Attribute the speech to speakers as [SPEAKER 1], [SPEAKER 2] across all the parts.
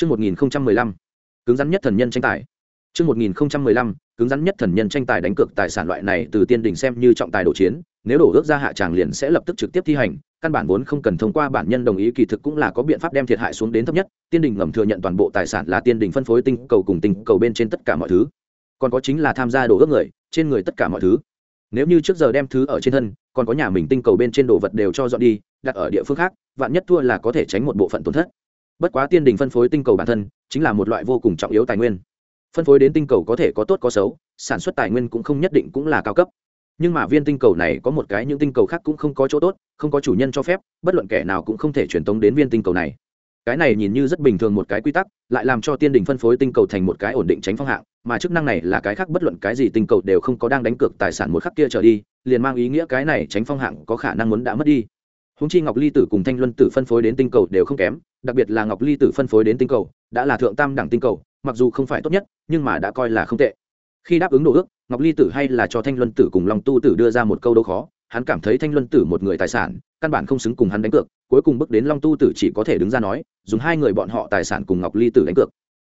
[SPEAKER 1] Chương 1015, cứng rắn nhất thần nhân tranh tài. Chương 1015, cứng rắn nhất thần nhân tranh tài đánh cược tài sản loại này từ tiên đỉnh xem như trọng tài đổ chiến, nếu đổ ước ra hạ tràng liền sẽ lập tức trực tiếp thi hành, căn bản vốn không cần thông qua bản nhân đồng ý kỳ thực cũng là có biện pháp đem thiệt hại xuống đến thấp nhất, tiên đỉnh ngầm thừa nhận toàn bộ tài sản là tiên đỉnh phân phối tinh cầu cùng tinh cầu bên trên tất cả mọi thứ. Còn có chính là tham gia đổ ước người, trên người tất cả mọi thứ. Nếu như trước giờ đem thứ ở trên thân, còn có nhà mình tinh cầu bên trên đồ vật đều cho dọn đi, đặt ở địa phương khác, vạn nhất thua là có thể tránh một bộ phận tổn thất bất quá tiên đình phân phối tinh cầu bản thân, chính là một loại vô cùng trọng yếu tài nguyên. Phân phối đến tinh cầu có thể có tốt có xấu, sản xuất tài nguyên cũng không nhất định cũng là cao cấp. Nhưng mà viên tinh cầu này có một cái những tinh cầu khác cũng không có chỗ tốt, không có chủ nhân cho phép, bất luận kẻ nào cũng không thể truyền tống đến viên tinh cầu này. Cái này nhìn như rất bình thường một cái quy tắc, lại làm cho tiên đình phân phối tinh cầu thành một cái ổn định tránh phong hạng, mà chức năng này là cái khác bất luận cái gì tinh cầu đều không có đang đánh cược tài sản một khắc kia trở đi, liền mang ý nghĩa cái này tránh phong hạng có khả năng muốn đã mất đi húng chi ngọc ly tử cùng thanh luân tử phân phối đến tinh cầu đều không kém, đặc biệt là ngọc ly tử phân phối đến tinh cầu, đã là thượng tam đẳng tinh cầu, mặc dù không phải tốt nhất, nhưng mà đã coi là không tệ. Khi đáp ứng đồ ước, ngọc ly tử hay là cho thanh luân tử cùng long tu tử đưa ra một câu đố khó, hắn cảm thấy thanh luân tử một người tài sản, căn bản không xứng cùng hắn đánh cược, cuối cùng bước đến long tu tử chỉ có thể đứng ra nói, dùng hai người bọn họ tài sản cùng ngọc ly tử đánh cược.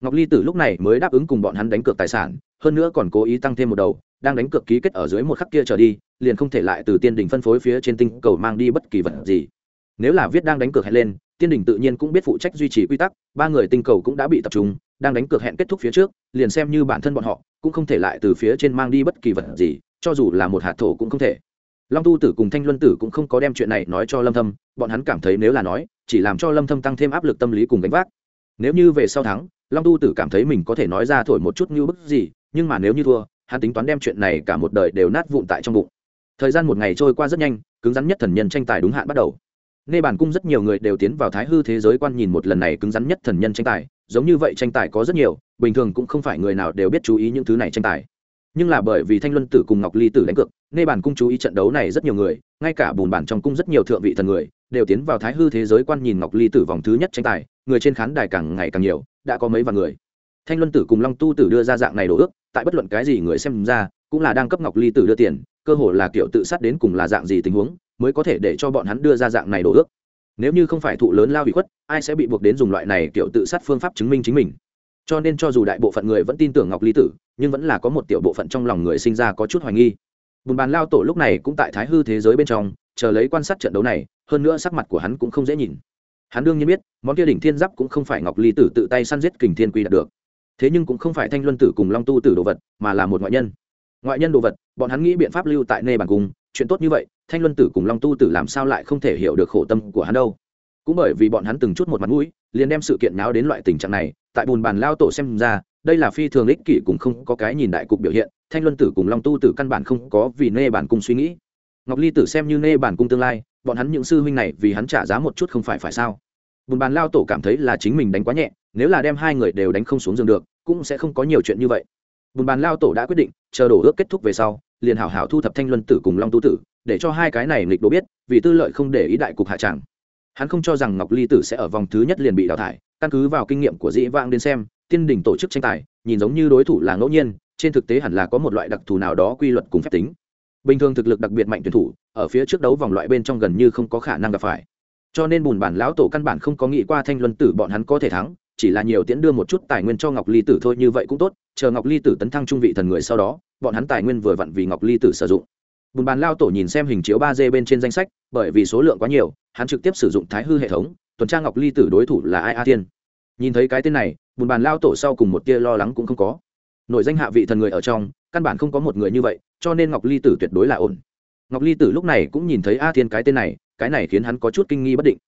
[SPEAKER 1] Ngọc ly tử lúc này mới đáp ứng cùng bọn hắn đánh cược tài sản, hơn nữa còn cố ý tăng thêm một đầu, đang đánh cược ký kết ở dưới một khắc kia trở đi liền không thể lại từ tiên đình phân phối phía trên tinh cầu mang đi bất kỳ vật gì. Nếu là viết đang đánh cược hẹn lên, tiên đình tự nhiên cũng biết phụ trách duy trì quy tắc, ba người tinh cầu cũng đã bị tập trung, đang đánh cược hẹn kết thúc phía trước, liền xem như bản thân bọn họ cũng không thể lại từ phía trên mang đi bất kỳ vật gì, cho dù là một hạt thổ cũng không thể. Long tu tử cùng thanh luân tử cũng không có đem chuyện này nói cho lâm thâm, bọn hắn cảm thấy nếu là nói, chỉ làm cho lâm thâm tăng thêm áp lực tâm lý cùng gánh vác. Nếu như về sau thắng, long tu tử cảm thấy mình có thể nói ra thổi một chút như bức gì, nhưng mà nếu như thua, hắn tính toán đem chuyện này cả một đời đều nát vụn tại trong bụng thời gian một ngày trôi qua rất nhanh, cứng rắn nhất thần nhân tranh tài đúng hạn bắt đầu. Nghe bản cung rất nhiều người đều tiến vào thái hư thế giới quan nhìn một lần này cứng rắn nhất thần nhân tranh tài, giống như vậy tranh tài có rất nhiều, bình thường cũng không phải người nào đều biết chú ý những thứ này tranh tài. Nhưng là bởi vì thanh luân tử cùng ngọc ly tử đánh cược, nghe bản cung chú ý trận đấu này rất nhiều người, ngay cả bùn bản trong cung rất nhiều thượng vị thần người, đều tiến vào thái hư thế giới quan nhìn ngọc ly tử vòng thứ nhất tranh tài, người trên khán đài càng ngày càng nhiều, đã có mấy vạn người. Thanh luân tử cùng long tu tử đưa ra dạng này đổ ước, tại bất luận cái gì người xem ra, cũng là đang cấp ngọc ly tử đưa tiền cơ hồ là kiểu tự sát đến cùng là dạng gì tình huống, mới có thể để cho bọn hắn đưa ra dạng này đổ ước. Nếu như không phải thụ lớn lao bị khuất, ai sẽ bị buộc đến dùng loại này kiểu tự sát phương pháp chứng minh chính mình? Cho nên cho dù đại bộ phận người vẫn tin tưởng ngọc ly tử, nhưng vẫn là có một tiểu bộ phận trong lòng người sinh ra có chút hoài nghi. Bùn bàn lao tổ lúc này cũng tại thái hư thế giới bên trong, chờ lấy quan sát trận đấu này, hơn nữa sắc mặt của hắn cũng không dễ nhìn. Hắn đương nhiên biết, món kia đỉnh thiên giáp cũng không phải ngọc ly tử tự tay săn giết kình thiên quy đạt được. Thế nhưng cũng không phải thanh luân tử cùng long tu tử đồ vật, mà là một ngoại nhân ngoại nhân đồ vật, bọn hắn nghĩ biện pháp lưu tại nê bản cung, chuyện tốt như vậy, thanh luân tử cùng long tu tử làm sao lại không thể hiểu được khổ tâm của hắn đâu. Cũng bởi vì bọn hắn từng chút một mặt mũi, liền đem sự kiện náo đến loại tình trạng này, tại bùn bàn lao tổ xem ra, đây là phi thường ích kỷ cùng không có cái nhìn đại cục biểu hiện, thanh luân tử cùng long tu tử căn bản không có vì nê bản cung suy nghĩ. Ngọc ly tử xem như nê bản cung tương lai, bọn hắn những sư huynh này vì hắn trả giá một chút không phải phải sao? Bùn bàn lao tổ cảm thấy là chính mình đánh quá nhẹ, nếu là đem hai người đều đánh không xuống giường được, cũng sẽ không có nhiều chuyện như vậy bùn bàn lao tổ đã quyết định, chờ đổ ước kết thúc về sau, liền hảo hảo thu thập thanh luân tử cùng long tu tử, để cho hai cái này nghịch đồ biết, vì tư lợi không để ý đại cục hạ tràng. Hắn không cho rằng ngọc ly tử sẽ ở vòng thứ nhất liền bị đào thải, căn cứ vào kinh nghiệm của dĩ vãng đến xem, tiên đình tổ chức tranh tài, nhìn giống như đối thủ là ngẫu nhiên, trên thực tế hẳn là có một loại đặc thù nào đó quy luật cùng phép tính. Bình thường thực lực đặc biệt mạnh tuyển thủ, ở phía trước đấu vòng loại bên trong gần như không có khả năng gặp phải. Cho nên bùn bản lão tổ căn bản không có nghĩ qua thanh luân tử bọn hắn có thể thắng chỉ là nhiều tiễn đưa một chút tài nguyên cho ngọc ly tử thôi như vậy cũng tốt, chờ ngọc ly tử tấn thăng trung vị thần người sau đó, bọn hắn tài nguyên vừa vặn vì ngọc ly tử sử dụng. Bùn bàn lao tổ nhìn xem hình chiếu ba d bên trên danh sách, bởi vì số lượng quá nhiều, hắn trực tiếp sử dụng thái hư hệ thống, tuần tra ngọc ly tử đối thủ là ai a tiên nhìn thấy cái tên này, bùn bàn lao tổ sau cùng một tia lo lắng cũng không có. Nội danh hạ vị thần người ở trong, căn bản không có một người như vậy, cho nên ngọc ly tử tuyệt đối là ổn. Ngọc ly tử lúc này cũng nhìn thấy a thiên cái tên này, cái này khiến hắn có chút kinh nghi bất định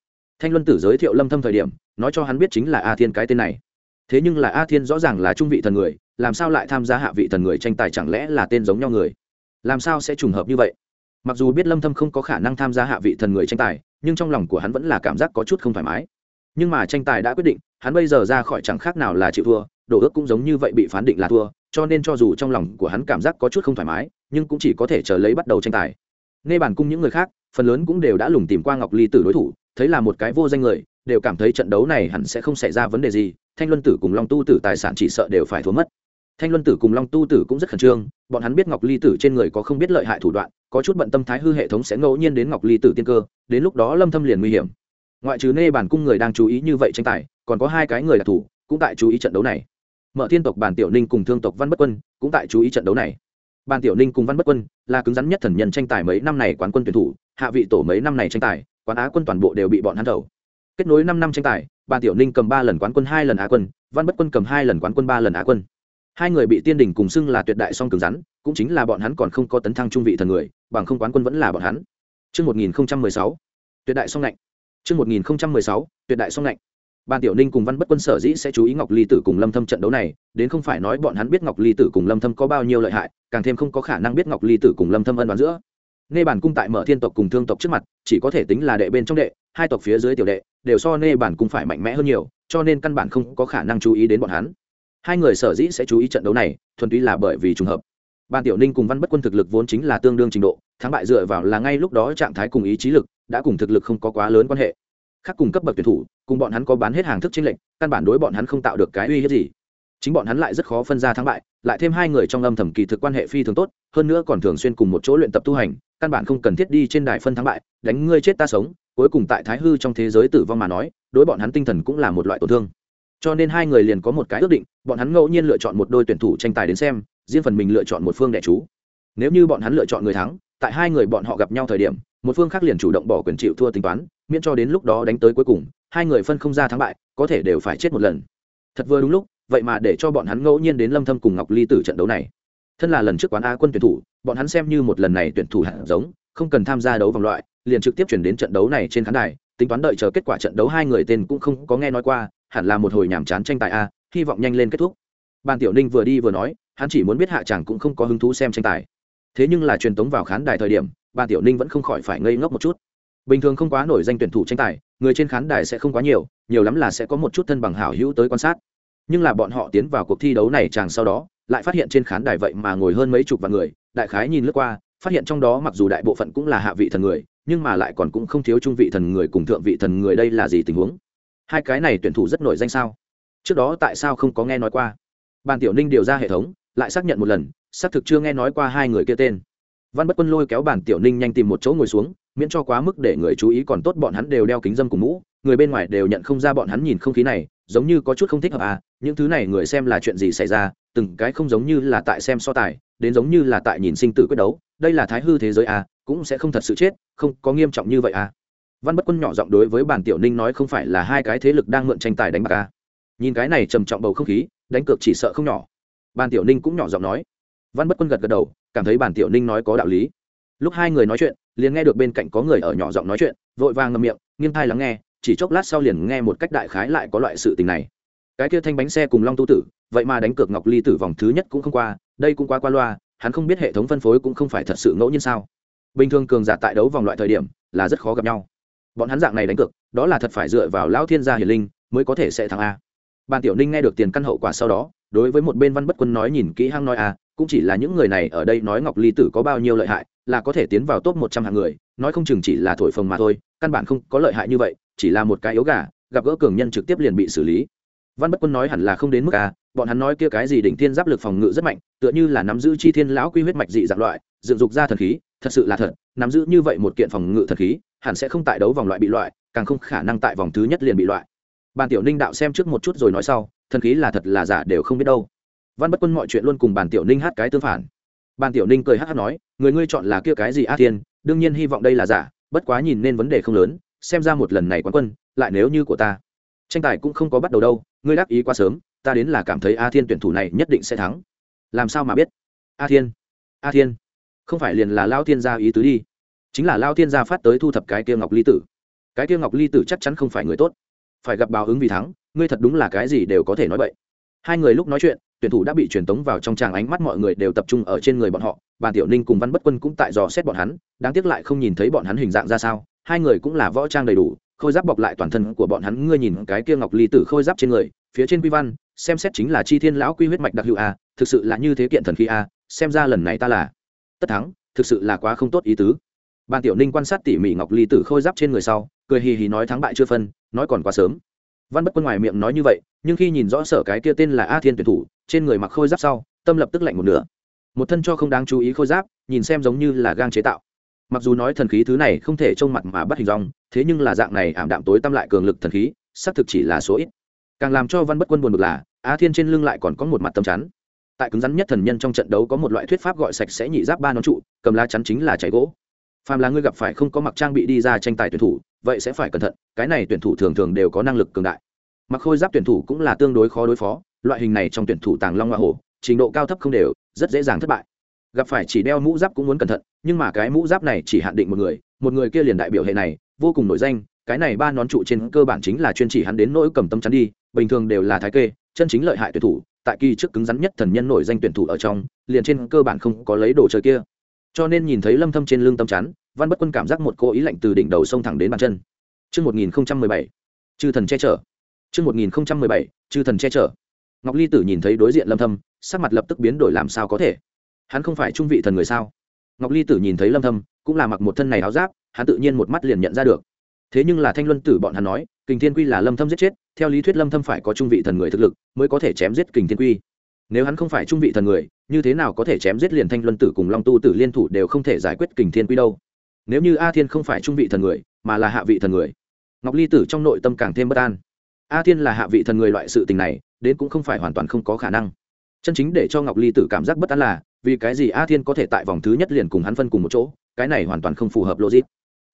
[SPEAKER 1] thanh luân tử giới thiệu lâm thâm thời điểm, nói cho hắn biết chính là a thiên cái tên này. Thế nhưng là a thiên rõ ràng là trung vị thần người, làm sao lại tham gia hạ vị thần người tranh tài chẳng lẽ là tên giống nhau người? Làm sao sẽ trùng hợp như vậy? Mặc dù biết lâm thâm không có khả năng tham gia hạ vị thần người tranh tài, nhưng trong lòng của hắn vẫn là cảm giác có chút không thoải mái. Nhưng mà tranh tài đã quyết định, hắn bây giờ ra khỏi chẳng khác nào là chịu thua đổ ước cũng giống như vậy bị phán định là thua, cho nên cho dù trong lòng của hắn cảm giác có chút không thoải mái, nhưng cũng chỉ có thể chờ lấy bắt đầu tranh tài. Nghe bản cung những người khác, phần lớn cũng đều đã lùng tìm qua ngọc ly tử đối thủ thấy là một cái vô danh người, đều cảm thấy trận đấu này hẳn sẽ không xảy ra vấn đề gì, thanh luân tử cùng long tu tử tài sản chỉ sợ đều phải thua mất. Thanh luân tử cùng long tu tử cũng rất khẩn trương, bọn hắn biết ngọc ly tử trên người có không biết lợi hại thủ đoạn, có chút bận tâm thái hư hệ thống sẽ ngẫu nhiên đến ngọc ly tử tiên cơ, đến lúc đó lâm thâm liền nguy hiểm. Ngoại trừ nê bản cung người đang chú ý như vậy tranh tài, còn có hai cái người đặc thủ cũng tại chú ý trận đấu này. Mở thiên tộc bàn tiểu ninh cùng thương tộc văn bất quân cũng tại chú ý trận đấu này. Bàn tiểu ninh cùng văn bất quân là cứng rắn nhất thần nhân tranh tài mấy năm này quán quân tuyển thủ, hạ vị tổ mấy năm này tranh tài quán á quân toàn bộ đều bị bọn hắn thầu kết nối năm năm tranh tài Ban tiểu ninh cầm ba lần quán quân hai lần á quân văn bất quân cầm hai lần quán quân ba lần á quân hai người bị tiên đình cùng xưng là tuyệt đại song cứng rắn cũng chính là bọn hắn còn không có tấn thăng trung vị thần người bằng không quán quân vẫn là bọn hắn Trước 1016, tuyệt đại song lạnh. Trước 1016, tuyệt đại song lạnh. Ban Tiểu Ninh cùng Văn Bất Quân sở dĩ sẽ chú ý Ngọc Ly Tử cùng Lâm Thâm trận đấu này, đến không phải nói bọn hắn biết Ngọc Ly Tử cùng Lâm Thâm có bao nhiêu lợi hại, càng thêm không có khả năng biết Ngọc Ly Tử cùng Lâm Thâm ân đoán giữa. Nê bản cung tại Mở Thiên tộc cùng Thương tộc trước mặt, chỉ có thể tính là đệ bên trong đệ, hai tộc phía dưới tiểu đệ, đều so Nê bản cung phải mạnh mẽ hơn nhiều, cho nên căn bản không có khả năng chú ý đến bọn hắn. Hai người sở dĩ sẽ chú ý trận đấu này, thuần túy là bởi vì trùng hợp. Ban Tiểu Ninh cùng Văn Bất Quân thực lực vốn chính là tương đương trình độ, thắng bại dựa vào là ngay lúc đó trạng thái cùng ý chí lực, đã cùng thực lực không có quá lớn quan hệ khác cùng cấp bậc tuyển thủ cùng bọn hắn có bán hết hàng thức chênh lệnh căn bản đối bọn hắn không tạo được cái uy hiếp gì chính bọn hắn lại rất khó phân ra thắng bại lại thêm hai người trong âm thầm kỳ thực quan hệ phi thường tốt hơn nữa còn thường xuyên cùng một chỗ luyện tập tu hành căn bản không cần thiết đi trên đài phân thắng bại, đánh ngươi chết ta sống, cuối cùng tại thái hư trong thế giới tử vong mà nói, đối bọn hắn tinh thần cũng là một loại tổn thương. Cho nên hai người liền có một cái ước định, bọn hắn ngẫu nhiên lựa chọn một đôi tuyển thủ tranh tài đến xem, riêng phần mình lựa chọn một phương đẻ chú. Nếu như bọn hắn lựa chọn người thắng, tại hai người bọn họ gặp nhau thời điểm, một phương khác liền chủ động bỏ quyền chịu thua tính toán, miễn cho đến lúc đó đánh tới cuối cùng, hai người phân không ra thắng bại, có thể đều phải chết một lần. Thật vừa đúng lúc, vậy mà để cho bọn hắn ngẫu nhiên đến lâm thâm cùng ngọc ly tử trận đấu này. Thân là lần trước quán a quân tuyển thủ bọn hắn xem như một lần này tuyển thủ hạt giống, không cần tham gia đấu vòng loại, liền trực tiếp chuyển đến trận đấu này trên khán đài, tính toán đợi chờ kết quả trận đấu hai người tên cũng không có nghe nói qua, hẳn là một hồi nhàm chán tranh tài a, hy vọng nhanh lên kết thúc. Ban tiểu ninh vừa đi vừa nói, hắn chỉ muốn biết hạ chàng cũng không có hứng thú xem tranh tài. Thế nhưng là truyền tống vào khán đài thời điểm, ban tiểu ninh vẫn không khỏi phải ngây ngốc một chút. Bình thường không quá nổi danh tuyển thủ tranh tài, người trên khán đài sẽ không quá nhiều nhiều lắm là sẽ có một chút thân bằng hảo hữu tới quan sát nhưng là bọn họ tiến vào cuộc thi đấu này chàng sau đó, lại phát hiện trên khán đài vậy mà ngồi hơn mấy chục vạn người, đại khái nhìn lướt qua, phát hiện trong đó mặc dù đại bộ phận cũng là hạ vị thần người, nhưng mà lại còn cũng không thiếu trung vị thần người cùng thượng vị thần người đây là gì tình huống? Hai cái này tuyển thủ rất nổi danh sao? Trước đó tại sao không có nghe nói qua? Bàn tiểu ninh điều ra hệ thống, lại xác nhận một lần, xác thực chưa nghe nói qua hai người kia tên. Văn bất quân lôi kéo bàn tiểu ninh nhanh tìm một chỗ ngồi xuống, miễn cho quá mức để người chú ý còn tốt bọn hắn đều đeo kính dâm cùng mũ, người bên ngoài đều nhận không ra bọn hắn nhìn không khí này, giống như có chút không thích hợp à những thứ này người xem là chuyện gì xảy ra, từng cái không giống như là tại xem so tài, đến giống như là tại nhìn sinh tử quyết đấu, đây là thái hư thế giới à cũng sẽ không thật sự chết, không, có nghiêm trọng như vậy à. Văn bất quân nhỏ giọng đối với bản tiểu ninh nói không phải là hai cái thế lực đang mượn tranh tài đánh bạc à. Nhìn cái này trầm trọng bầu không khí, đánh cược chỉ sợ không nhỏ. Bản tiểu ninh cũng nhỏ giọng nói. Văn bất quân gật gật đầu, cảm thấy bản tiểu ninh nói có đạo lý. Lúc hai người nói chuyện, liền nghe được bên cạnh có người ở nhỏ giọng nói chuyện, vội vàng ngậm miệng, nghiêng thai lắng nghe, chỉ chốc lát sau liền nghe một cách đại khái lại có loại sự tình này cái kia thanh bánh xe cùng long tu tử, vậy mà đánh cược ngọc ly tử vòng thứ nhất cũng không qua, đây cũng quá qua loa, hắn không biết hệ thống phân phối cũng không phải thật sự ngẫu nhiên sao. Bình thường cường giả tại đấu vòng loại thời điểm là rất khó gặp nhau. Bọn hắn dạng này đánh cược, đó là thật phải dựa vào lão thiên gia hiền linh mới có thể sẽ thắng a. Ban tiểu ninh nghe được tiền căn hậu quả sau đó, đối với một bên văn bất quân nói nhìn kỹ hăng nói a cũng chỉ là những người này ở đây nói ngọc ly tử có bao nhiêu lợi hại, là có thể tiến vào top một trăm hạng người, nói không chừng chỉ là thổi phồng mà thôi, căn bản không có lợi hại như vậy, chỉ là một cái yếu gà, gặp gỡ cường nhân trực tiếp liền bị xử lý văn bất quân nói hẳn là không đến mức à bọn hắn nói kia cái gì đỉnh thiên giáp lực phòng ngự rất mạnh, tựa như là nắm giữ chi thiên lão quy huyết mạch dị dạng loại, dựng dục ra thần khí, thật sự là thật, nắm giữ như vậy một kiện phòng ngự thần khí, hẳn sẽ không tại đấu vòng loại bị loại, càng không khả năng tại vòng thứ nhất liền bị loại. Bàn tiểu ninh đạo xem trước một chút rồi nói sau, thần khí là thật là giả đều không biết đâu. Văn bất quân mọi chuyện luôn cùng bàn tiểu ninh hát cái tương phản. Bàn tiểu ninh cười hát hát nói, người ngươi chọn là kia cái gì a thiên, đương nhiên hy vọng đây là giả, bất quá nhìn nên vấn đề không lớn, xem ra một lần này quán quân, lại nếu như của ta. Tranh tài cũng không có bắt đầu đâu ngươi đáp ý quá sớm, ta đến là cảm thấy a thiên tuyển thủ này nhất định sẽ thắng. Làm sao mà biết? A thiên a thiên, không phải liền là lao thiên gia ý tứ đi. Chính là lao thiên gia phát tới thu thập cái kia ngọc ly tử. Cái kia ngọc ly tử chắc chắn không phải người tốt. Phải gặp báo ứng vì thắng, ngươi thật đúng là cái gì đều có thể nói vậy hai người lúc nói chuyện, tuyển thủ đã bị truyền tống vào trong tràng ánh mắt mọi người đều tập trung ở trên người bọn họ bàn tiểu ninh cùng văn bất quân cũng tại dò xét bọn hắn, đáng tiếc lại không nhìn thấy bọn hắn hình dạng ra sao, hai người cũng là võ trang đầy đủ khôi giáp bọc lại toàn thân của bọn hắn, ngươi nhìn cái kia ngọc ly tử khôi giáp trên người, phía trên quy văn, xem xét chính là chi thiên lão quy huyết mạch đặc hữu a, thực sự là như thế kiện thần khí a, xem ra lần này ta là tất thắng, thực sự là quá không tốt ý tứ. Ban tiểu ninh quan sát tỉ mỉ ngọc ly tử khôi giáp trên người sau, cười hì hì nói thắng bại chưa phân, nói còn quá sớm. Văn bất quân ngoài miệng nói như vậy, nhưng khi nhìn rõ sở cái kia tên là a thiên tuyển thủ, trên người mặc khôi giáp sau, tâm lập tức lạnh một nửa. Một thân cho không đáng chú ý khôi giáp, nhìn xem giống như là gang chế tạo mặc dù nói thần khí thứ này không thể trông mặt mà bắt hình dong, thế nhưng là dạng này ảm đạm tối tâm lại cường lực thần khí, xác thực chỉ là số ít. Càng làm cho văn bất quân buồn bực là a thiên trên lưng lại còn có một mặt tâm chắn. Tại cứng rắn nhất thần nhân trong trận đấu có một loại thuyết pháp gọi sạch sẽ nhị giáp ba nón trụ, cầm lá chắn chính là cháy gỗ. Phàm là ngươi gặp phải không có mặc trang bị đi ra tranh tài tuyển thủ, vậy sẽ phải cẩn thận, cái này tuyển thủ thường thường đều có năng lực cường đại. Mặc khôi giáp tuyển thủ cũng là tương đối khó đối phó, loại hình này trong tuyển thủ tàng long hoa hổ, trình độ cao thấp không đều, rất dễ dàng thất bại gặp phải chỉ đeo mũ giáp cũng muốn cẩn thận nhưng mà cái mũ giáp này chỉ hạn định một người một người kia liền đại biểu hệ này vô cùng nổi danh cái này ba nón trụ trên cơ bản chính là chuyên chỉ hắn đến nỗi cầm tâm chắn đi bình thường đều là thái kê chân chính lợi hại tuyển thủ tại kỳ trước cứng rắn nhất thần nhân nổi danh tuyển thủ ở trong liền trên cơ bản không có lấy đồ chơi kia cho nên nhìn thấy lâm thâm trên lưng tâm chắn văn bất quân cảm giác một cô ý lạnh từ đỉnh đầu sông thẳng đến bàn chân chương 1017, chư thần che chở. chương 1017, chư thần che chở. Ngọc Ly Tử nhìn thấy đối diện Lâm Thâm, sắc mặt lập tức biến đổi làm sao có thể? Hắn không phải trung vị thần người sao? Ngọc Ly Tử nhìn thấy Lâm Thâm, cũng là mặc một thân này áo giáp, hắn tự nhiên một mắt liền nhận ra được. Thế nhưng là Thanh Luân Tử bọn hắn nói, Kình Thiên Quy là Lâm Thâm giết chết, theo lý thuyết Lâm Thâm phải có trung vị thần người thực lực, mới có thể chém giết Kình Thiên Quy. Nếu hắn không phải trung vị thần người, như thế nào có thể chém giết liền Thanh Luân Tử cùng Long Tu Tử liên thủ đều không thể giải quyết Kình Thiên Quy đâu? Nếu như A Thiên không phải trung vị thần người, mà là hạ vị thần người, Ngọc Ly Tử trong nội tâm càng thêm bất an a thiên là hạ vị thần người loại sự tình này đến cũng không phải hoàn toàn không có khả năng chân chính để cho ngọc ly tử cảm giác bất an là vì cái gì a thiên có thể tại vòng thứ nhất liền cùng hắn phân cùng một chỗ, cái này hoàn toàn không phù hợp logic.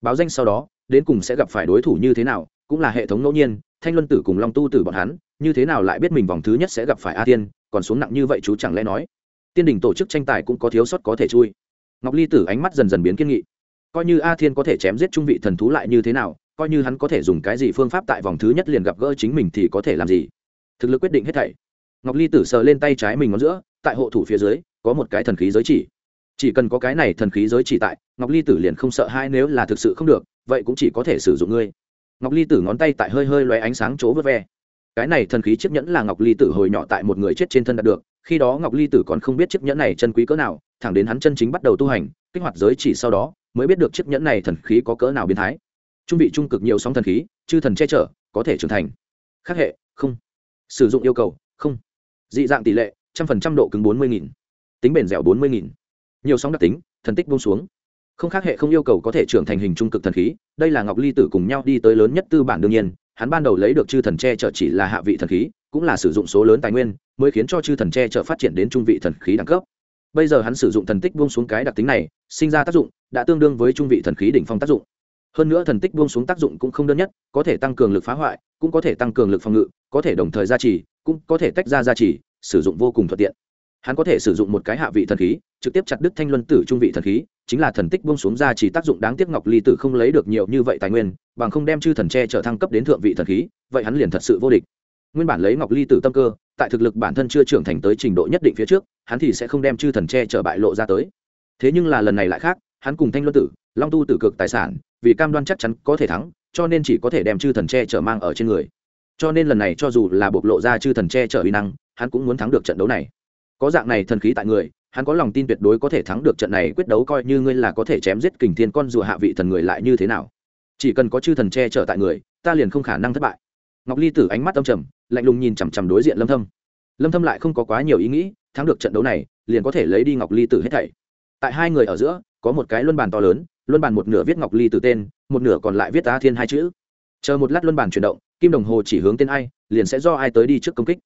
[SPEAKER 1] Báo danh sau đó, đến cùng sẽ gặp phải đối thủ như thế nào, cũng là hệ thống ngẫu nhiên, thanh luân tử cùng long tu tử bọn hắn, như thế nào lại biết mình vòng thứ nhất sẽ gặp phải a thiên, còn xuống nặng như vậy chú chẳng lẽ nói? Tiên đình tổ chức tranh tài cũng có thiếu sót có thể chui. Ngọc ly tử ánh mắt dần dần biến kiên nghị. Coi như a thiên có thể chém giết trung vị thần thú lại như thế nào, coi như hắn có thể dùng cái gì phương pháp tại vòng thứ nhất liền gặp gỡ chính mình thì có thể làm gì? Thực lực quyết định hết thảy. Ngọc ly tử sờ lên tay trái mình ngón giữa, tại hộ thủ phía dưới có một cái thần khí giới chỉ. Chỉ cần có cái này thần khí giới chỉ tại, ngọc ly tử liền không sợ hai nếu là thực sự không được, vậy cũng chỉ có thể sử dụng ngươi. Ngọc ly tử ngón tay tại hơi hơi loé ánh sáng chỗ vớt ve. Cái này thần khí chiếc nhẫn là ngọc ly tử hồi nhỏ tại một người chết trên thân đạt được, khi đó ngọc ly tử còn không biết chiếc nhẫn này chân quý cỡ nào, thẳng đến hắn chân chính bắt đầu tu hành, kích hoạt giới chỉ sau đó, mới biết được chiếc nhẫn này thần khí có cỡ nào biến thái. Trung vị trung cực nhiều sóng thần khí, chư thần che chở, có thể trưởng thành. Khắc hệ, không. Sử dụng yêu cầu, không. Dị dạng tỷ lệ, trăm phần trăm độ cứng bốn mươi nghìn tính bền dẻo bốn mươi nghìn. Nhiều sóng đặc tính, thần tích bông xuống. Không khác hệ không yêu cầu có thể trưởng thành hình trung cực thần khí, đây là ngọc ly tử cùng nhau đi tới lớn nhất tư bản đương nhiên, hắn ban đầu lấy được chư thần che chở chỉ là hạ vị thần khí, cũng là sử dụng số lớn tài nguyên, mới khiến cho chư thần che chở phát triển đến trung vị thần khí đẳng cấp. Bây giờ hắn sử dụng thần tích buông xuống cái đặc tính này, sinh ra tác dụng, đã tương đương với trung vị thần khí đỉnh phong tác dụng. Hơn nữa thần tích buông xuống tác dụng cũng không đơn nhất, có thể tăng cường lực phá hoại, cũng có thể tăng cường lực phòng ngự, có thể đồng thời gia trì, cũng có thể tách ra gia trì, sử dụng vô cùng thuận tiện hắn có thể sử dụng một cái hạ vị thần khí trực tiếp chặt đứt thanh luân tử trung vị thần khí chính là thần tích buông xuống ra, chỉ tác dụng đáng tiếc ngọc ly tử không lấy được nhiều như vậy tài nguyên bằng không đem chư thần tre trở thăng cấp đến thượng vị thần khí vậy hắn liền thật sự vô địch. Nguyên bản lấy ngọc ly tử tâm cơ tại thực lực bản thân chưa trưởng thành tới trình độ nhất định phía trước hắn thì sẽ không đem chư thần tre trở bại lộ ra tới. Thế nhưng là lần này lại khác hắn cùng thanh luân tử long tu tử cực tài sản vì cam đoan chắc chắn có thể thắng cho nên chỉ có thể đem chư thần che chở mang ở trên người. Cho nên lần này cho dù là bộc lộ ra chư thần che chở uy năng hắn cũng muốn thắng được trận đấu này có dạng này thần khí tại người, hắn có lòng tin tuyệt đối có thể thắng được trận này quyết đấu coi như ngươi là có thể chém giết kình thiên con rùa hạ vị thần người lại như thế nào. Chỉ cần có chư thần che chở tại người, ta liền không khả năng thất bại. Ngọc ly tử ánh mắt âm trầm, lạnh lùng nhìn chằm chằm đối diện lâm thâm. Lâm thâm lại không có quá nhiều ý nghĩ, thắng được trận đấu này, liền có thể lấy đi ngọc ly tử hết thảy. Tại hai người ở giữa, có một cái luân bàn to lớn, luân bàn một nửa viết ngọc ly tử tên, một nửa còn lại viết a thiên hai chữ. Chờ một lát luân bàn chuyển động, kim đồng hồ chỉ hướng tên ai, liền sẽ do ai tới đi trước công kích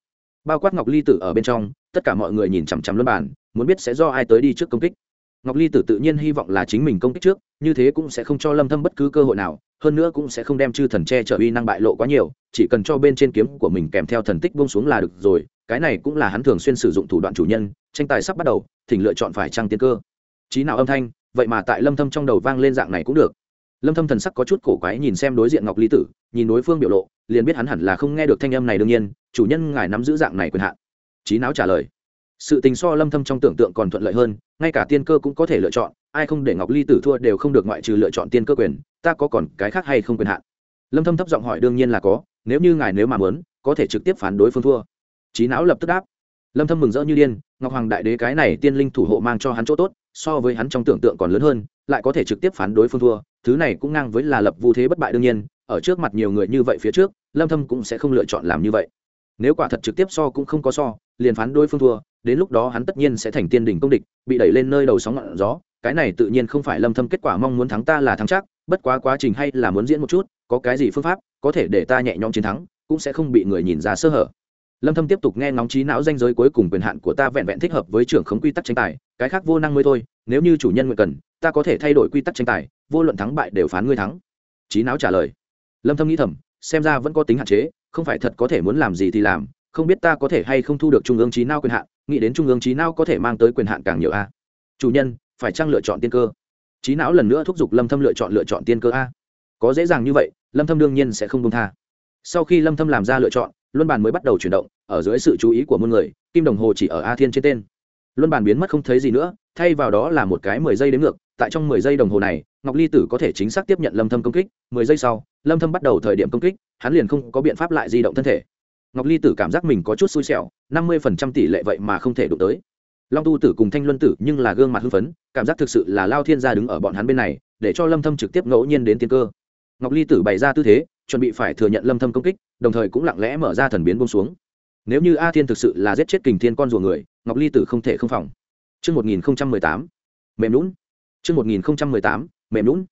[SPEAKER 1] bao quát ngọc ly tử ở bên trong, tất cả mọi người nhìn chằm chằm luân bàn, muốn biết sẽ do ai tới đi trước công kích. Ngọc ly tử tự nhiên hy vọng là chính mình công kích trước, như thế cũng sẽ không cho lâm thâm bất cứ cơ hội nào, hơn nữa cũng sẽ không đem chư thần che trở uy năng bại lộ quá nhiều, chỉ cần cho bên trên kiếm của mình kèm theo thần tích buông xuống là được rồi, cái này cũng là hắn thường xuyên sử dụng thủ đoạn chủ nhân, tranh tài sắp bắt đầu, thỉnh lựa chọn phải trang tiên cơ. Trí nào âm thanh, vậy mà tại lâm thâm trong đầu vang lên dạng này cũng được lâm thâm thần sắc có chút cổ quái nhìn xem đối diện ngọc ly tử, nhìn đối phương biểu lộ, liền biết hắn hẳn là không nghe được thanh âm này đương nhiên, chủ nhân ngài nắm giữ dạng này quyền hạn. Trí não trả lời. Sự tình so lâm thâm trong tưởng tượng còn thuận lợi hơn, ngay cả tiên cơ cũng có thể lựa chọn, ai không để ngọc ly tử thua đều không được ngoại trừ lựa chọn tiên cơ quyền, ta có còn cái khác hay không quyền hạn? Lâm thâm thấp giọng hỏi đương nhiên là có, nếu như ngài nếu mà muốn, có thể trực tiếp phán đối phương thua. Trí não lập tức đáp. Lâm thâm mừng rỡ như điên, ngọc hoàng đại đế cái này tiên linh thủ hộ mang cho hắn chỗ tốt, so với hắn trong tưởng tượng còn lớn hơn, lại có thể trực tiếp phán đối phương thua thứ này cũng ngang với là lập vu thế bất bại đương nhiên, ở trước mặt nhiều người như vậy phía trước, lâm thâm cũng sẽ không lựa chọn làm như vậy. Nếu quả thật trực tiếp so cũng không có so, liền phán đối phương thua, đến lúc đó hắn tất nhiên sẽ thành tiên đỉnh công địch, bị đẩy lên nơi đầu sóng ngọn gió. Cái này tự nhiên không phải lâm thâm kết quả mong muốn thắng ta là thắng chắc, bất quá quá trình hay là muốn diễn một chút, có cái gì phương pháp, có thể để ta nhẹ nhõm chiến thắng, cũng sẽ không bị người nhìn ra sơ hở. Lâm thâm tiếp tục nghe ngóng trí não danh giới cuối cùng quyền hạn của ta vẹn vẹn thích hợp với trưởng khống quy tắc tranh tài cái khác vô năng mới thôi, nếu như chủ nhân nguyện cần, ta có thể thay đổi quy tắc tranh tài, vô luận thắng bại đều phán ngươi thắng. Trí não trả lời. Lâm thâm nghĩ thầm, xem ra vẫn có tính hạn chế, không phải thật có thể muốn làm gì thì làm, không biết ta có thể hay không thu được trung ương trí não quyền hạn, nghĩ đến trung ương trí não có thể mang tới quyền hạn càng nhiều a. Chủ nhân, phải chăng lựa chọn tiên cơ? Trí não lần nữa thúc giục lâm thâm lựa chọn lựa chọn tiên cơ a. Có dễ dàng như vậy, lâm thâm đương nhiên sẽ không buông tha. Sau khi lâm thâm làm ra lựa chọn, luân bàn mới bắt đầu chuyển động, ở dưới sự chú ý của muôn người, kim đồng hồ chỉ ở a thiên trên tên luân bàn biến mất không thấy gì nữa, thay vào đó là một cái 10 giây đến ngược, tại trong 10 giây đồng hồ này, ngọc ly tử có thể chính xác tiếp nhận lâm thâm công kích 10 giây sau, lâm thâm bắt đầu thời điểm công kích, hắn liền không có biện pháp lại di động thân thể. Ngọc ly tử cảm giác mình có chút xui xẻo 50% tỷ lệ vậy mà không thể đụng tới. Long tu tử cùng thanh luân tử nhưng là gương mặt hưng phấn, cảm giác thực sự là lao thiên gia đứng ở bọn hắn bên này, để cho lâm thâm trực tiếp ngẫu nhiên đến tiên cơ. Ngọc ly tử bày ra tư thế, chuẩn bị phải thừa nhận lâm thâm công kích, đồng thời cũng lặng lẽ mở ra thần biến buông xuống nếu như a thiên thực sự là giết chết kình thiên con rùa người ngọc ly tử không thể không phòng Trước 1018, mềm nũng. Trước 1018, mềm lún.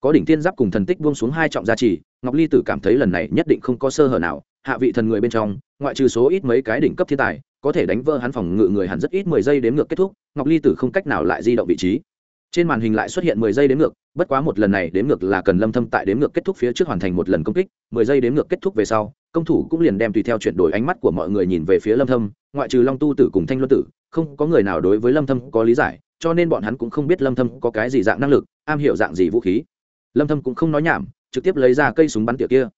[SPEAKER 1] Có đỉnh tiên giáp cùng thần tích buông xuống hai trọng gia trì, Ngọc Ly Tử cảm thấy lần này nhất định không có sơ hở nào, hạ vị thần người bên trong, ngoại trừ số ít mấy cái đỉnh cấp thiên tài, có thể đánh vỡ hắn phòng ngự người hẳn rất ít mười giây đến ngược kết thúc, Ngọc Ly Tử không cách nào lại di động vị trí. Trên màn hình lại xuất hiện mười giây đến ngược, bất quá một lần này đến ngược là cần Lâm Thâm tại đến ngược kết thúc phía trước hoàn thành một lần công kích, mười giây đến ngược kết thúc về sau, công thủ cũng liền đem tùy theo chuyển đổi ánh mắt của mọi người nhìn về phía Lâm Thâm, ngoại trừ Long Tu Tử cùng Thanh Luân Tử, không có người nào đối với Lâm Thâm có lý giải, cho nên bọn hắn cũng không biết Lâm Thâm có cái gì dạng năng lực, am hiểu dạng gì vũ khí. Lâm Thâm cũng không nói nhảm, trực tiếp lấy ra cây súng bắn tỉa kia.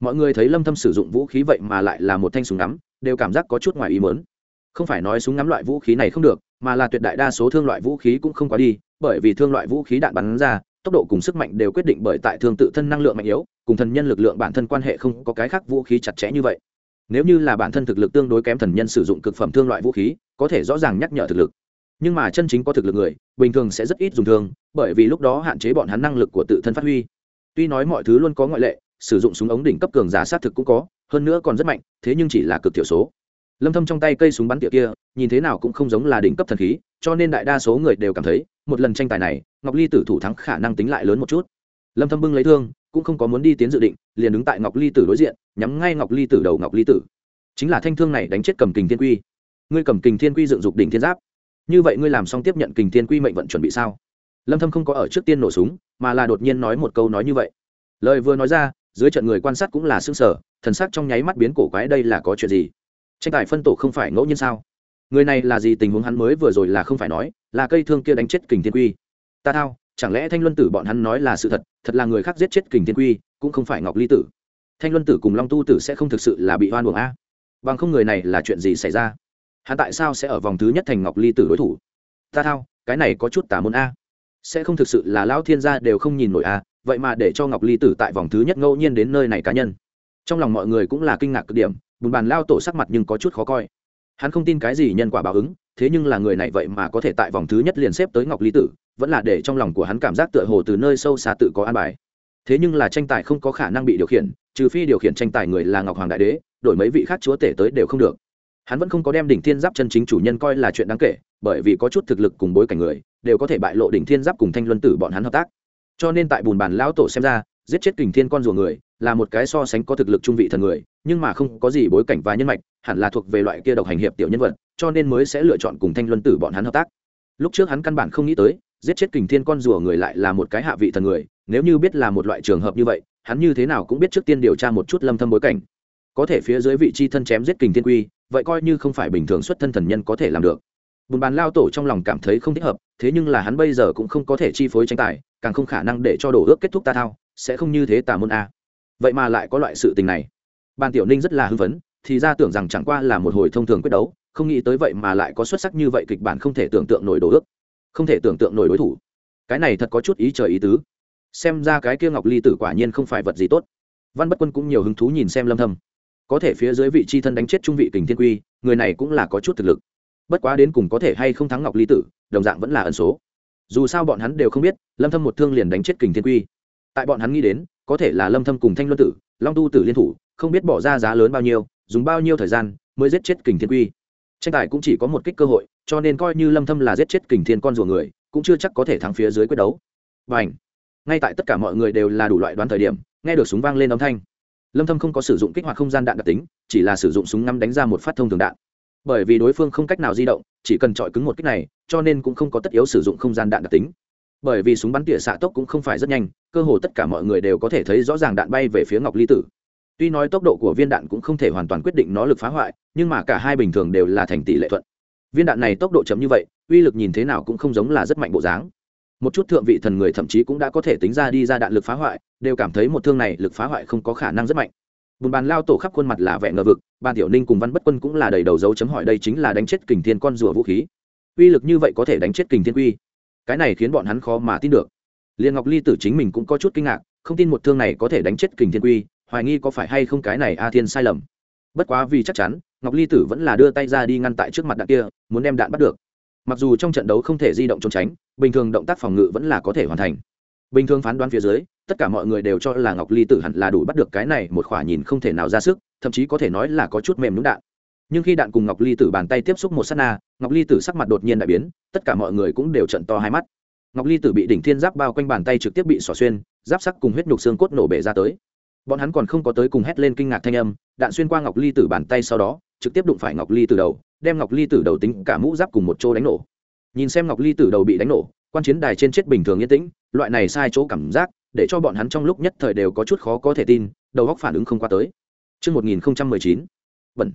[SPEAKER 1] Mọi người thấy Lâm Thâm sử dụng vũ khí vậy mà lại là một thanh súng ngắm, đều cảm giác có chút ngoài ý muốn không phải nói súng ngắm loại vũ khí này không được mà là tuyệt đại đa số thương loại vũ khí cũng không quá đi bởi vì thương loại vũ khí đạn bắn ra tốc độ cùng sức mạnh đều quyết định bởi tại thương tự thân năng lượng mạnh yếu, cùng thần nhân lực lượng bản thân quan hệ không có cái khác vũ khí chặt chẽ như vậy. Nếu như là bản thân thực lực tương đối kém thần nhân sử dụng cực phẩm thương loại vũ khí, có thể rõ ràng nhắc nhở thực lực. Nhưng mà chân chính có thực lực người, bình thường sẽ rất ít dùng thương, bởi vì lúc đó hạn chế bọn hắn năng lực của tự thân phát huy. Tuy nói mọi thứ luôn có ngoại lệ, sử dụng súng ống đỉnh cấp cường giả sát thực cũng có, hơn nữa còn rất mạnh, thế nhưng chỉ là cực thiểu số. Lâm thâm trong tay cây súng bắn tỉa kia, nhìn thế nào cũng không giống là đỉnh cấp thần khí, cho nên đại đa số người đều cảm thấy, một lần tranh tài này ngọc ly tử thủ thắng khả năng tính lại lớn một chút. Lâm thâm bưng lấy thương, cũng không có muốn đi tiến dự định, liền đứng tại ngọc ly tử đối diện, nhắm ngay ngọc ly tử đầu ngọc ly tử. Chính là thanh thương này đánh chết cầm kình thiên quy. Ngươi cầm kình thiên quy dựng dục đỉnh thiên giáp. Như vậy ngươi làm xong tiếp nhận kình thiên quy mệnh vận chuẩn bị sao? Lâm thâm không có ở trước tiên nổ súng, mà là đột nhiên nói một câu nói như vậy. Lời vừa nói ra, dưới trận người quan sát cũng là sững sờ, thần sắc trong nháy mắt biến cổ quái đây là có chuyện gì? Tranh tài phân tổ không phải ngẫu nhiên sao? Người này là gì tình huống hắn mới vừa rồi là không phải nói, là cây thương kia đánh chết kình thiên quy ta thao, chẳng lẽ thanh luân tử bọn hắn nói là sự thật thật là người khác giết chết kình thiên quy, cũng không phải ngọc ly tử. Thanh luân tử cùng long tu tử sẽ không thực sự là bị hoan buồng a. Bằng không người này là chuyện gì xảy ra? Hắn tại sao sẽ ở vòng thứ nhất thành ngọc ly tử đối thủ? Ta thao, cái này có chút tả môn a. Sẽ không thực sự là lão thiên gia đều không nhìn nổi a, vậy mà để cho ngọc ly tử tại vòng thứ nhất ngẫu nhiên đến nơi này cá nhân. Trong lòng mọi người cũng là kinh ngạc cực điểm, bùn bàn lao tổ sắc mặt nhưng có chút khó coi. Hắn không tin cái gì nhân quả báo ứng thế nhưng là người này vậy mà có thể tại vòng thứ nhất liền xếp tới ngọc lý tử, vẫn là để trong lòng của hắn cảm giác tựa hồ từ nơi sâu xa tự có an bài. Thế nhưng là tranh tài không có khả năng bị điều khiển, trừ phi điều khiển tranh tài người là ngọc hoàng đại đế, đổi mấy vị khác chúa tể tới đều không được. Hắn vẫn không có đem đỉnh thiên giáp chân chính chủ nhân coi là chuyện đáng kể, bởi vì có chút thực lực cùng bối cảnh người, đều có thể bại lộ đỉnh thiên giáp cùng thanh luân tử bọn hắn hợp tác. Cho nên tại bùn bàn lão tổ xem ra, giết chết kình thiên con rùa người, là một cái so sánh có thực lực trung vị thần người, nhưng mà không có gì bối cảnh và nhân mạch, hẳn là thuộc về loại kia độc hành hiệp tiểu nhân vật cho nên mới sẽ lựa chọn cùng thanh luân tử bọn hắn hợp tác. Lúc trước hắn căn bản không nghĩ tới, giết chết kình thiên con rùa người lại là một cái hạ vị thần người, nếu như biết là một loại trường hợp như vậy, hắn như thế nào cũng biết trước tiên điều tra một chút lâm thâm bối cảnh. Có thể phía dưới vị chi thân chém giết kình thiên quy, vậy coi như không phải bình thường xuất thân thần nhân có thể làm được. Bùn bàn lao tổ trong lòng cảm thấy không thích hợp, thế nhưng là hắn bây giờ cũng không có thể chi phối tranh tài, càng không khả năng để cho đổ ước kết thúc ta thao, sẽ không như thế tà môn a. Vậy mà lại có loại sự tình này. Bàn tiểu ninh rất là hưng phấn, thì ra tưởng rằng chẳng qua là một hồi thông thường quyết đấu không nghĩ tới vậy mà lại có xuất sắc như vậy kịch bản không thể tưởng tượng nổi đồ ước. Không thể tưởng tượng nổi đối thủ. Cái này thật có chút ý trời ý tứ. Xem ra cái kia ngọc ly tử quả nhiên không phải vật gì tốt. Văn bất quân cũng nhiều hứng thú nhìn xem lâm thâm. Có thể phía dưới vị chi thân đánh chết trung vị kình thiên quy, người này cũng là có chút thực lực. Bất quá đến cùng có thể hay không thắng ngọc ly tử, đồng dạng vẫn là ẩn số. Dù sao bọn hắn đều không biết, lâm thâm một thương liền đánh chết kình thiên quy. Tại bọn hắn nghĩ đến, có thể là lâm thâm cùng thanh luân tử, long tu tử liên thủ, không biết bỏ ra giá lớn bao nhiêu, dùng bao nhiêu thời gian mới giết chết kình thiên quy tranh tài cũng chỉ có một kích cơ hội cho nên coi như lâm thâm là giết chết kình thiên con rùa người cũng chưa chắc có thể thắng phía dưới quyết đấu. Bành, ngay tại tất cả mọi người đều là đủ loại đoán thời điểm nghe được súng vang lên âm thanh. Lâm thâm không có sử dụng kích hoạt không gian đạn đặc tính chỉ là sử dụng súng ngắm đánh ra một phát thông thường đạn. Bởi vì đối phương không cách nào di động chỉ cần chọi cứng một kích này cho nên cũng không có tất yếu sử dụng không gian đạn đặc tính. Bởi vì súng bắn tỉa xạ tốc cũng không phải rất nhanh cơ hồ tất cả mọi người đều có thể thấy rõ ràng đạn bay về phía ngọc ly tử tuy nói tốc độ của viên đạn cũng không thể hoàn toàn quyết định nó lực phá hoại, nhưng mà cả hai bình thường đều là thành tỷ lệ thuận. Viên đạn này tốc độ chậm như vậy, uy lực nhìn thế nào cũng không giống là rất mạnh bộ dáng. Một chút thượng vị thần người thậm chí cũng đã có thể tính ra đi ra đạn lực phá hoại, đều cảm thấy một thương này lực phá hoại không có khả năng rất mạnh. Bùn bàn lao tổ khắp khuôn mặt là vẻ ngờ vực, bàn tiểu ninh cùng văn bất quân cũng là đầy đầu dấu chấm hỏi đây chính là đánh chết kình thiên con rùa vũ khí. Uy lực như vậy có thể đánh chết kình thiên quy. Cái này khiến bọn hắn khó mà tin được. Liên ngọc ly tử chính mình cũng có chút kinh ngạc, không tin một thương này có thể đánh chết kình thiên quy hoài nghi có phải hay không cái này a thiên sai lầm. Bất quá vì chắc chắn, ngọc ly tử vẫn là đưa tay ra đi ngăn tại trước mặt đạn kia, muốn đem đạn bắt được. Mặc dù trong trận đấu không thể di động trốn tránh, bình thường động tác phòng ngự vẫn là có thể hoàn thành. Bình thường phán đoán phía dưới, tất cả mọi người đều cho là ngọc ly tử hẳn là đủ bắt được cái này, một khỏa nhìn không thể nào ra sức, thậm chí có thể nói là có chút mềm đúng đạn. Nhưng khi đạn cùng ngọc ly tử bàn tay tiếp xúc một s á t na, ngọc ly tử sắc mặt đột nhiên đại biến, tất cả mọi người cũng đều trận to hai mắt. Ngọc ly tử bị đỉnh thiên giáp bao quanh bàn tay trực tiếp bị xỏ xuyên, giáp sắc cùng huyết nhục xương cốt nổ bể ra tới bọn hắn còn không có tới cùng hét lên kinh ngạc thanh âm đạn xuyên qua ngọc ly tử bàn tay sau đó trực tiếp đụng phải ngọc ly từ đầu đem ngọc ly tử đầu tính cả mũ giáp cùng một chỗ đánh nổ nhìn xem ngọc ly tử đầu bị đánh nổ quan chiến đài trên chết bình thường yên tĩnh loại này sai chỗ cảm giác để cho bọn hắn trong lúc nhất thời đều có chút khó có thể tin đầu góc phản ứng không qua tới Trước 1019, bẩn.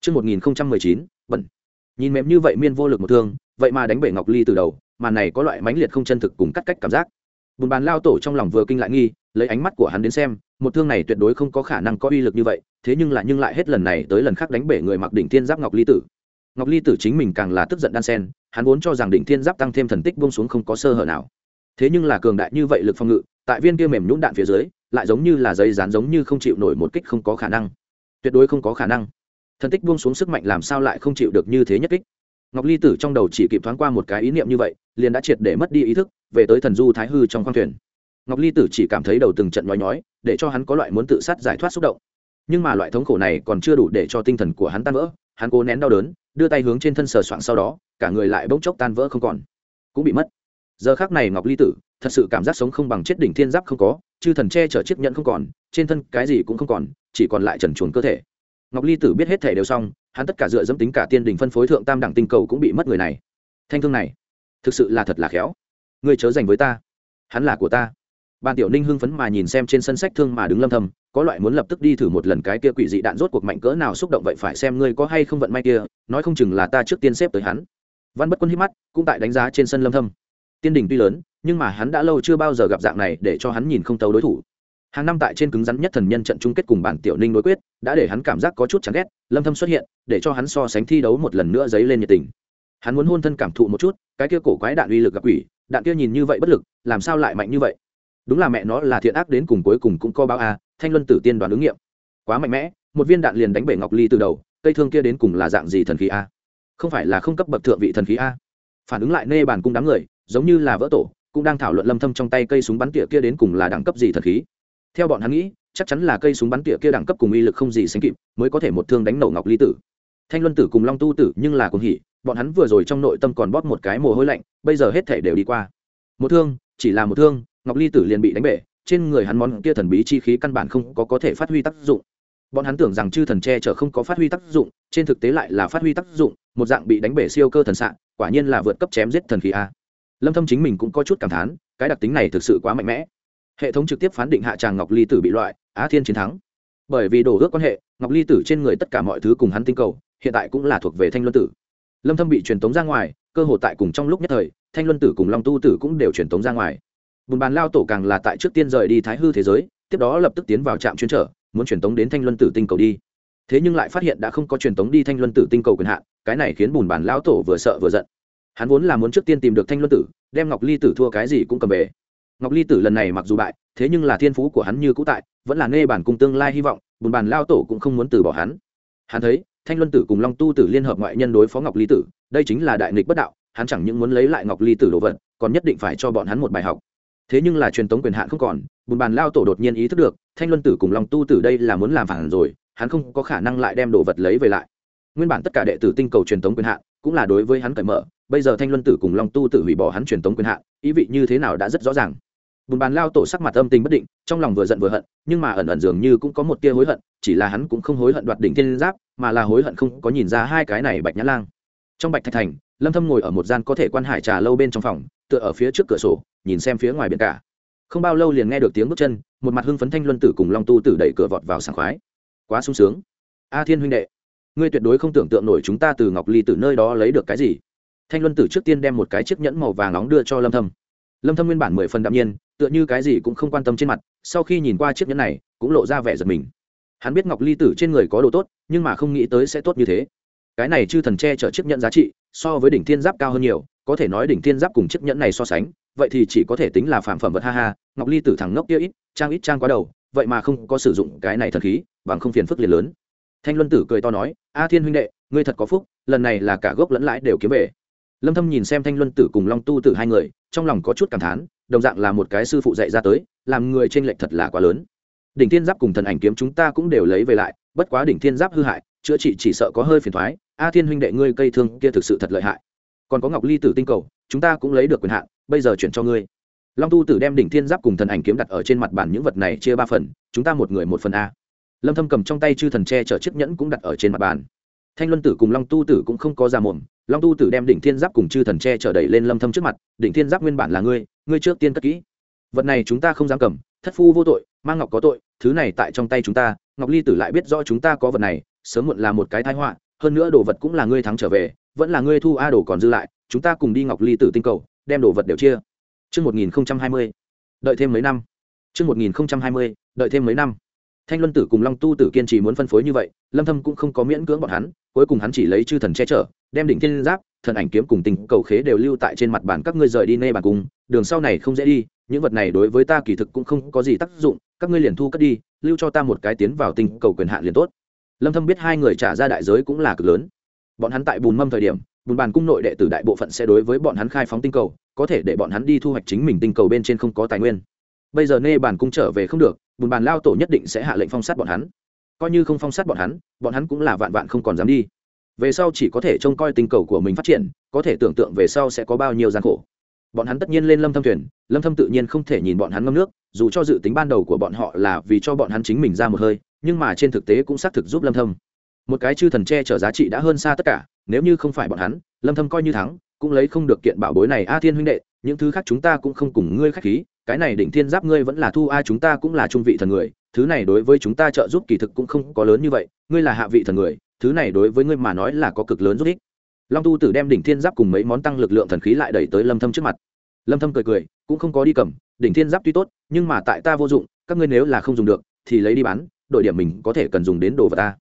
[SPEAKER 1] Trước 1019, bẩn. Nhìn mềm như vậy miên vô lực một thương, vậy mà đánh bể Ngọc Ly từ đầu, màn này có loại mãnh liệt không chân thực cùng cắt cách cảm giác. Bùn bàn lao tổ trong lòng vừa kinh lại nghi, lấy ánh mắt của hắn đến xem, một thương này tuyệt đối không có khả năng có uy lực như vậy, thế nhưng lại nhưng lại hết lần này tới lần khác đánh bể người mặc đỉnh thiên giáp Ngọc Ly tử. Ngọc Ly tử chính mình càng là tức giận đan sen, hắn vốn cho rằng đỉnh thiên giáp tăng thêm thần tích buông xuống không có sơ hở nào. Thế nhưng là cường đại như vậy lực phòng ngự, tại viên kia mềm nhũn đạn phía dưới, lại giống như là giấy dán giống như không chịu nổi một kích không có khả năng. Tuyệt đối không có khả năng. Thần tích buông xuống sức mạnh làm sao lại không chịu được như thế nhất kích. Ngọc Ly tử trong đầu chỉ kịp thoáng qua một cái ý niệm như vậy, liền đã triệt để mất đi ý thức, về tới thần du thái hư trong khoang thuyền. Ngọc Ly tử chỉ cảm thấy đầu từng trận nhói nhói, để cho hắn có loại muốn tự sát giải thoát xúc động. Nhưng mà loại thống khổ này còn chưa đủ để cho tinh thần của hắn tan vỡ, hắn cố nén đau đớn, đưa tay hướng trên thân sờ soạng sau đó cả người lại bỗng chốc tan vỡ không còn cũng bị mất giờ khác này ngọc ly tử thật sự cảm giác sống không bằng chết đỉnh thiên giáp không có chư thần che chở chiếc nhẫn không còn trên thân cái gì cũng không còn chỉ còn lại trần chuồn cơ thể ngọc ly tử biết hết thể đều xong hắn tất cả dựa dẫm tính cả tiên đình phân phối thượng tam đẳng tinh cầu cũng bị mất người này. Thanh thương này, thực sự là thật là khéo. Người chớ dành với ta. Hắn là của ta. Ban tiểu ninh hưng phấn mà nhìn xem trên sân sách thương mà đứng lâm thầm có loại muốn lập tức đi thử một lần cái kia quỷ dị đạn rốt cuộc mạnh cỡ nào xúc động vậy phải xem ngươi có hay không vận may kia, nói không chừng là ta trước tiên xếp tới hắn. Văn bất quân hít mắt, cũng tại đánh giá trên sân lâm thâm. Tiên đình tuy lớn, nhưng mà hắn đã lâu chưa bao giờ gặp dạng này để cho hắn nhìn không tấu đối thủ hàng năm tại trên cứng rắn nhất thần nhân trận chung kết cùng bản tiểu ninh đối quyết, đã để hắn cảm giác có chút chán ghét, lâm thâm xuất hiện, để cho hắn so sánh thi đấu một lần nữa dấy lên nhiệt tình. Hắn muốn hôn thân cảm thụ một chút, cái kia cổ quái đạn uy lực gặp quỷ, đạn kia nhìn như vậy bất lực, làm sao lại mạnh như vậy? Đúng là mẹ nó là thiện ác đến cùng cuối cùng cũng co báo a, thanh luân tử tiên đoàn ứng nghiệm. Quá mạnh mẽ, một viên đạn liền đánh bể ngọc ly từ đầu, cây thương kia đến cùng là dạng gì thần khí a? Không phải là không cấp bậc thượng vị thần khí a? Phản ứng lại nê bàn cung đám người, giống như là vỡ tổ, cũng đang thảo luận lâm thâm trong tay cây súng bắn tỉa kia đến cùng là đẳng cấp gì thần khí theo bọn hắn nghĩ, chắc chắn là cây súng bắn tỉa kia đẳng cấp cùng uy lực không gì sánh kịp, mới có thể một thương đánh nổ ngọc ly tử. Thanh luân tử cùng long tu tử nhưng là cùng hỉ, bọn hắn vừa rồi trong nội tâm còn bóp một cái mồ hôi lạnh, bây giờ hết thể đều đi qua. Một thương, chỉ là một thương, ngọc ly tử liền bị đánh bể, trên người hắn món kia thần bí chi khí căn bản không có có thể phát huy tác dụng. Bọn hắn tưởng rằng chư thần che chở không có phát huy tác dụng, trên thực tế lại là phát huy tác dụng, một dạng bị đánh bể siêu cơ thần xạ, quả nhiên là vượt cấp chém giết thần khí a. Lâm thâm chính mình cũng có chút cảm thán, cái đặc tính này thực sự quá mạnh mẽ hệ thống trực tiếp phán định hạ tràng ngọc ly tử bị loại, á thiên chiến thắng. Bởi vì đổ ước quan hệ, ngọc ly tử trên người tất cả mọi thứ cùng hắn tinh cầu, hiện tại cũng là thuộc về thanh luân tử. Lâm thâm bị truyền tống ra ngoài, cơ hội tại cùng trong lúc nhất thời, thanh luân tử cùng long tu tử cũng đều truyền tống ra ngoài. Bùn bàn lao tổ càng là tại trước tiên rời đi thái hư thế giới, tiếp đó lập tức tiến vào trạm chuyên trở, muốn truyền tống đến thanh luân tử tinh cầu đi. Thế nhưng lại phát hiện đã không có truyền tống đi thanh luân tử tinh cầu quyền hạn, cái này khiến bùn bàn lao tổ vừa sợ vừa giận. Hắn vốn là muốn trước tiên tìm được thanh luân tử, đem ngọc ly tử thua cái gì cũng cầm về ngọc ly tử lần này mặc dù bại, thế nhưng là thiên phú của hắn như cũ tại, vẫn là nghe bản cung tương lai hy vọng, bùn bàn lao tổ cũng không muốn từ bỏ hắn. Hắn thấy, thanh luân tử cùng long tu tử liên hợp ngoại nhân đối phó ngọc ly tử, đây chính là đại nghịch bất đạo, hắn chẳng những muốn lấy lại ngọc ly tử đồ vật, còn nhất định phải cho bọn hắn một bài học. Thế nhưng là truyền tống quyền hạn không còn, bùn bàn lao tổ đột nhiên ý thức được, thanh luân tử cùng long tu tử đây là muốn làm phản rồi, hắn không có khả năng lại đem đồ vật lấy về lại. Nguyên bản tất cả đệ tử tinh cầu truyền tống quyền hạn, cũng là đối với hắn cởi mở, bây giờ thanh luân tử cùng long tu tử hủy bỏ hắn truyền tống quyền hạn, ý vị như thế nào đã rất rõ ràng bùn bàn lao tổ sắc mặt âm tình bất định, trong lòng vừa giận vừa hận, nhưng mà ẩn ẩn dường như cũng có một tia hối hận, chỉ là hắn cũng không hối hận đoạt đỉnh thiên giáp, mà là hối hận không có nhìn ra hai cái này bạch nhã lang. Trong bạch thạch thành, lâm thâm ngồi ở một gian có thể quan hải trà lâu bên trong phòng, tựa ở phía trước cửa sổ, nhìn xem phía ngoài biển cả. Không bao lâu liền nghe được tiếng bước chân, một mặt hưng phấn thanh luân tử cùng long tu tử đẩy cửa vọt vào sảng khoái. Quá sung sướng. A thiên huynh đệ, ngươi tuyệt đối không tưởng tượng nổi chúng ta từ ngọc ly từ nơi đó lấy được cái gì. Thanh luân tử trước tiên đem một cái chiếc nhẫn màu vàng nóng đưa cho lâm thâm. Lâm thâm nguyên bản mười phần đạm nhiên tựa như cái gì cũng không quan tâm trên mặt, sau khi nhìn qua chiếc nhẫn này, cũng lộ ra vẻ giật mình. Hắn biết ngọc ly tử trên người có đồ tốt, nhưng mà không nghĩ tới sẽ tốt như thế. Cái này chư thần che chở chiếc nhẫn giá trị, so với đỉnh thiên giáp cao hơn nhiều, có thể nói đỉnh thiên giáp cùng chiếc nhẫn này so sánh, vậy thì chỉ có thể tính là phạm phẩm vật ha ha, ngọc ly tử thẳng ngốc kia ít, trang ít trang quá đầu, vậy mà không có sử dụng cái này thần khí, bằng không phiền phức liền lớn. Thanh luân tử cười to nói, a thiên huynh đệ, ngươi thật có phúc, lần này là cả gốc lẫn lãi đều kiếm về. Lâm thâm nhìn xem thanh luân tử cùng long tu tử hai người, trong lòng có chút cảm thán đồng dạng là một cái sư phụ dạy ra tới, làm người trên lệnh thật là quá lớn. Đỉnh thiên giáp cùng thần ảnh kiếm chúng ta cũng đều lấy về lại, bất quá đỉnh thiên giáp hư hại, chữa trị chỉ sợ có hơi phiền thoái, a thiên huynh đệ ngươi cây thương kia thực sự thật lợi hại. Còn có ngọc ly tử tinh cầu, chúng ta cũng lấy được quyền hạn, bây giờ chuyển cho ngươi. Long tu tử đem đỉnh thiên giáp cùng thần ảnh kiếm đặt ở trên mặt bàn những vật này chia ba phần, chúng ta một người một phần a. Lâm thâm cầm trong tay chư thần tre chở chiếc nhẫn cũng đặt ở trên mặt bàn thanh luân tử cùng long tu tử cũng không có ra mồm long tu tử đem đỉnh thiên giáp cùng chư thần tre trở đẩy lên lâm thâm trước mặt đỉnh thiên giáp nguyên bản là ngươi ngươi trước tiên cất kỹ vật này chúng ta không dám cầm thất phu vô tội mang ngọc có tội thứ này tại trong tay chúng ta ngọc ly tử lại biết rõ chúng ta có vật này sớm muộn là một cái tai họa hơn nữa đồ vật cũng là ngươi thắng trở về vẫn là ngươi thu a đồ còn dư lại chúng ta cùng đi ngọc ly tử tinh cầu đem đồ vật đều chia Trước 1020, đợi thêm mấy năm. Trước 1020, đợi thêm mấy năm. Thanh Luân Tử cùng Long Tu Tử kiên trì muốn phân phối như vậy, Lâm Thâm cũng không có miễn cưỡng bọn hắn, cuối cùng hắn chỉ lấy chư thần che chở, đem đỉnh thiên giáp, thần ảnh kiếm cùng tình cầu khế đều lưu tại trên mặt bàn các ngươi rời đi nê bàn cùng, đường sau này không dễ đi, những vật này đối với ta kỳ thực cũng không có gì tác dụng, các ngươi liền thu cất đi, lưu cho ta một cái tiến vào tình cầu quyền hạn liền tốt. Lâm Thâm biết hai người trả ra đại giới cũng là cực lớn. Bọn hắn tại bùn mâm thời điểm, bùn bàn cung nội đệ tử đại bộ phận sẽ đối với bọn hắn khai phóng tinh cầu, có thể để bọn hắn đi thu hoạch chính mình tinh cầu bên trên không có tài nguyên bây giờ nê bản cung trở về không được, bùn bàn lao tổ nhất định sẽ hạ lệnh phong sát bọn hắn. Coi như không phong sát bọn hắn bọn hắn cũng là vạn vạn không còn dám đi. Về sau chỉ có thể trông coi tình cầu của mình phát triển, có thể tưởng tượng về sau sẽ có bao nhiêu gian khổ. Bọn hắn tất nhiên lên lâm thâm thuyền, lâm thâm tự nhiên không thể nhìn bọn hắn ngâm nước, dù cho dự tính ban đầu của bọn họ là vì cho bọn hắn chính mình ra một hơi, nhưng mà trên thực tế cũng xác thực giúp lâm thâm. Một cái chư thần che chở giá trị đã hơn xa tất cả, nếu như không phải bọn hắn, lâm thâm coi như thắng, cũng lấy không được kiện bảo bối này a thiên huynh đệ, những thứ khác chúng ta cũng không cùng ngươi khách khí cái này đỉnh thiên giáp ngươi vẫn là thu a chúng ta cũng là trung vị thần người, thứ này đối với chúng ta trợ giúp kỳ thực cũng không có lớn như vậy, ngươi là hạ vị thần người, thứ này đối với ngươi mà nói là có cực lớn giúp ích. Long tu tử đem đỉnh thiên giáp cùng mấy món tăng lực lượng thần khí lại đẩy tới lâm thâm trước mặt. Lâm thâm cười cười, cũng không có đi cầm, đỉnh thiên giáp tuy tốt, nhưng mà tại ta vô dụng, các ngươi nếu là không dùng được, thì lấy đi bán đội điểm mình có thể cần dùng đến đồ vật ta.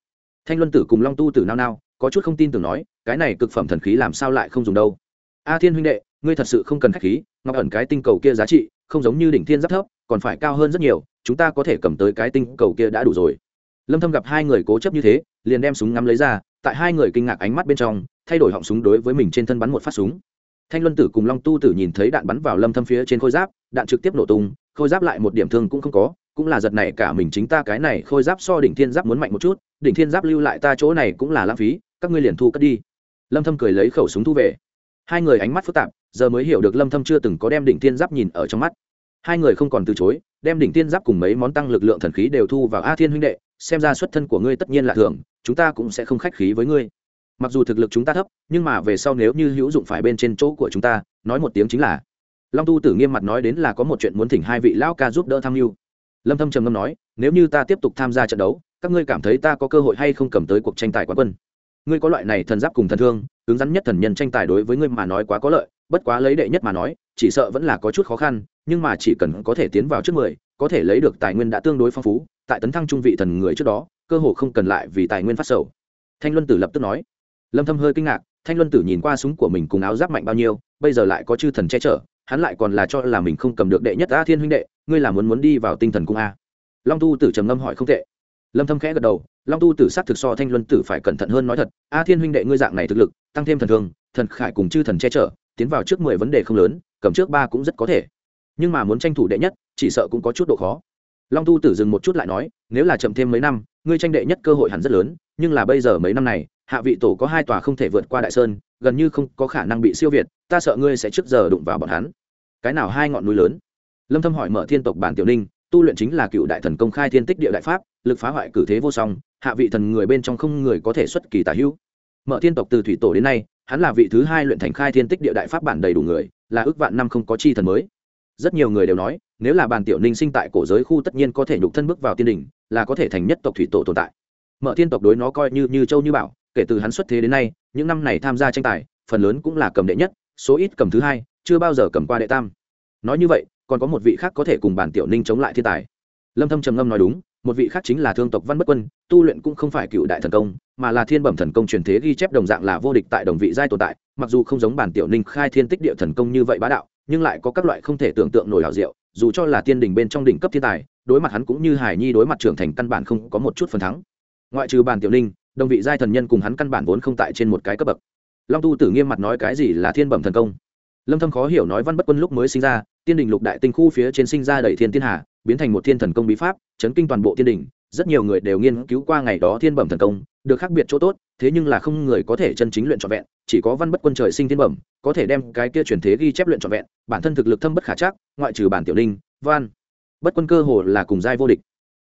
[SPEAKER 1] Thanh luân tử cùng long tu tử nao nao, có chút không tin tưởng nói, cái này cực phẩm thần khí làm sao lại không dùng đâu? A thiên huynh đệ, ngươi thật sự không cần khách khí, ngọc ẩn cái tinh cầu kia giá trị không giống như đỉnh thiên giáp thấp, còn phải cao hơn rất nhiều, chúng ta có thể cầm tới cái tinh cầu kia đã đủ rồi. Lâm thâm gặp hai người cố chấp như thế, liền đem súng ngắm lấy ra, tại hai người kinh ngạc ánh mắt bên trong, thay đổi họng súng đối với mình trên thân bắn một phát súng. Thanh luân tử cùng long tu tử nhìn thấy đạn bắn vào lâm thâm phía trên khôi giáp, đạn trực tiếp nổ tung, khôi giáp lại một điểm thương cũng không có, cũng là giật này cả mình chính ta cái này khôi giáp so đỉnh thiên giáp muốn mạnh một chút, đỉnh thiên giáp lưu lại ta chỗ này cũng là lãng phí, các ngươi liền thu cất đi. Lâm thâm cười lấy khẩu súng thu về. Hai người ánh mắt phức tạp giờ mới hiểu được lâm thâm chưa từng có đem đỉnh thiên giáp nhìn ở trong mắt. Hai người không còn từ chối, đem đỉnh thiên giáp cùng mấy món tăng lực lượng thần khí đều thu vào a thiên huynh đệ, xem ra xuất thân của ngươi tất nhiên là thường, chúng ta cũng sẽ không khách khí với ngươi. Mặc dù thực lực chúng ta thấp, nhưng mà về sau nếu như hữu dụng phải bên trên chỗ của chúng ta, nói một tiếng chính là. Long tu tử nghiêm mặt nói đến là có một chuyện muốn thỉnh hai vị lão ca giúp đỡ tham mưu. Lâm thâm trầm ngâm nói, nếu như ta tiếp tục tham gia trận đấu, các ngươi cảm thấy ta có cơ hội hay không cầm tới cuộc tranh tài quán quân? Ngươi có loại này thần giáp cùng thần thương, cứng rắn nhất thần nhân tranh tài đối với ngươi mà nói quá có lợi bất quá lấy đệ nhất mà nói, chỉ sợ vẫn là có chút khó khăn, nhưng mà chỉ cần có thể tiến vào trước mười, có thể lấy được tài nguyên đã tương đối phong phú, tại tấn thăng trung vị thần người trước đó, cơ hồ không cần lại vì tài nguyên phát sầu. Thanh luân tử lập tức nói. Lâm thâm hơi kinh ngạc, thanh luân tử nhìn qua súng của mình cùng áo giáp mạnh bao nhiêu, bây giờ lại có chư thần che chở, hắn lại còn là cho là mình không cầm được đệ nhất a thiên huynh đệ, ngươi là muốn muốn đi vào tinh thần cung a. Long tu tử trầm ngâm hỏi không tệ. Lâm thâm khẽ gật đầu, long tu tử sát thực so thanh luân tử phải cẩn thận hơn nói thật, a thiên huynh đệ ngươi dạng này thực lực, tăng thêm thần thương, thần khải cùng chư thần che chở tiến vào trước mười vấn đề không lớn, cầm trước ba cũng rất có thể. Nhưng mà muốn tranh thủ đệ nhất, chỉ sợ cũng có chút độ khó. Long tu tử dừng một chút lại nói, nếu là chậm thêm mấy năm, ngươi tranh đệ nhất cơ hội hẳn rất lớn, nhưng là bây giờ mấy năm này, hạ vị tổ có hai tòa không thể vượt qua đại sơn, gần như không có khả năng bị siêu việt, ta sợ ngươi sẽ trước giờ đụng vào bọn hắn. Cái nào hai ngọn núi lớn? Lâm thâm hỏi mở thiên tộc bản tiểu ninh, tu luyện chính là cựu đại thần công khai thiên tích địa đại pháp, lực phá hoại cử thế vô song, hạ vị thần người bên trong không người có thể xuất kỳ tả hữu mở thiên tộc từ thủy tổ đến nay, hắn là vị thứ hai luyện thành khai thiên tích địa đại pháp bản đầy đủ người, là ước vạn năm không có chi thần mới. Rất nhiều người đều nói, nếu là bàn tiểu ninh sinh tại cổ giới khu tất nhiên có thể nhục thân bước vào tiên đỉnh, là có thể thành nhất tộc thủy tổ tồn tại. Mở thiên tộc đối nó coi như như châu như bảo, kể từ hắn xuất thế đến nay, những năm này tham gia tranh tài, phần lớn cũng là cầm đệ nhất, số ít cầm thứ hai, chưa bao giờ cầm qua đệ tam. Nói như vậy, còn có một vị khác có thể cùng bản tiểu ninh chống lại thiên tài. Lâm thâm trầm ngâm nói đúng một vị khác chính là thương tộc văn bất quân, tu luyện cũng không phải cựu đại thần công, mà là thiên bẩm thần công truyền thế ghi chép đồng dạng là vô địch tại đồng vị giai tồn tại. Mặc dù không giống bản tiểu ninh khai thiên tích địa thần công như vậy bá đạo, nhưng lại có các loại không thể tưởng tượng nổi hảo diệu, dù cho là tiên đỉnh bên trong đỉnh cấp thiên tài, đối mặt hắn cũng như hải nhi đối mặt trưởng thành căn bản không có một chút phần thắng. Ngoại trừ bản tiểu ninh, đồng vị giai thần nhân cùng hắn căn bản vốn không tại trên một cái cấp bậc. Long tu tử nghiêm mặt nói cái gì là thiên bẩm thần công? Lâm thâm khó hiểu nói văn bất quân lúc mới sinh ra, tiên đình lục đại tinh khu phía trên sinh ra đầy thiên tiên hà, biến thành một thiên thần công bí pháp, chấn kinh toàn bộ tiên đình, rất nhiều người đều nghiên cứu qua ngày đó thiên bẩm thần công, được khác biệt chỗ tốt, thế nhưng là không người có thể chân chính luyện trọn vẹn, chỉ có văn bất quân trời sinh thiên bẩm, có thể đem cái kia truyền thế ghi chép luyện trọn vẹn, bản thân thực lực thâm bất khả chắc, ngoại trừ bản tiểu linh, văn bất quân cơ hồ là cùng giai vô địch.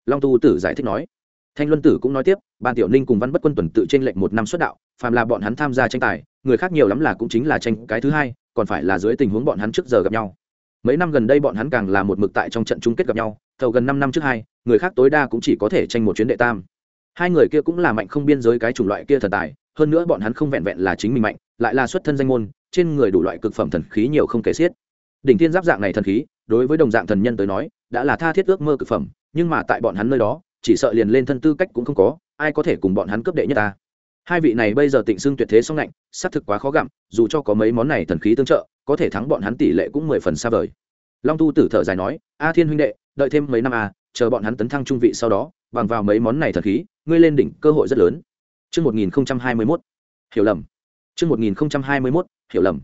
[SPEAKER 1] Long tu tử giải thích nói, thanh luân tử cũng nói tiếp, bản tiểu linh cùng văn bất quân tuần tự trên lệnh một năm xuất đạo, phàm là bọn hắn tham gia tranh tài, người khác nhiều lắm là cũng chính là tranh cái thứ hai còn phải là dưới tình huống bọn hắn trước giờ gặp nhau. Mấy năm gần đây bọn hắn càng là một mực tại trong trận chung kết gặp nhau, thầu gần năm năm trước hai, người khác tối đa cũng chỉ có thể tranh một chuyến đệ tam. Hai người kia cũng là mạnh không biên giới cái chủng loại kia thần tài, hơn nữa bọn hắn không vẹn vẹn là chính mình mạnh, lại là xuất thân danh môn, trên người đủ loại cực phẩm thần khí nhiều không kể xiết. Đỉnh thiên giáp dạng này thần khí, đối với đồng dạng thần nhân tới nói, đã là tha thiết ước mơ cực phẩm, nhưng mà tại bọn hắn nơi đó, chỉ sợ liền lên thân tư cách cũng không có, ai có thể cùng bọn hắn cướp đệ nhất ta hai vị này bây giờ tịnh xưng tuyệt thế song lạnh xác thực quá khó gặm dù cho có mấy món này thần khí tương trợ có thể thắng bọn hắn tỷ lệ cũng mười phần xa vời long tu tử thở dài nói a thiên huynh đệ đợi thêm mấy năm a chờ bọn hắn tấn thăng trung vị sau đó bằng vào mấy món này thần khí ngươi lên đỉnh cơ hội rất lớn Trước 1021, hiểu lầm. Trước 1021, hiểu lầm.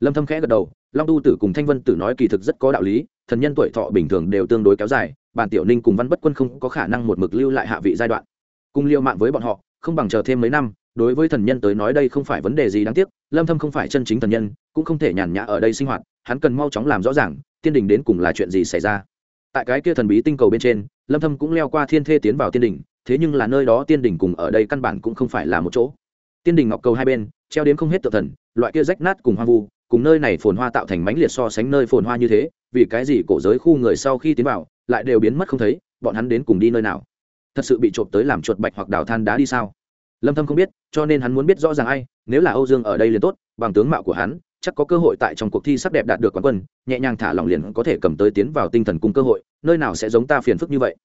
[SPEAKER 1] Lâm Thâm khẽ gật đầu, Long Tu Tử cùng Thanh Vân Tử nói kỳ thực rất có đạo lý, thần nhân tuổi thọ bình thường đều tương đối kéo dài, bản tiểu Ninh cùng Văn Bất Quân không có khả năng một mực lưu lại hạ vị giai đoạn. Cùng liêu mạng với bọn họ, không bằng chờ thêm mấy năm, đối với thần nhân tới nói đây không phải vấn đề gì đáng tiếc, Lâm Thâm không phải chân chính thần nhân, cũng không thể nhàn nhã ở đây sinh hoạt, hắn cần mau chóng làm rõ ràng, tiên đình đến cùng là chuyện gì xảy ra. Tại cái kia thần bí tinh cầu bên trên, Lâm Thâm cũng leo qua thiên thê tiến vào tiên đình, thế nhưng là nơi đó tiên đình cùng ở đây căn bản cũng không phải là một chỗ. Tiên đình ngọc cầu hai bên, treo đến không hết tự thần, loại kia rách nát cùng hoang vu, cùng nơi này phồn hoa tạo thành mánh liệt so sánh nơi phồn hoa như thế vì cái gì cổ giới khu người sau khi tiến vào lại đều biến mất không thấy bọn hắn đến cùng đi nơi nào thật sự bị trộm tới làm chuột bạch hoặc đào than đá đi sao lâm thâm không biết, cho nên hắn muốn biết rõ ràng ai, nếu là âu dương ở đây liền tốt, bằng tướng mạo của hắn, chắc có cơ hội tại trong cuộc thi sắc đẹp đạt được quán quân, nhẹ nhàng thả lỏng liền có thể cầm tới tiến vào tinh thần cung cơ hội, nơi nào sẽ giống ta phiền phức như vậy.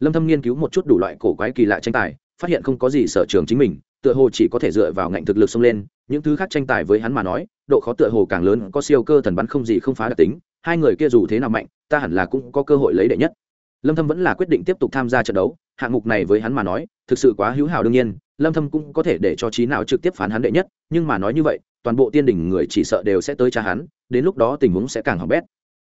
[SPEAKER 1] Lâm thâm nghiên cứu một chút đủ loại cổ quái kỳ lạ tranh tài, phát hiện không có gì sở trường chính mình, tựa hồ chỉ có thể dựa vào ngạnh thực lực xông lên, những thứ khác tranh tài với hắn mà nói, độ khó tựa hồ càng lớn, có siêu cơ thần bắn không gì không phá đặc tính, hai người kia dù thế nào mạnh, ta hẳn là cũng có cơ hội lấy đệ nhất. Lâm thâm vẫn là quyết định tiếp tục tham gia trận đấu, hạng mục này với hắn mà nói, thực sự quá hữu hảo đương nhiên lâm thâm cũng có thể để cho trí não trực tiếp phán hắn đệ nhất, nhưng mà nói như vậy, toàn bộ tiên đỉnh người chỉ sợ đều sẽ tới tra hắn, đến lúc đó tình huống sẽ càng hỏng bét.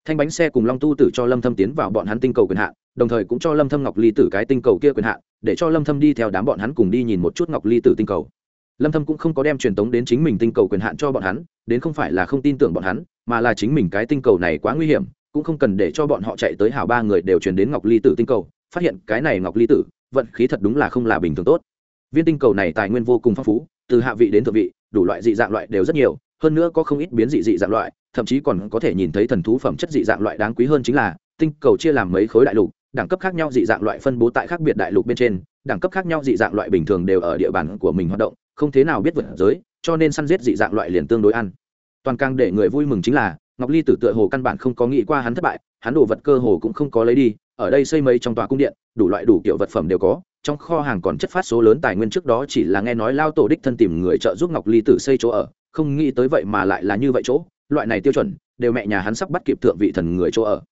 [SPEAKER 1] Thanh bánh xe cùng long tu tử cho lâm thâm tiến vào bọn hắn tinh cầu quyền hạn, đồng thời cũng cho lâm thâm ngọc ly tử cái tinh cầu kia quyền hạn, để cho lâm thâm đi theo đám bọn hắn cùng đi nhìn một chút ngọc ly tử tinh cầu. Lâm thâm cũng không có đem truyền tống đến chính mình tinh cầu quyền hạn cho bọn hắn, đến không phải là không tin tưởng bọn hắn, mà là chính mình cái tinh cầu này quá nguy hiểm, cũng không cần để cho bọn họ chạy tới hảo ba người đều truyền đến ngọc ly tử tinh cầu, phát hiện cái này ngọc ly tử, vận khí thật đúng là không là bình thường tốt viên tinh cầu này tài nguyên vô cùng phong phú, từ hạ vị đến thượng vị, đủ loại dị dạng loại đều rất nhiều, hơn nữa có không ít biến dị dị dạng loại, thậm chí còn có thể nhìn thấy thần thú phẩm chất dị dạng loại đáng quý hơn chính là, tinh cầu chia làm mấy khối đại lục, đẳng cấp khác nhau dị dạng loại phân bố tại khác biệt đại lục bên trên, đẳng cấp khác nhau dị dạng loại bình thường đều ở địa bàn của mình hoạt động, không thế nào biết vượt giới, cho nên săn giết dị dạng loại liền tương đối ăn. Toàn càng để người vui mừng chính là, ngọc ly tử tựa hồ căn bản không có nghĩ qua hắn thất bại, hắn đồ vật cơ hồ cũng không có lấy đi, ở đây xây mấy trong tòa cung điện, đủ loại đủ kiểu vật phẩm đều có trong kho hàng còn chất phát số lớn tài nguyên trước đó chỉ là nghe nói lao tổ đích thân tìm người trợ giúp ngọc ly tử xây chỗ ở, không nghĩ tới vậy mà lại là như vậy chỗ, loại này tiêu chuẩn, đều mẹ nhà hắn sắp bắt kịp thượng vị thần người chỗ ở.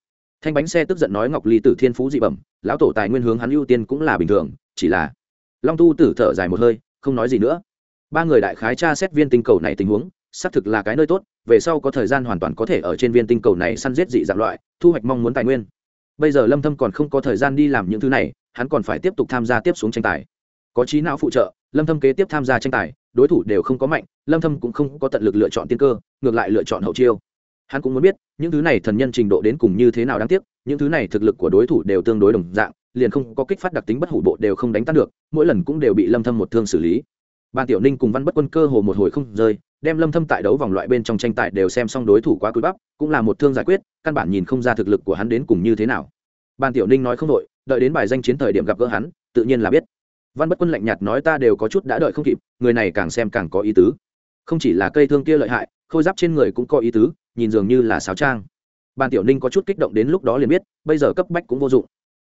[SPEAKER 1] Thanh bánh xe tức giận nói ngọc ly tử thiên phú dị bẩm, lão tổ tài nguyên hướng hắn ưu tiên cũng là bình thường, chỉ là long tu tử thở dài một hơi, không nói gì nữa. Ba người đại khái tra xét viên tinh cầu này tình huống, xác thực là cái nơi tốt, về sau có thời gian hoàn toàn có thể ở trên viên tinh cầu này săn giết dị dạng loại, thu hoạch mong muốn tài nguyên. Bây giờ lâm thâm còn không có thời gian đi làm những thứ này hắn còn phải tiếp tục tham gia tiếp xuống tranh tài. Có trí não phụ trợ, lâm thâm kế tiếp tham gia tranh tài, đối thủ đều không có mạnh, lâm thâm cũng không có tận lực lựa chọn tiên cơ, ngược lại lựa chọn hậu chiêu. Hắn cũng muốn biết, những thứ này thần nhân trình độ đến cùng như thế nào đáng tiếc, những thứ này thực lực của đối thủ đều tương đối đồng dạng, liền không có kích phát đặc tính bất hủ bộ đều không đánh tan được, mỗi lần cũng đều bị lâm thâm một thương xử lý. Ban tiểu ninh cùng văn bất quân cơ hồ một hồi không rơi, đem lâm thâm tại đấu vòng loại bên trong tranh tài đều xem xong đối thủ quá cúi bắp, cũng là một thương giải quyết, căn bản nhìn không ra thực lực của hắn đến cùng như thế nào ban tiểu ninh nói không đội đợi đến bài danh chiến thời điểm gặp gỡ hắn, tự nhiên là biết. Văn bất quân lạnh nhạt nói ta đều có chút đã đợi không kịp, người này càng xem càng có ý tứ. Không chỉ là cây thương kia lợi hại, khôi giáp trên người cũng có ý tứ, nhìn dường như là sáo trang. Ban tiểu ninh có chút kích động đến lúc đó liền biết, bây giờ cấp bách cũng vô dụng.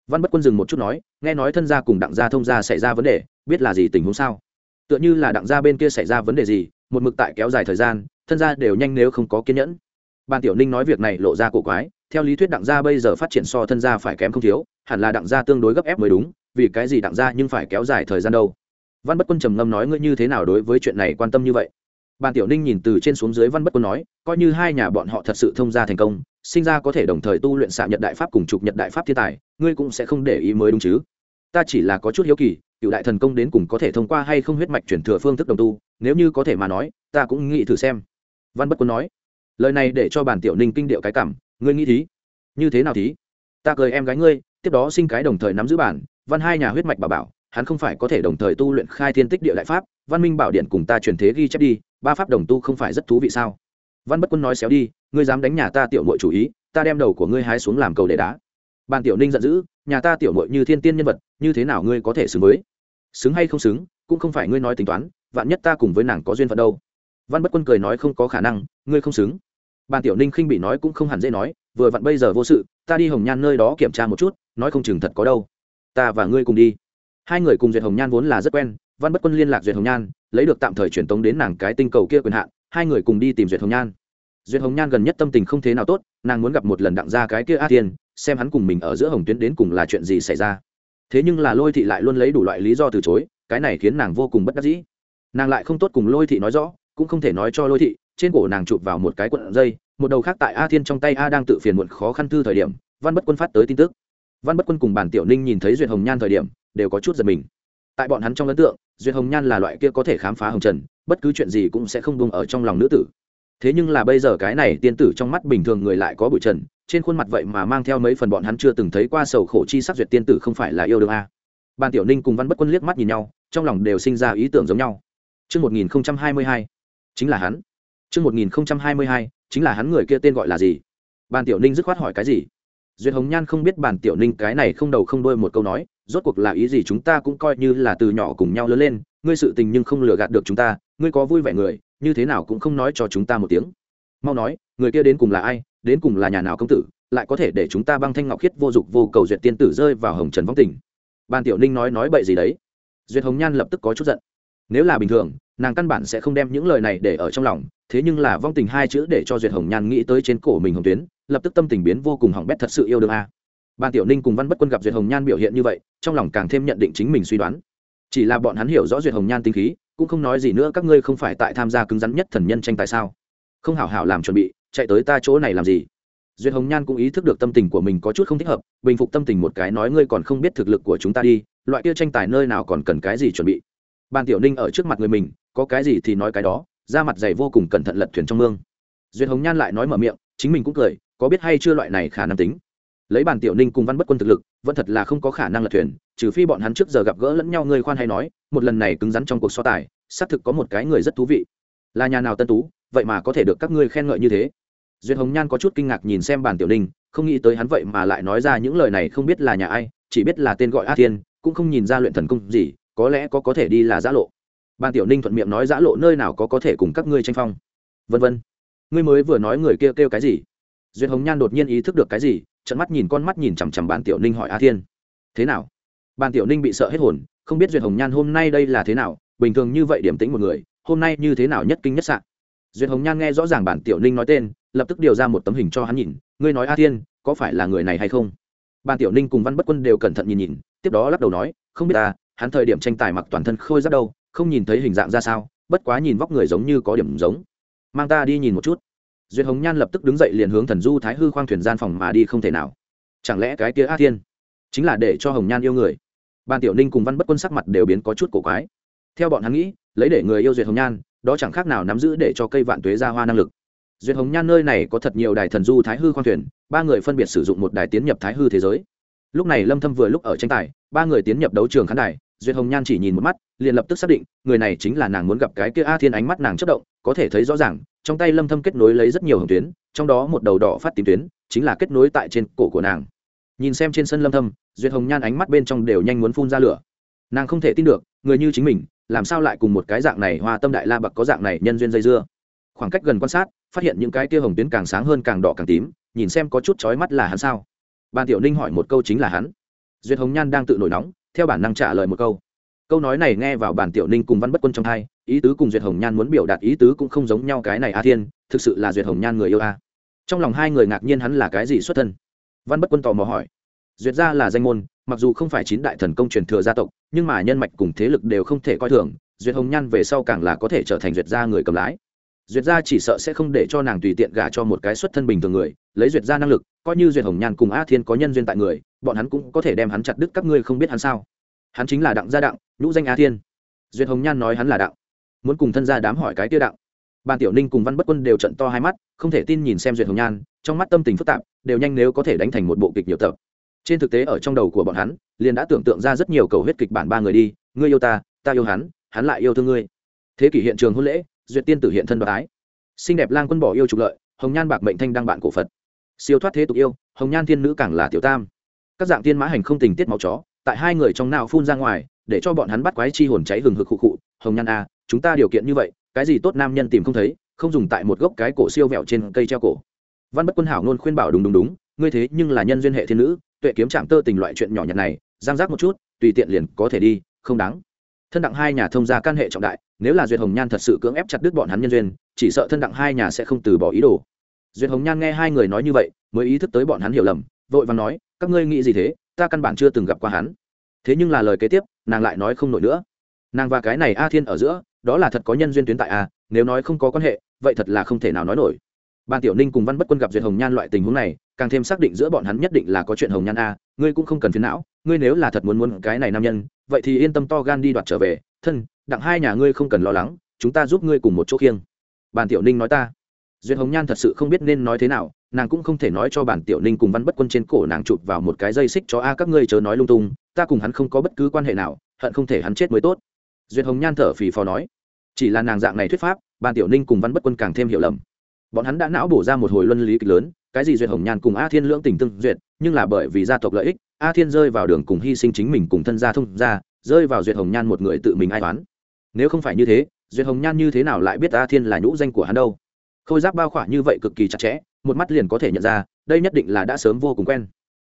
[SPEAKER 1] Văn bất quân dừng một chút nói, nghe nói thân gia cùng đặng gia thông gia xảy ra vấn đề, biết là gì tình huống sao? Tựa như là đặng gia bên kia xảy ra vấn đề gì, một mực tại kéo dài thời gian, thân gia đều nhanh nếu không có kiên nhẫn. Ban tiểu ninh nói việc này lộ ra cổ quái theo lý thuyết đặng gia bây giờ phát triển so thân gia phải kém không thiếu, hẳn là đặng gia tương đối gấp ép mới đúng, vì cái gì đặng gia nhưng phải kéo dài thời gian đâu? Văn bất quân trầm ngâm nói ngươi như thế nào đối với chuyện này quan tâm như vậy? Ban tiểu ninh nhìn từ trên xuống dưới văn bất quân nói, coi như hai nhà bọn họ thật sự thông gia thành công, sinh ra có thể đồng thời tu luyện xạ nhật đại pháp cùng trục nhật đại pháp thiên tài, ngươi cũng sẽ không để ý mới đúng chứ? Ta chỉ là có chút hiếu kỳ, cựu đại thần công đến cùng có thể thông qua hay không huyết mạch chuyển thừa phương thức đồng tu, nếu như có thể mà nói, ta cũng nghĩ thử xem. Văn bất quân nói, lời này để cho bản tiểu ninh kinh điệu cái cảm ngươi nghĩ thí? Như thế nào thí? Ta cười em gái ngươi, tiếp đó sinh cái đồng thời nắm giữ bản, văn hai nhà huyết mạch bà bảo, hắn không phải có thể đồng thời tu luyện khai thiên tích địa đại pháp, văn minh bảo điện cùng ta truyền thế ghi chép đi, ba pháp đồng tu không phải rất thú vị sao? Văn bất quân nói xéo đi, ngươi dám đánh nhà ta tiểu mội chủ ý, ta đem đầu của ngươi hái xuống làm cầu để đá. Bàn tiểu ninh giận dữ, nhà ta tiểu mội như thiên tiên nhân vật, như thế nào ngươi có thể xứng với? Xứng hay không xứng, cũng không phải ngươi nói tính toán, vạn nhất ta cùng với nàng có duyên phận đâu. Văn bất quân cười nói không có khả năng, ngươi không xứng bàn tiểu ninh khinh bị nói cũng không hẳn dễ nói, vừa vặn bây giờ vô sự, ta đi hồng nhan nơi đó kiểm tra một chút, nói không chừng thật có đâu. Ta và ngươi cùng đi. Hai người cùng duyệt hồng nhan vốn là rất quen, văn bất quân liên lạc duyệt hồng nhan, lấy được tạm thời truyền tống đến nàng cái tinh cầu kia quyền hạn, hai người cùng đi tìm duyệt hồng nhan. Duyệt hồng nhan gần nhất tâm tình không thế nào tốt, nàng muốn gặp một lần đặng ra cái kia a thiên, xem hắn cùng mình ở giữa hồng tuyến đến cùng là chuyện gì xảy ra. Thế nhưng là lôi thị lại luôn lấy đủ loại lý do từ chối, cái này khiến nàng vô cùng bất đắc dĩ. Nàng lại không tốt cùng lôi thị nói rõ, cũng không thể nói cho lôi thị trên cổ nàng chụp vào một cái cuộn dây một đầu khác tại a thiên trong tay a đang tự phiền muộn khó khăn thư thời điểm văn bất quân phát tới tin tức. Văn bất quân cùng bản tiểu ninh nhìn thấy duyệt hồng nhan thời điểm đều có chút giật mình. Tại bọn hắn trong ấn tượng duyệt hồng nhan là loại kia có thể khám phá hồng trần bất cứ chuyện gì cũng sẽ không buông ở trong lòng nữ tử. Thế nhưng là bây giờ cái này tiên tử trong mắt bình thường người lại có bụi trần trên khuôn mặt vậy mà mang theo mấy phần bọn hắn chưa từng thấy qua sầu khổ chi sắc duyệt tiên tử không phải là yêu đương a. Ban tiểu ninh cùng văn bất quân liếc mắt nhìn nhau trong lòng đều sinh ra ý tưởng giống nhau. Trước 1022, chính là hắn. Trước 1022, chính là hắn người kia tên gọi là gì? Ban tiểu ninh dứt khoát hỏi cái gì? Duyệt Hồng Nhan không biết Bàn tiểu ninh cái này không đầu không đuôi một câu nói, rốt cuộc là ý gì chúng ta cũng coi như là từ nhỏ cùng nhau lớn lên, ngươi sự tình nhưng không lừa gạt được chúng ta, ngươi có vui vẻ người, như thế nào cũng không nói cho chúng ta một tiếng mau nói người kia đến cùng là ai đến cùng là nhà nào công tử lại có thể để chúng ta băng thanh ngọc khiết vô dụng vô cầu duyệt tiên tử rơi vào hồng trần vong tình ban tiểu ninh nói nói bậy gì đấy duyệt hồng nhan lập tức có chút giận nếu là bình thường nàng căn bản sẽ không đem những lời này để ở trong lòng thế nhưng là vong tình hai chữ để cho duyệt hồng nhan nghĩ tới trên cổ mình hồng tuyến, lập tức tâm tình biến vô cùng hỏng bét thật sự yêu đương a. Ban tiểu ninh cùng văn bất quân gặp duyệt hồng nhan biểu hiện như vậy, trong lòng càng thêm nhận định chính mình suy đoán. Chỉ là bọn hắn hiểu rõ duyệt hồng nhan tinh khí, cũng không nói gì nữa, các ngươi không phải tại tham gia cứng rắn nhất thần nhân tranh tại sao? Không hảo hảo làm chuẩn bị, chạy tới ta chỗ này làm gì? Duyệt hồng nhan cũng ý thức được tâm tình của mình có chút không thích hợp, bình phục tâm tình một cái nói, ngươi còn không biết thực lực của chúng ta đi, loại kia tranh tài nơi nào còn cần cái gì chuẩn bị? Ban tiểu ninh ở trước mặt người mình, có cái gì thì nói cái đó ra mặt dày vô cùng cẩn thận lật thuyền trong mương. Duyệt hồng nhan lại nói mở miệng, chính mình cũng cười, có biết hay chưa loại này khả năng tính? Lấy bàn tiểu ninh cùng văn bất quân thực lực, vẫn thật là không có khả năng lật thuyền, trừ phi bọn hắn trước giờ gặp gỡ lẫn nhau người khoan hay nói, một lần này cứng rắn trong cuộc so tài, xác thực có một cái người rất thú vị. Là nhà nào tân tú, vậy mà có thể được các ngươi khen ngợi như thế? Duyệt hồng nhan có chút kinh ngạc nhìn xem bàn tiểu ninh, không nghĩ tới hắn vậy mà lại nói ra những lời này không biết là nhà ai, chỉ biết là tên gọi a thiên, cũng không nhìn ra luyện thần công gì, có lẽ có có thể đi là giã lộ bàn tiểu ninh thuận miệng nói giã lộ nơi nào có có thể cùng các ngươi tranh phong. Vân vân ngươi mới vừa nói người kia kêu, kêu cái gì? Duyệt hồng nhan đột nhiên ý thức được cái gì trận mắt nhìn con mắt nhìn chằm chằm bàn tiểu ninh hỏi a thiên. Thế nào? Bàn tiểu ninh bị sợ hết hồn không biết duyệt hồng nhan hôm nay đây là thế nào bình thường như vậy điểm tĩnh một người hôm nay như thế nào nhất kinh nhất sạn duyệt hồng nhan nghe rõ ràng bản tiểu ninh nói tên lập tức điều ra một tấm hình cho hắn nhìn ngươi nói a thiên có phải là người này hay không? Bàn tiểu ninh cùng văn bất quân đều cẩn thận nhìn nhìn tiếp đó lắc đầu nói không biết ta hắn thời điểm tranh tài mặc toàn thân khôi giáp đâu không nhìn thấy hình dạng ra sao, bất quá nhìn vóc người giống như có điểm giống. Mang ta đi nhìn một chút. Duyệt hồng nhan lập tức đứng dậy liền hướng thần du thái hư khoang thuyền gian phòng mà đi không thể nào. Chẳng lẽ cái kia a thiên chính là để cho hồng nhan yêu người? Ban tiểu ninh cùng văn bất quân sắc mặt đều biến có chút cổ quái. Theo bọn hắn nghĩ, lấy để người yêu duyệt hồng nhan, đó chẳng khác nào nắm giữ để cho cây vạn tuế ra hoa năng lực. Duyệt hồng nhan nơi này có thật nhiều đài thần du thái hư khoang thuyền, ba người phân biệt sử dụng một đài tiến nhập thái hư thế giới. Lúc này lâm thâm vừa lúc ở tranh tài, ba người tiến nhập đấu trường khán đài duyệt hồng nhan chỉ nhìn một mắt, liền lập tức xác định, người này chính là nàng muốn gặp cái kia a thiên ánh mắt nàng chất động, có thể thấy rõ ràng, trong tay lâm thâm kết nối lấy rất nhiều hồng tuyến, trong đó một đầu đỏ phát tím tuyến, chính là kết nối tại trên cổ của nàng. Nhìn xem trên sân lâm thâm, duyệt hồng nhan ánh mắt bên trong đều nhanh muốn phun ra lửa. Nàng không thể tin được, người như chính mình, làm sao lại cùng một cái dạng này hoa tâm đại la bậc có dạng này nhân duyên dây dưa. Khoảng cách gần quan sát, phát hiện những cái kia hồng tuyến càng sáng hơn càng đỏ càng tím, nhìn xem có chút chói mắt là hắn sao? Ban tiểu ninh hỏi một câu chính là hắn. Duyệt hồng nhan đang tự nổi nóng theo bản năng trả lời một câu. Câu nói này nghe vào bản tiểu ninh cùng văn bất quân trong hai, ý tứ cùng duyệt hồng nhan muốn biểu đạt ý tứ cũng không giống nhau cái này a thiên, thực sự là duyệt hồng nhan người yêu a. Trong lòng hai người ngạc nhiên hắn là cái gì xuất thân? Văn bất quân tò mò hỏi. Duyệt gia là danh môn, mặc dù không phải chín đại thần công truyền thừa gia tộc, nhưng mà nhân mạch cùng thế lực đều không thể coi thường, duyệt hồng nhan về sau càng là có thể trở thành duyệt gia người cầm lái. Duyệt gia chỉ sợ sẽ không để cho nàng tùy tiện gả cho một cái xuất thân bình thường người lấy duyệt ra năng lực, coi như duyệt hồng nhàn cùng a thiên có nhân duyên tại người, bọn hắn cũng có thể đem hắn chặt đứt, các ngươi không biết hắn sao? Hắn chính là đặng gia đặng, nhũ danh a thiên. Duyệt hồng nhan nói hắn là đặng. Muốn cùng thân gia đám hỏi cái tiêu đặng. Bàn tiểu ninh cùng văn bất quân đều trận to hai mắt, không thể tin nhìn xem duyệt hồng nhan, trong mắt tâm tình phức tạp, đều nhanh nếu có thể đánh thành một bộ kịch nhiều tập. Trên thực tế ở trong đầu của bọn hắn, liền đã tưởng tượng ra rất nhiều cầu huyết kịch bản ba người đi, ngươi yêu ta ta yêu hắn hắn lại yêu thương ngươi. Thế kỷ hiện trường hôn lễ, duyệt tiên tử hiện thân đoái xinh đẹp lang quân bỏ yêu trục lợi, hồng nhan bạc mệnh thanh đăng bạn cổ phật siêu thoát thế tục yêu hồng nhan thiên nữ càng là tiểu tam. Các dạng tiên mã hành không tình tiết máu chó tại hai người trong nào phun ra ngoài để cho bọn hắn bắt quái chi hồn cháy hừng hực khụ khụ hồng nhan a à, chúng ta điều kiện như vậy cái gì tốt nam nhân tìm không thấy không dùng tại một gốc cái cổ siêu vẹo trên cây treo cổ. Văn bất quân hảo nôn khuyên bảo đúng đúng đúng ngươi thế nhưng là nhân duyên hệ thiên nữ tuệ kiếm chạm tơ tình loại chuyện nhỏ nhặt này giang giác một chút tùy tiện liền có thể đi không đáng. Thân đặng hai nhà thông gia can hệ trọng đại nếu là duyệt hồng nhan thật sự cưỡng ép chặt đứt bọn hắn nhân duyên chỉ sợ thân đặng hai nhà sẽ không từ bỏ ý đồ duyệt hồng nhan nghe hai người nói như vậy, mới ý thức tới bọn hắn hiểu lầm, vội và nói, các ngươi nghĩ gì thế? Ta căn bản chưa từng gặp qua hắn. Thế nhưng là lời kế tiếp, nàng lại nói không nổi nữa. Nàng và cái này a thiên ở giữa, đó là thật có nhân duyên tuyến tại a, nếu nói không có quan hệ, vậy thật là không thể nào nói nổi. Ban tiểu ninh cùng văn bất quân gặp duyệt hồng nhan loại tình huống này, càng thêm xác định giữa bọn hắn nhất định là có chuyện hồng nhan a, ngươi cũng không cần phiền não, ngươi nếu là thật muốn muốn cái này nam nhân, vậy thì yên tâm to gan đi đoạt trở về. Thân, đặng hai nhà ngươi không cần lo lắng, chúng ta giúp ngươi cùng một chỗ khiêng. Bàn tiểu ninh nói ta duyệt hồng nhan thật sự không biết nên nói thế nào, nàng cũng không thể nói cho bản tiểu ninh cùng văn bất quân trên cổ nàng chụp vào một cái dây xích cho a, các ngươi chớ nói lung tung, ta cùng hắn không có bất cứ quan hệ nào, hận không thể hắn chết mới tốt. Duyệt hồng nhan thở phì phò nói. Chỉ là nàng dạng này thuyết pháp, bản tiểu ninh cùng văn bất quân càng thêm hiểu lầm. Bọn hắn đã não bổ ra một hồi luân lý kịch lớn, cái gì duyệt hồng nhan cùng a thiên lưỡng tình tương duyệt, nhưng là bởi vì gia tộc lợi ích, a thiên rơi vào đường cùng hy sinh chính mình cùng thân gia thông gia, rơi vào duyệt hồng nhan một người tự mình ai toán nếu không phải như thế duyệt hồng nhan như thế nào lại biết a thiên là nhũ danh của hắn đâu? Khôi giáp bao khỏa như vậy cực kỳ chặt chẽ một mắt liền có thể nhận ra đây nhất định là đã sớm vô cùng quen.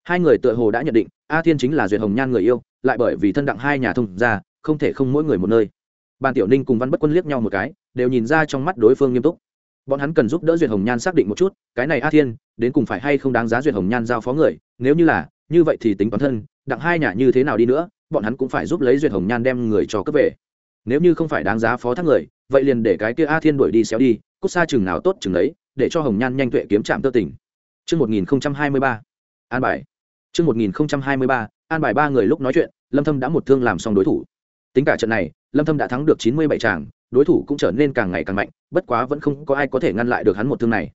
[SPEAKER 1] Hai người tựa hồ đã nhận định a thiên chính là duyệt hồng nhan người yêu lại bởi vì thân đặng hai nhà thông ra, không thể không mỗi người một nơi. Bàn tiểu ninh cùng văn bất quân liếc nhau một cái đều nhìn ra trong mắt đối phương nghiêm túc. Bọn hắn cần giúp đỡ duyệt hồng nhan xác định một chút cái này a thiên đến cùng phải hay không đáng giá duyệt hồng nhan giao phó người nếu như là như vậy thì tính toán thân đặng hai nhà như thế nào đi nữa bọn hắn cũng phải giúp lấy duyệt hồng nhan đem người cho cấp về. Nếu như không phải đáng giá phó thác người vậy liền để cái kia a thiên đuổi đi xéo đi cút xa chừng nào tốt chừng đấy để cho hồng nhan nhanh tuệ kiếm trạm tơ tỉnh Trước 1023, an bài. Trước 1023, an bài ba người lúc nói chuyện, Lâm Thâm đã một thương làm xong đối thủ. Tính cả trận này, Lâm Thâm đã thắng được 97 tràng, đối thủ cũng trở nên càng ngày càng mạnh, bất quá vẫn không có ai có thể ngăn lại được hắn một thương này.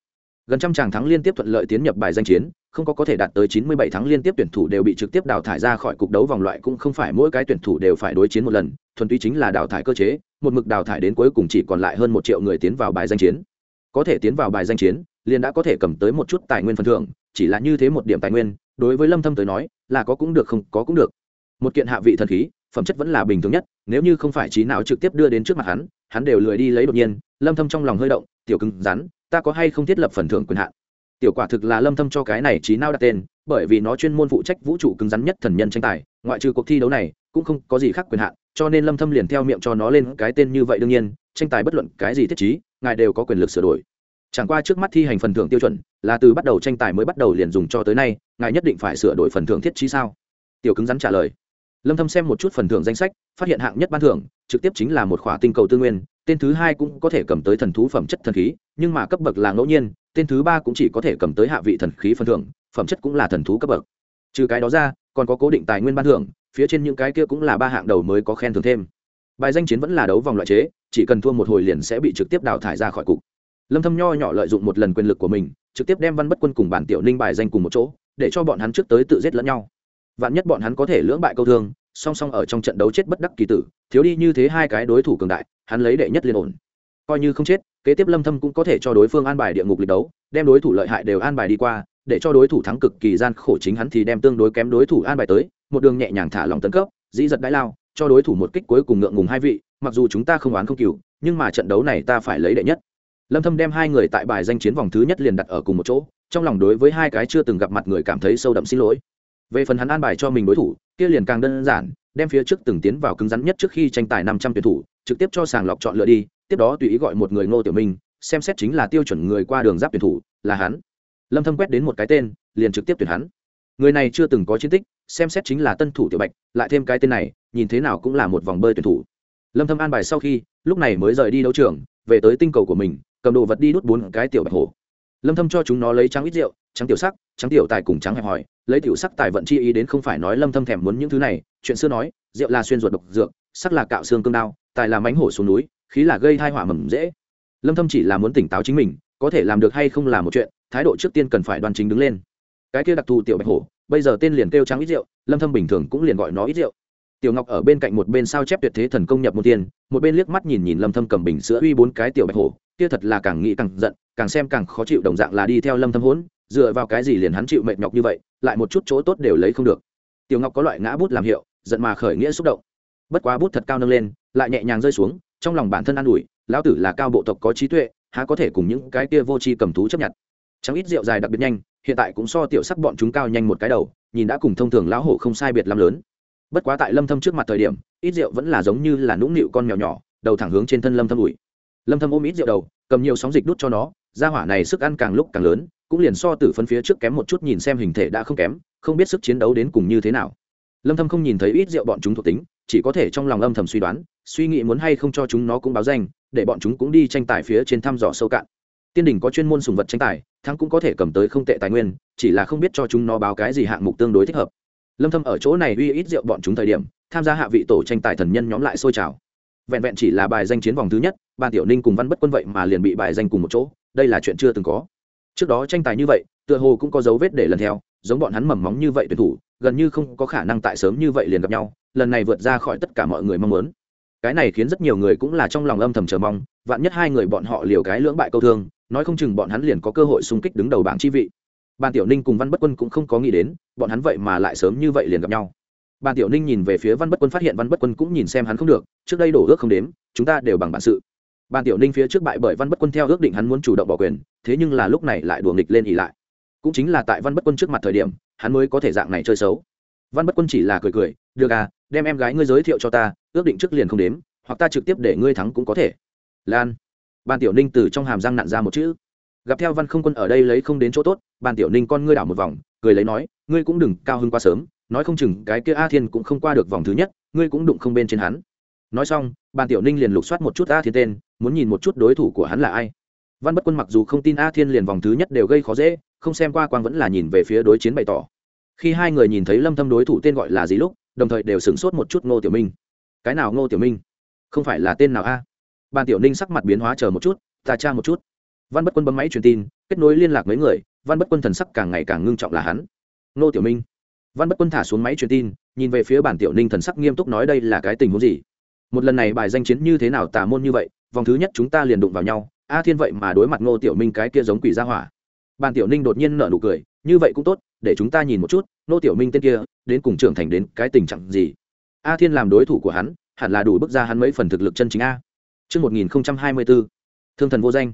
[SPEAKER 1] Gần trăm tràng thắng liên tiếp thuận lợi tiến nhập bài danh chiến, không có có thể đạt tới 97 thắng liên tiếp tuyển thủ đều bị trực tiếp đào thải ra khỏi cục đấu vòng loại cũng không phải mỗi cái tuyển thủ đều phải đối chiến một lần, thuần túy chính là đào thải cơ chế, một mực đào thải đến cuối cùng chỉ còn lại hơn một triệu người tiến vào bài danh chiến. Có thể tiến vào bài danh chiến, liền đã có thể cầm tới một chút tài nguyên phần thưởng, chỉ là như thế một điểm tài nguyên, đối với Lâm Thâm tới nói, là có cũng được không có cũng được. Một kiện hạ vị thần khí, phẩm chất vẫn là bình thường nhất, nếu như không phải trí não trực tiếp đưa đến trước mặt hắn, hắn đều lười đi lấy đột nhiên, Lâm Thâm trong lòng hơi động, tiểu cứng rắn, ta có hay không thiết lập phần thưởng quyền hạn tiểu quả thực là lâm thâm cho cái này trí não đặt tên bởi vì nó chuyên môn phụ trách vũ trụ cứng rắn nhất thần nhân tranh tài ngoại trừ cuộc thi đấu này cũng không có gì khác quyền hạn, cho nên lâm thâm liền theo miệng cho nó lên cái tên như vậy đương nhiên, tranh tài bất luận cái gì thiết trí, ngài đều có quyền lực sửa đổi. Chẳng qua trước mắt thi hành phần thưởng tiêu chuẩn, là từ bắt đầu tranh tài mới bắt đầu liền dùng cho tới nay, ngài nhất định phải sửa đổi phần thưởng thiết trí sao? Tiểu cứng rắn trả lời. Lâm thâm xem một chút phần thưởng danh sách, phát hiện hạng nhất ban thưởng, trực tiếp chính là một khỏa tinh cầu tư nguyên, tên thứ hai cũng có thể cầm tới thần thú phẩm chất thần khí, nhưng mà cấp bậc là ngẫu nhiên, tên thứ ba cũng chỉ có thể cầm tới hạ vị thần khí phần thưởng, phẩm chất cũng là thần thú cấp bậc. Trừ cái đó ra, còn có cố định tài nguyên ban thưởng phía trên những cái kia cũng là ba hạng đầu mới có khen thưởng thêm. Bài danh chiến vẫn là đấu vòng loại chế, chỉ cần thua một hồi liền sẽ bị trực tiếp đào thải ra khỏi cục. Lâm thâm nho nhỏ lợi dụng một lần quyền lực của mình, trực tiếp đem văn bất quân cùng bản tiểu ninh bài danh cùng một chỗ, để cho bọn hắn trước tới tự giết lẫn nhau. Vạn nhất bọn hắn có thể lưỡng bại câu thương, song song ở trong trận đấu chết bất đắc kỳ tử, thiếu đi như thế hai cái đối thủ cường đại, hắn lấy đệ nhất liên ổn. Coi như không chết, kế tiếp lâm thâm cũng có thể cho đối phương an bài địa ngục lịch đấu, đem đối thủ lợi hại đều an bài đi qua để cho đối thủ thắng cực kỳ gian khổ chính hắn thì đem tương đối kém đối thủ an bài tới, một đường nhẹ nhàng thả lòng tấn cấp, dĩ giật đãi lao, cho đối thủ một kích cuối cùng ngượng ngùng hai vị, mặc dù chúng ta không oán không cừu, nhưng mà trận đấu này ta phải lấy đệ nhất. Lâm thâm đem hai người tại bài danh chiến vòng thứ nhất liền đặt ở cùng một chỗ, trong lòng đối với hai cái chưa từng gặp mặt người cảm thấy sâu đậm xin lỗi. Về phần hắn an bài cho mình đối thủ, kia liền càng đơn giản, đem phía trước từng tiến vào cứng rắn nhất trước khi tranh tài 500 tuyển thủ, trực tiếp cho sàng lọc chọn lựa đi, tiếp đó tùy ý gọi một người ngô tiểu minh, xem xét chính là tiêu chuẩn người qua đường giáp tuyển thủ, là hắn lâm thâm quét đến một cái tên, liền trực tiếp tuyển hắn. Người này chưa từng có chiến tích, xem xét chính là tân thủ tiểu bạch, lại thêm cái tên này, nhìn thế nào cũng là một vòng bơi tuyển thủ. Lâm thâm an bài sau khi, lúc này mới rời đi đấu trường, về tới tinh cầu của mình, cầm đồ vật đi đút bốn cái tiểu bạch hổ. Lâm thâm cho chúng nó lấy trắng ít rượu, trắng tiểu sắc, trắng tiểu tài cùng trắng hẹp hỏi lấy tiểu sắc tài vận chi ý đến không phải nói lâm thâm thèm muốn những thứ này, chuyện xưa nói, rượu là xuyên ruột độc dược, sắc là cạo xương cương đao, tài là mánh hổ xuống núi, khí là gây thai hỏa mầm dễ. Lâm thâm chỉ là muốn tỉnh táo chính mình, có thể làm được hay không là một chuyện thái độ trước tiên cần phải đoan chính đứng lên. Cái kia đặc thù tiểu bạch hổ bây giờ tên liền kêu trắng ít rượu lâm thâm bình thường cũng liền gọi nó ít rượu. Tiểu ngọc ở bên cạnh một bên sao chép tuyệt thế thần công nhập một tiền một bên liếc mắt nhìn nhìn lâm thâm cầm bình sữa uy bốn cái tiểu bạch hổ kia thật là càng nghĩ càng giận càng xem càng khó chịu đồng dạng là đi theo lâm thâm huấn, dựa vào cái gì liền hắn chịu mệt nhọc như vậy lại một chút chỗ tốt đều lấy không được. Tiểu ngọc có loại ngã bút làm hiệu giận mà khởi nghĩa xúc động. Bất quá bút thật cao nâng lên lại nhẹ nhàng rơi xuống trong lòng bản thân an ủi lão tử là cao bộ tộc có trí tuệ há có thể cùng những cái kia vô tri cầm thú chấp nhận chẳng ít rượu dài đặc biệt nhanh, hiện tại cũng so tiểu sắc bọn chúng cao nhanh một cái đầu, nhìn đã cùng thông thường lão hổ không sai biệt lắm lớn. Bất quá tại lâm thâm trước mặt thời điểm, ít rượu vẫn là giống như là nũng nịu con mèo nhỏ, đầu thẳng hướng trên thân lâm thâm ủi. Lâm thâm ôm ít rượu đầu, cầm nhiều sóng dịch đút cho nó, gia hỏa này sức ăn càng lúc càng lớn, cũng liền so tử phân phía trước kém một chút nhìn xem hình thể đã không kém, không biết sức chiến đấu đến cùng như thế nào. Lâm thâm không nhìn thấy ít rượu bọn chúng thuộc tính, chỉ có thể trong lòng âm thầm suy đoán, suy nghĩ muốn hay không cho chúng nó cũng báo danh, để bọn chúng cũng đi tranh tài phía trên thăm dò sâu cạn. Tiên đỉnh có chuyên môn sùng vật tranh tài thắng cũng có thể cầm tới không tệ tài nguyên, chỉ là không biết cho chúng nó báo cái gì hạng mục tương đối thích hợp. Lâm thâm ở chỗ này uy ít rượu bọn chúng thời điểm, tham gia hạ vị tổ tranh tài thần nhân nhóm lại sôi trào. Vẹn vẹn chỉ là bài danh chiến vòng thứ nhất, ban tiểu ninh cùng văn bất quân vậy mà liền bị bài danh cùng một chỗ, đây là chuyện chưa từng có. Trước đó tranh tài như vậy, tựa hồ cũng có dấu vết để lần theo, giống bọn hắn mầm móng như vậy tuyển thủ, gần như không có khả năng tại sớm như vậy liền gặp nhau, lần này vượt ra khỏi tất cả mọi người mong muốn. Cái này khiến rất nhiều người cũng là trong lòng âm thầm chờ mong, vạn nhất hai người bọn họ liều cái lưỡng bại câu thương nói không chừng bọn hắn liền có cơ hội xung kích đứng đầu bảng chi vị. Ban tiểu ninh cùng văn bất quân cũng không có nghĩ đến, bọn hắn vậy mà lại sớm như vậy liền gặp nhau. Ban tiểu ninh nhìn về phía văn bất quân phát hiện văn bất quân cũng nhìn xem hắn không được, trước đây đổ ước không đếm, chúng ta đều bằng bản sự. Ban tiểu ninh phía trước bại bởi văn bất quân theo ước định hắn muốn chủ động bỏ quyền, thế nhưng là lúc này lại đùa nghịch lên ỉ lại. Cũng chính là tại văn bất quân trước mặt thời điểm, hắn mới có thể dạng này chơi xấu. Văn bất quân chỉ là cười cười, được à đem em gái ngươi giới thiệu cho ta, ước định trước liền không đếm, hoặc ta trực tiếp để ngươi thắng cũng có thể. Lan ban tiểu ninh từ trong hàm răng nặn ra một chữ. Gặp theo văn không quân ở đây lấy không đến chỗ tốt, ban tiểu ninh con ngươi đảo một vòng, cười lấy nói, ngươi cũng đừng cao hơn quá sớm, nói không chừng cái kia a thiên cũng không qua được vòng thứ nhất, ngươi cũng đụng không bên trên hắn. Nói xong, ban tiểu ninh liền lục soát một chút a thiên tên, muốn nhìn một chút đối thủ của hắn là ai. Văn bất quân mặc dù không tin a thiên liền vòng thứ nhất đều gây khó dễ, không xem qua quang vẫn là nhìn về phía đối chiến bày tỏ. Khi hai người nhìn thấy lâm thâm đối thủ tên gọi là gì lúc, đồng thời đều sửng sốt một chút ngô tiểu minh. Cái nào ngô tiểu minh? Không phải là tên nào a? Ban tiểu ninh sắc mặt biến hóa chờ một chút, ta tra một chút. Văn bất quân bấm máy truyền tin, kết nối liên lạc mấy người, văn bất quân thần sắc càng ngày càng ngưng trọng là hắn. Ngô tiểu minh. Văn bất quân thả xuống máy truyền tin, nhìn về phía bản tiểu ninh thần sắc nghiêm túc nói đây là cái tình huống gì? Một lần này bài danh chiến như thế nào tà môn như vậy, vòng thứ nhất chúng ta liền đụng vào nhau, a thiên vậy mà đối mặt ngô tiểu minh cái kia giống quỷ gia hỏa. Bản tiểu ninh đột nhiên nở nụ cười, như vậy cũng tốt, để chúng ta nhìn một chút, ngô tiểu minh tên kia, đến cùng trưởng thành đến cái tình trạng gì? A thiên làm đối thủ của hắn, hẳn là đủ bước ra hắn mấy phần thực lực chân chính a. Trước 1024, thương thần vô danh.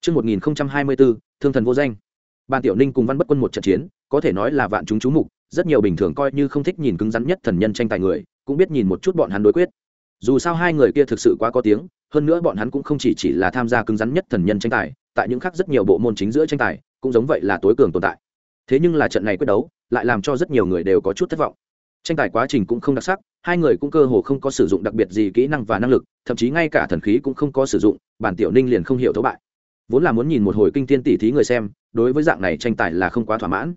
[SPEAKER 1] Trước 1024, thương thần vô danh. Ban Tiểu Ninh cùng Văn Bất Quân một trận chiến, có thể nói là vạn chúng chú mục, rất nhiều bình thường coi như không thích nhìn cứng rắn nhất thần nhân tranh tài người, cũng biết nhìn một chút bọn hắn đối quyết. Dù sao hai người kia thực sự quá có tiếng, hơn nữa bọn hắn cũng không chỉ chỉ là tham gia cứng rắn nhất thần nhân tranh tài, tại những khác rất nhiều bộ môn chính giữa tranh tài, cũng giống vậy là tối cường tồn tại. Thế nhưng là trận này quyết đấu, lại làm cho rất nhiều người đều có chút thất vọng tranh tài quá trình cũng không đặc sắc hai người cũng cơ hồ không có sử dụng đặc biệt gì kỹ năng và năng lực, thậm chí ngay cả thần khí cũng không có sử dụng, bản tiểu ninh liền không hiểu thấu bại. Vốn là muốn nhìn một hồi kinh tiên tỷ thí người xem, đối với dạng này tranh tài là không quá thỏa mãn.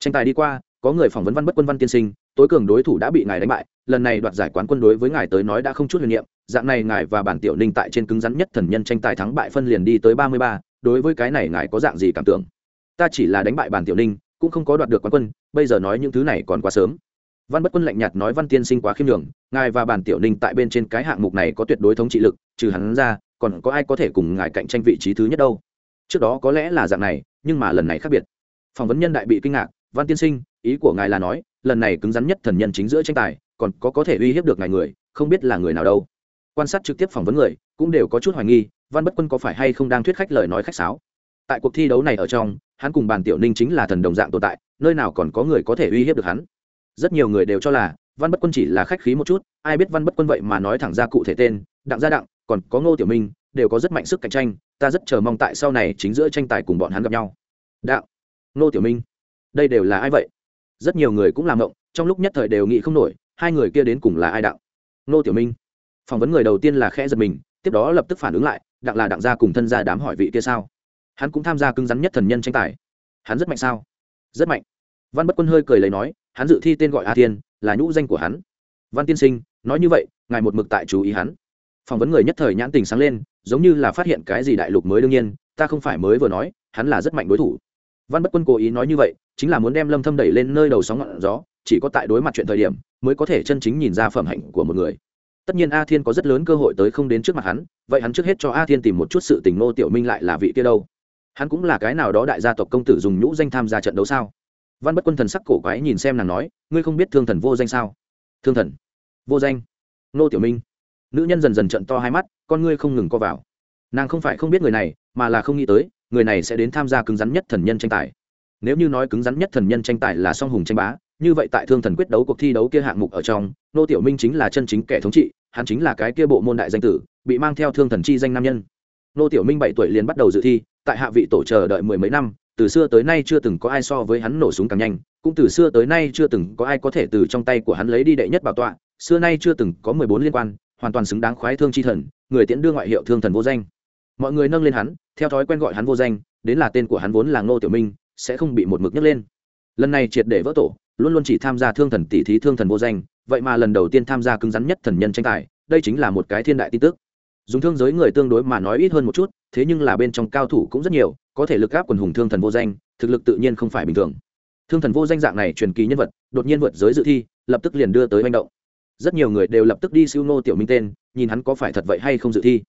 [SPEAKER 1] Tranh tài đi qua, có người phỏng vấn văn bất quân văn tiên sinh, tối cường đối thủ đã bị ngài đánh bại, lần này đoạt giải quán quân đối với ngài tới nói đã không chút huyền niệm, dạng này ngài và bản tiểu ninh tại trên cứng rắn nhất thần nhân tranh tài thắng bại phân liền đi tới ba mươi ba, đối với cái này ngài có dạng gì cảm tưởng? Ta chỉ là đánh bại bản tiểu ninh, cũng không có đoạt được quán quân, bây giờ nói những thứ này còn quá sớm văn bất quân lạnh nhạt nói, văn tiên sinh quá khiêm đường ngài và bản tiểu ninh tại bên trên cái hạng mục này có tuyệt đối thống trị lực, trừ hắn ra, còn có ai có thể cùng ngài cạnh tranh vị trí thứ nhất đâu? Trước đó có lẽ là dạng này, nhưng mà lần này khác biệt. Phỏng vấn nhân đại bị kinh ngạc, văn tiên sinh, ý của ngài là nói, lần này cứng rắn nhất thần nhân chính giữa tranh tài, còn có có thể uy hiếp được ngài người, không biết là người nào đâu. Quan sát trực tiếp phỏng vấn người, cũng đều có chút hoài nghi, văn bất quân có phải hay không đang thuyết khách lời nói khách sáo? Tại cuộc thi đấu này ở trong, hắn cùng bàn tiểu ninh chính là thần đồng dạng tồn tại, nơi nào còn có người có thể uy hiếp được hắn? Rất nhiều người đều cho là văn bất quân chỉ là khách khí một chút, ai biết văn bất quân vậy mà nói thẳng ra cụ thể tên, đặng gia đặng, còn có ngô tiểu minh, đều có rất mạnh sức cạnh tranh, ta rất chờ mong tại sau này chính giữa tranh tài cùng bọn hắn gặp nhau. Đạo ngô tiểu minh, đây đều là ai vậy? Rất nhiều người cũng làm động trong lúc nhất thời đều nghĩ không nổi, hai người kia đến cùng là ai đạo ngô tiểu minh. Phỏng vấn người đầu tiên là khẽ giật mình, tiếp đó lập tức phản ứng lại, đặng là đặng gia cùng thân gia đám hỏi vị kia sao? Hắn cũng tham gia cứng rắn nhất thần nhân tranh tài. Hắn rất mạnh sao? Rất mạnh văn bất quân hơi cười lấy nói, hắn dự thi tên gọi a thiên, là nhũ danh của hắn. Văn tiên sinh, nói như vậy, ngài một mực tại chú ý hắn. Phỏng vấn người nhất thời nhãn tình sáng lên, giống như là phát hiện cái gì đại lục mới đương nhiên, ta không phải mới vừa nói, hắn là rất mạnh đối thủ. Văn bất quân cố ý nói như vậy, chính là muốn đem lâm thâm đẩy lên nơi đầu sóng ngọn gió, chỉ có tại đối mặt chuyện thời điểm, mới có thể chân chính nhìn ra phẩm hạnh của một người. Tất nhiên a thiên có rất lớn cơ hội tới không đến trước mặt hắn, vậy hắn trước hết cho a thiên tìm một chút sự tình nô tiểu minh lại là vị kia đâu? Hắn cũng là cái nào đó đại gia tộc công tử dùng nhũ danh tham gia trận đấu sao? Văn bất quân thần sắc cổ quái nhìn xem nàng nói, ngươi không biết thương thần vô danh sao? Thương thần? Vô danh? Nô tiểu minh? Nữ nhân dần dần trận to hai mắt, con ngươi không ngừng co vào. Nàng không phải không biết người này, mà là không nghĩ tới, người này sẽ đến tham gia cứng rắn nhất thần nhân tranh tài. Nếu như nói cứng rắn nhất thần nhân tranh tài là song hùng tranh bá, như vậy tại thương thần quyết đấu cuộc thi đấu kia hạng mục ở trong, nô tiểu minh chính là chân chính kẻ thống trị, hắn chính là cái kia bộ môn đại danh tử, bị mang theo thương thần chi danh nam nhân. Nô tiểu minh bảy tuổi liền bắt đầu dự thi, tại hạ vị tổ chờ đợi mười mấy năm từ xưa tới nay chưa từng có ai so với hắn nổ súng càng nhanh, cũng từ xưa tới nay chưa từng có ai có thể từ trong tay của hắn lấy đi đệ nhất bảo tọa, xưa nay chưa từng có mười bốn liên quan, hoàn toàn xứng đáng khoái thương chi thần, người tiễn đưa ngoại hiệu thương thần vô danh. Mọi người nâng lên hắn, theo thói quen gọi hắn vô danh, đến là tên của hắn vốn là ngô tiểu minh, sẽ không bị một mực nhấc lên. Lần này triệt để vỡ tổ, luôn luôn chỉ tham gia thương thần tỷ thí thương thần vô danh, vậy mà lần đầu tiên tham gia cứng rắn nhất thần nhân tranh tài, đây chính là một cái thiên đại tin tức. Dùng thương giới người tương đối mà nói ít hơn một chút, thế nhưng là bên trong cao thủ cũng rất nhiều có thể lực gáp quần hùng thương thần vô danh, thực lực tự nhiên không phải bình thường. Thương thần vô danh dạng này truyền kỳ nhân vật, đột nhiên vượt giới dự thi, lập tức liền đưa tới manh động. Rất nhiều người đều lập tức đi siêu nô tiểu minh tên, nhìn hắn có phải thật vậy hay không dự thi.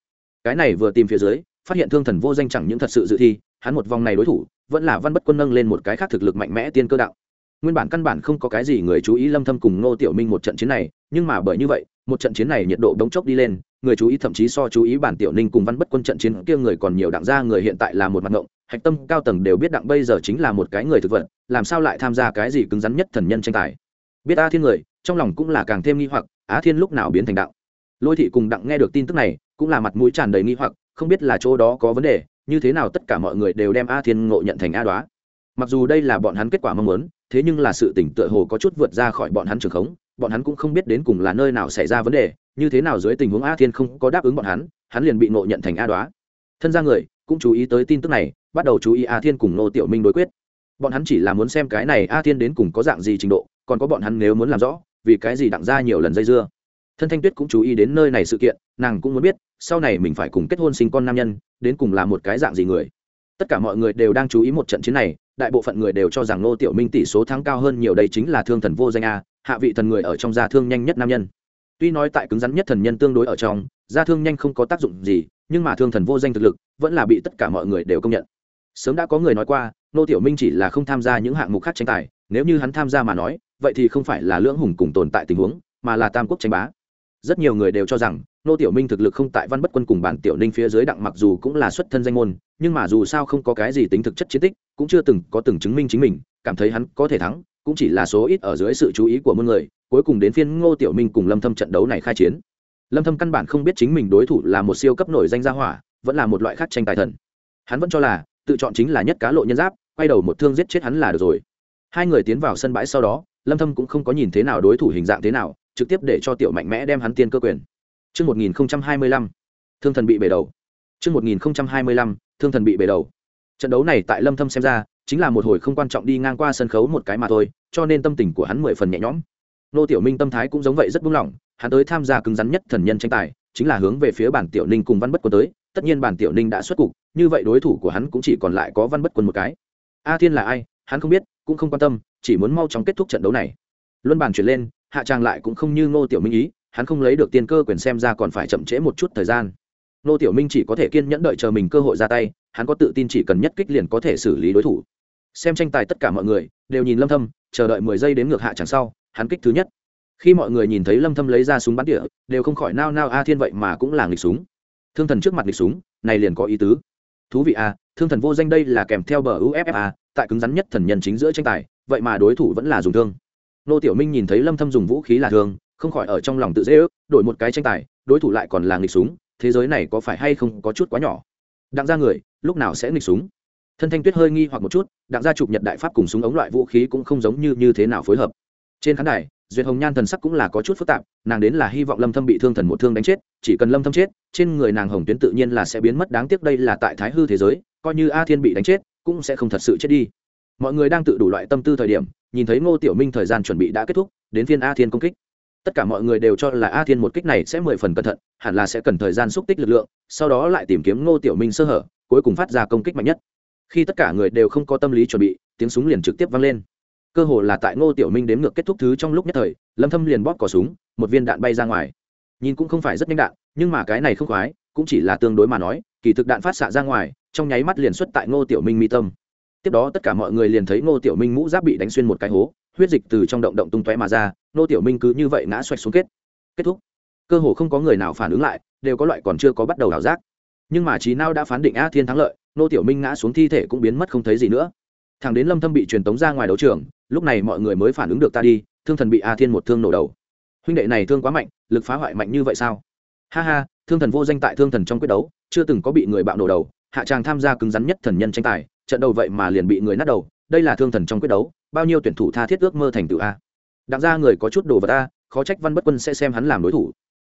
[SPEAKER 1] Cái này vừa tìm phía dưới, phát hiện thương thần vô danh chẳng những thật sự dự thi, hắn một vòng này đối thủ, vẫn là văn bất quân nâng lên một cái khác thực lực mạnh mẽ tiên cơ đạo. Nguyên bản căn bản không có cái gì người chú ý lâm thâm cùng ngô tiểu minh một trận chiến này, nhưng mà bởi như vậy, một trận chiến này nhiệt độ đống chốc đi lên, người chú ý thậm chí so chú ý bản tiểu ninh cùng văn bất quân trận chiến kia người còn nhiều đặng ra người hiện tại là một mặt ngộng hạch tâm cao tầng đều biết đặng bây giờ chính là một cái người thực vật, làm sao lại tham gia cái gì cứng rắn nhất thần nhân tranh tài? Biết a thiên người, trong lòng cũng là càng thêm nghi hoặc á thiên lúc nào biến thành đạo lôi thị cùng đặng nghe được tin tức này, cũng là mặt mũi tràn đầy nghi hoặc, không biết là chỗ đó có vấn đề, như thế nào tất cả mọi người đều đem a thiên ngộ nhận thành a đoá. Mặc dù đây là bọn hắn kết quả mong muốn, thế nhưng là sự tỉnh tựa hồ có chút vượt ra khỏi bọn hắn trường khống, bọn hắn cũng không biết đến cùng là nơi nào xảy ra vấn đề, như thế nào dưới tình huống a thiên không có đáp ứng bọn hắn hắn liền bị ngộ nhận thành a đoá. Thân ra người cũng chú ý tới tin tức này, bắt đầu chú ý a thiên cùng nô tiểu minh đối quyết. Bọn hắn chỉ là muốn xem cái này a thiên đến cùng có dạng gì trình độ, còn có bọn hắn nếu muốn làm rõ, vì cái gì đặng ra nhiều lần dây dưa. Thân thanh tuyết cũng chú ý đến nơi này sự kiện, nàng cũng muốn biết, sau này mình phải cùng kết hôn sinh con nam nhân, đến cùng là một cái dạng gì người. Tất cả mọi người đều đang chú ý một trận chiến này, đại bộ phận người đều cho rằng nô tiểu minh tỷ số thắng cao hơn nhiều, đây chính là thương thần vô danh a, hạ vị thần người ở trong gia thương nhanh nhất nam nhân. Tuy nói tại cứng rắn nhất thần nhân tương đối ở trong, gia thương nhanh không có tác dụng gì nhưng mà thương thần vô danh thực lực vẫn là bị tất cả mọi người đều công nhận. Sớm đã có người nói qua, nô tiểu minh chỉ là không tham gia những hạng mục khác tranh tài, nếu như hắn tham gia mà nói, vậy thì không phải là lưỡng hùng cùng tồn tại tình huống, mà là tam quốc tranh bá. Rất nhiều người đều cho rằng, nô tiểu minh thực lực không tại văn bất quân cùng bản tiểu ninh phía dưới đặng mặc dù cũng là xuất thân danh môn, nhưng mà dù sao không có cái gì tính thực chất chiến tích, cũng chưa từng có từng chứng minh chính mình, cảm thấy hắn có thể thắng, cũng chỉ là số ít ở dưới sự chú ý của muôn người, cuối cùng đến phiên ngô tiểu minh cùng lâm thâm trận đấu này khai chiến lâm thâm căn bản không biết chính mình đối thủ là một siêu cấp nổi danh gia hỏa vẫn là một loại khác tranh tài thần hắn vẫn cho là tự chọn chính là nhất cá lộ nhân giáp quay đầu một thương giết chết hắn là được rồi hai người tiến vào sân bãi sau đó lâm thâm cũng không có nhìn thế nào đối thủ hình dạng thế nào trực tiếp để cho tiểu mạnh mẽ đem hắn tiên cơ quyền chương 1025, thương thần bị bể đầu. chương 1025, thương thần bị bể đầu. Trận đấu này tại Lâm Thâm xem ra, chính là một hồi không quan trọng đi ngang qua sân khấu một cái mà thôi, cho nên tâm tình của hắn mười phần nhẹ nhõm. Nô Tiểu Minh tâm thái cũng giống vậy rất buông lỏng, hắn tới tham gia cứng rắn nhất thần nhân tranh tài, chính là hướng về phía bản Tiểu Ninh cùng Văn Bất Quân tới, tất nhiên bản tiểu ninh đã xuất cục như vậy đối thủ của hắn cũng chỉ còn lại có văn bất quân một cái. A thiên là ai hắn không biết cũng không quan tâm chỉ muốn mau chóng kết thúc trận đấu này. Luân bàn chuyển lên hạ tràng lại cũng không như ngô tiểu minh ý hắn không lấy được tiền cơ quyền xem ra còn phải chậm trễ một chút thời gian. Ngô tiểu minh chỉ có thể kiên nhẫn đợi chờ mình cơ hội ra tay hắn có tự tin chỉ cần nhất kích liền có thể xử lý đối thủ. Xem tranh tài tất cả mọi người đều nhìn lâm thâm chờ đợi 10 giây đến ngược hạ tràng sau hắn kích thứ nhất khi mọi người nhìn thấy lâm thâm lấy ra súng bắn tỉa, đều không khỏi nao nao, a thiên vậy mà cũng là nghịch súng. Thương thần trước mặt nghịch súng, này liền có ý tứ. Thú vị a thương thần vô danh đây là kèm theo bờ uffa tại cứng rắn nhất thần nhân chính giữa tranh tài, vậy mà đối thủ vẫn là dùng thương. Nô tiểu minh nhìn thấy lâm thâm dùng vũ khí là thương, không khỏi ở trong lòng tự dễ ước, đổi một cái tranh tài, đối thủ lại còn là nghịch súng, thế giới này có phải hay không có chút quá nhỏ? Đặng ra người, lúc nào sẽ nghịch súng? Thân thanh tuyết hơi nghi hoặc một chút, đặng gia chụp nhật đại pháp cùng súng ống loại vũ khí cũng không giống như như thế nào phối hợp trên khán đài, duyệt hồng nhan thần sắc cũng là có chút phức tạp, nàng đến là hy vọng lâm thâm bị thương thần một thương đánh chết, chỉ cần lâm thâm chết, trên người nàng hồng tuyến tự nhiên là sẽ biến mất, đáng tiếc đây là tại thái hư thế giới, coi như a thiên bị đánh chết, cũng sẽ không thật sự chết đi. Mọi người đang tự đủ loại tâm tư thời điểm, nhìn thấy ngô tiểu minh thời gian chuẩn bị đã kết thúc, đến phiên a thiên công kích. Tất cả mọi người đều cho là a thiên một kích này sẽ mười phần cẩn thận, hẳn là sẽ cần thời gian xúc tích lực lượng, sau đó lại tìm kiếm ngô tiểu minh sơ hở, cuối cùng phát ra công kích mạnh nhất. Khi tất cả người đều không có tâm lý chuẩn bị, tiếng súng liền trực tiếp vang lên cơ hồ là tại ngô tiểu minh đếm ngược kết thúc thứ trong lúc nhất thời, lâm thâm liền bóp cò súng, một viên đạn bay ra ngoài. Nhìn cũng không phải rất nhanh đạn, nhưng mà cái này không khoái, cũng chỉ là tương đối mà nói, kỳ thực đạn phát xạ ra ngoài, trong nháy mắt liền xuất tại ngô tiểu minh mi tâm. Tiếp đó tất cả mọi người liền thấy ngô tiểu minh mũ giáp bị đánh xuyên một cái hố, huyết dịch từ trong động động tung tóe mà ra, ngô tiểu minh cứ như vậy ngã xoạch xuống kết. Kết thúc. Cơ hồ không có người nào phản ứng lại, đều có loại còn chưa có bắt đầu đảo giác. Nhưng mà trí nào đã phán định a thiên thắng lợi, ngô tiểu minh ngã xuống thi thể cũng biến mất không thấy gì nữa thằng đến lâm thâm bị truyền tống ra ngoài đấu trường, lúc này mọi người mới phản ứng được ta đi, thương thần bị a thiên một thương nổ đầu. Huynh đệ này thương quá mạnh, lực phá hoại mạnh như vậy sao? Ha ha, thương thần vô danh tại thương thần trong quyết đấu, chưa từng có bị người bạo nổ đầu, hạ tràng tham gia cứng rắn nhất thần nhân tranh tài, trận đầu vậy mà liền bị người nát đầu, đây là thương thần trong quyết đấu, bao nhiêu tuyển thủ tha thiết ước mơ thành tựu a. Đặng ra người có chút đồ vật a, khó trách văn bất quân sẽ xem hắn làm đối thủ.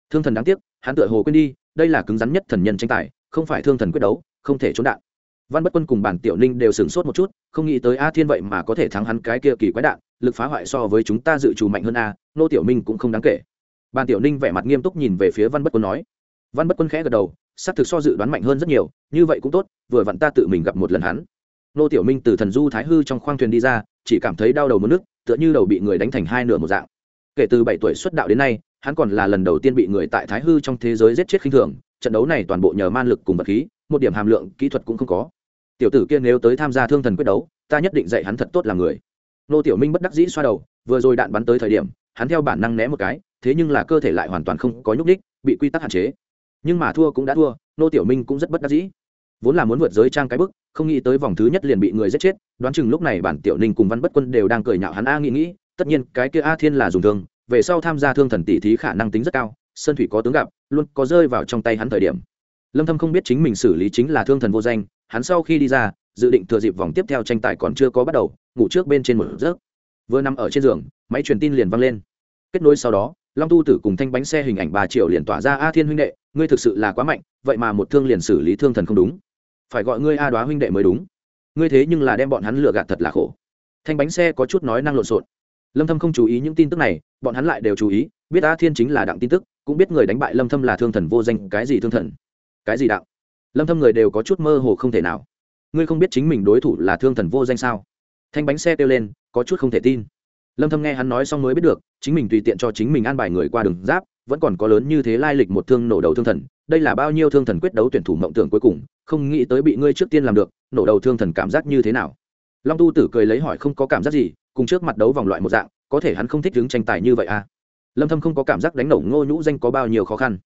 [SPEAKER 1] Thương thần đáng tiếc, hắn tựa hồ quên đi, đây là cứng rắn nhất thần nhân tranh tài, không phải thương thần quyết đấu, không thể trốn đạn văn bất quân cùng bản tiểu ninh đều sửng sốt một chút, không nghĩ tới a thiên vậy mà có thể thắng hắn cái kia kỳ quái đạn, lực phá hoại so với chúng ta dự trù mạnh hơn a, nô tiểu minh cũng không đáng kể. Bản tiểu ninh vẻ mặt nghiêm túc nhìn về phía văn bất quân nói. Văn bất quân khẽ gật đầu, xác thực so dự đoán mạnh hơn rất nhiều, như vậy cũng tốt, vừa vặn ta tự mình gặp một lần hắn. Nô tiểu minh từ thần du thái hư trong khoang thuyền đi ra, chỉ cảm thấy đau đầu mất nước, tựa như đầu bị người đánh thành hai nửa một dạng. Kể từ bảy tuổi xuất đạo đến nay, hắn còn là lần đầu tiên bị người tại thái hư trong thế giới giết chết khinh thường, trận đấu này toàn bộ nhờ man lực cùng vật khí, một điểm hàm lượng kỹ thuật cũng không có tiểu tử kia nếu tới tham gia thương thần quyết đấu, ta nhất định dạy hắn thật tốt làm người. Nô tiểu minh bất đắc dĩ xoa đầu, vừa rồi đạn bắn tới thời điểm, hắn theo bản năng né một cái, thế nhưng là cơ thể lại hoàn toàn không có nhúc đích bị quy tắc hạn chế. Nhưng mà thua cũng đã thua, nô tiểu minh cũng rất bất đắc dĩ. Vốn là muốn vượt giới trang cái bức, không nghĩ tới vòng thứ nhất liền bị người giết chết, đoán chừng lúc này bản tiểu ninh cùng văn bất quân đều đang cười nhạo hắn a nghĩ nghĩ tất nhiên cái kia a thiên là dùng thương, về sau tham gia thương thần tỷ thí khả năng tính rất cao, sơn thủy có tướng gặp, luôn có rơi vào trong tay hắn thời điểm. Lâm thâm không biết chính mình xử lý chính là thương thần vô danh hắn sau khi đi ra, dự định thừa dịp vòng tiếp theo tranh tài còn chưa có bắt đầu, ngủ trước bên trên một giấc. Vừa nằm ở trên giường, máy truyền tin liền vang lên. Kết nối sau đó, long tu tử cùng thanh bánh xe hình ảnh bà triệu liền tỏa ra, a thiên huynh đệ, ngươi thực sự là quá mạnh, vậy mà một thương liền xử lý thương thần không đúng. Phải gọi ngươi a đoá huynh đệ mới đúng. Ngươi thế nhưng là đem bọn hắn lừa gạt thật là khổ. Thanh bánh xe có chút nói năng lộn xộn. Lâm thâm không chú ý những tin tức này, bọn hắn lại đều chú ý, biết a thiên chính là đặng tin tức, cũng biết người đánh bại lâm thâm là thương thần vô danh, cái gì thương thần? Cái gì đặng? Lâm thâm người đều có chút mơ hồ không thể nào. Ngươi không biết chính mình đối thủ là thương thần vô danh sao? Thanh bánh xe kêu lên, có chút không thể tin. Lâm thâm nghe hắn nói xong mới biết được, chính mình tùy tiện cho chính mình an bài người qua đường giáp, vẫn còn có lớn như thế lai lịch một thương nổ đầu thương thần, đây là bao nhiêu thương thần quyết đấu tuyển thủ mộng tưởng cuối cùng, không nghĩ tới bị ngươi trước tiên làm được, nổ đầu thương thần cảm giác như thế nào? Long tu tử cười lấy hỏi không có cảm giác gì, cùng trước mặt đấu vòng loại một dạng, có thể hắn không thích đứng tranh tài như vậy à? Lâm thâm không có cảm giác đánh nổ ngô nhũ danh có bao nhiêu khó khăn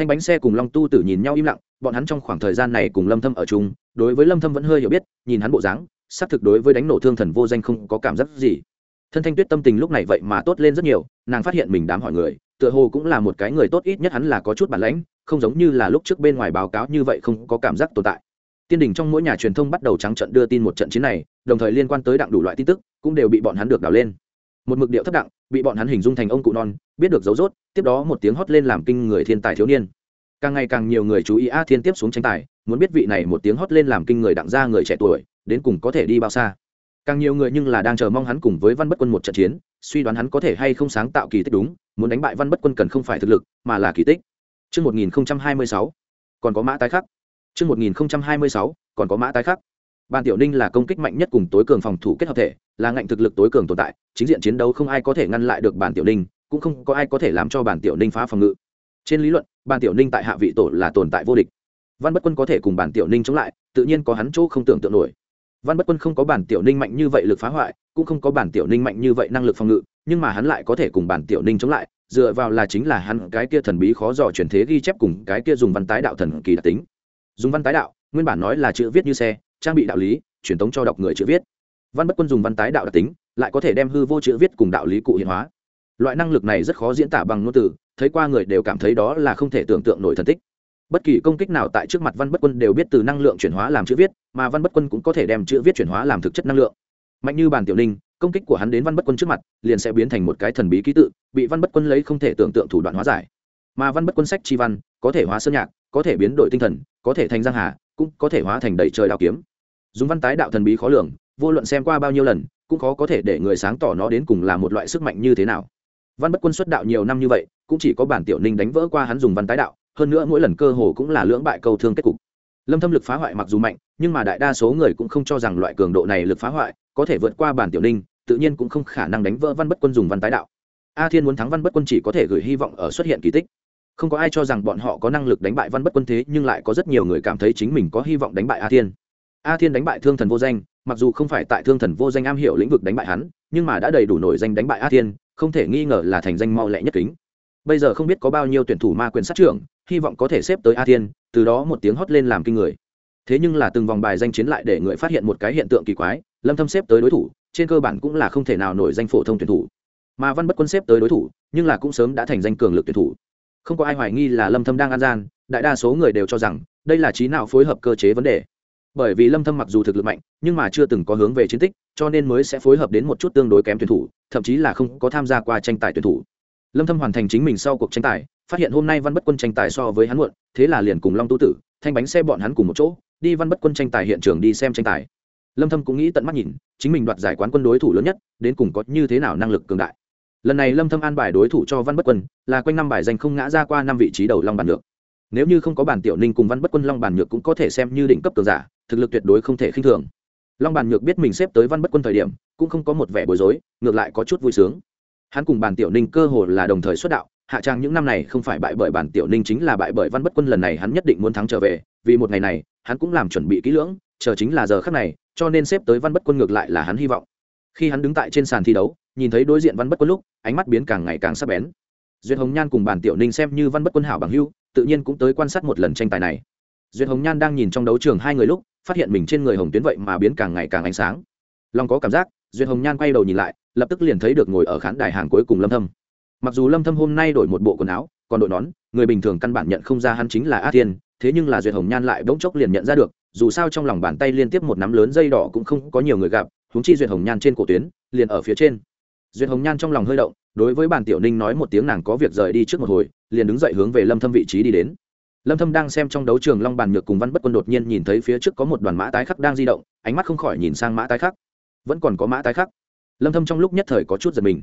[SPEAKER 1] thanh bánh xe cùng long tu tử nhìn nhau im lặng, bọn hắn trong khoảng thời gian này cùng lâm thâm ở chung, đối với lâm thâm vẫn hơi hiểu biết, nhìn hắn bộ dáng, xác thực đối với đánh nổ thương thần vô danh không có cảm giác gì. Thân thanh tuyết tâm tình lúc này vậy mà tốt lên rất nhiều, nàng phát hiện mình đám hỏi người, tựa hồ cũng là một cái người tốt ít nhất hắn là có chút bản lãnh, không giống như là lúc trước bên ngoài báo cáo như vậy không có cảm giác tồn tại. Tiên đình trong mỗi nhà truyền thông bắt đầu trắng trận đưa tin một trận chiến này, đồng thời liên quan tới đặng đủ loại tin tức, cũng đều bị bọn hắn được đào lên. Một mực điệu thất đặng bị bọn hắn hình dung thành ông cụ non biết được dấu dốt tiếp đó một tiếng hót lên làm kinh người thiên tài thiếu niên càng ngày càng nhiều người chú ý a thiên tiếp xuống tranh tài muốn biết vị này một tiếng hót lên làm kinh người đặng ra người trẻ tuổi đến cùng có thể đi bao xa càng nhiều người nhưng là đang chờ mong hắn cùng với văn bất quân một trận chiến suy đoán hắn có thể hay không sáng tạo kỳ tích đúng muốn đánh bại văn bất quân cần không phải thực lực mà là kỳ tích Trước 1026, còn có mã tái khắc. Trước 1026, còn có mã tái khắc. Ban Tiểu Ninh là công kích mạnh nhất cùng tối cường phòng thủ kết hợp thể, là ngạnh thực lực tối cường tồn tại, chính diện chiến đấu không ai có thể ngăn lại được bản Tiểu Ninh, cũng không có ai có thể làm cho bản Tiểu Ninh phá phòng ngự. Trên lý luận, Ban Tiểu Ninh tại hạ vị tổ là tồn tại vô địch. Văn Bất Quân có thể cùng bản Tiểu Ninh chống lại, tự nhiên có hắn chỗ không tưởng tượng nổi. Văn Bất Quân không có Bản Tiểu Ninh mạnh như vậy lực phá hoại, cũng không có Bản Tiểu Ninh mạnh như vậy năng lực phòng ngự, nhưng mà hắn lại có thể cùng Bản Tiểu Ninh chống lại, dựa vào là chính là hắn cái kia thần bí khó dò chuyển thế ghi chép cùng cái kia dùng văn tái đạo thần kỳ đặc tính. Dùng văn tái đạo, nguyên bản nói là chữ viết như xe, trang bị đạo lý, truyền tống cho đọc người chữ viết. Văn Bất Quân dùng văn tái đạo đặc tính, lại có thể đem hư vô chữ viết cùng đạo lý cụ hiện hóa. Loại năng lực này rất khó diễn tả bằng ngôn từ, thấy qua người đều cảm thấy đó là không thể tưởng tượng nổi thần tích bất kỳ công kích nào tại trước mặt văn bất quân đều biết từ năng lượng chuyển hóa làm chữ viết mà văn bất quân cũng có thể đem chữ viết chuyển hóa làm thực chất năng lượng mạnh như bàn tiểu ninh công kích của hắn đến văn bất quân trước mặt liền sẽ biến thành một cái thần bí ký tự bị văn bất quân lấy không thể tưởng tượng thủ đoạn hóa giải mà văn bất quân sách chi văn có thể hóa sơn nhạc có thể biến đổi tinh thần có thể thành giang hà cũng có thể hóa thành đầy trời đạo kiếm dùng văn tái đạo thần bí khó lường, vô luận xem qua bao nhiêu lần, cũng khó có thể để người sáng tỏ nó đến cùng là một loại sức mạnh như thế nào. Văn bất quân xuất đạo nhiều năm như vậy, cũng chỉ có bản tiểu ninh đánh vỡ qua hắn dùng văn tái đạo, hơn nữa mỗi lần cơ hồ cũng là lưỡng bại câu thương kết cục. Lâm thâm lực phá hoại mặc dù mạnh, nhưng mà đại đa số người cũng không cho rằng loại cường độ này lực phá hoại có thể vượt qua bản tiểu ninh, tự nhiên cũng không khả năng đánh vỡ văn bất quân dùng văn tái đạo. A thiên muốn thắng văn bất quân chỉ có thể gửi hy vọng ở xuất hiện kỳ tích. Không có ai cho rằng bọn họ có năng lực đánh bại văn bất quân thế, nhưng lại có rất nhiều người cảm thấy chính mình có hy vọng đánh bại a thiên a thiên đánh bại thương thần vô danh, mặc dù không phải tại thương thần vô danh am hiểu lĩnh vực đánh bại hắn, nhưng mà đã đầy đủ nổi danh đánh bại a thiên, không thể nghi ngờ là thành danh mau lẹ nhất kính. Bây giờ không biết có bao nhiêu tuyển thủ ma quyền sát trưởng, hy vọng có thể xếp tới a thiên, từ đó một tiếng hót lên làm kinh người. Thế nhưng là từng vòng bài danh chiến lại để người phát hiện một cái hiện tượng kỳ quái, lâm thâm xếp tới đối thủ, trên cơ bản cũng là không thể nào nổi danh phổ thông tuyển thủ. Mà văn bất quân xếp tới đối thủ, nhưng là cũng sớm đã thành danh cường lực tuyển thủ. Không có ai hoài nghi là lâm thâm đang an gian, đại đa số người đều cho rằng đây là trí nào phối hợp cơ chế vấn đề bởi vì lâm thâm mặc dù thực lực mạnh, nhưng mà chưa từng có hướng về chiến tích, cho nên mới sẽ phối hợp đến một chút tương đối kém tuyển thủ, thậm chí là không có tham gia qua tranh tài tuyển thủ. Lâm thâm hoàn thành chính mình sau cuộc tranh tài, phát hiện hôm nay văn bất quân tranh tài so với hắn muộn, thế là liền cùng long tu tử, thanh bánh xe bọn hắn cùng một chỗ, đi văn bất quân tranh tài hiện trường đi xem tranh tài. Lâm thâm cũng nghĩ tận mắt nhìn, chính mình đoạt giải quán quân đối thủ lớn nhất, đến cùng có như thế nào năng lực cường đại. Lần này lâm thâm an bài đối thủ cho văn bất quân, là quanh năm bài danh không ngã ra qua năm vị trí đầu long bàn được nếu như không có bản tiểu ninh cùng văn bất quân long bàn nhược cũng có thể xem như đỉnh cấp cường giả thực lực tuyệt đối không thể khinh thường. Long bàn nhược biết mình xếp tới văn bất quân thời điểm, cũng không có một vẻ bối rối, ngược lại có chút vui sướng. Hắn cùng bàn tiểu ninh cơ hồ là đồng thời xuất đạo, hạ trang những năm này không phải bại bởi bản tiểu ninh chính là bại bởi văn bất quân lần này hắn nhất định muốn thắng trở về, vì một ngày này, hắn cũng làm chuẩn bị kỹ lưỡng, chờ chính là giờ khắc này, cho nên xếp tới văn bất quân ngược lại là hắn hy vọng. Khi hắn đứng tại trên sàn thi đấu, nhìn thấy đối diện văn bất quân lúc, ánh mắt biến càng ngày càng sắc bén. Duyệt hồng nhan cùng bản tiểu ninh xem như văn bất quân hảo bằng hưu tự nhiên cũng tới quan sát một lần tranh tài này. Duyệt hồng nhan đang nhìn trong đấu trường hai người lúc phát hiện mình trên người hồng tuyến vậy mà biến càng ngày càng ánh sáng. Long có cảm giác, duyệt hồng nhan quay đầu nhìn lại, lập tức liền thấy được ngồi ở khán đài hàng cuối cùng lâm thâm. Mặc dù lâm thâm hôm nay đổi một bộ quần áo, còn đội nón, người bình thường căn bản nhận không ra hắn chính là a thiên, thế nhưng là duyệt hồng nhan lại bỗng chốc liền nhận ra được, dù sao trong lòng bàn tay liên tiếp một nắm lớn dây đỏ cũng không có nhiều người gặp, huống chi duyệt hồng nhan trên cổ tuyến, liền ở phía trên. Duyệt hồng nhan trong lòng hơi động, đối với bản tiểu ninh nói một tiếng nàng có việc rời đi trước một hồi, liền đứng dậy hướng về lâm thâm vị trí đi đến lâm thâm đang xem trong đấu trường long bàn nhược cùng văn bất quân đột nhiên nhìn thấy phía trước có một đoàn mã tái khắc đang di động, ánh mắt không khỏi nhìn sang mã tái khắc. Vẫn còn có mã tái khắc. Lâm thâm trong lúc nhất thời có chút giật mình.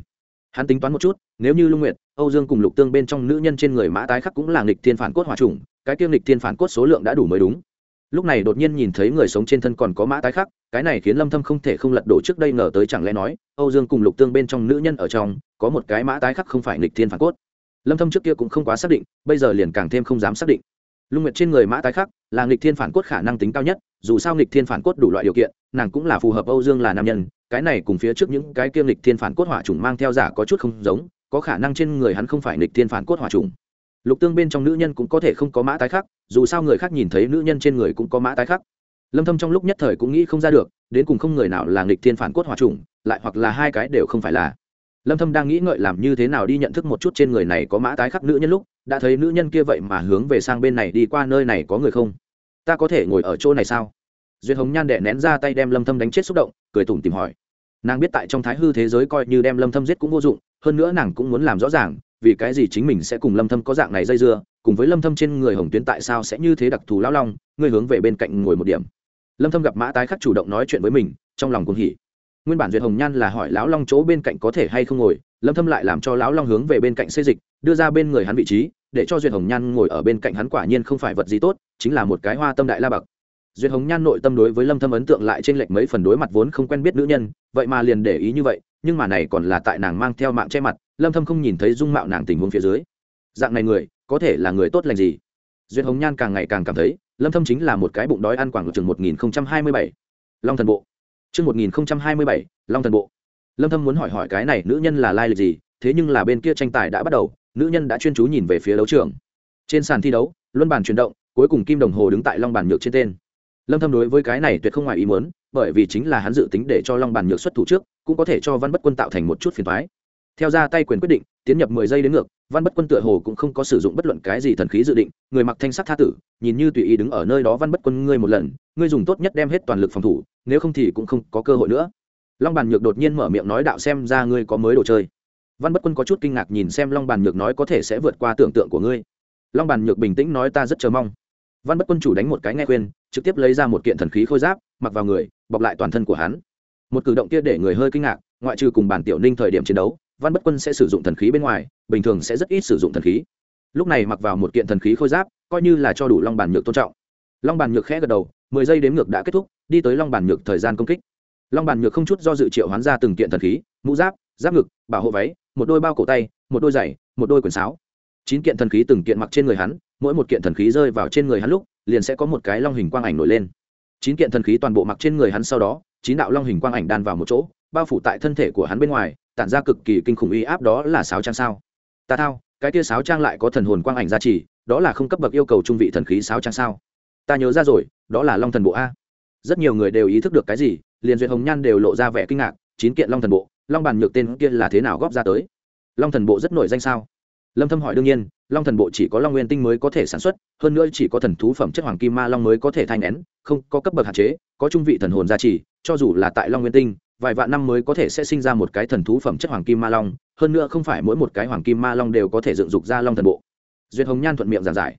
[SPEAKER 1] Hắn tính toán một chút, nếu như lung nguyệt, âu dương cùng lục tương bên trong nữ nhân trên người mã tái khắc cũng là nghịch thiên phản cốt hỏa trùng, cái kiêm nghịch thiên phản cốt số lượng đã đủ mới đúng. Lúc này đột nhiên nhìn thấy người sống trên thân còn có mã tái khắc, cái này khiến lâm thâm không thể không lật đổ trước đây ngờ tới chẳng lẽ nói, âu dương cùng lục tương bên trong nữ nhân ở trong, có một cái mã tái khắc không phải nghịch thiên phản cốt lâm thâm trước kia cũng không quá xác định, bây giờ liền càng thêm không dám xác định. Lung nguyệt trên người mã tái khắc là nghịch thiên phản cốt khả năng tính cao nhất, dù sao nghịch thiên phản cốt đủ loại điều kiện, nàng cũng là phù hợp âu dương là nam nhân, cái này cùng phía trước những cái kia nghịch thiên phản cốt hỏa trùng mang theo giả có chút không giống, có khả năng trên người hắn không phải nghịch thiên phản cốt hỏa trùng. Lục tương bên trong nữ nhân cũng có thể không có mã tái khắc, dù sao người khác nhìn thấy nữ nhân trên người cũng có mã tái khắc. Lâm thâm trong lúc nhất thời cũng nghĩ không ra được, đến cùng không người nào là nghịch thiên phản cốt hỏa trùng, lại hoặc là hai cái đều không phải là lâm thâm đang nghĩ ngợi làm như thế nào đi nhận thức một chút trên người này có mã tái khắc nữ nhân lúc, đã thấy nữ nhân kia vậy mà hướng về sang bên này đi qua nơi này có người không? Ta có thể ngồi ở chỗ này sao? Duyệt hồng nhan đệ nén ra tay đem lâm thâm đánh chết xúc động, cười tủm tìm hỏi. Nàng biết tại trong thái hư thế giới coi như đem lâm thâm giết cũng vô dụng, hơn nữa nàng cũng muốn làm rõ ràng, vì cái gì chính mình sẽ cùng lâm thâm có dạng này dây dưa, cùng với lâm thâm trên người hồng tuyến tại sao sẽ như thế đặc thù lão long, ngươi hướng về bên cạnh ngồi một điểm. Lâm thâm gặp mã tái khắc chủ động nói chuyện với mình, trong lòng cũng hỉ nguyên bản duyệt hồng nhan là hỏi lão long chỗ bên cạnh có thể hay không ngồi, lâm thâm lại làm cho lão long hướng về bên cạnh xây dịch, đưa ra bên người hắn vị trí, để cho duyệt hồng nhan ngồi ở bên cạnh hắn quả nhiên không phải vật gì tốt, chính là một cái hoa tâm đại la bậc. Duyệt hồng nhan nội tâm đối với lâm thâm ấn tượng lại trên lệch mấy phần đối mặt vốn không quen biết nữ nhân, vậy mà liền để ý như vậy, nhưng mà này còn là tại nàng mang theo mạng che mặt, lâm thâm không nhìn thấy dung mạo nàng tình huống phía dưới. Dạng này người, có thể là người tốt lành gì? Duyệt hồng nhan càng ngày càng cảm thấy, lâm thâm chính là một cái bụng đói ăn quảng trường 1027 long thần bộ. Trước 1027 long thần bộ. Lâm thâm muốn hỏi hỏi cái này nữ nhân là lai lịch gì, thế nhưng là bên kia tranh tài đã bắt đầu, nữ nhân đã chuyên chú nhìn về phía đấu trường. Trên sàn thi đấu, luân bàn chuyển động, cuối cùng kim đồng hồ đứng tại long bàn nhược trên tên. Lâm thâm đối với cái này tuyệt không ngoài ý muốn, bởi vì chính là hắn dự tính để cho long bàn nhược xuất thủ trước, cũng có thể cho văn bất quân tạo thành một chút phiền toái theo ra tay quyền quyết định, tiến nhập 10 giây đến ngược, văn bất quân tựa hồ cũng không có sử dụng bất luận cái gì thần khí dự định, người mặc thanh sắc tha tử, nhìn như tùy ý đứng ở nơi đó văn bất quân ngươi một lần, ngươi dùng tốt nhất đem hết toàn lực phòng thủ, nếu không thì cũng không có cơ hội nữa. Long bàn nhược đột nhiên mở miệng nói đạo xem ra ngươi có mới đồ chơi. Văn bất quân có chút kinh ngạc nhìn xem long bàn nhược nói có thể sẽ vượt qua tưởng tượng của ngươi. Long bàn nhược bình tĩnh nói ta rất chờ mong. Văn bất quân chủ đánh một cái nghe khuyên, trực tiếp lấy ra một kiện thần khí khôi giáp, mặc vào người, bọc lại toàn thân của hắn. Một cử động kia để người hơi kinh ngạc, ngoại trừ cùng bản tiểu ninh thời điểm chiến đấu văn bất quân sẽ sử dụng thần khí bên ngoài, bình thường sẽ rất ít sử dụng thần khí. Lúc này mặc vào một kiện thần khí khôi giáp, coi như là cho đủ long bàn nhược tôn trọng. Long bàn nhược khẽ gật đầu, mười giây đếm ngược đã kết thúc, đi tới long bàn nhược thời gian công kích. Long bàn nhược không chút do dự triệu hoán ra từng kiện thần khí, mũ giáp giáp ngực, bảo hộ váy, một đôi bao cổ tay, một đôi giày, một đôi quần sáo. Chín kiện thần khí từng kiện mặc trên người hắn, mỗi một kiện thần khí rơi vào trên người hắn lúc, liền sẽ có một cái long hình quang ảnh nổi lên. Chín kiện thần khí toàn bộ mặc trên người hắn sau đó, chín đạo long hình quang ảnh đan vào một chỗ, bao phủ tại thân thể của hắn bên ngoài tản ra cực kỳ kinh khủng uy áp đó là sáo trang sao? Ta thao, cái tia sáo trang lại có thần hồn quang ảnh gia trì, đó là không cấp bậc yêu cầu trung vị thần khí sáo trang sao? Ta nhớ ra rồi, đó là long thần bộ a. Rất nhiều người đều ý thức được cái gì, liền duyệt hồng nhan đều lộ ra vẻ kinh ngạc, chín kiện long thần bộ, long bàn nhược tên kia là thế nào góp ra tới? Long thần bộ rất nổi danh sao? Lâm thâm hỏi đương nhiên, long thần bộ chỉ có long nguyên tinh mới có thể sản xuất, hơn nữa chỉ có thần thú phẩm chất hoàng kim ma long mới có thể thanh nén, không có cấp bậc hạn chế, có trung vị thần hồn gia trì, cho dù là tại long nguyên tinh vài vạn năm mới có thể sẽ sinh ra một cái thần thú phẩm chất hoàng kim ma long, hơn nữa không phải mỗi một cái hoàng kim ma long đều có thể dựng dục ra long thần bộ. Duyệt hồng nhan thuận miệng giảng giải.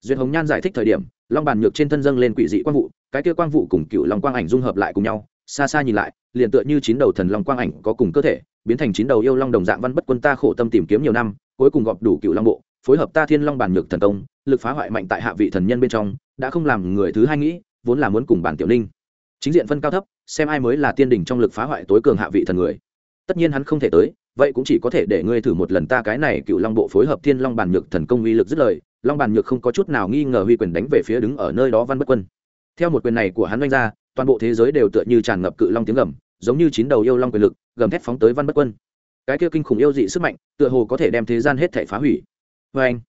[SPEAKER 1] Duyệt hồng nhan giải thích thời điểm, long bàn nhược trên thân dâng lên quỷ dị quang vụ, cái kia quang vụ cùng cựu long quang ảnh dung hợp lại cùng nhau, xa xa nhìn lại, liền tựa như chín đầu thần long quang ảnh có cùng cơ thể, biến thành chín đầu yêu long đồng dạng văn bất quân ta khổ tâm tìm kiếm nhiều năm, cuối cùng gọp đủ cựu long bộ, phối hợp ta thiên long bản nhược thần công, lực phá hoại mạnh tại hạ vị thần nhân bên trong, đã không làm người thứ hai nghĩ, vốn là muốn cùng bản tiểu ninh chính diện phân cao thấp, xem ai mới là tiên đỉnh trong lực phá hoại tối cường hạ vị thần người. Tất nhiên hắn không thể tới, vậy cũng chỉ có thể để ngươi thử một lần ta cái này cựu long bộ phối hợp thiên long bản nhược thần công uy lực dứt lời, long bản nhược không có chút nào nghi ngờ huy quyền đánh về phía đứng ở nơi đó văn bất quân. Theo một quyền này của hắn đánh ra, toàn bộ thế giới đều tựa như tràn ngập cự long tiếng gầm, giống như chín đầu yêu long quyền lực, gầm thét phóng tới văn bất quân. Cái kia kinh khủng yêu dị sức mạnh, tựa hồ có thể đem thế gian hết thể phá hủy. Vê anh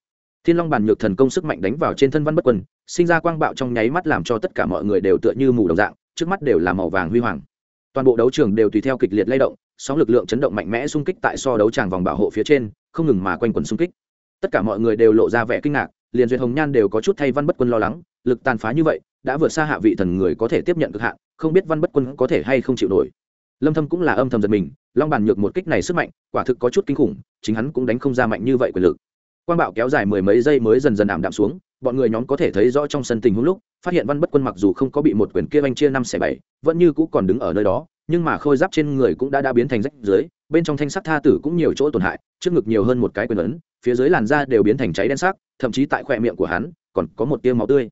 [SPEAKER 1] thiên long bản nhược thần công sức mạnh đánh vào trên thân văn bất quân, sinh ra quang bạo trong nháy mắt làm cho tất cả mọi người đều tựa như mù đồng dạng trước mắt đều là màu vàng huy hoàng. Toàn bộ đấu trường đều tùy theo kịch liệt lay động, sóng lực lượng chấn động mạnh mẽ xung kích tại so đấu tràng vòng bảo hộ phía trên, không ngừng mà quanh quần xung kích. Tất cả mọi người đều lộ ra vẻ kinh ngạc, liền duyệt hồng nhan đều có chút thay văn bất quân lo lắng, lực tàn phá như vậy, đã vượt xa hạ vị thần người có thể tiếp nhận cực hạn, không biết văn bất quân có thể hay không chịu nổi. Lâm thâm cũng là âm thầm giật mình, long bàn nhược một kích này sức mạnh, quả thực có chút kinh khủng, chính hắn cũng đánh không ra mạnh như vậy quyền lực. Quang bạo kéo dài mười mấy giây mới dần dần ảm đạm xuống bọn người nhóm có thể thấy rõ trong sân tình huống lúc, phát hiện văn bất quân mặc dù không có bị một quyền kia anh chia năm xẻ bảy, vẫn như cũ còn đứng ở nơi đó, nhưng mà khôi giáp trên người cũng đã đã biến thành rách dưới bên trong thanh sắc tha tử cũng nhiều chỗ tổn hại, trước ngực nhiều hơn một cái quyền ấn, phía dưới làn da đều biến thành cháy đen sắc, thậm chí tại khoe miệng của hắn, còn có một tia máu tươi.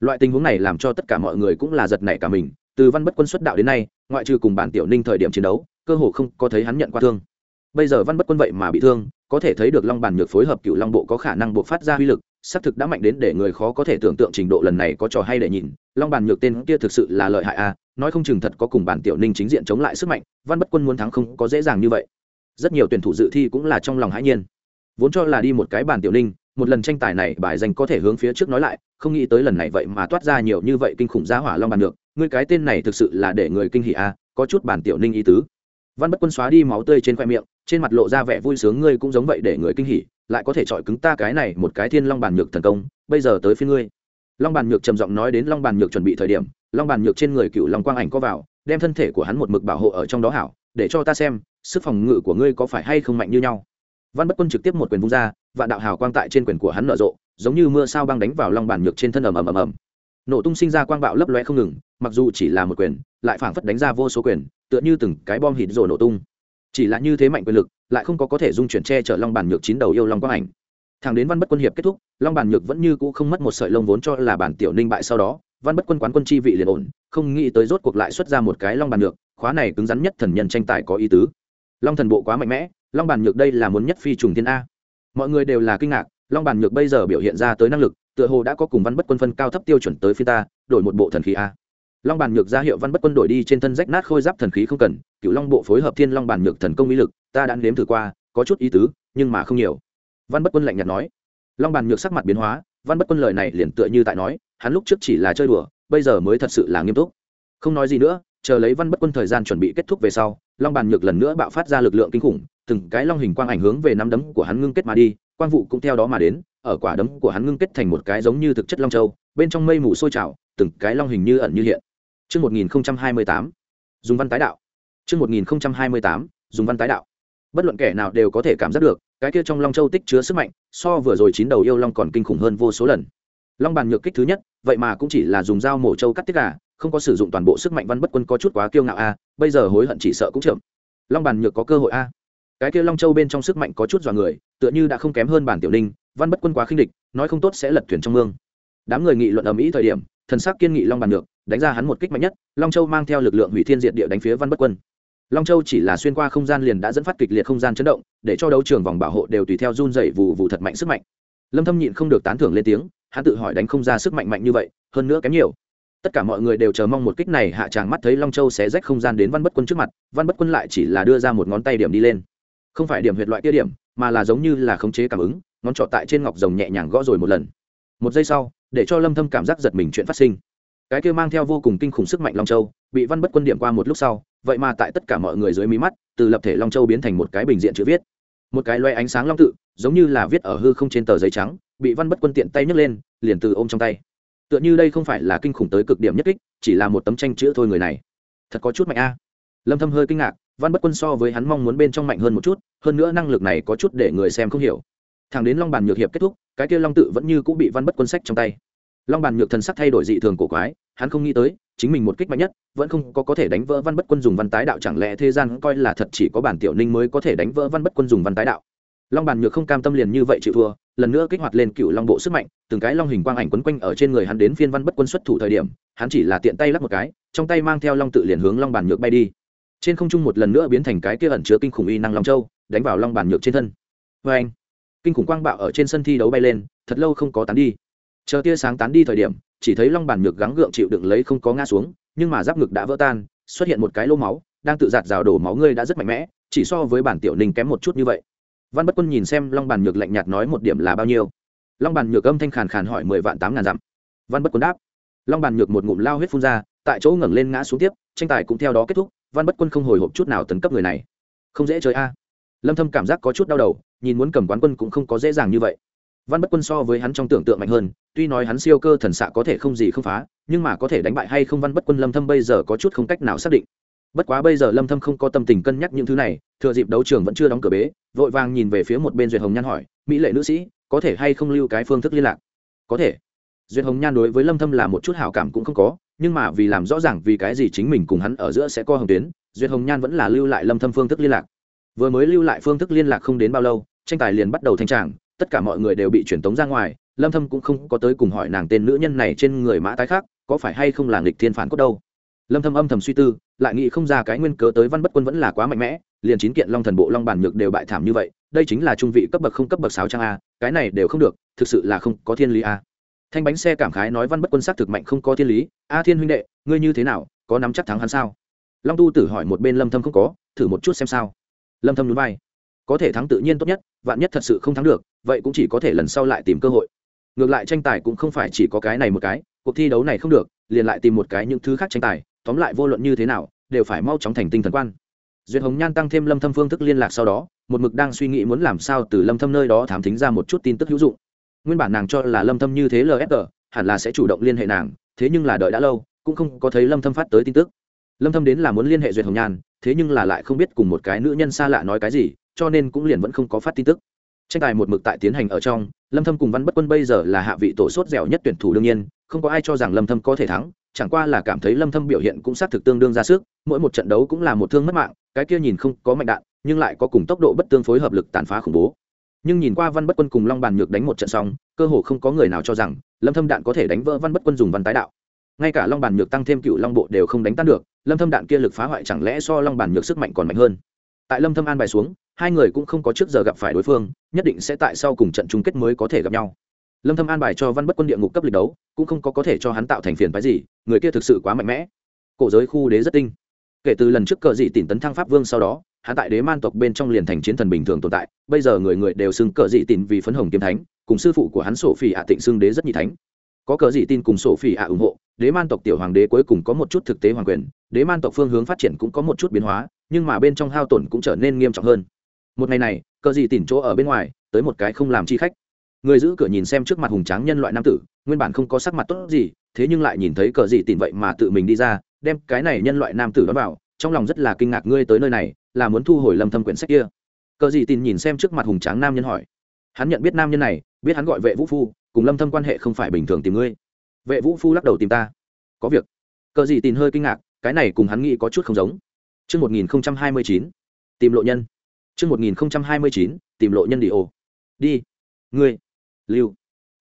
[SPEAKER 1] Loại tình huống này làm cho tất cả mọi người cũng là giật nảy cả mình, từ văn bất quân xuất đạo đến nay, ngoại trừ cùng bản tiểu ninh thời điểm chiến đấu, cơ hồ không có thấy hắn nhận qua thương. Bây giờ văn bất quân vậy mà bị thương, có thể thấy được long bàn nhược phối hợp cựu long bộ có khả năng buộc phát ra uy lực xác thực đã mạnh đến để người khó có thể tưởng tượng trình độ lần này có trò hay để nhìn. Long bàn nhược tên kia thực sự là lợi hại a à, nói không chừng thật có cùng bản tiểu ninh chính diện chống lại sức mạnh văn bất quân muốn thắng không có dễ dàng như vậy. Rất nhiều tuyển thủ dự thi cũng là trong lòng hãi nhiên. Vốn cho là đi một cái bản tiểu ninh một lần tranh tài này bài danh có thể hướng phía trước nói lại không nghĩ tới lần này vậy mà toát ra nhiều như vậy kinh khủng giá hỏa long bàn được ngươi cái tên này thực sự là để người kinh hỉ a à, có chút bản tiểu ninh ý tứ. Văn bất quân xóa đi máu tươi trên khoe miệng trên mặt lộ ra vẻ vui sướng ngươi cũng giống vậy để người kinh hỉ lại có thể chọi cứng ta cái này một cái thiên long bàn nhược thần công, bây giờ tới phía ngươi. Long bàn nhược trầm giọng nói đến long bàn nhược chuẩn bị thời điểm, long bàn nhược trên người cựu long quang ảnh có vào, đem thân thể của hắn một mực bảo hộ ở trong đó hảo, để cho ta xem, sức phòng ngự của ngươi có phải hay không mạnh như nhau. Văn bất quân trực tiếp một quyền vung ra, vạn đạo hào quang tại trên quyền của hắn nở rộ, giống như mưa sao băng đánh vào long bàn nhược trên thân ầm ầm ầm ầm. Nổ tung sinh ra quang bạo lấp loe không ngừng, mặc dù chỉ là một quyền, lại phảng phất đánh ra vô số quyền, tựa như từng cái bom hít rồi nổ tung chỉ là như thế mạnh quyền lực, lại không có có thể dung chuyển che chở long bàn nhược chín đầu yêu long quang ảnh. Thằng đến văn bất quân hiệp kết thúc, long bàn nhược vẫn như cũ không mất một sợi lông vốn cho là bản tiểu ninh bại sau đó, văn bất quân quán quân chi vị liền ổn, không nghĩ tới rốt cuộc lại xuất ra một cái long bàn nhược, khóa này cứng rắn nhất thần nhân tranh tài có ý tứ. Long thần bộ quá mạnh mẽ, long bàn nhược đây là muốn nhất phi trùng thiên a. Mọi người đều là kinh ngạc, long bàn nhược bây giờ biểu hiện ra tới năng lực, tựa hồ đã có cùng văn bất quân phân cao thấp tiêu chuẩn tới phi ta, đổi một bộ thần khí a. Long bàn nhược ra hiệu văn bất quân đổi đi trên thân rách nát khôi giáp thần khí không cần cựu long bộ phối hợp thiên long bàn nhược thần công uy lực ta đã nếm thử qua có chút ý tứ nhưng mà không nhiều. Văn bất quân lạnh nhạt nói. Long bàn nhược sắc mặt biến hóa văn bất quân lời này liền tựa như tại nói hắn lúc trước chỉ là chơi đùa bây giờ mới thật sự là nghiêm túc. Không nói gì nữa chờ lấy văn bất quân thời gian chuẩn bị kết thúc về sau long bàn nhược lần nữa bạo phát ra lực lượng kinh khủng từng cái long hình quang ảnh hướng về nắm đấm của hắn ngưng kết mà đi quang vụ cũng theo đó mà đến ở quả đấm của hắn ngưng kết thành một cái giống như thực chất long châu bên trong mây mù sôi trào từng cái long hình như ẩn như hiện. Trước 1028, dùng văn tái đạo. Trước 1028, dùng văn tái đạo. Bất luận kẻ nào đều có thể cảm giác được, cái kia trong long châu tích chứa sức mạnh, so vừa rồi chín đầu yêu long còn kinh khủng hơn vô số lần. Long bàn nhược kích thứ nhất, vậy mà cũng chỉ là dùng dao mổ châu cắt tiết gà, không có sử dụng toàn bộ sức mạnh văn bất quân có chút quá kiêu ngạo a, bây giờ hối hận chỉ sợ cũng chậm. Long bàn nhược có cơ hội a. Cái kia long châu bên trong sức mạnh có chút dò người, tựa như đã không kém hơn bản tiểu linh, văn bất quân quá khinh địch, nói không tốt sẽ lật thuyền trong mương. Đám người nghị luận ầm ĩ thời điểm, thần sắc kiên nghị long bàn nhược, đánh ra hắn một kích mạnh nhất long châu mang theo lực lượng hủy thiên diệt địa đánh phía văn bất quân long châu chỉ là xuyên qua không gian liền đã dẫn phát kịch liệt không gian chấn động, để cho đấu trường vòng bảo hộ đều tùy theo run rẩy vụ vụ thật mạnh sức mạnh. Lâm thâm nhịn không được tán thưởng lên tiếng, hắn tự hỏi đánh không ra sức mạnh mạnh như vậy, hơn nữa kém nhiều. Tất cả mọi người đều chờ mong một kích này hạ tràng mắt thấy long châu xé rách không gian đến văn bất quân trước mặt, văn bất quân lại chỉ là đưa ra một ngón tay điểm đi lên. Không phải điểm huyệt loại kia điểm, mà là giống như là khống chế cảm ứng, ngón trỏ tại trên ngọc rồng nhẹ nhàng gõ rồi một lần. Một giây sau, để cho lâm thâm cảm giác giật mình chuyện phát sinh. Cái kia mang theo vô cùng kinh khủng sức mạnh long châu, bị văn bất quân điểm qua một lúc sau vậy mà tại tất cả mọi người dưới mí mắt, từ lập thể long châu biến thành một cái bình diện chữ viết. Một cái loe ánh sáng long tự, giống như là viết ở hư không trên tờ giấy trắng, bị văn bất quân tiện tay nhấc lên, liền từ ôm trong tay. Tựa như đây không phải là kinh khủng tới cực điểm nhất kích, chỉ là một tấm tranh chữ thôi người này. Thật có chút mạnh a. Lâm thâm hơi kinh ngạc, văn bất quân so với hắn mong muốn bên trong mạnh hơn một chút, hơn nữa năng lực này có chút để người xem không hiểu. Thằng đến long bàn nhược hiệp kết thúc, cái kia long tự vẫn như cũng bị văn bất quân sách trong tay long bàn nhược thần sắc thay đổi dị thường cổ quái, hắn không nghĩ tới, chính mình một kích mạnh nhất, vẫn không có có thể đánh vỡ văn bất quân dùng văn tái đạo, chẳng lẽ thế gian coi là thật chỉ có bản tiểu ninh mới có thể đánh vỡ văn bất quân dùng văn tái đạo? Long bàn nhược không cam tâm liền như vậy chịu thua, lần nữa kích hoạt lên cựu long bộ sức mạnh, từng cái long hình quang ảnh quấn quanh ở trên người hắn đến phiên văn bất quân xuất thủ thời điểm, hắn chỉ là tiện tay lắp một cái, trong tay mang theo long tự liền hướng long bàn nhược bay đi. Trên không trung một lần nữa biến thành cái kia ẩn chứa kinh khủng y năng long châu, đánh vào long bàn nhược trên thân. Vê anh kinh khủng quang bạo ở trên sân thi đấu bay lên, thật lâu không có tán đi chờ tia sáng tán đi thời điểm, chỉ thấy long bàn nhược gắng gượng chịu đựng lấy không có ngã xuống, nhưng mà giáp ngực đã vỡ tan, xuất hiện một cái lô máu, đang tự giạt rào đổ máu ngươi đã rất mạnh mẽ, chỉ so với bản tiểu ninh kém một chút như vậy. Văn bất quân nhìn xem long bàn nhược lạnh nhạt nói một điểm là bao nhiêu. Long bàn nhược âm thanh khàn khàn hỏi mười vạn tám ngàn dặm. Văn bất quân đáp. Long bàn nhược một ngụm lao huyết phun ra, tại chỗ ngẩng lên ngã xuống tiếp, tranh tài cũng theo đó kết thúc, văn bất quân không hồi hộp chút nào tấn cấp người này. Không dễ chơi a. Lâm thâm cảm giác có chút đau đầu, nhìn muốn cầm quán quân cũng không có dễ dàng như vậy văn bất quân so với hắn trong tưởng tượng mạnh hơn, tuy nói hắn siêu cơ thần xạ có thể không gì không phá, nhưng mà có thể đánh bại hay không văn bất quân lâm thâm bây giờ có chút không cách nào xác định. Bất quá bây giờ lâm thâm không có tâm tình cân nhắc những thứ này, thừa dịp đấu trường vẫn chưa đóng cửa bế, vội vàng nhìn về phía một bên duyệt hồng nhan hỏi, mỹ lệ nữ sĩ, có thể hay không lưu cái phương thức liên lạc? Có thể. Duyệt hồng nhan đối với lâm thâm là một chút hảo cảm cũng không có, nhưng mà vì làm rõ ràng vì cái gì chính mình cùng hắn ở giữa sẽ co hồng tuyến, duyệt hồng nhan vẫn là lưu lại lâm thâm phương thức liên lạc. Vừa mới lưu lại phương thức liên lạc không đến bao lâu, tranh tài liền bắt đầu thanh tràng tất cả mọi người đều bị truyền tống ra ngoài, lâm thâm cũng không có tới cùng hỏi nàng tên nữ nhân này trên người mã tái khác, có phải hay không là nghịch thiên phản cốt đâu. Lâm thâm âm thầm suy tư, lại nghĩ không ra cái nguyên cớ tới văn bất quân vẫn là quá mạnh mẽ, liền chín kiện long thần bộ long bản nhược đều bại thảm như vậy, đây chính là trung vị cấp bậc không cấp bậc sáu trang a, cái này đều không được, thực sự là không có thiên lý a. Thanh bánh xe cảm khái nói văn bất quân sát thực mạnh không có thiên lý, a thiên huynh đệ, ngươi như thế nào, có nắm chắc thắng hắn sao? Long tu tử hỏi một bên lâm thâm không có, thử một chút xem sao. Lâm thâm nhún vai, có thể thắng tự nhiên tốt nhất, vạn nhất thật sự không thắng được vậy cũng chỉ có thể lần sau lại tìm cơ hội. Ngược lại tranh tài cũng không phải chỉ có cái này một cái, cuộc thi đấu này không được, liền lại tìm một cái những thứ khác tranh tài, tóm lại vô luận như thế nào, đều phải mau chóng thành tinh thần quan. Duyệt hồng nhan tăng thêm lâm thâm phương thức liên lạc sau đó, một mực đang suy nghĩ muốn làm sao từ lâm thâm nơi đó thám thính ra một chút tin tức hữu dụng. Nguyên bản nàng cho là lâm thâm như thế lfg hẳn là sẽ chủ động liên hệ nàng, thế nhưng là đợi đã lâu, cũng không có thấy lâm thâm phát tới tin tức. Lâm thâm đến là muốn liên hệ duyệt hồng nhan, thế nhưng là lại không biết cùng một cái nữ nhân xa lạ nói cái gì, cho nên cũng liền vẫn không có phát tin tức tranh tài một mực tại tiến hành ở trong, lâm thâm cùng văn bất quân bây giờ là hạ vị tổ sốt dẻo nhất tuyển thủ đương nhiên, không có ai cho rằng lâm thâm có thể thắng, chẳng qua là cảm thấy lâm thâm biểu hiện cũng sát thực tương đương ra sức, mỗi một trận đấu cũng là một thương mất mạng, cái kia nhìn không có mạnh đạn, nhưng lại có cùng tốc độ bất tương phối hợp lực tàn phá khủng bố. Nhưng nhìn qua văn bất quân cùng long bàn nhược đánh một trận xong, cơ hồ không có người nào cho rằng lâm thâm đạn có thể đánh vỡ văn bất quân dùng văn tái đạo. Ngay cả long bàn nhược tăng thêm cựu long bộ đều không đánh tan được, lâm thâm đạn kia lực phá hoại chẳng lẽ so long bàn nhược sức mạnh còn mạnh hơn. Tại lâm thâm an bài xuống hai người cũng không có trước giờ gặp phải đối phương, nhất định sẽ tại sau cùng trận chung kết mới có thể gặp nhau. Lâm thâm an bài cho văn bất quân địa ngục cấp lịch đấu, cũng không có có thể cho hắn tạo thành phiền phái gì, người kia thực sự quá mạnh mẽ. Cổ giới khu đế rất tinh. Kể từ lần trước cờ dị tỉnh tấn thăng pháp vương sau đó, hắn tại đế man tộc bên trong liền thành chiến thần bình thường tồn tại, bây giờ người người đều xưng cờ dị tỉnh vì phấn hồng kiếm thánh, cùng sư phụ của hắn sổ phỉ ạ tịnh xưng đế rất nhị thánh. Có cờ dị tin cùng sổ phỉ ạ ủng hộ, đế man tộc tiểu hoàng đế cuối cùng có một chút thực tế hoàng quyền, đế man tộc phương hướng phát triển cũng có một chút biến hóa, nhưng mà bên trong hao tổn cũng trở nên nghiêm trọng hơn một ngày này cờ gì tìm chỗ ở bên ngoài tới một cái không làm chi khách. Người giữ cửa nhìn xem trước mặt hùng tráng nhân loại nam tử nguyên bản không có sắc mặt tốt gì thế nhưng lại nhìn thấy cờ gì tìm vậy mà tự mình đi ra đem cái này nhân loại nam tử đón vào trong lòng rất là kinh ngạc ngươi tới nơi này là muốn thu hồi lâm thâm quyển sách kia. Cờ gì tìm nhìn xem trước mặt hùng tráng nam nhân hỏi. Hắn nhận biết nam nhân này biết hắn gọi vệ vũ phu cùng lâm thâm quan hệ không phải bình thường tìm ngươi. Vệ vũ phu lắc đầu tìm ta. Có việc. Cờ gì tìm hơi kinh ngạc cái này cùng hắn nghĩ có chút không giống. Trước 1029, tìm lộ nhân. Trước 1029, tìm lộ nhân đi ồ. Đi. Ngươi. Lưu.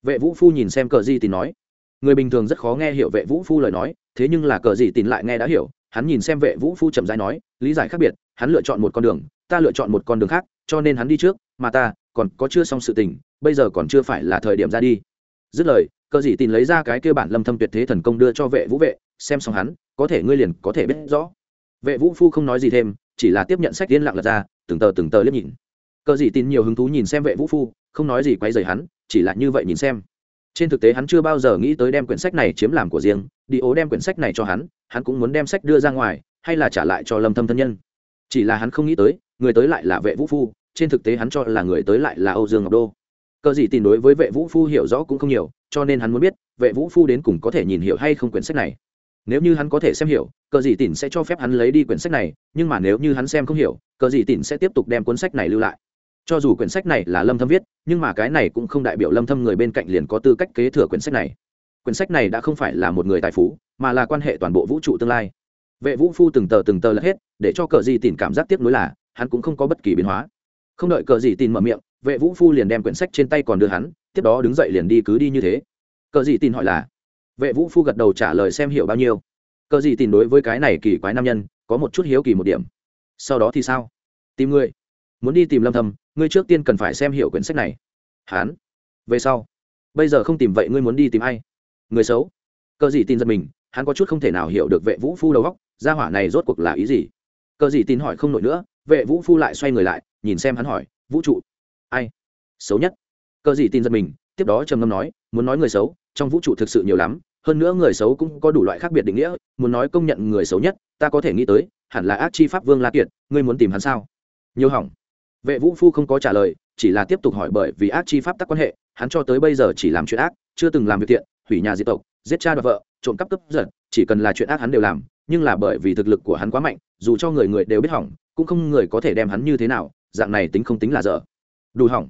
[SPEAKER 1] Vệ vũ phu nhìn xem cờ di tín nói. Người bình thường rất khó nghe hiểu vệ vũ phu lời nói thế nhưng là cờ di tín lại nghe đã hiểu. Hắn nhìn xem vệ vũ phu chậm rãi nói lý giải khác biệt hắn lựa chọn một con đường ta lựa chọn một con đường khác cho nên hắn đi trước mà ta còn có chưa xong sự tình bây giờ còn chưa phải là thời điểm ra đi. Dứt lời cờ gì tín lấy ra cái kêu bản lâm thâm tuyệt thế thần công đưa cho vệ vũ vệ xem xong hắn có thể ngươi liền có thể biết rõ. Vệ vũ phu không nói gì thêm chỉ là tiếp nhận sách yên lặng lật ra, từng tờ từng tờ liếc nhìn. Cờ dị tin nhiều hứng thú nhìn xem vệ vũ phu, không nói gì quấy rầy hắn, chỉ là như vậy nhìn xem. Trên thực tế hắn chưa bao giờ nghĩ tới đem quyển sách này chiếm làm của riêng, đi ố đem quyển sách này cho hắn hắn cũng muốn đem sách đưa ra ngoài, hay là trả lại cho lâm thâm thân nhân. Chỉ là hắn không nghĩ tới, người tới lại là vệ vũ phu, trên thực tế hắn cho là người tới lại là âu dương ngọc đô. Cờ gì tin đối với vệ vũ phu hiểu rõ cũng không nhiều, cho nên hắn muốn biết, vệ vũ phu đến cùng có thể nhìn hiểu hay không quyển sách này nếu như hắn có thể xem hiểu, cờ dị tỉn sẽ cho phép hắn lấy đi quyển sách này, nhưng mà nếu như hắn xem không hiểu, cờ dị tỉn sẽ tiếp tục đem cuốn sách này lưu lại. Cho dù quyển sách này là lâm thâm viết, nhưng mà cái này cũng không đại biểu lâm thâm người bên cạnh liền có tư cách kế thừa quyển sách này. Quyển sách này đã không phải là một người tài phú, mà là quan hệ toàn bộ vũ trụ tương lai. Vệ vũ phu từng tờ từng tờ lật hết, để cho cờ gì tỉn cảm giác tiếp nối là, hắn cũng không có bất kỳ biến hóa. Không đợi cờ gì tỉn mở miệng, vệ vũ phu liền đem quyển sách trên tay còn đưa hắn, tiếp đó đứng dậy liền đi cứ đi như thế. Cờ gì tỉn hỏi là vệ vũ phu gật đầu trả lời xem hiểu bao nhiêu. Cờ gì tin đối với cái này kỳ quái nam nhân, có một chút hiếu kỳ một điểm. Sau đó thì sao? Tìm người. Muốn đi tìm lâm thâm, ngươi trước tiên cần phải xem hiểu quyển sách này. Hán. Về sau. Bây giờ không tìm vậy ngươi muốn đi tìm ai? Người xấu. Cờ gì tin giật mình, hắn có chút không thể nào hiểu được vệ vũ phu đầu óc, gia hỏa này rốt cuộc là ý gì? Cờ gì tin hỏi không nổi nữa, vệ vũ phu lại xoay người lại, nhìn xem hắn hỏi, vũ trụ, ai? Xấu nhất. Cờ gì tin giật mình, tiếp đó trầm ngâm nói, muốn nói người xấu trong vũ trụ thực sự nhiều lắm, hơn nữa người xấu cũng có đủ loại khác biệt định nghĩa, muốn nói công nhận người xấu nhất, ta có thể nghĩ tới, hẳn là ác chi pháp vương la kiệt, ngươi muốn tìm hắn sao? Nhiều hỏng. Vệ vũ phu không có trả lời, chỉ là tiếp tục hỏi bởi vì ác chi pháp tắc quan hệ, hắn cho tới bây giờ chỉ làm chuyện ác, chưa từng làm việc thiện, hủy nhà diệt tộc, giết cha đoạt vợ, trộm cắp cướp giật, chỉ cần là chuyện ác hắn đều làm, nhưng là bởi vì thực lực của hắn quá mạnh, dù cho người người đều biết hỏng, cũng không người có thể đem hắn như thế nào, dạng này tính không tính là dở. Đủ hỏng.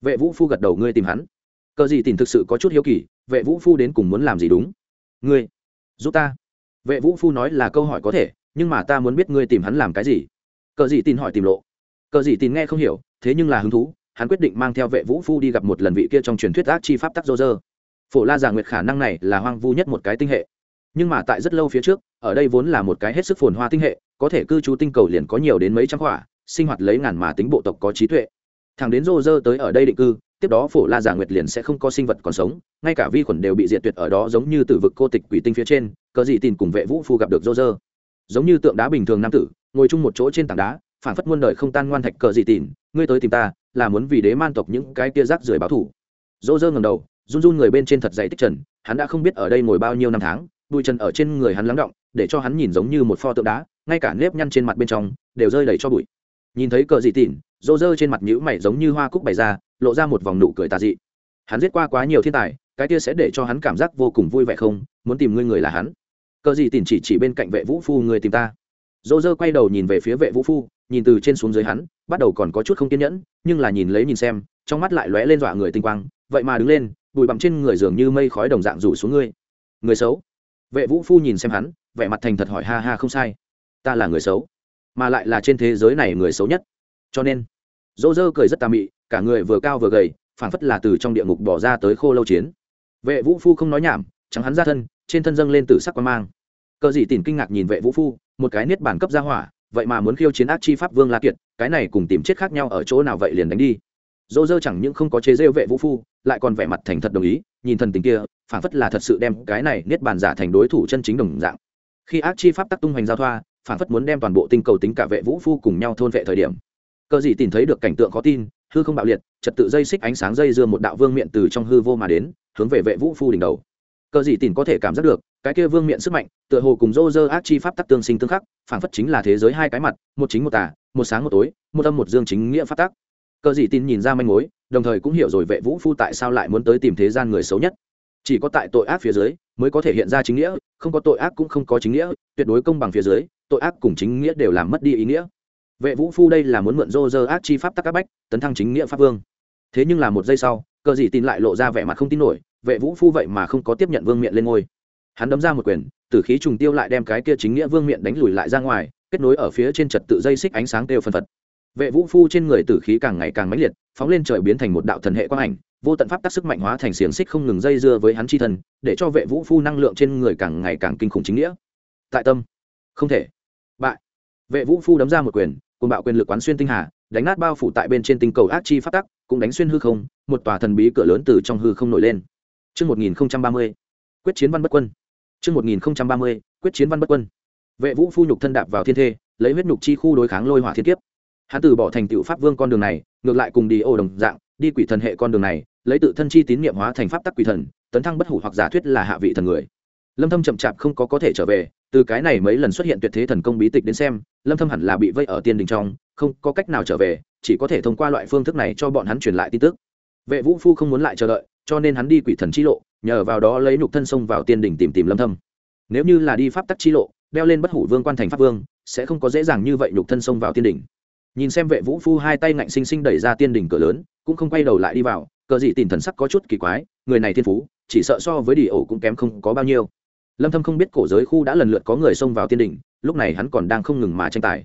[SPEAKER 1] Vệ vũ phu gật đầu, ngươi tìm hắn. Cờ gì tìm thực sự có chút hiếu kỳ vệ vũ phu đến cùng muốn làm gì đúng? Ngươi, giúp ta. Vệ vũ phu nói là câu hỏi có thể, nhưng mà ta muốn biết ngươi tìm hắn làm cái gì. Cờ gì tin hỏi tìm lộ. Cờ gì tin nghe không hiểu, thế nhưng là hứng thú, hắn quyết định mang theo vệ vũ phu đi gặp một lần vị kia trong truyền thuyết ác chi pháp tắc dô dơ. Phổ la giả nguyệt khả năng này là hoang vu nhất một cái tinh hệ. Nhưng mà tại rất lâu phía trước, ở đây vốn là một cái hết sức phồn hoa tinh hệ, có thể cư trú tinh cầu liền có nhiều đến mấy trăm khỏa sinh hoạt lấy ngàn mà tính bộ tộc có trí tuệ. Thằng đến rô rơ tới ở đây định cư tiếp đó phổ la giả nguyệt liền sẽ không có sinh vật còn sống, ngay cả vi khuẩn đều bị diệt tuyệt ở đó giống như từ vực cô tịch quỷ tinh phía trên, cờ dị tin cùng vệ vũ phu gặp được dô dơ giống như tượng đá bình thường nam tử, ngồi chung một chỗ trên tảng đá, phản phất muôn đời không tan ngoan thạch cờ dị tin ngươi tới tìm ta, là muốn vì đế man tộc những cái kia rác rưởi báo thủ dô dơ ngầm đầu, run run người bên trên thật dày tích trần, hắn đã không biết ở đây ngồi bao nhiêu năm tháng, bụi trần ở trên người hắn lắng động, để cho hắn nhìn giống như một pho tượng đá, ngay cả nếp nhăn trên mặt bên trong, đều rơi đầy cho bụi. Nhìn thấy cờ dị tìn rô rơ trên mặt nhữ mày giống như hoa cúc bày ra, lộ ra một vòng nụ cười tà dị. Hắn giết qua quá nhiều thiên tài, cái kia sẽ để cho hắn cảm giác vô cùng vui vẻ không? Muốn tìm ngươi người là hắn. Cờ gì tìm chỉ chỉ bên cạnh vệ vũ phu người tìm ta. Dỗ dơ quay đầu nhìn về phía vệ vũ phu, nhìn từ trên xuống dưới hắn, bắt đầu còn có chút không kiên nhẫn, nhưng là nhìn lấy nhìn xem, trong mắt lại lóe lên dọa người tinh quang, vậy mà đứng lên, bụi bặm trên người dường như mây khói đồng dạng rủ xuống ngươi. Người xấu. Vệ vũ phu nhìn xem hắn, vẻ mặt thành thật hỏi ha ha không sai. Ta là người xấu, mà lại là trên thế giới này người xấu nhất. Cho nên dỗ dơ cười rất tà mị, cả người vừa cao vừa gầy, phảng phất là từ trong địa ngục bỏ ra tới khô lâu chiến. Vệ vũ phu không nói nhảm chẳng hắn ra thân, trên thân dâng lên từ sắc quan mang. Cờ dị tìm kinh ngạc nhìn vệ vũ phu, một cái niết bản cấp gia hỏa, vậy mà muốn khiêu chiến ác chi pháp vương la kiệt, cái này cùng tìm chết khác nhau ở chỗ nào vậy liền đánh đi. Dỗ dơ chẳng những không có chế rêu vệ vũ phu, lại còn vẻ mặt thành thật đồng ý, nhìn thần tình kia, phảng phất là thật sự đem cái này niết bàn giả thành đối thủ chân chính đồng dạng. Khi ác chi pháp tắc tung hoành giao thoa, phảng phất muốn đem toàn bộ tinh cầu tính cả vệ vũ phu cùng nhau thôn vệ thời điểm cờ gì tìm thấy được cảnh tượng khó tin, hư không bạo liệt, trật tự dây xích ánh sáng dây dưa một đạo vương miệng từ trong hư vô mà đến, hướng về vệ vũ phu đỉnh đầu. Cờ gì tìm có thể cảm giác được, cái kia vương miệng sức mạnh, tựa hồ cùng dô dơ ác chi pháp tắc tương sinh tương khắc, phảng phất chính là thế giới hai cái mặt, một chính một tà, một sáng một tối, một âm một dương chính nghĩa pháp tắc. Cờ gì tin nhìn ra manh mối, đồng thời cũng hiểu rồi vệ vũ phu tại sao lại muốn tới tìm thế gian người xấu nhất. Chỉ có tại tội ác phía dưới mới có thể hiện ra chính nghĩa, không có tội ác cũng không có chính nghĩa, tuyệt đối công bằng phía dưới, tội ác cùng chính nghĩa đều làm mất đi ý nghĩa vệ vũ phu đây là muốn mượn rô rơ ác chi pháp tắc các bách, tấn thăng chính nghĩa pháp vương. Thế nhưng là một giây sau, cờ dị tin lại lộ ra vẻ mặt không tin nổi, vệ vũ phu vậy mà không có tiếp nhận vương miện lên ngôi. Hắn đấm ra một quyền, tử khí trùng tiêu lại đem cái kia chính nghĩa vương miện đánh lùi lại ra ngoài, kết nối ở phía trên trật tự dây xích ánh sáng kêu phân phật. Vệ vũ phu trên người tử khí càng ngày càng mãnh liệt, phóng lên trời biến thành một đạo thần hệ quang ảnh, vô tận pháp tác sức mạnh hóa thành xiềng xích không ngừng dây dưa với hắn chi thân, để cho vệ vũ phu năng lượng trên người càng ngày càng kinh khủng chính nghĩa. Tại tâm. Không thể. Bại. Vệ vũ phu đấm ra một quyền cùng bạo quyền lực quán xuyên tinh hà đánh nát bao phủ tại bên trên tinh cầu ác chi phát tắc cũng đánh xuyên hư không một tòa thần bí cửa lớn từ trong hư không nổi lên Trước 1030, quyết chiến văn bất quân. Trước 1030, quyết chiến văn bất quân. Vệ vũ phu nhục thân đạp vào thiên thê, lấy huyết nhục chi khu đối kháng lôi hỏa thiên kiếp. Hắn từ bỏ thành tựu pháp vương con đường này, ngược lại cùng đi ô đồng dạng, đi quỷ thần hệ con đường này, lấy tự thân chi tín niệm hóa thành pháp tắc quỷ thần, tấn thăng bất hủ hoặc giả thuyết là hạ vị thần người. Lâm Thâm chậm chạp không có có thể trở về, từ cái này mấy lần xuất hiện tuyệt thế thần công bí tịch đến xem, lâm thâm hẳn là bị vây ở tiên đình trong, không có cách nào trở về, chỉ có thể thông qua loại phương thức này cho bọn hắn truyền lại tin tức. Vệ vũ phu không muốn lại chờ đợi, cho nên hắn đi quỷ thần chi lộ, nhờ vào đó lấy nhục thân sông vào tiên đình tìm tìm lâm thâm. Nếu như là đi pháp tắc chi lộ, đeo lên bất hủ vương quan thành pháp vương, sẽ không có dễ dàng như vậy nhục thân sông vào tiên đình nhìn xem vệ vũ phu hai tay ngạnh sinh sinh đẩy ra tiên đình cửa lớn, cũng không quay đầu lại đi vào, cờ dị tìm thần sắc có chút kỳ quái, người này thiên phú, chỉ sợ so với đi ổ cũng kém không có bao nhiêu lâm thâm không biết cổ giới khu đã lần lượt có người xông vào tiên đỉnh, lúc này hắn còn đang không ngừng mà tranh tài.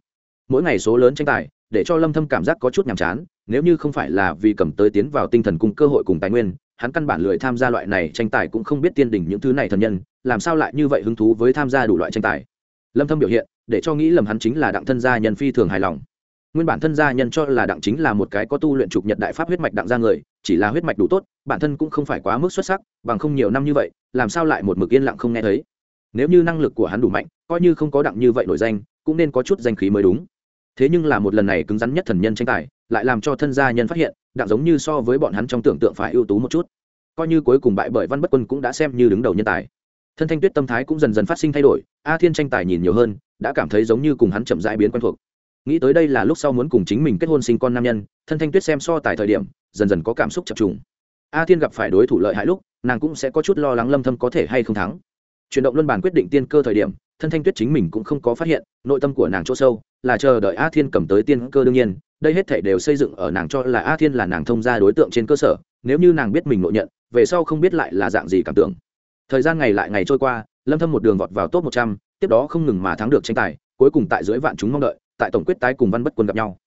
[SPEAKER 1] Mỗi ngày số lớn tranh tài, để cho lâm thâm cảm giác có chút nhàm chán, nếu như không phải là vì cầm tới tiến vào tinh thần cung cơ hội cùng tài nguyên, hắn căn bản lười tham gia loại này tranh tài cũng không biết tiên đỉnh những thứ này thần nhân, làm sao lại như vậy hứng thú với tham gia đủ loại tranh tài. Lâm thâm biểu hiện, để cho nghĩ lầm hắn chính là đặng thân gia nhân phi thường hài lòng. Nguyên bản thân gia nhân cho là đặng chính là một cái có tu luyện trục nhật đại pháp huyết mạch đặng gia người chỉ là huyết mạch đủ tốt, bản thân cũng không phải quá mức xuất sắc, bằng không nhiều năm như vậy, làm sao lại một mực yên lặng không nghe thấy? Nếu như năng lực của hắn đủ mạnh, coi như không có đặng như vậy nổi danh, cũng nên có chút danh khí mới đúng. Thế nhưng là một lần này cứng rắn nhất thần nhân tranh tài, lại làm cho thân gia nhân phát hiện, đặng giống như so với bọn hắn trong tưởng tượng phải ưu tú một chút. Coi như cuối cùng bại bởi văn bất quân cũng đã xem như đứng đầu nhân tài. Thân thanh tuyết tâm thái cũng dần dần phát sinh thay đổi, a thiên tranh tài nhìn nhiều hơn, đã cảm thấy giống như cùng hắn chậm rãi biến quen thuộc nghĩ tới đây là lúc sau muốn cùng chính mình kết hôn sinh con nam nhân thân thanh tuyết xem so tài thời điểm dần dần có cảm xúc chập trùng. A thiên gặp phải đối thủ lợi hại lúc nàng cũng sẽ có chút lo lắng lâm thâm có thể hay không thắng. Chuyển động luân bản quyết định tiên cơ thời điểm thân thanh tuyết chính mình cũng không có phát hiện nội tâm của nàng chỗ sâu là chờ đợi a thiên cầm tới tiên cơ đương nhiên đây hết thể đều xây dựng ở nàng cho là a thiên là nàng thông ra đối tượng trên cơ sở nếu như nàng biết mình nội nhận về sau không biết lại là dạng gì cảm tưởng. Thời gian ngày lại ngày trôi qua lâm thâm một đường vọt vào top 100, tiếp đó không ngừng mà thắng được tranh tài cuối cùng tại dưới vạn chúng mong đợi tại tổng quyết tái cùng văn bất quân gặp nhau.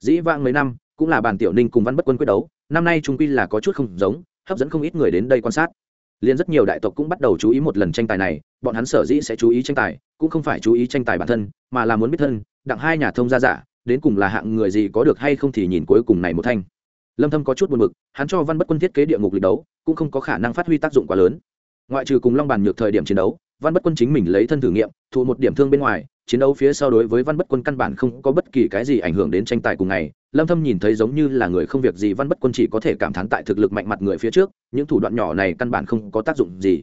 [SPEAKER 1] Dĩ vãng mấy năm, cũng là bàn tiểu ninh cùng văn bất quân quyết đấu, năm nay trung quy là có chút không giống, hấp dẫn không ít người đến đây quan sát. Liền rất nhiều đại tộc cũng bắt đầu chú ý một lần tranh tài này, bọn hắn sở dĩ sẽ chú ý tranh tài, cũng không phải chú ý tranh tài bản thân, mà là muốn biết thân, đặng hai nhà thông gia giả, đến cùng là hạng người gì có được hay không thì nhìn cuối cùng này một thanh. Lâm thâm có chút buồn bực, hắn cho văn bất quân thiết kế địa ngục lịch đấu, cũng không có khả năng phát huy tác dụng quá lớn. Ngoại trừ cùng long bàn nhược thời điểm chiến đấu, văn bất quân chính mình lấy thân thử nghiệm, thụ một điểm thương bên ngoài chiến đấu phía sau đối với văn bất quân căn bản không có bất kỳ cái gì ảnh hưởng đến tranh tài cùng ngày. Lâm thâm nhìn thấy giống như là người không việc gì, văn bất quân chỉ có thể cảm thán tại thực lực mạnh mặt người phía trước, những thủ đoạn nhỏ này căn bản không có tác dụng gì.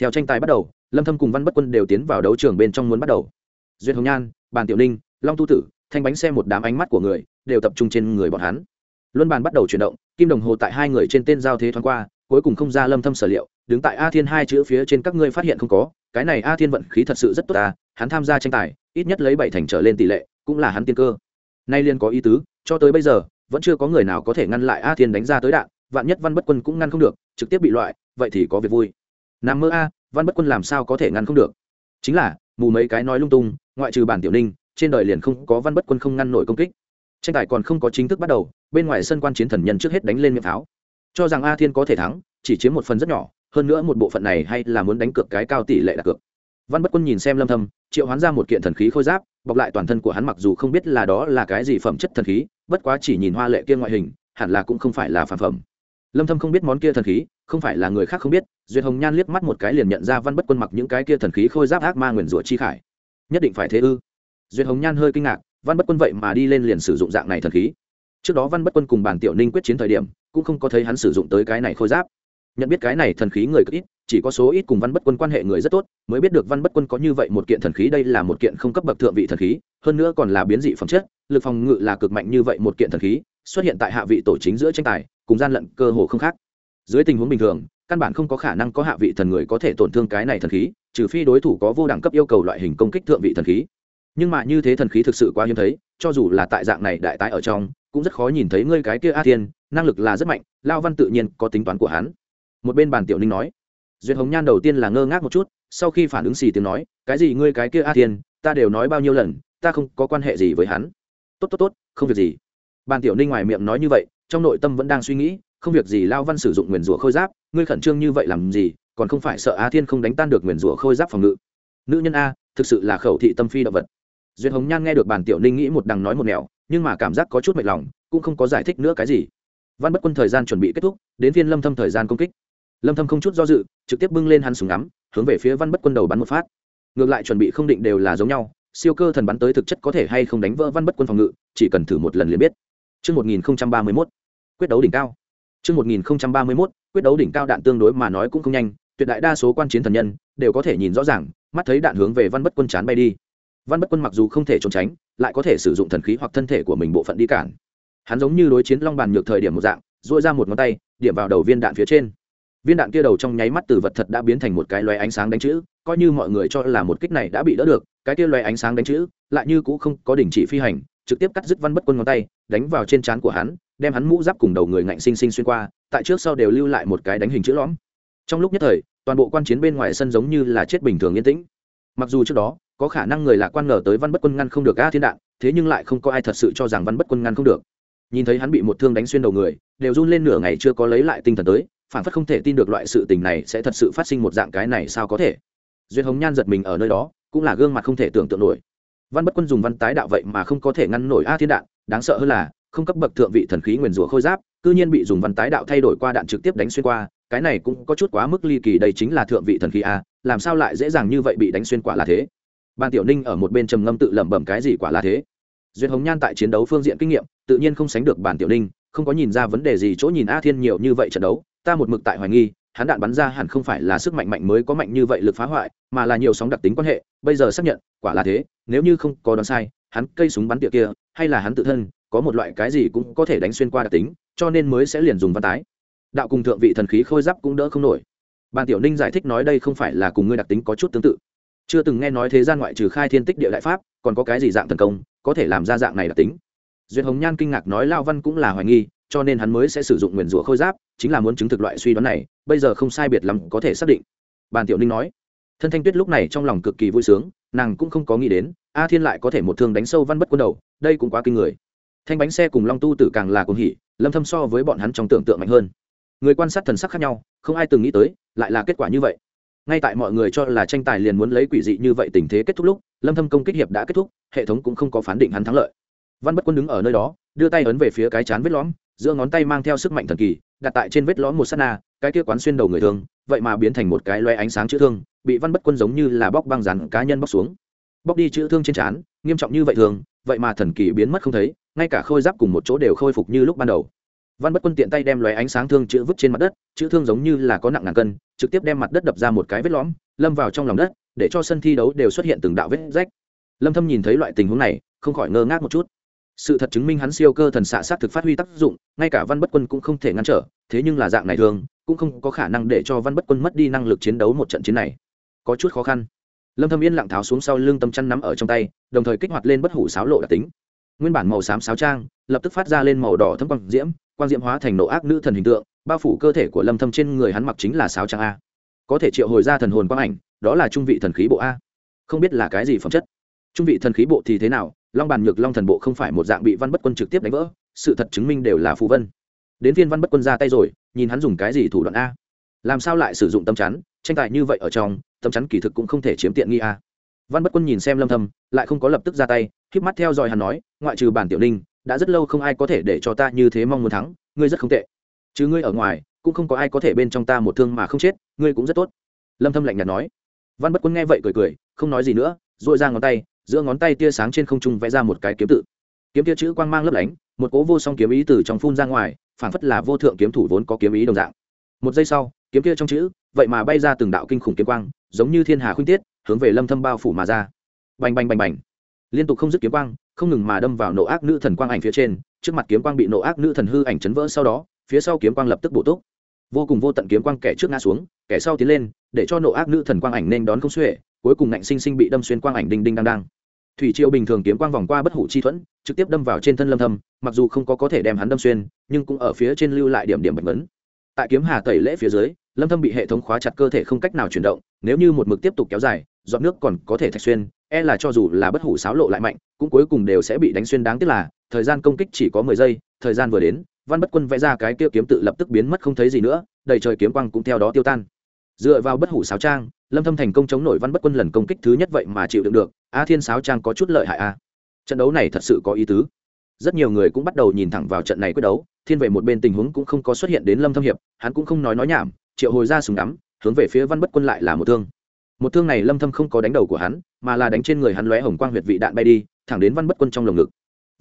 [SPEAKER 1] Theo tranh tài bắt đầu, lâm thâm cùng văn bất quân đều tiến vào đấu trường bên trong muốn bắt đầu. Duyên hồng nhan, bàn tiểu ninh, long tu tử, thanh bánh xe một đám ánh mắt của người đều tập trung trên người bọn hắn. Luân bàn bắt đầu chuyển động, kim đồng hồ tại hai người trên tên giao thế thoáng qua cuối cùng không ra lâm thâm sở liệu, đứng tại a thiên hai chữ phía trên các ngươi phát hiện không có, cái này a thiên vận khí thật sự rất tốt à hắn tham gia tranh tài, ít nhất lấy bảy thành trở lên tỷ lệ, cũng là hắn tiên cơ. Nay liên có ý tứ, cho tới bây giờ, vẫn chưa có người nào có thể ngăn lại a thiên đánh ra tới đạn, vạn nhất văn bất quân cũng ngăn không được, trực tiếp bị loại, vậy thì có việc vui. Nằm mơ a, văn bất quân làm sao có thể ngăn không được? Chính là, mù mấy cái nói lung tung, ngoại trừ bản tiểu ninh, trên đời liền không có văn bất quân không ngăn nổi công kích. Tranh tài còn không có chính thức bắt đầu, bên ngoài sân quan chiến thần nhân trước hết đánh lên miệng pháo cho rằng a thiên có thể thắng, chỉ chiếm một phần rất nhỏ, hơn nữa một bộ phận này hay là muốn đánh cược cái cao tỷ lệ đặt cược. Văn bất quân nhìn xem lâm thâm, triệu hoán ra một kiện thần khí khôi giáp, bọc lại toàn thân của hắn mặc dù không biết là đó là cái gì phẩm chất thần khí, bất quá chỉ nhìn hoa lệ kia ngoại hình, hẳn là cũng không phải là phản phẩm. Lâm thâm không biết món kia thần khí, không phải là người khác không biết, duyệt hồng nhan liếc mắt một cái liền nhận ra văn bất quân mặc những cái kia thần khí khôi giáp ác ma nguyền rủa chi khải. Nhất định phải thế ư? Duyệt hồng nhan hơi kinh ngạc, văn bất quân vậy mà đi lên liền sử dụng dạng này thần khí trước đó văn bất quân cùng bản tiểu ninh quyết chiến thời điểm, cũng không có thấy hắn sử dụng tới cái này khôi giáp. Nhận biết cái này thần khí người ít, chỉ có số ít cùng văn bất quân quan hệ người rất tốt, mới biết được văn bất quân có như vậy một kiện thần khí đây là một kiện không cấp bậc thượng vị thần khí, hơn nữa còn là biến dị phẩm chất, lực phòng ngự là cực mạnh như vậy một kiện thần khí, xuất hiện tại hạ vị tổ chính giữa tranh tài, cùng gian lận cơ hồ không khác. Dưới tình huống bình thường, căn bản không có khả năng có hạ vị thần người có thể tổn thương cái này thần khí, trừ phi đối thủ có vô đẳng cấp yêu cầu loại hình công kích thượng vị thần khí. Nhưng mà như thế thần khí thực sự quá hiếm thấy, cho dù là tại dạng này đại tái ở trong cũng rất khó nhìn thấy ngươi cái kia a thiên, năng lực là rất mạnh, lao văn tự nhiên có tính toán của hắn. Một bên bàn tiểu ninh nói, duyệt hồng nhan đầu tiên là ngơ ngác một chút, sau khi phản ứng xì tiếng nói, cái gì ngươi cái kia a thiên, ta đều nói bao nhiêu lần, ta không có quan hệ gì với hắn. Tốt tốt tốt, không việc gì. Bàn tiểu ninh ngoài miệng nói như vậy, trong nội tâm vẫn đang suy nghĩ, không việc gì lao văn sử dụng nguyền rủa khôi giáp, ngươi khẩn trương như vậy làm gì, còn không phải sợ a thiên không đánh tan được nguyền rủa khôi giáp phòng ngự. Nữ nhân a, thực sự là khẩu thị tâm phi động vật. Duyệt hồng nhan nghe được bàn tiểu ninh nghĩ một đằng nói một nẻo nhưng mà cảm giác có chút mệt lòng cũng không có giải thích nữa cái gì văn bất quân thời gian chuẩn bị kết thúc đến phiên lâm thâm thời gian công kích lâm thâm không chút do dự trực tiếp bưng lên hắn súng ngắm hướng về phía văn bất quân đầu bắn một phát ngược lại chuẩn bị không định đều là giống nhau siêu cơ thần bắn tới thực chất có thể hay không đánh vỡ văn bất quân phòng ngự chỉ cần thử một lần liền biết Trước 1031, quyết đấu đỉnh cao. Trước 1031, quyết đấu đỉnh cao đạn tương đối mà nói cũng không nhanh, tuyệt đại đa số quan chiến thần nhân đều có thể nhìn rõ ràng, mắt thấy đạn hướng về văn bất quân chán bay đi. Văn bất quân mặc dù không thể trốn tránh, lại có thể sử dụng thần khí hoặc thân thể của mình bộ phận đi cản. Hắn giống như đối chiến long bàn nhược thời điểm một dạng, duỗi ra một ngón tay, điểm vào đầu viên đạn phía trên. Viên đạn kia đầu trong nháy mắt từ vật thật đã biến thành một cái loé ánh sáng đánh chữ coi như mọi người cho là một kích này đã bị đỡ được cái kia loé ánh sáng đánh chữ lại như cũng không có đình chỉ phi hành trực tiếp cắt dứt văn bất quân ngón tay đánh vào trên trán của hắn đem hắn mũ giáp cùng đầu người ngạnh sinh sinh xuyên qua tại trước sau đều lưu lại một cái đánh hình chữ lõm. Trong lúc nhất thời toàn bộ quan chiến bên ngoài sân giống như là chết bình thường yên tĩnh. Mặc dù trước đó có khả năng người lạc quan ngờ tới văn bất quân ngăn không được a thiên đạn, thế nhưng lại không có ai thật sự cho rằng văn bất quân ngăn không được. Nhìn thấy hắn bị một thương đánh xuyên đầu người, đều run lên nửa ngày chưa có lấy lại tinh thần tới, phản phất không thể tin được loại sự tình này sẽ thật sự phát sinh một dạng cái này sao có thể. Duyên hồng nhan giật mình ở nơi đó, cũng là gương mặt không thể tưởng tượng nổi. Văn bất quân dùng văn tái đạo vậy mà không có thể ngăn nổi a thiên đạn, đáng sợ hơn là, không cấp bậc thượng vị thần khí nguyền rủa khôi giáp, cư nhiên bị dùng văn tái đạo thay đổi qua đạn trực tiếp đánh xuyên qua, cái này cũng có chút quá mức ly kỳ, đây chính là thượng vị thần khí a, làm sao lại dễ dàng như vậy bị đánh xuyên quả là thế? Bàn tiểu ninh ở một bên trầm ngâm tự lẩm bẩm cái gì quả là thế. Duyên hồng nhan tại chiến đấu phương diện kinh nghiệm, tự nhiên không sánh được bản tiểu ninh, không có nhìn ra vấn đề gì chỗ nhìn a thiên nhiều như vậy trận đấu, ta một mực tại hoài nghi, hắn đạn bắn ra hẳn không phải là sức mạnh mạnh mới có mạnh như vậy lực phá hoại, mà là nhiều sóng đặc tính quan hệ, bây giờ xác nhận, quả là thế, nếu như không có đoán sai, hắn cây súng bắn tiệc kia, hay là hắn tự thân, có một loại cái gì cũng có thể đánh xuyên qua đặc tính, cho nên mới sẽ liền dùng văn tái. Đạo cùng thượng vị thần khí khôi giáp cũng đỡ không nổi. Bàn tiểu ninh giải thích nói đây không phải là cùng ngươi đặc tính có chút tương tự chưa từng nghe nói thế gian ngoại trừ khai thiên tích địa đại pháp, còn có cái gì dạng thần công, có thể làm ra dạng này đặc tính. Duyệt hồng nhan kinh ngạc nói lao văn cũng là hoài nghi, cho nên hắn mới sẽ sử dụng nguyền rủa khôi giáp, chính là muốn chứng thực loại suy đoán này, bây giờ không sai biệt lắm có thể xác định. Bàn tiểu ninh nói, thân thanh tuyết lúc này trong lòng cực kỳ vui sướng, nàng cũng không có nghĩ đến, a thiên lại có thể một thương đánh sâu văn bất quân đầu, đây cũng quá kinh người. Thanh bánh xe cùng long tu tử càng là cuồng hỉ, lâm thâm so với bọn hắn trong tưởng tượng mạnh hơn. Người quan sát thần sắc khác nhau, không ai từng nghĩ tới, lại là kết quả như vậy ngay tại mọi người cho là tranh tài liền muốn lấy quỷ dị như vậy tình thế kết thúc lúc, lâm thâm công kích hiệp đã kết thúc, hệ thống cũng không có phán định hắn thắng lợi. Văn bất quân đứng ở nơi đó, đưa tay ấn về phía cái chán vết lõm, giữa ngón tay mang theo sức mạnh thần kỳ, đặt tại trên vết lõm một sát na, cái kia quán xuyên đầu người thương vậy mà biến thành một cái loe ánh sáng chữ thương, bị văn bất quân giống như là bóc băng rắn cá nhân bóc xuống. Bóc đi chữ thương trên chán nghiêm trọng như vậy thường, vậy mà thần kỳ biến mất không thấy, ngay cả khôi giáp cùng một chỗ đều khôi phục như lúc ban đầu văn bất quân tiện tay đem lóe ánh sáng thương chữ vứt trên mặt đất, chữ thương giống như là có nặng ngàn cân, trực tiếp đem mặt đất đập ra một cái vết lõm, lâm vào trong lòng đất, để cho sân thi đấu đều xuất hiện từng đạo vết rách. Lâm thâm nhìn thấy loại tình huống này, không khỏi ngơ ngác một chút. Sự thật chứng minh hắn siêu cơ thần xạ sát thực phát huy tác dụng, ngay cả văn bất quân cũng không thể ngăn trở, thế nhưng là dạng này thường, cũng không có khả năng để cho văn bất quân mất đi năng lực chiến đấu một trận chiến này. Có chút khó khăn. Lâm thâm yên lặng tháo xuống sau lưng tâm chăn nắm ở trong tay, đồng thời kích hoạt lên bất hủ sáo lộ đặc tính. Nguyên bản màu xám sáo trang, lập tức phát ra lên màu đỏ thâm quang diễm quang diễm hóa thành nộ ác nữ thần hình tượng, bao phủ cơ thể của lâm thâm trên người hắn mặc chính là sáo trang a. Có thể triệu hồi ra thần hồn quang ảnh, đó là trung vị thần khí bộ a. Không biết là cái gì phẩm chất. Trung vị thần khí bộ thì thế nào, long bàn nhược long thần bộ không phải một dạng bị văn bất quân trực tiếp đánh vỡ, sự thật chứng minh đều là phù vân. Đến viên văn bất quân ra tay rồi, nhìn hắn dùng cái gì thủ đoạn a? Làm sao lại sử dụng tâm chắn, tranh tài như vậy ở trong, tâm chắn kỳ thực cũng không thể chiếm tiện nghi a. Văn bất quân nhìn xem lâm thâm, lại không có lập tức ra tay khiếp mắt theo dõi hắn nói, ngoại trừ bản tiểu ninh đã rất lâu không ai có thể để cho ta như thế mong muốn thắng, ngươi rất không tệ. Chứ ngươi ở ngoài, cũng không có ai có thể bên trong ta một thương mà không chết, ngươi cũng rất tốt. Lâm thâm lạnh nhạt nói. Văn bất quân nghe vậy cười cười, không nói gì nữa, duỗi ra ngón tay, giữa ngón tay tia sáng trên không trung vẽ ra một cái kiếm tự. Kiếm tia chữ quang mang lấp lánh, một cố vô song kiếm ý từ trong phun ra ngoài, phảng phất là vô thượng kiếm thủ vốn có kiếm ý đồng dạng. Một giây sau, kiếm kia trong chữ, vậy mà bay ra từng đạo kinh khủng kiếm quang, giống như thiên hà khuynh tiết, hướng về lâm thâm bao phủ mà ra. Bành bành bành bành liên tục không dứt kiếm quang, không ngừng mà đâm vào nộ ác nữ thần quang ảnh phía trên, trước mặt kiếm quang bị nộ ác nữ thần hư ảnh chấn vỡ sau đó, phía sau kiếm quang lập tức bổ túc. Vô cùng vô tận kiếm quang kẻ trước ngã xuống, kẻ sau tiến lên, để cho nộ ác nữ thần quang ảnh nên đón không xuể, cuối cùng ngạnh sinh sinh bị đâm xuyên quang ảnh đinh đinh đang đang. Thủy triều bình thường kiếm quang vòng qua bất hủ chi thuẫn, trực tiếp đâm vào trên thân lâm thâm, mặc dù không có có thể đem hắn đâm xuyên, nhưng cũng ở phía trên lưu lại điểm điểm bạch vấn tại kiếm hà tẩy lễ phía dưới, lâm thâm bị hệ thống khóa chặt cơ thể không cách nào chuyển động, nếu như một mực tiếp tục kéo dài, giọt nước còn có thể thạch xuyên e là cho dù là bất hủ sáo lộ lại mạnh cũng cuối cùng đều sẽ bị đánh xuyên đáng tiếc là thời gian công kích chỉ có 10 giây thời gian vừa đến văn bất quân vẽ ra cái kia kiếm tự lập tức biến mất không thấy gì nữa đầy trời kiếm quang cũng theo đó tiêu tan. Dựa vào bất hủ sáo trang lâm thâm thành công chống nổi văn bất quân lần công kích thứ nhất vậy mà chịu đựng được a thiên sáo trang có chút lợi hại a trận đấu này thật sự có ý tứ. Rất nhiều người cũng bắt đầu nhìn thẳng vào trận này quyết đấu thiên vệ một bên tình huống cũng không có xuất hiện đến lâm thâm hiệp hắn cũng không nói nói nhảm triệu hồi ra súng đấm, hướng về phía văn bất quân lại là một thương một thương này lâm thâm không có đánh đầu của hắn mà là đánh trên người hắn lóe hồng quang huyệt vị đạn bay đi thẳng đến văn bất quân trong lồng ngực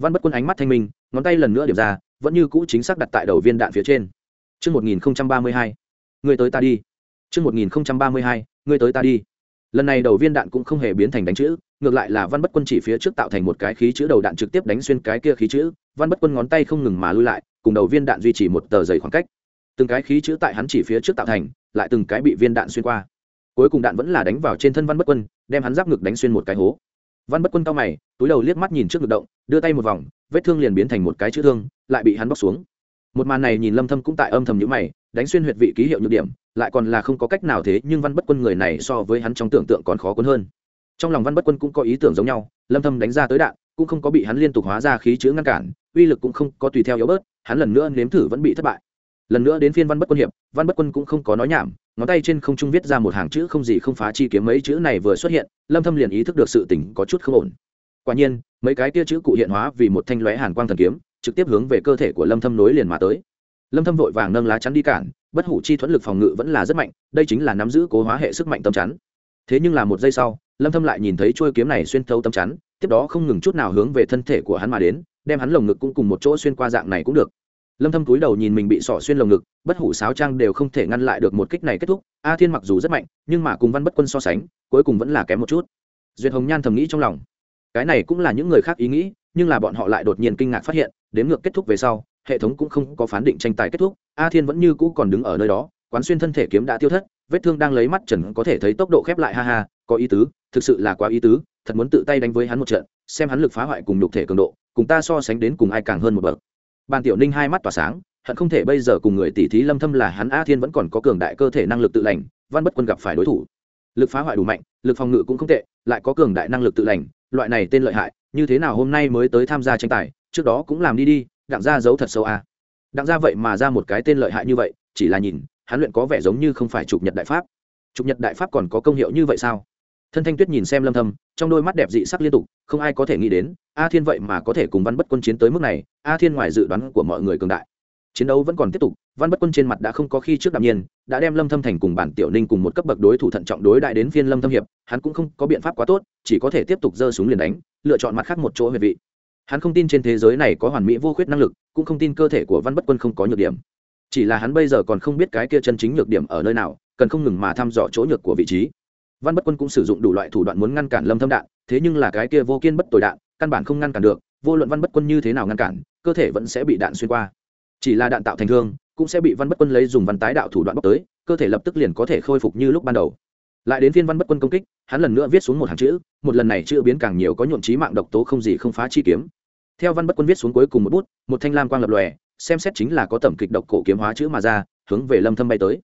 [SPEAKER 1] văn bất quân ánh mắt thanh minh ngón tay lần nữa điểm ra vẫn như cũ chính xác đặt tại đầu viên đạn phía trên Trước 1032, người tới ta đi. Trước 1032, người tới ta đi. Lần này đầu viên đạn cũng không hề biến thành đánh chữ, ngược lại là Văn Bất Quân chỉ phía trước tạo thành một cái khí chữ đầu đạn trực tiếp đánh xuyên cái kia khí chữ, Văn Bất Quân ngón tay không ngừng mà lui lại, cùng đầu viên đạn duy trì một tờ giấy khoảng cách. Từng cái khí chữ tại hắn chỉ phía trước tạo thành, lại từng cái bị viên đạn xuyên qua. Cuối cùng đạn vẫn là đánh vào trên thân Văn Bất Quân, đem hắn giáp ngực đánh xuyên một cái hố. Văn Bất Quân cao mày, túi đầu liếc mắt nhìn trước ngực động, đưa tay một vòng, vết thương liền biến thành một cái chữ thương, lại bị hắn bóc xuống. Một màn này nhìn lâm thâm cũng tại âm thầm nhíu mày đánh xuyên huyệt vị ký hiệu nhược điểm lại còn là không có cách nào thế nhưng văn bất quân người này so với hắn trong tưởng tượng còn khó cuốn hơn. Trong lòng văn bất quân cũng có ý tưởng giống nhau lâm thâm đánh ra tới đạn cũng không có bị hắn liên tục hóa ra khí chứa ngăn cản uy lực cũng không có tùy theo yếu bớt hắn lần nữa nếm thử vẫn bị thất bại lần nữa đến phiên văn bất quân hiệp, văn bất quân cũng không có nói nhảm, ngón tay trên không trung viết ra một hàng chữ không gì không phá chi kiếm, mấy chữ này vừa xuất hiện, lâm thâm liền ý thức được sự tình có chút không ổn. Quả nhiên, mấy cái kia chữ cụ hiện hóa vì một thanh lóe hàn quang thần kiếm, trực tiếp hướng về cơ thể của lâm thâm nối liền mà tới. Lâm thâm vội vàng nâng lá chắn đi cản, bất hủ chi thuẫn lực phòng ngự vẫn là rất mạnh, đây chính là nắm giữ cố hóa hệ sức mạnh tâm chắn. Thế nhưng là một giây sau, lâm thâm lại nhìn thấy chuôi kiếm này xuyên thấu tâm chắn, tiếp đó không ngừng chút nào hướng về thân thể của hắn mà đến, đem hắn lồng ngực cũng cùng một chỗ xuyên qua dạng này cũng được lâm thâm cúi đầu nhìn mình bị sọ xuyên lồng ngực, bất hủ sáo trang đều không thể ngăn lại được một kích này kết thúc. A thiên mặc dù rất mạnh, nhưng mà cùng văn bất quân so sánh, cuối cùng vẫn là kém một chút. Duyệt hồng nhan thầm nghĩ trong lòng. Cái này cũng là những người khác ý nghĩ, nhưng là bọn họ lại đột nhiên kinh ngạc phát hiện đếm ngược kết thúc về sau, hệ thống cũng không có phán định tranh tài kết thúc. A thiên vẫn như cũ còn đứng ở nơi đó, quán xuyên thân thể kiếm đã tiêu thất, vết thương đang lấy mắt trần có thể thấy tốc độ khép lại, ha ha, có ý tứ, thực sự là quá ý tứ, thật muốn tự tay đánh với hắn một trận, xem hắn lực phá hoại cùng nhục thể cường độ, cùng ta so sánh đến cùng ai càng hơn một bậc bàn tiểu ninh hai mắt tỏa sáng, hận không thể bây giờ cùng người tỷ thí lâm thâm là hắn a thiên vẫn còn có cường đại cơ thể năng lực tự lành, văn bất quân gặp phải đối thủ. Lực phá hoại đủ mạnh, lực phòng ngự cũng không tệ, lại có cường đại năng lực tự lành, loại này tên lợi hại, như thế nào hôm nay mới tới tham gia tranh tài, trước đó cũng làm đi đi, đặng ra giấu thật sâu à. đặng ra vậy mà ra một cái tên lợi hại như vậy, chỉ là nhìn, hắn luyện có vẻ giống như không phải chụp nhật đại pháp. Chụp nhật đại pháp còn có công hiệu như vậy sao? Thân thanh tuyết nhìn xem lâm thâm, trong đôi mắt đẹp dị sắc liên tục, không ai có thể nghĩ đến, a thiên vậy mà có thể cùng văn bất quân chiến tới mức này, a thiên ngoài dự đoán của mọi người cường đại. Chiến đấu vẫn còn tiếp tục, văn bất quân trên mặt đã không có khi trước đạm nhiên, đã đem lâm thâm thành cùng bản tiểu ninh cùng một cấp bậc đối thủ thận trọng đối đại đến phiên lâm thâm hiệp, hắn cũng không có biện pháp quá tốt, chỉ có thể tiếp tục giơ súng liền đánh, lựa chọn mặt khác một chỗ huyệt vị. Hắn không tin trên thế giới này có hoàn mỹ vô khuyết năng lực, cũng không tin cơ thể của văn bất quân không có nhược điểm. Chỉ là hắn bây giờ còn không biết cái kia chân chính nhược điểm ở nơi nào, cần không ngừng mà thăm dò chỗ nhược của vị trí văn bất quân cũng sử dụng đủ loại thủ đoạn muốn ngăn cản lâm thâm đạn, thế nhưng là cái kia vô kiên bất tồi đạn, căn bản không ngăn cản được, vô luận văn bất quân như thế nào ngăn cản, cơ thể vẫn sẽ bị đạn xuyên qua. Chỉ là đạn tạo thành thương, cũng sẽ bị văn bất quân lấy dùng văn tái đạo thủ đoạn bóc tới, cơ thể lập tức liền có thể khôi phục như lúc ban đầu. Lại đến phiên văn bất quân công kích, hắn lần nữa viết xuống một hàng chữ, một lần này chữ biến càng nhiều có nhuộm trí mạng độc tố không gì không phá chi kiếm. Theo văn bất quân viết xuống cuối cùng một bút, một thanh lam quang lập lòe, xem xét chính là có tẩm kịch độc cổ kiếm hóa chữ mà ra, hướng về lâm thâm bay tới.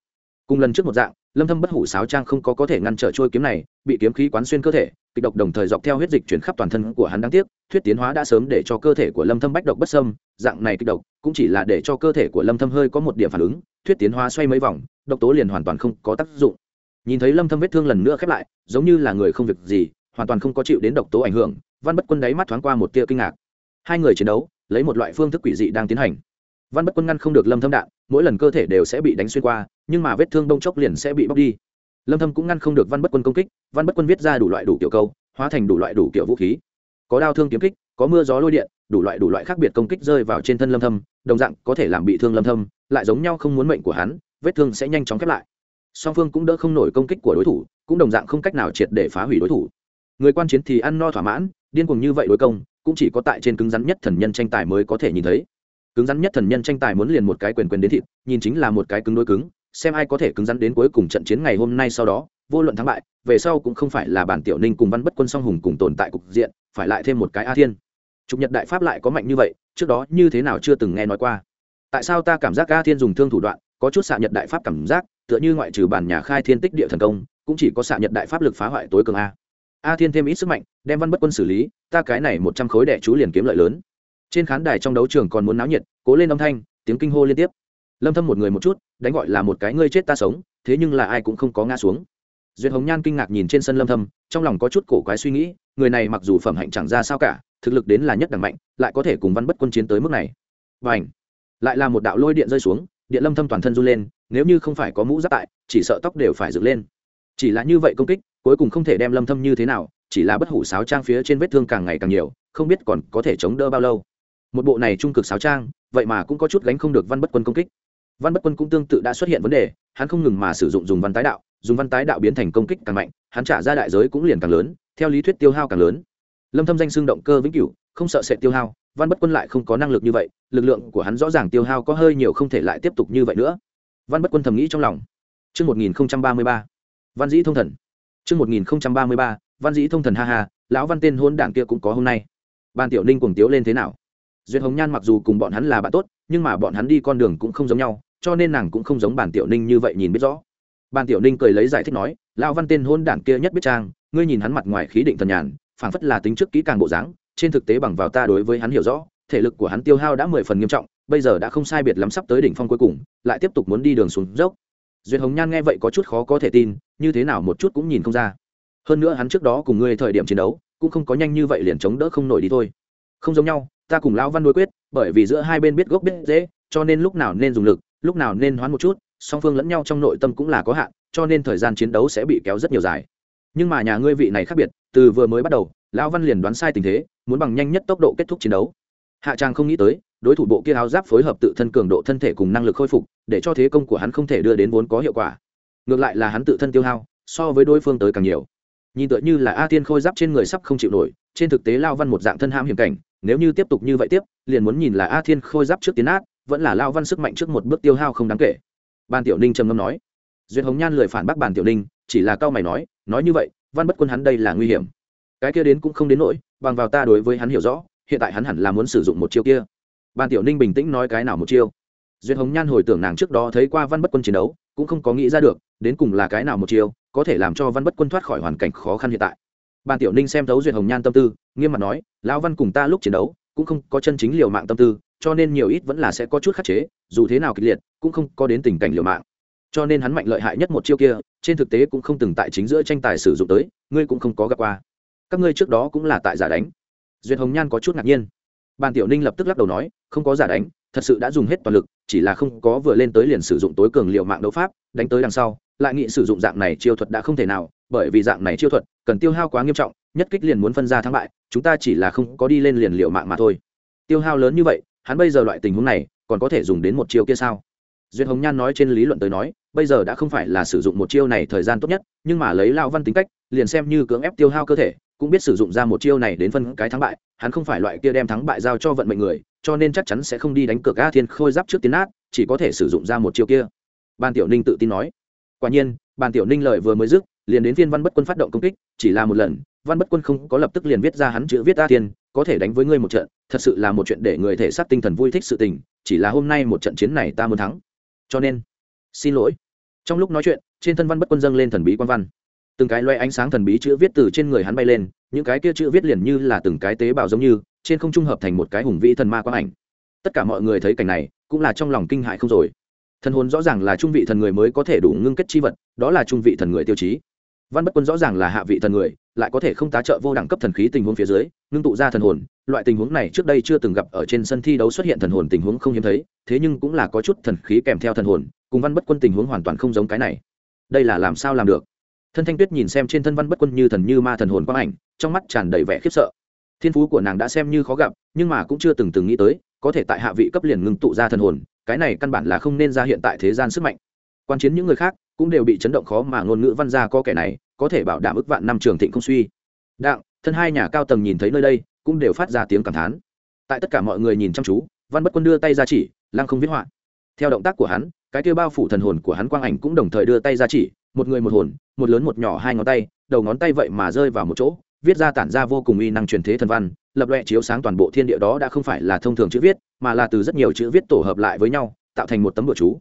[SPEAKER 1] Cùng lần trước một dạng lâm thâm bất hủ sáo trang không có có thể ngăn trở trôi kiếm này, bị kiếm khí quán xuyên cơ thể, kịch độc đồng thời dọc theo huyết dịch chuyển khắp toàn thân của hắn đáng tiếc, thuyết tiến hóa đã sớm để cho cơ thể của lâm thâm bách độc bất sâm dạng này kịch độc cũng chỉ là để cho cơ thể của lâm thâm hơi có một điểm phản ứng, thuyết tiến hóa xoay mấy vòng, độc tố liền hoàn toàn không có tác dụng. Nhìn thấy lâm thâm vết thương lần nữa khép lại, giống như là người không việc gì, hoàn toàn không có chịu đến độc tố ảnh hưởng, văn bất quân đáy mắt thoáng qua một tia kinh ngạc. Hai người chiến đấu, lấy một loại phương thức quỷ dị đang tiến hành. Văn bất quân ngăn không được lâm thâm đạn mỗi lần cơ thể đều sẽ bị đánh xuyên qua, nhưng mà vết thương đông chốc liền sẽ bị bóc đi. Lâm thâm cũng ngăn không được văn bất quân công kích, văn bất quân viết ra đủ loại đủ kiểu câu, hóa thành đủ loại đủ kiểu vũ khí. Có đao thương kiếm kích, có mưa gió lôi điện, đủ loại đủ loại khác biệt công kích rơi vào trên thân lâm thâm, đồng dạng có thể làm bị thương lâm thâm, lại giống nhau không muốn mệnh của hắn, vết thương sẽ nhanh chóng khép lại. Song phương cũng đỡ không nổi công kích của đối thủ, cũng đồng dạng không cách nào triệt để phá hủy đối thủ. Người quan chiến thì ăn no thỏa mãn, điên cuồng như vậy đối công, cũng chỉ có tại trên cứng rắn nhất thần nhân tranh tài mới có thể nhìn thấy cứng rắn nhất thần nhân tranh tài muốn liền một cái quyền quyền đến thịt, nhìn chính là một cái cứng đối cứng, xem ai có thể cứng rắn đến cuối cùng trận chiến ngày hôm nay sau đó, vô luận thắng bại, về sau cũng không phải là bản tiểu ninh cùng văn bất quân song hùng cùng tồn tại cục diện, phải lại thêm một cái a thiên. Trục nhật đại pháp lại có mạnh như vậy, trước đó như thế nào chưa từng nghe nói qua. Tại sao ta cảm giác a thiên dùng thương thủ đoạn, có chút xạ nhật đại pháp cảm giác, tựa như ngoại trừ bản nhà khai thiên tích địa thần công, cũng chỉ có xạ nhật đại pháp lực phá hoại tối cường a. A thiên thêm ít sức mạnh, đem văn bất quân xử lý, ta cái này một trăm khối đẻ chú liền kiếm lợi lớn trên khán đài trong đấu trường còn muốn náo nhiệt cố lên âm thanh tiếng kinh hô liên tiếp. Lâm thâm một người một chút đánh gọi là một cái ngươi chết ta sống thế nhưng là ai cũng không có ngã xuống. Duyệt hồng nhan kinh ngạc nhìn trên sân lâm thâm trong lòng có chút cổ quái suy nghĩ người này mặc dù phẩm hạnh chẳng ra sao cả thực lực đến là nhất đẳng mạnh lại có thể cùng văn bất quân chiến tới mức này. Bảnh, lại là một đạo lôi điện rơi xuống điện lâm thâm toàn thân run lên nếu như không phải có mũ giáp tại chỉ sợ tóc đều phải dựng lên. Chỉ là như vậy công kích cuối cùng không thể đem lâm thâm như thế nào chỉ là bất hủ sáo trang phía trên vết thương càng ngày càng nhiều không biết còn có thể chống đỡ bao lâu một bộ này trung cực sáo trang vậy mà cũng có chút gánh không được văn bất quân công kích văn bất quân cũng tương tự đã xuất hiện vấn đề hắn không ngừng mà sử dụng dùng văn tái đạo dùng văn tái đạo biến thành công kích càng mạnh hắn trả ra đại giới cũng liền càng lớn theo lý thuyết tiêu hao càng lớn lâm thâm danh xương động cơ vĩnh cửu không sợ sẽ tiêu hao văn bất quân lại không có năng lực như vậy lực lượng của hắn rõ ràng tiêu hao có hơi nhiều không thể lại tiếp tục như vậy nữa văn bất quân thầm nghĩ trong lòng Trước 1033, văn dĩ thông thần. Trước 1033, văn dĩ thông thần ha ha, lão văn tên hôn đảng kia cũng có hôm nay. Ban tiểu ninh cuồng tiếu lên thế nào? Duyệt Hồng Nhan mặc dù cùng bọn hắn là bạn tốt, nhưng mà bọn hắn đi con đường cũng không giống nhau, cho nên nàng cũng không giống bản tiểu ninh như vậy nhìn biết rõ. Bản tiểu ninh cười lấy giải thích nói, lão văn tên hôn đảng kia nhất biết trang, ngươi nhìn hắn mặt ngoài khí định thần nhàn, phảng phất là tính trước kỹ càng bộ dáng, trên thực tế bằng vào ta đối với hắn hiểu rõ, thể lực của hắn tiêu hao đã mười phần nghiêm trọng, bây giờ đã không sai biệt lắm sắp tới đỉnh phong cuối cùng, lại tiếp tục muốn đi đường xuống dốc. Duyệt Hồng Nhan nghe vậy có chút khó có thể tin, như thế nào một chút cũng nhìn không ra. Hơn nữa hắn trước đó cùng ngươi thời điểm chiến đấu, cũng không có nhanh như vậy liền chống đỡ không nổi đi thôi. Không giống nhau, ta cùng lão văn đối quyết, bởi vì giữa hai bên biết gốc biết dễ, cho nên lúc nào nên dùng lực, lúc nào nên hoán một chút, song phương lẫn nhau trong nội tâm cũng là có hạn, cho nên thời gian chiến đấu sẽ bị kéo rất nhiều dài. Nhưng mà nhà ngươi vị này khác biệt, từ vừa mới bắt đầu, lão văn liền đoán sai tình thế, muốn bằng nhanh nhất tốc độ kết thúc chiến đấu. Hạ Trang không nghĩ tới, đối thủ bộ kia áo giáp phối hợp tự thân cường độ thân thể cùng năng lực khôi phục để cho thế công của hắn không thể đưa đến vốn có hiệu quả ngược lại là hắn tự thân tiêu hao so với đối phương tới càng nhiều nhìn tựa như là a tiên khôi giáp trên người sắp không chịu nổi trên thực tế lao văn một dạng thân ham hiểm cảnh nếu như tiếp tục như vậy tiếp, liền muốn nhìn là a thiên khôi giáp trước tiến át vẫn là lao văn sức mạnh trước một bước tiêu hao không đáng kể. Ban tiểu ninh trầm ngâm nói. Duyệt hồng nhan lười phản bác bàn tiểu ninh, chỉ là cao mày nói nói như vậy, văn bất quân hắn đây là nguy hiểm. Cái kia đến cũng không đến nỗi, bằng vào ta đối với hắn hiểu rõ, hiện tại hắn hẳn là muốn sử dụng một chiêu kia. Ban tiểu ninh bình tĩnh nói cái nào một chiêu. Duyệt hồng nhan hồi tưởng nàng trước đó thấy qua văn bất quân chiến đấu, cũng không có nghĩ ra được, đến cùng là cái nào một chiêu, có thể làm cho văn bất quân thoát khỏi hoàn cảnh khó khăn hiện tại ban tiểu ninh xem thấu duyệt hồng nhan tâm tư, nghiêm mặt nói, lão văn cùng ta lúc chiến đấu, cũng không có chân chính liều mạng tâm tư, cho nên nhiều ít vẫn là sẽ có chút khắc chế, dù thế nào kịch liệt, cũng không có đến tình cảnh liều mạng. Cho nên hắn mạnh lợi hại nhất một chiêu kia, trên thực tế cũng không từng tại chính giữa tranh tài sử dụng tới, ngươi cũng không có gặp qua. Các ngươi trước đó cũng là tại giả đánh. Duyệt hồng nhan có chút ngạc nhiên. Bàn tiểu ninh lập tức lắc đầu nói, không có giả đánh, thật sự đã dùng hết toàn lực, chỉ là không có vừa lên tới liền sử dụng tối cường liệu mạng đấu pháp, đánh tới đằng sau, lại nghị sử dụng dạng này chiêu thuật đã không thể nào, bởi vì dạng này chiêu thuật cần tiêu hao quá nghiêm trọng, nhất kích liền muốn phân ra thắng bại, chúng ta chỉ là không có đi lên liền liệu mạng mà thôi. Tiêu hao lớn như vậy, hắn bây giờ loại tình huống này, còn có thể dùng đến một chiêu kia sao? Duyệt hồng nhan nói trên lý luận tới nói, bây giờ đã không phải là sử dụng một chiêu này thời gian tốt nhất, nhưng mà lấy lao văn tính cách, liền xem như cưỡng ép tiêu hao cơ thể, cũng biết sử dụng ra một chiêu này đến phân cái thắng bại, hắn không phải loại kia đem thắng bại giao cho vận mệnh người, cho nên chắc chắn sẽ không đi đánh cược a thiên khôi giáp trước tiến át chỉ có thể sử dụng ra một chiêu kia. Ban tiểu ninh tự tin nói. Quả nhiên, ban tiểu ninh lời vừa mới dứt liền đến phiên văn bất quân phát động công kích, chỉ là một lần, văn bất quân không có lập tức liền viết ra hắn chữ viết a tiên có thể đánh với ngươi một trận, thật sự là một chuyện để người thể xác tinh thần vui thích sự tình, chỉ là hôm nay một trận chiến này ta muốn thắng. Cho nên, xin lỗi. Trong lúc nói chuyện, trên thân văn bất quân dâng lên thần bí quan văn. Từng cái loe ánh sáng thần bí chữ viết từ trên người hắn bay lên, những cái kia chữ viết liền như là từng cái tế bào giống như, trên không trung hợp thành một cái hùng vĩ thần ma quang ảnh. Tất cả mọi người thấy cảnh này, cũng là trong lòng kinh hại không rồi. Thần hồn rõ ràng là trung vị thần người mới có thể đủ ngưng kết chi vật, đó là trung vị thần người tiêu chí văn bất quân rõ ràng là hạ vị thần người, lại có thể không tá trợ vô đẳng cấp thần khí tình huống phía dưới, ngưng tụ ra thần hồn, loại tình huống này trước đây chưa từng gặp ở trên sân thi đấu xuất hiện thần hồn tình huống không hiếm thấy, thế nhưng cũng là có chút thần khí kèm theo thần hồn, cùng văn bất quân tình huống hoàn toàn không giống cái này. Đây là làm sao làm được? Thân thanh tuyết nhìn xem trên thân văn bất quân như thần như ma thần hồn quang ảnh, trong mắt tràn đầy vẻ khiếp sợ. Thiên phú của nàng đã xem như khó gặp, nhưng mà cũng chưa từng từng nghĩ tới, có thể tại hạ vị cấp liền ngưng tụ ra thần hồn, cái này căn bản là không nên ra hiện tại thế gian sức mạnh. Quan chiến những người khác cũng đều bị chấn động khó mà ngôn ngữ văn gia có kẻ này, có thể bảo đảm ức vạn năm trường thịnh không suy. Đặng, thân hai nhà cao tầng nhìn thấy nơi đây, cũng đều phát ra tiếng cảm thán. Tại tất cả mọi người nhìn chăm chú, văn bất quân đưa tay ra chỉ, lăng không viết họa. Theo động tác của hắn, cái kêu bao phủ thần hồn của hắn quang ảnh cũng đồng thời đưa tay ra chỉ, một người một hồn, một lớn một nhỏ hai ngón tay, đầu ngón tay vậy mà rơi vào một chỗ, viết ra tản ra vô cùng uy năng truyền thế thần văn, lập loẹ chiếu sáng toàn bộ thiên địa đó đã không phải là thông thường chữ viết, mà là từ rất nhiều chữ viết tổ hợp lại với nhau, tạo thành một tấm bửa chú.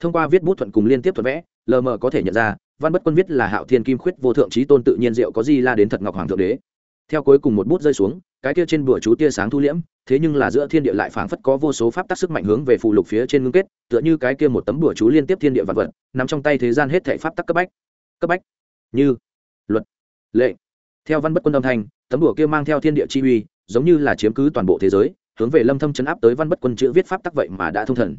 [SPEAKER 1] Thông qua viết bút thuận cùng liên tiếp thuật vẽ lờ mờ có thể nhận ra, văn bất quân viết là hạo thiên kim khuyết vô thượng trí tôn tự nhiên diệu có di la đến thật ngọc hoàng thượng đế. Theo cuối cùng một bút rơi xuống, cái kia trên bửa chú tia sáng thu liễm, thế nhưng là giữa thiên địa lại phảng phất có vô số pháp tắc sức mạnh hướng về phù lục phía trên ngưng kết, tựa như cái kia một tấm bửa chú liên tiếp thiên địa vật vật, nằm trong tay thế gian hết thể pháp tắc cấp bách. Cấp bách? Như luật, lệ. Theo văn bất quân âm thanh, tấm đùa kia mang theo thiên địa chi uy, giống như là chiếm cứ toàn bộ thế giới, hướng về lâm thâm chấn áp tới văn bất quân chữ viết pháp tắc vậy mà đã thông thần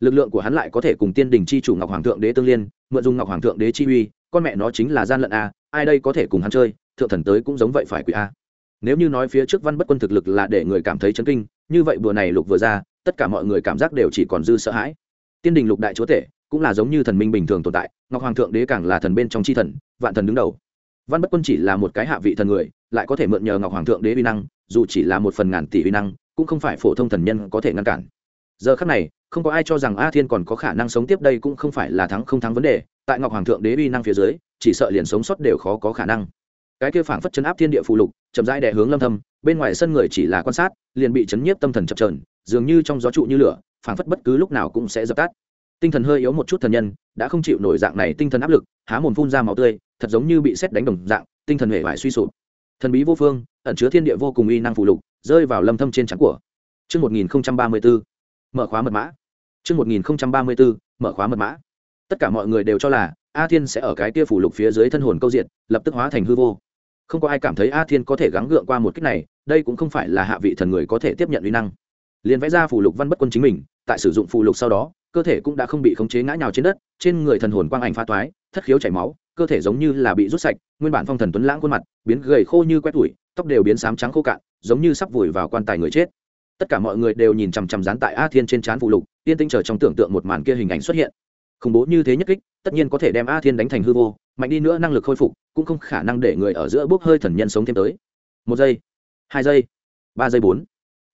[SPEAKER 1] lực lượng của hắn lại có thể cùng tiên đình chi chủ ngọc hoàng thượng đế tương liên, mượn dùng ngọc hoàng thượng đế chi uy, con mẹ nó chính là gian lận a, ai đây có thể cùng hắn chơi, thượng thần tới cũng giống vậy phải quỷ a. Nếu như nói phía trước văn bất quân thực lực là để người cảm thấy chấn kinh, như vậy bữa này lục vừa ra, tất cả mọi người cảm giác đều chỉ còn dư sợ hãi. Tiên đình lục đại chúa tể, cũng là giống như thần minh bình thường tồn tại, ngọc hoàng thượng đế càng là thần bên trong chi thần, vạn thần đứng đầu. Văn bất quân chỉ là một cái hạ vị thần người, lại có thể mượn nhờ ngọc hoàng thượng đế uy năng, dù chỉ là một phần ngàn tỷ uy năng, cũng không phải phổ thông thần nhân có thể ngăn cản. Giờ khắc này không có ai cho rằng a thiên còn có khả năng sống tiếp đây cũng không phải là thắng không thắng vấn đề tại ngọc hoàng thượng đế uy năng phía dưới chỉ sợ liền sống sót đều khó có khả năng. Cái kia phảng phất chấn áp thiên địa phụ lục chậm rãi đè hướng lâm thâm bên ngoài sân người chỉ là quan sát liền bị chấn nhiếp tâm thần chập chờn dường như trong gió trụ như lửa phảng phất bất cứ lúc nào cũng sẽ dập tắt. Tinh thần hơi yếu một chút thần nhân đã không chịu nổi dạng này tinh thần áp lực há mồm phun ra máu tươi thật giống như bị xét đánh đồng dạng tinh thần hệ vải suy sụp. Thần bí vô phương ẩn chứa thiên địa vô cùng uy năng phụ lục rơi vào lâm thâm trên trán của. Chương 1034, mở khóa mật mã. Trước 1034, mở khóa mật mã. Tất cả mọi người đều cho là A Thiên sẽ ở cái kia phủ lục phía dưới thân hồn câu diện, lập tức hóa thành hư vô. Không có ai cảm thấy A Thiên có thể gắng gượng qua một kích này, đây cũng không phải là hạ vị thần người có thể tiếp nhận uy năng. Liên vẽ ra phủ lục văn bất quân chính mình, tại sử dụng phù lục sau đó, cơ thể cũng đã không bị khống chế ngã nhào trên đất, trên người thần hồn quang ảnh pha toái, thất khiếu chảy máu, cơ thể giống như là bị rút sạch, nguyên bản phong thần tuấn lãng khuôn mặt, biến gầy khô như quét tuổi, tóc đều biến xám trắng khô cạn, giống như sắp vùi vào quan tài người chết. Tất cả mọi người đều nhìn chằm chằm dán tại A Thiên trên trán phù lục, tiên tinh chờ trong tưởng tượng một màn kia hình ảnh xuất hiện. Khủng bố như thế nhất kích, tất nhiên có thể đem A Thiên đánh thành hư vô, mạnh đi nữa năng lực khôi phục, cũng không khả năng để người ở giữa bốc hơi thần nhân sống thêm tới. Một giây, hai giây, ba giây bốn.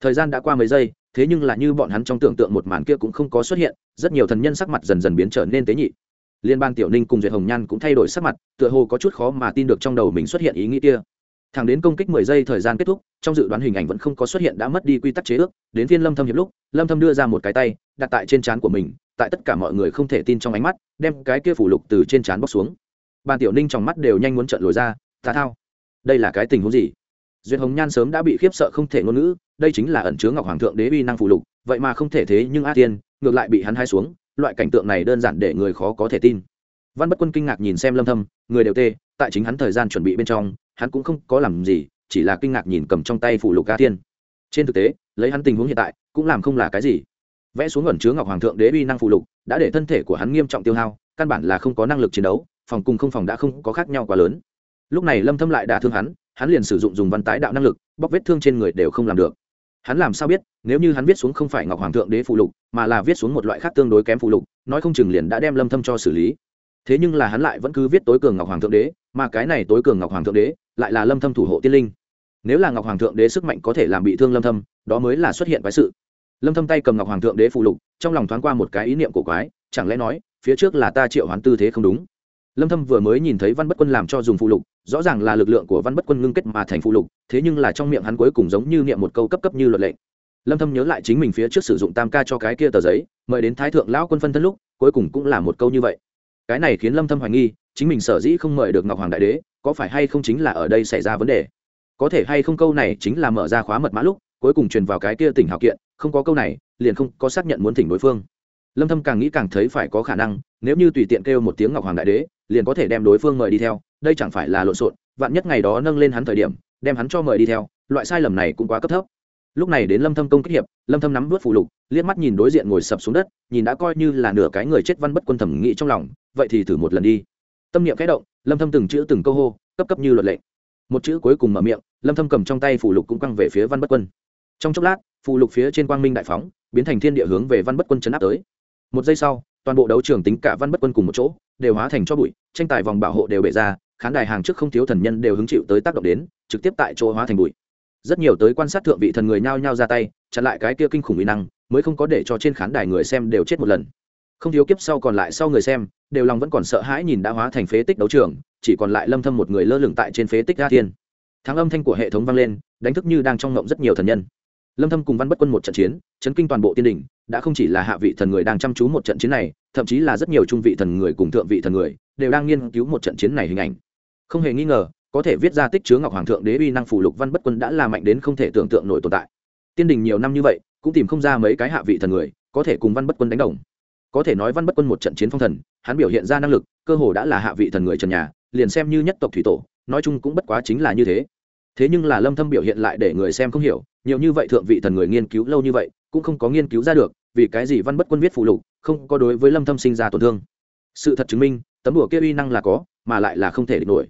[SPEAKER 1] Thời gian đã qua mấy giây, thế nhưng là như bọn hắn trong tưởng tượng một màn kia cũng không có xuất hiện rất nhiều thần nhân sắc mặt dần dần biến trở nên tế nhị liên bang tiểu ninh cùng duyệt hồng nhan cũng thay đổi sắc mặt tựa hồ có chút khó mà tin được trong đầu mình xuất hiện ý nghĩ kia thẳng đến công kích mười giây thời gian kết thúc, trong dự đoán hình ảnh vẫn không có xuất hiện đã mất đi quy tắc chế ước, đến phiên lâm thâm hiệp lúc, lâm thâm đưa ra một cái tay, đặt tại trên trán của mình, tại tất cả mọi người không thể tin trong ánh mắt, đem cái kia phủ lục từ trên trán bóc xuống. Bàn tiểu ninh trong mắt đều nhanh muốn trợn lồi ra, ta thao, đây là cái tình huống gì? Duyệt hồng nhan sớm đã bị khiếp sợ không thể ngôn ngữ, đây chính là ẩn chứa ngọc hoàng thượng đế uy năng phụ lục, vậy mà không thể thế nhưng a tiên, ngược lại bị hắn hai xuống, loại cảnh tượng này đơn giản để người khó có thể tin. Văn bất quân kinh ngạc nhìn xem lâm thâm, người đều tê tại chính hắn thời gian chuẩn bị bên trong, hắn cũng không có làm gì, chỉ là kinh ngạc nhìn cầm trong tay phụ lục ca thiên. trên thực tế, lấy hắn tình huống hiện tại, cũng làm không là cái gì. Vẽ xuống ẩn chứa ngọc hoàng thượng đế uy năng phụ lục, đã để thân thể của hắn nghiêm trọng tiêu hao, căn bản là không có năng lực chiến đấu, phòng cùng không phòng đã không có khác nhau quá lớn. Lúc này lâm thâm lại đả thương hắn hắn liền sử dụng dùng văn tái đạo năng lực, bóc vết thương trên người đều không làm được. Hắn làm sao biết, nếu như hắn viết xuống không phải ngọc hoàng thượng đế phụ lục, mà là viết xuống một loại khác tương đối kém phụ lục, nói không chừng liền đã đem lâm thâm cho xử lý thế nhưng là hắn lại vẫn cứ viết tối cường ngọc hoàng thượng đế, mà cái này tối cường ngọc hoàng thượng đế lại là lâm thâm thủ hộ tiên linh. Nếu là ngọc hoàng thượng đế sức mạnh có thể làm bị thương lâm thâm, đó mới là xuất hiện quái sự. Lâm thâm tay cầm ngọc hoàng thượng đế phụ lục, trong lòng thoáng qua một cái ý niệm cổ quái, chẳng lẽ nói, phía trước là ta triệu hoán tư thế không đúng? Lâm thâm vừa mới nhìn thấy văn bất quân làm cho dùng phụ lục, rõ ràng là lực lượng của văn bất quân ngưng kết mà thành phụ lục, thế nhưng là trong miệng hắn cuối cùng giống như niệm một câu cấp cấp như luật lệnh lâm thâm nhớ lại chính mình phía trước sử dụng tam ca cho cái kia tờ giấy, mời đến thái thượng lão quân phân thân lúc, cuối cùng cũng là một câu như vậy cái này khiến lâm thâm hoài nghi, chính mình sở dĩ không mời được ngọc hoàng đại đế, có phải hay không chính là ở đây xảy ra vấn đề? Có thể hay không câu này chính là mở ra khóa mật mã lúc, cuối cùng truyền vào cái kia tỉnh hào kiện, không có câu này, liền không có xác nhận muốn thỉnh đối phương. Lâm thâm càng nghĩ càng thấy phải có khả năng, nếu như tùy tiện kêu một tiếng ngọc hoàng đại đế, liền có thể đem đối phương mời đi theo, đây chẳng phải là lộn xộn, vạn nhất ngày đó nâng lên hắn thời điểm, đem hắn cho mời đi theo, loại sai lầm này cũng quá cấp thấp lúc này đến lâm thâm công kích hiệp, lâm thâm nắm vớt phụ lục, liếc mắt nhìn đối diện ngồi sập xuống đất, nhìn đã coi như là nửa cái người chết văn bất quân thẩm nghĩ trong lòng, vậy thì thử một lần đi. Tâm niệm khẽ động, lâm thâm từng chữ từng câu hô, cấp cấp như luật lệ. Một chữ cuối cùng mở miệng, lâm thâm cầm trong tay phụ lục cũng căng về phía văn bất quân. Trong chốc lát, phụ lục phía trên quang minh đại phóng, biến thành thiên địa hướng về văn bất quân chấn áp tới. Một giây sau, toàn bộ đấu trường tính cả văn bất quân cùng một chỗ, đều hóa thành cho bụi, tranh tài vòng bảo hộ đều bể ra, khán đài hàng trước không thiếu thần nhân đều hứng chịu tới tác động đến, trực tiếp tại chỗ hóa thành bụi rất nhiều tới quan sát thượng vị thần người nhao nhao ra tay, chặn lại cái kia kinh khủng uy năng, mới không có để cho trên khán đài người xem đều chết một lần. Không thiếu kiếp sau còn lại sau người xem, đều lòng vẫn còn sợ hãi nhìn đã hóa thành phế tích đấu trường, chỉ còn lại lâm thâm một người lơ lửng tại trên phế tích ra thiên. Thắng âm thanh của hệ thống vang lên, đánh thức như đang trong ngộng rất nhiều thần nhân. Lâm thâm cùng văn bất quân một trận chiến, chấn kinh toàn bộ tiên đỉnh, đã không chỉ là hạ vị thần người đang chăm chú một trận chiến này, thậm chí là rất nhiều trung vị thần người cùng thượng vị thần người, đều đang nghiên cứu một trận chiến này hình ảnh. Không hề nghi ngờ có thể viết ra tích chứa ngọc hoàng thượng đế uy năng phủ lục văn bất quân đã là mạnh đến không thể tưởng tượng nổi tồn tại. Tiên đình nhiều năm như vậy, cũng tìm không ra mấy cái hạ vị thần người, có thể cùng văn bất quân đánh đồng. Có thể nói văn bất quân một trận chiến phong thần, hắn biểu hiện ra năng lực, cơ hồ đã là hạ vị thần người trần nhà, liền xem như nhất tộc thủy tổ, nói chung cũng bất quá chính là như thế. Thế nhưng là lâm thâm biểu hiện lại để người xem không hiểu, nhiều như vậy thượng vị thần người nghiên cứu lâu như vậy, cũng không có nghiên cứu ra được, vì cái gì văn bất quân viết phụ lục, không có đối với lâm thâm sinh ra tổn thương. Sự thật chứng minh, tấm đùa kia uy năng là có, mà lại là không thể địch nổi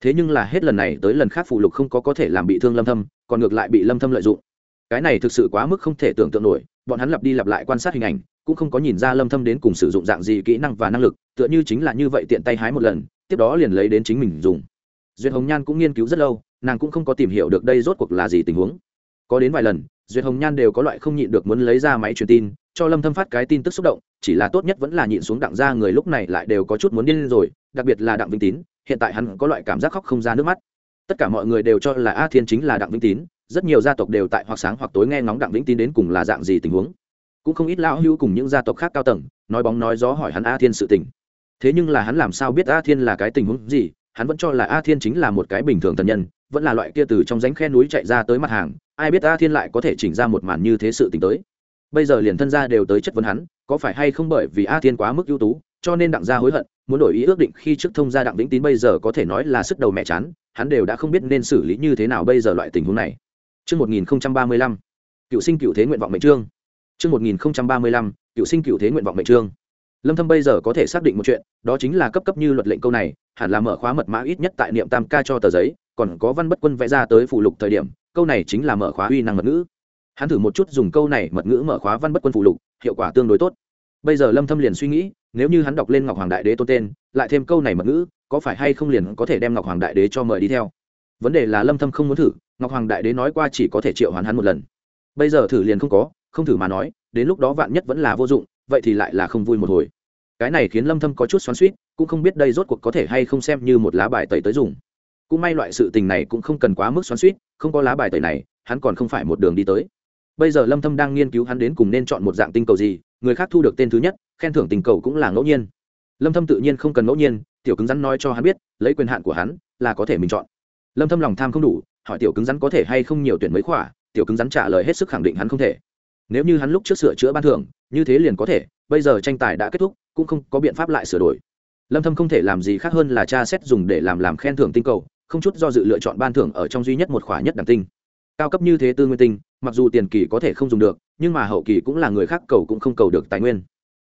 [SPEAKER 1] thế nhưng là hết lần này tới lần khác phụ lục không có có thể làm bị thương lâm thâm, còn ngược lại bị lâm thâm lợi dụng. Cái này thực sự quá mức không thể tưởng tượng nổi, bọn hắn lặp đi lặp lại quan sát hình ảnh, cũng không có nhìn ra lâm thâm đến cùng sử dụng dạng gì kỹ năng và năng lực, tựa như chính là như vậy tiện tay hái một lần, tiếp đó liền lấy đến chính mình dùng. Duyệt hồng nhan cũng nghiên cứu rất lâu, nàng cũng không có tìm hiểu được đây rốt cuộc là gì tình huống. Có đến vài lần duyệt hồng nhan đều có loại không nhịn được muốn lấy ra máy truyền tin, cho lâm thâm phát cái tin tức xúc động, chỉ là tốt nhất vẫn là nhịn xuống đặng ra người lúc này lại đều có chút muốn điên rồi, đặc biệt là đặng vinh tín, hiện tại hắn có loại cảm giác khóc không ra nước mắt. Tất cả mọi người đều cho là a thiên chính là đặng vĩnh tín, rất nhiều gia tộc đều tại hoặc sáng hoặc tối nghe ngóng đặng vĩnh tín đến cùng là dạng gì tình huống. Cũng không ít lão hữu cùng những gia tộc khác cao tầng, nói bóng nói gió hỏi hắn a thiên sự tình. Thế nhưng là hắn làm sao biết a thiên là cái tình huống gì, hắn vẫn cho là a thiên chính là một cái bình thường thần nhân, vẫn là loại kia từ trong ránh khe núi chạy ra tới mặt hàng ai biết a thiên lại có thể chỉnh ra một màn như thế sự tình tới bây giờ liền thân gia đều tới chất vấn hắn có phải hay không bởi vì a thiên quá mức ưu tú cho nên đặng gia hối hận muốn đổi ý ước định khi trước thông gia đặng vĩnh tín bây giờ có thể nói là sức đầu mẹ chán hắn đều đã không biết nên xử lý như thế nào bây giờ loại tình huống này Trước 1035, cựu sinh cựu thế nguyện vọng mệnh trương. Trước 1035, cựu sinh cựu thế nguyện vọng mệnh trương. Lâm Thâm bây giờ có thể xác định một chuyện, đó chính là cấp cấp như luật lệnh câu này, hẳn là mở khóa mật mã ít nhất tại niệm tam ca cho tờ giấy, còn có văn bất quân vẽ ra tới phụ lục thời điểm, câu này chính là mở khóa uy năng mật ngữ. Hắn thử một chút dùng câu này mật ngữ mở khóa văn bất quân phụ lục, hiệu quả tương đối tốt. Bây giờ Lâm Thâm liền suy nghĩ, nếu như hắn đọc lên ngọc hoàng đại đế tôn tên lại thêm câu này mật ngữ có phải hay không liền có thể đem ngọc hoàng đại đế cho mời đi theo vấn đề là lâm thâm không muốn thử ngọc hoàng đại đế nói qua chỉ có thể triệu hoán hắn một lần bây giờ thử liền không có không thử mà nói đến lúc đó vạn nhất vẫn là vô dụng vậy thì lại là không vui một hồi cái này khiến lâm thâm có chút xoắn xuýt cũng không biết đây rốt cuộc có thể hay không xem như một lá bài tẩy tới dùng cũng may loại sự tình này cũng không cần quá mức xoắn xuýt không có lá bài tẩy này, hắn còn không phải một đường đi tới. Bây giờ lâm thâm đang nghiên cứu hắn đến cùng nên chọn một dạng tinh cầu gì, người khác thu được tên thứ nhất, khen thưởng tinh cầu cũng là ngẫu nhiên. Lâm thâm tự nhiên không cần ngẫu nhiên, tiểu cứng rắn nói cho hắn biết, lấy quyền hạn của hắn là có thể mình chọn. Lâm thâm lòng tham không đủ, hỏi tiểu cứng rắn có thể hay không nhiều tuyển mấy khỏa, tiểu cứng rắn trả lời hết sức khẳng định hắn không thể. Nếu như hắn lúc trước sửa chữa ban thưởng, như thế liền có thể, bây giờ tranh tài đã kết thúc, cũng không có biện pháp lại sửa đổi. Lâm thâm không thể làm gì khác hơn là tra xét dùng để làm làm khen thưởng tinh cầu không chút do dự lựa chọn ban thưởng ở trong duy nhất một khỏa nhất đẳng tinh. Cao cấp như thế tư nguyên tinh, mặc dù tiền kỳ có thể không dùng được, nhưng mà hậu kỳ cũng là người khác cầu cũng không cầu được tài nguyên.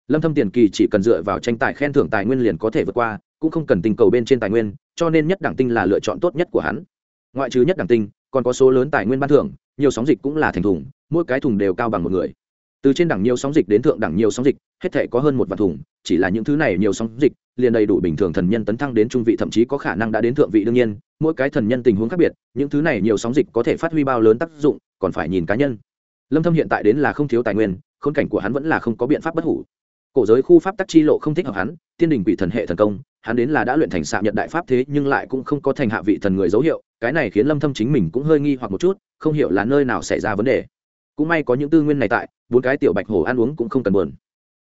[SPEAKER 1] Lâm thâm tiền kỳ chỉ cần dựa vào tranh tài khen thưởng tài nguyên liền có thể vượt qua, cũng không cần tinh cầu bên trên tài nguyên, cho nên nhất đẳng tinh là lựa chọn tốt nhất của hắn. Ngoại trừ nhất đẳng tinh, còn có số lớn tài nguyên ban thưởng, nhiều sóng dịch cũng là thành thùng, mỗi cái thùng đều cao bằng một người từ trên đẳng nhiều sóng dịch đến thượng đẳng nhiều sóng dịch, hết thể có hơn một vạn thùng, chỉ là những thứ này nhiều sóng dịch, liền đầy đủ bình thường thần nhân tấn thăng đến trung vị thậm chí có khả năng đã đến thượng vị đương nhiên, mỗi cái thần nhân tình huống khác biệt, những thứ này nhiều sóng dịch có thể phát huy bao lớn tác dụng, còn phải nhìn cá nhân. Lâm thâm hiện tại đến là không thiếu tài nguyên khôn cảnh của hắn vẫn là không có biện pháp bất hủ. Cổ giới khu pháp tắc chi lộ không thích hợp hắn tiên đình quỷ thần hệ thần công, hắn đến là đã luyện thành xạ nhật đại pháp thế nhưng lại cũng không có thành hạ vị thần người dấu hiệu, cái này khiến lâm thâm chính mình cũng hơi nghi hoặc một chút, không hiểu là nơi nào xảy ra vấn đề. Cũng may có những tư nguyên này tại bốn cái tiểu bạch hổ ăn uống cũng không cần buồn.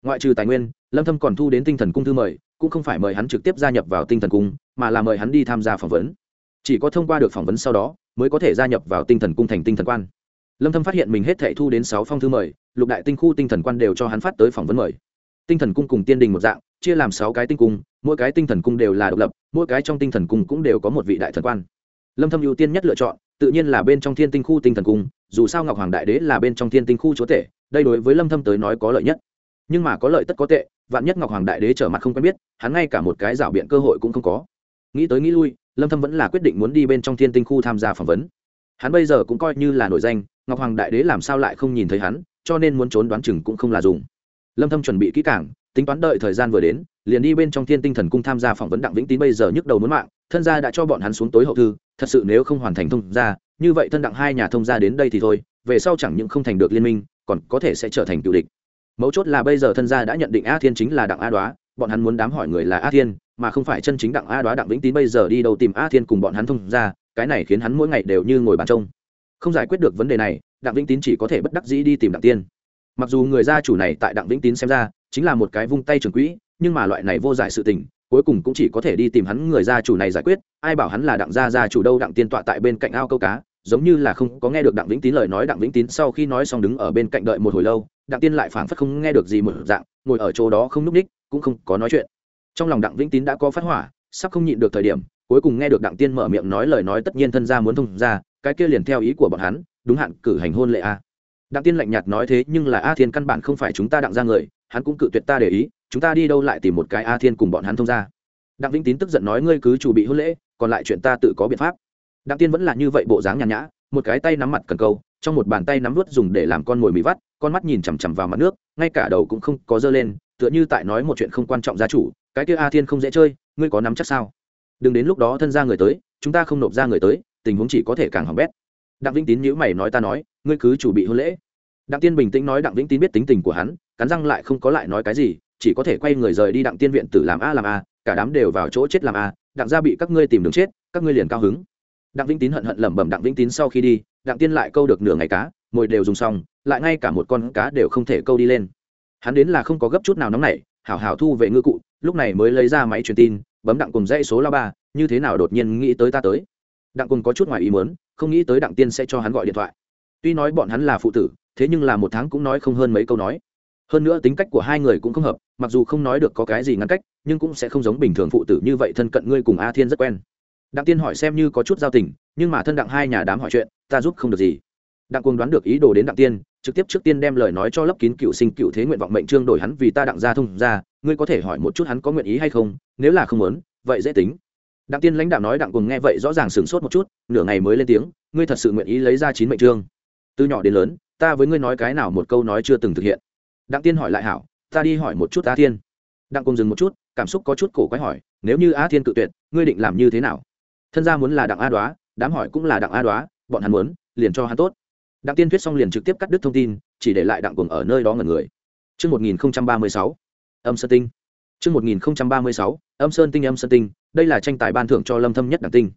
[SPEAKER 1] Ngoại trừ tài nguyên, lâm thâm còn thu đến tinh thần cung thư mời, cũng không phải mời hắn trực tiếp gia nhập vào tinh thần cung, mà là mời hắn đi tham gia phỏng vấn. Chỉ có thông qua được phỏng vấn sau đó, mới có thể gia nhập vào tinh thần cung thành tinh thần quan. Lâm thâm phát hiện mình hết thảy thu đến 6 phong thư mời, lục đại tinh khu tinh thần quan đều cho hắn phát tới phỏng vấn mời. Tinh thần cung cùng tiên đình một dạng, chia làm 6 cái tinh cung, mỗi cái tinh thần cung đều là độc lập, mỗi cái trong tinh thần cung cũng đều có một vị đại thần quan lâm thâm ưu tiên nhất lựa chọn, tự nhiên là bên trong thiên tinh khu tinh thần cung, dù sao ngọc hoàng đại đế là bên trong thiên tinh khu chúa tể, đây đối với lâm thâm tới nói có lợi nhất. Nhưng mà có lợi tất có tệ, vạn nhất ngọc hoàng đại đế trở mặt không quen biết, hắn ngay cả một cái rảo biện cơ hội cũng không có. Nghĩ tới nghĩ lui, lâm thâm vẫn là quyết định muốn đi bên trong thiên tinh khu tham gia phỏng vấn. Hắn bây giờ cũng coi như là nổi danh, ngọc hoàng đại đế làm sao lại không nhìn thấy hắn, cho nên muốn trốn đoán chừng cũng không là dùng. Lâm thâm chuẩn bị kỹ càng, tính toán đợi thời gian vừa đến, liền đi bên trong thiên tinh thần cung tham gia phỏng vấn đặng vĩnh tín bây giờ nhức đầu muốn mạng thân gia đã cho bọn hắn xuống tối hậu thư, thật sự nếu không hoàn thành thông gia, như vậy thân đặng hai nhà thông gia đến đây thì thôi, về sau chẳng những không thành được liên minh, còn có thể sẽ trở thành cựu địch. Mấu chốt là bây giờ thân gia đã nhận định a thiên chính là đặng a đoá, bọn hắn muốn đám hỏi người là a thiên, mà không phải chân chính đặng a đoá, đặng vĩnh tín bây giờ đi đâu tìm a thiên cùng bọn hắn thông ra cái này khiến hắn mỗi ngày đều như ngồi bàn trông. Không giải quyết được vấn đề này, đặng vĩnh tín chỉ có thể bất đắc dĩ đi tìm đặng tiên. Mặc dù người gia chủ này tại đặng vĩnh tín xem ra, chính là một cái vung tay trường quỹ, nhưng mà loại này vô giải sự tình cuối cùng cũng chỉ có thể đi tìm hắn người gia chủ này giải quyết, ai bảo hắn là đặng gia gia chủ đâu, đặng tiên tọa tại bên cạnh ao câu cá, giống như là không có nghe được đặng vĩnh tín lời nói, đặng vĩnh tín sau khi nói xong đứng ở bên cạnh đợi một hồi lâu, đặng tiên lại phảng phất không nghe được gì một dạng, ngồi ở chỗ đó không núp ních, cũng không có nói chuyện. Trong lòng đặng vĩnh tín đã có phát hỏa, sắp không nhịn được thời điểm, cuối cùng nghe được đặng tiên mở miệng nói lời nói, tất nhiên thân gia muốn thông ra cái kia liền theo ý của bọn hắn, đúng hạn cử hành hôn lệ a. Đặng tiên lạnh nhạt nói thế, nhưng là a thiên căn bản không phải chúng ta đặng ra người, hắn cũng cự tuyệt ta để ý chúng ta đi đâu lại tìm một cái a thiên cùng bọn hắn thông ra đặng vĩnh tín tức giận nói, ngươi cứ chủ bị hôn lễ, còn lại chuyện ta tự có biện pháp. Đặng tiên vẫn là như vậy bộ dáng nhàn nhã, một cái tay nắm mặt cần câu, trong một bàn tay nắm vớt dùng để làm con mồi mì vắt, con mắt nhìn chằm chằm vào mặt nước, ngay cả đầu cũng không có dơ lên, tựa như tại nói một chuyện không quan trọng gia chủ, cái kia a thiên không dễ chơi, ngươi có nắm chắc sao? Đừng đến lúc đó thân ra người tới, chúng ta không nộp ra người tới, tình huống chỉ có thể càng hỏng bét. Đặng vĩnh tín nhữ mày nói, ta nói, ngươi cứ chủ bị hôn lễ. Đặng tiên bình tĩnh nói, đặng vĩnh tín biết tính tình của hắn, cắn răng lại không có lại nói cái gì chỉ có thể quay người rời đi đặng tiên viện tử làm a làm a, cả đám đều vào chỗ chết làm a, đặng gia bị các ngươi tìm đường chết, các ngươi liền cao hứng. Đặng vĩnh tín hận hận lẩm bẩm đặng vĩnh tín sau khi đi, đặng tiên lại câu được nửa ngày cá mồi đều dùng xong, lại ngay cả một con cá đều không thể câu đi lên. Hắn đến là không có gấp chút nào nóng nảy, hảo hảo thu về ngư cụ, lúc này mới lấy ra máy truyền tin, bấm đặng cùng dãy số la ba, như thế nào đột nhiên nghĩ tới ta tới. Đặng cùng có chút ngoài ý muốn, không nghĩ tới đặng tiên sẽ cho hắn gọi điện thoại. Tuy nói bọn hắn là phụ tử, thế nhưng là một tháng cũng nói không hơn mấy câu nói. Hơn nữa tính cách của hai người cũng không hợp mặc dù không nói được có cái gì ngăn cách, nhưng cũng sẽ không giống bình thường phụ tử như vậy thân cận ngươi cùng a thiên rất quen. Đặng tiên hỏi xem như có chút giao tình, nhưng mà thân đặng hai nhà đám hỏi chuyện, ta giúp không được gì. Đặng cuồng đoán được ý đồ đến đặng tiên, trực tiếp trước tiên đem lời nói cho lấp kín cựu sinh cựu thế nguyện vọng mệnh trương đổi hắn vì ta đặng gia thông ra ngươi có thể hỏi một chút hắn có nguyện ý hay không, nếu là không muốn, vậy dễ tính. Đặng tiên lãnh đạo nói đặng cuồng nghe vậy rõ ràng sửng sốt một chút, nửa ngày mới lên tiếng, ngươi thật sự nguyện ý lấy ra chín mệnh trương từ nhỏ đến lớn, ta với ngươi nói cái nào một câu nói chưa từng thực hiện. Đặng tiên hỏi lại hảo ta đi hỏi một chút a thiên đặng cùng dừng một chút cảm xúc có chút cổ quái hỏi nếu như a thiên cự tuyệt ngươi định làm như thế nào thân gia muốn là đặng a đoá đám hỏi cũng là đặng a đoá bọn hắn muốn liền cho hắn tốt đặng tiên thuyết xong liền trực tiếp cắt đứt thông tin chỉ để lại đặng cùng ở nơi đó ngần người Trước 1036, âm sơn tinh. Trước 1036, âm sơn tinh âm sơn tinh, đây là tranh tài ban thưởng cho lâm thâm nhất đẳng tinh.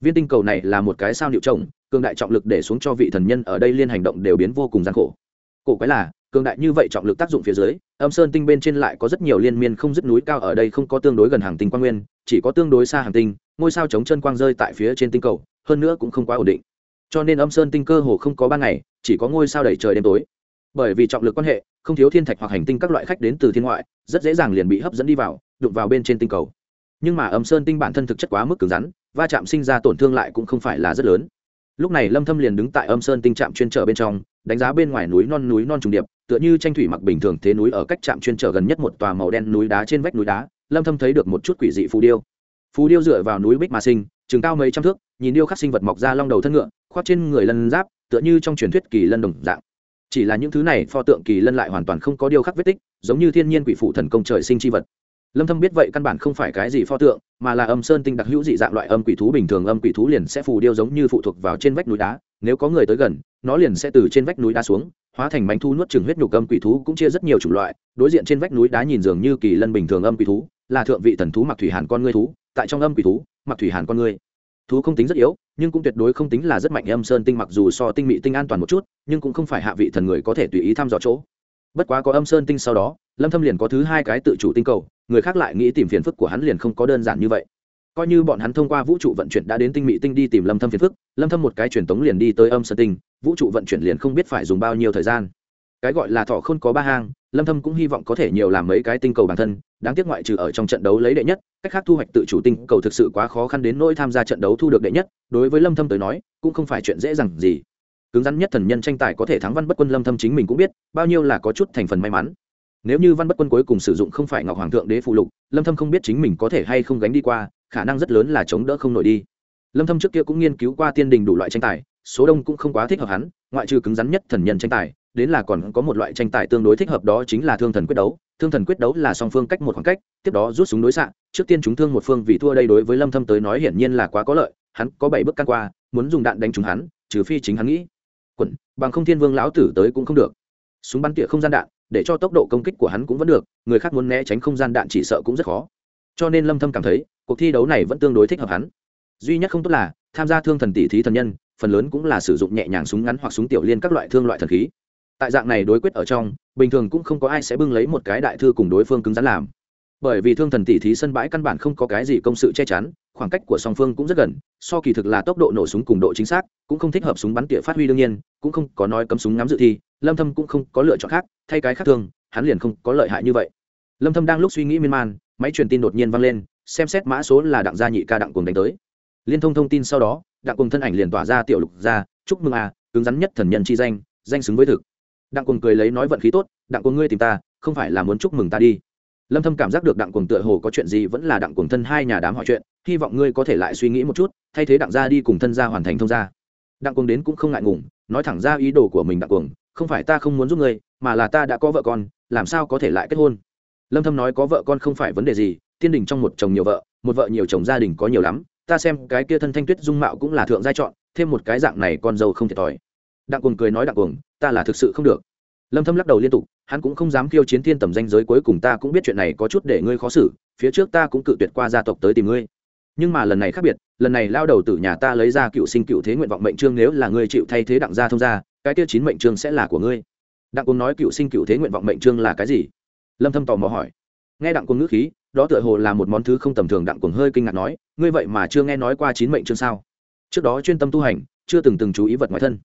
[SPEAKER 1] Viên tinh cầu này là một cái sao liệu trọng, cường đại trọng lực để xuống cho vị thần nhân ở đây liên hành động đều biến vô cùng gian khổ. Cổ quái là, cường đại như vậy trọng lực tác dụng phía dưới, âm sơn tinh bên trên lại có rất nhiều liên miên không dứt núi cao ở đây không có tương đối gần hàng tinh quang nguyên, chỉ có tương đối xa hàng tinh, ngôi sao chống chân quang rơi tại phía trên tinh cầu, hơn nữa cũng không quá ổn định. Cho nên âm sơn tinh cơ hồ không có ban ngày chỉ có ngôi sao đầy trời đêm tối. Bởi vì trọng lực quan hệ không thiếu thiên thạch hoặc hành tinh các loại khách đến từ thiên ngoại rất dễ dàng liền bị hấp dẫn đi vào đụng vào bên trên tinh cầu. Nhưng mà âm sơn tinh bản thân thực chất quá mức cứng rắn va chạm sinh ra tổn thương lại cũng không phải là rất lớn. Lúc này lâm thâm liền đứng tại âm sơn tinh trạm chuyên trở bên trong đánh giá bên ngoài núi non núi non trùng điệp tựa như tranh thủy mặc bình thường thế núi ở cách trạm chuyên trở gần nhất một tòa màu đen núi đá trên vách núi đá, lâm thâm thấy được một chút quỷ dị phù điêu. Phù điêu dựa vào núi bích mà sinh trường cao mấy trăm thước, nhìn điêu khắc sinh vật mọc ra long đầu thân ngựa, khoác trên người lân giáp, tựa như trong truyền thuyết kỳ lân đồng dạng. Chỉ là những thứ này pho tượng kỳ lân lại hoàn toàn không có điêu khắc vết tích, giống như thiên nhiên quỷ phụ thần công trời sinh chi vật. Lâm thâm biết vậy căn bản không phải cái gì pho tượng, mà là âm sơn tinh đặc hữu dị dạng loại âm quỷ thú bình thường, âm quỷ thú liền sẽ phù điêu giống như phụ thuộc vào trên vách núi đá, nếu có người tới gần, nó liền sẽ từ trên vách núi đá xuống hóa thành bánh thu nuốt chừng huyết nhục âm quỷ thú cũng chia rất nhiều chủng loại, đối diện trên vách núi đá nhìn dường như kỳ lân bình thường âm quỷ thú, là thượng vị thần thú mặc thủy hàn con ngươi thú, tại trong âm quỷ thú, mặc thủy hàn con ngươi. Thú không tính rất yếu, nhưng cũng tuyệt đối không tính là rất mạnh âm sơn tinh mặc dù so tinh mị tinh an toàn một chút, nhưng cũng không phải hạ vị thần người có thể tùy ý thăm dò chỗ. Bất quá có âm sơn tinh sau đó, lâm thâm liền có thứ hai cái tự chủ tinh cầu, người khác lại nghĩ tìm phiền phức của hắn liền không có đơn giản như vậy. Coi như bọn hắn thông qua vũ trụ vận chuyển đã đến tinh mỹ tinh đi tìm lâm thâm phiền phức, lâm thâm một cái truyền tống liền đi tới âm sơn tinh vũ trụ vận chuyển liền không biết phải dùng bao nhiêu thời gian. Cái gọi là thọ không có ba hang, lâm thâm cũng hy vọng có thể nhiều làm mấy cái tinh cầu bản thân, đáng tiếc ngoại trừ ở trong trận đấu lấy đệ nhất, cách khác thu hoạch tự chủ tinh cầu thực sự quá khó khăn đến nỗi tham gia trận đấu thu được đệ nhất, đối với lâm thâm tới nói, cũng không phải chuyện dễ dàng gì. Cứng rắn nhất thần nhân tranh tài có thể thắng văn bất quân lâm thâm chính mình cũng biết, bao nhiêu là có chút thành phần may mắn. Nếu như văn bất quân cuối cùng sử dụng không phải ngọc hoàng thượng đế phụ lục, lâm thâm không biết chính mình có thể hay không gánh đi qua, khả năng rất lớn là chống đỡ không nổi đi. Lâm thâm trước kia cũng nghiên cứu qua tiên đình đủ loại tranh tài số đông cũng không quá thích hợp hắn, ngoại trừ cứng rắn nhất thần nhân tranh tài, đến là còn có một loại tranh tài tương đối thích hợp đó chính là thương thần quyết đấu. Thương thần quyết đấu là song phương cách một khoảng cách, tiếp đó rút súng đối xạ, trước tiên chúng thương một phương vì thua đây đối với lâm thâm tới nói hiển nhiên là quá có lợi, hắn có bảy bước căn qua, muốn dùng đạn đánh trúng hắn, trừ phi chính hắn nghĩ. Quẩn, bằng không thiên vương lão tử tới cũng không được. Súng bắn tỉa không gian đạn, để cho tốc độ công kích của hắn cũng vẫn được, người khác muốn né tránh không gian đạn chỉ sợ cũng rất khó. Cho nên lâm thâm cảm thấy, cuộc thi đấu này vẫn tương đối thích hợp hắn. Duy nhất không tốt là, tham gia thương thần tỷ thí thần nhân phần lớn cũng là sử dụng nhẹ nhàng súng ngắn hoặc súng tiểu liên các loại thương loại thần khí. Tại dạng này đối quyết ở trong bình thường cũng không có ai sẽ bưng lấy một cái đại thư cùng đối phương cứng rắn làm. Bởi vì thương thần tỷ thí sân bãi căn bản không có cái gì công sự che chắn khoảng cách của song phương cũng rất gần so kỳ thực là tốc độ nổ súng cùng độ chính xác cũng không thích hợp súng bắn tỉa phát huy đương nhiên cũng không có nói cấm súng ngắm dự thi lâm thâm cũng không có lựa chọn khác thay cái khác thường, hắn liền không có lợi hại như vậy. Lâm thâm đang lúc suy nghĩ miên man máy truyền tin đột nhiên vang lên xem xét mã số là đặng gia nhị ca đặng cùng đánh tới liên thông thông tin sau đó, đặng cùng thân ảnh liền tỏa ra tiểu lục ra, chúc mừng à cứng rắn nhất thần nhân chi danh danh xứng với thực. Đặng cùng cười lấy nói vận khí tốt, đặng cùng ngươi tìm ta, không phải là muốn chúc mừng ta đi. Lâm thâm cảm giác được đặng cùng tựa hồ có chuyện gì vẫn là đặng cùng thân hai nhà đám hỏi chuyện, hy vọng ngươi có thể lại suy nghĩ một chút, thay thế đặng gia đi cùng thân gia hoàn thành thông gia. Đặng cùng đến cũng không ngại ngùng, nói thẳng ra ý đồ của mình đặng cùng không phải ta không muốn giúp ngươi, mà là ta đã có vợ con, làm sao có thể lại kết hôn? Lâm thâm nói, có vợ con không phải vấn đề gì thiên đình trong một chồng nhiều vợ, một vợ nhiều chồng gia đình có nhiều lắm ta xem cái kia thân thanh tuyết dung mạo cũng là thượng giai chọn, thêm một cái dạng này con dâu không thiệt thòi. Đặng cuồng cười nói đặng cuồng, ta là thực sự không được. Lâm thâm lắc đầu liên tục, hắn cũng không dám khiêu chiến thiên tầm danh giới cuối cùng ta cũng biết chuyện này có chút để ngươi khó xử, phía trước ta cũng cự tuyệt qua gia tộc tới tìm ngươi. Nhưng mà lần này khác biệt, lần này lao đầu từ nhà ta lấy ra cựu sinh cựu thế nguyện vọng mệnh trương nếu là ngươi chịu thay thế đặng gia thông gia, cái kia chín mệnh trương sẽ là của ngươi. Đặng cuồng nói cựu sinh cựu thế nguyện vọng mệnh trương là cái gì? Lâm thâm tò mò hỏi. Nghe đặng cuồng ngữ khí đó tựa hồ là một món thứ không tầm thường đặng cuồng hơi kinh ngạc nói, ngươi vậy mà chưa nghe nói qua chín mệnh chương sao? Trước đó chuyên tâm tu hành, chưa từng từng chú ý vật ngoài thân.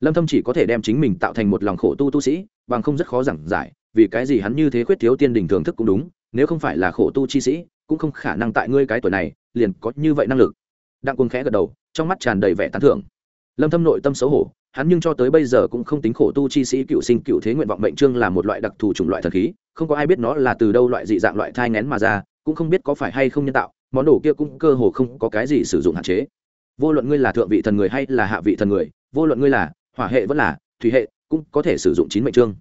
[SPEAKER 1] Lâm thâm chỉ có thể đem chính mình tạo thành một lòng khổ tu tu sĩ, bằng không rất khó giảng giải, vì cái gì hắn như thế khuyết thiếu tiên đình thưởng thức cũng đúng, nếu không phải là khổ tu chi sĩ, cũng không khả năng tại ngươi cái tuổi này, liền có như vậy năng lực. Đặng cuồng khẽ gật đầu, trong mắt tràn đầy vẻ tán thưởng. Lâm thâm nội tâm xấu hổ hắn nhưng cho tới bây giờ cũng không tính khổ tu chi sĩ cựu sinh cựu thế nguyện vọng mệnh trương là một loại đặc thù chủng loại thần khí, không có ai biết nó là từ đâu loại dị dạng loại thai ngén mà ra, cũng không biết có phải hay không nhân tạo, món đồ kia cũng cơ hồ không có cái gì sử dụng hạn chế. Vô luận ngươi là thượng vị thần người hay là hạ vị thần người, vô luận ngươi là hỏa hệ vẫn là thủy hệ, cũng có thể sử dụng chín mệnh trương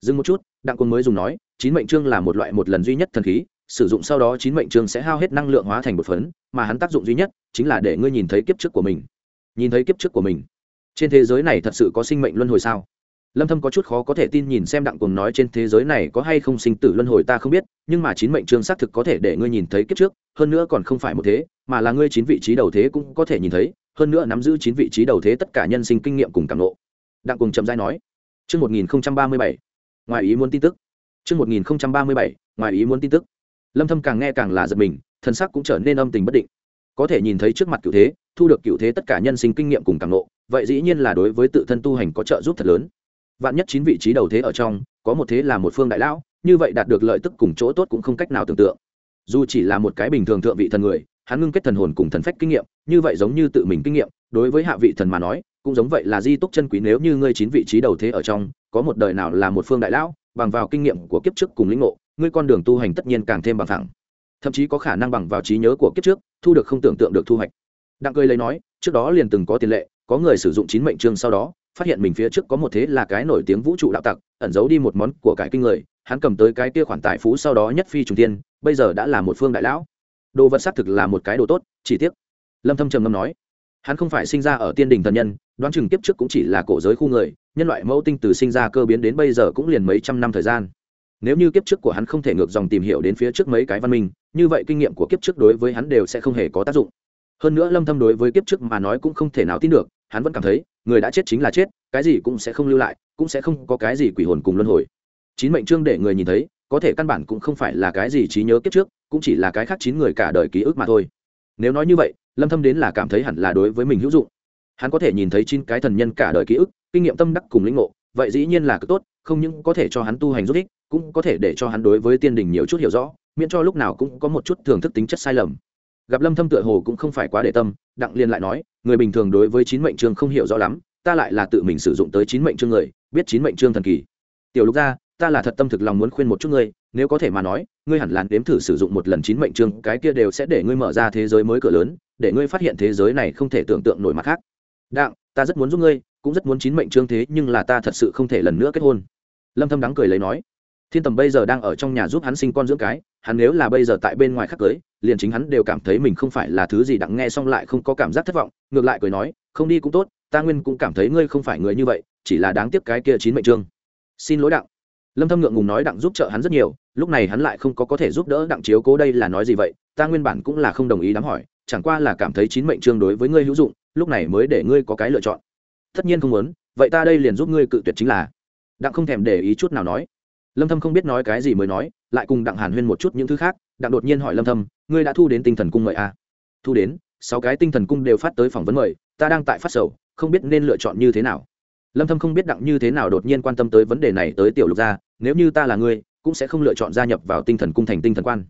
[SPEAKER 1] dừng một chút, đặng quân mới dùng nói, chín mệnh trương là một loại một lần duy nhất thần khí, sử dụng sau đó chín mệnh trương sẽ hao hết năng lượng hóa thành một phấn, mà hắn tác dụng duy nhất chính là để ngươi nhìn thấy kiếp trước của mình. Nhìn thấy kiếp trước của mình trên thế giới này thật sự có sinh mệnh luân hồi sao lâm thâm có chút khó có thể tin nhìn xem đặng cuồng nói trên thế giới này có hay không sinh tử luân hồi ta không biết nhưng mà chín mệnh trường xác thực có thể để ngươi nhìn thấy kiếp trước hơn nữa còn không phải một thế mà là ngươi chín vị trí đầu thế cũng có thể nhìn thấy hơn nữa nắm giữ chín vị trí đầu thế tất cả nhân sinh kinh nghiệm cùng cảm ngộ đặng cuồng chậm rãi nói chương 1037, ngoài ý muốn tin tức. chương 1037, ngoài ý muốn tin tức. Lâm Thâm càng nghe càng là giật mình, thân sắc cũng trở nên âm tình bất định. Có thể nhìn thấy trước mặt cửu thế, thu được cửu thế tất cả nhân sinh kinh nghiệm cùng cảm ngộ, vậy dĩ nhiên là đối với tự thân tu hành có trợ giúp thật lớn. Vạn nhất chín vị trí đầu thế ở trong, có một thế là một phương đại lão, như vậy đạt được lợi tức cùng chỗ tốt cũng không cách nào tưởng tượng. Dù chỉ là một cái bình thường thượng vị thần người, hắn ngưng kết thần hồn cùng thần phách kinh nghiệm, như vậy giống như tự mình kinh nghiệm, đối với hạ vị thần mà nói, cũng giống vậy là di túc chân quý nếu như ngươi chín vị trí đầu thế ở trong có một đời nào là một phương đại lão bằng vào kinh nghiệm của kiếp trước cùng lĩnh ngộ ngươi con đường tu hành tất nhiên càng thêm bằng thẳng thậm chí có khả năng bằng vào trí nhớ của kiếp trước thu được không tưởng tượng được thu hoạch đặng cười lấy nói trước đó liền từng có tiền lệ có người sử dụng chín mệnh trương sau đó, phát hiện mình phía trước có một thế là cái nổi tiếng vũ trụ đạo tặc, ẩn giấu đi một món của cải kinh người, hắn cầm tới cái kia khoản tài phú sau đó nhất phi trùng tiên bây giờ đã là một phương đại lão. Đồ vật xác thực là một cái đồ tốt, chỉ tiếc. Lâm thâm trầm ngâm nói, hắn không phải sinh ra ở tiên đình thần nhân, đoán chừng tiếp trước cũng chỉ là cổ giới khu người, nhân loại mẫu tinh từ sinh ra cơ biến đến bây giờ cũng liền mấy trăm năm thời gian. Nếu như kiếp trước của hắn không thể ngược dòng tìm hiểu đến phía trước mấy cái văn minh, như vậy kinh nghiệm của kiếp trước đối với hắn đều sẽ không hề có tác dụng. Hơn nữa lâm thâm đối với kiếp trước mà nói cũng không thể nào tin được hắn vẫn cảm thấy, người đã chết chính là chết, cái gì cũng sẽ không lưu lại, cũng sẽ không có cái gì quỷ hồn cùng luân hồi. Chín mệnh trương để người nhìn thấy, có thể căn bản cũng không phải là cái gì trí nhớ kiếp trước, cũng chỉ là cái khác chín người cả đời ký ức mà thôi. Nếu nói như vậy, lâm thâm đến là cảm thấy hẳn là đối với mình hữu dụng. Hắn có thể nhìn thấy chín cái thần nhân cả đời ký ức, kinh nghiệm tâm đắc cùng lĩnh ngộ, vậy dĩ nhiên là cực tốt, không những có thể cho hắn tu hành rút ích, cũng có thể để cho hắn đối với tiên đình nhiều chút hiểu rõ, miễn cho lúc nào cũng có một chút thưởng thức tính chất sai lầm gặp lâm thâm tựa hồ cũng không phải quá để tâm đặng liên lại nói người bình thường đối với chín mệnh trương không hiểu rõ lắm ta lại là tự mình sử dụng tới chín mệnh trương người biết chín mệnh trương thần kỳ tiểu lục gia ta là thật tâm thực lòng muốn khuyên một chút ngươi nếu có thể mà nói ngươi hẳn là đếm thử sử dụng một lần chín mệnh trương cái kia đều sẽ để ngươi mở ra thế giới mới cửa lớn để ngươi phát hiện thế giới này không thể tưởng tượng nổi mặt khác đặng ta rất muốn giúp ngươi cũng rất muốn chín mệnh trương thế nhưng là ta thật sự không thể lần nữa kết hôn lâm thâm đắng cười lấy nói thiên tầm bây giờ đang ở trong nhà giúp hắn sinh con dưỡng cái, hắn nếu là bây giờ tại bên ngoài khắc cưới, liền chính hắn đều cảm thấy mình không phải là thứ gì đặng nghe xong lại không có cảm giác thất vọng, ngược lại cười nói, không đi cũng tốt, ta nguyên cũng cảm thấy ngươi không phải người như vậy, chỉ là đáng tiếc cái kia chín mệnh trương xin lỗi đặng. Lâm thâm ngượng ngùng nói, đặng giúp trợ hắn rất nhiều, lúc này hắn lại không có có thể giúp đỡ đặng chiếu cố đây là nói gì vậy, ta nguyên bản cũng là không đồng ý đám hỏi, chẳng qua là cảm thấy chín mệnh trương đối với ngươi hữu dụng, lúc này mới để ngươi có cái lựa chọn. Tất nhiên không muốn, vậy ta đây liền giúp ngươi cự tuyệt chính là. Đặng không thèm để ý chút nào nói lâm thâm không biết nói cái gì mới nói, lại cùng đặng hàn huyên một chút những thứ khác, đặng đột nhiên hỏi lâm thâm, ngươi đã thu đến tinh thần cung mời à? thu đến, sáu cái tinh thần cung đều phát tới phỏng vấn mời, ta đang tại phát sầu, không biết nên lựa chọn như thế nào. Lâm thâm không biết đặng như thế nào đột nhiên quan tâm tới vấn đề này tới tiểu lục gia, nếu như ta là ngươi, cũng sẽ không lựa chọn gia nhập vào tinh thần cung thành tinh thần quan.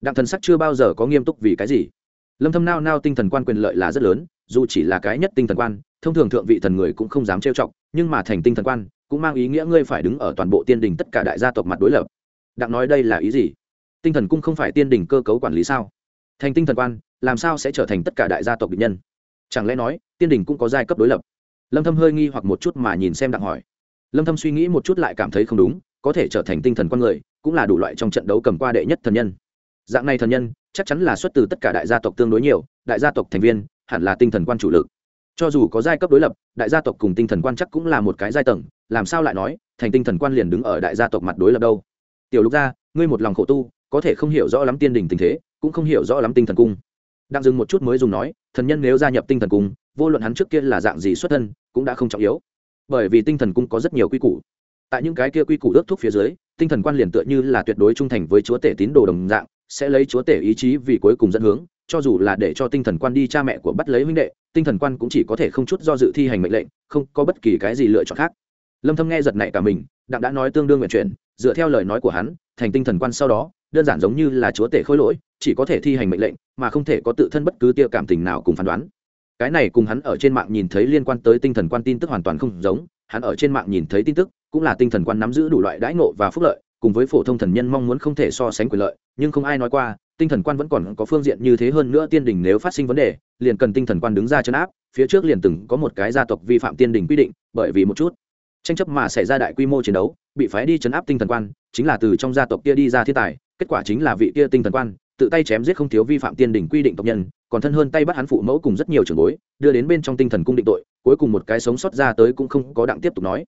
[SPEAKER 1] Đặng thần sắc chưa bao giờ có nghiêm túc vì cái gì. Lâm thâm nao nao tinh thần quan quyền lợi là rất lớn, dù chỉ là cái nhất tinh thần quan, thông thường thượng vị thần người cũng không dám trêu chọc, nhưng mà thành tinh thần quan cũng mang ý nghĩa ngươi phải đứng ở toàn bộ tiên đình tất cả đại gia tộc mặt đối lập. Đặng nói đây là ý gì? Tinh thần cung không phải tiên đình cơ cấu quản lý sao? Thành tinh thần quan, làm sao sẽ trở thành tất cả đại gia tộc địch nhân? Chẳng lẽ nói, tiên đình cũng có giai cấp đối lập? Lâm thâm hơi nghi hoặc một chút mà nhìn xem đặng hỏi. Lâm thâm suy nghĩ một chút lại cảm thấy không đúng, có thể trở thành tinh thần quan người, cũng là đủ loại trong trận đấu cầm qua đệ nhất thần nhân. Dạng này thần nhân, chắc chắn là xuất từ tất cả đại gia tộc tương đối nhiều, đại gia tộc thành viên, hẳn là tinh thần quan chủ lực cho dù có giai cấp đối lập, đại gia tộc cùng tinh thần quan chắc cũng là một cái giai tầng, làm sao lại nói, thành tinh thần quan liền đứng ở đại gia tộc mặt đối lập đâu? Tiểu lục gia, ngươi một lòng khổ tu, có thể không hiểu rõ lắm tiên đình tình thế, cũng không hiểu rõ lắm tinh thần cung. Đang dừng một chút mới dùng nói, thần nhân nếu gia nhập tinh thần cung, vô luận hắn trước kia là dạng gì xuất thân, cũng đã không trọng yếu. Bởi vì tinh thần cung có rất nhiều quy củ. Tại những cái kia quy củ ước thúc phía dưới, tinh thần quan liền tựa như là tuyệt đối trung thành với chúa tể tín đồ đồng dạng, sẽ lấy chúa tể ý chí vì cuối cùng dẫn hướng cho dù là để cho tinh thần quan đi cha mẹ của bắt lấy huynh đệ, tinh thần quan cũng chỉ có thể không chút do dự thi hành mệnh lệnh, không có bất kỳ cái gì lựa chọn khác. Lâm thâm nghe giật này cả mình, đặng đã nói tương đương nguyện chuyển, dựa theo lời nói của hắn, thành tinh thần quan sau đó, đơn giản giống như là chúa tể khôi lỗi, chỉ có thể thi hành mệnh lệnh, mà không thể có tự thân bất cứ tia cảm tình nào cùng phán đoán. Cái này cùng hắn ở trên mạng nhìn thấy liên quan tới tinh thần quan tin tức hoàn toàn không giống, hắn ở trên mạng nhìn thấy tin tức, cũng là tinh thần quan nắm giữ đủ loại đãi ngộ và phúc lợi, cùng với phổ thông thần nhân mong muốn không thể so sánh quyền lợi, nhưng không ai nói qua tinh thần quan vẫn còn có phương diện như thế hơn nữa tiên đình nếu phát sinh vấn đề, liền cần tinh thần quan đứng ra chấn áp, phía trước liền từng có một cái gia tộc vi phạm tiên đình quy định, bởi vì một chút tranh chấp mà xảy ra đại quy mô chiến đấu, bị phái đi chấn áp tinh thần quan, chính là từ trong gia tộc kia đi ra thiên tài, kết quả chính là vị kia tinh thần quan, tự tay chém giết không thiếu vi phạm tiên đình quy định tộc nhân, còn thân hơn tay bắt hắn phụ mẫu cùng rất nhiều trường bối, đưa đến bên trong tinh thần cung định tội, cuối cùng một cái sống sót ra tới cũng không có đặng tiếp tục nói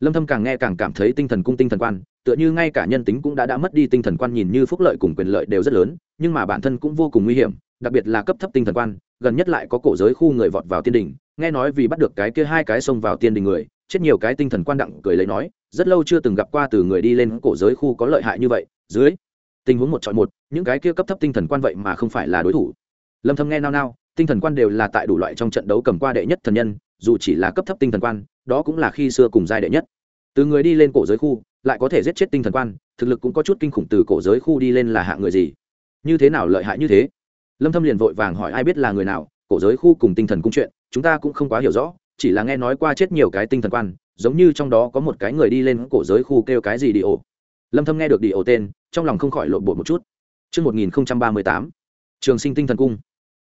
[SPEAKER 1] lâm thâm càng nghe càng cảm thấy tinh thần cung tinh thần quan, tựa như ngay cả nhân tính cũng đã đã mất đi tinh thần quan nhìn như phúc lợi cùng quyền lợi đều rất lớn, nhưng mà bản thân cũng vô cùng nguy hiểm, đặc biệt là cấp thấp tinh thần quan, gần nhất lại có cổ giới khu người vọt vào tiên đình, nghe nói vì bắt được cái kia hai cái xông vào tiên đình người, chết nhiều cái tinh thần quan đặng cười lấy nói, rất lâu chưa từng gặp qua từ người đi lên cổ giới khu có lợi hại như vậy, dưới, tình huống một chọn một, những cái kia cấp thấp tinh thần quan vậy mà không phải là đối thủ. Lâm thâm nghe nao nao, tinh thần quan đều là tại đủ loại trong trận đấu cầm qua đệ nhất thần nhân, dù chỉ là cấp thấp tinh thần quan đó cũng là khi xưa cùng giai đệ nhất. Từ người đi lên cổ giới khu lại có thể giết chết tinh thần quan thực lực cũng có chút kinh khủng từ cổ giới khu đi lên là hạng người gì? Như thế nào lợi hại như thế? Lâm thâm liền vội vàng hỏi ai biết là người nào cổ giới khu cùng tinh thần cung chuyện chúng ta cũng không quá hiểu rõ chỉ là nghe nói qua chết nhiều cái tinh thần quan giống như trong đó có một cái người đi lên cổ giới khu kêu cái gì đi ổ. Lâm thâm nghe được đi ổ tên trong lòng không khỏi lộn bột một chút. Trước 1038, Trường sinh tinh thần cung.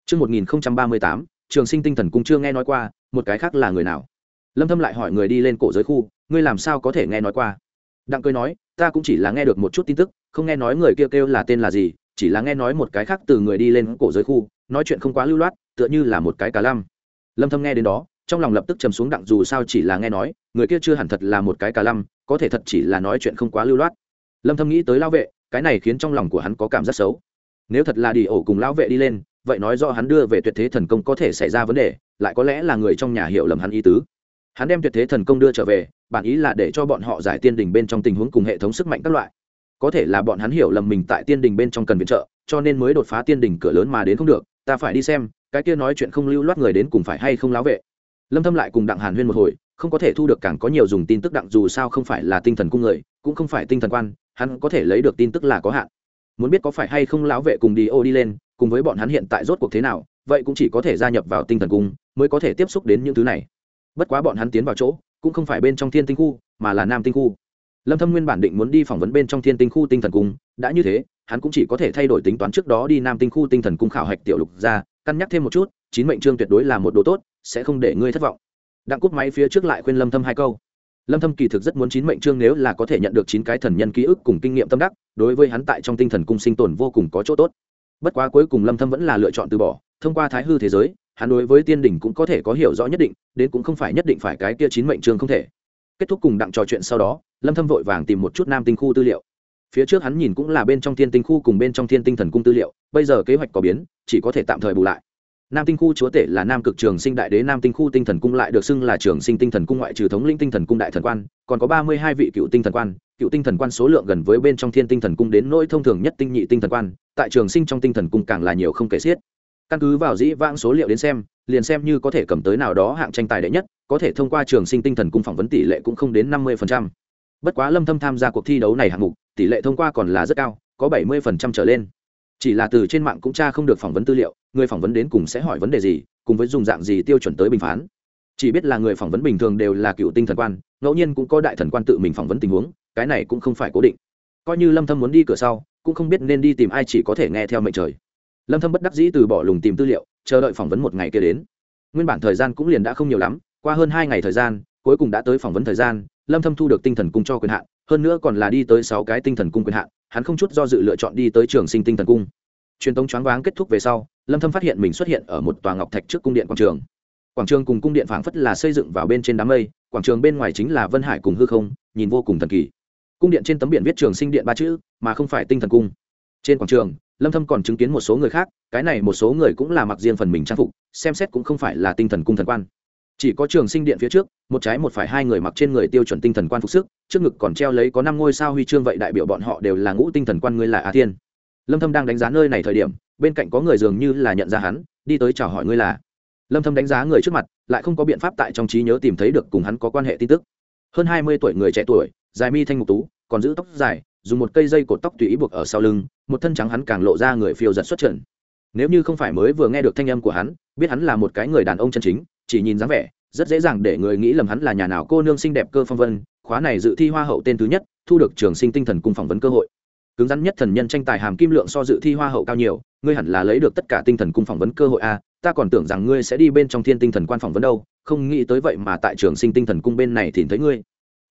[SPEAKER 1] Trước 1038, Trường sinh tinh thần cung chưa nghe nói qua, một cái khác là người nào? Lâm Thâm lại hỏi người đi lên cổ giới khu, ngươi làm sao có thể nghe nói qua? Đặng cười nói, ta cũng chỉ là nghe được một chút tin tức, không nghe nói người kia kêu, kêu là tên là gì, chỉ là nghe nói một cái khác từ người đi lên cổ giới khu, nói chuyện không quá lưu loát, tựa như là một cái cá lăm. Lâm Thâm nghe đến đó, trong lòng lập tức trầm xuống đặng dù sao chỉ là nghe nói, người kia chưa hẳn thật là một cái cá lăm, có thể thật chỉ là nói chuyện không quá lưu loát. Lâm Thâm nghĩ tới lao vệ, cái này khiến trong lòng của hắn có cảm giác xấu nếu thật là đi ổ cùng lão vệ đi lên vậy nói do hắn đưa về tuyệt thế thần công có thể xảy ra vấn đề lại có lẽ là người trong nhà hiểu lầm hắn ý tứ hắn đem tuyệt thế thần công đưa trở về, bản ý là để cho bọn họ giải tiên đình bên trong tình huống cùng hệ thống sức mạnh các loại. Có thể là bọn hắn hiểu lầm mình tại tiên đình bên trong cần viện trợ, cho nên mới đột phá tiên đình cửa lớn mà đến không được, ta phải đi xem, cái kia nói chuyện không lưu loát người đến cùng phải hay không láo vệ. Lâm thâm lại cùng đặng hàn huyên một hồi, không có thể thu được càng có nhiều dùng tin tức đặng, dù sao không phải là tinh thần cung người, cũng không phải tinh thần quan, hắn có thể lấy được tin tức là có hạn. Muốn biết có phải hay không láo vệ cùng đi ô đi lên, cùng với bọn hắn hiện tại rốt cuộc thế nào, vậy cũng chỉ có thể gia nhập vào tinh thần cung, mới có thể tiếp xúc đến những thứ này bất quá bọn hắn tiến vào chỗ, cũng không phải bên trong thiên tinh khu, mà là nam tinh khu. Lâm thâm nguyên bản định muốn đi phỏng vấn bên trong thiên tinh khu tinh thần cung, đã như thế, hắn cũng chỉ có thể thay đổi tính toán trước đó đi nam tinh khu tinh thần cung khảo hạch tiểu lục ra, cân nhắc thêm một chút, chín mệnh trương tuyệt đối là một đồ tốt, sẽ không để ngươi thất vọng. Đặng cúp máy phía trước lại khuyên lâm thâm hai câu. Lâm thâm kỳ thực rất muốn chín mệnh trương nếu là có thể nhận được chín cái thần nhân ký ức cùng kinh nghiệm tâm đắc, đối với hắn tại trong tinh thần cung sinh tồn vô cùng có chỗ tốt. Bất quá cuối cùng lâm thâm vẫn là lựa chọn từ bỏ, thông qua thái hư thế giới hắn đối với tiên đỉnh cũng có thể có hiểu rõ nhất định, đến cũng không phải nhất định phải cái kia chín mệnh trường không thể. Kết thúc cùng đặng trò chuyện sau đó, lâm thâm vội vàng tìm một chút nam tinh khu tư liệu. Phía trước hắn nhìn cũng là bên trong thiên tinh khu cùng bên trong thiên tinh thần cung tư liệu, bây giờ kế hoạch có biến, chỉ có thể tạm thời bù lại. Nam tinh khu chúa tể là nam cực trường sinh đại đế, nam tinh khu tinh thần cung lại được xưng là trường sinh tinh thần cung ngoại trừ thống linh tinh thần cung đại thần quan, còn có ba mươi hai vị cựu tinh thần quan. Cựu tinh thần quan số lượng gần với bên trong thiên tinh thần cung đến nỗi thông thường nhất tinh nhị tinh thần quan, tại trường sinh trong tinh thần cung càng là nhiều không kể xiết căn cứ vào dĩ vãng số liệu đến xem, liền xem như có thể cầm tới nào đó hạng tranh tài đệ nhất, có thể thông qua trường sinh tinh thần cung phỏng vấn tỷ lệ cũng không đến năm mươi bất quá lâm thâm tham gia cuộc thi đấu này hạng mục, tỷ lệ thông qua còn là rất cao, có bảy mươi trở lên. Chỉ là từ trên mạng cũng tra không được phỏng vấn tư liệu, người phỏng vấn đến cùng sẽ hỏi vấn đề gì, cùng với dùng dạng gì tiêu chuẩn tới bình phán. Chỉ biết là người phỏng vấn bình thường đều là cựu tinh thần quan, ngẫu nhiên cũng có đại thần quan tự mình phỏng vấn tình huống, cái này cũng không phải cố định. Coi như lâm thâm muốn đi cửa sau, cũng không biết nên đi tìm ai chỉ có thể nghe theo mệnh trời lâm thâm bất đắc dĩ từ bỏ lùng tìm tư liệu, chờ đợi phỏng vấn một ngày kia đến. Nguyên bản thời gian cũng liền đã không nhiều lắm, qua hơn hai ngày thời gian, cuối cùng đã tới phỏng vấn thời gian, lâm thâm thu được tinh thần cung cho quyền hạn, hơn nữa còn là đi tới sáu cái tinh thần cung quyền hạn, hắn không chút do dự lựa chọn đi tới trường sinh tinh thần cung. Truyền tống choáng váng kết thúc về sau, lâm thâm phát hiện mình xuất hiện ở một tòa ngọc thạch trước cung điện quảng trường. Quảng trường cùng cung điện phảng phất là xây dựng vào bên trên đám mây, quảng trường bên ngoài chính là vân hải cùng hư không, nhìn vô cùng thần kỳ. Cung điện trên tấm biển viết trường sinh điện ba chữ, mà không phải tinh thần cung. Trên quảng trường lâm thâm còn chứng kiến một số người khác, cái này một số người cũng là mặc riêng phần mình trang phục, xem xét cũng không phải là tinh thần cung thần quan. Chỉ có trường sinh điện phía trước, một trái một phải hai người mặc trên người tiêu chuẩn tinh thần quan phục sức, trước ngực còn treo lấy có năm ngôi sao huy chương vậy đại biểu bọn họ đều là ngũ tinh thần quan ngươi là a thiên. Lâm thâm đang đánh giá nơi này thời điểm, bên cạnh có người dường như là nhận ra hắn, đi tới chào hỏi ngươi là. Lâm thâm đánh giá người trước mặt, lại không có biện pháp tại trong trí nhớ tìm thấy được cùng hắn có quan hệ tin tức. Hơn 20 tuổi người trẻ tuổi, dài mi thanh ngục tú, còn giữ tóc dài dùng một cây dây cột tóc tùy ý buộc ở sau lưng, một thân trắng hắn càng lộ ra người phiêu giật xuất trận nếu như không phải mới vừa nghe được thanh âm của hắn, biết hắn là một cái người đàn ông chân chính, chỉ nhìn dáng vẻ, rất dễ dàng để người nghĩ lầm hắn là nhà nào cô nương xinh đẹp cơ phong vân, khóa này dự thi hoa hậu tên thứ nhất, thu được trường sinh tinh thần cung phỏng vấn cơ hội. Cứng rắn nhất thần nhân tranh tài hàm kim lượng so dự thi hoa hậu cao nhiều, ngươi hẳn là lấy được tất cả tinh thần cung phỏng vấn cơ hội a, ta còn tưởng rằng ngươi sẽ đi bên trong thiên tinh thần quan phỏng vấn đâu, không nghĩ tới vậy mà tại trường sinh tinh thần cung bên này thì thấy ngươi.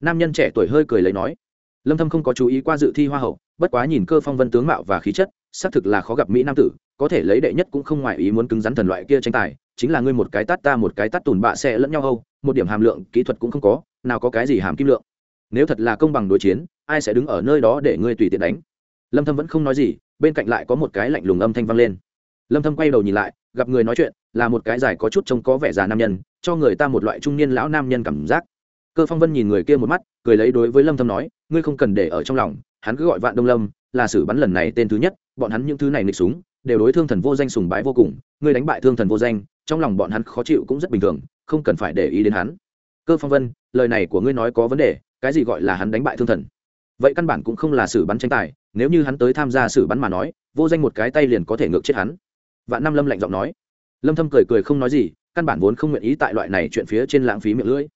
[SPEAKER 1] Nam nhân trẻ tuổi hơi cười lấy nói lâm thâm không có chú ý qua dự thi hoa hậu, bất quá nhìn cơ phong vân tướng mạo và khí chất, xác thực là khó gặp mỹ nam tử, có thể lấy đệ nhất cũng không ngoại ý muốn cứng rắn thần loại kia tranh tài, chính là ngươi một cái tát ta một cái tát tùn bạ sẽ lẫn nhau hâu. một điểm hàm lượng, kỹ thuật cũng không có, nào có cái gì hàm kim lượng. Nếu thật là công bằng đối chiến, ai sẽ đứng ở nơi đó để ngươi tùy tiện đánh? Lâm thâm vẫn không nói gì, bên cạnh lại có một cái lạnh lùng âm thanh vang lên. Lâm thâm quay đầu nhìn lại, gặp người nói chuyện, là một cái dài có chút trông có vẻ già nam nhân, cho người ta một loại trung niên lão nam nhân cảm giác cơ phong vân nhìn người kia một mắt, cười lấy đối với lâm thâm nói, ngươi không cần để ở trong lòng, hắn cứ gọi vạn đông lâm, là sử bắn lần này tên thứ nhất, bọn hắn những thứ này nịch súng, đều đối thương thần vô danh sùng bái vô cùng, ngươi đánh bại thương thần vô danh, trong lòng bọn hắn khó chịu cũng rất bình thường, không cần phải để ý đến hắn. Cơ phong vân, lời này của ngươi nói có vấn đề, cái gì gọi là hắn đánh bại thương thần? Vậy căn bản cũng không là sử bắn tranh tài, nếu như hắn tới tham gia sử bắn mà nói, vô danh một cái tay liền có thể ngược chết hắn. Vạn năm lâm lạnh giọng nói. Lâm thâm cười cười không nói gì, căn bản vốn không nguyện ý tại loại này chuyện phía trên lãng phí miệng lưỡi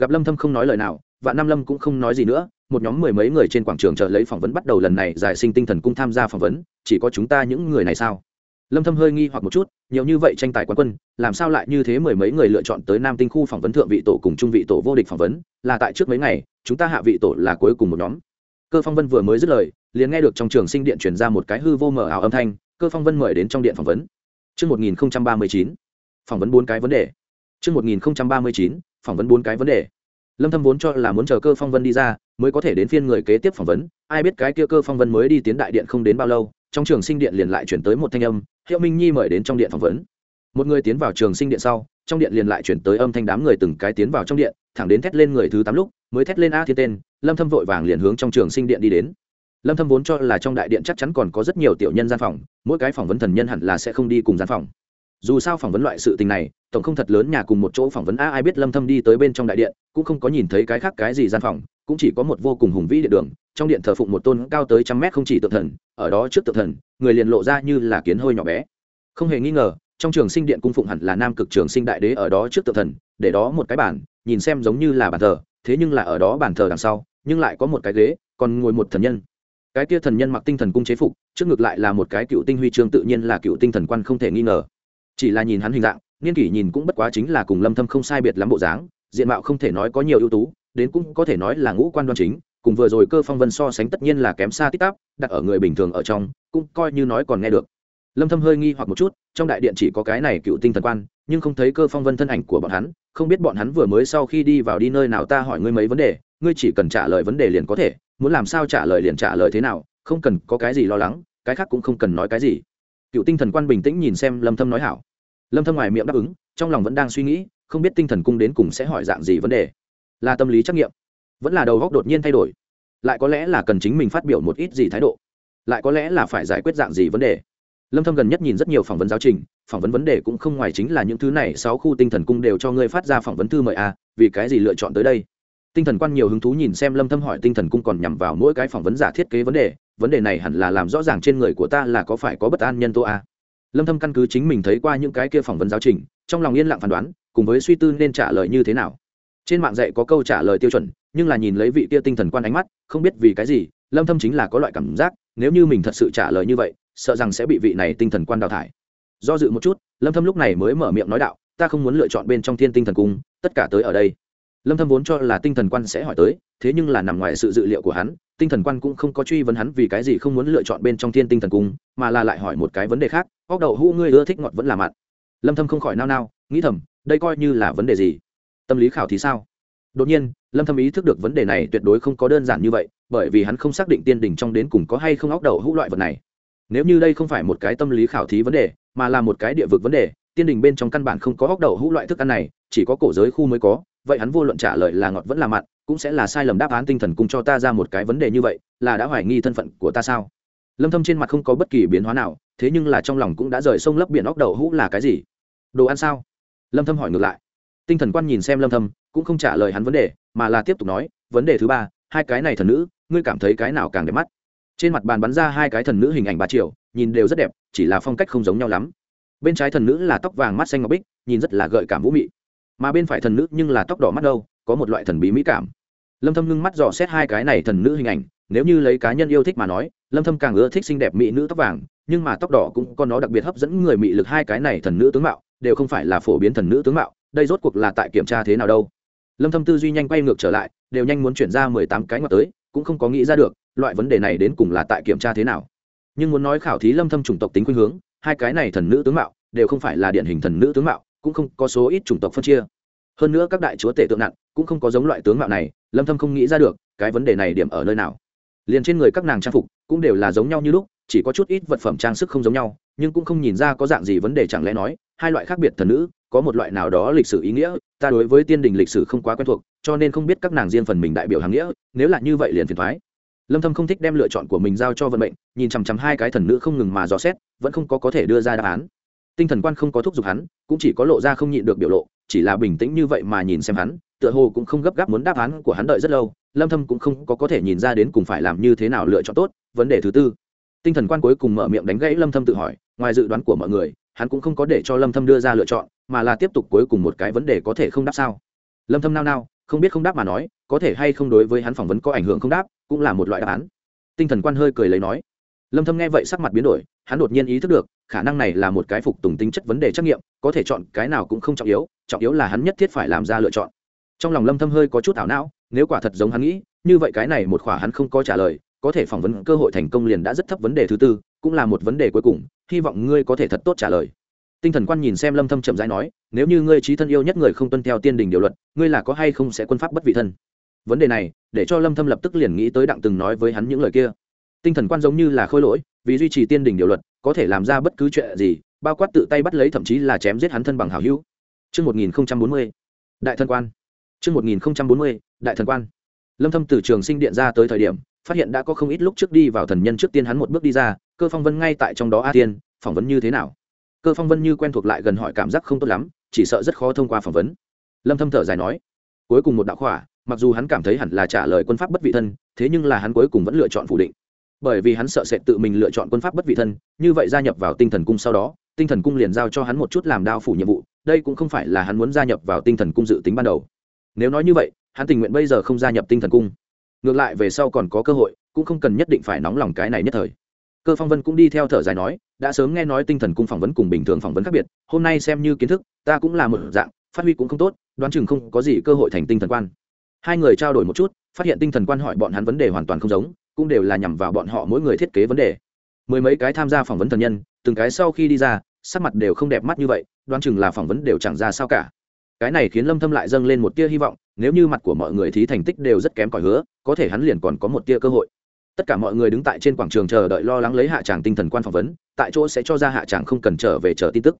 [SPEAKER 1] gặp lâm thâm không nói lời nào vạn Nam lâm cũng không nói gì nữa một nhóm mười mấy người trên quảng trường chờ lấy phỏng vấn bắt đầu lần này giải sinh tinh thần cung tham gia phỏng vấn chỉ có chúng ta những người này sao lâm thâm hơi nghi hoặc một chút nhiều như vậy tranh tài quán quân làm sao lại như thế mười mấy người lựa chọn tới nam tinh khu phỏng vấn thượng vị tổ cùng trung vị tổ vô địch phỏng vấn là tại trước mấy ngày chúng ta hạ vị tổ là cuối cùng một nhóm cơ phong vân vừa mới dứt lời liền nghe được trong trường sinh điện truyền ra một cái hư vô mờ ảo âm thanh cơ phong vân mời đến trong điện phỏng vấn Chương 1039, phỏng vấn bốn cái vấn đề. Chương 1039, phỏng vấn bốn cái vấn đề. Lâm Thâm vốn cho là muốn chờ cơ phong vân đi ra, mới có thể đến phiên người kế tiếp phỏng vấn, ai biết cái kia cơ phong vân mới đi tiến đại điện không đến bao lâu, trong trường sinh điện liền lại chuyển tới một thanh âm, Hiệu Minh Nhi mời đến trong điện phỏng vấn. Một người tiến vào trường sinh điện sau, trong điện liền lại chuyển tới âm thanh đám người từng cái tiến vào trong điện, thẳng đến thét lên người thứ tám lúc, mới thét lên a thiên tên, Lâm Thâm vội vàng liền hướng trong trường sinh điện đi đến lâm thâm vốn cho là trong đại điện chắc chắn còn có rất nhiều tiểu nhân gian phòng mỗi cái phỏng vấn thần nhân hẳn là sẽ không đi cùng gian phòng dù sao phỏng vấn loại sự tình này, tổng không thật lớn nhà cùng một chỗ phỏng vấn a, ai biết lâm thâm đi tới bên trong đại điện, cũng không có nhìn thấy cái khác cái gì gian phòng, cũng chỉ có một vô cùng hùng vĩ điện đường, trong điện thờ phụng một tôn cao tới trăm mét không chỉ tượng thần, ở đó trước tượng thần, người liền lộ ra như là kiến hơi nhỏ bé. Không hề nghi ngờ, trong trường sinh điện cung phụng hẳn là nam cực trường sinh đại đế ở đó trước tượng thần, để đó một cái bàn, nhìn xem giống như là bàn thờ, thế nhưng là ở đó bàn thờ đằng sau, nhưng lại có một cái ghế, còn ngồi một thần nhân. Cái kia thần nhân mặc tinh thần cung chế phục, trước ngược lại là một cái cựu tinh huy chương tự nhiên là cựu tinh thần quan không thể nghi ngờ chỉ là nhìn hắn hình dạng, niên kỷ nhìn cũng bất quá chính là cùng lâm thâm không sai biệt lắm bộ dáng, diện mạo không thể nói có nhiều ưu tú, đến cũng có thể nói là ngũ quan đoan chính, cùng vừa rồi cơ phong vân so sánh tất nhiên là kém xa tít tắp, đặt ở người bình thường ở trong, cũng coi như nói còn nghe được. Lâm thâm hơi nghi hoặc một chút, trong đại điện chỉ có cái này cựu tinh thần quan, nhưng không thấy cơ phong vân thân ảnh của bọn hắn, không biết bọn hắn vừa mới sau khi đi vào đi nơi nào ta hỏi ngươi mấy vấn đề, ngươi chỉ cần trả lời vấn đề liền có thể, muốn làm sao trả lời liền trả lời thế nào, không cần có cái gì lo lắng, cái khác cũng không cần nói cái gì cựu tinh thần quan bình tĩnh nhìn xem lâm thâm nói hảo. Lâm thâm ngoài miệng đáp ứng trong lòng vẫn đang suy nghĩ không biết tinh thần cung đến cùng sẽ hỏi dạng gì vấn đề. Là tâm lý trắc nghiệm vẫn là đầu góc đột nhiên thay đổi. Lại có lẽ là cần chính mình phát biểu một ít gì thái độ. Lại có lẽ là phải giải quyết dạng gì vấn đề. Lâm thâm gần nhất nhìn rất nhiều phỏng vấn giáo trình phỏng vấn vấn đề cũng không ngoài chính là những thứ này sáu khu tinh thần cung đều cho ngươi phát ra phỏng vấn thư mời a à, vì cái gì lựa chọn tới đây? Tinh thần quan nhiều hứng thú nhìn xem lâm thâm hỏi tinh thần cung còn nhằm vào mỗi cái phỏng vấn giả thiết kế vấn đề vấn đề này hẳn là làm rõ ràng trên người của ta là có phải có bất an nhân tố a? À? lâm thâm căn cứ chính mình thấy qua những cái kia phỏng vấn giáo trình, trong lòng yên lặng phán đoán, cùng với suy tư nên trả lời như thế nào. Trên mạng dạy có câu trả lời tiêu chuẩn, nhưng là nhìn lấy vị kia tinh thần quan ánh mắt, không biết vì cái gì, lâm thâm chính là có loại cảm giác, nếu như mình thật sự trả lời như vậy, sợ rằng sẽ bị vị này tinh thần quan đào thải. Do dự một chút, lâm thâm lúc này mới mở miệng nói đạo, ta không muốn lựa chọn bên trong thiên tinh thần cung, tất cả tới ở đây. Lâm thâm vốn cho là tinh thần quan sẽ hỏi tới, thế nhưng là nằm ngoài sự dự liệu của hắn tinh thần quan cũng không có truy vấn hắn vì cái gì không muốn lựa chọn bên trong thiên tinh thần cung, mà là lại hỏi một cái vấn đề khác góc đầu hũ ngươi ưa thích ngọt vẫn là mặn? Lâm thâm không khỏi nao nao, nghĩ thầm, đây coi như là vấn đề gì? Tâm lý khảo thì sao? Đột nhiên, lâm thâm ý thức được vấn đề này tuyệt đối không có đơn giản như vậy, bởi vì hắn không xác định tiên đỉnh trong đến cùng có hay không óc đầu hũ loại vật này. Nếu như đây không phải một cái tâm lý khảo thí vấn đề, mà là một cái địa vực vấn đề, tiên đình bên trong căn bản không có óc đầu hũ loại thức ăn này, chỉ có cổ giới khu mới có, vậy hắn vô luận trả lời là ngọt vẫn là mặn cũng sẽ là sai lầm đáp án tinh thần cung cho ta ra một cái vấn đề như vậy, là đã hoài nghi thân phận của ta sao? Lâm thâm trên mặt không có bất kỳ biến hóa nào, thế nhưng là trong lòng cũng đã rời sông lấp biển óc đầu hũ là cái gì? Đồ ăn sao? Lâm thâm hỏi ngược lại. Tinh thần quan nhìn xem lâm thâm, cũng không trả lời hắn vấn đề, mà là tiếp tục nói, vấn đề thứ ba, hai cái này thần nữ, ngươi cảm thấy cái nào càng đẹp mắt? Trên mặt bàn bắn ra hai cái thần nữ hình ảnh ba triệu nhìn đều rất đẹp, chỉ là phong cách không giống nhau lắm. Bên trái thần nữ là tóc vàng mắt xanh ngọc bích, nhìn rất là gợi cảm vũ mị. Mà bên phải thần nữ nhưng là tóc đỏ mắt đâu, có một loại thần bí mỹ cảm lâm thâm ngưng mắt dò xét hai cái này thần nữ hình ảnh, nếu như lấy cá nhân yêu thích mà nói, lâm thâm càng ưa thích xinh đẹp mỹ nữ tóc vàng, nhưng mà tóc đỏ cũng có nó đặc biệt hấp dẫn người mỹ lực hai cái này thần nữ tướng mạo, đều không phải là phổ biến thần nữ tướng mạo, đây rốt cuộc là tại kiểm tra thế nào đâu. Lâm thâm tư duy nhanh quay ngược trở lại, đều nhanh muốn chuyển ra 18 cái ngoặt tới, cũng không có nghĩ ra được, loại vấn đề này đến cùng là tại kiểm tra thế nào. Nhưng muốn nói khảo thí lâm thâm chủng tộc tính khuynh hướng, hai cái này thần nữ tướng mạo, đều không phải là điển hình thần nữ tướng mạo, cũng không có số ít chủng tộc phân chia. Hơn nữa các đại chúa tể tượng nặng, cũng không có giống loại tướng mạo này lâm thâm không nghĩ ra được, cái vấn đề này điểm ở nơi nào. Liền trên người các nàng trang phục cũng đều là giống nhau như lúc, chỉ có chút ít vật phẩm trang sức không giống nhau, nhưng cũng không nhìn ra có dạng gì vấn đề chẳng lẽ nói, hai loại khác biệt thần nữ, có một loại nào đó lịch sử ý nghĩa, ta đối với tiên đình lịch sử không quá quen thuộc, cho nên không biết các nàng riêng phần mình đại biểu hàng nghĩa, nếu là như vậy liền phiền thoái lâm thâm không thích đem lựa chọn của mình giao cho vận mệnh, nhìn chằm chằm hai cái thần nữ không ngừng mà dò xét, vẫn không có có thể đưa ra đáp án. Tinh thần quan không có thúc giục hắn, cũng chỉ có lộ ra không nhịn được biểu lộ, chỉ là bình tĩnh như vậy mà nhìn xem hắn tựa hồ cũng không gấp gáp muốn đáp án của hắn đợi rất lâu, lâm thâm cũng không có có thể nhìn ra đến cùng phải làm như thế nào lựa chọn tốt, vấn đề thứ tư. Tinh thần quan cuối cùng mở miệng đánh gãy lâm thâm tự hỏi, ngoài dự đoán của mọi người, hắn cũng không có để cho lâm thâm đưa ra lựa chọn, mà là tiếp tục cuối cùng một cái vấn đề có thể không đáp sao? Lâm thâm nao nao, không biết không đáp mà nói, có thể hay không đối với hắn phỏng vấn có ảnh hưởng không đáp, cũng là một loại đáp án. Tinh thần quan hơi cười lấy nói. Lâm thâm nghe vậy sắc mặt biến đổi, hắn đột nhiên ý thức được, khả năng này là một cái phục tùng tính chất vấn đề trắc nghiệm, có thể chọn cái nào cũng không trọng yếu trọng yếu là hắn nhất thiết phải làm ra lựa chọn trong lòng lâm thâm hơi có chút ảo não nếu quả thật giống hắn nghĩ như vậy cái này một khỏa hắn không có trả lời có thể phỏng vấn cơ hội thành công liền đã rất thấp vấn đề thứ tư cũng là một vấn đề cuối cùng hy vọng ngươi có thể thật tốt trả lời. Tinh thần quan nhìn xem lâm thâm chậm rãi nói nếu như ngươi trí thân yêu nhất người không tuân theo tiên đình điều luật ngươi là có hay không sẽ quân pháp bất vị thân? Vấn đề này để cho lâm thâm lập tức liền nghĩ tới đặng từng nói với hắn những lời kia. Tinh thần quan giống như là khôi lỗi vì duy trì tiên đình điều luật có thể làm ra bất cứ chuyện gì bao quát tự tay bắt lấy thậm chí là chém giết hắn thân bằng hảo hữu. Trước 1040, đại thân quan. Trước 1040, đại thần quan. Lâm Thâm từ trường sinh điện ra tới thời điểm, phát hiện đã có không ít lúc trước đi vào thần nhân trước tiên hắn một bước đi ra cơ phong vân ngay tại trong đó a tiên phỏng vấn như thế nào? Cơ phong vân như quen thuộc lại gần hỏi cảm giác không tốt lắm chỉ sợ rất khó thông qua phỏng vấn. Lâm thâm thở dài nói cuối cùng một đạo khỏa mặc dù hắn cảm thấy hẳn là trả lời quân pháp bất vị thân thế nhưng là hắn cuối cùng vẫn lựa chọn phủ định. Bởi vì hắn sợ sẽ tự mình lựa chọn quân pháp bất vị thân như vậy gia nhập vào tinh thần cung sau đó tinh thần cung liền giao cho hắn một chút làm đao phủ nhiệm vụ đây cũng không phải là hắn muốn gia nhập vào tinh thần cung dự tính ban đầu nếu nói như vậy, hắn tình nguyện bây giờ không gia nhập tinh thần cung. Ngược lại về sau còn có cơ hội, cũng không cần nhất định phải nóng lòng cái này nhất thời. Cơ phong vân cũng đi theo thở dài nói, đã sớm nghe nói tinh thần cung phỏng vấn cùng bình thường phỏng vấn khác biệt, hôm nay xem như kiến thức, ta cũng là một dạng, phát huy cũng không tốt, đoán chừng không có gì cơ hội thành tinh thần quan. Hai người trao đổi một chút, phát hiện tinh thần quan hỏi bọn hắn vấn đề hoàn toàn không giống, cũng đều là nhằm vào bọn họ mỗi người thiết kế vấn đề. Mười mấy cái tham gia phỏng vấn thần nhân, từng cái sau khi đi ra, sắc mặt đều không đẹp mắt như vậy, đoán chừng là phỏng vấn đều chẳng ra sao cả cái này khiến lâm thâm lại dâng lên một tia hy vọng, nếu như mặt của mọi người thí thành tích đều rất kém cỏi hứa, có thể hắn liền còn có một tia cơ hội. Tất cả mọi người đứng tại trên quảng trường chờ đợi lo lắng lấy hạ tràng tinh thần quan phỏng vấn, tại chỗ sẽ cho ra hạ tràng không cần trở về chờ tin tức.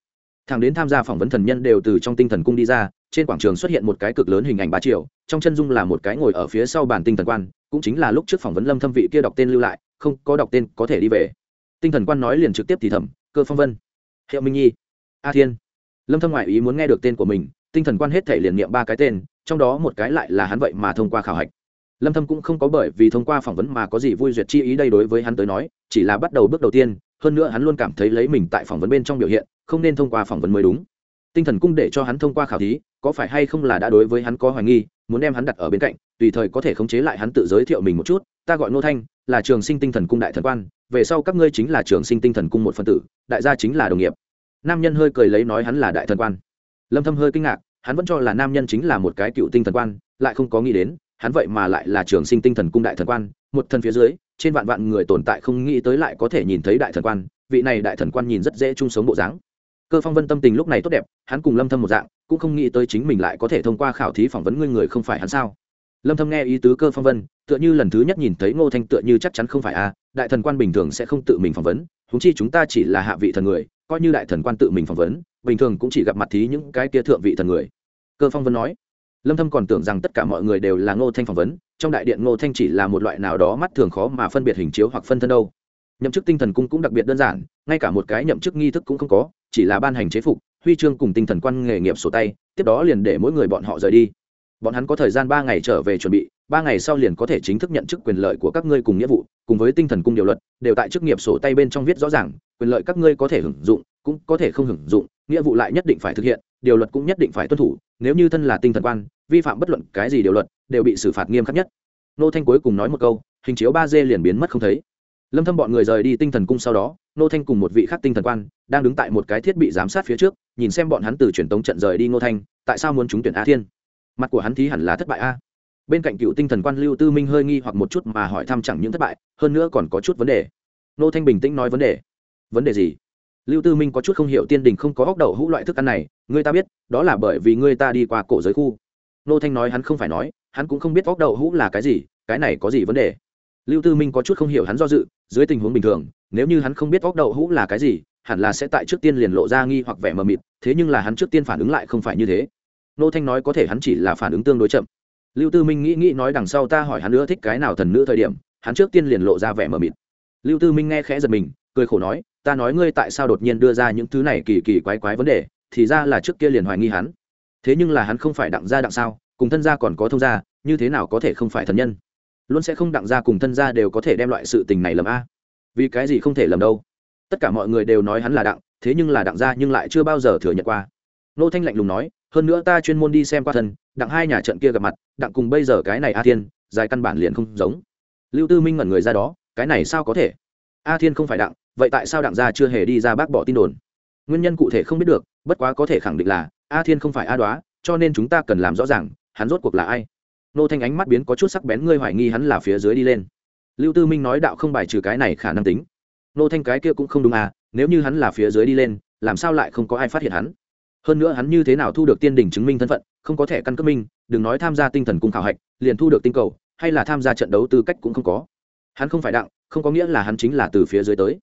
[SPEAKER 1] Thằng đến tham gia phỏng vấn thần nhân đều từ trong tinh thần cung đi ra, trên quảng trường xuất hiện một cái cực lớn hình ảnh ba triệu trong chân dung là một cái ngồi ở phía sau bàn tinh thần quan, cũng chính là lúc trước phỏng vấn lâm thâm vị kia đọc tên lưu lại, không có đọc tên có thể đi về. Tinh thần quan nói liền trực tiếp thì thầm, cơ phong vân, hiệu minh nhi, a thiên. Lâm thâm ngoại ý muốn nghe được tên của mình tinh thần quan hết thể liền niệm ba cái tên, trong đó một cái lại là hắn vậy mà thông qua khảo hạch. Lâm thâm cũng không có bởi vì thông qua phỏng vấn mà có gì vui duyệt chi ý đây đối với hắn tới nói, chỉ là bắt đầu bước đầu tiên, hơn nữa hắn luôn cảm thấy lấy mình tại phỏng vấn bên trong biểu hiện, không nên thông qua phỏng vấn mới đúng. Tinh thần cung để cho hắn thông qua khảo thí, có phải hay không là đã đối với hắn có hoài nghi, muốn đem hắn đặt ở bên cạnh, tùy thời có thể khống chế lại hắn tự giới thiệu mình một chút, ta gọi nô thanh, là trường sinh tinh thần cung đại thần quan, về sau các ngươi chính là trường sinh tinh thần cung một phân tử, đại gia chính là đồng nghiệp. Nam nhân hơi cười lấy nói hắn là đại thần quan lâm thâm hơi kinh ngạc, hắn vẫn cho là nam nhân chính là một cái cựu tinh thần quan, lại không có nghĩ đến, hắn vậy mà lại là trường sinh tinh thần cung đại thần quan, một thần phía dưới, trên vạn vạn người tồn tại không nghĩ tới lại có thể nhìn thấy đại thần quan, vị này đại thần quan nhìn rất dễ chung sống bộ dáng. Cơ phong vân tâm tình lúc này tốt đẹp, hắn cùng lâm thâm một dạng, cũng không nghĩ tới chính mình lại có thể thông qua khảo thí phỏng vấn ngươi người không phải hắn sao? Lâm thâm nghe ý tứ cơ phong vân, tựa như lần thứ nhất nhìn thấy ngô thanh tựa như chắc chắn không phải a đại thần quan bình thường sẽ không tự mình phỏng vấn chúng chi chúng ta chỉ là hạ vị thần người, coi như đại thần quan tự mình phỏng vấn bình thường cũng chỉ gặp mặt thí những cái kia thượng vị thần người. Cơ phong vân nói. Lâm thâm còn tưởng rằng tất cả mọi người đều là ngô thanh phỏng vấn, trong đại điện ngô thanh chỉ là một loại nào đó mắt thường khó mà phân biệt hình chiếu hoặc phân thân đâu. Nhậm chức tinh thần cung cũng đặc biệt đơn giản, ngay cả một cái nhậm chức nghi thức cũng không có, chỉ là ban hành chế phục, huy chương cùng tinh thần quan nghề nghiệp sổ tay, tiếp đó liền để mỗi người bọn họ rời đi. Bọn hắn có thời gian ba ngày trở về chuẩn bị, ba ngày sau liền có thể chính thức nhận chức quyền lợi của các ngươi cùng nghĩa vụ, cùng với tinh thần cung điều luật, đều tại chức nghiệp sổ tay bên trong viết rõ ràng, quyền lợi các ngươi có thể hưởng dụng, cũng có thể không hưởng dụng nghĩa vụ lại nhất định phải thực hiện, điều luật cũng nhất định phải tuân thủ, nếu như thân là tinh thần quan, vi phạm bất luận cái gì điều luật, đều bị xử phạt nghiêm khắc nhất. Nô thanh cuối cùng nói một câu, hình chiếu ba d liền biến mất không thấy. Lâm thâm bọn người rời đi tinh thần cung sau đó, nô thanh cùng một vị khác tinh thần quan, đang đứng tại một cái thiết bị giám sát phía trước, nhìn xem bọn hắn từ truyền tống trận rời đi nô thanh, tại sao muốn chúng tuyển a thiên. Mặt của hắn thí hẳn là thất bại a. Bên cạnh cựu tinh thần quan lưu tư minh hơi nghi hoặc một chút mà hỏi thăm chẳng những thất bại, hơn nữa còn có chút vấn đề. Nô thanh bình tĩnh nói vấn đề. Vấn đề gì? Lưu tư minh có chút không hiểu tiên đình không có góc đầu hũ loại thức ăn này, người ta biết, đó là bởi vì người ta đi qua cổ giới khu. Nô thanh nói hắn không phải nói, hắn cũng không biết góc đầu hũ là cái gì, cái này có gì vấn đề. Lưu tư minh có chút không hiểu hắn do dự, dưới tình huống bình thường, nếu như hắn không biết góc đầu hũ là cái gì, hẳn là sẽ tại trước tiên liền lộ ra nghi hoặc vẻ mờ mịt, thế nhưng là hắn trước tiên phản ứng lại không phải như thế. Nô thanh nói có thể hắn chỉ là phản ứng tương đối chậm. Lưu tư minh nghĩ nghĩ nói đằng sau ta hỏi hắn nữa thích cái nào thần nữ thời điểm, hắn trước tiên liền lộ ra vẻ mờ mịt. Lưu tư minh nghe khẽ giật mình cười khổ nói, ta nói ngươi tại sao đột nhiên đưa ra những thứ này kỳ kỳ quái quái vấn đề, thì ra là trước kia liền hoài nghi hắn. Thế nhưng là hắn không phải đặng gia đặng sao, cùng thân gia còn có thông gia, như thế nào có thể không phải thần nhân? Luôn sẽ không đặng gia cùng thân gia đều có thể đem loại sự tình này lầm a. Vì cái gì không thể lầm đâu? Tất cả mọi người đều nói hắn là đặng, thế nhưng là đặng gia nhưng lại chưa bao giờ thừa nhận qua. Nô thanh lạnh lùng nói, hơn nữa ta chuyên môn đi xem qua thân, đặng hai nhà trận kia gặp mặt, đặng cùng bây giờ cái này a thiên, dài căn bản liền không giống. Lưu tư minh ngẩn người ra đó, cái này sao có thể? A thiên không phải đặng vậy tại sao đặng gia chưa hề đi ra bác bỏ tin đồn? Nguyên nhân cụ thể không biết được, bất quá có thể khẳng định là, a thiên không phải a đoá, cho nên chúng ta cần làm rõ ràng, hắn rốt cuộc là ai. Nô thanh ánh mắt biến có chút sắc bén, ngươi hoài nghi hắn là phía dưới đi lên. Lưu tư minh nói đạo không bài trừ cái này khả năng tính. Nô thanh cái kia cũng không đúng à nếu như hắn là phía dưới đi lên, làm sao lại không có ai phát hiện hắn? Hơn nữa hắn như thế nào thu được tiên đình chứng minh thân phận, không có thẻ căn cước minh, đừng nói tham gia tinh thần cung khảo hạch, liền thu được tinh cầu, hay là tham gia trận đấu tư cách cũng không có. Hắn không phải đặng, không có nghĩa là hắn chính là từ phía dưới tới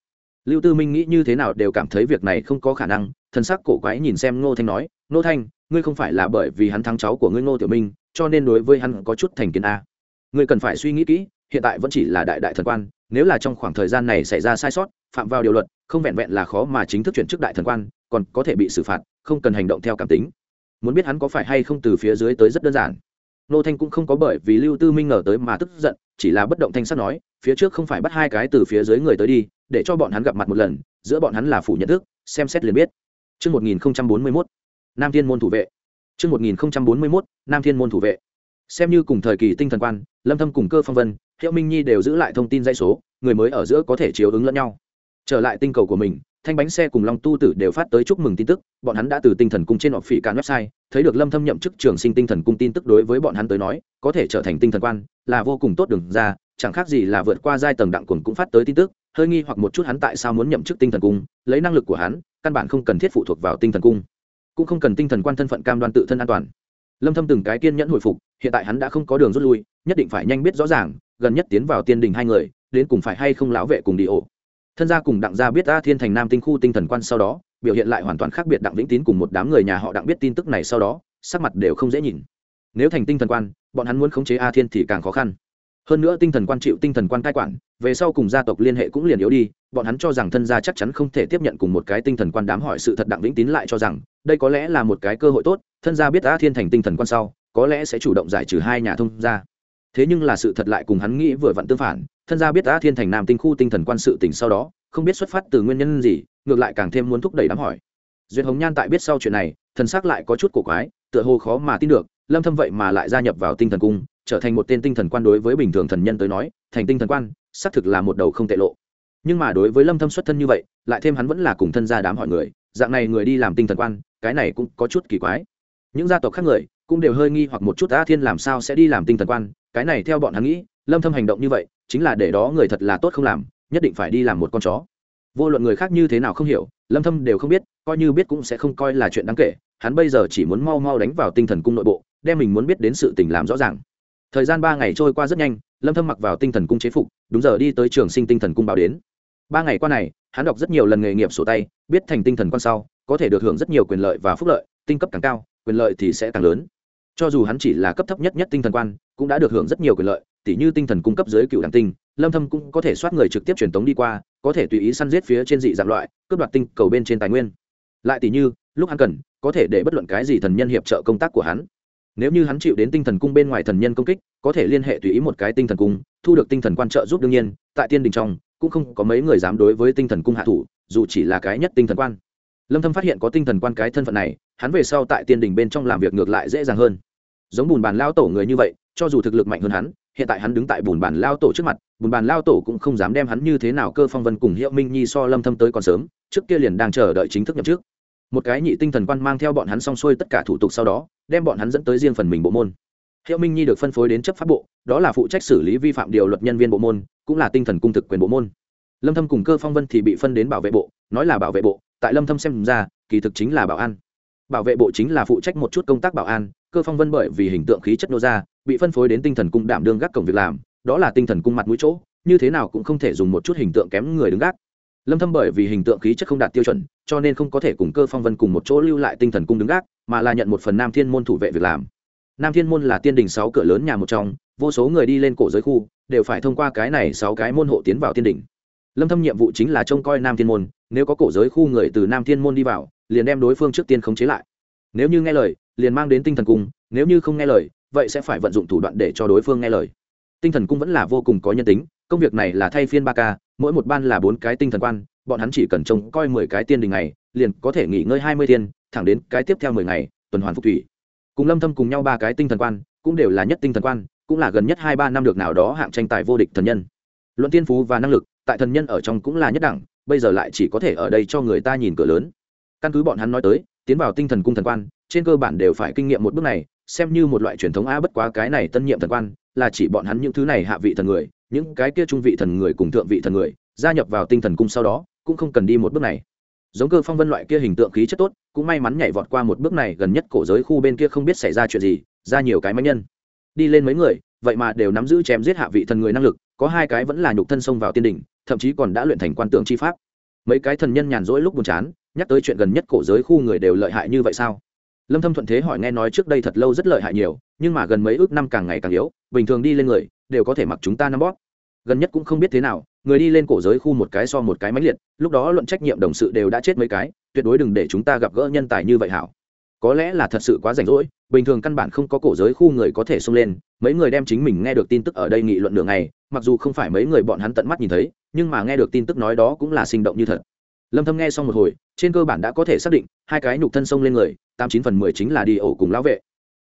[SPEAKER 1] lưu tư minh nghĩ như thế nào đều cảm thấy việc này không có khả năng. Thân sắc cổ quái nhìn xem ngô thanh nói, ngô thanh, ngươi không phải là bởi vì hắn thắng cháu của ngươi ngô tiểu minh, cho nên đối với hắn có chút thành kiến a. Ngươi cần phải suy nghĩ kỹ, hiện tại vẫn chỉ là đại đại thần quan, nếu là trong khoảng thời gian này xảy ra sai sót, phạm vào điều luật, không vẹn vẹn là khó mà chính thức chuyển chức đại thần quan, còn có thể bị xử phạt, không cần hành động theo cảm tính. Muốn biết hắn có phải hay không từ phía dưới tới rất đơn giản. Nô thanh cũng không có bởi vì lưu tư minh ngờ tới mà tức giận, chỉ là bất động thanh sắt nói, phía trước không phải bắt hai cái từ phía dưới người tới đi để cho bọn hắn gặp mặt một lần giữa bọn hắn là phủ nhận thức xem xét liền biết Trước 1041, Nam Thiên môn thủ vệ. Trước 1041, Nam Thiên môn thủ vệ. Xem như cùng thời kỳ tinh thần quan, Lâm Thâm cùng Cơ Phong Vân, Hiệu Minh Nhi đều giữ lại thông tin dây số, người mới ở giữa có thể chiếu ứng lẫn nhau. Trở lại tinh cầu của mình, thanh bánh xe cùng long tu tử đều phát tới chúc mừng tin tức bọn hắn đã từ tinh thần cung trên họp phỉ cản website thấy được lâm thâm nhậm chức trường sinh tinh thần cung tin tức đối với bọn hắn tới nói có thể trở thành tinh thần quan là vô cùng tốt đường ra chẳng khác gì là vượt qua giai tầng đặng cuồng cũng phát tới tin tức hơi nghi hoặc một chút hắn tại sao muốn nhậm chức tinh thần cung, lấy năng lực của hắn, căn bản không cần thiết phụ thuộc vào tinh thần cung. Cũng không cần tinh thần quan thân phận cam đoan tự thân an toàn. Lâm thâm từng cái kiên nhẫn hồi phục, hiện tại hắn đã không có đường rút lui, nhất định phải nhanh biết rõ ràng, gần nhất tiến vào tiên đình hai người, đến cùng phải hay không lão vệ cùng đi ổ. Thân gia cùng đặng gia biết a thiên thành nam tinh khu tinh thần quan sau đó, biểu hiện lại hoàn toàn khác biệt đặng vĩnh tín cùng một đám người nhà họ đặng biết tin tức này sau đó, sắc mặt đều không dễ nhìn. Nếu thành tinh thần quan, bọn hắn muốn khống chế a thiên thì càng khó khăn hơn nữa tinh thần quan chịu tinh thần quan cai quản, về sau cùng gia tộc liên hệ cũng liền yếu đi, bọn hắn cho rằng thân gia chắc chắn không thể tiếp nhận cùng một cái tinh thần quan đám hỏi sự thật đặng vĩnh tín lại cho rằng, đây có lẽ là một cái cơ hội tốt, thân gia biết đã thiên thành tinh thần quan sau, có lẽ sẽ chủ động giải trừ hai nhà thông gia. Thế nhưng là sự thật lại cùng hắn nghĩ vừa vặn tương phản, thân gia biết đã thiên thành nam tinh khu tinh thần quan sự tỉnh sau đó, không biết xuất phát từ nguyên nhân gì, ngược lại càng thêm muốn thúc đẩy đám hỏi. Duyệt hồng nhan tại biết sau chuyện này, thần xác lại có chút cổ quái, tựa hồ khó mà tin được, lâm thâm vậy mà lại gia nhập vào tinh thần cung trở thành một tên tinh thần quan đối với bình thường thần nhân tới nói, thành tinh thần quan, xác thực là một đầu không tệ lộ. Nhưng mà đối với lâm thâm xuất thân như vậy, lại thêm hắn vẫn là cùng thân gia đám hỏi người, dạng này người đi làm tinh thần quan, cái này cũng có chút kỳ quái. Những gia tộc khác người cũng đều hơi nghi hoặc một chút, a thiên làm sao sẽ đi làm tinh thần quan? Cái này theo bọn hắn nghĩ, lâm thâm hành động như vậy, chính là để đó người thật là tốt không làm, nhất định phải đi làm một con chó. Vô luận người khác như thế nào không hiểu, lâm thâm đều không biết, coi như biết cũng sẽ không coi là chuyện đáng kể. Hắn bây giờ chỉ muốn mau mau đánh vào tinh thần cung nội bộ, đem mình muốn biết đến sự tình làm rõ ràng thời gian ba ngày trôi qua rất nhanh, lâm thâm mặc vào tinh thần cung chế phục, đúng giờ đi tới trường sinh tinh thần cung báo đến. Ba ngày qua này, hắn đọc rất nhiều lần nghề nghiệp sổ tay, biết thành tinh thần quan sau, có thể được hưởng rất nhiều quyền lợi và phúc lợi, tinh cấp càng cao, quyền lợi thì sẽ càng lớn. Cho dù hắn chỉ là cấp thấp nhất nhất tinh thần quan, cũng đã được hưởng rất nhiều quyền lợi, tỉ như tinh thần cung cấp dưới cựu đẳng tinh, lâm thâm cũng có thể soát người trực tiếp truyền tống đi qua, có thể tùy ý săn giết phía trên dị dạng loại, cướp đoạt tinh cầu bên trên tài nguyên. Lại tỉ như, lúc hắn cần, có thể để bất luận cái gì thần nhân hiệp trợ công tác của hắn nếu như hắn chịu đến tinh thần cung bên ngoài thần nhân công kích, có thể liên hệ tùy ý một cái tinh thần cung, thu được tinh thần quan trợ giúp đương nhiên, tại tiên đình trong, cũng không có mấy người dám đối với tinh thần cung hạ thủ, dù chỉ là cái nhất tinh thần quan. Lâm thâm phát hiện có tinh thần quan cái thân phận này, hắn về sau tại tiên đình bên trong làm việc ngược lại dễ dàng hơn. Giống bùn bàn lao tổ người như vậy, cho dù thực lực mạnh hơn hắn, hiện tại hắn đứng tại bùn bàn lao tổ trước mặt, bùn bàn lao tổ cũng không dám đem hắn như thế nào cơ phong vân cùng hiệu minh nhi so lâm thâm tới còn sớm, trước kia liền đang chờ đợi chính thức nhậm trước một cái nhị tinh thần quan mang theo bọn hắn xong xuôi tất cả thủ tục sau đó, đem bọn hắn dẫn tới riêng phần mình bộ môn. Hiệu minh nhi được phân phối đến chấp pháp bộ, đó là phụ trách xử lý vi phạm điều luật nhân viên bộ môn, cũng là tinh thần cung thực quyền bộ môn. Lâm thâm cùng cơ phong vân thì bị phân đến bảo vệ bộ, nói là bảo vệ bộ, tại lâm thâm xem ra, kỳ thực chính là bảo an. Bảo vệ bộ chính là phụ trách một chút công tác bảo an, cơ phong vân bởi vì hình tượng khí chất nô ra, bị phân phối đến tinh thần cung đảm đương gác cổng việc làm, đó là tinh thần cung mặt mũi chỗ, như thế nào cũng không thể dùng một chút hình tượng kém người đứng gác lâm thâm bởi vì hình tượng khí chất không đạt tiêu chuẩn, cho nên không có thể cùng cơ phong vân cùng một chỗ lưu lại tinh thần cung đứng gác, mà là nhận một phần nam thiên môn thủ vệ việc làm. Nam thiên môn là tiên đình sáu cửa lớn nhà một trong, vô số người đi lên cổ giới khu, đều phải thông qua cái này sáu cái môn hộ tiến vào tiên đình. Lâm thâm nhiệm vụ chính là trông coi nam thiên môn, nếu có cổ giới khu người từ nam thiên môn đi vào, liền đem đối phương trước tiên khống chế lại. Nếu như nghe lời, liền mang đến tinh thần cung, nếu như không nghe lời, vậy sẽ phải vận dụng thủ đoạn để cho đối phương nghe lời. Tinh thần cung vẫn là vô cùng có nhân tính, công việc này là thay phiên ba k mỗi một ban là bốn cái tinh thần quan, bọn hắn chỉ cần trông coi mười cái tiên đình này liền có thể nghỉ ngơi hai mươi tiên thẳng đến cái tiếp theo mười ngày, tuần hoàn phục thủy. Cùng lâm thâm cùng nhau ba cái tinh thần quan, cũng đều là nhất tinh thần quan, cũng là gần nhất hai ba năm được nào đó hạng tranh tài vô địch thần nhân. Luận tiên phú và năng lực, tại thần nhân ở trong cũng là nhất đẳng, bây giờ lại chỉ có thể ở đây cho người ta nhìn cửa lớn. Căn cứ bọn hắn nói tới, tiến vào tinh thần cung thần quan, trên cơ bản đều phải kinh nghiệm một bước này, xem như một loại truyền thống a bất quá cái này tân nhiệm thần quan là chỉ bọn hắn những thứ này hạ vị thần người, những cái kia trung vị thần người cùng thượng vị thần người, gia nhập vào tinh thần cung sau đó, cũng không cần đi một bước này. Giống cơ phong vân loại kia hình tượng khí chất tốt, cũng may mắn nhảy vọt qua một bước này gần nhất cổ giới khu bên kia không biết xảy ra chuyện gì, ra nhiều cái máy nhân. Đi lên mấy người, vậy mà đều nắm giữ chém giết hạ vị thần người năng lực, có hai cái vẫn là nhục thân xông vào tiên đỉnh, thậm chí còn đã luyện thành quan tượng chi pháp. Mấy cái thần nhân nhàn rỗi lúc buồn chán, nhắc tới chuyện gần nhất cổ giới khu người đều lợi hại như vậy sao? Lâm thâm thuận thế hỏi nghe nói trước đây thật lâu rất lợi hại nhiều, nhưng mà gần mấy ước năm càng ngày càng yếu, bình thường đi lên người, đều có thể mặc chúng ta nắm bóp. Gần nhất cũng không biết thế nào, người đi lên cổ giới khu một cái so một cái máy liệt, lúc đó luận trách nhiệm đồng sự đều đã chết mấy cái, tuyệt đối đừng để chúng ta gặp gỡ nhân tài như vậy hảo. Có lẽ là thật sự quá rảnh rỗi, bình thường căn bản không có cổ giới khu người có thể xông lên, mấy người đem chính mình nghe được tin tức ở đây nghị luận đường này mặc dù không phải mấy người bọn hắn tận mắt nhìn thấy, nhưng mà nghe được tin tức nói đó cũng là sinh động như thật. Lâm thâm nghe xong một hồi, trên cơ bản đã có thể xác định, hai cái nhục thân sông lên người tám chín phần mười chính là đi ổ cùng lão vệ.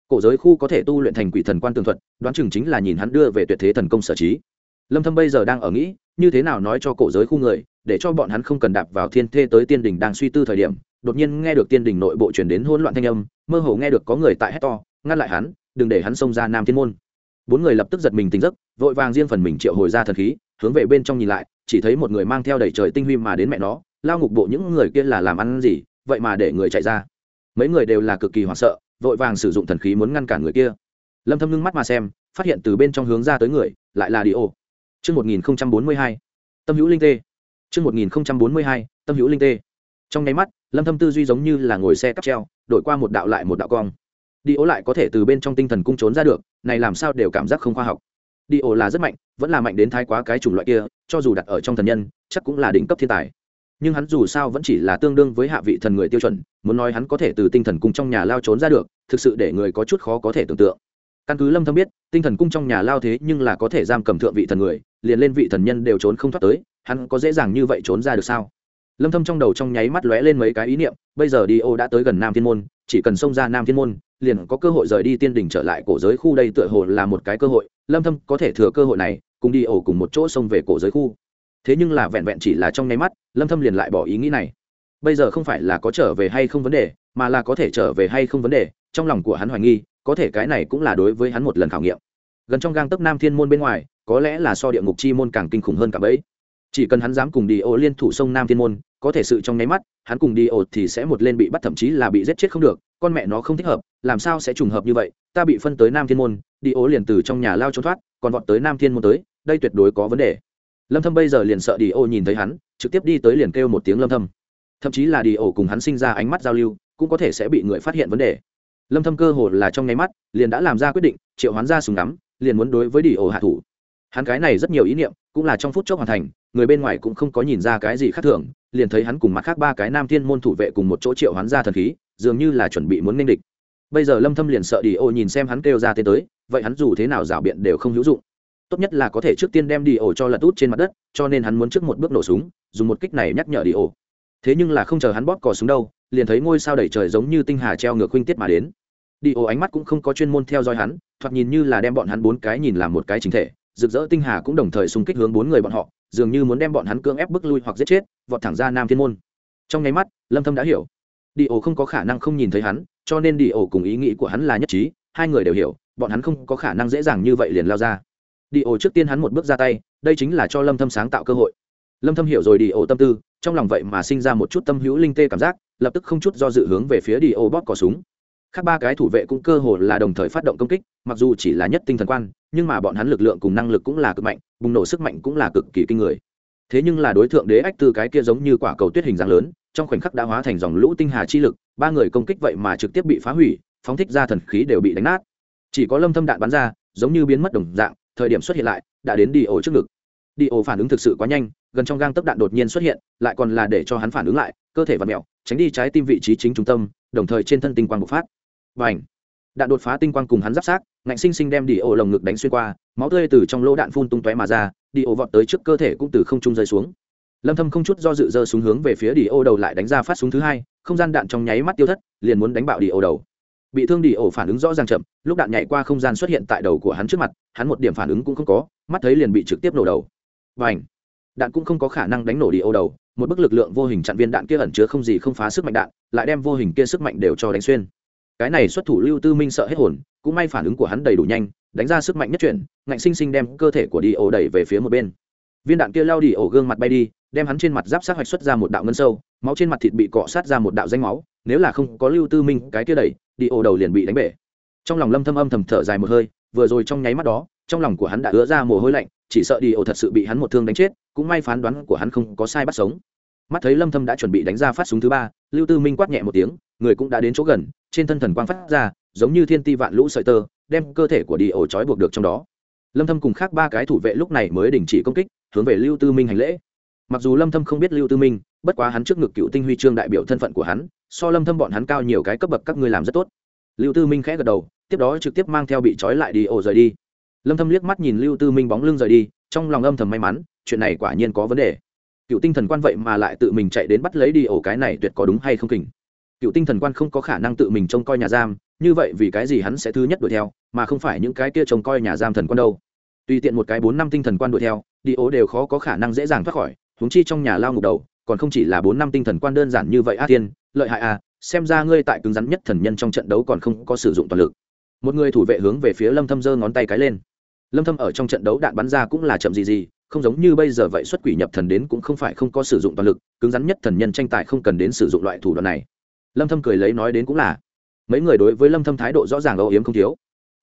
[SPEAKER 1] Cổ giới khu có thể tu luyện thành quỷ thần quan tường thuật, đoán chừng chính là nhìn hắn đưa về tuyệt thế thần công sở trí. Lâm thâm bây giờ đang ở nghĩ, như thế nào nói cho cổ giới khu người, để cho bọn hắn không cần đạp vào thiên thê tới tiên đình đang suy tư thời điểm, đột nhiên nghe được tiên đình nội bộ truyền đến hỗn loạn thanh âm, mơ hồ nghe được có người tại hét to, ngăn lại hắn, đừng để hắn xông ra nam thiên môn. Bốn người lập tức giật mình tỉnh giấc, vội vàng riêng phần mình triệu hồi ra thần khí, hướng về bên trong nhìn lại, chỉ thấy một người mang theo đầy trời tinh huy mà đến mẹ nó, lao ngục bộ những người kia là làm ăn gì, vậy mà để người chạy ra mấy người đều là cực kỳ hoảng sợ, vội vàng sử dụng thần khí muốn ngăn cản người kia. Lâm thâm ngưng mắt mà xem, phát hiện từ bên trong hướng ra tới người, lại là đi ô chương 1042 tâm hữu linh tê. Chương 1042 tâm hữu linh tê. Trong nháy mắt, lâm thâm tư duy giống như là ngồi xe cắp treo, đổi qua một đạo lại một đạo cong. Đi ô lại có thể từ bên trong tinh thần cung trốn ra được, này làm sao đều cảm giác không khoa học. Đi ô là rất mạnh, vẫn là mạnh đến thái quá cái chủng loại kia, cho dù đặt ở trong thần nhân, chắc cũng là đỉnh cấp thiên tài nhưng hắn dù sao vẫn chỉ là tương đương với hạ vị thần người tiêu chuẩn, muốn nói hắn có thể từ tinh thần cung trong nhà lao trốn ra được, thực sự để người có chút khó có thể tưởng tượng. Căn cứ lâm thâm biết, tinh thần cung trong nhà lao thế nhưng là có thể giam cầm thượng vị thần người, liền lên vị thần nhân đều trốn không thoát tới, hắn có dễ dàng như vậy trốn ra được sao? Lâm thâm trong đầu trong nháy mắt lóe lên mấy cái ý niệm, bây giờ đi ô đã tới gần nam thiên môn, chỉ cần xông ra nam thiên môn, liền có cơ hội rời đi tiên đỉnh trở lại cổ giới khu đây tựa hồ là một cái cơ hội, lâm thâm có thể thừa cơ hội này, cùng đi ổ cùng một chỗ xông về cổ giới khu thế nhưng là vẹn vẹn chỉ là trong nháy mắt, lâm thâm liền lại bỏ ý nghĩ này. Bây giờ không phải là có trở về hay không vấn đề, mà là có thể trở về hay không vấn đề, trong lòng của hắn hoài nghi, có thể cái này cũng là đối với hắn một lần khảo nghiệm. Gần trong gang tấc nam thiên môn bên ngoài, có lẽ là so địa ngục chi môn càng kinh khủng hơn cả bấy. Chỉ cần hắn dám cùng đi ô liên thủ sông nam thiên môn, có thể sự trong nháy mắt, hắn cùng đi ô thì sẽ một lên bị bắt, thậm chí là bị giết chết không được, con mẹ nó không thích hợp, làm sao sẽ trùng hợp như vậy, ta bị phân tới nam thiên môn, đi ô liền từ trong nhà lao trốn thoát, còn vọt tới nam thiên môn tới, đây tuyệt đối có vấn đề lâm thâm bây giờ liền sợ đi ô nhìn thấy hắn, trực tiếp đi tới liền kêu một tiếng lâm thâm. Thậm chí là đi ô cùng hắn sinh ra ánh mắt giao lưu, cũng có thể sẽ bị người phát hiện vấn đề. Lâm thâm cơ hồ là trong nháy mắt, liền đã làm ra quyết định, triệu hoán ra súng ngắm, liền muốn đối với đi ô hạ thủ. Hắn cái này rất nhiều ý niệm, cũng là trong phút chốc hoàn thành, người bên ngoài cũng không có nhìn ra cái gì khác thường, liền thấy hắn cùng mặt khác ba cái nam thiên môn thủ vệ cùng một chỗ triệu hoán ra thần khí, dường như là chuẩn bị muốn nên địch. Bây giờ lâm thâm liền sợ đi ô nhìn xem hắn kêu ra tên tới, vậy hắn dù thế nào rảo biện đều không hữu dụng tốt nhất là có thể trước tiên đem đi ổ cho lật út trên mặt đất, cho nên hắn muốn trước một bước nổ súng, dùng một kích này nhắc nhở đi ổ. Thế nhưng là không chờ hắn bóp cò súng đâu, liền thấy ngôi sao đầy trời giống như tinh hà treo ngược huynh tiết mà đến. Đi ổ ánh mắt cũng không có chuyên môn theo dõi hắn, thoạt nhìn như là đem bọn hắn bốn cái nhìn làm một cái chính thể, rực rỡ tinh hà cũng đồng thời xung kích hướng bốn người bọn họ, dường như muốn đem bọn hắn cưỡng ép bức lui hoặc giết chết, vọt thẳng ra nam thiên môn. Trong nháy mắt, lâm thâm đã hiểu. Đi ổ không có khả năng không nhìn thấy hắn, cho nên đi ổ cùng ý nghĩ của hắn là nhất trí, hai người đều hiểu, bọn hắn không có khả năng dễ dàng như vậy liền lao ra đi ổ trước tiên hắn một bước ra tay, đây chính là cho lâm thâm sáng tạo cơ hội. Lâm thâm hiểu rồi đi ổ tâm tư, trong lòng vậy mà sinh ra một chút tâm hữu linh tê cảm giác, lập tức không chút do dự hướng về phía đi ổ bóp cò súng. Khác ba cái thủ vệ cũng cơ hồ là đồng thời phát động công kích, mặc dù chỉ là nhất tinh thần quan, nhưng mà bọn hắn lực lượng cùng năng lực cũng là cực mạnh, bùng nổ sức mạnh cũng là cực kỳ kinh người. Thế nhưng là đối tượng đế ách từ cái kia giống như quả cầu tuyết hình dáng lớn, trong khoảnh khắc đã hóa thành dòng lũ tinh hà chi lực, ba người công kích vậy mà trực tiếp bị phá hủy, phóng thích ra thần khí đều bị đánh nát. Chỉ có lâm thâm đạn bắn ra, giống như biến mất đồng dạng thời điểm xuất hiện lại, đã đến đi ổ trước ngực. Đi ổ phản ứng thực sự quá nhanh, gần trong gang tấc đạn đột nhiên xuất hiện, lại còn là để cho hắn phản ứng lại, cơ thể và mẹo tránh đi trái tim vị trí chính trung tâm, đồng thời trên thân tinh quang bộc phát. Và ảnh đạn đột phá tinh quang cùng hắn giáp sát, ngạnh sinh sinh đem đi ổ lồng ngực đánh xuyên qua, máu tươi từ trong lỗ đạn phun tung tóe mà ra đi ổ vọt tới trước cơ thể cũng từ không trung rơi xuống. Lâm thâm không chút do dự giơ xuống hướng về phía đi ô đầu lại đánh ra phát súng thứ hai, không gian đạn trong nháy mắt tiêu thất, liền muốn đánh bạo đi ô đầu bị thương đi ổ phản ứng rõ ràng chậm, lúc đạn nhảy qua không gian xuất hiện tại đầu của hắn trước mặt, hắn một điểm phản ứng cũng không có, mắt thấy liền bị trực tiếp nổ đầu. Và ảnh đạn cũng không có khả năng đánh nổ đi ô đầu, một bức lực lượng vô hình chặn viên đạn kia ẩn chứa không gì không phá sức mạnh đạn, lại đem vô hình kia sức mạnh đều cho đánh xuyên. Cái này xuất thủ lưu tư minh sợ hết hồn, cũng may phản ứng của hắn đầy đủ nhanh, đánh ra sức mạnh nhất chuyển, ngạnh sinh sinh đem cơ thể của đi ổ đẩy về phía một bên. Viên đạn kia lao đi ổ gương mặt bay đi, đem hắn trên mặt giáp sát hoạch xuất ra một đạo ngân sâu, máu trên mặt thịt bị cọ sát ra một đạo danh máu nếu là không có lưu tư minh, cái kia đẩy, đi ổ đầu liền bị đánh bể. Trong lòng lâm thâm âm thầm thở dài một hơi, vừa rồi trong nháy mắt đó, trong lòng của hắn đã ứa ra mồ hôi lạnh, chỉ sợ đi ổ thật sự bị hắn một thương đánh chết, cũng may phán đoán của hắn không có sai bắt sống. Mắt thấy lâm thâm đã chuẩn bị đánh ra phát súng thứ ba, lưu tư minh quát nhẹ một tiếng, người cũng đã đến chỗ gần, trên thân thần quang phát ra, giống như thiên ti vạn lũ sợi tơ, đem cơ thể của đi ổ trói buộc được trong đó. Lâm thâm cùng khác ba cái thủ vệ lúc này mới đình chỉ công kích, hướng về lưu tư minh hành lễ mặc dù lâm thâm không biết lưu tư minh, bất quá hắn trước ngực cựu tinh huy chương đại biểu thân phận của hắn, so lâm thâm bọn hắn cao nhiều cái cấp bậc các ngươi làm rất tốt. Lưu tư minh khẽ gật đầu, tiếp đó trực tiếp mang theo bị trói lại đi ổ rời đi. Lâm thâm liếc mắt nhìn lưu tư minh bóng lưng rời đi, trong lòng âm thầm may mắn, chuyện này quả nhiên có vấn đề. Cựu tinh thần quan vậy mà lại tự mình chạy đến bắt lấy đi ổ cái này tuyệt có đúng hay không kình. Cựu tinh thần quan không có khả năng tự mình trông coi nhà giam, như vậy vì cái gì hắn sẽ thứ nhất đuổi theo, mà không phải những cái kia trông coi nhà giam thần quan đâu. Tùy tiện một cái bốn năm tinh thần quan đuổi theo, đi ổ đều khó có khả năng dễ dàng thoát khỏi huống chi trong nhà lao ngục đầu, còn không chỉ là bốn năm tinh thần quan đơn giản như vậy. A tiên lợi hại à xem ra ngươi tại cứng rắn nhất thần nhân trong trận đấu còn không có sử dụng toàn lực. Một người thủ vệ hướng về phía lâm thâm giơ ngón tay cái lên. Lâm thâm ở trong trận đấu đạn bắn ra cũng là chậm gì gì, không giống như bây giờ vậy xuất quỷ nhập thần đến cũng không phải không có sử dụng toàn lực, cứng rắn nhất thần nhân tranh tài không cần đến sử dụng loại thủ đoạn này. Lâm thâm cười lấy nói đến cũng là. Mấy người đối với lâm thâm thái độ rõ ràng âu yếm không thiếu.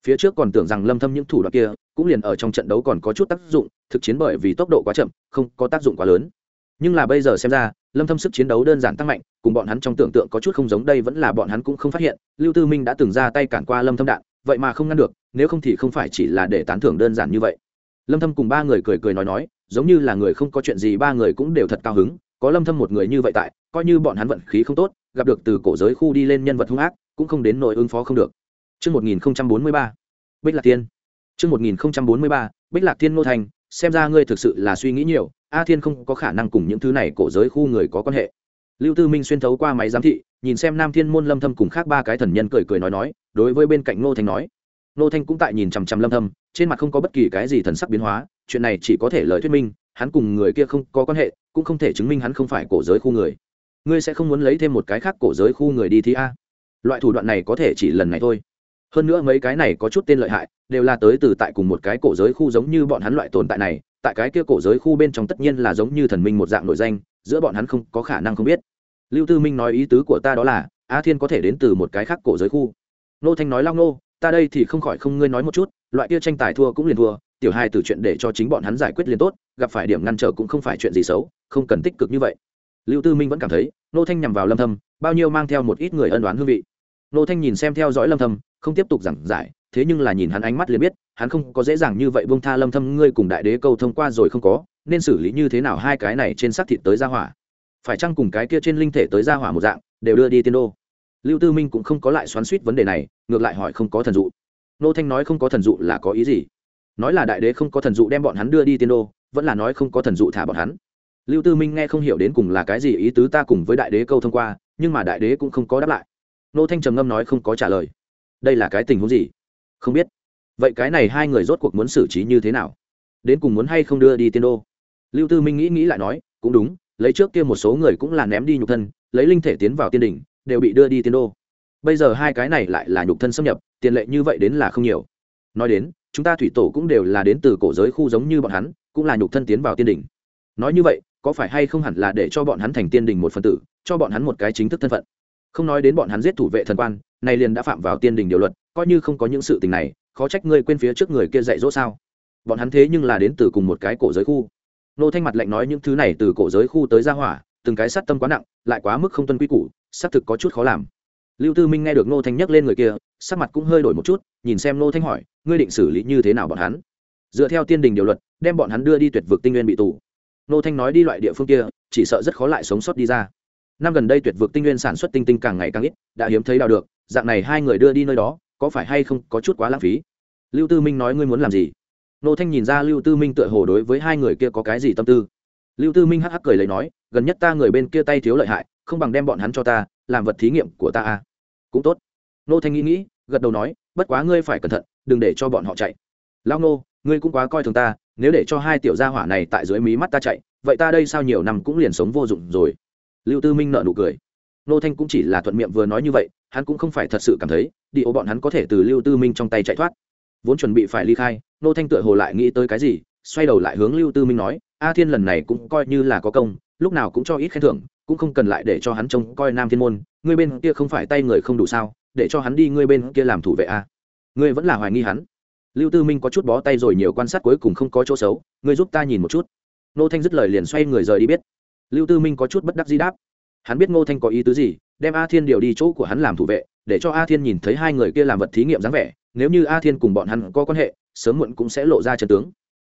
[SPEAKER 1] Phía trước còn tưởng rằng lâm thâm những thủ đoạn kia cũng liền ở trong trận đấu còn có chút tác dụng thực chiến bởi vì tốc độ quá chậm không có tác dụng quá lớn. Nhưng là bây giờ xem ra lâm thâm sức chiến đấu đơn giản tăng mạnh cùng bọn hắn trong tưởng tượng có chút không giống đây vẫn là bọn hắn cũng không phát hiện lưu tư minh đã từng ra tay cản qua lâm thâm đạn vậy mà không ngăn được nếu không thì không phải chỉ là để tán thưởng đơn giản như vậy. Lâm thâm cùng ba người cười cười nói nói giống như là người không có chuyện gì ba người cũng đều thật cao hứng có lâm thâm một người như vậy tại coi như bọn hắn vận khí không tốt gặp được từ cổ giới khu đi lên nhân vật hung ác cũng không đến nỗi ứng phó không được. Chương 1043, Bích Lạc Tiên. Trước 1043, Bích Lạc Thiên Ngô Thành, xem ra ngươi thực sự là suy nghĩ nhiều, A Thiên không có khả năng cùng những thứ này cổ giới khu người có quan hệ. Lưu Tư Minh xuyên thấu qua máy giám thị, nhìn xem Nam Thiên môn Lâm Thâm cùng khác ba cái thần nhân cười cười nói nói, đối với bên cạnh Ngô Thành nói. Ngô Thanh cũng tại nhìn chằm chằm Lâm Thâm, trên mặt không có bất kỳ cái gì thần sắc biến hóa, chuyện này chỉ có thể lời thuyết minh, hắn cùng người kia không có quan hệ, cũng không thể chứng minh hắn không phải cổ giới khu người. Ngươi sẽ không muốn lấy thêm một cái khác cổ giới khu người đi thì a? Loại thủ đoạn này có thể chỉ lần này thôi hơn nữa mấy cái này có chút tên lợi hại, đều là tới từ tại cùng một cái cổ giới khu giống như bọn hắn loại tồn tại này, tại cái kia cổ giới khu bên trong tất nhiên là giống như thần minh một dạng nội danh, giữa bọn hắn không có khả năng không biết. Lưu tư minh nói ý tứ của ta đó là, a thiên có thể đến từ một cái khác cổ giới khu. Nô thanh nói lao nô ta đây thì không khỏi không ngươi nói một chút, loại kia tranh tài thua cũng liền thua, tiểu hai từ chuyện để cho chính bọn hắn giải quyết liền tốt, gặp phải điểm ngăn trở cũng không phải chuyện gì xấu, không cần tích cực như vậy. Lưu tư minh vẫn cảm thấy, nô thanh nhằm vào lâm thâm, bao nhiêu mang theo một ít người ân đoán hương vị. Nô thanh nhìn xem theo dõi lâm thâm không tiếp tục giảng giải, thế nhưng là nhìn hắn ánh mắt liền biết, hắn không có dễ dàng như vậy bông tha lâm thâm, ngươi cùng đại đế câu thông qua rồi không có, nên xử lý như thế nào hai cái này trên xác thịt tới gia hỏa? Phải chăng cùng cái kia trên linh thể tới gia hỏa một dạng, đều đưa đi tiên đô? Lưu tư minh cũng không có lại xoắn suýt vấn đề này, ngược lại hỏi không có thần dụ. Nô thanh nói không có thần dụ là có ý gì? Nói là đại đế không có thần dụ đem bọn hắn đưa đi tiên đô, vẫn là nói không có thần dụ thả bọn hắn. Lưu tư minh nghe không hiểu đến cùng là cái gì ý tứ ta cùng với đại đế câu thông qua, nhưng mà đại đế cũng không có đáp lại. Nô thanh trầm ngâm nói không có trả lời đây là cái tình huống gì? Không biết. Vậy cái này hai người rốt cuộc muốn xử trí như thế nào? Đến cùng muốn hay không đưa đi tiên đô? Lưu tư minh nghĩ nghĩ lại nói, cũng đúng, lấy trước kia một số người cũng là ném đi nhục thân, lấy linh thể tiến vào tiên đỉnh, đều bị đưa đi tiên đô. Bây giờ hai cái này lại là nhục thân xâm nhập, tiền lệ như vậy đến là không nhiều. Nói đến, chúng ta thủy tổ cũng đều là đến từ cổ giới khu giống như bọn hắn, cũng là nhục thân tiến vào tiên đỉnh. Nói như vậy, có phải hay không hẳn là để cho bọn hắn thành tiên đỉnh một phần tử, cho bọn hắn một cái chính thức thân phận? Không nói đến bọn hắn giết thủ vệ thần quan này liền đã phạm vào tiên đình điều luật, coi như không có những sự tình này, khó trách ngươi quên phía trước người kia dạy dỗ sao? Bọn hắn thế nhưng là đến từ cùng một cái cổ giới khu. Nô thanh mặt lạnh nói những thứ này từ cổ giới khu tới ra hỏa, từng cái sát tâm quá nặng, lại quá mức không tuân quy củ, xác thực có chút khó làm. Lưu tư minh nghe được nô thanh nhắc lên người kia, sắc mặt cũng hơi đổi một chút, nhìn xem nô thanh hỏi, ngươi định xử lý như thế nào bọn hắn? Dựa theo tiên đình điều luật, đem bọn hắn đưa đi tuyệt vực tinh nguyên bị tù. Nô thanh nói đi loại địa phương kia, chỉ sợ rất khó lại sống sót đi ra. Năm gần đây tuyệt vực tinh nguyên sản xuất tinh tinh càng ngày càng ít, đã hiếm thấy đào được dạng này hai người đưa đi nơi đó, có phải hay không có chút quá lãng phí? Lưu tư minh nói ngươi muốn làm gì? Nô thanh nhìn ra lưu tư minh tựa hồ đối với hai người kia có cái gì tâm tư. Lưu tư minh hắc hắc cười lấy nói, gần nhất ta người bên kia tay thiếu lợi hại, không bằng đem bọn hắn cho ta, làm vật thí nghiệm của ta à cũng tốt. Nô thanh nghĩ nghĩ, gật đầu nói, bất quá ngươi phải cẩn thận, đừng để cho bọn họ chạy. Lao nô, ngươi cũng quá coi thường ta, nếu để cho hai tiểu gia hỏa này tại dưới mí mắt ta chạy, vậy ta đây sao nhiều năm cũng liền sống vô dụng rồi? Lưu tư minh nợ nụ cười nô thanh cũng chỉ là thuận miệng vừa nói như vậy, hắn cũng không phải thật sự cảm thấy, đi ô bọn hắn có thể từ lưu tư minh trong tay chạy thoát. Vốn chuẩn bị phải ly khai, nô thanh tựa hồ lại nghĩ tới cái gì, xoay đầu lại hướng lưu tư minh nói, a thiên lần này cũng coi như là có công, lúc nào cũng cho ít khen thưởng, cũng không cần lại để cho hắn trông coi nam thiên môn, ngươi bên kia không phải tay người không đủ sao, để cho hắn đi ngươi bên kia làm thủ vệ a. À. ngươi vẫn là hoài nghi hắn. Lưu tư minh có chút bó tay rồi nhiều quan sát cuối cùng không có chỗ xấu, ngươi giúp ta nhìn một chút. Nô thanh dứt lời liền xoay người rời đi biết. Lưu tư minh có chút bất đắc di đáp hắn biết ngô thanh có ý tứ gì, đem a thiên điều đi chỗ của hắn làm thủ vệ, để cho a thiên nhìn thấy hai người kia làm vật thí nghiệm dáng vẻ, nếu như a thiên cùng bọn hắn có quan hệ, sớm muộn cũng sẽ lộ ra trận tướng.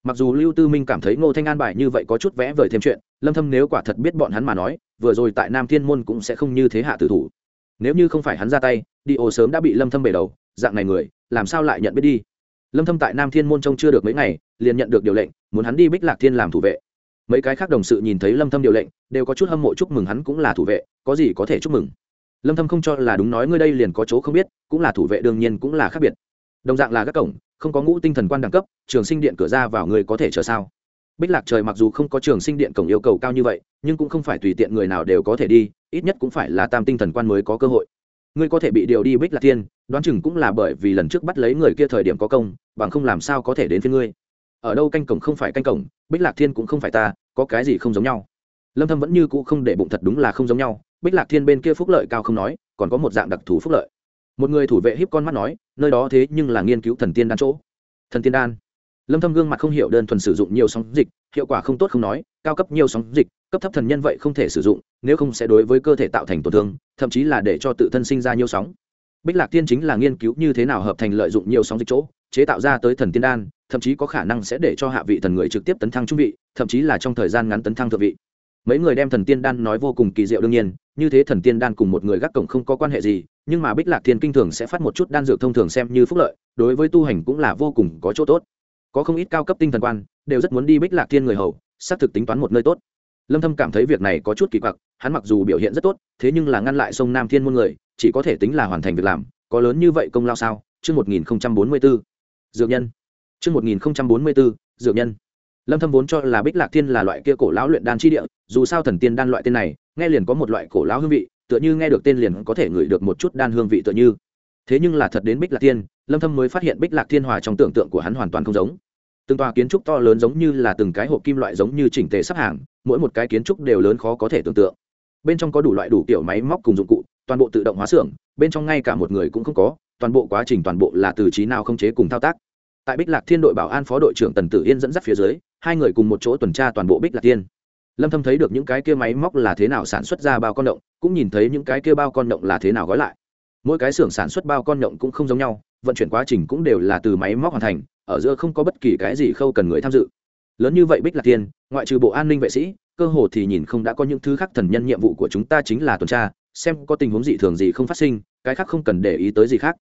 [SPEAKER 1] Mặc dù lưu tư minh cảm thấy ngô thanh an bài như vậy có chút vẽ vời thêm chuyện, lâm thâm nếu quả thật biết bọn hắn mà nói, vừa rồi tại nam thiên môn cũng sẽ không như thế hạ tử thủ. Nếu như không phải hắn ra tay, đi ồ sớm đã bị lâm thâm bể đầu, dạng này người, làm sao lại nhận biết đi? Lâm thâm tại nam thiên môn trông chưa được mấy ngày, liền nhận được điều lệnh, muốn hắn đi bích lạc thiên làm thủ vệ mấy cái khác đồng sự nhìn thấy lâm thâm điều lệnh, đều có chút hâm mộ chúc mừng hắn cũng là thủ vệ, có gì có thể chúc mừng. Lâm thâm không cho là đúng nói ngươi đây liền có chỗ không biết, cũng là thủ vệ đương nhiên cũng là khác biệt. Đồng dạng là các cổng, không có ngũ tinh thần quan đẳng cấp, trường sinh điện cửa ra vào người có thể chờ sao? Bích lạc trời mặc dù không có trường sinh điện cổng yêu cầu cao như vậy, nhưng cũng không phải tùy tiện người nào đều có thể đi, ít nhất cũng phải là tam tinh thần quan mới có cơ hội. Ngươi có thể bị điều đi bích lạc thiên, đoán chừng cũng là bởi vì lần trước bắt lấy người kia thời điểm có công, bằng không làm sao có thể đến phía ngươi ở đâu canh cổng không phải canh cổng, bích lạc thiên cũng không phải ta, có cái gì không giống nhau. Lâm thâm vẫn như cũ không để bụng thật đúng là không giống nhau. Bích lạc thiên bên kia phúc lợi cao không nói, còn có một dạng đặc thù phúc lợi. Một người thủ vệ híp con mắt nói, nơi đó thế nhưng là nghiên cứu thần tiên đan chỗ. Thần tiên đan. Lâm thâm gương mặt không hiểu đơn thuần sử dụng nhiều sóng dịch, hiệu quả không tốt không nói, cao cấp nhiều sóng dịch, cấp thấp thần nhân vậy không thể sử dụng, nếu không sẽ đối với cơ thể tạo thành tổn thương, thậm chí là để cho tự thân sinh ra nhiều sóng. Bích lạc tiên chính là nghiên cứu như thế nào hợp thành lợi dụng nhiều sóng dịch chỗ, chế tạo ra tới thần tiên đan thậm chí có khả năng sẽ để cho hạ vị thần người trực tiếp tấn thăng trung vị, thậm chí là trong thời gian ngắn tấn thăng thượng vị. Mấy người đem thần tiên đan nói vô cùng kỳ diệu đương nhiên, như thế thần tiên đan cùng một người gác cổng không có quan hệ gì, nhưng mà bích lạc thiên kinh thường sẽ phát một chút đan dược thông thường xem như phúc lợi, đối với tu hành cũng là vô cùng có chỗ tốt. Có không ít cao cấp tinh thần quan, đều rất muốn đi bích lạc thiên người hầu, xác thực tính toán một nơi tốt. Lâm thâm cảm thấy việc này có chút kỳ quặc, hắn mặc dù biểu hiện rất tốt, thế nhưng là ngăn lại sông nam thiên môn người, chỉ có thể tính là hoàn thành việc làm, có lớn như vậy công lao sao? Chương 1044 dược nhân chương 1044 dược nhân. Lâm thâm vốn cho là bích lạc thiên là loại kia cổ lão luyện đan chi địa, dù sao thần tiên đan loại tên này, nghe liền có một loại cổ lão hương vị, tựa như nghe được tên liền có thể ngửi được một chút đan hương vị tựa như. Thế nhưng là thật đến bích lạc thiên, lâm thâm mới phát hiện bích lạc thiên hòa trong tưởng tượng của hắn hoàn toàn không giống. Từng tòa kiến trúc to lớn giống như là từng cái hộp kim loại giống như chỉnh tề sắp hàng, mỗi một cái kiến trúc đều lớn khó có thể tưởng tượng. Bên trong có đủ loại đủ kiểu máy móc cùng dụng cụ, toàn bộ tự động hóa xưởng, bên trong ngay cả một người cũng không có, toàn bộ quá trình toàn bộ là từ trí nào không chế cùng thao tác tại bích lạc thiên đội bảo an phó đội trưởng tần tử yên dẫn dắt phía dưới, hai người cùng một chỗ tuần tra toàn bộ bích lạc thiên. Lâm thâm thấy được những cái kia máy móc là thế nào sản xuất ra bao con động, cũng nhìn thấy những cái kia bao con động là thế nào gói lại. Mỗi cái xưởng sản xuất bao con động cũng không giống nhau, vận chuyển quá trình cũng đều là từ máy móc hoàn thành, ở giữa không có bất kỳ cái gì khâu cần người tham dự. Lớn như vậy bích lạc thiên, ngoại trừ bộ an ninh vệ sĩ, cơ hồ thì nhìn không đã có những thứ khác thần nhân nhiệm vụ của chúng ta chính là tuần tra, xem có tình huống gì thường gì không phát sinh, cái khác không cần để ý tới gì khác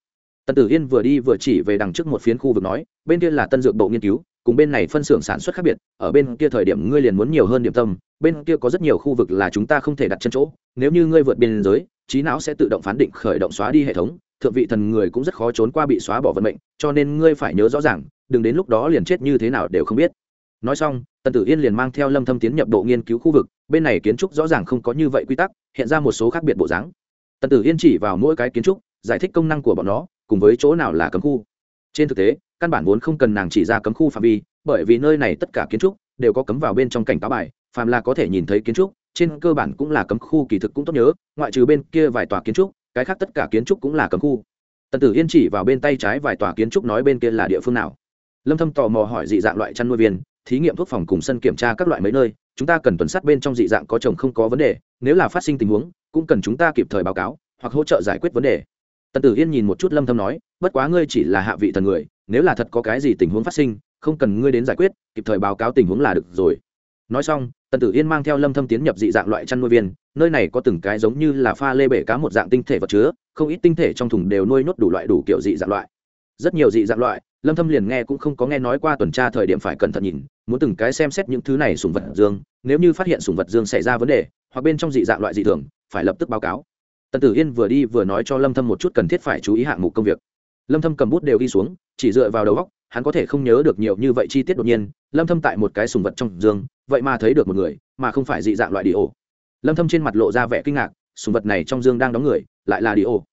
[SPEAKER 1] tần tử yên vừa đi vừa chỉ về đằng trước một phiến khu vực nói, bên kia là tân dược bộ nghiên cứu, cùng bên này phân xưởng sản xuất khác biệt, ở bên kia thời điểm ngươi liền muốn nhiều hơn điểm tâm, bên kia có rất nhiều khu vực là chúng ta không thể đặt chân chỗ, nếu như ngươi vượt biên giới, trí não sẽ tự động phán định khởi động xóa đi hệ thống, thượng vị thần người cũng rất khó trốn qua bị xóa bỏ vận mệnh, cho nên ngươi phải nhớ rõ ràng, đừng đến lúc đó liền chết như thế nào đều không biết. Nói xong, tần tử yên liền mang theo lâm thâm tiến nhập độ nghiên cứu khu vực, bên này kiến trúc rõ ràng không có như vậy quy tắc, hiện ra một số khác biệt bộ dáng. Tần tử yên chỉ vào mỗi cái kiến trúc, giải thích công năng của bọn nó cùng với chỗ nào là cấm khu. Trên thực tế, căn bản vốn không cần nàng chỉ ra cấm khu phạm vi, bởi vì nơi này tất cả kiến trúc đều có cấm vào bên trong cảnh cáo bài, phàm là có thể nhìn thấy kiến trúc, trên cơ bản cũng là cấm khu kỳ thực cũng tốt nhớ, ngoại trừ bên kia vài tòa kiến trúc, cái khác tất cả kiến trúc cũng là cấm khu. Tần tử yên chỉ vào bên tay trái vài tòa kiến trúc nói bên kia là địa phương nào. Lâm thâm tò mò hỏi dị dạng loại chăn nuôi viên, thí nghiệm thuốc phòng cùng sân kiểm tra các loại mấy nơi, chúng ta cần tuần sát bên trong dị dạng có chồng không có vấn đề, nếu là phát sinh tình huống, cũng cần chúng ta kịp thời báo cáo hoặc hỗ trợ giải quyết vấn đề tần tử yên nhìn một chút lâm thâm nói, bất quá ngươi chỉ là hạ vị thần người, nếu là thật có cái gì tình huống phát sinh, không cần ngươi đến giải quyết, kịp thời báo cáo tình huống là được rồi. Nói xong, tần tử yên mang theo lâm thâm tiến nhập dị dạng loại chăn nuôi viên, nơi này có từng cái giống như là pha lê bể cá một dạng tinh thể vật chứa, không ít tinh thể trong thùng đều nuôi nốt đủ loại đủ kiểu dị dạng loại. Rất nhiều dị dạng loại, lâm thâm liền nghe cũng không có nghe nói qua tuần tra thời điểm phải cẩn thận nhìn, muốn từng cái xem xét những thứ này sùng vật dương, nếu như phát hiện sùng vật dương xảy ra vấn đề, hoặc bên trong dị dạng loại dị thường, phải lập tức báo cáo tần tử yên vừa đi vừa nói cho lâm thâm một chút cần thiết phải chú ý hạng mục công việc. Lâm thâm cầm bút đều ghi xuống, chỉ dựa vào đầu óc, hắn có thể không nhớ được nhiều như vậy chi tiết đột nhiên, lâm thâm tại một cái sùng vật trong dương, vậy mà thấy được một người, mà không phải dị dạng loại đi ổ lâm thâm trên mặt lộ ra vẻ kinh ngạc, sùng vật này trong dương đang đóng người, lại là đi ổ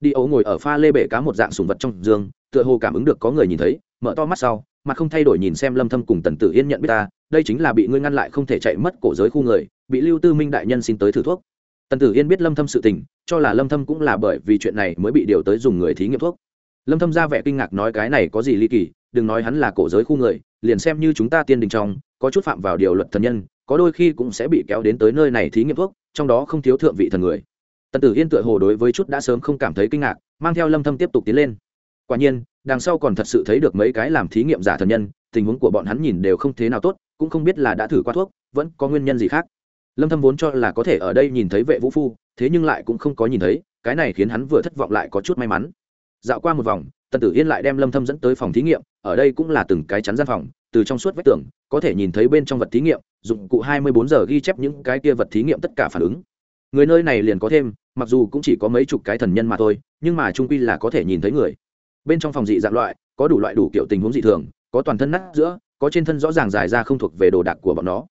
[SPEAKER 1] đi ổ ngồi ở pha lê bể cá một dạng sùng vật trong dương, tựa hồ cảm ứng được có người nhìn thấy, mở to mắt sau mặt không thay đổi nhìn xem lâm thâm cùng tần tử yên nhận biết ta, đây chính là bị ngươi ngăn lại không thể chạy mất cổ giới khu người, bị lưu tư minh đại nhân xin tới thử thuốc tần tử yên biết lâm thâm sự tình, cho là lâm thâm cũng là bởi vì chuyện này mới bị điều tới dùng người thí nghiệm thuốc. Lâm thâm ra vẻ kinh ngạc nói cái này có gì ly kỳ, đừng nói hắn là cổ giới khu người, liền xem như chúng ta tiên đình trong, có chút phạm vào điều luật thần nhân, có đôi khi cũng sẽ bị kéo đến tới nơi này thí nghiệm thuốc, trong đó không thiếu thượng vị thần người. Tần tử yên tựa hồ đối với chút đã sớm không cảm thấy kinh ngạc, mang theo lâm thâm tiếp tục tiến lên. Quả nhiên, đằng sau còn thật sự thấy được mấy cái làm thí nghiệm giả thần nhân, tình huống của bọn hắn nhìn đều không thế nào tốt, cũng không biết là đã thử qua thuốc, vẫn có nguyên nhân gì khác lâm thâm vốn cho là có thể ở đây nhìn thấy vệ vũ phu, thế nhưng lại cũng không có nhìn thấy, cái này khiến hắn vừa thất vọng lại có chút may mắn. Dạo qua một vòng, tần tử yên lại đem lâm thâm dẫn tới phòng thí nghiệm, ở đây cũng là từng cái chắn gian phòng, từ trong suốt vách tường, có thể nhìn thấy bên trong vật thí nghiệm, dụng cụ 24 giờ ghi chép những cái kia vật thí nghiệm tất cả phản ứng. Người nơi này liền có thêm, mặc dù cũng chỉ có mấy chục cái thần nhân mà thôi, nhưng mà trung quy là có thể nhìn thấy người. Bên trong phòng dị dạng loại, có đủ loại đủ kiểu tình huống dị thường, có toàn thân nát giữa, có trên thân rõ ràng dài ra không thuộc về đồ đạc của bọn nó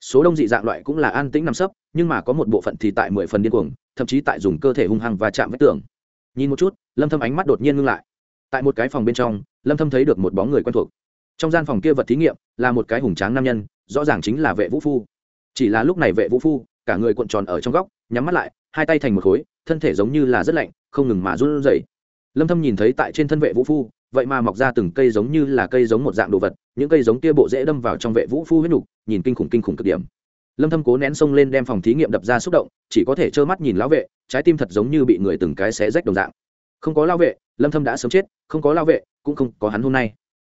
[SPEAKER 1] số đông dị dạng loại cũng là an tĩnh nằm sấp, nhưng mà có một bộ phận thì tại mười phần điên cuồng, thậm chí tại dùng cơ thể hung hăng và chạm vách tường. Nhìn một chút, lâm thâm ánh mắt đột nhiên ngưng lại. Tại một cái phòng bên trong, lâm thâm thấy được một bóng người quen thuộc. Trong gian phòng kia vật thí nghiệm là một cái hùng tráng nam nhân, rõ ràng chính là vệ vũ phu. Chỉ là lúc này vệ vũ phu, cả người cuộn tròn ở trong góc, nhắm mắt lại, hai tay thành một khối, thân thể giống như là rất lạnh, không ngừng mà run rẩy. Lâm thâm nhìn thấy tại trên thân vệ vũ phu vậy mà mọc ra từng cây giống như là cây giống một dạng đồ vật, những cây giống kia bộ dễ đâm vào trong vệ vũ phu huyết nục, nhìn kinh khủng kinh khủng cực điểm. Lâm thâm cố nén sông lên đem phòng thí nghiệm đập ra xúc động, chỉ có thể trơ mắt nhìn lão vệ, trái tim thật giống như bị người từng cái xé rách đồng dạng. Không có lão vệ, lâm thâm đã sớm chết, không có lão vệ, cũng không có hắn hôm nay.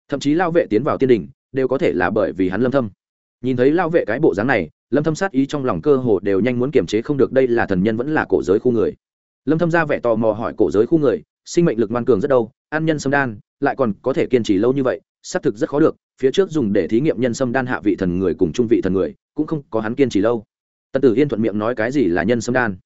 [SPEAKER 1] Thậm chí lão vệ tiến vào tiên đỉnh, đều có thể là bởi vì hắn lâm thâm. Nhìn thấy lão vệ cái bộ dáng này, lâm thâm sát ý trong lòng cơ hồ đều nhanh muốn kiềm chế không được, đây là thần nhân vẫn là cổ giới khu người. Lâm thâm ra vẻ tò mò hỏi cổ giới khu người, sinh mệnh lực ngoan cường rất đâu ăn nhân sâm đan, lại còn có thể kiên trì lâu như vậy, xác thực rất khó được, phía trước dùng để thí nghiệm nhân sâm đan hạ vị thần người cùng trung vị thần người, cũng không có hắn kiên trì lâu. Tần tử yên thuận miệng nói cái gì là nhân sâm đan?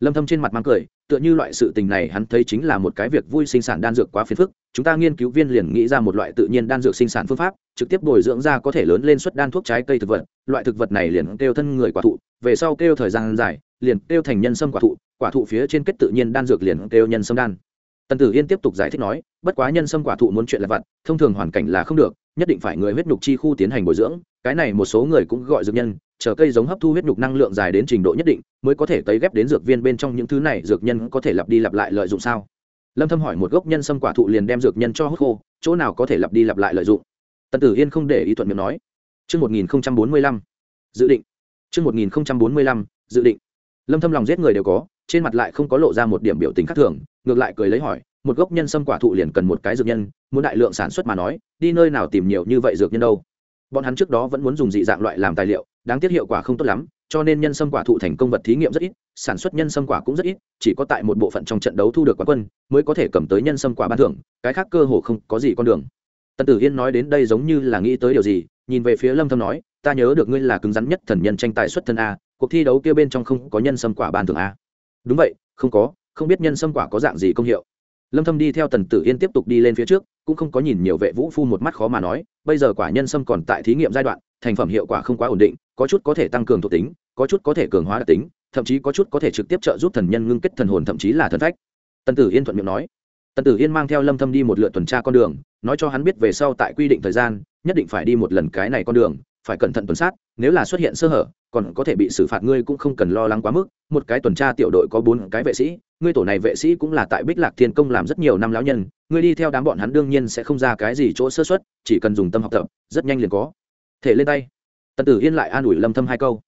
[SPEAKER 1] Lâm thâm trên mặt mang cười, tựa như loại sự tình này hắn thấy chính là một cái việc vui sinh sản đan dược quá phiền phức, chúng ta nghiên cứu viên liền nghĩ ra một loại tự nhiên đan dược sinh sản phương pháp, trực tiếp bồi dưỡng ra có thể lớn lên suất đan thuốc trái cây thực vật, loại thực vật này liền kêu thân người quả thụ, về sau kêu thời gian dài, liền kêu thành nhân sâm quả thụ quả thụ phía trên kết tự nhiên đan dược liền kêu nhân sâm đan tần tử yên tiếp tục giải thích nói bất quá nhân sâm quả thụ muốn chuyện là vặt thông thường hoàn cảnh là không được nhất định phải người huyết nhục chi khu tiến hành bồi dưỡng cái này một số người cũng gọi dược nhân chờ cây giống hấp thu huyết nhục năng lượng dài đến trình độ nhất định mới có thể tấy ghép đến dược viên bên trong những thứ này dược nhân có thể lặp đi lặp lại lợi dụng sao lâm thâm hỏi một gốc nhân sâm quả thụ liền đem dược nhân cho hút khô chỗ nào có thể lặp đi lặp lại lợi dụng tần tử yên không để ý thuận miệng nói Trước 1045, dự định. Trước 1045, dự định. Lâm Thâm lòng giết người đều có, trên mặt lại không có lộ ra một điểm biểu tình khác thường, ngược lại cười lấy hỏi, một gốc nhân sâm quả thụ liền cần một cái dược nhân, muốn đại lượng sản xuất mà nói, đi nơi nào tìm nhiều như vậy dược nhân đâu? Bọn hắn trước đó vẫn muốn dùng dị dạng loại làm tài liệu, đáng tiếc hiệu quả không tốt lắm, cho nên nhân sâm quả thụ thành công vật thí nghiệm rất ít, sản xuất nhân sâm quả cũng rất ít, chỉ có tại một bộ phận trong trận đấu thu được quán quân, mới có thể cầm tới nhân sâm quả ban thưởng, cái khác cơ hồ không có gì con đường. Tần Tử Yên nói đến đây giống như là nghĩ tới điều gì, nhìn về phía Lâm Thâm nói, ta nhớ được ngươi là cứng rắn nhất thần nhân tranh tài xuất thân a, cuộc thi đấu kia bên trong không có nhân sâm quả ban thưởng a. Đúng vậy, không có, không biết nhân sâm quả có dạng gì công hiệu. Lâm thâm đi theo tần tử yên tiếp tục đi lên phía trước, cũng không có nhìn nhiều vệ vũ phu một mắt khó mà nói, bây giờ quả nhân sâm còn tại thí nghiệm giai đoạn, thành phẩm hiệu quả không quá ổn định, có chút có thể tăng cường thuộc tính, có chút có thể cường hóa đặc tính, thậm chí có chút có thể trực tiếp trợ giúp thần nhân ngưng kết thần hồn thậm chí là thần phách. Tần tử yên thuận miệng nói. Tần tử yên mang theo lâm thâm đi một lượt tuần tra con đường, nói cho hắn biết về sau tại quy định thời gian, nhất định phải đi một lần cái này con đường, phải cẩn thận tuần sát, nếu là xuất hiện sơ hở, còn có thể bị xử phạt ngươi cũng không cần lo lắng quá mức. Một cái tuần tra tiểu đội có bốn cái vệ sĩ ngươi tổ này vệ sĩ cũng là tại bích lạc thiên công làm rất nhiều năm lão nhân, ngươi đi theo đám bọn hắn đương nhiên sẽ không ra cái gì chỗ sơ xuất chỉ cần dùng tâm học tập, rất nhanh liền có. Thể lên tay. Tần tử yên lại an ủi lâm thâm hai câu.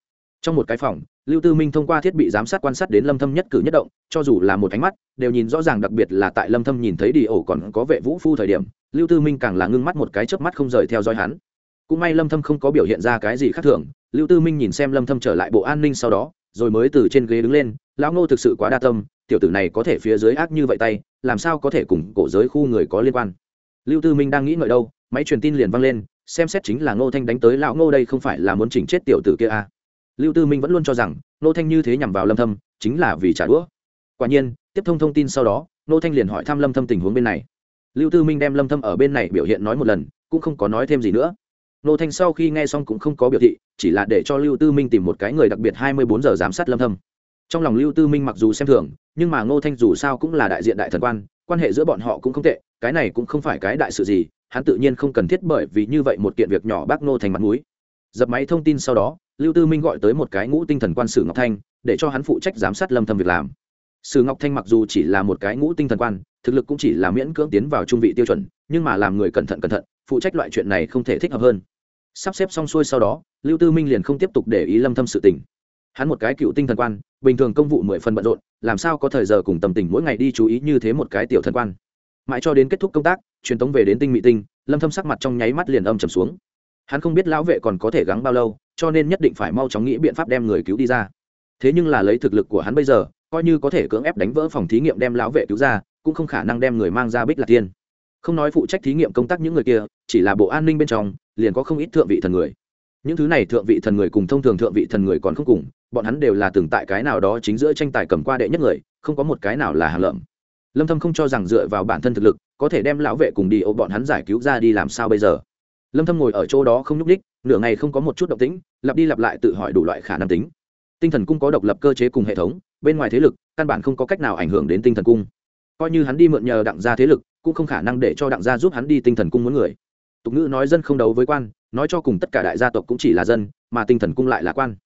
[SPEAKER 1] Trong một cái phòng, lưu tư minh thông qua thiết bị giám sát quan sát đến lâm thâm nhất cử nhất động, cho dù là một ánh mắt, đều nhìn rõ ràng đặc biệt là tại lâm thâm nhìn thấy đi ổ còn có vệ vũ phu thời điểm, lưu tư minh càng là ngưng mắt một cái chớp mắt không rời theo dõi hắn. Cũng may lâm thâm không có biểu hiện ra cái gì khác thường, lưu tư minh nhìn xem lâm thâm trở lại bộ an ninh sau đó, rồi mới từ trên ghế đứng lên, lão ngô thực sự quá đa tâm tiểu tử này có thể phía dưới ác như vậy tay, làm sao có thể cùng cổ giới khu người có liên quan? Lưu tư minh đang nghĩ ngợi đâu, máy truyền tin liền vang lên, xem xét chính là ngô thanh đánh tới lão ngô đây không phải là muốn chỉnh chết tiểu tử kia à. lưu tư minh vẫn luôn cho rằng, ngô thanh như thế nhằm vào lâm thâm, chính là vì trả đũa. Quả nhiên, tiếp thông thông tin sau đó, ngô thanh liền hỏi thăm lâm thâm tình huống bên này. Lưu tư minh đem lâm thâm ở bên này biểu hiện nói một lần, cũng không có nói thêm gì nữa. Nô thanh sau khi nghe xong cũng không có biểu thị, chỉ là để cho lưu tư minh tìm một cái người đặc biệt hai mươi bốn giờ giám sát lâm thâm trong lòng lưu tư minh mặc dù xem thường, nhưng mà ngô thanh dù sao cũng là đại diện đại thần quan quan hệ giữa bọn họ cũng không tệ, cái này cũng không phải cái đại sự gì, hắn tự nhiên không cần thiết bởi vì như vậy một kiện việc nhỏ bác ngô thành mặt mũi. Dập máy thông tin sau đó, lưu tư minh gọi tới một cái ngũ tinh thần quan sử ngọc thanh, để cho hắn phụ trách giám sát lâm thâm việc làm. Sử ngọc thanh mặc dù chỉ là một cái ngũ tinh thần quan, thực lực cũng chỉ là miễn cưỡng tiến vào trung vị tiêu chuẩn, nhưng mà làm người cẩn thận cẩn thận, phụ trách loại chuyện này không thể thích hợp hơn. Sắp xếp xong xuôi sau đó, lưu tư minh liền không tiếp tục để ý lâm thâm sự tình hắn một cái cựu tinh thần quan, bình thường công vụ mười phần bận rộn, làm sao có thời giờ cùng tầm tình mỗi ngày đi chú ý như thế một cái tiểu thần quan? Mãi cho đến kết thúc công tác, truyền tống về đến tinh mỹ tinh, lâm thâm sắc mặt trong nháy mắt liền âm trầm xuống. Hắn không biết lão vệ còn có thể gắng bao lâu, cho nên nhất định phải mau chóng nghĩ biện pháp đem người cứu đi ra. Thế nhưng là lấy thực lực của hắn bây giờ, coi như có thể cưỡng ép đánh vỡ phòng thí nghiệm đem lão vệ cứu ra, cũng không khả năng đem người mang ra bích lạc tiên không nói phụ trách thí nghiệm công tác những người kia, chỉ là bộ an ninh bên trong, liền có không ít thượng vị thần người những thứ này thượng vị thần người cùng thông thường thượng vị thần người còn không cùng, bọn hắn đều là từng tại cái nào đó chính giữa tranh tài cầm qua đệ nhất người, không có một cái nào là hàng lợm. Lâm thâm không cho rằng dựa vào bản thân thực lực, có thể đem lão vệ cùng đi ô bọn hắn giải cứu ra đi làm sao bây giờ. Lâm thâm ngồi ở chỗ đó không nhúc nhích, nửa ngày không có một chút động tĩnh, lặp đi lặp lại tự hỏi đủ loại khả năng tính. Tinh thần cung có độc lập cơ chế cùng hệ thống, bên ngoài thế lực, căn bản không có cách nào ảnh hưởng đến tinh thần cung. Coi như hắn đi mượn nhờ đặng gia thế lực, cũng không khả năng để cho đặng gia giúp hắn đi tinh thần cung muốn người. Tục ngữ nói dân không đấu với quan nói cho cùng tất cả đại gia tộc cũng chỉ là dân, mà tinh thần cung lại là quan.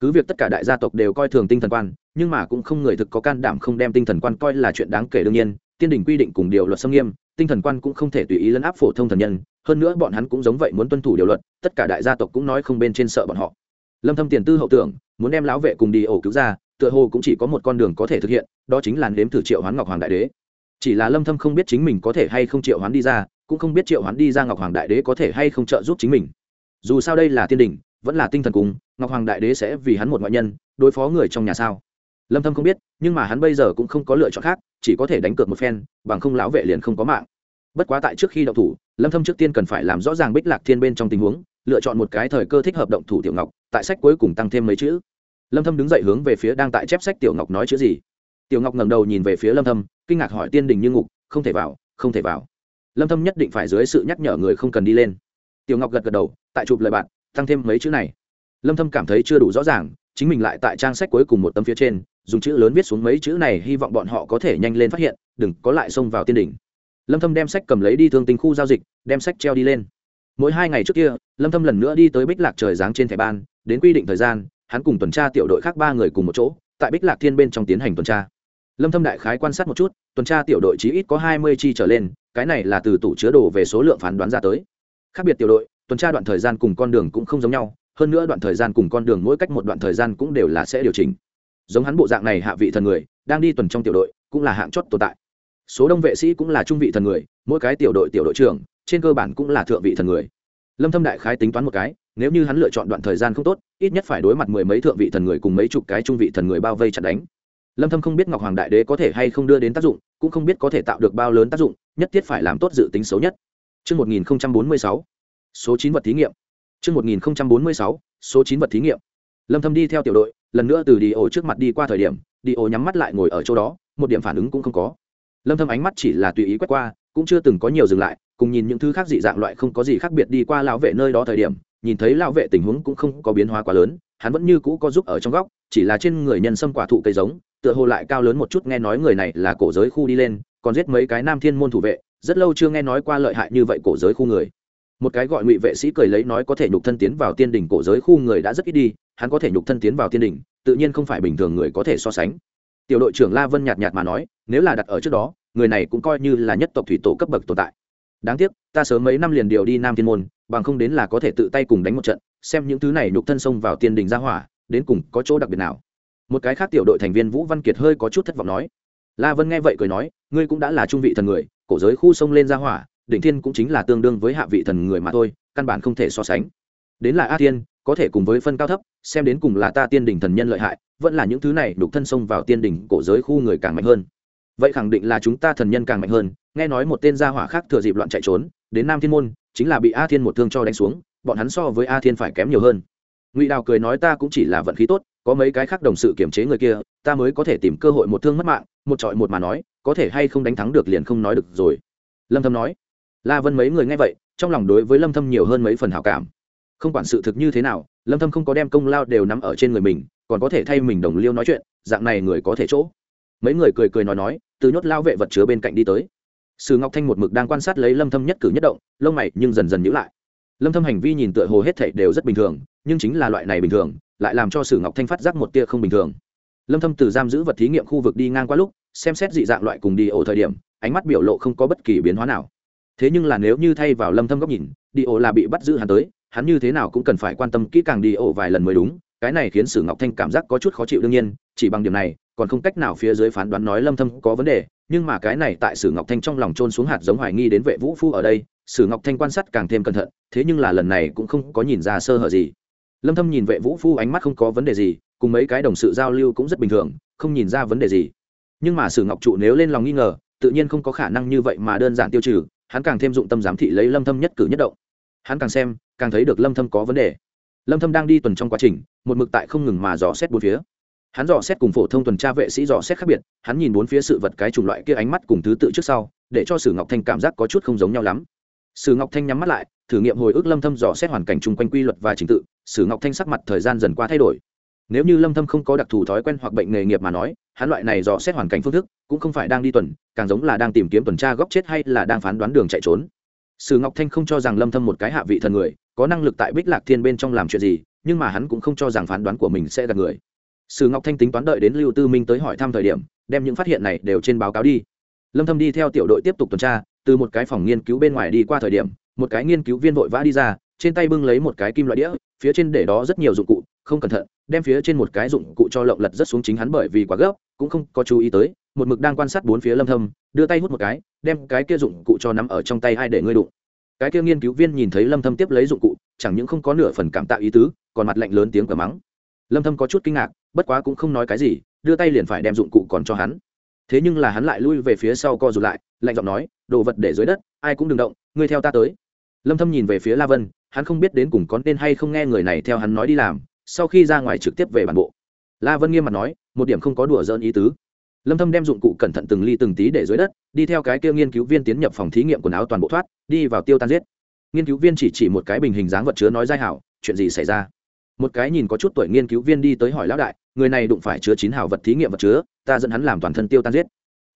[SPEAKER 1] Cứ việc tất cả đại gia tộc đều coi thường tinh thần quan, nhưng mà cũng không người thực có can đảm không đem tinh thần quan coi là chuyện đáng kể đương nhiên, tiên đình quy định cùng điều luật xâm nghiêm, tinh thần quan cũng không thể tùy ý lấn áp phổ thông thần nhân, hơn nữa bọn hắn cũng giống vậy muốn tuân thủ điều luật, tất cả đại gia tộc cũng nói không bên trên sợ bọn họ. Lâm thâm tiền tư hậu tưởng, muốn đem lão vệ cùng đi ổ cứu ra, tựa hồ cũng chỉ có một con đường có thể thực hiện, đó chính là nếm thử triệu hoán ngọc hoàng đại đế. Chỉ là lâm thâm không biết chính mình có thể hay không triệu hoán đi ra cũng không biết triệu hoán đi ra ngọc hoàng đại đế có thể hay không trợ giúp chính mình. Dù sao đây là tiên đình vẫn là tinh thần cung ngọc hoàng đại đế sẽ vì hắn một ngoại nhân, đối phó người trong nhà sao? Lâm thâm không biết, nhưng mà hắn bây giờ cũng không có lựa chọn khác, chỉ có thể đánh cược một phen, bằng không lão vệ liền không có mạng. Bất quá tại trước khi động thủ, lâm thâm trước tiên cần phải làm rõ ràng bích lạc thiên bên trong tình huống, lựa chọn một cái thời cơ thích hợp động thủ tiểu ngọc, tại sách cuối cùng tăng thêm mấy chữ. Lâm thâm đứng dậy hướng về phía đang tại chép sách tiểu ngọc nói chữ gì. Tiểu ngọc ngẩng đầu nhìn về phía lâm thâm, kinh ngạc hỏi tiên đình như ngục, không thể vào, không thể vào lâm thâm nhất định phải dưới sự nhắc nhở người không cần đi lên. Tiểu ngọc gật gật đầu, tại chụp lời bạn, tăng thêm mấy chữ này. Lâm thâm cảm thấy chưa đủ rõ ràng, chính mình lại tại trang sách cuối cùng một tấm phía trên, dùng chữ lớn viết xuống mấy chữ này, hy vọng bọn họ có thể nhanh lên phát hiện, đừng có lại xông vào tiên đỉnh. Lâm thâm đem sách cầm lấy đi thương tình khu giao dịch, đem sách treo đi lên. Mỗi hai ngày trước kia, lâm thâm lần nữa đi tới bích lạc trời giáng trên thẻ ban, đến quy định thời gian, hắn cùng tuần tra tiểu đội khác ba người cùng một chỗ, tại bích lạc thiên bên trong tiến hành tuần tra lâm thâm đại khái quan sát một chút, tuần tra tiểu đội chí ít có 20 chi trở lên, cái này là từ tủ chứa đồ về số lượng phán đoán ra tới. Khác biệt tiểu đội, tuần tra đoạn thời gian cùng con đường cũng không giống nhau, hơn nữa đoạn thời gian cùng con đường mỗi cách một đoạn thời gian cũng đều là sẽ điều chỉnh. Giống hắn bộ dạng này hạ vị thần người, đang đi tuần trong tiểu đội, cũng là hạng chót tồn tại. Số đông vệ sĩ cũng là trung vị thần người, mỗi cái tiểu đội tiểu đội trưởng, trên cơ bản cũng là thượng vị thần người. Lâm thâm đại khái tính toán một cái, nếu như hắn lựa chọn đoạn thời gian không tốt, ít nhất phải đối mặt mười mấy thượng vị thần người cùng mấy chục cái trung vị thần người bao vây chặt đánh lâm thâm không biết ngọc hoàng đại đế có thể hay không đưa đến tác dụng cũng không biết có thể tạo được bao lớn tác dụng nhất thiết phải làm tốt dự tính xấu nhất Trước 1046, số 9 vật thí nghiệm. Trước 1046, số 9 vật thí nghiệm. Lâm Thâm đi theo tiểu đội, lần nữa từ đi ổ trước mặt đi qua thời điểm, đi ổ nhắm mắt lại ngồi ở chỗ đó, một điểm phản ứng cũng không có. Lâm Thâm ánh mắt chỉ là tùy ý quét qua, cũng chưa từng có nhiều dừng lại, cùng nhìn những thứ khác dị dạng loại không có gì khác biệt đi qua lão vệ nơi đó thời điểm, nhìn thấy lão vệ tình huống cũng không có biến hóa quá lớn, hắn vẫn như cũ có giúp ở trong góc, chỉ là trên người nhân sâm quả thụ cây giống, tựa hồ lại cao lớn một chút nghe nói người này là cổ giới khu đi lên, còn giết mấy cái nam thiên môn thủ vệ, rất lâu chưa nghe nói qua lợi hại như vậy cổ giới khu người. Một cái gọi ngụy vệ sĩ cười lấy nói có thể nhục thân tiến vào tiên đỉnh cổ giới khu người đã rất ít đi hắn có thể nhục thân tiến vào tiên đỉnh tự nhiên không phải bình thường người có thể so sánh. Tiểu đội trưởng la vân nhạt nhạt mà nói nếu là đặt ở trước đó người này cũng coi như là nhất tộc thủy tổ cấp bậc tồn tại. Đáng tiếc ta sớm mấy năm liền điều đi nam thiên môn bằng không đến là có thể tự tay cùng đánh một trận xem những thứ này nhục thân xông vào tiên đỉnh ra hỏa đến cùng có chỗ đặc biệt nào một cái khác tiểu đội thành viên vũ văn kiệt hơi có chút thất vọng nói. La vân nghe vậy cười nói, ngươi cũng đã là trung vị thần người, cổ giới khu sông lên ra hỏa, đỉnh thiên cũng chính là tương đương với hạ vị thần người mà thôi, căn bản không thể so sánh. Đến là a thiên, có thể cùng với phân cao thấp, xem đến cùng là ta tiên đỉnh thần nhân lợi hại, vẫn là những thứ này đục thân sông vào tiên đỉnh cổ giới khu người càng mạnh hơn. Vậy khẳng định là chúng ta thần nhân càng mạnh hơn, nghe nói một tên gia hỏa khác thừa dịp loạn chạy trốn, đến nam thiên môn, chính là bị a thiên một thương cho đánh xuống, bọn hắn so với a thiên phải kém nhiều hơn. Ngụy đào cười nói ta cũng chỉ là vận khí tốt có mấy cái khác đồng sự kiểm chế người kia, ta mới có thể tìm cơ hội một thương mất mạng, một trọi một mà nói, có thể hay không đánh thắng được liền không nói được rồi. Lâm thâm nói. La vân mấy người nghe vậy, trong lòng đối với lâm thâm nhiều hơn mấy phần hảo cảm. Không quản sự thực như thế nào, lâm thâm không có đem công lao đều nắm ở trên người mình, còn có thể thay mình đồng liêu nói chuyện, dạng này người có thể chỗ. Mấy người cười cười nói nói, từ nhốt lao vệ vật chứa bên cạnh đi tới. Sử ngọc thanh một mực đang quan sát lấy lâm thâm nhất cử nhất động, lông mày nhưng dần dần nhíu lại. Lâm thâm hành vi nhìn tựa hồ hết thảy đều rất bình thường, nhưng chính là loại này bình thường lại làm cho sử ngọc thanh phát giác một tia không bình thường lâm thâm từ giam giữ vật thí nghiệm khu vực đi ngang qua lúc xem xét dị dạng loại cùng đi ổ thời điểm ánh mắt biểu lộ không có bất kỳ biến hóa nào thế nhưng là nếu như thay vào lâm thâm góc nhìn đi ổ là bị bắt giữ hắn tới hắn như thế nào cũng cần phải quan tâm kỹ càng đi ổ vài lần mới đúng cái này khiến sử ngọc thanh cảm giác có chút khó chịu đương nhiên chỉ bằng điểm này còn không cách nào phía dưới phán đoán nói lâm thâm có vấn đề nhưng mà cái này tại sử ngọc thanh trong lòng trôn xuống hạt giống hoài nghi đến vệ vũ phu ở đây sử ngọc thanh quan sát càng thêm cẩn thận thế nhưng là lần này cũng không có nhìn ra sơ hở gì lâm thâm nhìn vệ vũ phu ánh mắt không có vấn đề gì, cùng mấy cái đồng sự giao lưu cũng rất bình thường, không nhìn ra vấn đề gì. Nhưng mà sử ngọc trụ nếu lên lòng nghi ngờ, tự nhiên không có khả năng như vậy mà đơn giản tiêu trừ, hắn càng thêm dụng tâm giám thị lấy lâm thâm nhất cử nhất động. Hắn càng xem, càng thấy được lâm thâm có vấn đề. Lâm thâm đang đi tuần trong quá trình, một mực tại không ngừng mà dò xét bốn phía. Hắn dò xét cùng phổ thông tuần tra vệ sĩ dò xét khác biệt, hắn nhìn bốn phía sự vật cái chủng loại kia ánh mắt cùng thứ tự trước sau, để cho sử ngọc thanh cảm giác có chút không giống nhau lắm sử ngọc thanh nhắm mắt lại, thử nghiệm hồi ức lâm thâm dò xét hoàn cảnh chung quanh quy luật và trình tự, sử ngọc thanh sắc mặt thời gian dần qua thay đổi. Nếu như lâm thâm không có đặc thù thói quen hoặc bệnh nghề nghiệp mà nói, hắn loại này dò xét hoàn cảnh phương thức cũng không phải đang đi tuần, càng giống là đang tìm kiếm tuần tra góc chết hay là đang phán đoán đường chạy trốn. Sử ngọc thanh không cho rằng lâm thâm một cái hạ vị thần người, có năng lực tại bích lạc thiên bên trong làm chuyện gì, nhưng mà hắn cũng không cho rằng phán đoán của mình sẽ gạt người. Sử ngọc thanh tính toán đợi đến lưu tư minh tới hỏi thăm thời điểm, đem những phát hiện này đều trên báo cáo đi. Lâm thâm đi theo tiểu đội tiếp tục tuần tra từ một cái phòng nghiên cứu bên ngoài đi qua thời điểm, một cái nghiên cứu viên vội vã đi ra, trên tay bưng lấy một cái kim loại đĩa, phía trên để đó rất nhiều dụng cụ, không cẩn thận, đem phía trên một cái dụng cụ cho lộng lật rất xuống chính hắn bởi vì quá gấp, cũng không có chú ý tới, một mực đang quan sát bốn phía lâm thâm, đưa tay hút một cái, đem cái kia dụng cụ cho nắm ở trong tay ai để ngươi đụng. Cái kia nghiên cứu viên nhìn thấy lâm thâm tiếp lấy dụng cụ, chẳng những không có nửa phần cảm tạ ý tứ, còn mặt lạnh lớn tiếng cờ mắng. Lâm thâm có chút kinh ngạc, bất quá cũng không nói cái gì, đưa tay liền phải đem dụng cụ còn cho hắn thế nhưng là hắn lại lui về phía sau co rụt lại, lạnh giọng nói, đồ vật để dưới đất, ai cũng đừng động, ngươi theo ta tới. Lâm thâm nhìn về phía la vân, hắn không biết đến cùng có nên hay không nghe người này theo hắn nói đi làm, sau khi ra ngoài trực tiếp về bản bộ. La vân nghiêm mặt nói, một điểm không có đùa dỡn ý tứ. Lâm thâm đem dụng cụ cẩn thận từng ly từng tí để dưới đất, đi theo cái kia nghiên cứu viên tiến nhập phòng thí nghiệm quần áo toàn bộ thoát, đi vào tiêu tan giết. Nghiên cứu viên chỉ chỉ một cái bình hình dáng vật chứa nói dai hảo, chuyện gì xảy ra? Một cái nhìn có chút tuổi nghiên cứu viên đi tới hỏi lão đại, người này đụng phải chứa chín hảo vật thí nghiệm vật chứa, ta dẫn hắn làm toàn thân tiêu tan giết.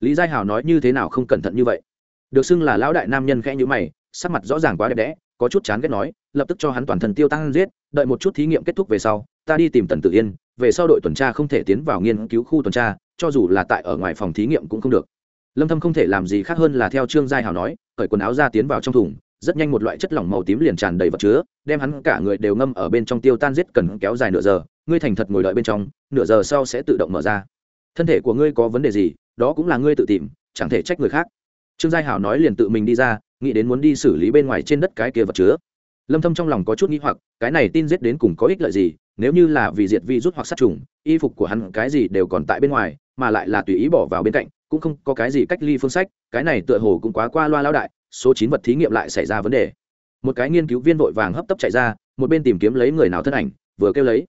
[SPEAKER 1] Lý giai hảo nói như thế nào không cẩn thận như vậy. Được xưng là lão đại nam nhân khẽ như mày, sắc mặt rõ ràng quá đẹp đẽ, có chút chán ghét nói, lập tức cho hắn toàn thân tiêu tan giết, đợi một chút thí nghiệm kết thúc về sau, ta đi tìm tần tử yên, về sau đội tuần tra không thể tiến vào nghiên cứu khu tuần tra, cho dù là tại ở ngoài phòng thí nghiệm cũng không được. Lâm thâm không thể làm gì khác hơn là theo trương giai hảo nói, cởi quần áo ra tiến vào trong thùng rất nhanh một loại chất lỏng màu tím liền tràn đầy vật chứa, đem hắn cả người đều ngâm ở bên trong tiêu tan giết cần kéo dài nửa giờ, ngươi thành thật ngồi đợi bên trong, nửa giờ sau sẽ tự động mở ra. Thân thể của ngươi có vấn đề gì, đó cũng là ngươi tự tìm, chẳng thể trách người khác. Trương giai hảo nói liền tự mình đi ra, nghĩ đến muốn đi xử lý bên ngoài trên đất cái kia vật chứa. Lâm thâm trong lòng có chút nghĩ hoặc, cái này tin giết đến cùng có ích lợi gì, nếu như là vì diệt vi rút hoặc sát trùng, y phục của hắn cái gì đều còn tại bên ngoài, mà lại là tùy ý bỏ vào bên cạnh, cũng không có cái gì cách ly phương sách, cái này tựa hồ cũng quá qua loa lao đại số chín vật thí nghiệm lại xảy ra vấn đề. Một cái nghiên cứu viên vội vàng hấp tấp chạy ra, một bên tìm kiếm lấy người nào thân ảnh, vừa kêu lấy.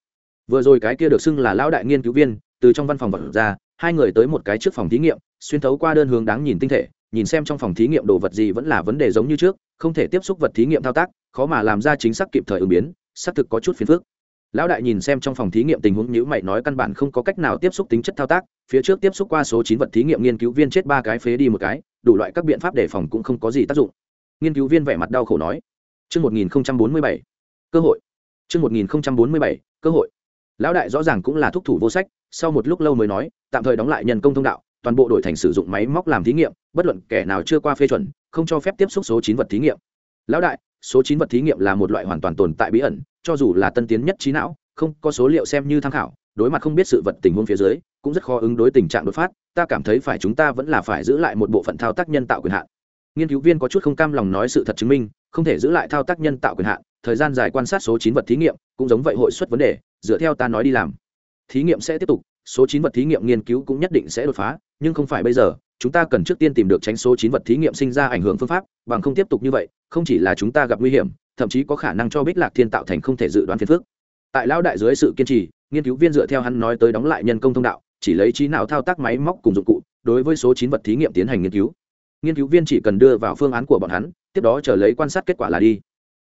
[SPEAKER 1] Vừa rồi cái kia được xưng là lão đại nghiên cứu viên, từ trong văn phòng vật ra, hai người tới một cái trước phòng thí nghiệm, xuyên thấu qua đơn hướng đáng nhìn tinh thể, nhìn xem trong phòng thí nghiệm đồ vật gì vẫn là vấn đề giống như trước, không thể tiếp xúc vật thí nghiệm thao tác, khó mà làm ra chính xác kịp thời ứng biến, xác thực có chút phiền phức lão đại nhìn xem trong phòng thí nghiệm tình huống nhữ mày nói căn bản không có cách nào tiếp xúc tính chất thao tác phía trước tiếp xúc qua số chín vật thí nghiệm nghiên cứu viên chết ba cái phế đi một cái đủ loại các biện pháp đề phòng cũng không có gì tác dụng nghiên cứu viên vẻ mặt đau khổ nói Trước 1047, cơ hội. Trước 1047, cơ hội. Lão đại rõ ràng cũng là thúc thủ vô sách, sau một lúc lâu mới nói, tạm thời đóng lại nhân công thông đạo, toàn bộ đổi thành sử dụng máy móc làm thí nghiệm, bất luận kẻ nào chưa qua phê chuẩn, không cho phép tiếp xúc số chín vật thí nghiệm. Lão đại, số chín vật thí nghiệm là một loại hoàn toàn tồn tại bí ẩn, cho dù là tân tiến nhất trí não, không có số liệu xem như tham khảo, đối mặt không biết sự vật tình huống phía dưới, cũng rất khó ứng đối tình trạng đột phát, ta cảm thấy phải chúng ta vẫn là phải giữ lại một bộ phận thao tác nhân tạo quyền hạn. Nghiên cứu viên có chút không cam lòng nói sự thật chứng minh không thể giữ lại thao tác nhân tạo quyền hạn thời gian dài quan sát số chín vật thí nghiệm cũng giống vậy hội xuất vấn đề dựa theo ta nói đi làm. Thí nghiệm sẽ tiếp tục số chín vật thí nghiệm nghiên cứu cũng nhất định sẽ đột phá nhưng không phải bây giờ chúng ta cần trước tiên tìm được tránh số chín vật thí nghiệm sinh ra ảnh hưởng phương pháp bằng không tiếp tục như vậy không chỉ là chúng ta gặp nguy hiểm thậm chí có khả năng cho bích lạc thiên tạo thành không thể dự đoán phiền phức. Tại lão đại dưới sự kiên trì, nghiên cứu viên dựa theo hắn nói tới đóng lại nhân công thông đạo, chỉ lấy trí nào thao tác máy móc cùng dụng cụ, đối với số chín vật thí nghiệm tiến hành nghiên cứu. Nghiên cứu viên chỉ cần đưa vào phương án của bọn hắn, tiếp đó chờ lấy quan sát kết quả là đi.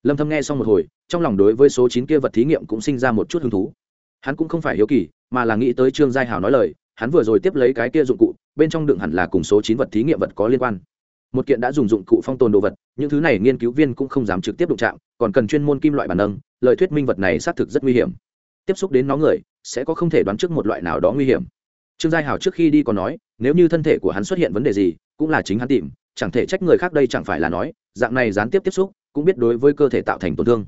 [SPEAKER 1] Lâm thâm nghe xong một hồi, trong lòng đối với số chín kia vật thí nghiệm cũng sinh ra một chút hứng thú. Hắn cũng không phải hiếu kỳ, mà là nghĩ tới trương giai hảo nói lời, hắn vừa rồi tiếp lấy cái kia dụng cụ, bên trong đựng hẳn là cùng số chín vật thí nghiệm vật có liên quan một kiện đã dùng dụng cụ phong tồn đồ vật, những thứ này nghiên cứu viên cũng không dám trực tiếp đụng chạm, còn cần chuyên môn kim loại bản nâng, lời thuyết minh vật này xác thực rất nguy hiểm. Tiếp xúc đến nó người, sẽ có không thể đoán trước một loại nào đó nguy hiểm. Trương giai Hào trước khi đi còn nói, nếu như thân thể của hắn xuất hiện vấn đề gì, cũng là chính hắn tìm, chẳng thể trách người khác đây chẳng phải là nói, dạng này gián tiếp tiếp xúc, cũng biết đối với cơ thể tạo thành tổn thương.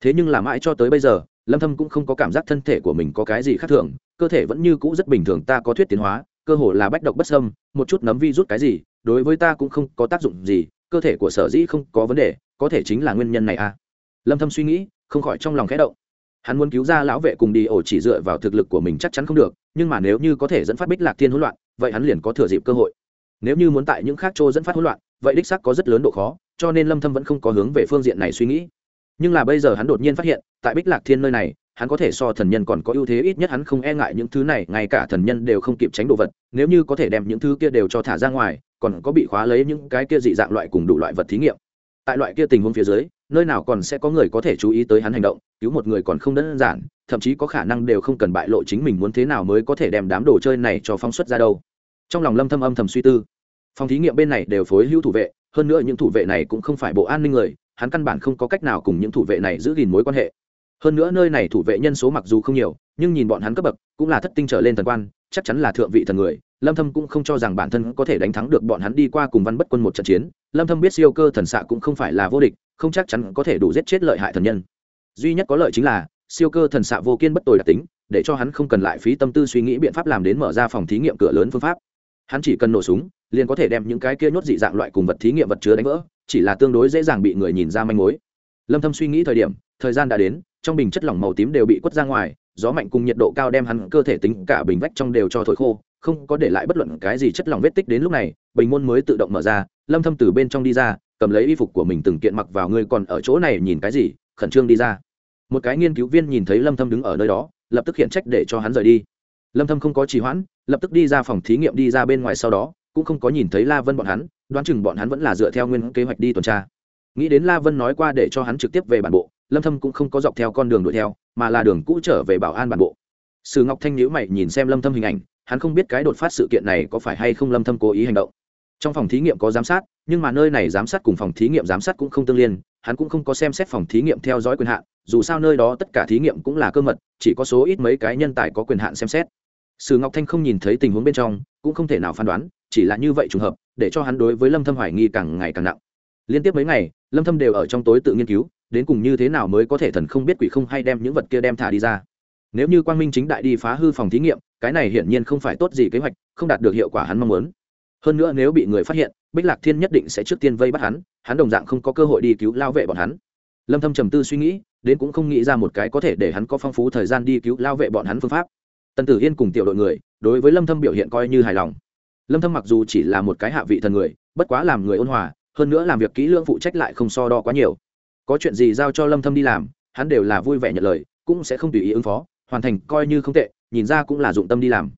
[SPEAKER 1] Thế nhưng là mãi cho tới bây giờ, lâm thâm cũng không có cảm giác thân thể của mình có cái gì khác thường, cơ thể vẫn như cũ rất bình thường, ta có thuyết tiến hóa, cơ hồ là bách độc bất sâm một chút nấm vi rút cái gì đối với ta cũng không có tác dụng gì, cơ thể của sở dĩ không có vấn đề, có thể chính là nguyên nhân này à. Lâm thâm suy nghĩ, không khỏi trong lòng khẽ động. Hắn muốn cứu ra lão vệ cùng đi ổ chỉ dựa vào thực lực của mình chắc chắn không được, nhưng mà nếu như có thể dẫn phát bích lạc thiên hỗn loạn, vậy hắn liền có thừa dịp cơ hội. Nếu như muốn tại những khác chỗ dẫn phát hỗn loạn, vậy đích xác có rất lớn độ khó, cho nên lâm thâm vẫn không có hướng về phương diện này suy nghĩ. Nhưng là bây giờ hắn đột nhiên phát hiện, tại bích lạc thiên nơi này, hắn có thể so thần nhân còn có ưu thế ít nhất hắn không e ngại những thứ này, ngay cả thần nhân đều không kịp tránh đồ vật, nếu như có thể đem những thứ kia đều cho thả ra ngoài còn có bị khóa lấy những cái kia dị dạng loại cùng đủ loại vật thí nghiệm. Tại loại kia tình huống phía dưới, nơi nào còn sẽ có người có thể chú ý tới hắn hành động, cứu một người còn không đơn giản, thậm chí có khả năng đều không cần bại lộ chính mình muốn thế nào mới có thể đem đám đồ chơi này cho phóng xuất ra đâu. Trong lòng lâm thâm âm thầm suy tư. Phòng thí nghiệm bên này đều phối hữu thủ vệ, hơn nữa những thủ vệ này cũng không phải bộ an ninh người, hắn căn bản không có cách nào cùng những thủ vệ này giữ gìn mối quan hệ. Hơn nữa nơi này thủ vệ nhân số mặc dù không nhiều, nhưng nhìn bọn hắn cấp bậc, cũng là thất tinh trở lên thần quan, chắc chắn là thượng vị thần người lâm thâm cũng không cho rằng bản thân có thể đánh thắng được bọn hắn đi qua cùng văn bất quân một trận chiến. Lâm thâm biết siêu cơ thần xạ cũng không phải là vô địch, không chắc chắn có thể đủ giết chết lợi hại thần nhân. Duy nhất có lợi chính là, siêu cơ thần xạ vô kiên bất tồi đặc tính, để cho hắn không cần lại phí tâm tư suy nghĩ biện pháp làm đến mở ra phòng thí nghiệm cửa lớn phương pháp. Hắn chỉ cần nổ súng, liền có thể đem những cái kia nhốt dị dạng loại cùng vật thí nghiệm vật chứa đánh vỡ, chỉ là tương đối dễ dàng bị người nhìn ra manh mối. Lâm thâm suy nghĩ thời điểm, thời gian đã đến, trong bình chất lỏng màu tím đều bị quất ra ngoài, gió mạnh cùng nhiệt độ cao đem hắn cơ thể tính cả bình vách trong đều cho thổi khô không có để lại bất luận cái gì chất lỏng vết tích đến lúc này, bình môn mới tự động mở ra, lâm thâm từ bên trong đi ra, cầm lấy y phục của mình từng kiện mặc vào người còn ở chỗ này nhìn cái gì? Khẩn trương đi ra. Một cái nghiên cứu viên nhìn thấy lâm thâm đứng ở nơi đó, lập tức hiện trách để cho hắn rời đi. Lâm thâm không có trì hoãn, lập tức đi ra phòng thí nghiệm đi ra bên ngoài sau đó, cũng không có nhìn thấy la vân bọn hắn, đoán chừng bọn hắn vẫn là dựa theo nguyên kế hoạch đi tuần tra. Nghĩ đến la vân nói qua để cho hắn trực tiếp về bản bộ, lâm thâm cũng không có dọc theo con đường đuổi theo, mà là đường cũ trở về bảo an bản bộ. Sử ngọc thanh nhíu mày nhìn xem lâm thâm hình ảnh hắn không biết cái đột phát sự kiện này có phải hay không lâm thâm cố ý hành động. Trong phòng thí nghiệm có giám sát, nhưng mà nơi này giám sát cùng phòng thí nghiệm giám sát cũng không tương liên, hắn cũng không có xem xét phòng thí nghiệm theo dõi quyền hạn, dù sao nơi đó tất cả thí nghiệm cũng là cơ mật, chỉ có số ít mấy cái nhân tài có quyền hạn xem xét. Sử ngọc thanh không nhìn thấy tình huống bên trong, cũng không thể nào phán đoán, chỉ là như vậy trùng hợp, để cho hắn đối với lâm thâm hoài nghi càng ngày càng nặng. Liên tiếp mấy ngày, lâm thâm đều ở trong tối tự nghiên cứu, đến cùng như thế nào mới có thể thần không biết quỷ không hay đem những vật kia đem thả đi ra. Nếu như quang minh chính đại đi phá hư phòng thí nghiệm cái này hiển nhiên không phải tốt gì kế hoạch, không đạt được hiệu quả hắn mong muốn. Hơn nữa nếu bị người phát hiện, bích lạc thiên nhất định sẽ trước tiên vây bắt hắn hắn đồng dạng không có cơ hội đi cứu lao vệ bọn hắn. Lâm thâm trầm tư suy nghĩ, đến cũng không nghĩ ra một cái có thể để hắn có phong phú thời gian đi cứu lao vệ bọn hắn phương pháp. Tần tử yên cùng tiểu đội người, đối với lâm thâm biểu hiện coi như hài lòng. Lâm thâm mặc dù chỉ là một cái hạ vị thần người, bất quá làm người ôn hòa, hơn nữa làm việc kỹ lưỡng phụ trách lại không so đo quá nhiều. Có chuyện gì giao cho lâm thâm đi làm, hắn đều là vui vẻ nhận lời, cũng sẽ không tùy ý ứng phó, hoàn thành coi như không tệ nhìn ra cũng là dụng tâm đi làm.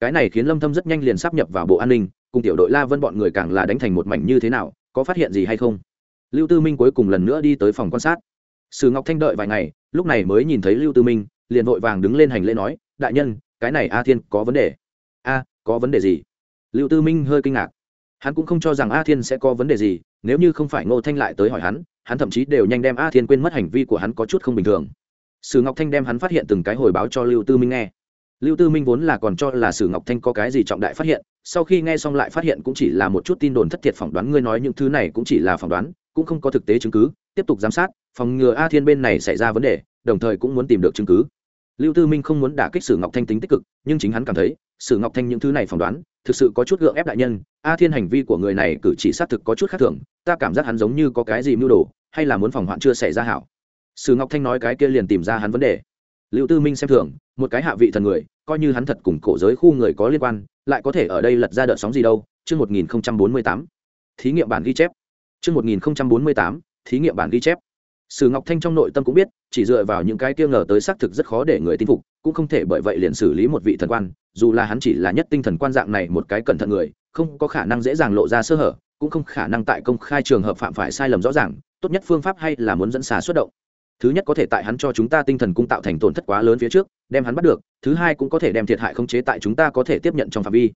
[SPEAKER 1] Cái này khiến lâm thâm rất nhanh liền sắp nhập vào bộ an ninh, cùng tiểu đội la vân bọn người càng là đánh thành một mảnh như thế nào, có phát hiện gì hay không? Lưu tư minh cuối cùng lần nữa đi tới phòng quan sát. Sử ngọc thanh đợi vài ngày, lúc này mới nhìn thấy lưu tư minh, liền vội vàng đứng lên hành lễ nói, đại nhân, cái này a thiên có vấn đề. A, có vấn đề gì? Lưu tư minh hơi kinh ngạc. Hắn cũng không cho rằng a thiên sẽ có vấn đề gì, nếu như không phải ngô thanh lại tới hỏi hắn hắn thậm chí đều nhanh đem a thiên quên mất hành vi của hắn có chút không bình thường. Sử ngọc thanh đem hắn phát hiện từng cái hồi báo cho lưu tư minh nghe lưu tư minh vốn là còn cho là sử ngọc thanh có cái gì trọng đại phát hiện, sau khi nghe xong lại phát hiện cũng chỉ là một chút tin đồn thất thiệt phỏng đoán, ngươi nói những thứ này cũng chỉ là phỏng đoán, cũng không có thực tế chứng cứ, tiếp tục giám sát, phòng ngừa a thiên bên này xảy ra vấn đề, đồng thời cũng muốn tìm được chứng cứ. Lưu tư minh không muốn đả kích sử ngọc thanh tính tích cực, nhưng chính hắn cảm thấy, sử ngọc thanh những thứ này phỏng đoán, thực sự có chút gượng ép đại nhân, a thiên hành vi của người này cử chỉ xác thực có chút khác thường, ta cảm giác hắn giống như có cái gì mưu đồ, hay là muốn phòng hoạn chưa xảy ra hảo. Sử ngọc thanh nói cái kia liền tìm ra hắn vấn đề. Lưu tư minh xem thường một cái hạ vị thần người, coi như hắn thật cùng cổ giới khu người có liên quan, lại có thể ở đây lật ra đợt sóng gì đâu, chương một nghìn bốn mươi tám. Thí nghiệm bản ghi chép. Chương một nghìn bốn mươi tám, thí nghiệm bản ghi chép. Sử ngọc thanh trong nội tâm cũng biết, chỉ dựa vào những cái kia ngờ tới xác thực rất khó để người tin phục, cũng không thể bởi vậy liền xử lý một vị thần quan, dù là hắn chỉ là nhất tinh thần quan dạng này một cái cẩn thận người, không có khả năng dễ dàng lộ ra sơ hở, cũng không khả năng tại công khai trường hợp phạm phải sai lầm rõ ràng, tốt nhất phương pháp hay là muốn dẫn xà xuất động thứ nhất có thể tại hắn cho chúng ta tinh thần cung tạo thành tổn thất quá lớn phía trước, đem hắn bắt được, thứ hai cũng có thể đem thiệt hại khống chế tại chúng ta có thể tiếp nhận trong phạm vi.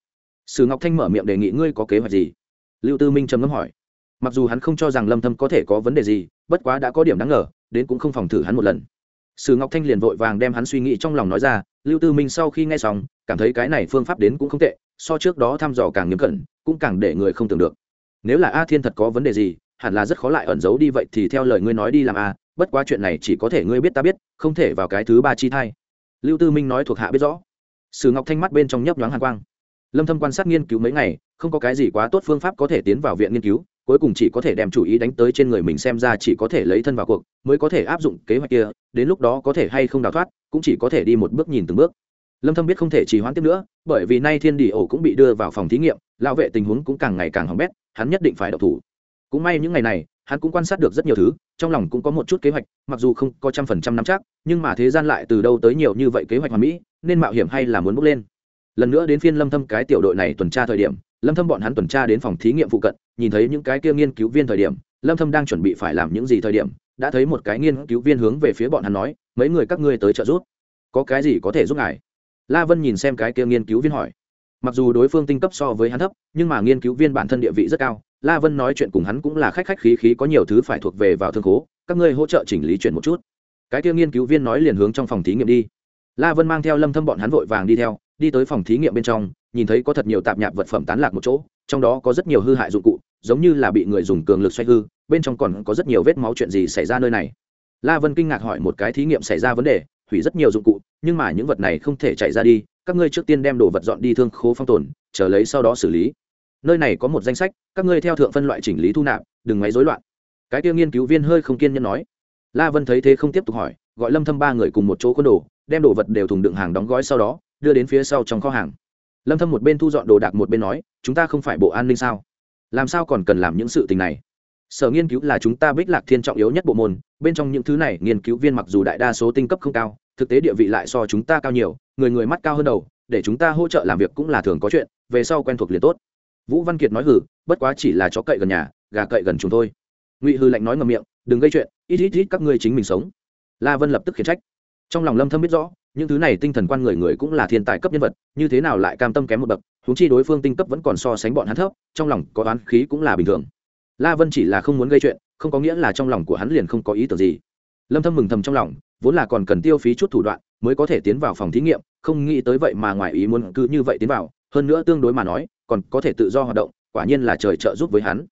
[SPEAKER 1] Sử ngọc thanh mở miệng đề nghị ngươi có kế hoạch gì? Lưu tư minh trầm ngâm hỏi. Mặc dù hắn không cho rằng lâm thâm có thể có vấn đề gì, bất quá đã có điểm đáng ngờ, đến cũng không phòng thử hắn một lần. Sử ngọc thanh liền vội vàng đem hắn suy nghĩ trong lòng nói ra, lưu tư minh sau khi nghe xong, cảm thấy cái này phương pháp đến cũng không tệ, so trước đó thăm dò càng nghiêm cẩn, cũng càng để người không tưởng được. Nếu là a thiên thật có vấn đề gì hẳn là rất khó lại ẩn giấu đi vậy thì theo lời ngươi nói đi làm a bất quá chuyện này chỉ có thể ngươi biết ta biết, không thể vào cái thứ ba chi thai. Lưu tư minh nói thuộc hạ biết rõ. Sử ngọc thanh mắt bên trong nhấp nhoáng hàn quang. Lâm thâm quan sát nghiên cứu mấy ngày, không có cái gì quá tốt phương pháp có thể tiến vào viện nghiên cứu, cuối cùng chỉ có thể đem chủ ý đánh tới trên người mình xem ra chỉ có thể lấy thân vào cuộc, mới có thể áp dụng kế hoạch kia, đến lúc đó có thể hay không đào thoát, cũng chỉ có thể đi một bước nhìn từng bước. Lâm thâm biết không thể trì hoãn tiếp nữa, bởi vì nay thiên địa ổ cũng bị đưa vào phòng thí nghiệm, lão vệ tình huống cũng càng ngày càng hỏng bét, hắn nhất định phải độc thủ cũng may những ngày này, hắn cũng quan sát được rất nhiều thứ, trong lòng cũng có một chút kế hoạch, mặc dù không có trăm phần trăm nắm chắc, nhưng mà thế gian lại từ đâu tới nhiều như vậy kế hoạch hoàn mỹ, nên mạo hiểm hay là muốn bước lên. Lần nữa đến phiên lâm thâm cái tiểu đội này tuần tra thời điểm, lâm thâm bọn hắn tuần tra đến phòng thí nghiệm phụ cận, nhìn thấy những cái kia nghiên cứu viên thời điểm, lâm thâm đang chuẩn bị phải làm những gì thời điểm, đã thấy một cái nghiên cứu viên hướng về phía bọn hắn nói, mấy người các ngươi tới trợ giúp. Có cái gì có thể giúp ngài? La vân nhìn xem cái kia nghiên cứu viên hỏi. Mặc dù đối phương tinh cấp so với hắn thấp, nhưng mà nghiên cứu viên bản thân địa vị rất cao la vân nói chuyện cùng hắn cũng là khách khách khí khí, có nhiều thứ phải thuộc về vào thương khố, các ngươi hỗ trợ chỉnh lý chuyện một chút. Cái kia nghiên cứu viên nói liền hướng trong phòng thí nghiệm đi. La vân mang theo lâm thâm bọn hắn vội vàng đi theo, đi tới phòng thí nghiệm bên trong, nhìn thấy có thật nhiều tạp nhạp vật phẩm tán lạc một chỗ, trong đó có rất nhiều hư hại dụng cụ, giống như là bị người dùng cường lực xoay hư, bên trong còn có rất nhiều vết máu chuyện gì xảy ra nơi này. La vân kinh ngạc hỏi một cái thí nghiệm xảy ra vấn đề, hủy rất nhiều dụng cụ, nhưng mà những vật này không thể chạy ra đi, các ngươi trước tiên đem đồ vật dọn đi thương khố phong tồn, chờ lấy sau đó xử lý nơi này có một danh sách, các ngươi theo thượng phân loại chỉnh lý thu nạp, đừng máy rối loạn. Cái kia nghiên cứu viên hơi không kiên nhẫn nói. La vân thấy thế không tiếp tục hỏi, gọi lâm thâm ba người cùng một chỗ quân đồ, đem đồ vật đều thùng đựng hàng đóng gói sau đó, đưa đến phía sau trong kho hàng. Lâm thâm một bên thu dọn đồ đạc một bên nói, chúng ta không phải bộ an ninh sao? Làm sao còn cần làm những sự tình này? Sở nghiên cứu là chúng ta bích lạc thiên trọng yếu nhất bộ môn, bên trong những thứ này nghiên cứu viên mặc dù đại đa số tinh cấp không cao, thực tế địa vị lại so chúng ta cao nhiều, người người mắt cao hơn đầu, để chúng ta hỗ trợ làm việc cũng là thường có chuyện, về sau quen thuộc liền tốt vũ văn kiệt nói hử bất quá chỉ là chó cậy gần nhà, gà cậy gần chúng thôi. ngụy hư lạnh nói ngầm miệng, đừng gây chuyện, ít ít ít các ngươi chính mình sống. La vân lập tức khiển trách. Trong lòng lâm thâm biết rõ, những thứ này tinh thần quan người người cũng là thiên tài cấp nhân vật, như thế nào lại cam tâm kém một bậc, huống chi đối phương tinh cấp vẫn còn so sánh bọn hắn thấp, trong lòng có oán khí cũng là bình thường. La vân chỉ là không muốn gây chuyện, không có nghĩa là trong lòng của hắn liền không có ý tưởng gì. Lâm thâm mừng thầm trong lòng, vốn là còn cần tiêu phí chút thủ đoạn, mới có thể tiến vào phòng thí nghiệm, không nghĩ tới vậy mà ngoài ý muốn cứ như vậy tiến vào, hơn nữa tương đối mà nói còn có thể tự do hoạt động, quả nhiên là trời trợ giúp với hắn.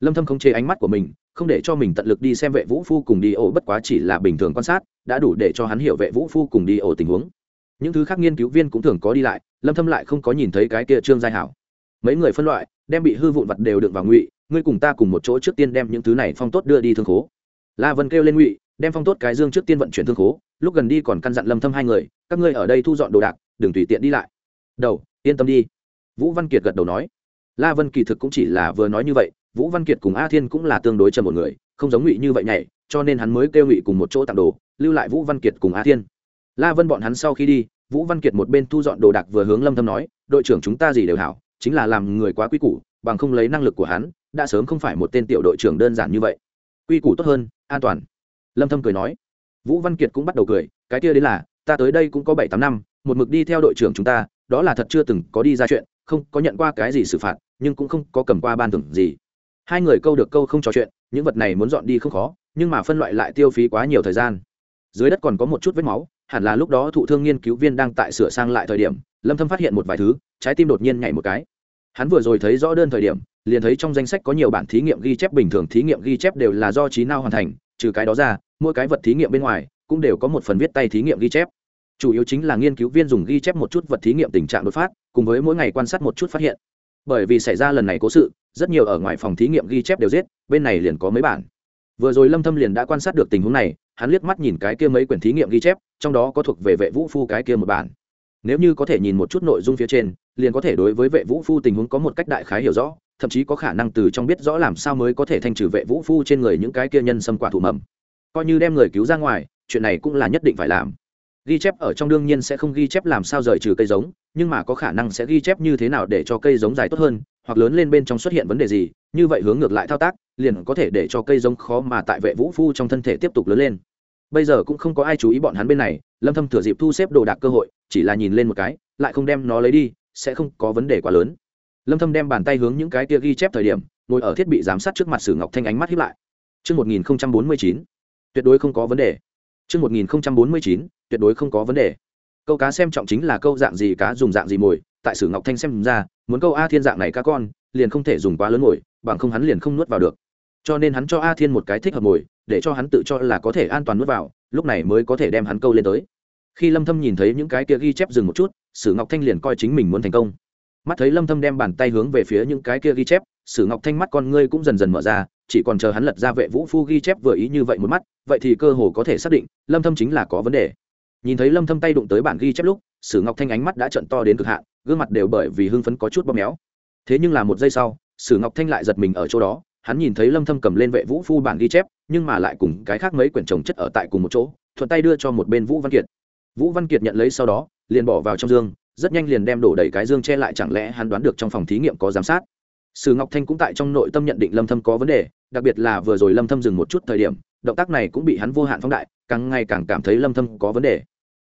[SPEAKER 1] Lâm thâm không chê ánh mắt của mình, không để cho mình tận lực đi xem vệ vũ phu cùng đi ổ, bất quá chỉ là bình thường quan sát, đã đủ để cho hắn hiểu vệ vũ phu cùng đi ổ tình huống. Những thứ khác nghiên cứu viên cũng thường có đi lại, lâm thâm lại không có nhìn thấy cái kia trương giai hảo. Mấy người phân loại, đem bị hư vụn vật đều đựng vào ngụy, ngươi cùng ta cùng một chỗ trước tiên đem những thứ này phong tốt đưa đi thương khố. La vân kêu lên ngụy, đem phong tốt cái dương trước tiên vận chuyển thương khố, lúc gần đi còn căn dặn lâm thâm hai người, các ngươi ở đây thu dọn đồ đạc, đừng tùy tiện đi lại. Đầu, yên tâm đi vũ văn kiệt gật đầu nói. La vân kỳ thực cũng chỉ là vừa nói như vậy, vũ văn kiệt cùng a thiên cũng là tương đối trầm một người, không giống ngụy như vậy nhảy, cho nên hắn mới kêu ngụy cùng một chỗ tặng đồ, lưu lại vũ văn kiệt cùng a thiên. La vân bọn hắn sau khi đi, vũ văn kiệt một bên thu dọn đồ đạc vừa hướng lâm thâm nói, đội trưởng chúng ta gì đều hảo, chính là làm người quá quý củ, bằng không lấy năng lực của hắn, đã sớm không phải một tên tiểu đội trưởng đơn giản như vậy. Quy củ tốt hơn, an toàn. Lâm thâm cười nói. Vũ văn kiệt cũng bắt đầu cười, cái kia đến là, ta tới đây cũng có bảy tám năm, một mực đi theo đội trưởng chúng ta đó là thật chưa từng có đi ra chuyện, không có nhận qua cái gì xử phạt, nhưng cũng không có cầm qua ban thưởng gì. Hai người câu được câu không trò chuyện, những vật này muốn dọn đi không khó, nhưng mà phân loại lại tiêu phí quá nhiều thời gian. Dưới đất còn có một chút vết máu, hẳn là lúc đó thụ thương nghiên cứu viên đang tại sửa sang lại thời điểm, lâm thâm phát hiện một vài thứ, trái tim đột nhiên nhảy một cái. Hắn vừa rồi thấy rõ đơn thời điểm, liền thấy trong danh sách có nhiều bản thí nghiệm ghi chép bình thường thí nghiệm ghi chép đều là do trí não hoàn thành, trừ cái đó ra, mỗi cái vật thí nghiệm bên ngoài cũng đều có một phần viết tay thí nghiệm ghi chép chủ yếu chính là nghiên cứu viên dùng ghi chép một chút vật thí nghiệm tình trạng đột phát, cùng với mỗi ngày quan sát một chút phát hiện. Bởi vì xảy ra lần này cố sự, rất nhiều ở ngoài phòng thí nghiệm ghi chép đều giết, bên này liền có mấy bản. Vừa rồi lâm thâm liền đã quan sát được tình huống này, hắn liếc mắt nhìn cái kia mấy quyển thí nghiệm ghi chép, trong đó có thuộc về vệ vũ phu cái kia một bản. Nếu như có thể nhìn một chút nội dung phía trên, liền có thể đối với vệ vũ phu tình huống có một cách đại khái hiểu rõ, thậm chí có khả năng từ trong biết rõ làm sao mới có thể thanh trừ vệ vũ phu trên người những cái kia nhân xâm quả thủ mầm. Coi như đem người cứu ra ngoài, chuyện này cũng là nhất định phải làm ghi chép ở trong đương nhiên sẽ không ghi chép làm sao rời trừ cây giống nhưng mà có khả năng sẽ ghi chép như thế nào để cho cây giống dài tốt hơn hoặc lớn lên bên trong xuất hiện vấn đề gì như vậy hướng ngược lại thao tác liền có thể để cho cây giống khó mà tại vệ vũ phu trong thân thể tiếp tục lớn lên. Bây giờ cũng không có ai chú ý bọn hắn bên này lâm thâm thừa dịp thu xếp đồ đạc cơ hội chỉ là nhìn lên một cái lại không đem nó lấy đi sẽ không có vấn đề quá lớn. Lâm thâm đem bàn tay hướng những cái kia ghi chép thời điểm ngồi ở thiết bị giám sát trước mặt sử ngọc thanh ánh mắt hiếp lại. Trước 1049, tuyệt đối không có vấn đề. Trước 1049, tuyệt đối không có vấn đề. Câu cá xem trọng chính là câu dạng gì cá dùng dạng gì mồi, tại sử ngọc thanh xem ra, muốn câu A Thiên dạng này cá con, liền không thể dùng quá lớn mồi, bằng không hắn liền không nuốt vào được. Cho nên hắn cho A Thiên một cái thích hợp mồi, để cho hắn tự cho là có thể an toàn nuốt vào, lúc này mới có thể đem hắn câu lên tới. Khi Lâm Thâm nhìn thấy những cái kia ghi chép dừng một chút, Sử Ngọc Thanh liền coi chính mình muốn thành công mắt thấy lâm thâm đem bàn tay hướng về phía những cái kia ghi chép, sử ngọc thanh mắt con ngươi cũng dần dần mở ra, chỉ còn chờ hắn lật ra vệ vũ phu ghi chép vừa ý như vậy một mắt, vậy thì cơ hồ có thể xác định, lâm thâm chính là có vấn đề. Nhìn thấy lâm thâm tay đụng tới bản ghi chép lúc, sử ngọc thanh ánh mắt đã trợn to đến cực hạn, gương mặt đều bởi vì hưng phấn có chút bóp méo. Thế nhưng là một giây sau, sử ngọc thanh lại giật mình ở chỗ đó, hắn nhìn thấy lâm thâm cầm lên vệ vũ phu bản ghi chép, nhưng mà lại cùng cái khác mấy quyển chồng chất ở tại cùng một chỗ, thuận tay đưa cho một bên vũ văn kiệt. Vũ văn kiệt nhận lấy sau đó, liền bỏ vào trong dương rất nhanh liền đem đổ đầy cái dương che lại, chẳng lẽ hắn đoán được trong phòng thí nghiệm có giám sát? Sử ngọc thanh cũng tại trong nội tâm nhận định lâm thâm có vấn đề, đặc biệt là vừa rồi lâm thâm dừng một chút thời điểm, động tác này cũng bị hắn vô hạn phóng đại, càng ngày càng cảm thấy lâm thâm có vấn đề.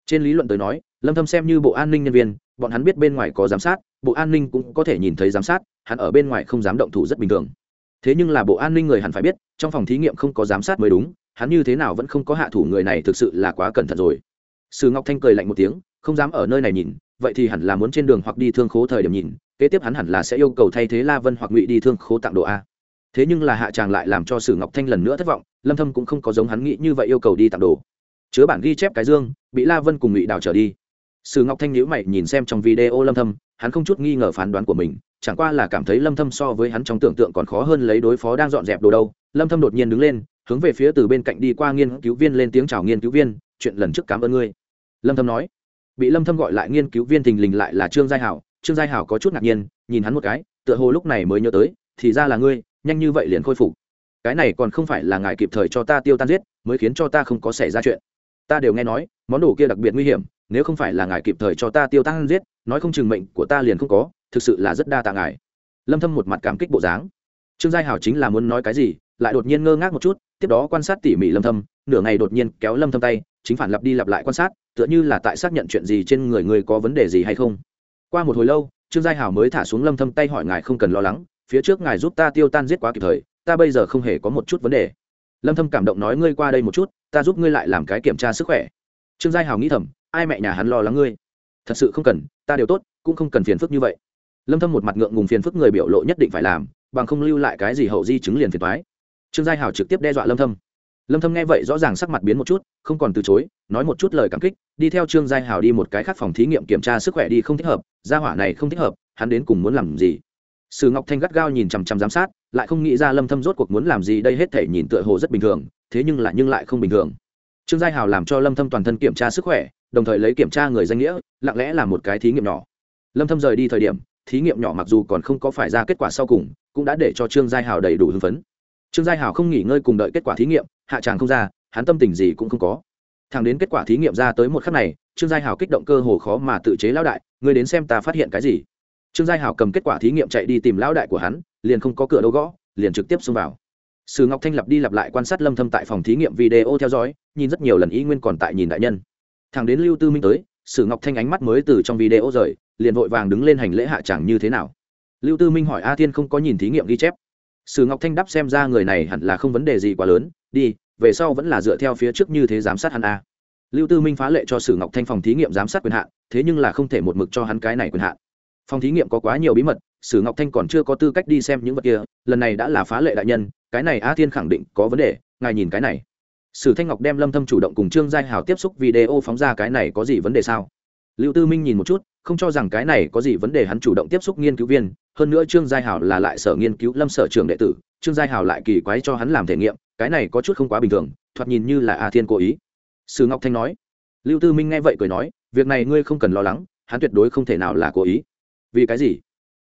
[SPEAKER 1] Trên lý luận tới nói, lâm thâm xem như bộ an ninh nhân viên, bọn hắn biết bên ngoài có giám sát, bộ an ninh cũng có thể nhìn thấy giám sát, hắn ở bên ngoài không dám động thủ rất bình thường. Thế nhưng là bộ an ninh người hẳn phải biết, trong phòng thí nghiệm không có giám sát mới đúng, hắn như thế nào vẫn không có hạ thủ người này thực sự là quá cẩn thận rồi. Sử ngọc thanh cười lạnh một tiếng, không dám ở nơi này nhìn vậy thì hẳn là muốn trên đường hoặc đi thương khố thời điểm nhìn, kế tiếp hắn hẳn là sẽ yêu cầu thay thế la vân hoặc ngụy đi thương khố tặng đồ a. Thế nhưng là hạ tràng lại làm cho sử ngọc thanh lần nữa thất vọng, lâm thâm cũng không có giống hắn nghĩ như vậy yêu cầu đi tặng đồ. Chứa bản ghi chép cái dương, bị la vân cùng ngụy đào trở đi. Sử ngọc thanh nhíu mày nhìn xem trong video lâm thâm, hắn không chút nghi ngờ phán đoán của mình, chẳng qua là cảm thấy lâm thâm so với hắn trong tưởng tượng còn khó hơn lấy đối phó đang dọn dẹp đồ đâu. Lâm thâm đột nhiên đứng lên, hướng về phía từ bên cạnh đi qua nghiên cứu viên lên tiếng chào nghiên cứu viên, chuyện lần trước cảm ơn ngươi. Lâm thâm nói bị lâm thâm gọi lại nghiên cứu viên thình lình lại là trương giai hảo. Trương giai hảo có chút ngạc nhiên, nhìn hắn một cái, tựa hồ lúc này mới nhớ tới, thì ra là ngươi, nhanh như vậy liền khôi phục. Cái này còn không phải là ngài kịp thời cho ta tiêu tan giết, mới khiến cho ta không có xảy ra chuyện. Ta đều nghe nói, món đồ kia đặc biệt nguy hiểm, nếu không phải là ngài kịp thời cho ta tiêu tan giết, nói không chừng mệnh của ta liền không có, thực sự là rất đa tạ ngài. Lâm thâm một mặt cảm kích bộ dáng. Trương giai hảo chính là muốn nói cái gì, lại đột nhiên ngơ ngác một chút, tiếp đó quan sát tỉ mỉ lâm thâm, nửa ngày đột nhiên kéo lâm thâm tay, chính phản lặp đi lặp lại quan sát tựa như là tại xác nhận chuyện gì trên người người có vấn đề gì hay không. Qua một hồi lâu, trương giai hảo mới thả xuống lâm thâm tay hỏi ngài không cần lo lắng, phía trước ngài giúp ta tiêu tan giết quá kịp thời, ta bây giờ không hề có một chút vấn đề. Lâm thâm cảm động nói ngươi qua đây một chút, ta giúp ngươi lại làm cái kiểm tra sức khỏe. Trương giai hảo nghĩ thầm, ai mẹ nhà hắn lo lắng ngươi? Thật sự không cần, ta đều tốt, cũng không cần phiền phức như vậy. Lâm thâm một mặt ngượng ngùng phiền phức người biểu lộ nhất định phải làm, bằng không lưu lại cái gì hậu di chứng liền phiền toái. Trương giai hảo trực tiếp đe dọa lâm thâm lâm thâm nghe vậy rõ ràng sắc mặt biến một chút, không còn từ chối, nói một chút lời cảm kích, đi theo trương giai hảo đi một cái khác phòng thí nghiệm kiểm tra sức khỏe đi không thích hợp, gia hỏa này không thích hợp, hắn đến cùng muốn làm gì? Sử ngọc thanh gắt gao nhìn chằm chằm giám sát, lại không nghĩ ra lâm thâm rốt cuộc muốn làm gì đây hết thể nhìn tựa hồ rất bình thường, thế nhưng lại nhưng lại không bình thường. Trương giai hảo làm cho lâm thâm toàn thân kiểm tra sức khỏe, đồng thời lấy kiểm tra người danh nghĩa, lặng lẽ là một cái thí nghiệm nhỏ. Lâm thâm rời đi thời điểm, thí nghiệm nhỏ mặc dù còn không có phải ra kết quả sau cùng, cũng đã để cho trương giai hảo đầy đủ hưng phấn. Trương giai hảo không nghỉ ngơi cùng đợi kết quả thí nghiệm hạ tràng không ra, hắn tâm tình gì cũng không có. Thằng đến kết quả thí nghiệm ra tới một khắc này, trương giai hảo kích động cơ hồ khó mà tự chế lão đại, ngươi đến xem ta phát hiện cái gì? Trương giai hảo cầm kết quả thí nghiệm chạy đi tìm lão đại của hắn, liền không có cửa đâu gõ, liền trực tiếp xông vào. Sử ngọc thanh lặp đi lặp lại quan sát lâm thâm tại phòng thí nghiệm video theo dõi, nhìn rất nhiều lần ý nguyên còn tại nhìn đại nhân. Thằng đến lưu tư minh tới, sử ngọc thanh ánh mắt mới từ trong video rời, liền vội vàng đứng lên hành lễ hạ chẳng như thế nào. Lưu tư minh hỏi a thiên không có nhìn thí nghiệm ghi chép sử ngọc thanh đáp xem ra người này hẳn là không vấn đề gì quá lớn, đi, về sau vẫn là dựa theo phía trước như thế giám sát hắn a. Lưu tư minh phá lệ cho sử ngọc thanh phòng thí nghiệm giám sát quyền hạn, thế nhưng là không thể một mực cho hắn cái này quyền hạn. Phòng thí nghiệm có quá nhiều bí mật, sử ngọc thanh còn chưa có tư cách đi xem những vật kia, lần này đã là phá lệ đại nhân, cái này a thiên khẳng định có vấn đề, ngài nhìn cái này. Sử thanh ngọc đem lâm thâm chủ động cùng trương giai hảo tiếp xúc video phóng ra cái này có gì vấn đề sao? Lưu tư minh nhìn một chút, không cho rằng cái này có gì vấn đề, hắn chủ động tiếp xúc nghiên cứu viên, hơn nữa trương giai hảo là lại sở nghiên cứu lâm sở trường đệ tử, trương giai hảo lại kỳ quái cho hắn làm thể nghiệm, cái này có chút không quá bình thường, thoạt nhìn như là a thiên cố ý. Sử ngọc thanh nói. Lưu tư minh nghe vậy cười nói, việc này ngươi không cần lo lắng, hắn tuyệt đối không thể nào là cố ý. Vì cái gì?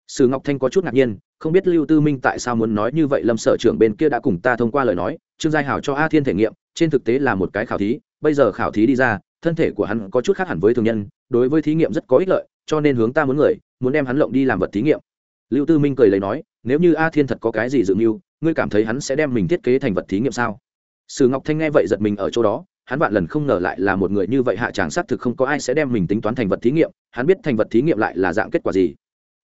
[SPEAKER 1] Sử ngọc thanh có chút ngạc nhiên, không biết lưu tư minh tại sao muốn nói như vậy, lâm sở trưởng bên kia đã cùng ta thông qua lời nói, trương giai hảo cho a thiên thể nghiệm, trên thực tế là một cái khảo thí, bây giờ khảo thí đi ra thân thể của hắn có chút khác hẳn với thường nhân, đối với thí nghiệm rất có ích lợi, cho nên hướng ta muốn người, muốn đem hắn lộng đi làm vật thí nghiệm. Lưu tư minh cười lấy nói, nếu như a thiên thật có cái gì dự mưu, ngươi cảm thấy hắn sẽ đem mình thiết kế thành vật thí nghiệm sao? Sử ngọc thanh nghe vậy giật mình ở chỗ đó, hắn vạn lần không ngờ lại là một người như vậy hạ tràng xác thực không có ai sẽ đem mình tính toán thành vật thí nghiệm, hắn biết thành vật thí nghiệm lại là dạng kết quả gì.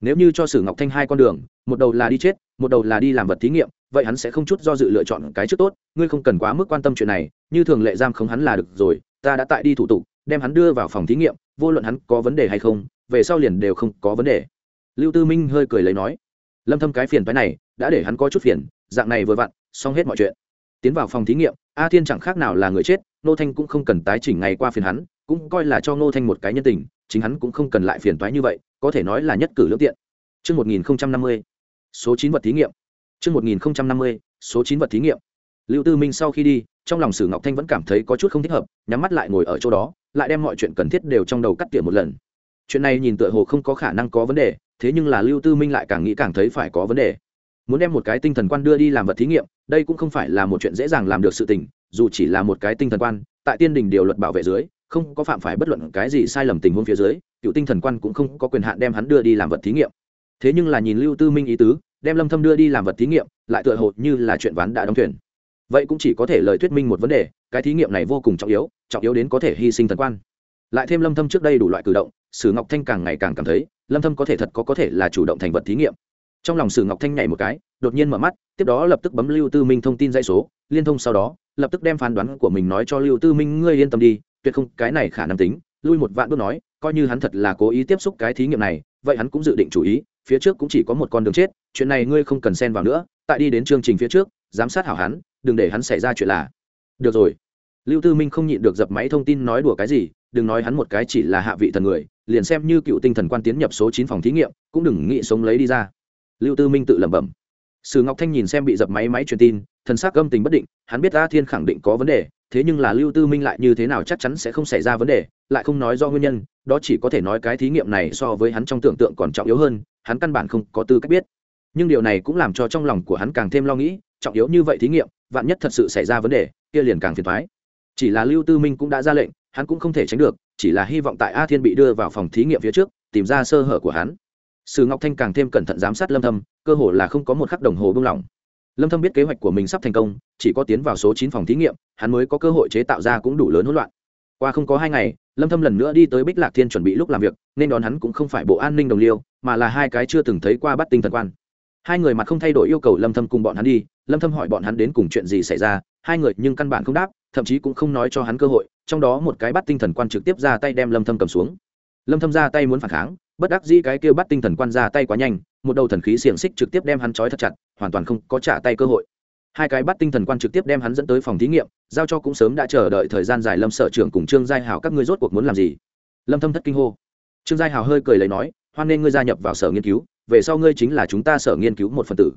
[SPEAKER 1] Nếu như cho sử ngọc thanh hai con đường, một đầu là đi chết, một đầu là đi làm vật thí nghiệm, vậy hắn sẽ không chút do dự lựa chọn cái trước tốt, ngươi không cần quá mức quan tâm chuyện này, như thường lệ giam không hắn là được rồi ta đã tại đi thủ tục, đem hắn đưa vào phòng thí nghiệm, vô luận hắn có vấn đề hay không, về sau liền đều không có vấn đề lưu tư minh hơi cười lấy nói lâm thâm cái phiền phái này, đã để hắn có chút phiền, dạng này vừa vặn, xong hết mọi chuyện tiến vào phòng thí nghiệm, a thiên chẳng khác nào là người chết nô thanh cũng không cần tái chỉnh ngày qua phiền hắn, cũng coi là cho nô thanh một cái nhân tình, chính hắn cũng không cần lại phiền toái như vậy, có thể nói là nhất cử lưỡng tiện Chương 1050. Số 9 vật thí nghiệm. Chương 1050. Số 9 vật thí nghiệm. Lưu Tư Minh sau khi đi, trong lòng Sử Ngọc Thanh vẫn cảm thấy có chút không thích hợp, nhắm mắt lại ngồi ở chỗ đó, lại đem mọi chuyện cần thiết đều trong đầu cắt tỉa một lần. Chuyện này nhìn tựa hồ không có khả năng có vấn đề, thế nhưng là Lưu Tư Minh lại càng nghĩ càng thấy phải có vấn đề. Muốn đem một cái tinh thần quan đưa đi làm vật thí nghiệm, đây cũng không phải là một chuyện dễ dàng làm được sự tình, dù chỉ là một cái tinh thần quan, tại Tiên Đình điều luật bảo vệ dưới, không có phạm phải bất luận cái gì sai lầm tình huống phía dưới, cựu tinh thần quan cũng không có quyền hạn đem hắn đưa đi làm vật thí nghiệm thế nhưng là nhìn lưu tư minh ý tứ đem lâm thâm đưa đi làm vật thí nghiệm lại tựa hồ như là chuyện ván đã đóng thuyền vậy cũng chỉ có thể lời thuyết minh một vấn đề, cái thí nghiệm này vô cùng trọng yếu trọng yếu đến có thể hy sinh thần quan. Lại thêm lâm thâm trước đây đủ loại cử động, sử ngọc thanh càng ngày càng cảm thấy, lâm thâm có thể thật có có thể là chủ động thành vật thí nghiệm. Trong lòng sử ngọc thanh nhảy một cái, đột nhiên mở mắt, tiếp đó lập tức bấm lưu tư minh thông tin dây số, liên thông sau đó, lập tức đem phán đoán của mình nói cho lưu tư minh, ngươi yên tâm đi, tuyệt không, cái này khả năng tính. Lui một vạn bước nói, coi như hắn thật là cố ý tiếp xúc cái thí nghiệm này, vậy hắn cũng dự định chủ ý, phía trước cũng chỉ có một con đường chết, chuyện này ngươi không cần xen vào nữa, tại đi đến chương trình phía trước, giám sát hảo hắn đừng để hắn xảy ra chuyện là. Được rồi. Lưu tư minh không nhịn được dập máy thông tin nói đùa cái gì, đừng nói hắn một cái chỉ là hạ vị thần người, liền xem như cựu tinh thần quan tiến nhập số chín phòng thí nghiệm, cũng đừng nghĩ sống lấy đi ra. Lưu tư minh tự lẩm bẩm. Sử ngọc thanh nhìn xem bị dập máy máy truyền tin, thần sắc âm tình bất định, hắn biết a thiên khẳng định có vấn đề, thế nhưng là lưu tư minh lại như thế nào chắc chắn sẽ không xảy ra vấn đề, lại không nói do nguyên nhân, đó chỉ có thể nói cái thí nghiệm này so với hắn trong tưởng tượng còn trọng yếu hơn, hắn căn bản không có tư cách biết. Nhưng điều này cũng làm cho trong lòng của hắn càng thêm lo nghĩ trọng yếu như vậy thí nghiệm, vạn nhất thật sự xảy ra vấn đề, kia liền càng phiền thoái chỉ là lưu tư minh cũng đã ra lệnh, hắn cũng không thể tránh được, chỉ là hy vọng tại a thiên bị đưa vào phòng thí nghiệm phía trước, tìm ra sơ hở của hắn. Sử ngọc thanh càng thêm cẩn thận giám sát lâm thâm, cơ hồ là không có một khắc đồng hồ buông lỏng. Lâm thâm biết kế hoạch của mình sắp thành công, chỉ có tiến vào số 9 phòng thí nghiệm, hắn mới có cơ hội chế tạo ra cũng đủ lớn hỗn loạn. Qua không có hai ngày, lâm thâm lần nữa đi tới bích lạc thiên chuẩn bị lúc làm việc, nên đón hắn cũng không phải bộ an ninh đồng liêu, mà là hai cái chưa từng thấy qua bắt tinh thần quan hai người mặt không thay đổi yêu cầu lâm thâm cùng bọn hắn đi lâm thâm hỏi bọn hắn đến cùng chuyện gì xảy ra hai người nhưng căn bản không đáp thậm chí cũng không nói cho hắn cơ hội trong đó một cái bắt tinh thần quan trực tiếp ra tay đem lâm thâm cầm xuống lâm thâm ra tay muốn phản kháng bất đắc dĩ cái kia bắt tinh thần quan ra tay quá nhanh một đầu thần khí xiềng xích trực tiếp đem hắn trói thật chặt hoàn toàn không có trả tay cơ hội hai cái bắt tinh thần quan trực tiếp đem hắn dẫn tới phòng thí nghiệm giao cho cũng sớm đã chờ đợi thời gian dài lâm sở trưởng cùng trương giai hào các ngươi rốt cuộc muốn làm gì lâm thâm thất kinh hô trương giai hào hơi cười lấy nói hoan nên ngươi gia nhập vào sở nghiên cứu về sau ngươi chính là chúng ta sở nghiên cứu một phần tử.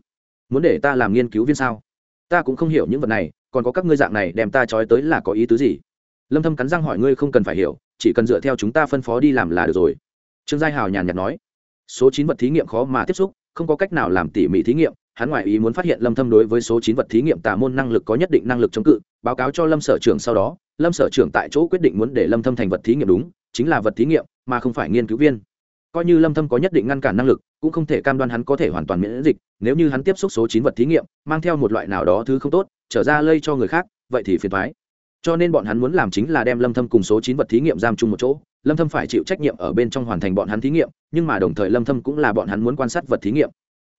[SPEAKER 1] Muốn để ta làm nghiên cứu viên sao? Ta cũng không hiểu những vật này, còn có các ngươi dạng này đem ta trói tới là có ý tứ gì? Lâm thâm cắn răng hỏi ngươi không cần phải hiểu, chỉ cần dựa theo chúng ta phân phó đi làm là được rồi. Trương giai hào nhàn nhạt nói. Số chín vật thí nghiệm khó mà tiếp xúc, không có cách nào làm tỉ mỉ thí nghiệm, hắn ngoại ý muốn phát hiện lâm thâm đối với số chín vật thí nghiệm tà môn năng lực có nhất định năng lực chống cự, báo cáo cho lâm sở trưởng sau đó, lâm sở trưởng tại chỗ quyết định muốn để lâm thâm thành vật thí nghiệm đúng, chính là vật thí nghiệm, mà không phải nghiên cứu viên coi như lâm thâm có nhất định ngăn cản năng lực, cũng không thể cam đoan hắn có thể hoàn toàn miễn dịch, nếu như hắn tiếp xúc số chín vật thí nghiệm, mang theo một loại nào đó thứ không tốt, trở ra lây cho người khác, vậy thì phiền toái. Cho nên bọn hắn muốn làm chính là đem lâm thâm cùng số chín vật thí nghiệm giam chung một chỗ, lâm thâm phải chịu trách nhiệm ở bên trong hoàn thành bọn hắn thí nghiệm, nhưng mà đồng thời lâm thâm cũng là bọn hắn muốn quan sát vật thí nghiệm.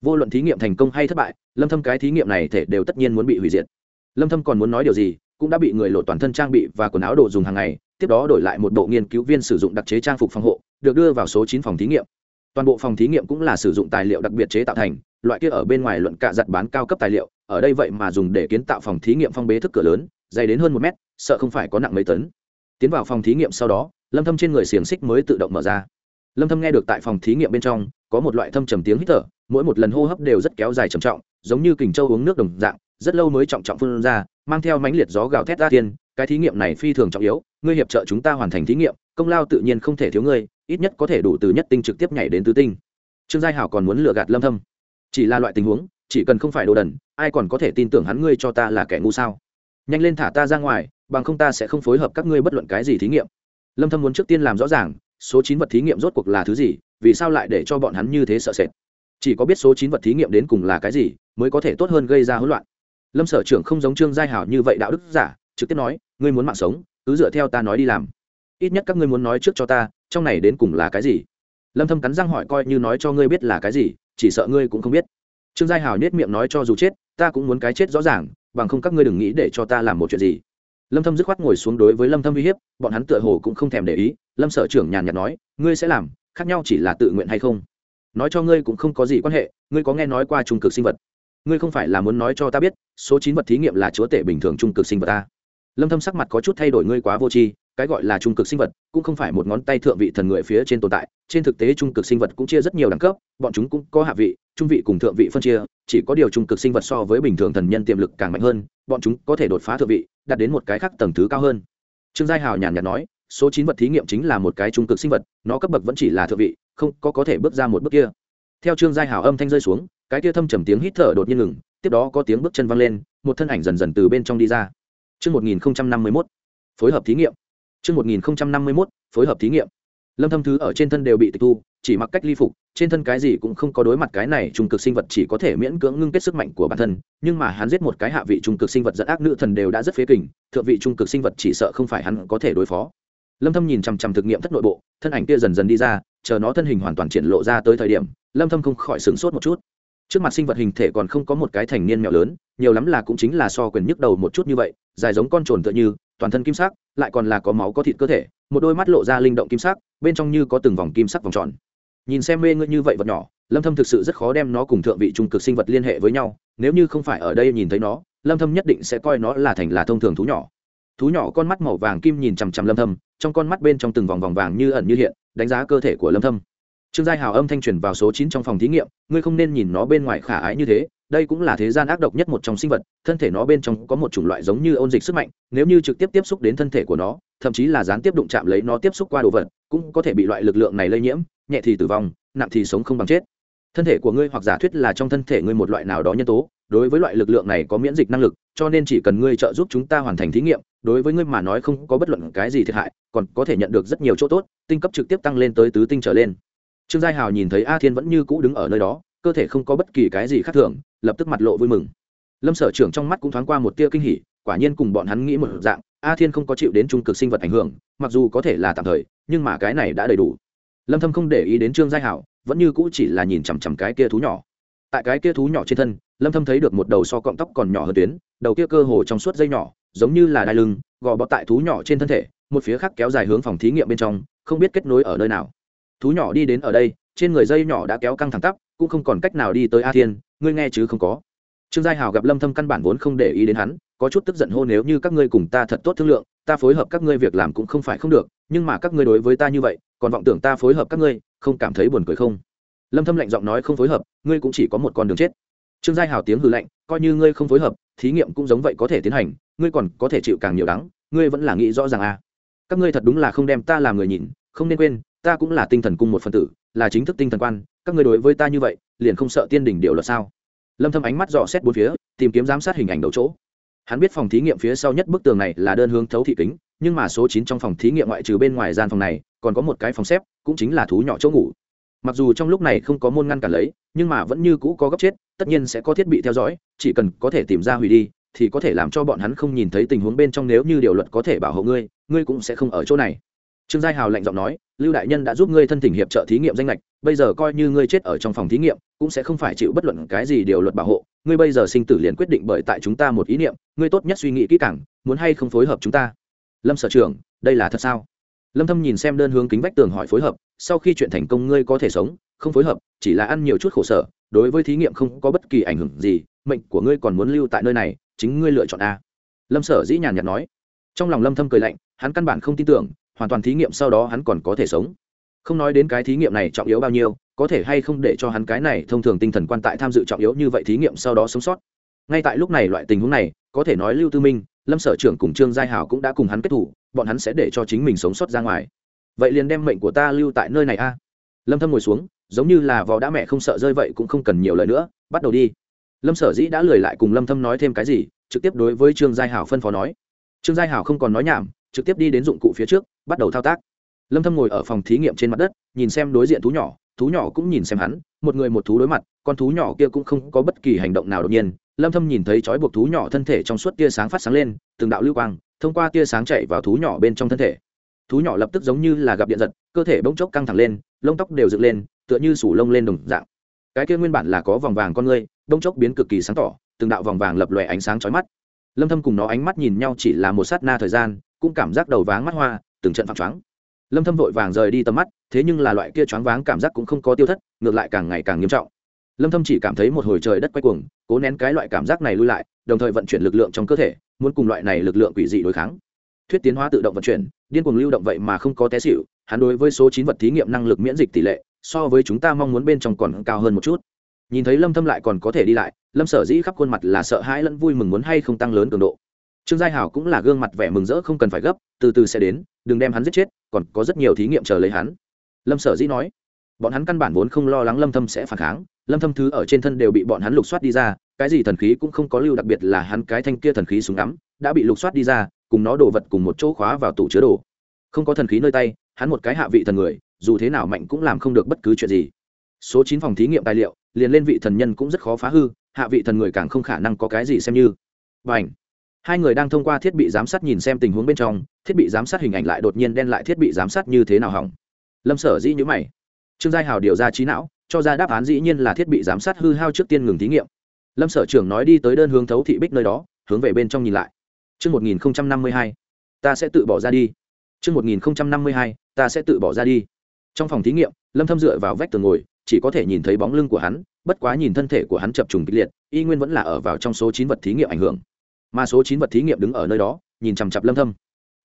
[SPEAKER 1] Vô luận thí nghiệm thành công hay thất bại, lâm thâm cái thí nghiệm này thể đều tất nhiên muốn bị hủy diệt. Lâm thâm còn muốn nói điều gì, cũng đã bị người lộ toàn thân trang bị và quần áo đồ dùng hàng ngày, tiếp đó đổi lại một bộ nghiên cứu viên sử dụng đặc chế trang phục phòng hộ được đưa vào số 9 phòng thí nghiệm. Toàn bộ phòng thí nghiệm cũng là sử dụng tài liệu đặc biệt chế tạo thành, loại kia ở bên ngoài luận cạ giặt bán cao cấp tài liệu, ở đây vậy mà dùng để kiến tạo phòng thí nghiệm phong bế thức cửa lớn, dày đến hơn một mét, sợ không phải có nặng mấy tấn. Tiến vào phòng thí nghiệm sau đó, lâm thâm trên người xiềng xích mới tự động mở ra. Lâm thâm nghe được tại phòng thí nghiệm bên trong, có một loại thâm trầm tiếng hít thở, mỗi một lần hô hấp đều rất kéo dài trầm trọng, giống như kình châu uống nước đồng dạng, rất lâu mới trọng trọng phun ra, mang theo mãnh liệt gió gào thét ra tiên cái thí nghiệm này phi thường trọng yếu ngươi hiệp trợ chúng ta hoàn thành thí nghiệm, công lao tự nhiên không thể thiếu ngươi, ít nhất có thể đủ từ nhất tinh trực tiếp nhảy đến tứ tinh. Trương giai hảo còn muốn lừa gạt lâm thâm. Chỉ là loại tình huống, chỉ cần không phải đồ đần, ai còn có thể tin tưởng hắn ngươi cho ta là kẻ ngu sao? Nhanh lên thả ta ra ngoài, bằng không ta sẽ không phối hợp các ngươi bất luận cái gì thí nghiệm. Lâm thâm muốn trước tiên làm rõ ràng, số 9 vật thí nghiệm rốt cuộc là thứ gì, vì sao lại để cho bọn hắn như thế sợ sệt? Chỉ có biết số 9 vật thí nghiệm đến cùng là cái gì, mới có thể tốt hơn gây ra hỗn loạn. Lâm sở trưởng không giống trương giai hảo như vậy đạo đức giả, trực tiếp nói, ngươi muốn mạng sống cứ dựa theo ta nói đi làm. Ít nhất các ngươi muốn nói trước cho ta, trong này đến cùng là cái gì? Lâm thâm cắn răng hỏi coi như nói cho ngươi biết là cái gì, chỉ sợ ngươi cũng không biết. Trương giai Hào nhếch miệng nói cho dù chết, ta cũng muốn cái chết rõ ràng, bằng không các ngươi đừng nghĩ để cho ta làm một chuyện gì. Lâm thâm dứt khoát ngồi xuống đối với lâm thâm uy hiếp, bọn hắn tựa hồ cũng không thèm để ý. Lâm sở trưởng nhàn nhạt nói, ngươi sẽ làm, khác nhau chỉ là tự nguyện hay không? Nói cho ngươi cũng không có gì quan hệ, ngươi có nghe nói qua trung cực sinh vật? Ngươi không phải là muốn nói cho ta biết, số chín vật thí nghiệm là chúa tể bình thường trung cực sinh vật ta lâm thâm sắc mặt có chút thay đổi ngươi quá vô tri, cái gọi là trung cực sinh vật, cũng không phải một ngón tay thượng vị thần người phía trên tồn tại, trên thực tế trung cực sinh vật cũng chia rất nhiều đẳng cấp, bọn chúng cũng có hạ vị, trung vị cùng thượng vị phân chia, chỉ có điều trung cực sinh vật so với bình thường thần nhân tiềm lực càng mạnh hơn, bọn chúng có thể đột phá thượng vị, đạt đến một cái khác tầng thứ cao hơn. Trương giai hào nhàn nhạt nói, số chín vật thí nghiệm chính là một cái trung cực sinh vật, nó cấp bậc vẫn chỉ là thượng vị, không có có thể bước ra một bước kia. Theo trương giai hào âm thanh rơi xuống, cái kia thâm trầm tiếng hít thở đột nhiên ngừng, tiếp đó có tiếng bước chân văng lên, một thân ảnh dần dần từ bên trong đi ra. Trước 1051, phối hợp thí nghiệm. Trước 1051, phối hợp thí nghiệm. Lâm Thâm thứ ở trên thân đều bị tịch thu, chỉ mặc cách ly phục, trên thân cái gì cũng không có đối mặt cái này trung cực sinh vật chỉ có thể miễn cưỡng ngưng kết sức mạnh của bản thân, nhưng mà hắn giết một cái hạ vị trung cực sinh vật dẫn ác nữ thần đều đã rất phế kình, thượng vị trung cực sinh vật chỉ sợ không phải hắn có thể đối phó. Lâm Thâm nhìn chằm chằm thực nghiệm thất nội bộ, thân ảnh kia dần dần đi ra, chờ nó thân hình hoàn toàn triển lộ ra tới thời điểm, Lâm Thâm không khỏi sửng sốt một chút trước mặt sinh vật hình thể còn không có một cái thành niên mèo lớn nhiều lắm là cũng chính là so quyền nhức đầu một chút như vậy dài giống con trồn tựa như, toàn thân kim sắc, lại còn là có máu có thịt cơ thể, một đôi mắt lộ ra linh động kim sắc, bên trong như có từng vòng kim sắc vòng tròn. Nhìn xem mê ngươi như vậy vật nhỏ, lâm thâm thực sự rất khó đem nó cùng thượng vị trung cực sinh vật liên hệ với nhau, nếu như không phải ở đây nhìn thấy nó, lâm thâm nhất định sẽ coi nó là thành là thông thường thú nhỏ. Thú nhỏ con mắt màu vàng kim nhìn chằm chằm lâm thâm, trong con mắt bên trong từng vòng vòng vàng như ẩn như hiện, đánh giá cơ thể của lâm thâm. Trương giai hào âm thanh truyền vào số chín trong phòng thí nghiệm, ngươi không nên nhìn nó bên ngoài khả ái như thế đây cũng là thế gian ác độc nhất một trong sinh vật, thân thể nó bên trong có một chủng loại giống như ôn dịch sức mạnh, nếu như trực tiếp tiếp xúc đến thân thể của nó, thậm chí là gián tiếp đụng chạm lấy nó tiếp xúc qua đồ vật, cũng có thể bị loại lực lượng này lây nhiễm, nhẹ thì tử vong, nặng thì sống không bằng chết. Thân thể của ngươi hoặc giả thuyết là trong thân thể ngươi một loại nào đó nhân tố, đối với loại lực lượng này có miễn dịch năng lực, cho nên chỉ cần ngươi trợ giúp chúng ta hoàn thành thí nghiệm, đối với ngươi mà nói không có bất luận cái gì thiệt hại, còn có thể nhận được rất nhiều chỗ tốt, tinh cấp trực tiếp tăng lên tới tứ tinh trở lên. Trương giai hào nhìn thấy a thiên vẫn như cũ đứng ở nơi đó cơ thể không có bất kỳ cái gì khác thường, lập tức mặt lộ vui mừng. Lâm sở trưởng trong mắt cũng thoáng qua một tia kinh hỉ, quả nhiên cùng bọn hắn nghĩ một dạng, a thiên không có chịu đến trung cực sinh vật ảnh hưởng, mặc dù có thể là tạm thời, nhưng mà cái này đã đầy đủ. Lâm thâm không để ý đến trương giai hảo, vẫn như cũ chỉ là nhìn chằm chằm cái kia thú nhỏ. Tại cái kia thú nhỏ trên thân, lâm thâm thấy được một đầu so cọng tóc còn nhỏ hơn tuyến, đầu kia cơ hồ trong suốt dây nhỏ, giống như là đai lưng, gò bó tại thú nhỏ trên thân thể, một phía khác kéo dài hướng phòng thí nghiệm bên trong, không biết kết nối ở nơi nào. Thú nhỏ đi đến ở đây, trên người dây nhỏ đã kéo căng thẳng tắp cũng không còn cách nào đi tới a thiên, ngươi nghe chứ không có. Trương giai hào gặp lâm thâm căn bản vốn không để ý đến hắn, có chút tức giận hô, nếu như các ngươi cùng ta thật tốt thương lượng, ta phối hợp các ngươi việc làm cũng không phải không được, nhưng mà các ngươi đối với ta như vậy, còn vọng tưởng ta phối hợp các ngươi, không cảm thấy buồn cười không? Lâm thâm lạnh giọng nói, không phối hợp, ngươi cũng chỉ có một con đường chết. Trương giai hào tiếng hừ lạnh, coi như ngươi không phối hợp, thí nghiệm cũng giống vậy có thể tiến hành, ngươi còn có thể chịu càng nhiều đắng, ngươi vẫn là nghĩ rõ ràng à. Các ngươi thật đúng là không đem ta làm người nhìn, không nên quên, ta cũng là tinh thần cung một phần tử, là chính thức tinh thần quan các ngươi đối với ta như vậy, liền không sợ tiên đỉnh điều luật sao? Lâm thâm ánh mắt dò xét bốn phía, tìm kiếm giám sát hình ảnh đầu chỗ. Hắn biết phòng thí nghiệm phía sau nhất bức tường này là đơn hướng thấu thị kính, nhưng mà số 9 trong phòng thí nghiệm ngoại trừ bên ngoài gian phòng này, còn có một cái phòng xếp, cũng chính là thú nhỏ chỗ ngủ. Mặc dù trong lúc này không có môn ngăn cản lấy, nhưng mà vẫn như cũ có gấp chết, tất nhiên sẽ có thiết bị theo dõi, chỉ cần có thể tìm ra hủy đi, thì có thể làm cho bọn hắn không nhìn thấy tình huống bên trong nếu như điều luật có thể bảo hộ ngươi ngươi cũng sẽ không ở chỗ này trương giai hào lạnh giọng nói, lưu đại nhân đã giúp ngươi thân thỉnh hiệp trợ thí nghiệm danh lệch bây giờ coi như ngươi chết ở trong phòng thí nghiệm, cũng sẽ không phải chịu bất luận cái gì điều luật bảo hộ. Ngươi bây giờ sinh tử liền quyết định bởi tại chúng ta một ý niệm, ngươi tốt nhất suy nghĩ kỹ càng, muốn hay không phối hợp chúng ta? Lâm sở trưởng, đây là thật sao? Lâm thâm nhìn xem đơn hướng kính vách tường hỏi phối hợp, sau khi chuyện thành công ngươi có thể sống, không phối hợp, chỉ là ăn nhiều chút khổ sở, đối với thí nghiệm không có bất kỳ ảnh hưởng gì, mệnh của ngươi còn muốn lưu tại nơi này, chính ngươi lựa chọn a. Lâm sở dĩ nhàn nhạt nói. Trong lòng lâm thâm cười lạnh, hắn căn bản không tin tưởng hoàn toàn thí nghiệm sau đó hắn còn có thể sống. Không nói đến cái thí nghiệm này trọng yếu bao nhiêu, có thể hay không để cho hắn cái này thông thường tinh thần quan tại tham dự trọng yếu như vậy thí nghiệm sau đó sống sót. Ngay tại lúc này loại tình huống này, có thể nói lưu tư minh, lâm sở trưởng cùng trương giai hảo cũng đã cùng hắn kết thủ, bọn hắn sẽ để cho chính mình sống sót ra ngoài. Vậy liền đem mệnh của ta lưu tại nơi này a. Lâm thâm ngồi xuống, giống như là vò đã mẹ không sợ rơi vậy cũng không cần nhiều lời nữa, bắt đầu đi. Lâm sở dĩ đã lười lại cùng lâm thâm nói thêm cái gì, trực tiếp đối với trương giai hảo phân phó nói. Trương giai hảo không còn nói nhảm trực tiếp đi đến dụng cụ phía trước, bắt đầu thao tác. Lâm thâm ngồi ở phòng thí nghiệm trên mặt đất, nhìn xem đối diện thú nhỏ thú nhỏ cũng nhìn xem hắn, một người một thú đối mặt, con thú nhỏ kia cũng không có bất kỳ hành động nào đột nhiên. Lâm thâm nhìn thấy chói buộc thú nhỏ thân thể trong suốt tia sáng phát sáng lên, từng đạo lưu quang, thông qua tia sáng chạy vào thú nhỏ bên trong thân thể. Thú nhỏ lập tức giống như là gặp điện giật, cơ thể bỗng chốc căng thẳng lên, lông tóc đều dựng lên, tựa như sủ lông lên đồng dạng. Cái kia nguyên bản là có vòng vàng con ngươi, bỗng chốc biến cực kỳ sáng tỏ, từng đạo vòng vàng lập lòe ánh sáng chói mắt. Lâm thâm cùng nó ánh mắt nhìn nhau chỉ là một sát na thời gian cũng cảm giác đầu váng mắt hoa, từng trận phăng choáng lâm thâm vội vàng rời đi tầm mắt, thế nhưng là loại kia choáng váng cảm giác cũng không có tiêu thất, ngược lại càng ngày càng nghiêm trọng. Lâm thâm chỉ cảm thấy một hồi trời đất quay cuồng, cố nén cái loại cảm giác này lui lại, đồng thời vận chuyển lực lượng trong cơ thể, muốn cùng loại này lực lượng quỷ dị đối kháng. Thuyết tiến hóa tự động vận chuyển, điên cuồng lưu động vậy mà không có té xỉu, hắn đối với số chín vật thí nghiệm năng lực miễn dịch tỷ lệ, so với chúng ta mong muốn bên trong còn cao hơn một chút. Nhìn thấy lâm thâm lại còn có thể đi lại, lâm sở dĩ khắp khuôn mặt là sợ hãi lẫn vui mừng muốn hay không tăng lớn cường độ trương giai hảo cũng là gương mặt vẻ mừng rỡ không cần phải gấp, từ từ sẽ đến, đừng đem hắn giết chết, còn có rất nhiều thí nghiệm chờ lấy hắn. Lâm sở dĩ nói, bọn hắn căn bản vốn không lo lắng lâm thâm sẽ phản kháng, lâm thâm thứ ở trên thân đều bị bọn hắn lục soát đi ra, cái gì thần khí cũng không có lưu, đặc biệt là hắn cái thanh kia thần khí súng ngắm, đã bị lục soát đi ra, cùng nó đồ vật cùng một chỗ khóa vào tủ chứa đồ. Không có thần khí nơi tay, hắn một cái hạ vị thần người, dù thế nào mạnh cũng làm không được bất cứ chuyện gì. Số chín phòng thí nghiệm tài liệu, liền lên vị thần nhân cũng rất khó phá hư, hạ vị thần người càng không khả năng có cái gì xem như. Bảnh hai người đang thông qua thiết bị giám sát nhìn xem tình huống bên trong thiết bị giám sát hình ảnh lại đột nhiên đen lại thiết bị giám sát như thế nào hỏng lâm sở dĩ nhữ mày trương giai hào điều ra trí não cho ra đáp án dĩ nhiên là thiết bị giám sát hư hao trước tiên ngừng thí nghiệm lâm sở trưởng nói đi tới đơn hướng thấu thị bích nơi đó hướng về bên trong nhìn lại Trước 1052, ta sẽ tự bỏ ra đi. Trước 1052, ta sẽ tự bỏ ra đi. Trong phòng thí nghiệm, Lâm Thâm dựa vào vách tường ngồi, chỉ có thể nhìn thấy bóng lưng của hắn, bất quá nhìn thân thể của hắn chập trùng kịch liệt, y nguyên vẫn là ở vào trong số 9 vật thí nghiệm ảnh hưởng. Mà số chín vật thí nghiệm đứng ở nơi đó, nhìn chằm chặp Lâm Thâm.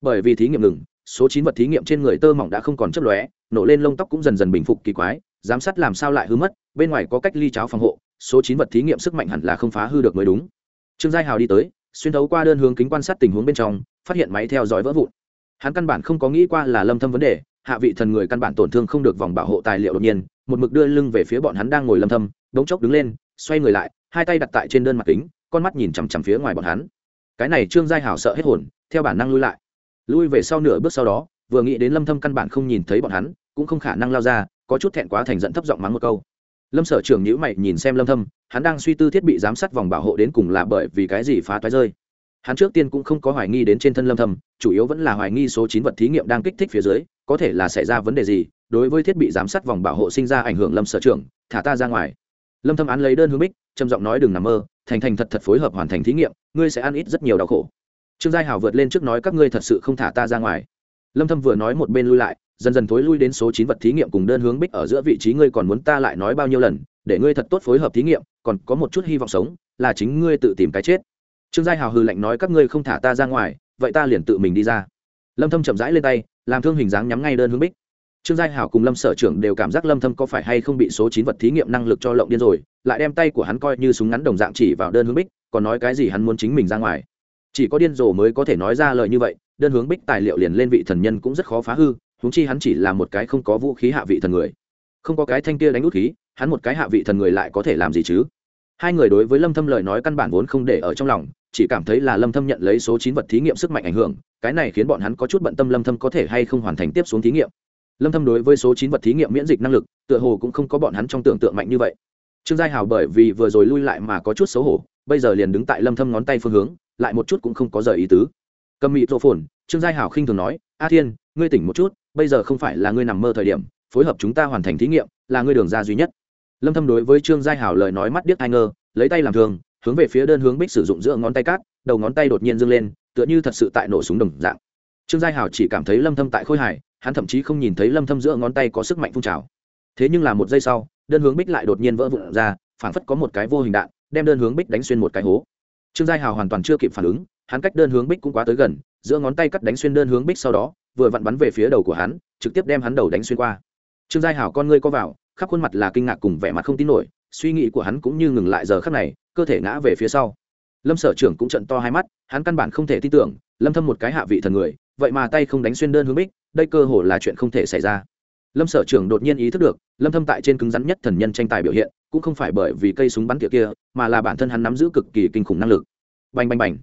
[SPEAKER 1] Bởi vì thí nghiệm ngừng, số chín vật thí nghiệm trên người tơ mỏng đã không còn chất lóe, nổ lên lông tóc cũng dần dần bình phục kỳ quái, giám sát làm sao lại hư mất, bên ngoài có cách ly cháo phòng hộ, số chín vật thí nghiệm sức mạnh hẳn là không phá hư được mới đúng. Trương Giai Hào đi tới, xuyên thấu qua đơn hướng kính quan sát tình huống bên trong phát hiện máy theo dõi vỡ vụn hắn căn bản không có nghĩ qua là lâm thâm vấn đề hạ vị thần người căn bản tổn thương không được vòng bảo hộ tài liệu đột nhiên một mực đưa lưng về phía bọn hắn đang ngồi lâm thâm đống chốc đứng lên xoay người lại hai tay đặt tại trên đơn mặt kính con mắt nhìn chằm chằm phía ngoài bọn hắn cái này trương giai hảo sợ hết hồn, theo bản năng lui lại. Lui về sau nửa bước sau đó, vừa nghĩ đến lâm thâm căn bản không nhìn thấy bọn hắn, cũng không khả năng lao ra, có chút thẹn quá thành giận thấp giọng mắng một câu. Lâm sở trưởng nhữ mày nhìn xem lâm thâm, hắn đang suy tư thiết bị giám sát vòng bảo hộ đến cùng là bởi vì cái gì phá toái rơi. Hắn trước tiên cũng không có hoài nghi đến trên thân lâm thâm, chủ yếu vẫn là hoài nghi số 9 vật thí nghiệm đang kích thích phía dưới, có thể là xảy ra vấn đề gì, đối với thiết bị giám sát vòng bảo hộ sinh ra ảnh hưởng lâm sở trưởng, thả ta ra ngoài lâm thâm án lấy đơn hướng bích, trầm giọng nói đừng nằm mơ, thành thành thật thật phối hợp hoàn thành thí nghiệm, ngươi sẽ ăn ít rất nhiều đau khổ. Trương giai hảo vượt lên trước nói các ngươi thật sự không thả ta ra ngoài. Lâm thâm vừa nói một bên lui lại, dần dần thối lui đến số chín vật thí nghiệm cùng đơn hướng bích ở giữa vị trí ngươi còn muốn ta lại nói bao nhiêu lần, để ngươi thật tốt phối hợp thí nghiệm, còn có một chút hy vọng sống, là chính ngươi tự tìm cái chết. Trương giai hào hừ lạnh nói các ngươi không thả ta ra ngoài, vậy ta liền tự mình đi ra. Lâm thâm chậm rãi lên tay, làm thương hình dáng nhắm ngay đơn hướng bích trương giai hảo cùng lâm sở trưởng đều cảm giác lâm thâm có phải hay không bị số chín vật thí nghiệm năng lực cho lộng điên rồi, lại đem tay của hắn coi như súng ngắn đồng dạng chỉ vào đơn hướng bích, còn nói cái gì hắn muốn chính mình ra ngoài. Chỉ có điên rồ mới có thể nói ra lời như vậy, đơn hướng bích tài liệu liền lên vị thần nhân cũng rất khó phá hư, huống chi hắn chỉ là một cái không có vũ khí hạ vị thần người. Không có cái thanh kia đánh út khí, hắn một cái hạ vị thần người lại có thể làm gì chứ? Hai người đối với lâm thâm lời nói căn bản vốn không để ở trong lòng, chỉ cảm thấy là lâm thâm nhận lấy số 9 vật thí nghiệm sức mạnh ảnh hưởng, cái này khiến bọn hắn có chút bận tâm lâm thâm có thể hay không hoàn thành tiếp xuống thí nghiệm lâm thâm đối với số 9 vật thí nghiệm miễn dịch năng lực, tựa hồ cũng không có bọn hắn trong tưởng tượng mạnh như vậy. Trương giai hào bởi vì vừa rồi lui lại mà có chút xấu hổ, bây giờ liền đứng tại lâm thâm ngón tay phương hướng, lại một chút cũng không có rời ý tứ. Cầm mịt rộ phồn, trương giai hảo khinh thường nói, a thiên, ngươi tỉnh một chút, bây giờ không phải là ngươi nằm mơ thời điểm, phối hợp chúng ta hoàn thành thí nghiệm, là ngươi đường ra duy nhất. Lâm thâm đối với trương giai hảo lời nói mắt điếc ai ngơ lấy tay làm thường, hướng về phía đơn hướng bích sử dụng giữa ngón tay cát, đầu ngón tay đột nhiên dâng lên, tựa như thật sự tại nổ súng đồng dạng. Trương giai hảo chỉ cảm thấy lâm thâm tại khôi hải hắn thậm chí không nhìn thấy lâm thâm giữa ngón tay có sức mạnh phun trào. Thế nhưng là một giây sau, đơn hướng bích lại đột nhiên vỡ vụn ra phản phất có một cái vô hình đạn, đem đơn hướng bích đánh xuyên một cái hố. Trương giai hào hoàn toàn chưa kịp phản ứng, hắn cách đơn hướng bích cũng quá tới gần, giữa ngón tay cắt đánh xuyên đơn hướng bích sau đó, vừa vặn bắn về phía đầu của hắn, trực tiếp đem hắn đầu đánh xuyên qua. Trương giai hào con ngươi co vào, khắp khuôn mặt là kinh ngạc cùng vẻ mặt không tin nổi, suy nghĩ của hắn cũng như ngừng lại giờ khắc này, cơ thể ngã về phía sau. Lâm sở trưởng cũng trận to hai mắt, hắn căn bản không thể tin tưởng, lâm thâm một cái hạ vị thần người, vậy mà tay không đánh xuyên đơn hướng bích đây cơ hồ là chuyện không thể xảy ra. Lâm sở trưởng đột nhiên ý thức được, lâm thâm tại trên cứng rắn nhất thần nhân tranh tài biểu hiện, cũng không phải bởi vì cây súng bắn tỉa kia, mà là bản thân hắn nắm giữ cực kỳ kinh khủng năng lực. Bành bành bành.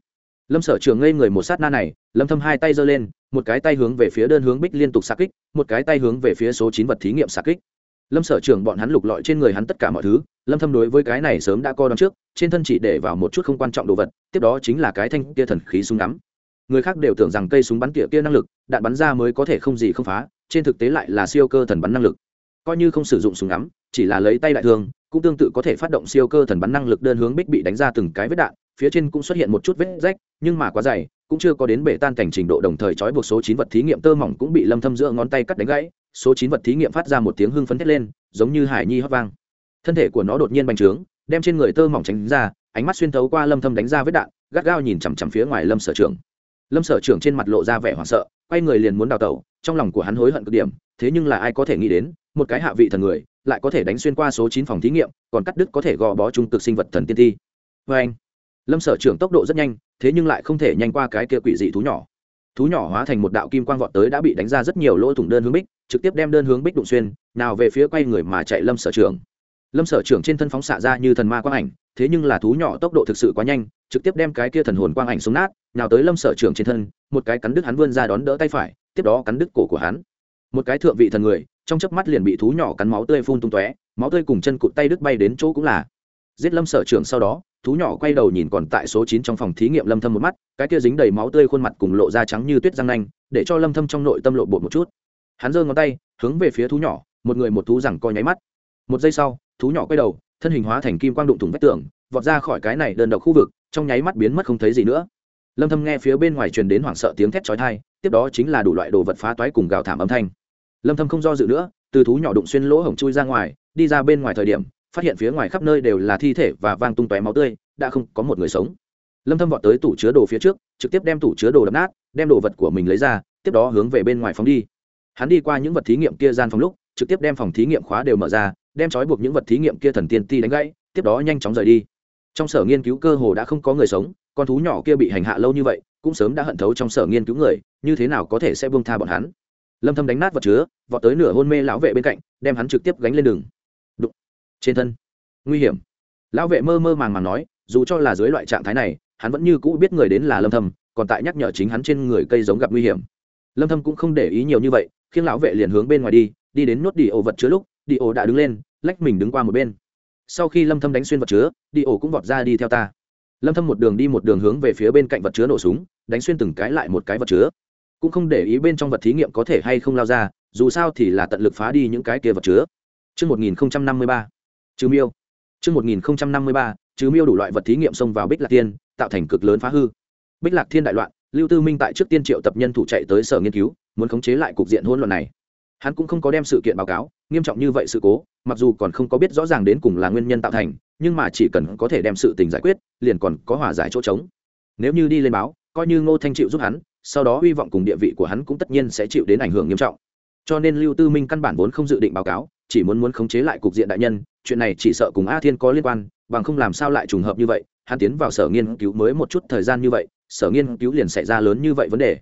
[SPEAKER 1] Lâm sở trường ngây người một sát na này, lâm thâm hai tay giơ lên, một cái tay hướng về phía đơn hướng bích liên tục xạ kích, một cái tay hướng về phía số 9 vật thí nghiệm xạ kích. Lâm sở trường bọn hắn lục lọi trên người hắn tất cả mọi thứ, lâm thâm đối với cái này sớm đã coi đón trước, trên thân chỉ để vào một chút không quan trọng đồ vật, tiếp đó chính là cái thanh kia thần khí súng ngắm người khác đều tưởng rằng cây súng bắn tỉa kia năng lực, đạn bắn ra mới có thể không gì không phá, trên thực tế lại là siêu cơ thần bắn năng lực. Coi như không sử dụng súng ngắm, chỉ là lấy tay đại thương, cũng tương tự có thể phát động siêu cơ thần bắn năng lực đơn hướng bích bị đánh ra từng cái vết đạn, phía trên cũng xuất hiện một chút vết rách, nhưng mà quá dày, cũng chưa có đến bể tan cảnh trình độ đồng thời trói buộc số chín vật thí nghiệm tơ mỏng cũng bị lâm thâm giữa ngón tay cắt đánh gãy, số chín vật thí nghiệm phát ra một tiếng hưng phấn thét lên, giống như hải nhi hót vang. Thân thể của nó đột nhiên bành trướng, đem trên người tơ mỏng tránh ra, ánh mắt xuyên thấu qua lâm thâm đánh ra vết đạn, gắt gao nhìn chằm chằm phía ngoài lâm sở trưởng lâm sở trưởng trên mặt lộ ra vẻ hoảng sợ, quay người liền muốn đào tẩu, trong lòng của hắn hối hận cực điểm, thế nhưng là ai có thể nghĩ đến, một cái hạ vị thần người, lại có thể đánh xuyên qua số chín phòng thí nghiệm, còn cắt đứt có thể gò bó trung cực sinh vật thần tiên thi. Vê anh, lâm sở trưởng tốc độ rất nhanh, thế nhưng lại không thể nhanh qua cái kia quỷ dị thú nhỏ. Thú nhỏ hóa thành một đạo kim quang vọt tới đã bị đánh ra rất nhiều lỗ thủng đơn hướng bích, trực tiếp đem đơn hướng bích đụng xuyên, nào về phía quay người mà chạy lâm sở trưởng lâm sở trưởng trên thân phóng xạ ra như thần ma quang ảnh, thế nhưng là thú nhỏ tốc độ thực sự quá nhanh, trực tiếp đem cái kia thần hồn quang ảnh xuống nát, nào tới lâm sở trưởng trên thân, một cái cắn đứt hắn vươn ra đón đỡ tay phải, tiếp đó cắn đứt cổ của hắn. Một cái thượng vị thần người, trong chớp mắt liền bị thú nhỏ cắn máu tươi phun tung tóe, máu tươi cùng chân cụt tay đứt bay đến chỗ cũng là. Giết lâm sở trưởng sau đó, thú nhỏ quay đầu nhìn còn tại số chín trong phòng thí nghiệm lâm thâm một mắt, cái kia dính đầy máu tươi khuôn mặt cùng lộ ra trắng như tuyết răng nanh, để cho lâm thâm trong nội tâm lộ bột một chút. Hắn giơ ngón tay, hướng về phía thú nhỏ, một người một thú rằng coi nháy mắt. Một giây sau thú nhỏ quay đầu, thân hình hóa thành kim quang đụng thủng vách tường, vọt ra khỏi cái này đơn độc khu vực, trong nháy mắt biến mất không thấy gì nữa. Lâm thâm nghe phía bên ngoài truyền đến hoảng sợ tiếng thét chói tai, tiếp đó chính là đủ loại đồ vật phá toái cùng gào thảm âm thanh. Lâm thâm không do dự nữa, từ thú nhỏ đụng xuyên lỗ hổng chui ra ngoài, đi ra bên ngoài thời điểm, phát hiện phía ngoài khắp nơi đều là thi thể và vang tung tóe máu tươi, đã không có một người sống. Lâm thâm vọt tới tủ chứa đồ phía trước, trực tiếp đem tủ chứa đồ đập nát, đem đồ vật của mình lấy ra, tiếp đó hướng về bên ngoài phóng đi. Hắn đi qua những vật thí nghiệm kia gian phòng lúc, trực tiếp đem phòng thí nghiệm khóa đều mở ra đem trói buộc những vật thí nghiệm kia thần tiên ti đánh gãy, tiếp đó nhanh chóng rời đi. Trong sở nghiên cứu cơ hồ đã không có người sống, con thú nhỏ kia bị hành hạ lâu như vậy, cũng sớm đã hận thấu trong sở nghiên cứu người, như thế nào có thể sẽ buông tha bọn hắn. Lâm thâm đánh nát vật chứa, vọt tới nửa hôn mê lão vệ bên cạnh, đem hắn trực tiếp gánh lên đường. Đụng. Trên thân. Nguy hiểm. Lão vệ mơ mơ màng màng nói, dù cho là dưới loại trạng thái này, hắn vẫn như cũ biết người đến là lâm thâm, còn tại nhắc nhở chính hắn trên người cây giống gặp nguy hiểm. Lâm thâm cũng không để ý nhiều như vậy, khiến lão vệ liền hướng bên ngoài đi đi đến nốt đi ổ vật chứa lúc đi ổ đã đứng lên lách mình đứng qua một bên sau khi lâm thâm đánh xuyên vật chứa đi ổ cũng vọt ra đi theo ta lâm thâm một đường đi một đường hướng về phía bên cạnh vật chứa nổ súng đánh xuyên từng cái lại một cái vật chứa cũng không để ý bên trong vật thí nghiệm có thể hay không lao ra dù sao thì là tận lực phá đi những cái kia vật chứa Trước 1053, trừ miêu. Trước 1053, trừ miêu đủ loại vật thí nghiệm xông vào Bích Lạc Thiên, tạo thành cực lớn phá hư. Bích Lạc Thiên đại loạn, Lưu Tư Minh tại trước tiên triệu tập nhân thủ chạy tới sở nghiên cứu, muốn khống chế lại cục diện hỗn loạn này. Hắn cũng không có đem sự kiện báo cáo, nghiêm trọng như vậy sự cố, mặc dù còn không có biết rõ ràng đến cùng là nguyên nhân tạo thành, nhưng mà chỉ cần có thể đem sự tình giải quyết, liền còn có hòa giải chỗ trống. Nếu như đi lên báo, coi như Ngô Thanh chịu giúp hắn, sau đó hy vọng cùng địa vị của hắn cũng tất nhiên sẽ chịu đến ảnh hưởng nghiêm trọng cho nên lưu tư minh căn bản vốn không dự định báo cáo chỉ muốn muốn khống chế lại cục diện đại nhân chuyện này chỉ sợ cùng a thiên có liên quan bằng không làm sao lại trùng hợp như vậy hắn tiến vào sở nghiên cứu mới một chút thời gian như vậy sở nghiên cứu liền xảy ra lớn như vậy vấn đề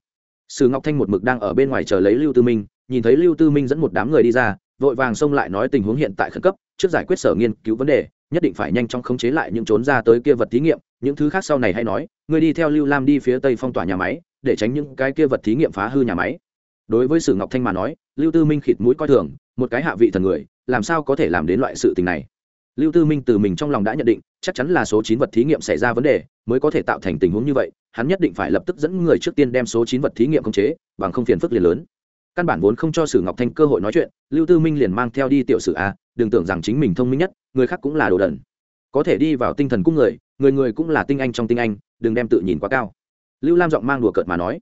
[SPEAKER 1] sử ngọc thanh một mực đang ở bên ngoài chờ lấy lưu tư minh nhìn thấy lưu tư minh dẫn một đám người đi ra, vội vàng xông lại nói tình huống hiện tại khẩn cấp, trước giải quyết sở nghiên cứu vấn đề, nhất định phải nhanh chóng khống chế lại những trốn ra tới kia vật thí nghiệm, những thứ khác sau này hay nói, người đi theo lưu lam đi phía tây phong tỏa nhà máy, để tránh những cái kia vật thí nghiệm phá hư nhà máy. Đối với sử ngọc thanh mà nói, lưu tư minh khịt mũi coi thường, một cái hạ vị thần người, làm sao có thể làm đến loại sự tình này? Lưu tư minh từ mình trong lòng đã nhận định, chắc chắn là số chín vật thí nghiệm xảy ra vấn đề, mới có thể tạo thành tình huống như vậy, hắn nhất định phải lập tức dẫn người trước tiên đem số chín vật thí nghiệm khống chế, bằng không phiền phức liền lớn căn bản vốn không cho sử ngọc thanh cơ hội nói chuyện lưu tư minh liền mang theo đi tiểu sử a đừng tưởng rằng chính mình thông minh nhất người khác cũng là đồ đần có thể đi vào tinh thần cung người người người cũng là tinh anh trong tinh anh đừng đem tự nhìn quá cao lưu lam giọng mang đùa cợt mà nói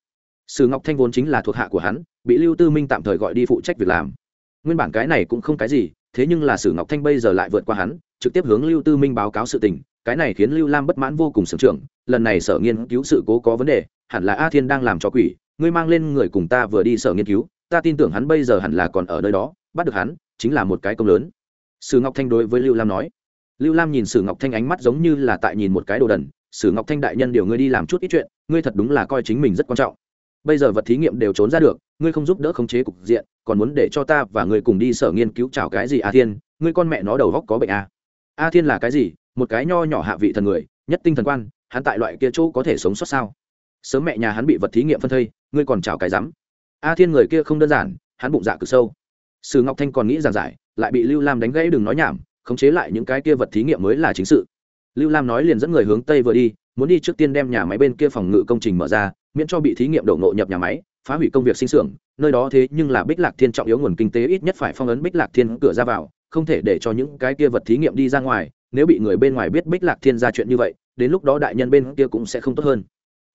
[SPEAKER 1] sử ngọc thanh vốn chính là thuộc hạ của hắn bị lưu tư minh tạm thời gọi đi phụ trách việc làm nguyên bản cái này cũng không cái gì thế nhưng là sử ngọc thanh bây giờ lại vượt qua hắn trực tiếp hướng lưu tư minh báo cáo sự tình cái này khiến lưu lam bất mãn vô cùng sưởng trưởng lần này sở nghiên cứu sự cố có vấn đề hẳn là a thiên đang làm cho quỷ ngươi mang lên người cùng ta vừa đi sở nghiên cứu ta tin tưởng hắn bây giờ hẳn là còn ở nơi đó, bắt được hắn, chính là một cái công lớn. Sử ngọc thanh đối với lưu lam nói. Lưu lam nhìn sử ngọc thanh ánh mắt giống như là tại nhìn một cái đồ đần. Sử ngọc thanh đại nhân điều ngươi đi làm chút ít chuyện, ngươi thật đúng là coi chính mình rất quan trọng. Bây giờ vật thí nghiệm đều trốn ra được, ngươi không giúp đỡ khống chế cục diện, còn muốn để cho ta và ngươi cùng đi sở nghiên cứu chào cái gì a thiên, ngươi con mẹ nó đầu góc có bệnh à? a thiên là cái gì? Một cái nho nhỏ hạ vị thần người, nhất tinh thần quan, hắn tại loại kia chỗ có thể sống sót sao? Sớm mẹ nhà hắn bị vật thí nghiệm phân thây, ngươi còn chào cái rắm a thiên người kia không đơn giản, hắn bụng dạ cực sâu. Sử ngọc thanh còn nghĩ giảng giải, lại bị lưu lam đánh gãy đừng nói nhảm, khống chế lại những cái kia vật thí nghiệm mới là chính sự. Lưu lam nói liền dẫn người hướng tây vừa đi, muốn đi trước tiên đem nhà máy bên kia phòng ngự công trình mở ra, miễn cho bị thí nghiệm đổ ngộ nhập nhà máy, phá hủy công việc sinh xưởng, nơi đó thế nhưng là bích lạc thiên trọng yếu nguồn kinh tế ít nhất phải phong ấn bích lạc thiên cửa ra vào, không thể để cho những cái kia vật thí nghiệm đi ra ngoài, nếu bị người bên ngoài biết bích lạc thiên ra chuyện như vậy, đến lúc đó đại nhân bên kia cũng sẽ không tốt hơn.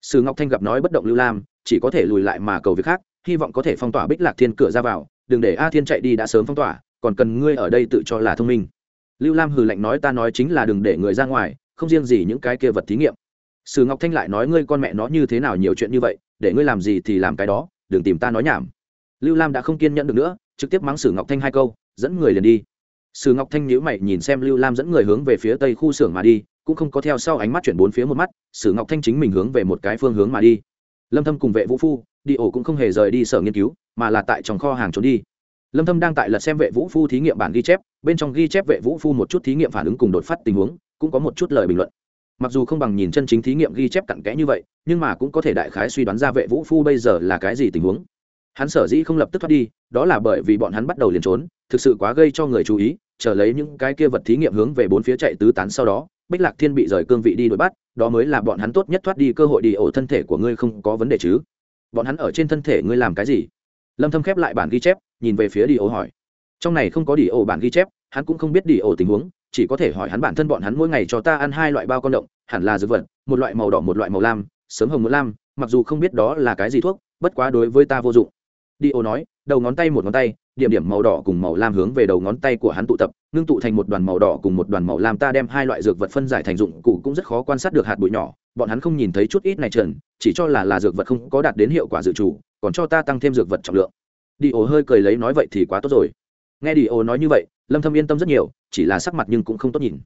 [SPEAKER 1] Sử ngọc thanh gặp nói bất động lưu lam, chỉ có thể lùi lại mà cầu việc khác hy vọng có thể phong tỏa bích lạc thiên cửa ra vào, đừng để a thiên chạy đi đã sớm phong tỏa, còn cần ngươi ở đây tự cho là thông minh. Lưu lam hừ lạnh nói, ta nói chính là đừng để người ra ngoài, không riêng gì những cái kia vật thí nghiệm. Sử ngọc thanh lại nói, ngươi con mẹ nó như thế nào nhiều chuyện như vậy, để ngươi làm gì thì làm cái đó, đừng tìm ta nói nhảm. Lưu lam đã không kiên nhẫn được nữa, trực tiếp mắng sử ngọc thanh hai câu, dẫn người liền đi. Sử ngọc thanh nhíu mày nhìn xem lưu lam dẫn người hướng về phía tây khu xưởng mà đi, cũng không có theo sau ánh mắt chuyển bốn phía một mắt, sử ngọc thanh chính mình hướng về một cái phương hướng mà đi. Lâm thâm cùng vệ vũ phu đi ổ cũng không hề rời đi sở nghiên cứu, mà là tại trong kho hàng trốn đi. Lâm thâm đang tại lật xem vệ vũ phu thí nghiệm bản ghi chép, bên trong ghi chép vệ vũ phu một chút thí nghiệm phản ứng cùng đột phát tình huống, cũng có một chút lời bình luận. Mặc dù không bằng nhìn chân chính thí nghiệm ghi chép cặn kẽ như vậy, nhưng mà cũng có thể đại khái suy đoán ra vệ vũ phu bây giờ là cái gì tình huống. Hắn sở dĩ không lập tức thoát đi, đó là bởi vì bọn hắn bắt đầu liền trốn, thực sự quá gây cho người chú ý, chờ lấy những cái kia vật thí nghiệm hướng về bốn phía chạy tứ tán sau đó, bích lạc thiên bị rời cương vị đi đuổi bắt, đó mới là bọn hắn tốt nhất thoát đi cơ hội đi ổ thân thể của ngươi không có vấn đề chứ bọn hắn ở trên thân thể ngươi làm cái gì? Lâm thâm khép lại bản ghi chép, nhìn về phía đi ổ hỏi. Trong này không có đi ổ bản ghi chép, hắn cũng không biết đi ổ tình huống, chỉ có thể hỏi hắn bản thân bọn hắn mỗi ngày cho ta ăn hai loại bao con động, hẳn là dược vật, một loại màu đỏ, một loại màu lam, sớm hồng một lam, mặc dù không biết đó là cái gì thuốc, bất quá đối với ta vô dụng đi ô nói, đầu ngón tay một ngón tay, điểm điểm màu đỏ cùng màu lam hướng về đầu ngón tay của hắn tụ tập, ngưng tụ thành một đoàn màu đỏ cùng một đoàn màu lam. Ta đem hai loại dược vật phân giải thành dụng cụ cũng rất khó quan sát được hạt bụi nhỏ. Bọn hắn không nhìn thấy chút ít này trần, chỉ cho là là dược vật không có đạt đến hiệu quả dự trù, còn cho ta tăng thêm dược vật trọng lượng. Đi ô hơi cười lấy nói vậy thì quá tốt rồi. Nghe đi ô nói như vậy, lâm thâm yên tâm rất nhiều, chỉ là sắc mặt nhưng cũng không tốt nhìn.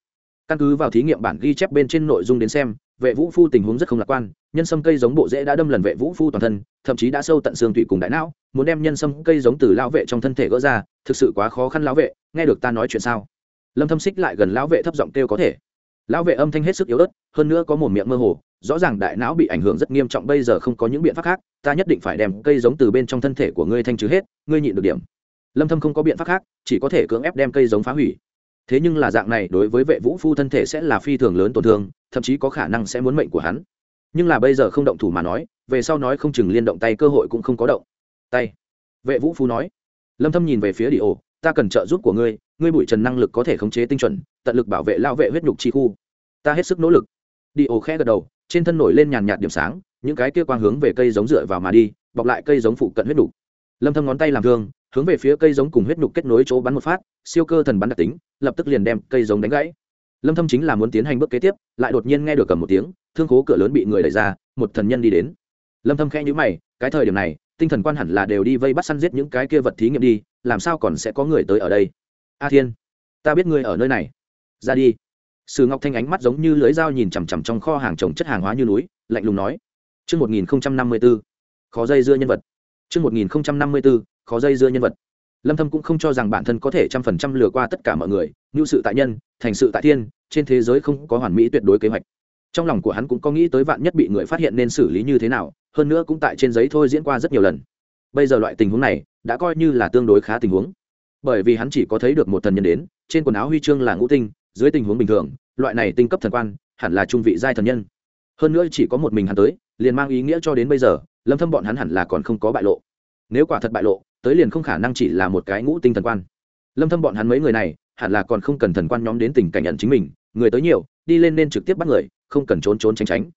[SPEAKER 1] Căn cứ vào thí nghiệm bản ghi chép bên trên nội dung đến xem, vệ vũ phu tình huống rất không lạc quan, nhân sâm cây giống bộ rễ đã đâm lần vệ vũ phu toàn thân, thậm chí đã sâu tận xương tủy cùng đại não muốn đem nhân sâm cây giống từ lão vệ trong thân thể gỡ ra, thực sự quá khó khăn lão vệ, nghe được ta nói chuyện sao? Lâm thâm xích lại gần lão vệ thấp giọng kêu có thể. Lão vệ âm thanh hết sức yếu ớt, hơn nữa có một miệng mơ hồ, rõ ràng đại não bị ảnh hưởng rất nghiêm trọng, bây giờ không có những biện pháp khác, ta nhất định phải đem cây giống từ bên trong thân thể của ngươi thanh trừ hết, ngươi nhịn được điểm. Lâm thâm không có biện pháp khác, chỉ có thể cưỡng ép đem cây giống phá hủy. Thế nhưng là dạng này đối với vệ vũ phu thân thể sẽ là phi thường lớn tổn thương, thậm chí có khả năng sẽ muốn mệnh của hắn. Nhưng là bây giờ không động thủ mà nói, về sau nói không chừng liên động tay cơ hội cũng không có động tay. Vệ vũ phu nói. Lâm thâm nhìn về phía đi ổ, ta cần trợ giúp của ngươi ngươi bụi trần năng lực có thể khống chế tinh chuẩn, tận lực bảo vệ lao vệ huyết nhục chi khu. Ta hết sức nỗ lực. Đi ổ khẽ gật đầu, trên thân nổi lên nhàn nhạt điểm sáng, những cái kia quang hướng về cây giống dựa vào mà đi, bọc lại cây giống phụ cận huyết nhục. Lâm thâm ngón tay làm thương, hướng về phía cây giống cùng huyết nhục kết nối chỗ bắn một phát, siêu cơ thần bắn đặc tính, lập tức liền đem cây giống đánh gãy. Lâm thâm chính là muốn tiến hành bước kế tiếp, lại đột nhiên nghe được cầm một tiếng, thương khố cửa lớn bị người đẩy ra, một thần nhân đi đến. Lâm thâm khẽ nhíu mày, cái thời điểm này tinh thần quan hẳn là đều đi vây bắt săn giết những cái kia vật thí nghiệm đi làm sao còn sẽ có người tới ở đây? A thiên ta biết ngươi ở nơi này. Ra đi. Sử ngọc thanh ánh mắt giống như lưới dao nhìn chằm chằm trong kho hàng trồng chất hàng hóa như núi lạnh lùng nói. Trước 1054, khó dây dưa nhân vật. Trước 1054, khó dây dưa nhân vật. Lâm thâm cũng không cho rằng bản thân có thể trăm phần trăm lừa qua tất cả mọi người như sự tại nhân thành sự tại thiên trên thế giới không có hoàn mỹ tuyệt đối kế hoạch trong lòng của hắn cũng có nghĩ tới vạn nhất bị người phát hiện nên xử lý như thế nào, hơn nữa cũng tại trên giấy thôi diễn qua rất nhiều lần. Bây giờ loại tình huống này đã coi như là tương đối khá tình huống. Bởi vì hắn chỉ có thấy được một thần nhân đến, trên quần áo huy chương là ngũ tinh, dưới tình huống bình thường, loại này tinh cấp thần quan hẳn là trung vị giai thần nhân. Hơn nữa chỉ có một mình hắn tới, liền mang ý nghĩa cho đến bây giờ, lâm thâm bọn hắn hẳn là còn không có bại lộ. Nếu quả thật bại lộ, tới liền không khả năng chỉ là một cái ngũ tinh thần quan. Lâm thâm bọn hắn mấy người này, hẳn là còn không cần thần quan nhóm đến tình cảnh nhận chính mình, người tới nhiều, đi lên nên trực tiếp bắt người không cần trốn trốn tránh tránh.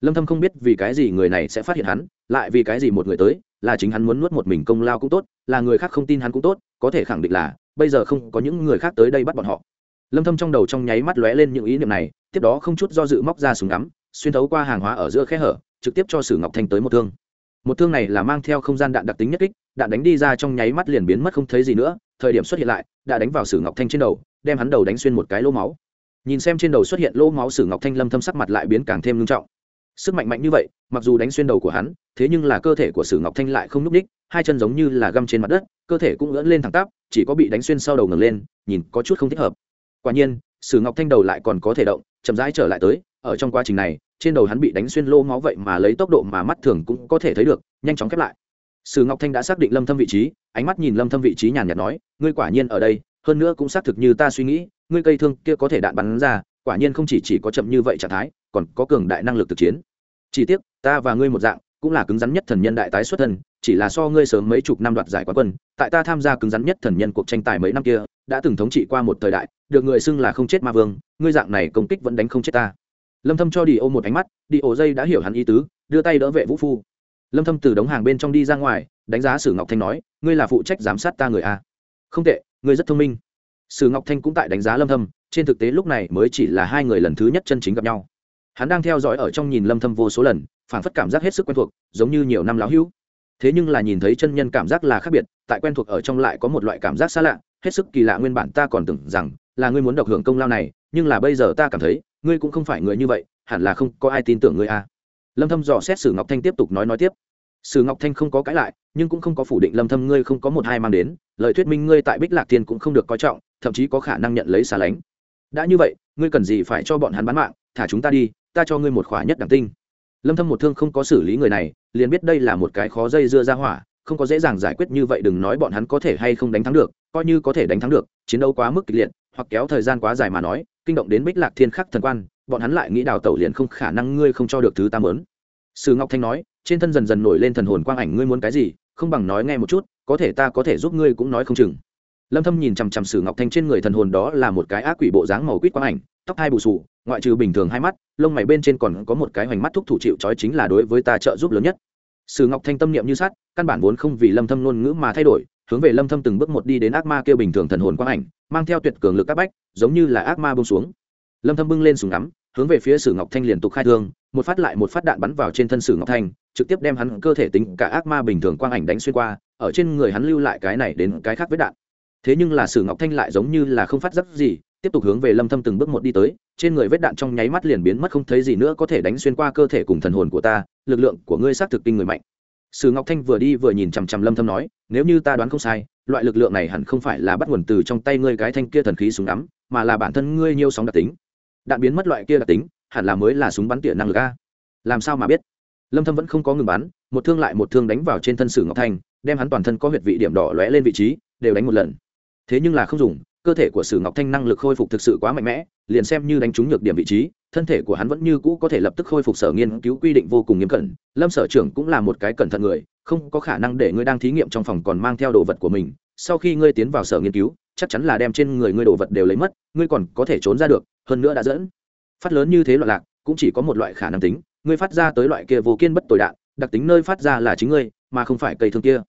[SPEAKER 1] Lâm thâm không biết vì cái gì người này sẽ phát hiện hắn, lại vì cái gì một người tới, là chính hắn muốn nuốt một mình công lao cũng tốt, là người khác không tin hắn cũng tốt, có thể khẳng định là, bây giờ không có những người khác tới đây bắt bọn họ. Lâm thâm trong đầu trong nháy mắt lóe lên những ý niệm này, tiếp đó không chút do dự móc ra súng ngắm, xuyên thấu qua hàng hóa ở giữa khe hở, trực tiếp cho sử ngọc thanh tới một thương. Một thương này là mang theo không gian đạn đặc tính nhất kích, đạn đánh đi ra trong nháy mắt liền biến mất không thấy gì nữa, thời điểm xuất hiện lại, đã đánh vào sử ngọc thanh trên đầu, đem hắn đầu đánh xuyên một cái lỗ máu nhìn xem trên đầu xuất hiện lỗ máu sử ngọc thanh lâm thâm sắc mặt lại biến càng thêm nghiêm trọng. Sức mạnh mạnh như vậy, mặc dù đánh xuyên đầu của hắn, thế nhưng là cơ thể của sử ngọc thanh lại không núc ních hai chân giống như là găm trên mặt đất, cơ thể cũng lẫn lên thẳng tắp, chỉ có bị đánh xuyên sau đầu ngẩng lên, nhìn có chút không thích hợp. Quả nhiên, sử ngọc thanh đầu lại còn có thể động, chậm rãi trở lại tới, ở trong quá trình này, trên đầu hắn bị đánh xuyên lô máu vậy mà lấy tốc độ mà mắt thường cũng có thể thấy được, nhanh chóng khép lại. Sử ngọc thanh đã xác định lâm thâm vị trí, ánh mắt nhìn lâm thâm vị trí nhàn nhạt nói, ngươi quả nhiên ở đây, hơn nữa cũng xác thực như ta suy nghĩ ngươi cây thương kia có thể đạn bắn ra, quả nhiên không chỉ chỉ có chậm như vậy trạng thái, còn có cường đại năng lực thực chiến. Chỉ tiếc, ta và ngươi một dạng, cũng là cứng rắn nhất thần nhân đại tái xuất thân, chỉ là so ngươi sớm mấy chục năm đoạt giải quán quân, tại ta tham gia cứng rắn nhất thần nhân cuộc tranh tài mấy năm kia, đã từng thống trị qua một thời đại, được người xưng là không chết ma vương, ngươi dạng này công kích vẫn đánh không chết ta. Lâm thâm cho đi ô một ánh mắt, đi ô dây đã hiểu hắn ý tứ, đưa tay đỡ vệ vũ phu. Lâm thâm từ đống hàng bên trong đi ra ngoài, đánh giá sử ngọc thanh nói, ngươi là phụ trách giám sát ta người a. Không tệ, ngươi rất thông minh sử ngọc thanh cũng tại đánh giá lâm thâm, trên thực tế lúc này mới chỉ là hai người lần thứ nhất chân chính gặp nhau. Hắn đang theo dõi ở trong nhìn lâm thâm vô số lần phản phất cảm giác hết sức quen thuộc, giống như nhiều năm láo hữu. Thế nhưng là nhìn thấy chân nhân cảm giác là khác biệt, tại quen thuộc ở trong lại có một loại cảm giác xa lạ, hết sức kỳ lạ nguyên bản ta còn tưởng rằng là ngươi muốn độc hưởng công lao này, nhưng là bây giờ ta cảm thấy, ngươi cũng không phải người như vậy, hẳn là không có ai tin tưởng ngươi a à. lâm thâm dò xét sử ngọc thanh tiếp tục nói nói tiếp. Sử ngọc thanh không có cãi lại, nhưng cũng không có phủ định lâm thâm ngươi không có một hai mang đến, lời thuyết minh ngươi tại bích lạc thiên cũng không được coi trọng thậm chí có khả năng nhận lấy xa lánh. Đã như vậy, ngươi cần gì phải cho bọn hắn bán mạng? Thả chúng ta đi, ta cho ngươi một khỏa nhất đẳng tinh. Lâm thâm một thương không có xử lý người này, liền biết đây là một cái khó dây dưa ra hỏa, không có dễ dàng giải quyết như vậy đừng nói bọn hắn có thể hay không đánh thắng được, coi như có thể đánh thắng được, chiến đấu quá mức kịch liệt, hoặc kéo thời gian quá dài mà nói, kinh động đến bích lạc thiên khắc thần quan, bọn hắn lại nghĩ đào tẩu liền không khả năng ngươi không cho được thứ ta mớn sử ngọc thanh nói, trên thân dần dần nổi lên thần hồn quang ảnh, ngươi muốn cái gì? Không bằng nói nghe một chút, có thể ta có thể giúp ngươi cũng nói không chừng lâm thâm nhìn chằm chằm sử ngọc thanh trên người thần hồn đó là một cái ác quỷ bộ dáng màu quýt quang ảnh, tóc hai bù sù ngoại trừ bình thường hai mắt, lông mày bên trên còn có một cái hoành mắt thúc thủ chịu chói chính là đối với ta trợ giúp lớn nhất. Sử ngọc thanh tâm niệm như sát căn bản vốn không vì lâm thâm ngôn ngữ mà thay đổi, hướng về lâm thâm từng bước một đi đến ác ma kia bình thường thần hồn quang ảnh, mang theo tuyệt cường lực các bách, giống như là ác ma buông xuống. Lâm thâm bưng lên súng ngắm, hướng về phía sử ngọc thanh liên tục khai thương, một phát lại một phát đạn bắn vào trên thân sử ngọc thanh, trực tiếp đem hắn cơ thể tính cả ác ma bình thường quang ảnh đánh xuyên qua, ở trên người hắn lưu lại cái này đến cái khác với đạn thế nhưng là sử ngọc thanh lại giống như là không phát giác gì, tiếp tục hướng về lâm thâm từng bước một đi tới, trên người vết đạn trong nháy mắt liền biến mất không thấy gì nữa có thể đánh xuyên qua cơ thể cùng thần hồn của ta, lực lượng của ngươi xác thực kinh người mạnh. Sử ngọc thanh vừa đi vừa nhìn chằm chằm lâm thâm nói, nếu như ta đoán không sai, loại lực lượng này hẳn không phải là bắt nguồn từ trong tay ngươi cái thanh kia thần khí súng ngắm, mà là bản thân ngươi nhiêu sóng đặc tính. Đạn biến mất loại kia đặc tính, hẳn là mới là súng bắn tỉa năng lực a. Làm sao mà biết? Lâm thâm vẫn không có ngừng bắn, một thương lại một thương đánh vào trên thân sử ngọc thanh, đem hắn toàn thân có huyệt vị điểm đỏ lóe lên vị trí, đều đánh một lần thế nhưng là không dùng, cơ thể của sử ngọc thanh năng lực khôi phục thực sự quá mạnh mẽ, liền xem như đánh trúng nhược điểm vị trí, thân thể của hắn vẫn như cũ có thể lập tức khôi phục sở nghiên cứu quy định vô cùng nghiêm cẩn. Lâm sở trưởng cũng là một cái cẩn thận người, không có khả năng để ngươi đang thí nghiệm trong phòng còn mang theo đồ vật của mình. Sau khi ngươi tiến vào sở nghiên cứu, chắc chắn là đem trên người ngươi đồ vật đều lấy mất, ngươi còn có thể trốn ra được, hơn nữa đã dẫn. Phát lớn như thế loạn lạc, cũng chỉ có một loại khả năng tính, ngươi phát ra tới loại kia vô kiên bất tồi đạn, đặc tính nơi phát ra là chính ngươi, mà không phải cây thương kia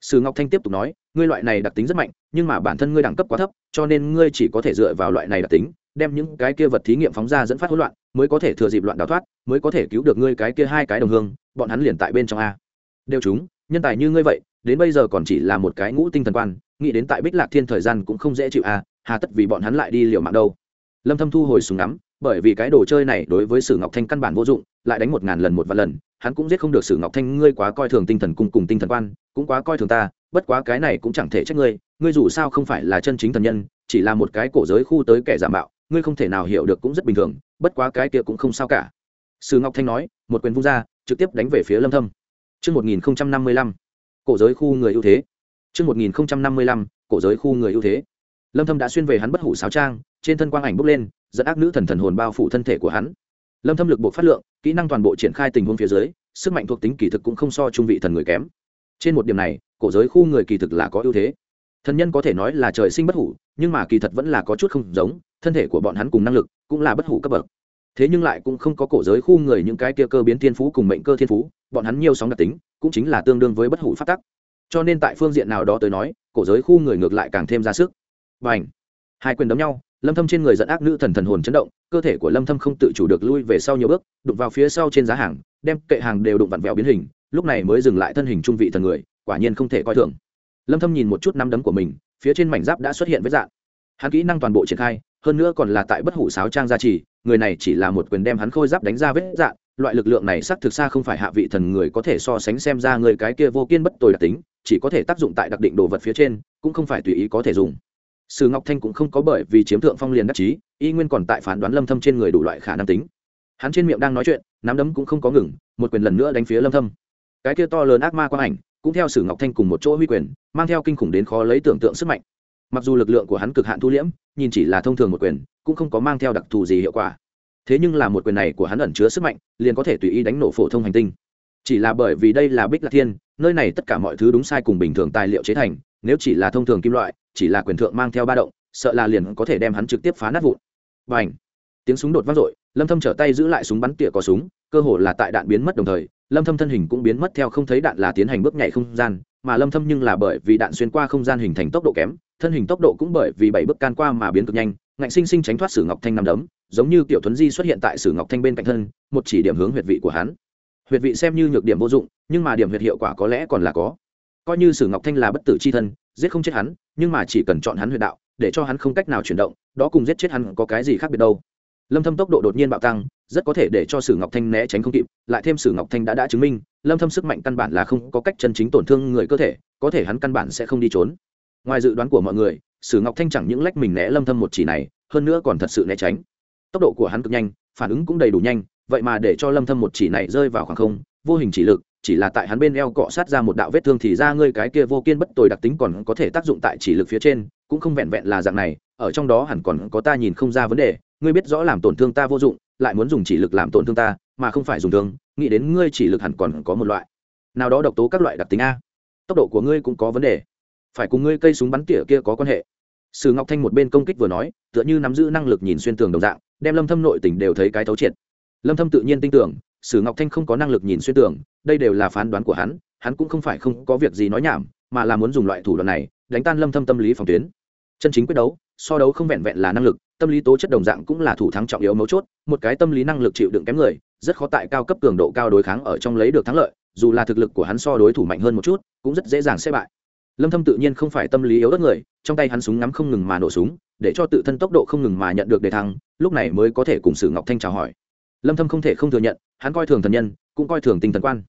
[SPEAKER 1] sử ngọc thanh tiếp tục nói, ngươi loại này đặc tính rất mạnh, nhưng mà bản thân ngươi đẳng cấp quá thấp, cho nên ngươi chỉ có thể dựa vào loại này đặc tính, đem những cái kia vật thí nghiệm phóng ra dẫn phát hỗn loạn, mới có thể thừa dịp loạn đào thoát, mới có thể cứu được ngươi cái kia hai cái đồng hương, bọn hắn liền tại bên trong a. Đều chúng, nhân tài như ngươi vậy, đến bây giờ còn chỉ là một cái ngũ tinh thần quan, nghĩ đến tại bích lạc thiên thời gian cũng không dễ chịu a, hà tất vì bọn hắn lại đi liều mạng đâu. Lâm thâm thu hồi súng ngắm bởi vì cái đồ chơi này đối với sử ngọc thanh căn bản vô dụng lại đánh một ngàn lần một vạn lần hắn cũng giết không được sử ngọc thanh ngươi quá coi thường tinh thần cung cùng tinh thần quan cũng quá coi thường ta bất quá cái này cũng chẳng thể trách ngươi ngươi dù sao không phải là chân chính thần nhân chỉ là một cái cổ giới khu tới kẻ giả mạo ngươi không thể nào hiểu được cũng rất bình thường bất quá cái kia cũng không sao cả sử ngọc thanh nói một quyền vung ra trực tiếp đánh về phía lâm thâm Trước 1055, cổ giới khu người ưu thế. Trước 1055, cổ giới khu người ưu thế. Lâm Thâm đã xuyên về hắn bất hủ sáo trang, trên thân quang ảnh bốc lên, dẫn ác nữ thần thần hồn bao phủ thân thể của hắn. Lâm Thâm lực bộ phát lượng, kỹ năng toàn bộ triển khai tình huống phía dưới, sức mạnh thuộc tính kỳ thực cũng không so trung vị thần người kém. Trên một điểm này, cổ giới khu người kỳ thực là có ưu thế. Thần nhân có thể nói là trời sinh bất hủ, nhưng mà kỳ thật vẫn là có chút không giống, thân thể của bọn hắn cùng năng lực cũng là bất hủ cấp bậc thế nhưng lại cũng không có cổ giới khu người những cái kia cơ biến thiên phú cùng mệnh cơ thiên phú bọn hắn nhiều sóng đặc tính cũng chính là tương đương với bất hủ phát tắc cho nên tại phương diện nào đó tới nói cổ giới khu người ngược lại càng thêm ra sức và ảnh hai quyền đấm nhau lâm thâm trên người dẫn ác nữ thần thần hồn chấn động, cơ thể của lâm thâm không tự chủ được lui về sau nhiều bước, đụng vào phía sau trên giá hàng, đem kệ hàng đều đụng vặn vẹo biến hình, lúc này mới dừng lại thân hình trung vị thần người, quả nhiên không thể coi thường. Lâm thâm nhìn một chút năm đấm của mình, phía trên mảnh giáp đã xuất hiện vết dạng. Hắn kỹ năng toàn bộ triển khai, hơn nữa còn là tại bất hủ sáo trang gia trì, người này chỉ là một quyền đem hắn khôi giáp đánh ra vết dạng, loại lực lượng này xác thực xa không phải hạ vị thần người có thể so sánh xem ra người cái kia vô kiên bất tồi đặc tính, chỉ có thể tác dụng tại đặc định đồ vật phía trên, cũng không phải tùy ý có thể dùng sử ngọc thanh cũng không có bởi vì chiếm thượng phong liền đắc chí, y nguyên còn tại phán đoán lâm thâm trên người đủ loại khả năng tính. Hắn trên miệng đang nói chuyện, nắm đấm cũng không có ngừng, một quyền lần nữa đánh phía lâm thâm. Cái kia to lớn ác ma quang ảnh, cũng theo sử ngọc thanh cùng một chỗ huy quyền, mang theo kinh khủng đến khó lấy tưởng tượng sức mạnh. Mặc dù lực lượng của hắn cực hạn thu liễm, nhìn chỉ là thông thường một quyền, cũng không có mang theo đặc thù gì hiệu quả. Thế nhưng là một quyền này của hắn ẩn chứa sức mạnh, liền có thể tùy ý đánh nổ phổ thông hành tinh. Chỉ là bởi vì đây là bích lạc thiên, nơi này tất cả mọi thứ đúng sai cùng bình thường tài liệu chế thành, nếu chỉ là thông thường kim loại chỉ là quyền thượng mang theo ba động, sợ là liền có thể đem hắn trực tiếp phá nát vụn. Và tiếng súng đột vang dội lâm thâm trở tay giữ lại súng bắn tỉa có súng, cơ hồ là tại đạn biến mất đồng thời, lâm thâm thân hình cũng biến mất theo không thấy đạn là tiến hành bước nhảy không gian, mà lâm thâm nhưng là bởi vì đạn xuyên qua không gian hình thành tốc độ kém, thân hình tốc độ cũng bởi vì bảy bước can qua mà biến cực nhanh, ngạnh sinh sinh tránh thoát sử ngọc thanh năm đấm, giống như tiểu thuấn di xuất hiện tại sử ngọc thanh bên cạnh thân, một chỉ điểm hướng huyệt vị của hắn. Huyệt vị xem như nhược điểm vô dụng, nhưng mà điểm huyệt hiệu quả có lẽ còn là có. Coi như sử ngọc thanh là bất tử chi thân giết không chết hắn, nhưng mà chỉ cần chọn hắn huyệt đạo, để cho hắn không cách nào chuyển động, đó cùng giết chết hắn có cái gì khác biệt đâu. Lâm thâm tốc độ đột nhiên bạo tăng, rất có thể để cho sử ngọc thanh né tránh không kịp, lại thêm sử ngọc thanh đã đã chứng minh, lâm thâm sức mạnh căn bản là không có cách chân chính tổn thương người cơ thể, có thể hắn căn bản sẽ không đi trốn. Ngoài dự đoán của mọi người, sử ngọc thanh chẳng những lách mình né lâm thâm một chỉ này, hơn nữa còn thật sự né tránh. Tốc độ của hắn cực nhanh, phản ứng cũng đầy đủ nhanh, vậy mà để cho lâm thâm một chỉ này rơi vào khoảng không, vô hình chỉ lực chỉ là tại hắn bên eo cọ sát ra một đạo vết thương thì ra ngươi cái kia vô kiên bất tồi đặc tính còn có thể tác dụng tại chỉ lực phía trên, cũng không vẹn vẹn là dạng này, ở trong đó hẳn còn có ta nhìn không ra vấn đề, ngươi biết rõ làm tổn thương ta vô dụng, lại muốn dùng chỉ lực làm tổn thương ta, mà không phải dùng thương, nghĩ đến ngươi chỉ lực hẳn còn có một loại. Nào đó độc tố các loại đặc tính a. Tốc độ của ngươi cũng có vấn đề. Phải cùng ngươi cây súng bắn tỉa kia có quan hệ. Sử ngọc thanh một bên công kích vừa nói, tựa như nắm giữ năng lực nhìn xuyên tường đồng dạng, đem lâm thâm nội tình đều thấy cái thấu triệt. Lâm thâm tự nhiên tin tưởng sử ngọc thanh không có năng lực nhìn xuyên tường, đây đều là phán đoán của hắn hắn cũng không phải không có việc gì nói nhảm, mà là muốn dùng loại thủ đoạn này, đánh tan lâm thâm tâm lý phòng tuyến. Chân chính quyết đấu, so đấu không vẹn vẹn là năng lực, tâm lý tố chất đồng dạng cũng là thủ thắng trọng yếu mấu chốt, một cái tâm lý năng lực chịu đựng kém người, rất khó tại cao cấp cường độ cao đối kháng ở trong lấy được thắng lợi, dù là thực lực của hắn so đối thủ mạnh hơn một chút, cũng rất dễ dàng sẽ bại. Lâm thâm tự nhiên không phải tâm lý yếu đất người, trong tay hắn súng ngắm không ngừng mà nổ súng, để cho tự thân tốc độ không ngừng mà nhận được đề thăng, lúc này mới có thể cùng sử ngọc thanh chào hỏi lâm thâm không thể không thừa nhận, hắn coi thường thần nhân, cũng coi thường tinh thần quan.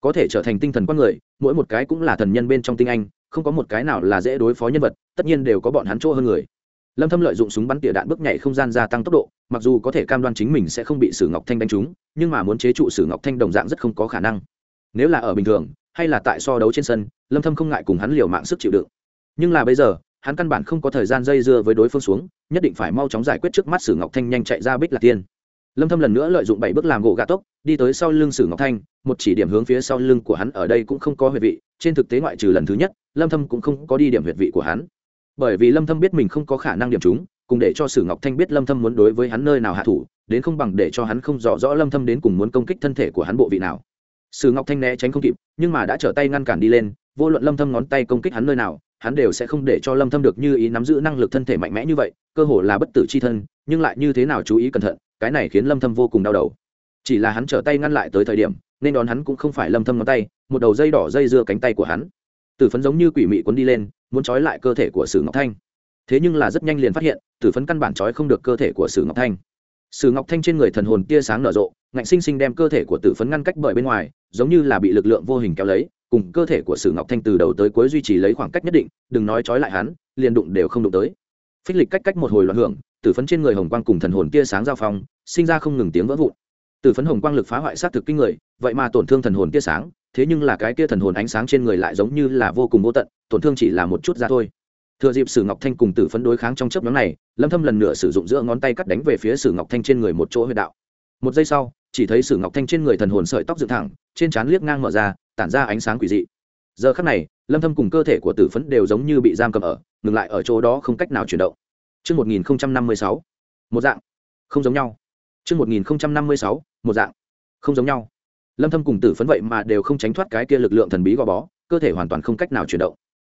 [SPEAKER 1] Có thể trở thành tinh thần quan người, mỗi một cái cũng là thần nhân bên trong tinh anh, không có một cái nào là dễ đối phó nhân vật, tất nhiên đều có bọn hắn chỗ hơn người. Lâm thâm lợi dụng súng bắn tỉa đạn bước nhảy không gian gia tăng tốc độ, mặc dù có thể cam đoan chính mình sẽ không bị sử ngọc thanh đánh trúng, nhưng mà muốn chế trụ sử ngọc thanh đồng dạng rất không có khả năng. Nếu là ở bình thường, hay là tại so đấu trên sân, lâm thâm không ngại cùng hắn liều mạng sức chịu đựng. Nhưng là bây giờ, hắn căn bản không có thời gian dây dưa với đối phương xuống, nhất định phải mau chóng giải quyết trước mắt sử ngọc thanh nhanh chạy ra bích lạc tiên lâm thâm lần nữa lợi dụng bảy bước làm gỗ gạ tốc, đi tới sau lưng sử ngọc thanh, một chỉ điểm hướng phía sau lưng của hắn ở đây cũng không có huyệt vị, trên thực tế ngoại trừ lần thứ nhất, lâm thâm cũng không có đi điểm huyệt vị của hắn. Bởi vì lâm thâm biết mình không có khả năng điểm chúng, cùng để cho sử ngọc thanh biết lâm thâm muốn đối với hắn nơi nào hạ thủ, đến không bằng để cho hắn không rõ rõ lâm thâm đến cùng muốn công kích thân thể của hắn bộ vị nào. Sử ngọc thanh né tránh không kịp, nhưng mà đã trở tay ngăn cản đi lên, vô luận lâm thâm ngón tay công kích hắn nơi nào hắn đều sẽ không để cho lâm thâm được như ý nắm giữ năng lực thân thể mạnh mẽ như vậy, cơ hồ là bất tử chi thân, nhưng lại như thế nào chú ý cẩn thận, cái này khiến lâm thâm vô cùng đau đầu. Chỉ là hắn trở tay ngăn lại tới thời điểm, nên đón hắn cũng không phải lâm thâm ngón tay, một đầu dây đỏ dây dưa cánh tay của hắn. Tử phấn giống như quỷ mị cuốn đi lên, muốn trói lại cơ thể của sử ngọc thanh. Thế nhưng là rất nhanh liền phát hiện, tử phấn căn bản trói không được cơ thể của sử ngọc thanh. Sử ngọc thanh trên người thần hồn tia sáng nở rộ, ngạnh sinh sinh đem cơ thể của tử phấn ngăn cách bởi bên ngoài, giống như là bị lực lượng vô hình kéo lấy cùng cơ thể của sử ngọc thanh từ đầu tới cuối duy trì lấy khoảng cách nhất định, đừng nói trói lại hắn, liền đụng đều không đụng tới. Phích lịch cách cách một hồi loạn hưởng tử phấn trên người hồng quang cùng thần hồn tia sáng giao phong, sinh ra không ngừng tiếng vỡ vụn. Tử phấn hồng quang lực phá hoại sát thực kinh người, vậy mà tổn thương thần hồn tia sáng, thế nhưng là cái kia thần hồn ánh sáng trên người lại giống như là vô cùng vô tận, tổn thương chỉ là một chút ra thôi. Thừa dịp sử ngọc thanh cùng tử phấn đối kháng trong chấp nhóm này, lâm thâm lần nữa sử dụng giữa ngón tay cắt đánh về phía sử ngọc thanh trên người một chỗ huyệt đạo. Một giây sau, chỉ thấy sử ngọc thanh trên người thần hồn sợi tóc dựng thẳng, trên trán liếc ngang mở ra tản ra ánh sáng quỷ dị giờ khắc này lâm thâm cùng cơ thể của tử phấn đều giống như bị giam cầm ở ngừng lại ở chỗ đó không cách nào chuyển động Trước 1056, một dạng, không giống nhau. Trước 1056, một dạng, không giống nhau. Lâm Thâm cùng Tử Phấn vậy mà đều không tránh thoát cái kia lực lượng thần bí gò bó, cơ thể hoàn toàn không cách nào chuyển động.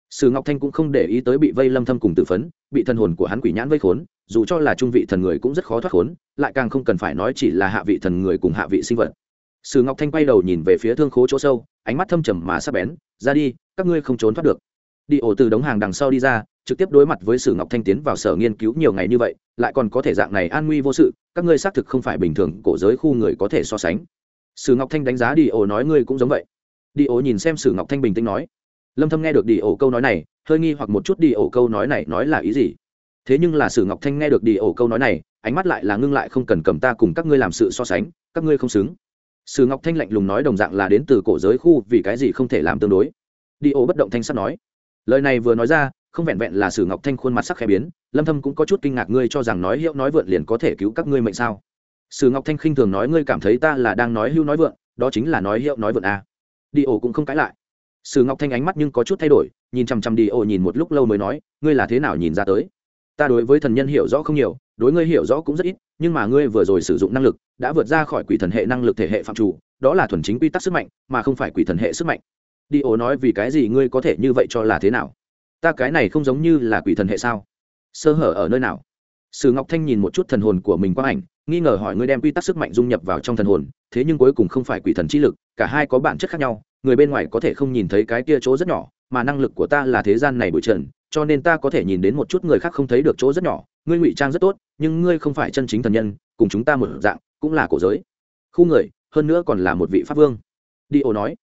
[SPEAKER 1] Sử Ngọc Thanh cũng không để ý tới bị vây Lâm Thâm cùng Tử Phấn, bị thần hồn của hắn quỷ nhãn vây khốn, dù cho là trung vị thần người cũng rất khó thoát khốn, lại càng không cần phải nói chỉ là hạ vị thần người cùng hạ vị sinh vật. Sử Ngọc Thanh quay đầu nhìn về phía thương khố chỗ sâu, ánh mắt thâm trầm mà sắc bén, "Ra đi, các ngươi không trốn thoát được." Đi ổ từ đống hàng đằng sau đi ra, trực tiếp đối mặt với Sử Ngọc Thanh tiến vào sở nghiên cứu nhiều ngày như vậy, lại còn có thể dạng này an nguy vô sự, các ngươi xác thực không phải bình thường cổ giới khu người có thể so sánh. Sử Ngọc Thanh đánh giá Đi ổ nói ngươi cũng giống vậy. Đi ổ nhìn xem Sử Ngọc Thanh bình tĩnh nói. Lâm Thâm nghe được Đi ổ câu nói này, hơi nghi hoặc một chút Đi ổ câu nói này nói là ý gì. Thế nhưng là Sử Ngọc Thanh nghe được Đi ổ câu nói này, ánh mắt lại là ngưng lại không cần cầm ta cùng các ngươi làm sự so sánh, các ngươi không xứng. Sử Ngọc Thanh lạnh lùng nói đồng dạng là đến từ cổ giới khu, vì cái gì không thể làm tương đối. Đi ô bất động thanh sắp nói. Lời này vừa nói ra, không vẹn vẹn là sử ngọc thanh khuôn mặt sắc khẽ biến lâm thâm cũng có chút kinh ngạc ngươi cho rằng nói hiệu nói vượn liền có thể cứu các ngươi mệnh sao sử ngọc thanh khinh thường nói ngươi cảm thấy ta là đang nói hưu nói vượn đó chính là nói hiệu nói vượn à. đi ổ cũng không cãi lại sử ngọc thanh ánh mắt nhưng có chút thay đổi nhìn chăm chăm đi ổ nhìn một lúc lâu mới nói ngươi là thế nào nhìn ra tới ta đối với thần nhân hiểu rõ không nhiều đối ngươi hiểu rõ cũng rất ít, nhưng mà ngươi vừa rồi sử dụng năng lực, đã vượt ra khỏi quỷ thần hệ năng lực thể hệ phạm chủ, đó là thuần chính quy tắc sức mạnh, mà không phải quỷ thần hệ sức mạnh. Đi ổ nói vì cái gì ngươi có thể như vậy cho là thế nào? Ta cái này không giống như là quỷ thần hệ sao? Sơ hở ở nơi nào? Sử ngọc thanh nhìn một chút thần hồn của mình qua ảnh, nghi ngờ hỏi ngươi đem quy tắc sức mạnh dung nhập vào trong thần hồn, thế nhưng cuối cùng không phải quỷ thần chi lực, cả hai có bản chất khác nhau, người bên ngoài có thể không nhìn thấy cái kia chỗ rất nhỏ, mà năng lực của ta là thế gian này bụi trần cho nên ta có thể nhìn đến một chút người khác không thấy được chỗ rất nhỏ, ngươi ngụy trang rất tốt, nhưng ngươi không phải chân chính thần nhân, cùng chúng ta một dạng, cũng là cổ giới. Khu người, hơn nữa còn là một vị pháp vương. Đi ô nói.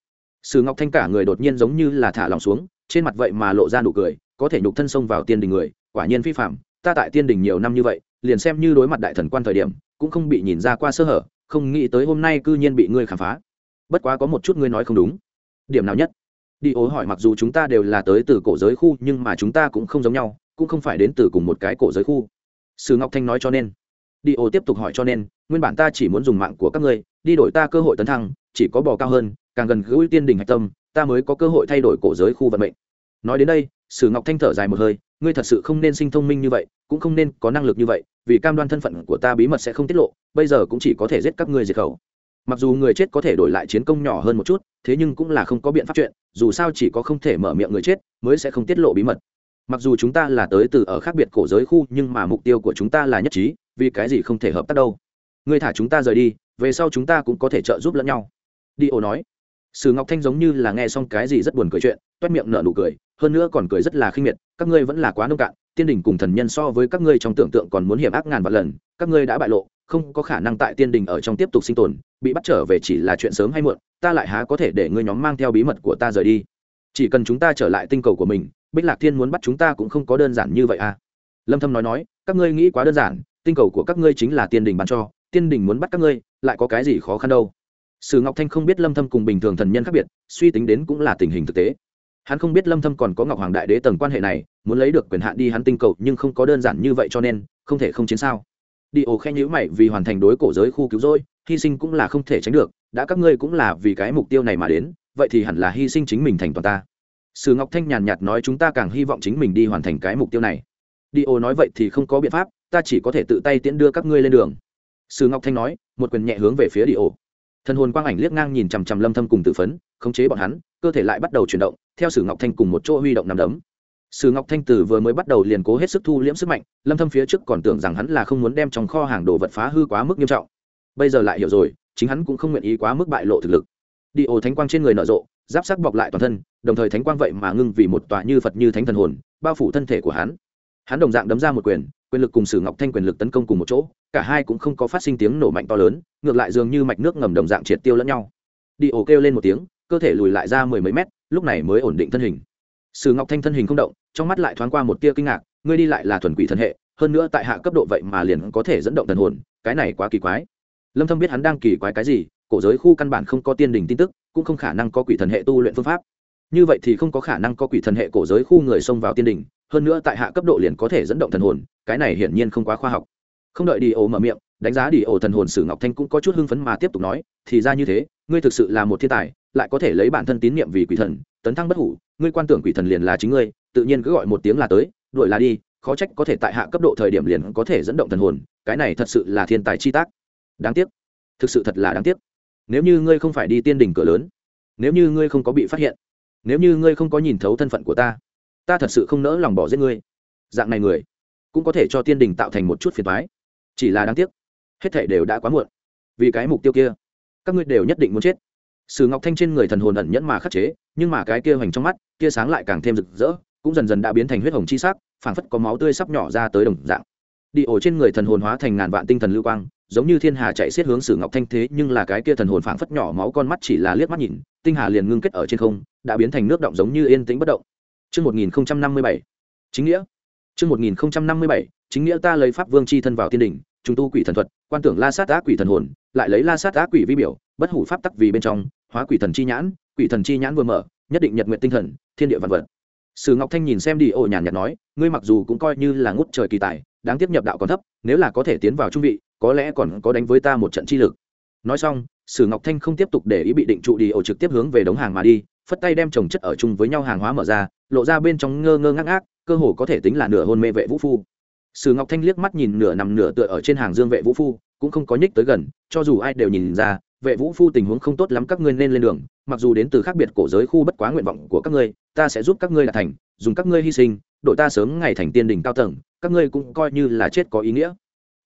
[SPEAKER 1] Sử ngọc thanh cả người đột nhiên giống như là thả lòng xuống, trên mặt vậy mà lộ ra nụ cười, có thể nhục thân xông vào tiên đình người, quả nhiên phi phạm ta tại tiên đình nhiều năm như vậy, liền xem như đối mặt đại thần quan thời điểm, cũng không bị nhìn ra qua sơ hở, không nghĩ tới hôm nay cư nhiên bị ngươi khám phá. Bất quá có một chút ngươi nói không đúng. Điểm nào nhất? Đi ố hỏi mặc dù chúng ta đều là tới từ cổ giới khu, nhưng mà chúng ta cũng không giống nhau, cũng không phải đến từ cùng một cái cổ giới khu. Sử ngọc thanh nói cho nên. Đi ố tiếp tục hỏi cho nên, nguyên bản ta chỉ muốn dùng mạng của các ngươi, đi đổi ta cơ hội tấn thăng, chỉ có bò cao hơn, càng gần gũi tiên đình hạch tâm, ta mới có cơ hội thay đổi cổ giới khu vận mệnh. Nói đến đây, sử ngọc thanh thở dài một hơi, ngươi thật sự không nên sinh thông minh như vậy, cũng không nên có năng lực như vậy, vì cam đoan thân phận của ta bí mật sẽ không tiết lộ, bây giờ cũng chỉ có thể giết các ngươi diệt khẩu mặc dù người chết có thể đổi lại chiến công nhỏ hơn một chút, thế nhưng cũng là không có biện pháp chuyện, dù sao chỉ có không thể mở miệng người chết mới sẽ không tiết lộ bí mật. Mặc dù chúng ta là tới từ ở khác biệt cổ giới khu, nhưng mà mục tiêu của chúng ta là nhất trí, vì cái gì không thể hợp tác đâu? Người thả chúng ta rời đi, về sau chúng ta cũng có thể trợ giúp lẫn nhau. Đi ô nói. Sử ngọc thanh giống như là nghe xong cái gì rất buồn cười chuyện, toét miệng nở nụ cười, hơn nữa còn cười rất là khinh miệt, các ngươi vẫn là quá nông cạn, tiên đình cùng thần nhân so với các ngươi trong tưởng tượng còn muốn hiểm ác ngàn vạn lần, các ngươi đã bại lộ, không có khả năng tại tiên đình ở trong tiếp tục sinh tồn bị bắt trở về chỉ là chuyện sớm hay muộn, ta lại há có thể để ngươi nhóm mang theo bí mật của ta rời đi. Chỉ cần chúng ta trở lại tinh cầu của mình, bích lạc thiên muốn bắt chúng ta cũng không có đơn giản như vậy à? Lâm thâm nói nói, các ngươi nghĩ quá đơn giản, tinh cầu của các ngươi chính là tiên đình bán cho, tiên đình muốn bắt các ngươi, lại có cái gì khó khăn đâu? Sử ngọc thanh không biết lâm thâm cùng bình thường thần nhân khác biệt, suy tính đến cũng là tình hình thực tế. Hắn không biết lâm thâm còn có ngọc hoàng đại đế tầng quan hệ này, muốn lấy được quyền hạn đi hắn tinh cầu nhưng không có đơn giản như vậy cho nên, không thể không chiến sao. Đi ổ khen nhữ mày vì hoàn thành đối cổ giới khu cứu rỗi hy sinh cũng là không thể tránh được, đã các ngươi cũng là vì cái mục tiêu này mà đến, vậy thì hẳn là hy sinh chính mình thành toàn ta. Sử ngọc thanh nhàn nhạt nói chúng ta càng hy vọng chính mình đi hoàn thành cái mục tiêu này. Đi ô nói vậy thì không có biện pháp, ta chỉ có thể tự tay tiễn đưa các ngươi lên đường. Sử ngọc thanh nói, một quyền nhẹ hướng về phía đi ô. Thần hồn quang ảnh liếc ngang nhìn chằm chằm lâm thâm cùng tự phấn, khống chế bọn hắn, cơ thể lại bắt đầu chuyển động, theo sử ngọc thanh cùng một chỗ huy động nằm đấm. Sử ngọc thanh Tử vừa mới bắt đầu liền cố hết sức thu liễm sức mạnh, lâm thâm phía trước còn tưởng rằng hắn là không muốn đem trong kho hàng đồ vật phá hư quá mức nghiêm trọng bây giờ lại hiểu rồi, chính hắn cũng không nguyện ý quá mức bại lộ thực lực. Đi ồ thánh quang trên người nở rộ, giáp sắc bọc lại toàn thân, đồng thời thánh quang vậy mà ngưng vì một tòa như phật như thánh thần hồn, bao phủ thân thể của hắn. Hắn đồng dạng đấm ra một quyền quyền lực cùng sử ngọc thanh quyền lực tấn công cùng một chỗ, cả hai cũng không có phát sinh tiếng nổ mạnh to lớn, ngược lại dường như mạch nước ngầm đồng dạng triệt tiêu lẫn nhau. Đi ồ kêu lên một tiếng, cơ thể lùi lại ra mười mấy mét, lúc này mới ổn định thân hình. Sử ngọc thanh thân hình không động, trong mắt lại thoáng qua một tia kinh ngạc, ngươi đi lại là thuần quỷ thần hệ, hơn nữa tại hạ cấp độ vậy mà liền có thể dẫn động thần hồn, cái này quá kỳ quái lâm thâm biết hắn đang kỳ quái cái gì, cổ giới khu căn bản không có tiên đình tin tức, cũng không khả năng có quỷ thần hệ tu luyện phương pháp. Như vậy thì không có khả năng có quỷ thần hệ cổ giới khu người xông vào tiên đình, hơn nữa tại hạ cấp độ liền có thể dẫn động thần hồn, cái này hiển nhiên không quá khoa học. Không đợi đi ổ mở miệng, đánh giá đi ổ thần hồn sử ngọc thanh cũng có chút hưng phấn mà tiếp tục nói, thì ra như thế, ngươi thực sự là một thiên tài, lại có thể lấy bản thân tín nhiệm vì quỷ thần, tấn thăng bất hủ, ngươi quan tưởng quỷ thần liền là chính ngươi, tự nhiên cứ gọi một tiếng là tới, đuổi là đi, khó trách có thể tại hạ cấp độ thời điểm liền có thể dẫn động thần hồn, cái này thật sự là thiên tài chi tác đáng tiếc. Thực sự thật là đáng tiếc. Nếu như ngươi không phải đi tiên đỉnh cửa lớn, nếu như ngươi không có bị phát hiện, nếu như ngươi không có nhìn thấu thân phận của ta ta thật sự không nỡ lòng bỏ giết ngươi. Dạng này người cũng có thể cho tiên đình tạo thành một chút phiền thoái chỉ là đáng tiếc, hết thể đều đã quá muộn. Vì cái mục tiêu kia, các ngươi đều nhất định muốn chết. Sử ngọc thanh trên người thần hồn ẩn nhẫn mà khắc chế, nhưng mà cái kia hoành trong mắt kia sáng lại càng thêm rực rỡ, cũng dần dần đã biến thành huyết hồng chi sắc, phảng phất có máu tươi sắp nhỏ ra tới đồng dạng. Đi ổ trên người thần hồn hóa thành ngàn vạn tinh thần lưu quang giống như thiên hà chạy xiết hướng sử ngọc thanh thế nhưng là cái kia thần hồn phảng phất nhỏ máu con mắt chỉ là liếc mắt nhìn tinh hà liền ngưng kết ở trên không đã biến thành nước động giống như yên tĩnh bất động Trước 1057, chính nghĩa. Trước 1057, chính nghĩa ta lấy pháp vương chi thân vào tiên đỉnh, trùng tu quỷ thần thuật, quan tưởng la sát ác quỷ thần hồn, lại lấy la sát ác quỷ vi biểu, bất hủ pháp tắc vì bên trong, hóa quỷ thần chi nhãn, quỷ thần chi nhãn vừa mở, nhất định nhật nguyện tinh thần, thiên địa vạn vật. Sử Ngọc Thanh nhìn xem đi ổ nhàn nhạt nói, ngươi mặc dù cũng coi như là ngút trời kỳ tài, đáng tiếc nhập đạo còn thấp, nếu là có thể tiến vào trung vị, có lẽ còn có đánh với ta một trận chi lực. Nói xong, Sử Ngọc Thanh không tiếp tục để ý bị định trụ đi ổ trực tiếp hướng về đống hàng mà đi, phất tay đem chồng chất ở chung với nhau hàng hóa mở ra, lộ ra bên trong ngơ ngơ ngác ngác, cơ hồ có thể tính là nửa hôn mê vệ vũ phu. Sử Ngọc Thanh liếc mắt nhìn nửa nằm nửa tựa ở trên hàng dương vệ vũ phu, cũng không có nhích tới gần, cho dù ai đều nhìn ra, vệ vũ phu tình huống không tốt lắm các ngươi nên lên đường, mặc dù đến từ khác biệt cổ giới khu bất quá nguyện vọng của các ngươi, ta sẽ giúp các ngươi đạt thành, dùng các ngươi hy sinh, đội ta sớm ngày thành tiên đỉnh cao tầng các ngươi cũng coi như là chết có ý nghĩa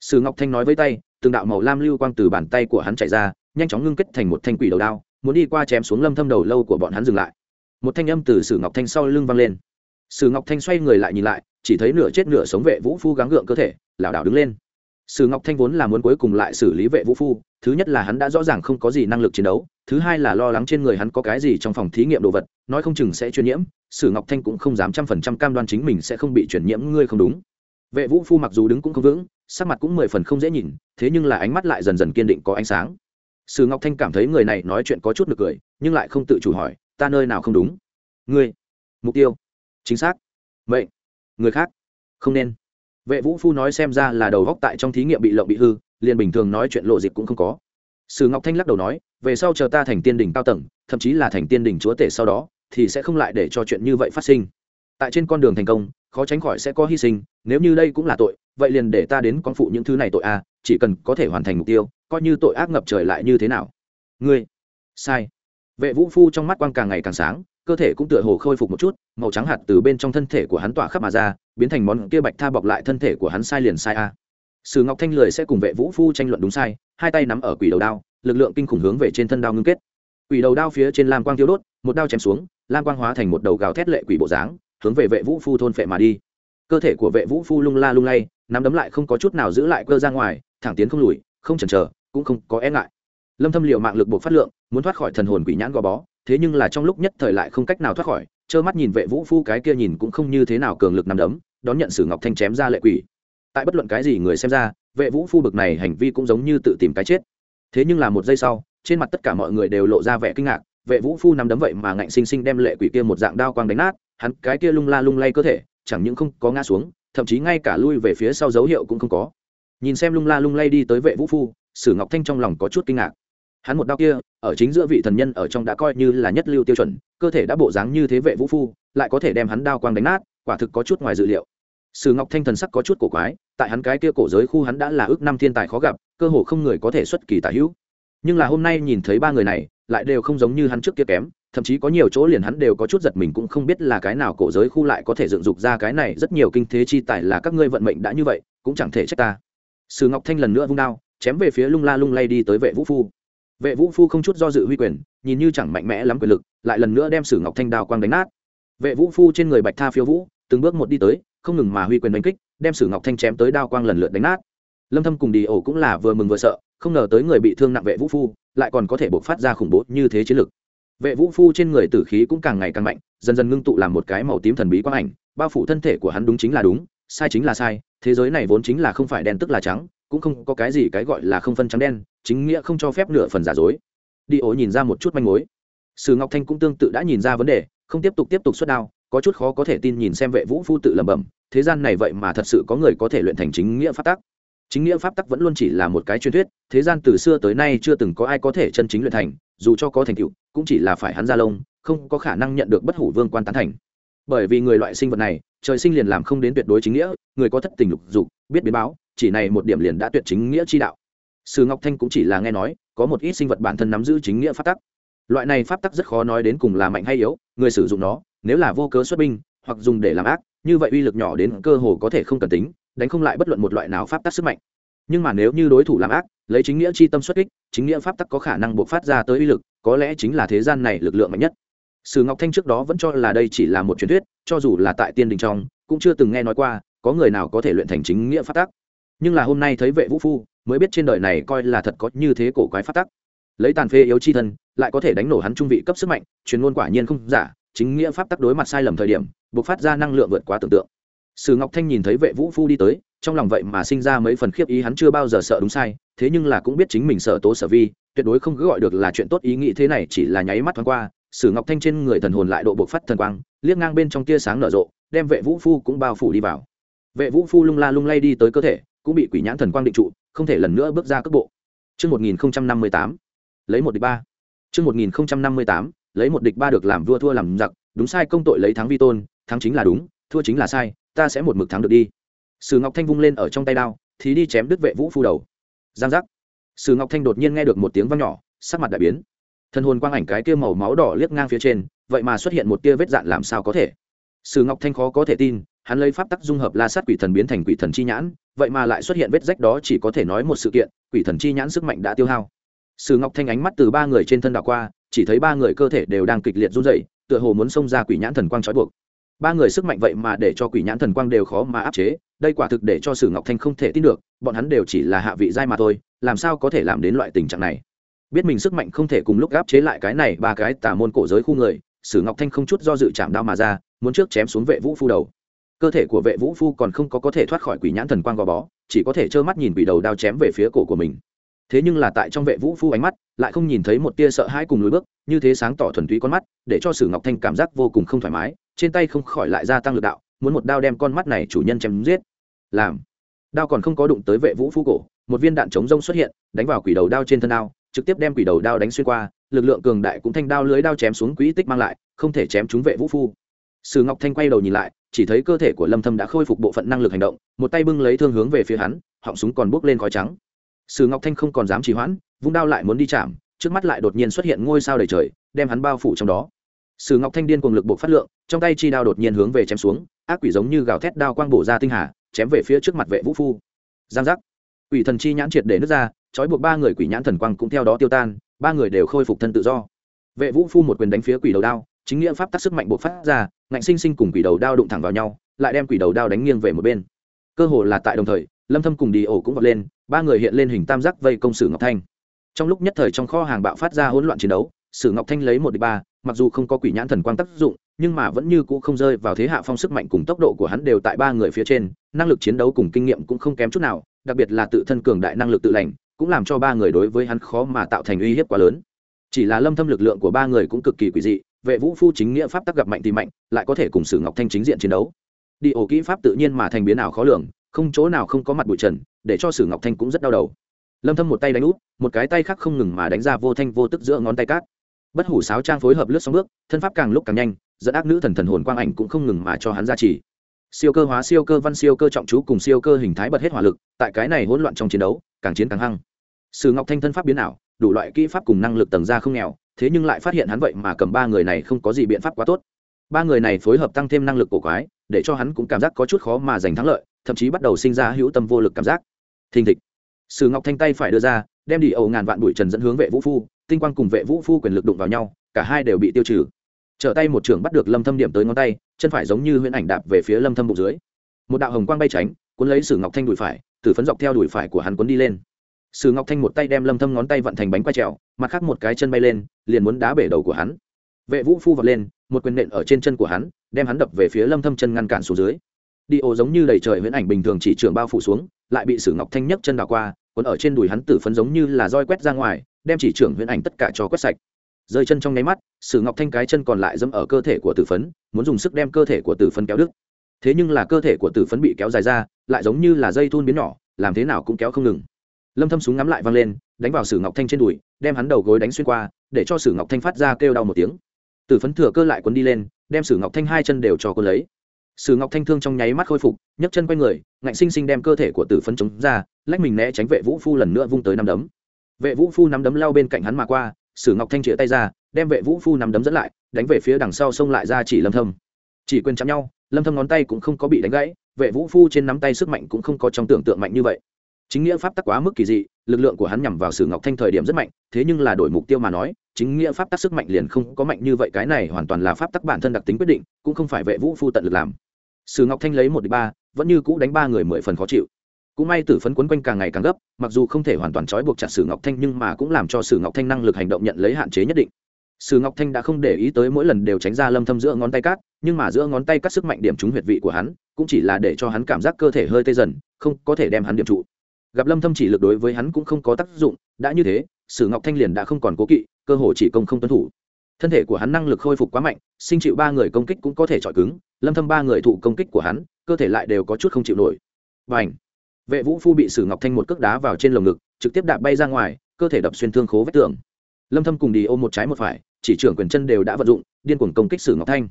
[SPEAKER 1] sử ngọc thanh nói với tay, từng đạo màu lam lưu quang từ bàn tay của hắn chạy ra, nhanh chóng ngưng kết thành một thanh quỷ đầu đao, muốn đi qua chém xuống lâm thâm đầu lâu của bọn hắn dừng lại. Một thanh âm từ sử ngọc thanh sau lưng vang lên. Sử ngọc thanh xoay người lại nhìn lại, chỉ thấy nửa chết nửa sống vệ vũ phu gắng gượng cơ thể, lảo đảo đứng lên. Sử ngọc thanh vốn là muốn cuối cùng lại xử lý vệ vũ phu, thứ nhất là hắn đã rõ ràng không có gì năng lực chiến đấu, thứ hai là lo lắng trên người hắn có cái gì trong phòng thí nghiệm đồ vật, nói không chừng sẽ truyền nhiễm, sử ngọc thanh cũng không dám trăm phần trăm cam đoan chính mình sẽ không bị truyền nhiễm, ngươi không đúng. Vệ vũ phu mặc dù đứng cũng không vững sắc mặt cũng mười phần không dễ nhìn, thế nhưng là ánh mắt lại dần dần kiên định có ánh sáng. Sử ngọc thanh cảm thấy người này nói chuyện có chút nực cười, nhưng lại không tự chủ hỏi, ta nơi nào không đúng? Ngươi. Mục tiêu. Chính xác. Vậy người khác. Không nên. Vệ vũ phu nói xem ra là đầu góc tại trong thí nghiệm bị lộng bị hư, liền bình thường nói chuyện lộ dịp cũng không có. Sử ngọc thanh lắc đầu nói, về sau chờ ta thành tiên đỉnh cao tầng, thậm chí là thành tiên đỉnh chúa tể sau đó, thì sẽ không lại để cho chuyện như vậy phát sinh. Tại trên con đường thành công khó tránh khỏi sẽ có hy sinh, nếu như đây cũng là tội, vậy liền để ta đến con phụ những thứ này tội a, chỉ cần có thể hoàn thành mục tiêu, coi như tội ác ngập trời lại như thế nào. Ngươi, sai. Vệ vũ phu trong mắt quang càng ngày càng sáng, cơ thể cũng tựa hồ khôi phục một chút, màu trắng hạt từ bên trong thân thể của hắn tỏa khắp mà ra, biến thành món kia bạch tha bọc lại thân thể của hắn sai liền sai a. Sử ngọc thanh lười sẽ cùng vệ vũ phu tranh luận đúng sai, hai tay nắm ở quỷ đầu đao, lực lượng kinh khủng hướng về trên thân đao ngưng kết. Quỷ đầu đao phía trên lam quang tiêu đốt, một đao chém xuống, lam quang hóa thành một đầu gào thét lệ quỷ bộ dáng hướng về vệ vũ phu thôn phệ mà đi. Cơ thể của vệ vũ phu lung la lung lay, nắm đấm lại không có chút nào giữ lại cơ ra ngoài, thẳng tiến không lùi, không chần chờ, cũng không có e ngại. Lâm thâm liệu mạng lực buộc phát lượng, muốn thoát khỏi thần hồn quỷ nhãn gò bó, thế nhưng là trong lúc nhất thời lại không cách nào thoát khỏi, trơ mắt nhìn vệ vũ phu cái kia nhìn cũng không như thế nào cường lực nắm đấm, đón nhận sử ngọc thanh chém ra lệ quỷ. Tại bất luận cái gì người xem ra, vệ vũ phu bực này hành vi cũng giống như tự tìm cái chết. Thế nhưng là một giây sau, trên mặt tất cả mọi người đều lộ ra vẻ kinh ngạc vệ vũ phu nắm đấm vậy mà ngạnh sinh sinh đem lệ quỷ kia một dạng đao quang đánh nát, hắn cái kia lung la lung lay cơ thể, chẳng những không có ngã xuống, thậm chí ngay cả lui về phía sau dấu hiệu cũng không có. Nhìn xem lung la lung lay đi tới vệ vũ phu, sử ngọc thanh trong lòng có chút kinh ngạc. Hắn một đao kia, ở chính giữa vị thần nhân ở trong đã coi như là nhất lưu tiêu chuẩn, cơ thể đã bộ dáng như thế vệ vũ phu, lại có thể đem hắn đao quang đánh nát, quả thực có chút ngoài dự liệu. Sử ngọc thanh thần sắc có chút cổ quái, tại hắn cái kia cổ giới khu hắn đã là ước năm thiên tài khó gặp, cơ hồ không người có thể xuất kỳ tả hữu nhưng là hôm nay nhìn thấy ba người này, lại đều không giống như hắn trước kia kém, thậm chí có nhiều chỗ liền hắn đều có chút giật mình cũng không biết là cái nào cổ giới khu lại có thể dựng dục ra cái này rất nhiều kinh thế chi tài là các ngươi vận mệnh đã như vậy, cũng chẳng thể trách ta. Sử ngọc thanh lần nữa vung đao, chém về phía lung la lung lay đi tới vệ vũ phu. Vệ vũ phu không chút do dự huy quyền, nhìn như chẳng mạnh mẽ lắm quyền lực, lại lần nữa đem sử ngọc thanh đao quang đánh nát. Vệ vũ phu trên người bạch tha phiêu vũ, từng bước một đi tới, không ngừng mà huy quyền đánh kích, đem sử ngọc thanh chém tới đao quang lần lượt đánh nát. Lâm thâm cùng đi ổ cũng là vừa mừng vừa sợ không ngờ tới người bị thương nặng vệ vũ phu, lại còn có thể bộc phát ra khủng bố như thế chiến lực. Vệ vũ phu trên người tử khí cũng càng ngày càng mạnh, dần dần ngưng tụ làm một cái màu tím thần bí quang ảnh, bao phủ thân thể của hắn đúng chính là đúng, sai chính là sai, thế giới này vốn chính là không phải đen tức là trắng, cũng không có cái gì cái gọi là không phân trắng đen, chính nghĩa không cho phép nửa phần giả dối. Đi ố nhìn ra một chút manh mối. Sử ngọc thanh cũng tương tự đã nhìn ra vấn đề, không tiếp tục tiếp tục xuất đao, có chút khó có thể tin nhìn xem vệ vũ phu tự lẩm bẩm, thế gian này vậy mà thật sự có người có thể luyện thành chính nghĩa pháp tắc chính nghĩa pháp tắc vẫn luôn chỉ là một cái truyền thuyết, thế gian từ xưa tới nay chưa từng có ai có thể chân chính luyện thành, dù cho có thành tựu, cũng chỉ là phải hắn ra lông, không có khả năng nhận được bất hủ vương quan tán thành. Bởi vì người loại sinh vật này, trời sinh liền làm không đến tuyệt đối chính nghĩa, người có thất tình lục dục, biết biến báo, chỉ này một điểm liền đã tuyệt chính nghĩa chi đạo. Sử ngọc thanh cũng chỉ là nghe nói, có một ít sinh vật bản thân nắm giữ chính nghĩa pháp tắc. Loại này pháp tắc rất khó nói đến cùng là mạnh hay yếu, người sử dụng nó, nếu là vô cớ xuất binh, hoặc dùng để làm ác, như vậy uy lực nhỏ đến cơ hồ có thể không cần tính đánh không lại bất luận một loại nào pháp tắc sức mạnh. Nhưng mà nếu như đối thủ làm ác, lấy chính nghĩa chi tâm xuất kích, chính nghĩa pháp tắc có khả năng buộc phát ra tới uy lực, có lẽ chính là thế gian này lực lượng mạnh nhất. Sử ngọc thanh trước đó vẫn cho là đây chỉ là một truyền thuyết, cho dù là tại tiên đình trong, cũng chưa từng nghe nói qua, có người nào có thể luyện thành chính nghĩa pháp tắc. Nhưng là hôm nay thấy vệ vũ phu, mới biết trên đời này coi là thật có như thế cổ quái pháp tắc. Lấy tàn phê yếu chi thân, lại có thể đánh nổ hắn trung vị cấp sức mạnh, truyền ngôn quả nhiên không giả, chính nghĩa pháp tắc đối mặt sai lầm thời điểm, buộc phát ra năng lượng vượt quá tưởng tượng sử ngọc thanh nhìn thấy vệ vũ phu đi tới trong lòng vậy mà sinh ra mấy phần khiếp ý hắn chưa bao giờ sợ đúng sai thế nhưng là cũng biết chính mình sợ tố sở vi tuyệt đối không cứ gọi được là chuyện tốt ý nghĩ thế này chỉ là nháy mắt thoáng qua sử ngọc thanh trên người thần hồn lại độ buộc phát thần quang liếc ngang bên trong tia sáng nở rộ đem vệ vũ phu cũng bao phủ đi vào vệ vũ phu lung la lung lay đi tới cơ thể cũng bị quỷ nhãn thần quang định trụ không thể lần nữa bước ra cước bộ Trước 1058, lấy một địch ba. Trước 1058, lấy một địch ba được làm vua thua làm giặc, đúng sai công tội lấy thắng vi tôn, thắng chính là đúng, thua chính là sai, ta sẽ một mực thắng được đi. Sử Ngọc Thanh vung lên ở trong tay đao, thì đi chém đứt vệ vũ phu đầu. Giang giác. Sử Ngọc Thanh đột nhiên nghe được một tiếng vang nhỏ, sắc mặt đại biến. Thân hồn quang ảnh cái kia màu máu đỏ liếc ngang phía trên, vậy mà xuất hiện một tia vết dạn làm sao có thể? Sử Ngọc Thanh khó có thể tin, hắn lấy pháp tắc dung hợp la sát quỷ thần biến thành quỷ thần chi nhãn vậy mà lại xuất hiện vết rách đó chỉ có thể nói một sự kiện quỷ thần chi nhãn sức mạnh đã tiêu hao sử ngọc thanh ánh mắt từ ba người trên thân đảo qua chỉ thấy ba người cơ thể đều đang kịch liệt run rẩy tựa hồ muốn xông ra quỷ nhãn thần quang trói buộc ba người sức mạnh vậy mà để cho quỷ nhãn thần quang đều khó mà áp chế, đây quả thực để cho sử ngọc thanh không thể tin được, bọn hắn đều chỉ là hạ vị giai mà thôi, làm sao có thể làm đến loại tình trạng này? Biết mình sức mạnh không thể cùng lúc áp chế lại cái này, ba cái tà môn cổ giới khu người, sử ngọc thanh không chút do dự chạm đao mà ra, muốn trước chém xuống vệ vũ phu đầu. Cơ thể của vệ vũ phu còn không có có thể thoát khỏi quỷ nhãn thần quang gò bó, chỉ có thể trơ mắt nhìn quỷ đầu đao chém về phía cổ của mình. Thế nhưng là tại trong vệ vũ phu ánh mắt, lại không nhìn thấy một tia sợ hãi cùng lối bước, như thế sáng tỏ thuần túy con mắt, để cho sử ngọc thanh cảm giác vô cùng không thoải mái trên tay không khỏi lại gia tăng lực đạo, muốn một đao đem con mắt này chủ nhân chém giết. Làm. Đao còn không có đụng tới vệ vũ phú cổ, một viên đạn chống rông xuất hiện, đánh vào quỷ đầu đao trên thân đao, trực tiếp đem quỷ đầu đao đánh xuyên qua, lực lượng cường đại cũng thanh đao lưới đao chém xuống quỹ tích mang lại, không thể chém trúng vệ vũ phu. Sử ngọc thanh quay đầu nhìn lại, chỉ thấy cơ thể của lâm thâm đã khôi phục bộ phận năng lực hành động, một tay bưng lấy thương hướng về phía hắn, họng súng còn bốc lên khói trắng. Sử ngọc thanh không còn dám trì hoãn, vung đao lại muốn đi chạm, trước mắt lại đột nhiên xuất hiện ngôi sao đầy trời, đem hắn bao phủ trong đó sử ngọc thanh điên cùng lực buộc phát lượng, trong tay chi đao đột nhiên hướng về chém xuống, ác quỷ giống như gào thét đao quang bổ ra tinh hà, chém về phía trước mặt vệ vũ phu. Giang giác. Quỷ thần chi nhãn triệt để nứt ra, trói buộc ba người quỷ nhãn thần quang cũng theo đó tiêu tan, ba người đều khôi phục thân tự do. Vệ vũ phu một quyền đánh phía quỷ đầu đao, chính nghĩa pháp tác sức mạnh buộc phát ra, ngạnh sinh sinh cùng quỷ đầu đao đụng thẳng vào nhau, lại đem quỷ đầu đao đánh nghiêng về một bên. Cơ hồ là tại đồng thời, lâm thâm cùng đi ổ cũng vọt lên, ba người hiện lên hình tam giác vây công sử ngọc thanh. Trong lúc nhất thời trong kho hàng bạo phát ra hỗn loạn chiến đấu, sử ngọc thanh lấy một địch ba mặc dù không có quỷ nhãn thần quang tác dụng, nhưng mà vẫn như cũ không rơi vào thế hạ phong sức mạnh cùng tốc độ của hắn đều tại ba người phía trên, năng lực chiến đấu cùng kinh nghiệm cũng không kém chút nào, đặc biệt là tự thân cường đại năng lực tự lành, cũng làm cho ba người đối với hắn khó mà tạo thành uy hiếp quá lớn. Chỉ là lâm thâm lực lượng của ba người cũng cực kỳ quỷ dị, vệ vũ phu chính nghĩa pháp tắc gặp mạnh thì mạnh, lại có thể cùng sử ngọc thanh chính diện chiến đấu. Đi ổ kỹ pháp tự nhiên mà thành biến nào khó lường, không chỗ nào không có mặt bụi trần, để cho sử ngọc thanh cũng rất đau đầu. Lâm thâm một tay đánh út, một cái tay khác không ngừng mà đánh ra vô thanh vô tức giữa ngón tay cát bất hủ sáo trang phối hợp lướt sóng bước, thân pháp càng lúc càng nhanh, dẫn ác nữ thần thần hồn quang ảnh cũng không ngừng mà cho hắn ra chỉ siêu cơ hóa, siêu cơ văn, siêu cơ trọng chú cùng siêu cơ hình thái bật hết hỏa lực, tại cái này hỗn loạn trong chiến đấu, càng chiến càng hăng. Sử ngọc thanh thân pháp biến ảo, đủ loại kỹ pháp cùng năng lực tầng ra không nghèo, thế nhưng lại phát hiện hắn vậy mà cầm ba người này không có gì biện pháp quá tốt. Ba người này phối hợp tăng thêm năng lực cổ quái, để cho hắn cũng cảm giác có chút khó mà giành thắng lợi, thậm chí bắt đầu sinh ra hữu tâm vô lực cảm giác. Thình thịch. Sử ngọc thanh tay phải đưa ra, đem đi ẩu ngàn vạn bụi trần dẫn hướng vệ vũ phu tinh quang cùng vệ vũ phu quyền lực đụng vào nhau, cả hai đều bị tiêu trừ. Trở tay một trưởng bắt được lâm thâm điểm tới ngón tay, chân phải giống như huyễn ảnh đạp về phía lâm thâm bụng dưới. Một đạo hồng quang bay tránh, cuốn lấy sử ngọc thanh đùi phải tử phấn dọc theo đùi phải của hắn cuốn đi lên. Sử ngọc thanh một tay đem lâm thâm ngón tay vận thành bánh quay trèo, mặt khác một cái chân bay lên, liền muốn đá bể đầu của hắn. Vệ vũ phu vọt lên, một quyền nện ở trên chân của hắn, đem hắn đập về phía lâm thâm chân ngăn cản xuống dưới. Đi ô giống như đầy trời huyễn ảnh bình thường chỉ trường bao phủ xuống, lại bị sử ngọc thanh nhấc chân đào qua, cuốn ở trên đùi hắn tử phấn giống như là roi quét ra ngoài đem chỉ trưởng huyễn ảnh tất cả cho quét sạch. Rơi chân trong nháy mắt, sử ngọc thanh cái chân còn lại dẫm ở cơ thể của tử phấn, muốn dùng sức đem cơ thể của tử phấn kéo đứt. Thế nhưng là cơ thể của tử phấn bị kéo dài ra, lại giống như là dây thun biến nhỏ, làm thế nào cũng kéo không ngừng. Lâm thâm súng ngắm lại văng lên, đánh vào sử ngọc thanh trên đùi, đem hắn đầu gối đánh xuyên qua, để cho sử ngọc thanh phát ra kêu đau một tiếng. Tử phấn thừa cơ lại quấn đi lên, đem sử ngọc thanh hai chân đều cho cô lấy. Sử ngọc thanh thương trong nháy mắt khôi phục, nhấc chân quay người, ngạnh sinh sinh đem cơ thể của tử phấn chống ra, lách mình né tránh vệ vũ phu lần nữa vung tới năm đấm vệ vũ phu nắm đấm lao bên cạnh hắn mà qua, sử ngọc thanh chĩa tay ra, đem vệ vũ phu nắm đấm dẫn lại, đánh về phía đằng sau xông lại ra chỉ lâm thâm. Chỉ quên chạm nhau, lâm thâm ngón tay cũng không có bị đánh gãy, vệ vũ phu trên nắm tay sức mạnh cũng không có trong tưởng tượng mạnh như vậy. Chính nghĩa pháp tắc quá mức kỳ dị, lực lượng của hắn nhằm vào sử ngọc thanh thời điểm rất mạnh, thế nhưng là đổi mục tiêu mà nói, chính nghĩa pháp tắc sức mạnh liền không có mạnh như vậy, cái này hoàn toàn là pháp tắc bản thân đặc tính quyết định, cũng không phải vệ vũ phu tận lực làm. Sử ngọc thanh lấy một ba, vẫn như cũ đánh ba người mười phần khó chịu cũng may tử phấn quấn quanh càng ngày càng gấp, mặc dù không thể hoàn toàn trói buộc chặt sử ngọc thanh nhưng mà cũng làm cho sử ngọc thanh năng lực hành động nhận lấy hạn chế nhất định. Sử ngọc thanh đã không để ý tới mỗi lần đều tránh ra lâm thâm giữa ngón tay cát nhưng mà giữa ngón tay cắt sức mạnh điểm trúng huyệt vị của hắn, cũng chỉ là để cho hắn cảm giác cơ thể hơi tê dần, không có thể đem hắn điểm trụ. Gặp lâm thâm chỉ lực đối với hắn cũng không có tác dụng, đã như thế, sử ngọc thanh liền đã không còn cố kỵ, cơ hội chỉ công không tuân thủ. Thân thể của hắn năng lực khôi phục quá mạnh, sinh chịu ba người công kích cũng có thể chọi cứng, lâm thâm ba người thụ công kích của hắn, cơ thể lại đều có chút không chịu nổi. Bành vệ vũ phu bị sử ngọc thanh một cước đá vào trên lồng ngực, trực tiếp đạp bay ra ngoài, cơ thể đập xuyên thương khố vết tường. Lâm thâm cùng đi ôm một trái một phải, chỉ trưởng quyền chân đều đã vận dụng, điên cuồng công kích sử ngọc thanh.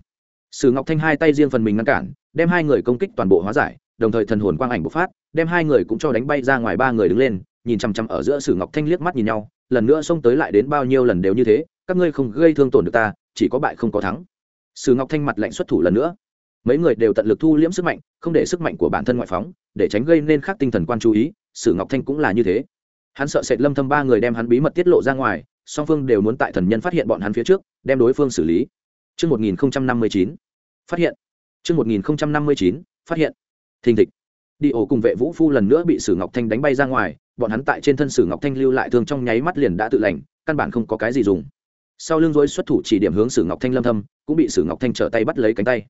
[SPEAKER 1] Sử ngọc thanh hai tay riêng phần mình ngăn cản, đem hai người công kích toàn bộ hóa giải, đồng thời thần hồn quang ảnh bộc phát, đem hai người cũng cho đánh bay ra ngoài ba người đứng lên, nhìn chăm chăm ở giữa sử ngọc thanh liếc mắt nhìn nhau, lần nữa xông tới lại đến bao nhiêu lần đều như thế, các ngươi không gây thương tổn được ta, chỉ có bại không có thắng. Sử ngọc thanh mặt lạnh xuất thủ lần nữa mấy người đều tận lực thu liễm sức mạnh không để sức mạnh của bản thân ngoại phóng để tránh gây nên khác tinh thần quan chú ý sử ngọc thanh cũng là như thế hắn sợ sệt lâm thâm ba người đem hắn bí mật tiết lộ ra ngoài song phương đều muốn tại thần nhân phát hiện bọn hắn phía trước đem đối phương xử lý Trước 1059, phát hiện. Trước 1059, phát hiện. Thình thịch. Đi ổ cùng vệ vũ phu lần nữa bị Sử Ngọc Thanh đánh bay ra ngoài, bọn hắn tại trên thân Sử Ngọc Thanh lưu lại thương trong nháy mắt liền đã tự lành, căn bản không có cái gì dùng. Sau lưng rối xuất thủ chỉ điểm hướng Sử Ngọc Thanh lâm thâm, cũng bị Sử Ngọc Thanh trở tay bắt lấy cánh tay.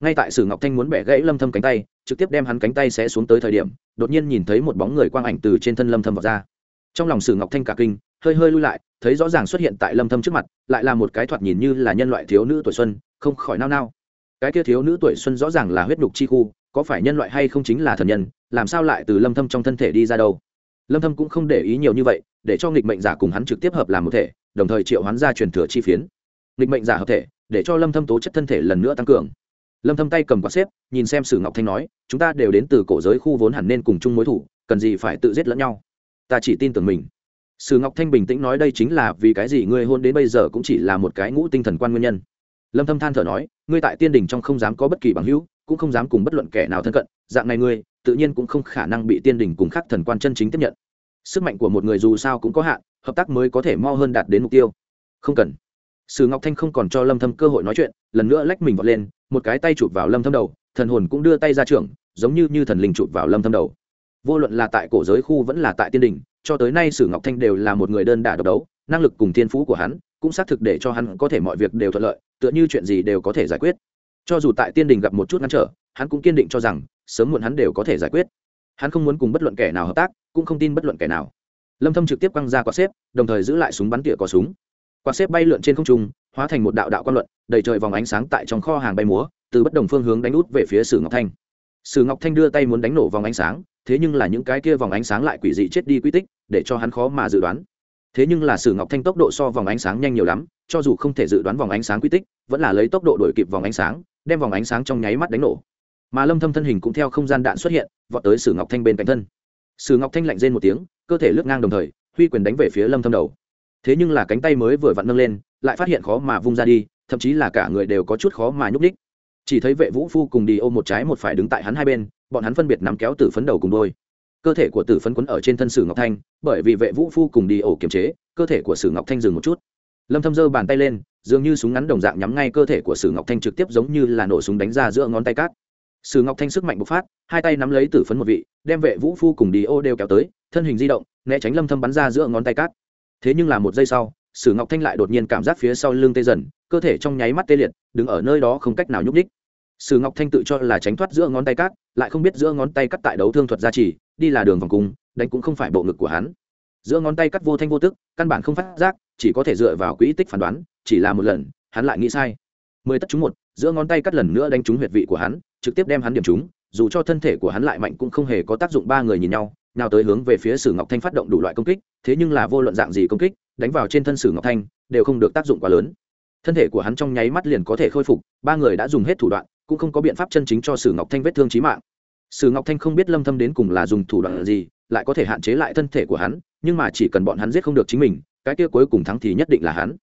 [SPEAKER 1] Ngay tại Sử Ngọc Thanh muốn bẻ gãy lâm thâm cánh tay, trực tiếp đem hắn cánh tay xé xuống tới thời điểm, đột nhiên nhìn thấy một bóng người quang ảnh từ trên thân lâm thâm vọt ra. Trong lòng Sử Ngọc Thanh cả kinh, hơi hơi lui lại, thấy rõ ràng xuất hiện tại lâm thâm trước mặt lại là một cái thoạt nhìn như là nhân loại thiếu nữ tuổi xuân không khỏi nao nao. Cái kia thiếu nữ tuổi xuân rõ ràng là huyết nhục chi khu có phải nhân loại hay không chính là thần nhân làm sao lại từ lâm thâm trong thân thể đi ra đâu? Lâm thâm cũng không để ý nhiều như vậy để cho nghịch mệnh giả cùng hắn trực tiếp hợp làm một thể đồng thời triệu hắn ra truyền thừa chi phiến. Nghịch mệnh giả hợp thể để cho lâm thâm tố chất thân thể lần nữa tăng cường lâm thâm tay cầm quạt xếp, nhìn xem sử ngọc thanh nói, chúng ta đều đến từ cổ giới khu vốn hẳn nên cùng chung mối thủ, cần gì phải tự giết lẫn nhau? Ta chỉ tin tưởng mình. Sử ngọc thanh bình tĩnh nói, đây chính là vì cái gì ngươi hôn đến bây giờ cũng chỉ là một cái ngũ tinh thần quan nguyên nhân? Lâm thâm than thở nói, ngươi tại tiên đình trong không dám có bất kỳ bằng hữu, cũng không dám cùng bất luận kẻ nào thân cận, dạng này ngươi, tự nhiên cũng không khả năng bị tiên đình cùng khác thần quan chân chính tiếp nhận. Sức mạnh của một người dù sao cũng có hạn, hợp tác mới có thể mau hơn đạt đến mục tiêu. Không cần sử ngọc thanh không còn cho lâm thâm cơ hội nói chuyện, lần nữa lách mình vọt lên, một cái tay chụp vào lâm thâm đầu, thần hồn cũng đưa tay ra trưởng, giống như như thần linh chụp vào lâm thâm đầu. Vô luận là tại cổ giới khu vẫn là tại tiên đình, cho tới nay sử ngọc thanh đều là một người đơn đả độc đấu, năng lực cùng thiên phú của hắn cũng xác thực để cho hắn có thể mọi việc đều thuận lợi, tựa như chuyện gì đều có thể giải quyết. Cho dù tại tiên đình gặp một chút ngăn trở, hắn cũng kiên định cho rằng sớm muộn hắn đều có thể giải quyết. Hắn không muốn cùng bất luận kẻ nào hợp tác, cũng không tin bất luận kẻ nào. Lâm thâm trực tiếp quăng ra quả xếp, đồng thời giữ lại súng bắn tỉa có súng quạt xếp bay lượn trên không trung, hóa thành một đạo đạo quan luận, đầy trời vòng ánh sáng tại trong kho hàng bay múa, từ bất đồng phương hướng đánh út về phía sử ngọc thanh. Sử ngọc thanh đưa tay muốn đánh nổ vòng ánh sáng, thế nhưng là những cái kia vòng ánh sáng lại quỷ dị chết đi quy tích, để cho hắn khó mà dự đoán. Thế nhưng là sử ngọc thanh tốc độ so vòng ánh sáng nhanh nhiều lắm, cho dù không thể dự đoán vòng ánh sáng quy tích, vẫn là lấy tốc độ đổi kịp vòng ánh sáng, đem vòng ánh sáng trong nháy mắt đánh nổ. Mà lâm thâm thân hình cũng theo không gian đạn xuất hiện, vọt tới sử ngọc thanh bên cạnh thân. Sử ngọc thanh lạnh rên một tiếng, cơ thể lướt ngang đồng thời, huy quyền đánh về phía lâm thâm đầu thế nhưng là cánh tay mới vừa vặn nâng lên, lại phát hiện khó mà vung ra đi, thậm chí là cả người đều có chút khó mà nhúc ních chỉ thấy vệ vũ phu cùng đi ôm một trái một phải đứng tại hắn hai bên, bọn hắn phân biệt nắm kéo tử phấn đầu cùng đôi. Cơ thể của tử phấn quấn ở trên thân sử ngọc thanh, bởi vì vệ vũ phu cùng đi ổ kiềm chế, cơ thể của sử ngọc thanh dừng một chút. Lâm thâm giơ bàn tay lên, dường như súng ngắn đồng dạng nhắm ngay cơ thể của sử ngọc thanh trực tiếp giống như là nổ súng đánh ra giữa ngón tay cát. Sử ngọc thanh sức mạnh bộc phát, hai tay nắm lấy tử phấn một vị, đem vệ vũ phu cùng đi ô đều kéo tới, thân hình di động, né tránh lâm thâm bắn ra giữa ngón tay cát thế nhưng là một giây sau, sử ngọc thanh lại đột nhiên cảm giác phía sau lưng tê dần, cơ thể trong nháy mắt tê liệt, đứng ở nơi đó không cách nào nhúc ních sử ngọc thanh tự cho là tránh thoát giữa ngón tay cát lại không biết giữa ngón tay cắt tại đấu thương thuật gia trì, đi là đường vòng cung, đánh cũng không phải bộ ngực của hắn. Giữa ngón tay cắt vô thanh vô tức, căn bản không phát giác, chỉ có thể dựa vào quỹ tích phán đoán, chỉ là một lần, hắn lại nghĩ sai. Mười tất trúng một, giữa ngón tay cắt lần nữa đánh trúng huyệt vị của hắn, trực tiếp đem hắn điểm trúng, dù cho thân thể của hắn lại mạnh cũng không hề có tác dụng ba người nhìn nhau nào tới hướng về phía sử ngọc thanh phát động đủ loại công kích, thế nhưng là vô luận dạng gì công kích, đánh vào trên thân sử ngọc thanh, đều không được tác dụng quá lớn. Thân thể của hắn trong nháy mắt liền có thể khôi phục, ba người đã dùng hết thủ đoạn, cũng không có biện pháp chân chính cho sử ngọc thanh vết thương trí mạng. Sử ngọc thanh không biết lâm thâm đến cùng là dùng thủ đoạn gì, lại có thể hạn chế lại thân thể của hắn, nhưng mà chỉ cần bọn hắn giết không được chính mình, cái kia cuối cùng thắng thì nhất định là hắn.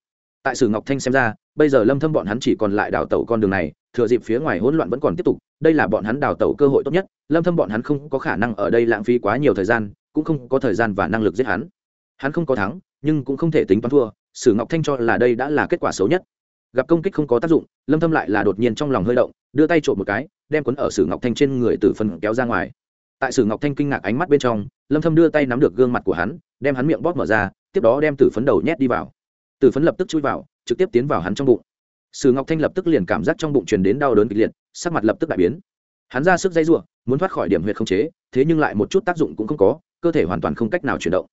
[SPEAKER 1] Tại sử ngọc thanh xem ra, bây giờ lâm thâm bọn hắn chỉ còn lại đào tẩu con đường này, thừa dịp phía ngoài hỗn loạn vẫn còn tiếp tục đây là bọn hắn đào tẩu cơ hội tốt nhất, lâm thâm bọn hắn không có khả năng ở đây lãng phí quá nhiều thời gian, cũng không có thời gian và năng lực giết hắn. Hắn không có thắng, nhưng cũng không thể tính toán thua, sử ngọc thanh cho là đây đã là kết quả xấu nhất. Gặp công kích không có tác dụng, lâm thâm lại là đột nhiên trong lòng hơi động, đưa tay trộm một cái, đem cuốn ở sử ngọc thanh trên người tử phần kéo ra ngoài. Tại sử ngọc thanh kinh ngạc ánh mắt bên trong, lâm thâm đưa tay nắm được gương mặt của hắn, đem hắn miệng bóp mở ra, tiếp đó đem tử phấn đầu nhét đi vào. Tử phấn lập tức chui vào, trực tiếp tiến vào hắn trong bụng sử ngọc thanh lập tức liền cảm giác trong bụng truyền đến đau đớn kịch liệt, sắc mặt lập tức đại biến. Hắn ra sức dây rủa, muốn thoát khỏi điểm huyệt không chế, thế nhưng lại một chút tác dụng cũng không có, cơ thể hoàn toàn không cách nào chuyển động.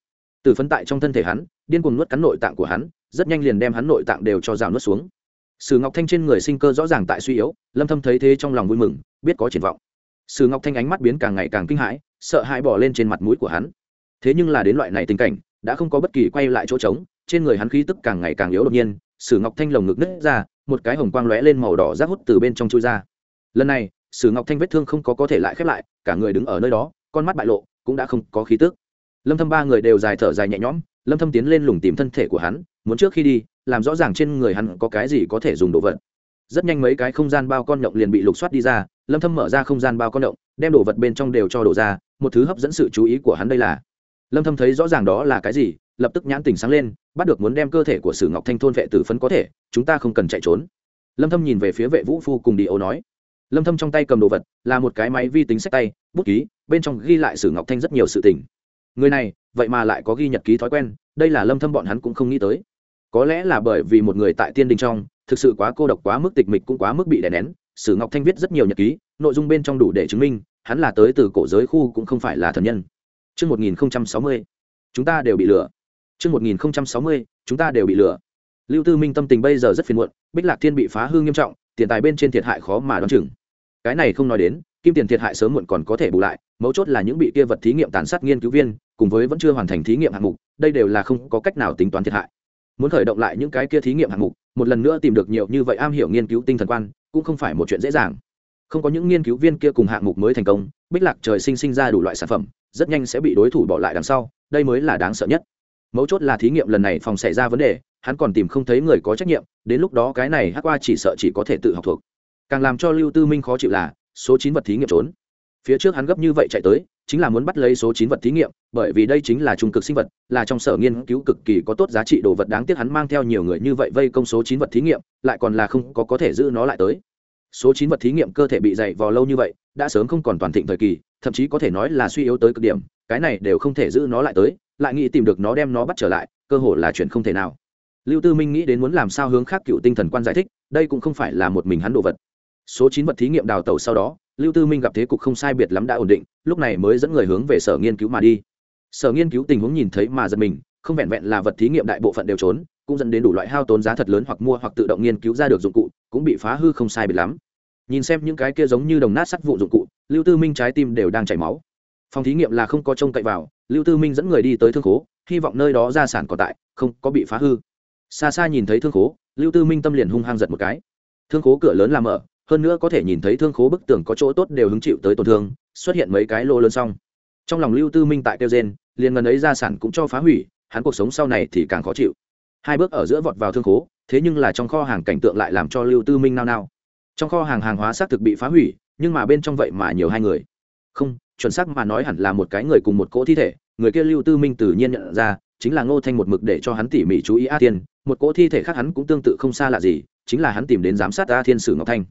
[SPEAKER 1] Từ phấn tại trong thân thể hắn, điên cuồng nuốt cắn nội tạng của hắn, rất nhanh liền đem hắn nội tạng đều cho rào nuốt xuống. Sử ngọc thanh trên người sinh cơ rõ ràng tại suy yếu, lâm thâm thấy thế trong lòng vui mừng, biết có triển vọng. Sử ngọc thanh ánh mắt biến càng ngày càng kinh hãi, sợ hãi bỏ lên trên mặt mũi của hắn. Thế nhưng là đến loại này tình cảnh, đã không có bất kỳ quay lại chỗ trống, trên người hắn khí tức càng ngày càng yếu đột nhiên, sử ngọc thanh lồng ngực nứt ra một cái hồng quang lóe lên màu đỏ rác hút từ bên trong chui ra. Lần này, sử ngọc thanh vết thương không có có thể lại khép lại, cả người đứng ở nơi đó, con mắt bại lộ, cũng đã không có khí tức. Lâm thâm ba người đều dài thở dài nhẹ nhõm, lâm thâm tiến lên lùng tìm thân thể của hắn, muốn trước khi đi, làm rõ ràng trên người hắn có cái gì có thể dùng đồ vật. Rất nhanh mấy cái không gian bao con động liền bị lục soát đi ra, lâm thâm mở ra không gian bao con động, đem đồ vật bên trong đều cho đổ ra, một thứ hấp dẫn sự chú ý của hắn đây là lâm thâm thấy rõ ràng đó là cái gì lập tức nhãn tỉnh sáng lên bắt được muốn đem cơ thể của sử ngọc thanh thôn vệ tử phấn có thể chúng ta không cần chạy trốn lâm thâm nhìn về phía vệ vũ phu cùng đi ô nói lâm thâm trong tay cầm đồ vật là một cái máy vi tính sách tay bút ký bên trong ghi lại sử ngọc thanh rất nhiều sự tình người này vậy mà lại có ghi nhật ký thói quen đây là lâm thâm bọn hắn cũng không nghĩ tới có lẽ là bởi vì một người tại tiên đình trong thực sự quá cô độc quá mức tịch mịch cũng quá mức bị đè nén sử ngọc thanh viết rất nhiều nhật ký nội dung bên trong đủ để chứng minh hắn là tới từ cổ giới khu cũng không phải là thần nhân Chương 1060, chúng ta đều bị lừa. Chương 1060, chúng ta đều bị lừa. Lưu Tư Minh tâm tình bây giờ rất phiền muộn, Bích Lạc Thiên bị phá hư nghiêm trọng, tiền tài bên trên thiệt hại khó mà đoán chừng. Cái này không nói đến, kim tiền thiệt hại sớm muộn còn có thể bù lại, mấu chốt là những bị kia vật thí nghiệm tàn sát nghiên cứu viên, cùng với vẫn chưa hoàn thành thí nghiệm hạng mục, đây đều là không có cách nào tính toán thiệt hại. Muốn khởi động lại những cái kia thí nghiệm hạng mục, một lần nữa tìm được nhiều như vậy am hiểu nghiên cứu tinh thần quan, cũng không phải một chuyện dễ dàng. Không có những nghiên cứu viên kia cùng hạng mục mới thành công, Bích Lạc trời sinh sinh ra đủ loại sản phẩm, rất nhanh sẽ bị đối thủ bỏ lại đằng sau, đây mới là đáng sợ nhất. Mấu chốt là thí nghiệm lần này phòng xảy ra vấn đề, hắn còn tìm không thấy người có trách nhiệm, đến lúc đó cái này hắc qua chỉ sợ chỉ có thể tự học thuộc. Càng làm cho Lưu Tư Minh khó chịu là, số chín vật thí nghiệm trốn phía trước hắn gấp như vậy chạy tới chính là muốn bắt lấy số chín vật thí nghiệm bởi vì đây chính là trung cực sinh vật là trong sở nghiên cứu cực kỳ có tốt giá trị đồ vật đáng tiếc hắn mang theo nhiều người như vậy vây công số chín vật thí nghiệm lại còn là không có có thể giữ nó lại tới số chín vật thí nghiệm cơ thể bị dày vò lâu như vậy, đã sớm không còn toàn thịnh thời kỳ, thậm chí có thể nói là suy yếu tới cực điểm, cái này đều không thể giữ nó lại tới, lại nghĩ tìm được nó đem nó bắt trở lại, cơ hội là chuyện không thể nào. Lưu tư minh nghĩ đến muốn làm sao hướng khác cựu tinh thần quan giải thích, đây cũng không phải là một mình hắn đồ vật. Số chín vật thí nghiệm đào tẩu sau đó, lưu tư minh gặp thế cục không sai biệt lắm đã ổn định, lúc này mới dẫn người hướng về sở nghiên cứu mà đi. Sở nghiên cứu tình huống nhìn thấy mà giật mình, không vẹn vẹn là vật thí nghiệm đại bộ phận đều trốn, cũng dẫn đến đủ loại hao tốn giá thật lớn hoặc mua hoặc tự động nghiên cứu ra được dụng cụ, cũng bị phá hư không sai biệt lắm nhìn xem những cái kia giống như đồng nát sắt vụ dụng cụ, lưu tư minh trái tim đều đang chảy máu. Phòng thí nghiệm là không có trông cậy vào, lưu tư minh dẫn người đi tới thương khố, hy vọng nơi đó gia sản còn tại, không có bị phá hư. Xa xa nhìn thấy thương khố, lưu tư minh tâm liền hung hăng giật một cái. Thương khố cửa lớn làm mở, hơn nữa có thể nhìn thấy thương khố bức tường có chỗ tốt đều hứng chịu tới tổn thương, xuất hiện mấy cái lô lớn xong. Trong lòng lưu tư minh tại kêu gen liền ngần ấy gia sản cũng cho phá hủy, hắn cuộc sống sau này thì càng khó chịu. Hai bước ở giữa vọt vào thương khố, thế nhưng là trong kho hàng cảnh tượng lại làm cho lưu tư minh nao nao trong kho hàng hàng hóa xác thực bị phá hủy, nhưng mà bên trong vậy mà nhiều hai người. Không, chuẩn xác mà nói hẳn là một cái người cùng một cỗ thi thể, người kia lưu tư minh tự nhiên nhận ra, chính là ngô thanh một mực để cho hắn tỉ mỉ chú ý a thiên, một cỗ thi thể khác hắn cũng tương tự không xa lạ gì, chính là hắn tìm đến giám sát a thiên sử ngọc thanh.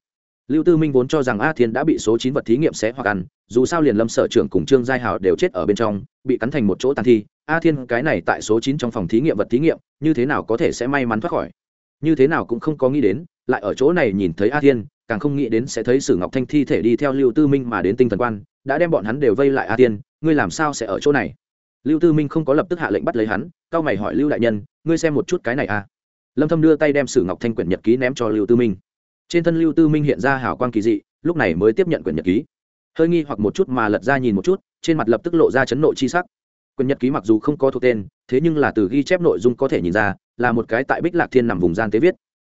[SPEAKER 1] Lưu tư minh vốn cho rằng a thiên đã bị số chín vật thí nghiệm xé hoặc ăn, dù sao liền lâm sở trưởng cùng trương giai hào đều chết ở bên trong, bị cắn thành một chỗ tàn thi, a thiên cái này tại số chín trong phòng thí nghiệm vật thí nghiệm, như thế nào có thể sẽ may mắn thoát khỏi? Như thế nào cũng không có nghĩ đến, lại ở chỗ này nhìn thấy a thiên càng không nghĩ đến sẽ thấy sử ngọc thanh thi thể đi theo lưu tư minh mà đến tinh thần quan, đã đem bọn hắn đều vây lại a thiên ngươi làm sao sẽ ở chỗ này? Lưu tư minh không có lập tức hạ lệnh bắt lấy hắn, cao mày hỏi lưu đại nhân, ngươi xem một chút cái này a à? lâm thâm đưa tay đem sử ngọc thanh quyển nhật ký ném cho lưu tư minh. Trên thân lưu tư minh hiện ra hào quang kỳ dị, lúc này mới tiếp nhận quyển nhật ký. Hơi nghi hoặc một chút mà lật ra nhìn một chút, trên mặt lập tức lộ ra chấn nộ chi sắc. Quyển nhật ký mặc dù không có thuộc tên, thế nhưng là từ ghi chép nội dung có thể nhìn ra, là một cái tại bích lạc thiên nằm vùng gian tế viết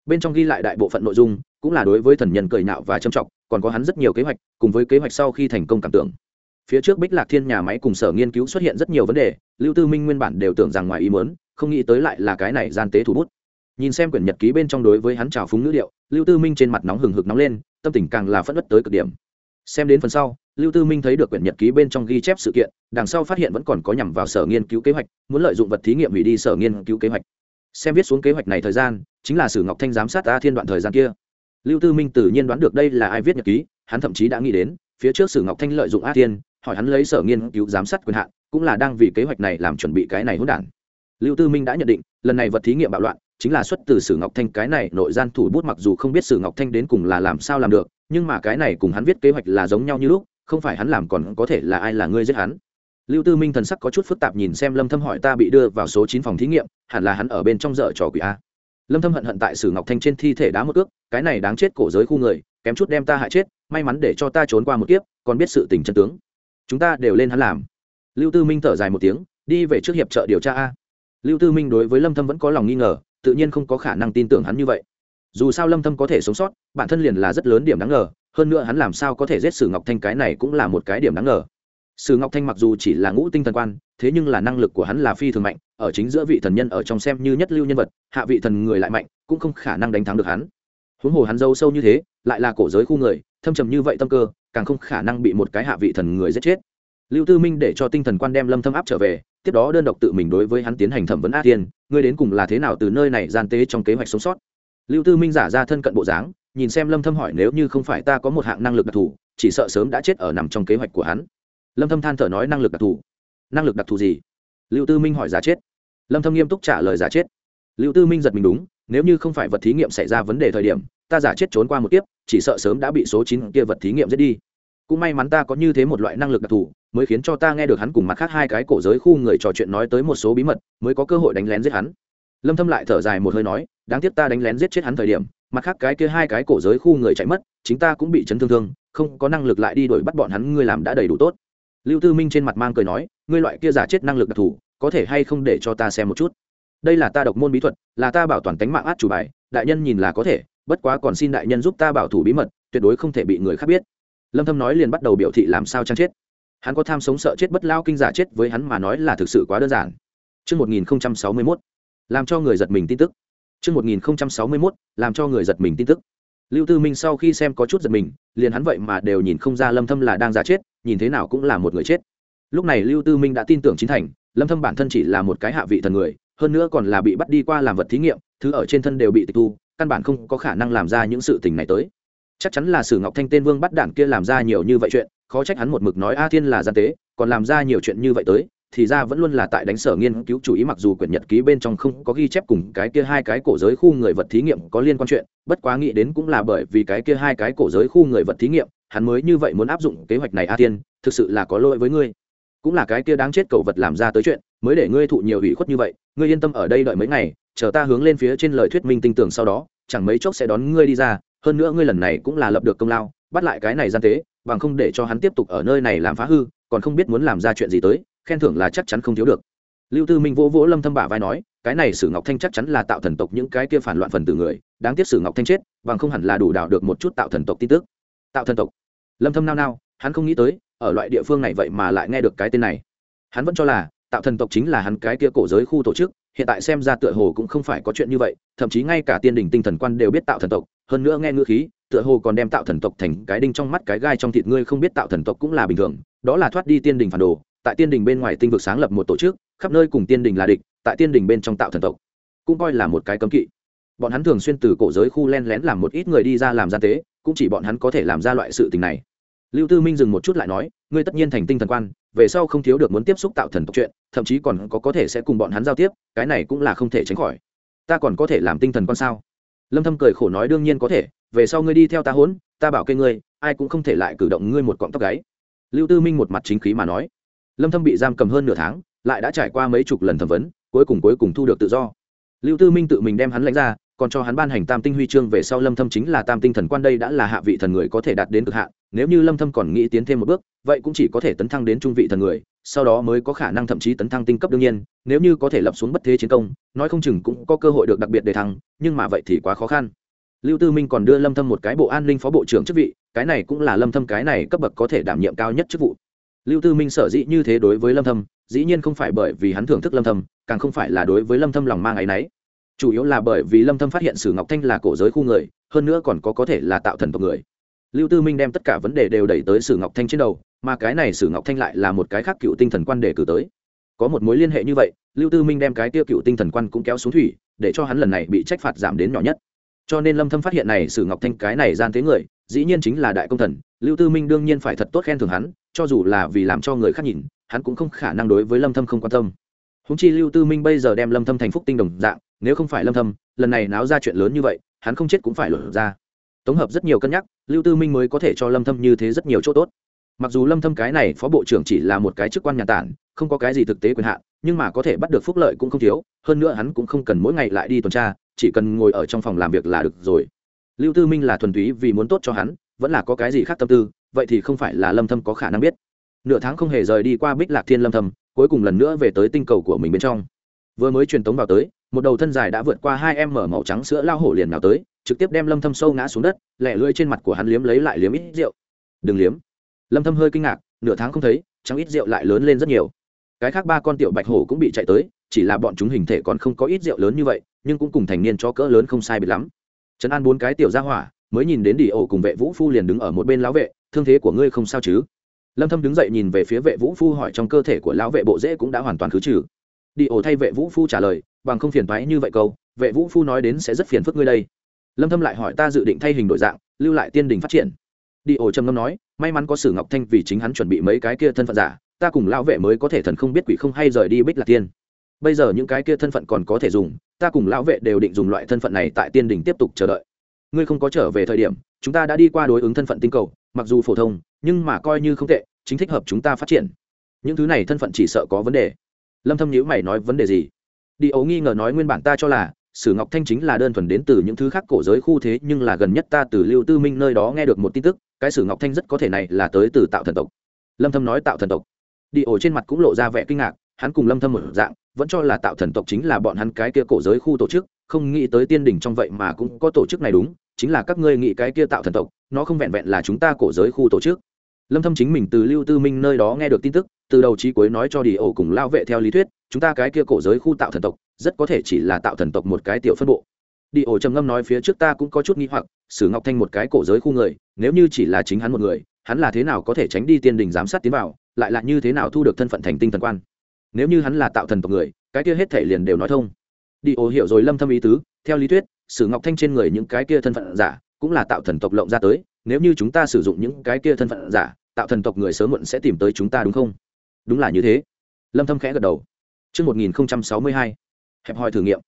[SPEAKER 1] bên trong ghi lại đại bộ phận nội dung, cũng là đối với thần nhân cười nạo và châm trọng, còn có hắn rất nhiều kế hoạch, cùng với kế hoạch sau khi thành công cảm tưởng. Phía trước bích lạc thiên nhà máy cùng sở nghiên cứu xuất hiện rất nhiều vấn đề, lưu tư minh nguyên bản đều tưởng rằng ngoài ý mớn không nghĩ tới lại là cái này gian tế thủ bút. Nhìn xem quyển nhật ký bên trong đối với hắn trào phúng ngữ điệu, lưu tư minh trên mặt nóng hừng hực nóng lên, tâm tình càng là phất đất tới cực điểm. Xem đến phần sau, lưu tư minh thấy được quyển nhật ký bên trong ghi chép sự kiện, đằng sau phát hiện vẫn còn có nhằm vào sở nghiên cứu kế hoạch, muốn lợi dụng vật thí nghiệm hủy đi sở nghiên cứu kế hoạch xem viết xuống kế hoạch này thời gian, chính là sử ngọc thanh giám sát a thiên đoạn thời gian kia. Lưu tư minh tự nhiên đoán được đây là ai viết nhật ký, hắn thậm chí đã nghĩ đến, phía trước sử ngọc thanh lợi dụng a thiên, hỏi hắn lấy sở nghiên cứu giám sát quyền hạn, cũng là đang vì kế hoạch này làm chuẩn bị cái này hỗn đản. Lưu tư minh đã nhận định, lần này vật thí nghiệm bạo loạn, chính là xuất từ sử ngọc thanh cái này nội gian thủ bút mặc dù không biết sử ngọc thanh đến cùng là làm sao làm được, nhưng mà cái này cùng hắn viết kế hoạch là giống nhau như lúc, không phải hắn làm còn có thể là ai là ngươi giết hắn lưu tư minh thần sắc có chút phức tạp nhìn xem lâm thâm hỏi ta bị đưa vào số 9 phòng thí nghiệm, hẳn là hắn ở bên trong dở trò quỷ a. Lâm thâm hận hận tại sử ngọc thanh trên thi thể đá một cước, cái này đáng chết cổ giới khu người, kém chút đem ta hại chết, may mắn để cho ta trốn qua một kiếp, còn biết sự tình chân tướng. Chúng ta đều lên hắn làm. Lưu tư minh thở dài một tiếng, đi về trước hiệp trợ điều tra a. Lưu tư minh đối với lâm thâm vẫn có lòng nghi ngờ, tự nhiên không có khả năng tin tưởng hắn như vậy. Dù sao lâm thâm có thể sống sót, bản thân liền là rất lớn điểm đáng ngờ, hơn nữa hắn làm sao có thể giết sử ngọc thanh cái này cũng là một cái điểm đáng ngờ sử ngọc thanh mặc dù chỉ là ngũ tinh thần quan, thế nhưng là năng lực của hắn là phi thường mạnh, ở chính giữa vị thần nhân ở trong xem như nhất lưu nhân vật, hạ vị thần người lại mạnh, cũng không khả năng đánh thắng được hắn. Huống hồ hắn dâu sâu như thế, lại là cổ giới khu người, thâm trầm như vậy tâm cơ, càng không khả năng bị một cái hạ vị thần người giết chết. Lưu tư minh để cho tinh thần quan đem lâm thâm áp trở về, tiếp đó đơn độc tự mình đối với hắn tiến hành thẩm vấn a tiên ngươi đến cùng là thế nào từ nơi này gian tế trong kế hoạch sống sót? Lưu tư minh giả ra thân cận bộ dáng, nhìn xem lâm thâm hỏi nếu như không phải ta có một hạng năng lực đặc thù, chỉ sợ sớm đã chết ở nằm trong kế hoạch của hắn lâm thâm than thở nói năng lực đặc thù. Năng lực đặc thù gì? Lưu tư minh hỏi giả chết. Lâm thâm nghiêm túc trả lời giả chết. Lưu tư minh giật mình đúng, nếu như không phải vật thí nghiệm xảy ra vấn đề thời điểm, ta giả chết trốn qua một kiếp, chỉ sợ sớm đã bị số chín kia vật thí nghiệm giết đi. Cũng may mắn ta có như thế một loại năng lực đặc thù, mới khiến cho ta nghe được hắn cùng mặt khác hai cái cổ giới khu người trò chuyện nói tới một số bí mật, mới có cơ hội đánh lén giết hắn. Lâm thâm lại thở dài một hơi nói, đáng tiếc ta đánh lén giết chết hắn thời điểm, mặt khác cái kia hai cái cổ giới khu người chạy mất, chính ta cũng bị chấn thương thương, không có năng lực lại đi đuổi bắt bọn hắn, ngươi làm đã đầy đủ tốt lưu tư minh trên mặt mang cười nói ngươi loại kia giả chết năng lực đặc thù có thể hay không để cho ta xem một chút đây là ta độc môn bí thuật là ta bảo toàn tính mạng át chủ bài đại nhân nhìn là có thể bất quá còn xin đại nhân giúp ta bảo thủ bí mật tuyệt đối không thể bị người khác biết lâm thâm nói liền bắt đầu biểu thị làm sao chăng chết hắn có tham sống sợ chết bất lao kinh giả chết với hắn mà nói là thực sự quá đơn giản Trước 1061, làm cho người giật mình tin tức. Trước 1061, làm cho người giật mình tin tức. Lưu Tư Minh sau khi xem có chút giật mình, liền hắn vậy mà đều nhìn không ra Lâm Thâm là đang giả chết, nhìn thế nào cũng là một người chết. Lúc này Lưu Tư Minh đã tin tưởng chính thành, Lâm Thâm bản thân chỉ là một cái hạ vị thần người, hơn nữa còn là bị bắt đi qua làm vật thí nghiệm, thứ ở trên thân đều bị tịch thu, căn bản không có khả năng làm ra những sự tình này tới chắc chắn là sử ngọc thanh tên vương bắt đản kia làm ra nhiều như vậy chuyện khó trách hắn một mực nói a thiên là gian tế còn làm ra nhiều chuyện như vậy tới thì ra vẫn luôn là tại đánh sở nghiên cứu chủ ý, mặc dù quyển nhật ký bên trong không có ghi chép cùng cái kia hai cái cổ giới khu người vật thí nghiệm có liên quan chuyện, bất quá nghĩ đến cũng là bởi vì cái kia hai cái cổ giới khu người vật thí nghiệm, hắn mới như vậy muốn áp dụng kế hoạch này a thiên thực sự là có lỗi với ngươi. Cũng là cái kia đáng chết cậu vật làm ra tới chuyện, mới để ngươi thụ nhiều ủy khuất như vậy, ngươi yên tâm ở đây đợi mấy ngày, chờ ta hướng lên phía trên lời thuyết minh tinh tưởng sau đó, chẳng mấy chốc sẽ đón ngươi đi ra, hơn nữa ngươi lần này cũng là lập được công lao, bắt lại cái này gian tế, bằng không để cho hắn tiếp tục ở nơi này làm phá hư, còn không biết muốn làm ra chuyện gì tới khen thưởng là chắc chắn không thiếu được. Lưu tư minh vỗ vỗ lâm thâm bả vai nói, cái này sử ngọc thanh chắc chắn là tạo thần tộc những cái kia phản loạn phần tử người, đáng tiếc sử ngọc thanh chết, bằng không hẳn là đủ đào được một chút tạo thần tộc tin tức. Tạo thần tộc? Lâm thâm nao nao, hắn không nghĩ tới, ở loại địa phương này vậy mà lại nghe được cái tên này. Hắn vẫn cho là, tạo thần tộc chính là hắn cái kia cổ giới khu tổ chức, hiện tại xem ra tựa hồ cũng không phải có chuyện như vậy, thậm chí ngay cả tiên đình tinh thần quan đều biết tạo thần tộc, hơn nữa nghe ngữ khí, tựa hồ còn đem tạo thần tộc thành cái đinh trong mắt cái gai trong thịt ngươi không biết tạo thần tộc cũng là bình thường, đó là thoát đi tiên đình phản đồ tại tiên đình bên ngoài tinh vực sáng lập một tổ chức, khắp nơi cùng tiên đình là địch, tại tiên đình bên trong tạo thần tộc, cũng coi là một cái cấm kỵ. Bọn hắn thường xuyên từ cổ giới khu len lén làm một ít người đi ra làm gian tế, cũng chỉ bọn hắn có thể làm ra loại sự tình này. Lưu tư minh dừng một chút lại nói, ngươi tất nhiên thành tinh thần quan, về sau không thiếu được muốn tiếp xúc tạo thần tộc chuyện, thậm chí còn có có thể sẽ cùng bọn hắn giao tiếp, cái này cũng là không thể tránh khỏi. Ta còn có thể làm tinh thần quan sao? Lâm thâm cười khổ nói, đương nhiên có thể, về sau ngươi đi theo ta hốn ta bảo kê ngươi, ai cũng không thể lại cử động ngươi một cọng tóc gáy. Lưu tư minh một mặt chính khí mà nói lâm thâm bị giam cầm hơn nửa tháng, lại đã trải qua mấy chục lần thẩm vấn, cuối cùng cuối cùng thu được tự do. Lưu tư minh tự mình đem hắn lãnh ra, còn cho hắn ban hành tam tinh huy chương về sau lâm thâm chính là tam tinh thần quan đây đã là hạ vị thần người có thể đạt đến cực hạn, nếu như lâm thâm còn nghĩ tiến thêm một bước, vậy cũng chỉ có thể tấn thăng đến trung vị thần người, sau đó mới có khả năng thậm chí tấn thăng tinh cấp đương nhiên, nếu như có thể lập xuống bất thế chiến công, nói không chừng cũng có cơ hội được đặc biệt để thăng, nhưng mà vậy thì quá khó khăn. Lưu tư minh còn đưa lâm thâm một cái bộ an ninh phó bộ trưởng chức vị, cái này cũng là lâm thâm cái này cấp bậc có thể đảm nhiệm cao nhất chức vụ lưu tư minh sở dĩ như thế đối với lâm thâm, dĩ nhiên không phải bởi vì hắn thưởng thức lâm thâm, càng không phải là đối với lâm thâm lòng mang ấy nấy chủ yếu là bởi vì lâm thâm phát hiện sử ngọc thanh là cổ giới khu người, hơn nữa còn có có thể là tạo thần tộc người. Lưu tư minh đem tất cả vấn đề đều đẩy tới sử ngọc thanh trên đầu, mà cái này sử ngọc thanh lại là một cái khác cựu tinh thần quan để cử tới. Có một mối liên hệ như vậy, lưu tư minh đem cái tiêu cựu tinh thần quan cũng kéo xuống thủy, để cho hắn lần này bị trách phạt giảm đến nhỏ nhất. Cho nên lâm thâm phát hiện này, sử ngọc thanh cái này gian tế người, dĩ nhiên chính là đại công thần, lưu tư minh đương nhiên phải thật tốt khen thưởng hắn cho dù là vì làm cho người khác nhìn, hắn cũng không khả năng đối với lâm thâm không quan tâm. Húng chi lưu tư minh bây giờ đem lâm thâm thành phúc tinh đồng dạng, nếu không phải lâm thâm, lần này náo ra chuyện lớn như vậy, hắn không chết cũng phải lột ra. Tổng hợp rất nhiều cân nhắc, lưu tư minh mới có thể cho lâm thâm như thế rất nhiều chỗ tốt. Mặc dù lâm thâm cái này phó bộ trưởng chỉ là một cái chức quan nhà tản, không có cái gì thực tế quyền hạn, nhưng mà có thể bắt được phúc lợi cũng không thiếu, hơn nữa hắn cũng không cần mỗi ngày lại đi tuần tra, chỉ cần ngồi ở trong phòng làm việc là được rồi. Lưu tư minh là thuần túy vì muốn tốt cho hắn, vẫn là có cái gì khác tâm tư vậy thì không phải là lâm thâm có khả năng biết. Nửa tháng không hề rời đi qua bích lạc thiên lâm thâm, cuối cùng lần nữa về tới tinh cầu của mình bên trong. Vừa mới truyền tống vào tới, một đầu thân dài đã vượt qua hai em mở màu trắng sữa lao hổ liền nào tới, trực tiếp đem lâm thâm sâu ngã xuống đất lẹ lưỡi trên mặt của hắn liếm lấy lại liếm ít rượu. Đừng liếm. Lâm thâm hơi kinh ngạc, nửa tháng không thấy, trắng ít rượu lại lớn lên rất nhiều. Cái khác ba con tiểu bạch hổ cũng bị chạy tới, chỉ là bọn chúng hình thể còn không có ít rượu lớn như vậy, nhưng cũng cùng thành niên cho cỡ lớn không sai biệt lắm. Trấn an bốn cái tiểu gia hỏa, mới nhìn đến đi ổ cùng vệ vũ phu liền đứng ở một bên lão vệ thương thế của ngươi không sao chứ? Lâm thâm đứng dậy nhìn về phía vệ vũ phu hỏi trong cơ thể của lão vệ bộ dễ cũng đã hoàn toàn khứ trừ. Đi ổ thay vệ vũ phu trả lời, bằng không phiền toái như vậy câu, vệ vũ phu nói đến sẽ rất phiền phức ngươi đây. Lâm thâm lại hỏi, ta dự định thay hình đổi dạng, lưu lại tiên đình phát triển. Đi ổ trầm ngâm nói, may mắn có sử ngọc thanh vì chính hắn chuẩn bị mấy cái kia thân phận giả, ta cùng lão vệ mới có thể thần không biết quỷ không hay rời đi bích lạc tiên. Bây giờ những cái kia thân phận còn có thể dùng, ta cùng lão vệ đều định dùng loại thân phận này tại tiên đình tiếp tục chờ đợi. Ngươi không có trở về thời điểm, chúng ta đã đi qua đối ứng thân phận tinh cầu mặc dù phổ thông, nhưng mà coi như không tệ, chính thích hợp chúng ta phát triển. Những thứ này thân phận chỉ sợ có vấn đề. Lâm thâm nhữ mày nói vấn đề gì? Đi ấu nghi ngờ nói nguyên bản ta cho là, sử ngọc thanh chính là đơn thuần đến từ những thứ khác cổ giới khu thế, nhưng là gần nhất ta từ lưu tư minh nơi đó nghe được một tin tức, cái sử ngọc thanh rất có thể này là tới từ tạo thần tộc. Lâm thâm nói tạo thần tộc. Đi ổ trên mặt cũng lộ ra vẻ kinh ngạc, hắn cùng lâm thâm một dạng, vẫn cho là tạo thần tộc chính là bọn hắn cái kia cổ giới khu tổ chức, không nghĩ tới tiên đỉnh trong vậy mà cũng có tổ chức này đúng chính là các ngươi nghĩ cái kia tạo thần tộc, nó không vẹn vẹn là chúng ta cổ giới khu tổ chức. Lâm thâm chính mình từ lưu tư minh nơi đó nghe được tin tức, từ đầu chí cuối nói cho đi ổ cùng lao vệ theo lý thuyết, chúng ta cái kia cổ giới khu tạo thần tộc, rất có thể chỉ là tạo thần tộc một cái tiểu phân bộ. Đi ổ trầm ngâm nói phía trước ta cũng có chút nghi hoặc, sử ngọc thanh một cái cổ giới khu người, nếu như chỉ là chính hắn một người, hắn là thế nào có thể tránh đi tiên đình giám sát tiến vào, lại là như thế nào thu được thân phận thành tinh thần quan? Nếu như hắn là tạo thần tộc người, cái kia hết thể liền đều nói thông. Đi ổ hiểu rồi lâm thâm ý tứ, theo lý thuyết sử ngọc thanh trên người những cái kia thân phận giả cũng là tạo thần tộc lộng ra tới nếu như chúng ta sử dụng những cái kia thân phận giả tạo thần tộc người sớm muộn sẽ tìm tới chúng ta đúng không đúng là như thế lâm thâm khẽ gật đầu chương 1062, hẹp hòi thử nghiệm.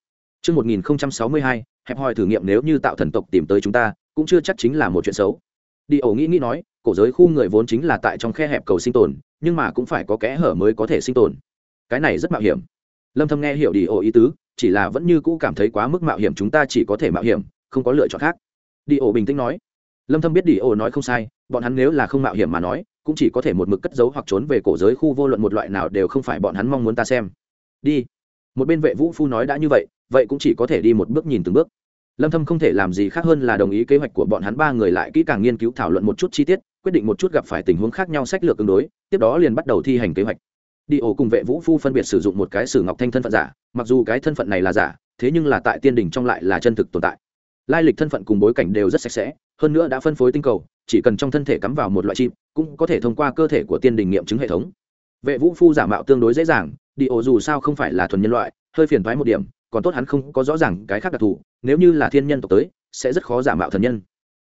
[SPEAKER 1] chương 1062, hẹp hòi thử nghiệm nếu như tạo thần tộc tìm tới chúng ta, cũng chưa chắc chính là một chuyện xấu. Đi ổ nghĩ nghĩ nói, cổ giới khu người vốn chính là tại trong khe hẹp cầu sinh tồn, nhưng mà cũng phải có kẽ hở mới có thể sinh tồn. Cái này rất mạo hiểm. Lâm Thâm nghe hiểu đi ổ ý tứ, chỉ là vẫn như cũ cảm thấy quá mức mạo hiểm chúng ta chỉ có thể mạo hiểm, không có lựa chọn khác. Đi ổ bình tĩnh nói. Lâm Thâm biết đi ổ nói không sai, bọn hắn nếu là không mạo hiểm mà nói, cũng chỉ có thể một mực cất giấu hoặc trốn về cổ giới khu vô luận một loại nào đều không phải bọn hắn mong muốn ta xem. Đi một bên vệ vũ phu nói đã như vậy vậy cũng chỉ có thể đi một bước nhìn từng bước lâm thâm không thể làm gì khác hơn là đồng ý kế hoạch của bọn hắn ba người lại kỹ càng nghiên cứu thảo luận một chút chi tiết quyết định một chút gặp phải tình huống khác nhau sách lược tương đối tiếp đó liền bắt đầu thi hành kế hoạch đi ổ cùng vệ vũ phu phân biệt sử dụng một cái sử ngọc thanh thân phận giả, mặc dù cái thân phận này là giả, thế nhưng là tại tiên đình trong lại là chân thực tồn tại. Lai lịch thân phận cùng bối cảnh đều rất sạch sẽ, hơn nữa đã phân phối tinh cầu, chỉ cần trong thân thể cắm vào một loại chim cũng có thể thông qua cơ thể của tiên đình nghiệm chứng hệ thống. Vệ vũ phu giả mạo tương đối dễ dàng, đi ổ dù sao không phải là thuần nhân loại, hơi phiền thoái một điểm, còn tốt hắn không có rõ ràng cái khác đặc thù, nếu như là thiên nhân tộc tới, sẽ rất khó giả mạo thần nhân.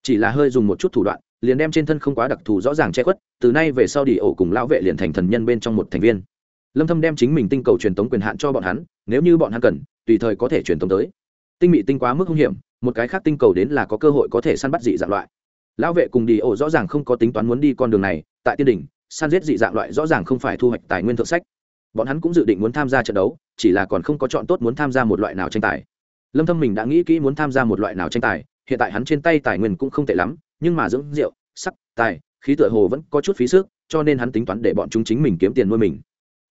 [SPEAKER 1] Chỉ là hơi dùng một chút thủ đoạn liền đem trên thân không quá đặc thù rõ ràng che khuất, từ nay về sau đi ổ cùng lão vệ liền thành thần nhân bên trong một thành viên. Lâm thâm đem chính mình tinh cầu truyền tống quyền hạn cho bọn hắn, nếu như bọn hắn cần, tùy thời có thể truyền tống tới. Tinh mị tinh quá mức hung hiểm, một cái khác tinh cầu đến là có cơ hội có thể săn bắt dị dạng loại. Lão vệ cùng đi ổ rõ ràng không có tính toán muốn đi con đường này, tại tiên đỉnh, săn giết dị dạng loại rõ ràng không phải thu hoạch tài nguyên thượng sách. Bọn hắn cũng dự định muốn tham gia trận đấu, chỉ là còn không có chọn tốt muốn tham gia một loại nào tranh tài. Lâm thâm mình đã nghĩ kỹ muốn tham gia một loại nào tranh tài, hiện tại hắn trên tay tài nguyên cũng không tệ lắm nhưng mà dưỡng rượu, sắc, tài, khí tựa hồ vẫn có chút phí sức, cho nên hắn tính toán để bọn chúng chính mình kiếm tiền nuôi mình.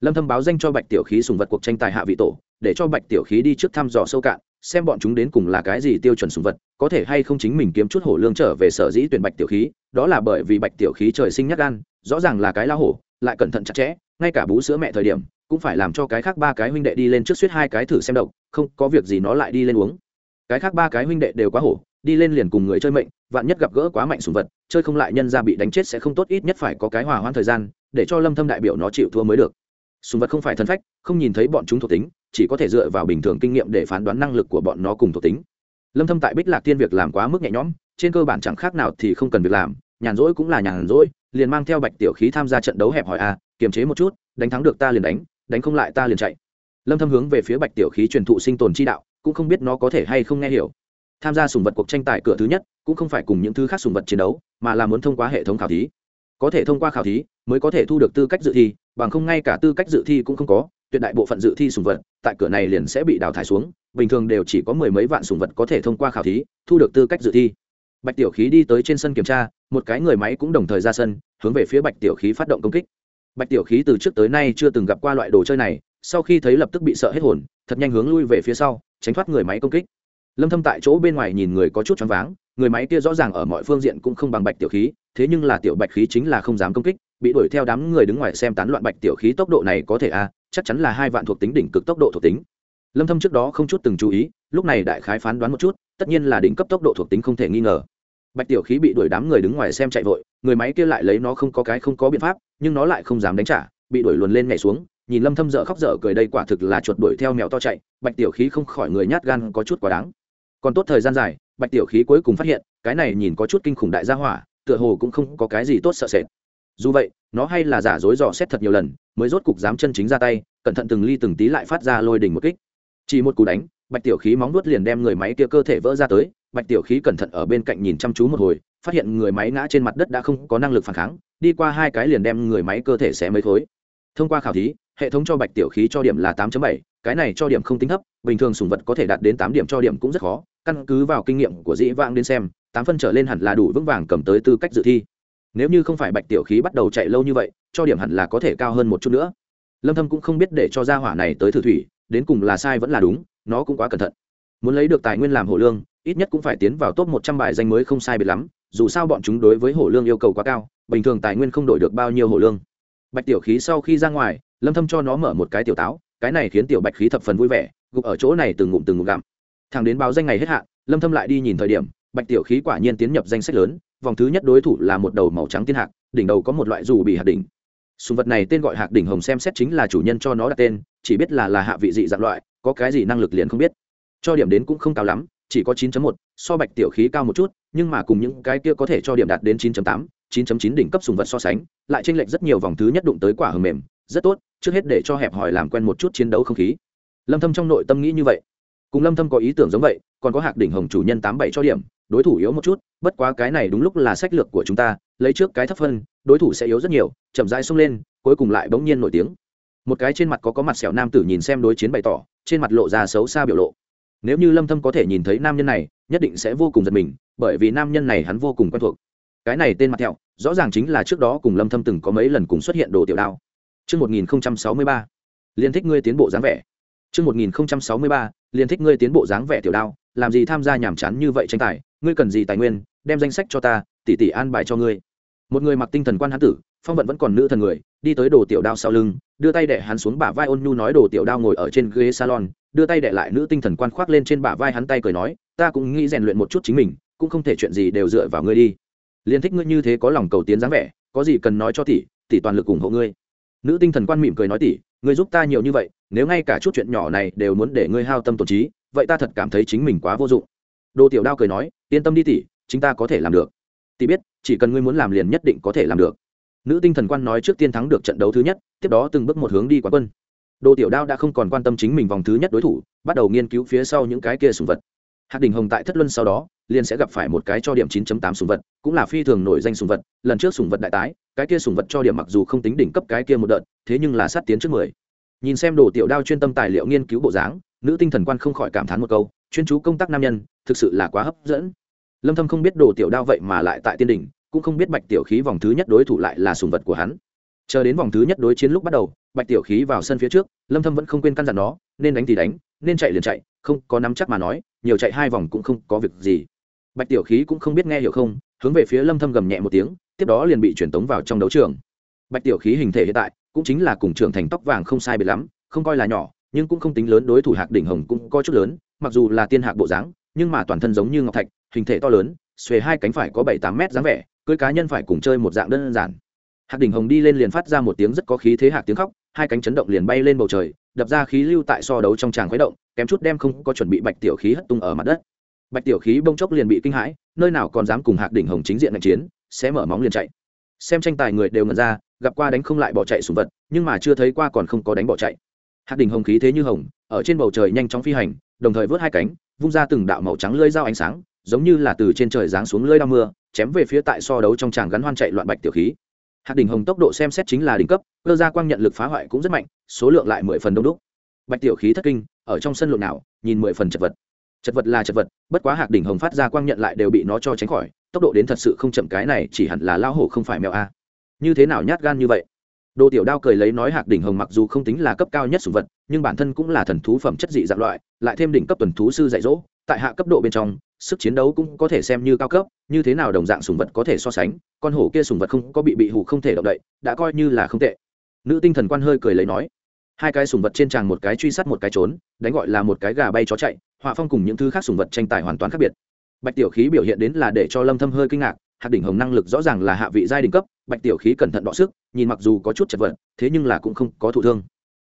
[SPEAKER 1] Lâm thâm báo danh cho bạch tiểu khí sùng vật cuộc tranh tài hạ vị tổ, để cho bạch tiểu khí đi trước thăm dò sâu cạn, xem bọn chúng đến cùng là cái gì tiêu chuẩn sùng vật, có thể hay không chính mình kiếm chút hổ lương trở về sở dĩ tuyển bạch tiểu khí, đó là bởi vì bạch tiểu khí trời sinh nhát gan, rõ ràng là cái lao hổ, lại cẩn thận chặt chẽ, ngay cả bú sữa mẹ thời điểm, cũng phải làm cho cái khác ba cái huynh đệ đi lên trước suýt hai cái thử xem độc, không có việc gì nó lại đi lên uống. Cái khác ba cái huynh đệ đều quá hổ đi lên liền cùng người chơi mệnh, vạn nhất gặp gỡ quá mạnh sùng vật, chơi không lại nhân ra bị đánh chết sẽ không tốt, ít nhất phải có cái hòa hoãn thời gian, để cho lâm thâm đại biểu nó chịu thua mới được. Sùng vật không phải thân phách, không nhìn thấy bọn chúng thuộc tính, chỉ có thể dựa vào bình thường kinh nghiệm để phán đoán năng lực của bọn nó cùng thuộc tính. Lâm thâm tại bích lạc tiên việc làm quá mức nhẹ nhõm, trên cơ bản chẳng khác nào thì không cần việc làm, nhàn rỗi cũng là nhàn rỗi, liền mang theo bạch tiểu khí tham gia trận đấu hẹp hỏi a, kiềm chế một chút, đánh thắng được ta liền đánh đánh không lại ta liền chạy. Lâm thâm hướng về phía bạch tiểu khí truyền thụ sinh tồn chi đạo, cũng không biết nó có thể hay không nghe hiểu tham gia sùng vật cuộc tranh tài cửa thứ nhất cũng không phải cùng những thứ khác sùng vật chiến đấu, mà là muốn thông qua hệ thống khảo thí. Có thể thông qua khảo thí mới có thể thu được tư cách dự thi, bằng không ngay cả tư cách dự thi cũng không có, tuyệt đại bộ phận dự thi sùng vật tại cửa này liền sẽ bị đào thải xuống, bình thường đều chỉ có mười mấy vạn sùng vật có thể thông qua khảo thí, thu được tư cách dự thi. Bạch tiểu khí đi tới trên sân kiểm tra, một cái người máy cũng đồng thời ra sân, hướng về phía bạch tiểu khí phát động công kích. Bạch tiểu khí từ trước tới nay chưa từng gặp qua loại đồ chơi này, sau khi thấy lập tức bị sợ hết hồn, thật nhanh hướng lui về phía sau, tránh thoát người máy công kích lâm thâm tại chỗ bên ngoài nhìn người có chút choáng váng, người máy kia rõ ràng ở mọi phương diện cũng không bằng bạch tiểu khí, thế nhưng là tiểu bạch khí chính là không dám công kích, bị đuổi theo đám người đứng ngoài xem tán loạn bạch tiểu khí tốc độ này có thể a chắc chắn là hai vạn thuộc tính đỉnh cực tốc độ thuộc tính. Lâm thâm trước đó không chút từng chú ý, lúc này đại khái phán đoán một chút, tất nhiên là đỉnh cấp tốc độ thuộc tính không thể nghi ngờ. Bạch tiểu khí bị đuổi đám người đứng ngoài xem chạy vội, người máy kia lại lấy nó không có cái không có biện pháp, nhưng nó lại không dám đánh trả, bị đuổi luồn lên nhảy xuống, nhìn lâm thâm dở khóc dở cười đây quả thực là chuột đuổi theo mèo to chạy, bạch tiểu khí không khỏi người nhát gan có chút quá đáng còn tốt thời gian dài bạch tiểu khí cuối cùng phát hiện cái này nhìn có chút kinh khủng đại gia hỏa tựa hồ cũng không có cái gì tốt sợ sệt. Dù vậy nó hay là giả dối dò xét thật nhiều lần mới rốt cục dám chân chính ra tay cẩn thận từng ly từng tí lại phát ra lôi đỉnh một kích. Chỉ một cú đánh bạch tiểu khí móng nuốt liền đem người máy kia cơ thể vỡ ra tới bạch tiểu khí cẩn thận ở bên cạnh nhìn chăm chú một hồi phát hiện người máy ngã trên mặt đất đã không có năng lực phản kháng đi qua hai cái liền đem người máy cơ thể xé mấy thối thông qua khảo thí hệ thống cho bạch tiểu khí cho điểm là tám bảy, cái này cho điểm không tính thấp, bình thường sùng vật có thể đạt đến tám điểm cho điểm cũng rất khó, căn cứ vào kinh nghiệm của dĩ vãng đến xem, tám phân trở lên hẳn là đủ vững vàng cầm tới tư cách dự thi. Nếu như không phải bạch tiểu khí bắt đầu chạy lâu như vậy, cho điểm hẳn là có thể cao hơn một chút nữa. Lâm thâm cũng không biết để cho gia hỏa này tới thử thủy, đến cùng là sai vẫn là đúng, nó cũng quá cẩn thận. Muốn lấy được tài nguyên làm hổ lương, ít nhất cũng phải tiến vào top 100 bài danh mới không sai biệt lắm, dù sao bọn chúng đối với hổ lương yêu cầu quá cao, bình thường tài nguyên không đổi được bao nhiêu hổ lương. Bạch tiểu khí sau khi ra ngoài, lâm thâm cho nó mở một cái tiểu táo cái này khiến tiểu bạch khí thập phần vui vẻ gục ở chỗ này từng ngụm từng ngụm gặm. Thằng đến báo danh ngày hết hạn lâm thâm lại đi nhìn thời điểm bạch tiểu khí quả nhiên tiến nhập danh sách lớn vòng thứ nhất đối thủ là một đầu màu trắng tiên hạc đỉnh đầu có một loại dù bị hạt đỉnh. Sùng vật này tên gọi hạc đỉnh hồng xem xét chính là chủ nhân cho nó đặt tên chỉ biết là là hạ vị dị dạng loại có cái gì năng lực liền không biết. Cho điểm đến cũng không cao lắm chỉ có 9.1, so bạch tiểu khí cao một chút nhưng mà cùng những cái kia có thể cho điểm đạt đến 9.8, 9.9 đỉnh cấp sùng vật so sánh lại chênh lệch rất nhiều vòng thứ nhất đụng tới quả hờ mềm rất tốt, trước hết để cho hẹp hỏi làm quen một chút chiến đấu không khí. Lâm thâm trong nội tâm nghĩ như vậy. Cùng lâm thâm có ý tưởng giống vậy, còn có hạc đỉnh hồng chủ nhân 87 cho điểm, đối thủ yếu một chút, bất quá cái này đúng lúc là sách lược của chúng ta, lấy trước cái thấp phân, đối thủ sẽ yếu rất nhiều, chậm rãi xông lên, cuối cùng lại bỗng nhiên nổi tiếng. Một cái trên mặt có có mặt sẹo nam tử nhìn xem đối chiến bày tỏ, trên mặt lộ ra xấu xa biểu lộ. Nếu như lâm thâm có thể nhìn thấy nam nhân này, nhất định sẽ vô cùng giật mình, bởi vì nam nhân này hắn vô cùng quen thuộc. Cái này tên mặt thẹo rõ ràng chính là trước đó cùng lâm thâm từng có mấy lần cùng xuất hiện đồ tiểu đao. Chương 1063, liên thích ngươi tiến bộ dáng vẻ. Chương 1063, liên thích ngươi tiến bộ dáng vẻ tiểu đao, làm gì tham gia nhảm chán như vậy tranh tài, ngươi cần gì tài nguyên, đem danh sách cho ta, tỷ tỷ an bài cho ngươi. Một người mặc tinh thần quan hắn tử, phong vận vẫn còn nữ thần người, đi tới đồ tiểu đao sau lưng, đưa tay đè hắn xuống bả vai ôn nhu nói đồ tiểu đao ngồi ở trên ghế salon, đưa tay đè lại nữ tinh thần quan khoác lên trên bả vai hắn tay cười nói, ta cũng nghĩ rèn luyện một chút chính mình, cũng không thể chuyện gì đều dựa vào ngươi đi. Liên thích ngươi như thế có lòng cầu tiến dáng vẻ, có gì cần nói cho tỷ, tỷ toàn lực ủng hộ ngươi nữ tinh thần quan mỉm cười nói tỉ, ngươi giúp ta nhiều như vậy, nếu ngay cả chút chuyện nhỏ này đều muốn để ngươi hao tâm tổn trí, vậy ta thật cảm thấy chính mình quá vô dụng. Đồ tiểu đao cười nói, yên tâm đi tỉ chúng ta có thể làm được. Tỷ biết, chỉ cần ngươi muốn làm liền nhất định có thể làm được. Nữ tinh thần quan nói trước tiên thắng được trận đấu thứ nhất, tiếp đó từng bước một hướng đi quán quân. Đồ tiểu đao đã không còn quan tâm chính mình vòng thứ nhất đối thủ, bắt đầu nghiên cứu phía sau những cái kia sùng vật. Hạc đình hồng tại thất luân sau đó liền sẽ gặp phải một cái cho điểm 9.8 sùng vật, cũng là phi thường nổi danh sùng vật, lần trước sùng vật đại tái, cái kia sùng vật cho điểm mặc dù không tính đỉnh cấp cái kia một đợt, thế nhưng là sát tiến trước mười. Nhìn xem đồ tiểu đao chuyên tâm tài liệu nghiên cứu bộ dáng, nữ tinh thần quan không khỏi cảm thán một câu, chuyên chú công tác nam nhân, thực sự là quá hấp dẫn. Lâm thâm không biết đồ tiểu đao vậy mà lại tại tiên đỉnh, cũng không biết bạch tiểu khí vòng thứ nhất đối thủ lại là sùng vật của hắn. Chờ đến vòng thứ nhất đối chiến lúc bắt đầu, bạch tiểu khí vào sân phía trước, lâm thâm vẫn không quên căn dặn nó, nên đánh thì đánh, nên chạy liền chạy, không có nắm chắc mà nói, nhiều chạy hai vòng cũng không có việc gì bạch tiểu khí cũng không biết nghe hiểu không, hướng về phía lâm thâm gầm nhẹ một tiếng, tiếp đó liền bị truyền tống vào trong đấu trường. Bạch tiểu khí hình thể hiện tại cũng chính là cùng trưởng thành tóc vàng không sai biệt lắm, không coi là nhỏ, nhưng cũng không tính lớn, đối thủ hạc đỉnh hồng cũng có chút lớn, mặc dù là tiên hạc bộ dáng, nhưng mà toàn thân giống như ngọc thạch, hình thể to lớn, xuề hai cánh phải có bảy tám mét dáng vẻ, cưới cá nhân phải cùng chơi một dạng đơn giản. Hạc đỉnh hồng đi lên liền phát ra một tiếng rất có khí thế hạc tiếng khóc, hai cánh chấn động liền bay lên bầu trời, đập ra khí lưu tại so đấu trong tràng khuấy động, kém chút đem không có chuẩn bị bạch tiểu khí hất tung ở mặt đất bạch tiểu khí bông chốc liền bị kinh hãi, nơi nào còn dám cùng hạc đỉnh hồng chính diện ngạch chiến, sẽ mở móng liền chạy. Xem tranh tài người đều ngẩn ra, gặp qua đánh không lại bỏ chạy sùng vật, nhưng mà chưa thấy qua còn không có đánh bỏ chạy. Hạc đỉnh hồng khí thế như hồng, ở trên bầu trời nhanh chóng phi hành, đồng thời vớt hai cánh, vung ra từng đạo màu trắng lơi dao ánh sáng, giống như là từ trên trời giáng xuống lơi đao mưa, chém về phía tại so đấu trong tràng gắn hoan chạy loạn bạch tiểu khí. Hạc đỉnh hồng tốc độ xem xét chính là đỉnh cấp, cơ gia quang nhận lực phá hoại cũng rất mạnh, số lượng lại mười phần đông đúc. Bạch tiểu khí thất kinh, ở trong sân lộn nào, nhìn mười phần chật vật chật vật là chật vật, bất quá hạc đỉnh hồng phát ra quang nhận lại đều bị nó cho tránh khỏi, tốc độ đến thật sự không chậm, cái này chỉ hẳn là lao hổ không phải mèo a. Như thế nào nhát gan như vậy? Đồ tiểu đao cười lấy nói hạc đỉnh hồng mặc dù không tính là cấp cao nhất sủng vật, nhưng bản thân cũng là thần thú phẩm chất dị dạng loại, lại thêm đỉnh cấp tuần thú sư dạy dỗ, tại hạ cấp độ bên trong, sức chiến đấu cũng có thể xem như cao cấp, như thế nào đồng dạng sủng vật có thể so sánh, con hổ kia sủng vật không có bị bị hủ không thể động đậy, đã coi như là không tệ. Nữ tinh thần quan hơi cười lấy nói, hai cái sùng vật trên tràng một cái truy sát một cái trốn, đánh gọi là một cái gà bay chó chạy họa phong cùng những thứ khác sùng vật tranh tài hoàn toàn khác biệt. Bạch tiểu khí biểu hiện đến là để cho lâm thâm hơi kinh ngạc hạt đỉnh hồng năng lực rõ ràng là hạ vị giai đỉnh cấp, bạch tiểu khí cẩn thận đọ sức, nhìn mặc dù có chút chật vật, thế nhưng là cũng không có thụ thương.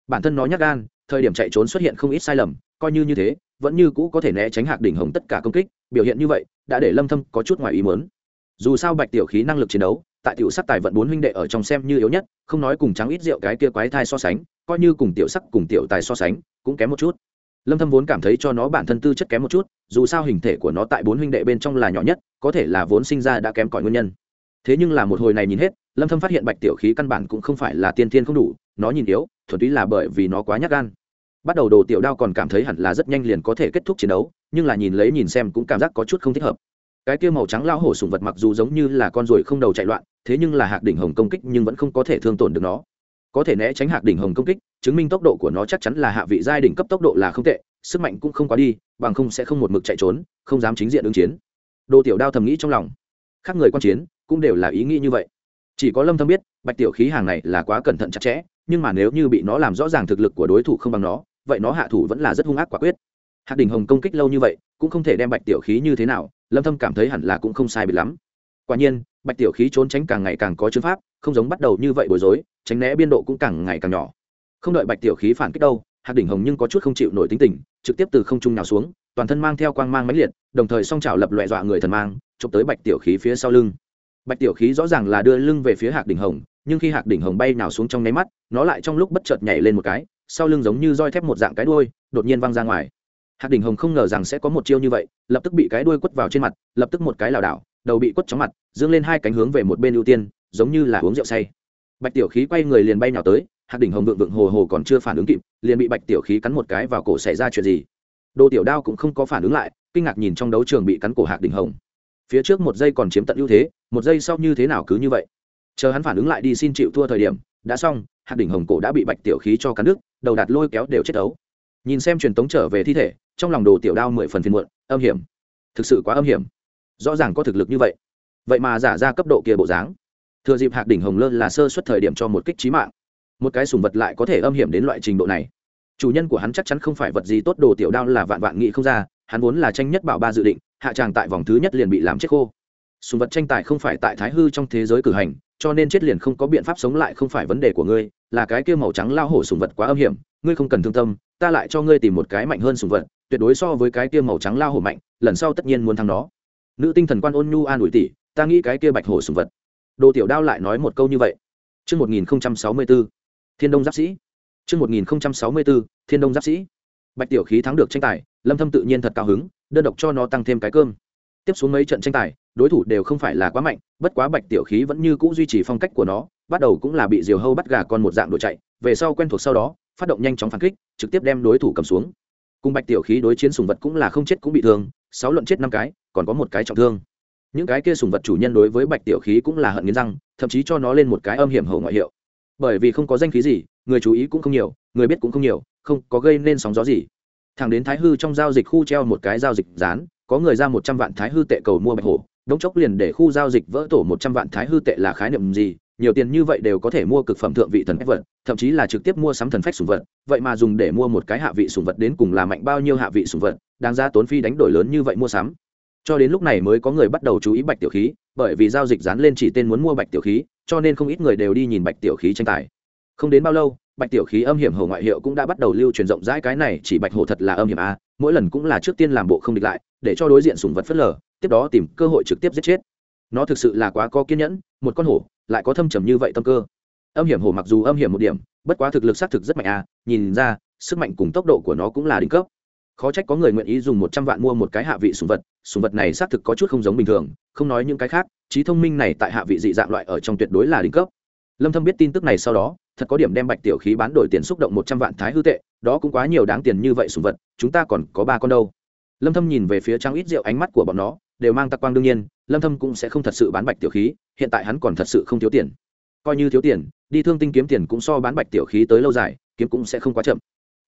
[SPEAKER 1] Bản thân nó nhắc gan, thời điểm chạy trốn xuất hiện không ít sai lầm, coi như như thế, vẫn như cũ có thể né tránh hạt đỉnh hồng tất cả công kích, biểu hiện như vậy, đã để lâm thâm có chút ngoài ý muốn. Dù sao bạch tiểu khí năng lực chiến đấu, tại tiểu sắc tài vận bốn huynh đệ ở trong xem như yếu nhất, không nói cùng trắng ít rượu cái kia quái thai so sánh, coi như cùng tiểu sắc cùng tiểu tài so sánh, cũng kém một chút lâm thâm vốn cảm thấy cho nó bản thân tư chất kém một chút, dù sao hình thể của nó tại bốn huynh đệ bên trong là nhỏ nhất, có thể là vốn sinh ra đã kém cỏi nguyên nhân. Thế nhưng là một hồi này nhìn hết, lâm thâm phát hiện bạch tiểu khí căn bản cũng không phải là tiên thiên không đủ, nó nhìn yếu, thuần túy là bởi vì nó quá nhát gan. Bắt đầu đồ tiểu đao còn cảm thấy hẳn là rất nhanh liền có thể kết thúc chiến đấu, nhưng là nhìn lấy nhìn xem cũng cảm giác có chút không thích hợp. Cái kia màu trắng lao hổ sùng vật mặc dù giống như là con ruồi không đầu chạy loạn, thế nhưng là hạc đỉnh hồng công kích nhưng vẫn không có thể thương tổn được nó có thể né tránh hạc đỉnh hồng công kích, chứng minh tốc độ của nó chắc chắn là hạ vị giai đỉnh cấp tốc độ là không tệ, sức mạnh cũng không quá đi, bằng không sẽ không một mực chạy trốn, không dám chính diện ứng chiến. Đồ tiểu đao thầm nghĩ trong lòng. Khác người quan chiến cũng đều là ý nghĩ như vậy. Chỉ có lâm thâm biết, bạch tiểu khí hàng này là quá cẩn thận chặt chẽ, nhưng mà nếu như bị nó làm rõ ràng thực lực của đối thủ không bằng nó, vậy nó hạ thủ vẫn là rất hung ác quả quyết. Hạc đỉnh hồng công kích lâu như vậy, cũng không thể đem bạch tiểu khí như thế nào, lâm thâm cảm thấy hẳn là cũng không sai biệt lắm. Quả nhiên, bạch tiểu khí trốn tránh càng ngày càng có chứng pháp không giống bắt đầu như vậy bối rối, tránh né biên độ cũng càng ngày càng nhỏ. Không đợi bạch tiểu khí phản kích đâu, hạc đỉnh hồng nhưng có chút không chịu nổi tính tình, trực tiếp từ không trung nào xuống, toàn thân mang theo quang mang mãnh liệt, đồng thời song chảo lập loẹ dọa người thần mang, chụp tới bạch tiểu khí phía sau lưng. Bạch tiểu khí rõ ràng là đưa lưng về phía hạc đỉnh hồng, nhưng khi hạc đỉnh hồng bay nào xuống trong nháy mắt, nó lại trong lúc bất chợt nhảy lên một cái, sau lưng giống như roi thép một dạng cái đuôi, đột nhiên văng ra ngoài. Hạc đỉnh hồng không ngờ rằng sẽ có một chiêu như vậy, lập tức bị cái đuôi quất vào trên mặt, lập tức một cái lảo đảo, đầu bị quất chóng mặt, dương lên hai cánh hướng về một bên ưu tiên giống như là uống rượu say. Bạch tiểu khí quay người liền bay nào tới, hạc đỉnh hồng vượng vượng hồ hồ còn chưa phản ứng kịp, liền bị bạch tiểu khí cắn một cái vào cổ xảy ra chuyện gì. Đồ tiểu đao cũng không có phản ứng lại, kinh ngạc nhìn trong đấu trường bị cắn cổ hạc đỉnh hồng. Phía trước một giây còn chiếm tận ưu thế, một giây sau như thế nào cứ như vậy? Chờ hắn phản ứng lại đi xin chịu thua thời điểm, đã xong, hạc đỉnh hồng cổ đã bị bạch tiểu khí cho cắn đứt, đầu đạt lôi kéo đều chết đấu. Nhìn xem truyền tống trở về thi thể, trong lòng đồ tiểu đao mười phần phiền muộn, âm hiểm. Thực sự quá âm hiểm. Rõ ràng có thực lực như vậy. Vậy mà giả ra cấp độ kia bộ dáng thừa dịp hạc đỉnh hồng lơ là sơ suất thời điểm cho một kích trí mạng. Một cái sùng vật lại có thể âm hiểm đến loại trình độ này. Chủ nhân của hắn chắc chắn không phải vật gì tốt, đồ tiểu đao là vạn vạn nghị không ra, hắn vốn là tranh nhất bảo ba dự định, hạ tràng tại vòng thứ nhất liền bị làm chết khô. Sùng vật tranh tài không phải tại thái hư trong thế giới cử hành, cho nên chết liền không có biện pháp sống lại không phải vấn đề của ngươi, là cái kia màu trắng lao hổ sùng vật quá âm hiểm, ngươi không cần thương tâm, ta lại cho ngươi tìm một cái mạnh hơn sùng vật, tuyệt đối so với cái kia màu trắng lao hổ mạnh, lần sau tất nhiên muốn thắng nó. Nữ tinh thần quan ôn nhu an ủi tỷ ta nghĩ cái kia bạch hổ sùng vật đồ tiểu đao lại nói một câu như vậy Trước 1064, Thiên Đông Giáp Sĩ. Trước 1064, Thiên Đông Giáp Sĩ. Bạch Tiểu Khí thắng được tranh tài, Lâm Thâm tự nhiên thật cao hứng, đơn độc cho nó tăng thêm cái cơm. Tiếp xuống mấy trận tranh tài, đối thủ đều không phải là quá mạnh, bất quá Bạch Tiểu Khí vẫn như cũ duy trì phong cách của nó, bắt đầu cũng là bị diều hâu bắt gà con một dạng đuổi chạy, về sau quen thuộc sau đó, phát động nhanh chóng phản kích, trực tiếp đem đối thủ cầm xuống. Cùng Bạch Tiểu Khí đối chiến sùng vật cũng là không chết cũng bị thương, sáu luận chết năm cái, còn có một cái trọng thương. Những cái kia sùng vật chủ nhân đối với Bạch Tiểu Khí cũng là hận nghiến răng, thậm chí cho nó lên một cái âm hiểm hậu ngoại hiệu. Bởi vì không có danh khí gì người chú ý cũng không nhiều người biết cũng không nhiều không có gây nên sóng gió gì. Thằng đến thái hư trong giao dịch khu treo một cái giao dịch dán, có người ra một trăm vạn thái hư tệ cầu mua bạch hổ đống chốc liền để khu giao dịch vỡ tổ một trăm vạn thái hư tệ là khái niệm gì nhiều tiền như vậy đều có thể mua cực phẩm thượng vị thần phách vật thậm chí là trực tiếp mua sắm thần phách sùng vật vậy mà dùng để mua một cái hạ vị sùng vật đến cùng là mạnh bao nhiêu hạ vị sùng vật đáng ra tốn phi đánh đổi lớn như vậy mua sắm cho đến lúc này mới có người bắt đầu chú ý bạch tiểu khí, bởi vì giao dịch dán lên chỉ tên muốn mua bạch tiểu khí, cho nên không ít người đều đi nhìn bạch tiểu khí tranh tài. Không đến bao lâu, bạch tiểu khí âm hiểm hổ ngoại hiệu cũng đã bắt đầu lưu truyền rộng rãi cái này, chỉ bạch hổ thật là âm hiểm a mỗi lần cũng là trước tiên làm bộ không địch lại, để cho đối diện sùng vật phớt lờ, tiếp đó tìm cơ hội trực tiếp giết chết. Nó thực sự là quá có kiên nhẫn, một con hổ, lại có thâm trầm như vậy tâm cơ. Âm hiểm hổ mặc dù âm hiểm một điểm, bất quá thực lực xác thực rất mạnh a nhìn ra, sức mạnh cùng tốc độ của nó cũng là đỉnh cấp khó trách có người nguyện ý dùng một trăm vạn mua một cái hạ vị sùng vật sùng vật này xác thực có chút không giống bình thường, không nói những cái khác, trí thông minh này tại hạ vị dị dạng loại ở trong tuyệt đối là đỉnh cấp. Lâm thâm biết tin tức này sau đó, thật có điểm đem bạch tiểu khí bán đổi tiền xúc động một trăm vạn thái hư tệ, đó cũng quá nhiều đáng tiền như vậy sùng vật, chúng ta còn có ba con đâu. Lâm thâm nhìn về phía trang ít rượu ánh mắt của bọn nó, đều mang tạc quang đương nhiên, lâm thâm cũng sẽ không thật sự bán bạch tiểu khí, hiện tại hắn còn thật sự không thiếu tiền. Coi như thiếu tiền, đi thương tinh kiếm tiền cũng so bán bạch tiểu khí tới lâu dài, kiếm cũng sẽ không quá chậm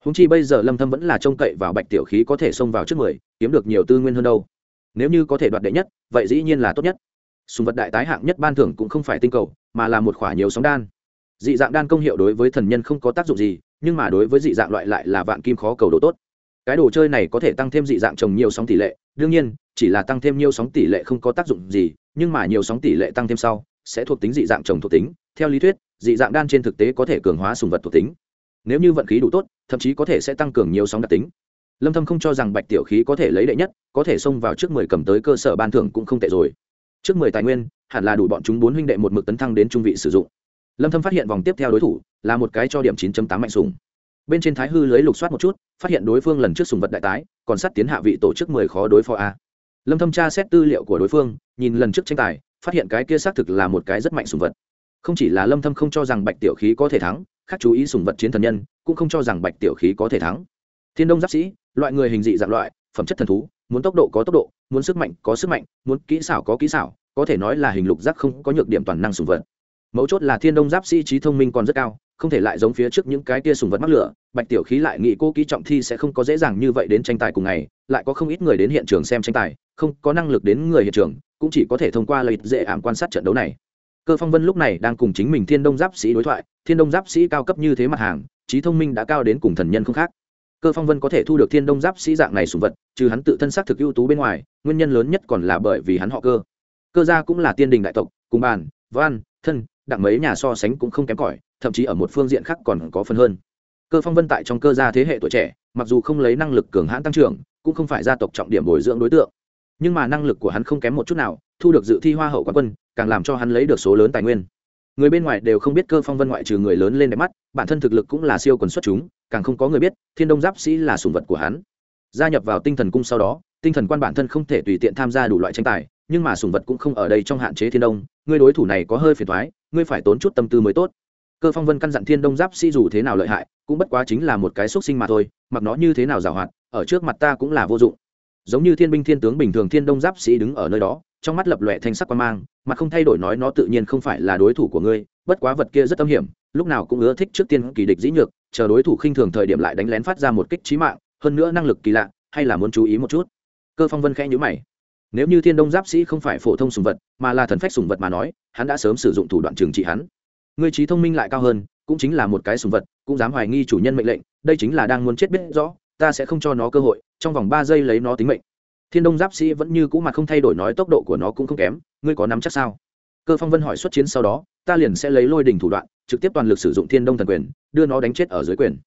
[SPEAKER 1] húng chi bây giờ lâm thâm vẫn là trông cậy vào bạch tiểu khí có thể xông vào trước mười, kiếm được nhiều tư nguyên hơn đâu. Nếu như có thể đoạt đệ nhất, vậy dĩ nhiên là tốt nhất. Sùng vật đại tái hạng nhất ban thưởng cũng không phải tinh cầu, mà là một khoả nhiều sóng đan. Dị dạng đan công hiệu đối với thần nhân không có tác dụng gì, nhưng mà đối với dị dạng loại lại là vạn kim khó cầu đồ tốt. Cái đồ chơi này có thể tăng thêm dị dạng trồng nhiều sóng tỷ lệ, đương nhiên, chỉ là tăng thêm nhiều sóng tỷ lệ không có tác dụng gì, nhưng mà nhiều sóng tỷ lệ tăng thêm sau, sẽ thuộc tính dị dạng trồng thuộc tính. Theo lý thuyết, dị dạng đan trên thực tế có thể cường hóa sùng vật thuộc tính. Nếu như vận khí đủ tốt thậm chí có thể sẽ tăng cường nhiều sóng đặc tính. Lâm thâm không cho rằng bạch tiểu khí có thể lấy đệ nhất, có thể xông vào trước 10 cầm tới cơ sở ban thưởng cũng không tệ rồi. Trước 10 tài nguyên, hẳn là đủ bọn chúng bốn huynh đệ một mực tấn thăng đến trung vị sử dụng. Lâm thâm phát hiện vòng tiếp theo đối thủ là một cái cho điểm 9.8 mạnh sùng. Bên trên thái hư lưới lục soát một chút, phát hiện đối phương lần trước sùng vật đại tái, còn sát tiến hạ vị tổ chức 10 khó đối phó a. Lâm thâm tra xét tư liệu của đối phương, nhìn lần trước tranh tài, phát hiện cái kia xác thực là một cái rất mạnh sùng vật. Không chỉ là lâm thâm không cho rằng bạch tiểu khí có thể thắng khác chú ý sùng vật chiến thần nhân, cũng không cho rằng bạch tiểu khí có thể thắng. Thiên đông giáp sĩ, loại người hình dị dạng loại, phẩm chất thần thú, muốn tốc độ có tốc độ, muốn sức mạnh có sức mạnh, muốn kỹ xảo có kỹ xảo, có thể nói là hình lục giác không có nhược điểm toàn năng sùng vật. Mấu chốt là thiên đông giáp sĩ trí thông minh còn rất cao, không thể lại giống phía trước những cái tia sùng vật mắc lửa, bạch tiểu khí lại nghĩ cô kỹ trọng thi sẽ không có dễ dàng như vậy đến tranh tài cùng ngày, lại có không ít người đến hiện trường xem tranh tài, không có năng lực đến người hiện trường, cũng chỉ có thể thông qua lợi dễ ảm quan sát trận đấu này cơ phong vân lúc này đang cùng chính mình thiên đông giáp sĩ đối thoại, thiên đông giáp sĩ cao cấp như thế mặt hàng, trí thông minh đã cao đến cùng thần nhân không khác. Cơ phong vân có thể thu được thiên đông giáp sĩ dạng này sùng vật, trừ hắn tự thân xác thực ưu tú bên ngoài, nguyên nhân lớn nhất còn là bởi vì hắn họ cơ. Cơ gia cũng là tiên đình đại tộc, cùng bàn, văn, thân, đặng mấy nhà so sánh cũng không kém cỏi, thậm chí ở một phương diện khác còn có phần hơn. Cơ phong vân tại trong cơ gia thế hệ tuổi trẻ, mặc dù không lấy năng lực cường hãn tăng trưởng, cũng không phải gia tộc trọng điểm bồi dưỡng đối tượng. Nhưng mà năng lực của hắn không kém một chút nào, thu được dự thi hoa hậu quán quân càng làm cho hắn lấy được số lớn tài nguyên. Người bên ngoài đều không biết cơ phong vân ngoại trừ người lớn lên đẹp mắt, bản thân thực lực cũng là siêu quần xuất chúng, càng không có người biết, thiên đông giáp sĩ là sùng vật của hắn. Gia nhập vào tinh thần cung sau đó, tinh thần quan bản thân không thể tùy tiện tham gia đủ loại tranh tài, nhưng mà sùng vật cũng không ở đây trong hạn chế thiên đông, Người đối thủ này có hơi phiền thoái ngươi phải tốn chút tâm tư mới tốt. Cơ phong vân căn dặn thiên đông giáp sĩ dù thế nào lợi hại, cũng bất quá chính là một cái xúc sinh mà thôi, mặc nó như thế nào giảo hoạt ở trước mặt ta cũng là vô dụng. Giống như thiên binh thiên tướng bình thường thiên đông giáp sĩ đứng ở nơi đó trong mắt lập lòe thanh sắc quan mang, mà không thay đổi nói nó tự nhiên không phải là đối thủ của ngươi, bất quá vật kia rất âm hiểm, lúc nào cũng ưa thích trước tiên kỳ địch dĩ nhược, chờ đối thủ khinh thường thời điểm lại đánh lén phát ra một kích trí mạng, hơn nữa năng lực kỳ lạ, hay là muốn chú ý một chút. Cơ phong vân khẽ nhữ mày. Nếu như thiên đông giáp sĩ không phải phổ thông sùng vật, mà là thần phách sùng vật mà nói, hắn đã sớm sử dụng thủ đoạn trừng trị hắn. Ngươi trí thông minh lại cao hơn, cũng chính là một cái sùng vật, cũng dám hoài nghi chủ nhân mệnh lệnh, đây chính là đang muốn chết biết rõ, ta sẽ không cho nó cơ hội, trong vòng ba giây lấy nó tính mệnh thiên đông giáp sĩ vẫn như cũ mặt không thay đổi nói tốc độ của nó cũng không kém, ngươi có nắm chắc sao? Cơ phong vân hỏi xuất chiến sau đó, ta liền sẽ lấy lôi đình thủ đoạn, trực tiếp toàn lực sử dụng thiên đông thần quyền, đưa nó đánh chết ở dưới quyền.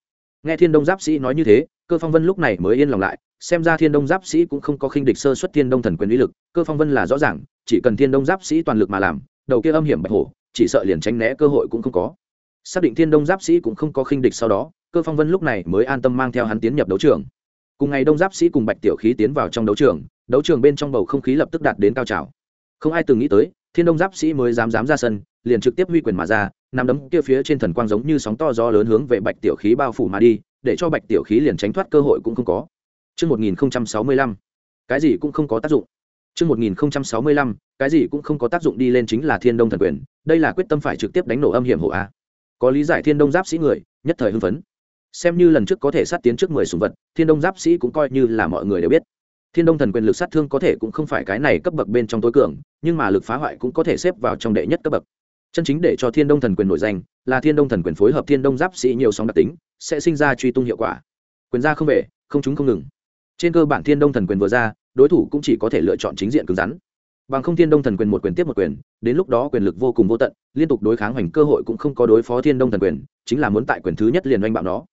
[SPEAKER 1] Nghe thiên đông giáp sĩ nói như thế, cơ phong vân lúc này mới yên lòng lại, xem ra thiên đông giáp sĩ cũng không có khinh địch sơ xuất thiên đông thần quyền uy lực, cơ phong vân là rõ ràng, chỉ cần thiên đông giáp sĩ toàn lực mà làm, đầu kia âm hiểm bạch hổ, chỉ sợ liền tránh né cơ hội cũng không có. Xác định thiên đông giáp sĩ cũng không có khinh địch sau đó, cơ phong vân lúc này mới an tâm mang theo hắn tiến nhập đấu trường cùng ngày đông giáp sĩ cùng bạch tiểu khí tiến vào trong đấu trường đấu trường bên trong bầu không khí lập tức đạt đến cao trào không ai từng nghĩ tới thiên đông giáp sĩ mới dám dám ra sân liền trực tiếp huy quyền mà ra nằm đấm kia phía trên thần quang giống như sóng to gió lớn hướng về bạch tiểu khí bao phủ mà đi để cho bạch tiểu khí liền tránh thoát cơ hội cũng không có Trước 1065, cái gì cũng không có tác dụng. Trước 1065, cái gì cũng không có tác dụng đi lên chính là thiên đông thần quyền, đây là quyết tâm phải trực tiếp đánh nổ âm hiểm hộ a. Có lý giải thiên đông giáp sĩ người, nhất thời hưng phấn. Xem như lần trước có thể sát tiến trước mười sùng vật, thiên đông giáp sĩ cũng coi như là mọi người đều biết. Thiên đông thần quyền lực sát thương có thể cũng không phải cái này cấp bậc bên trong tối cường, nhưng mà lực phá hoại cũng có thể xếp vào trong đệ nhất cấp bậc. Chân chính để cho thiên đông thần quyền nổi danh là thiên đông thần quyền phối hợp thiên đông giáp sĩ nhiều sóng đặc tính sẽ sinh ra truy tung hiệu quả. Quyền ra không về không chúng không ngừng. Trên cơ bản thiên đông thần quyền vừa ra đối thủ cũng chỉ có thể lựa chọn chính diện cứng rắn. Bằng không thiên đông thần quyền một quyền tiếp một quyền đến lúc đó quyền lực vô cùng vô tận liên tục đối kháng hoành cơ hội cũng không có đối phó thiên đông thần quyền chính là muốn tại quyền thứ nhất liền oanh bạo nó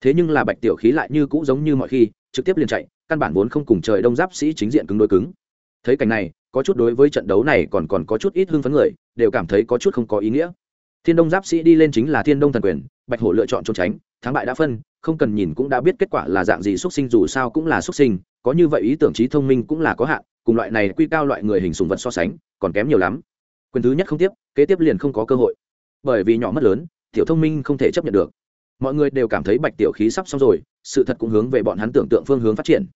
[SPEAKER 1] thế nhưng là bạch tiểu khí lại như cũ giống như mọi khi, trực tiếp liền chạy, căn bản vốn không cùng trời đông giáp sĩ chính diện cứng đối cứng. Thấy cảnh này, có chút đối với trận đấu này còn còn có chút ít hưng phấn người, đều cảm thấy có chút không có ý nghĩa. Thiên đông giáp sĩ đi lên chính là thiên đông thần quyền, bạch hổ lựa chọn trốn tránh, thắng bại đã phân, không cần nhìn cũng đã biết kết quả là dạng gì xuất sinh dù sao cũng là xuất sinh, có như vậy ý tưởng trí thông minh cũng là có hạn, cùng loại này quy cao loại người hình sùng vật so sánh, còn kém nhiều lắm. Quyền thứ nhất không tiếp, kế tiếp liền không có cơ hội. Bởi vì nhỏ mất lớn, tiểu thông minh không thể chấp nhận được mọi người đều cảm thấy bạch tiểu khí sắp xong rồi, sự thật cũng hướng về bọn hắn tưởng tượng phương hướng phát triển.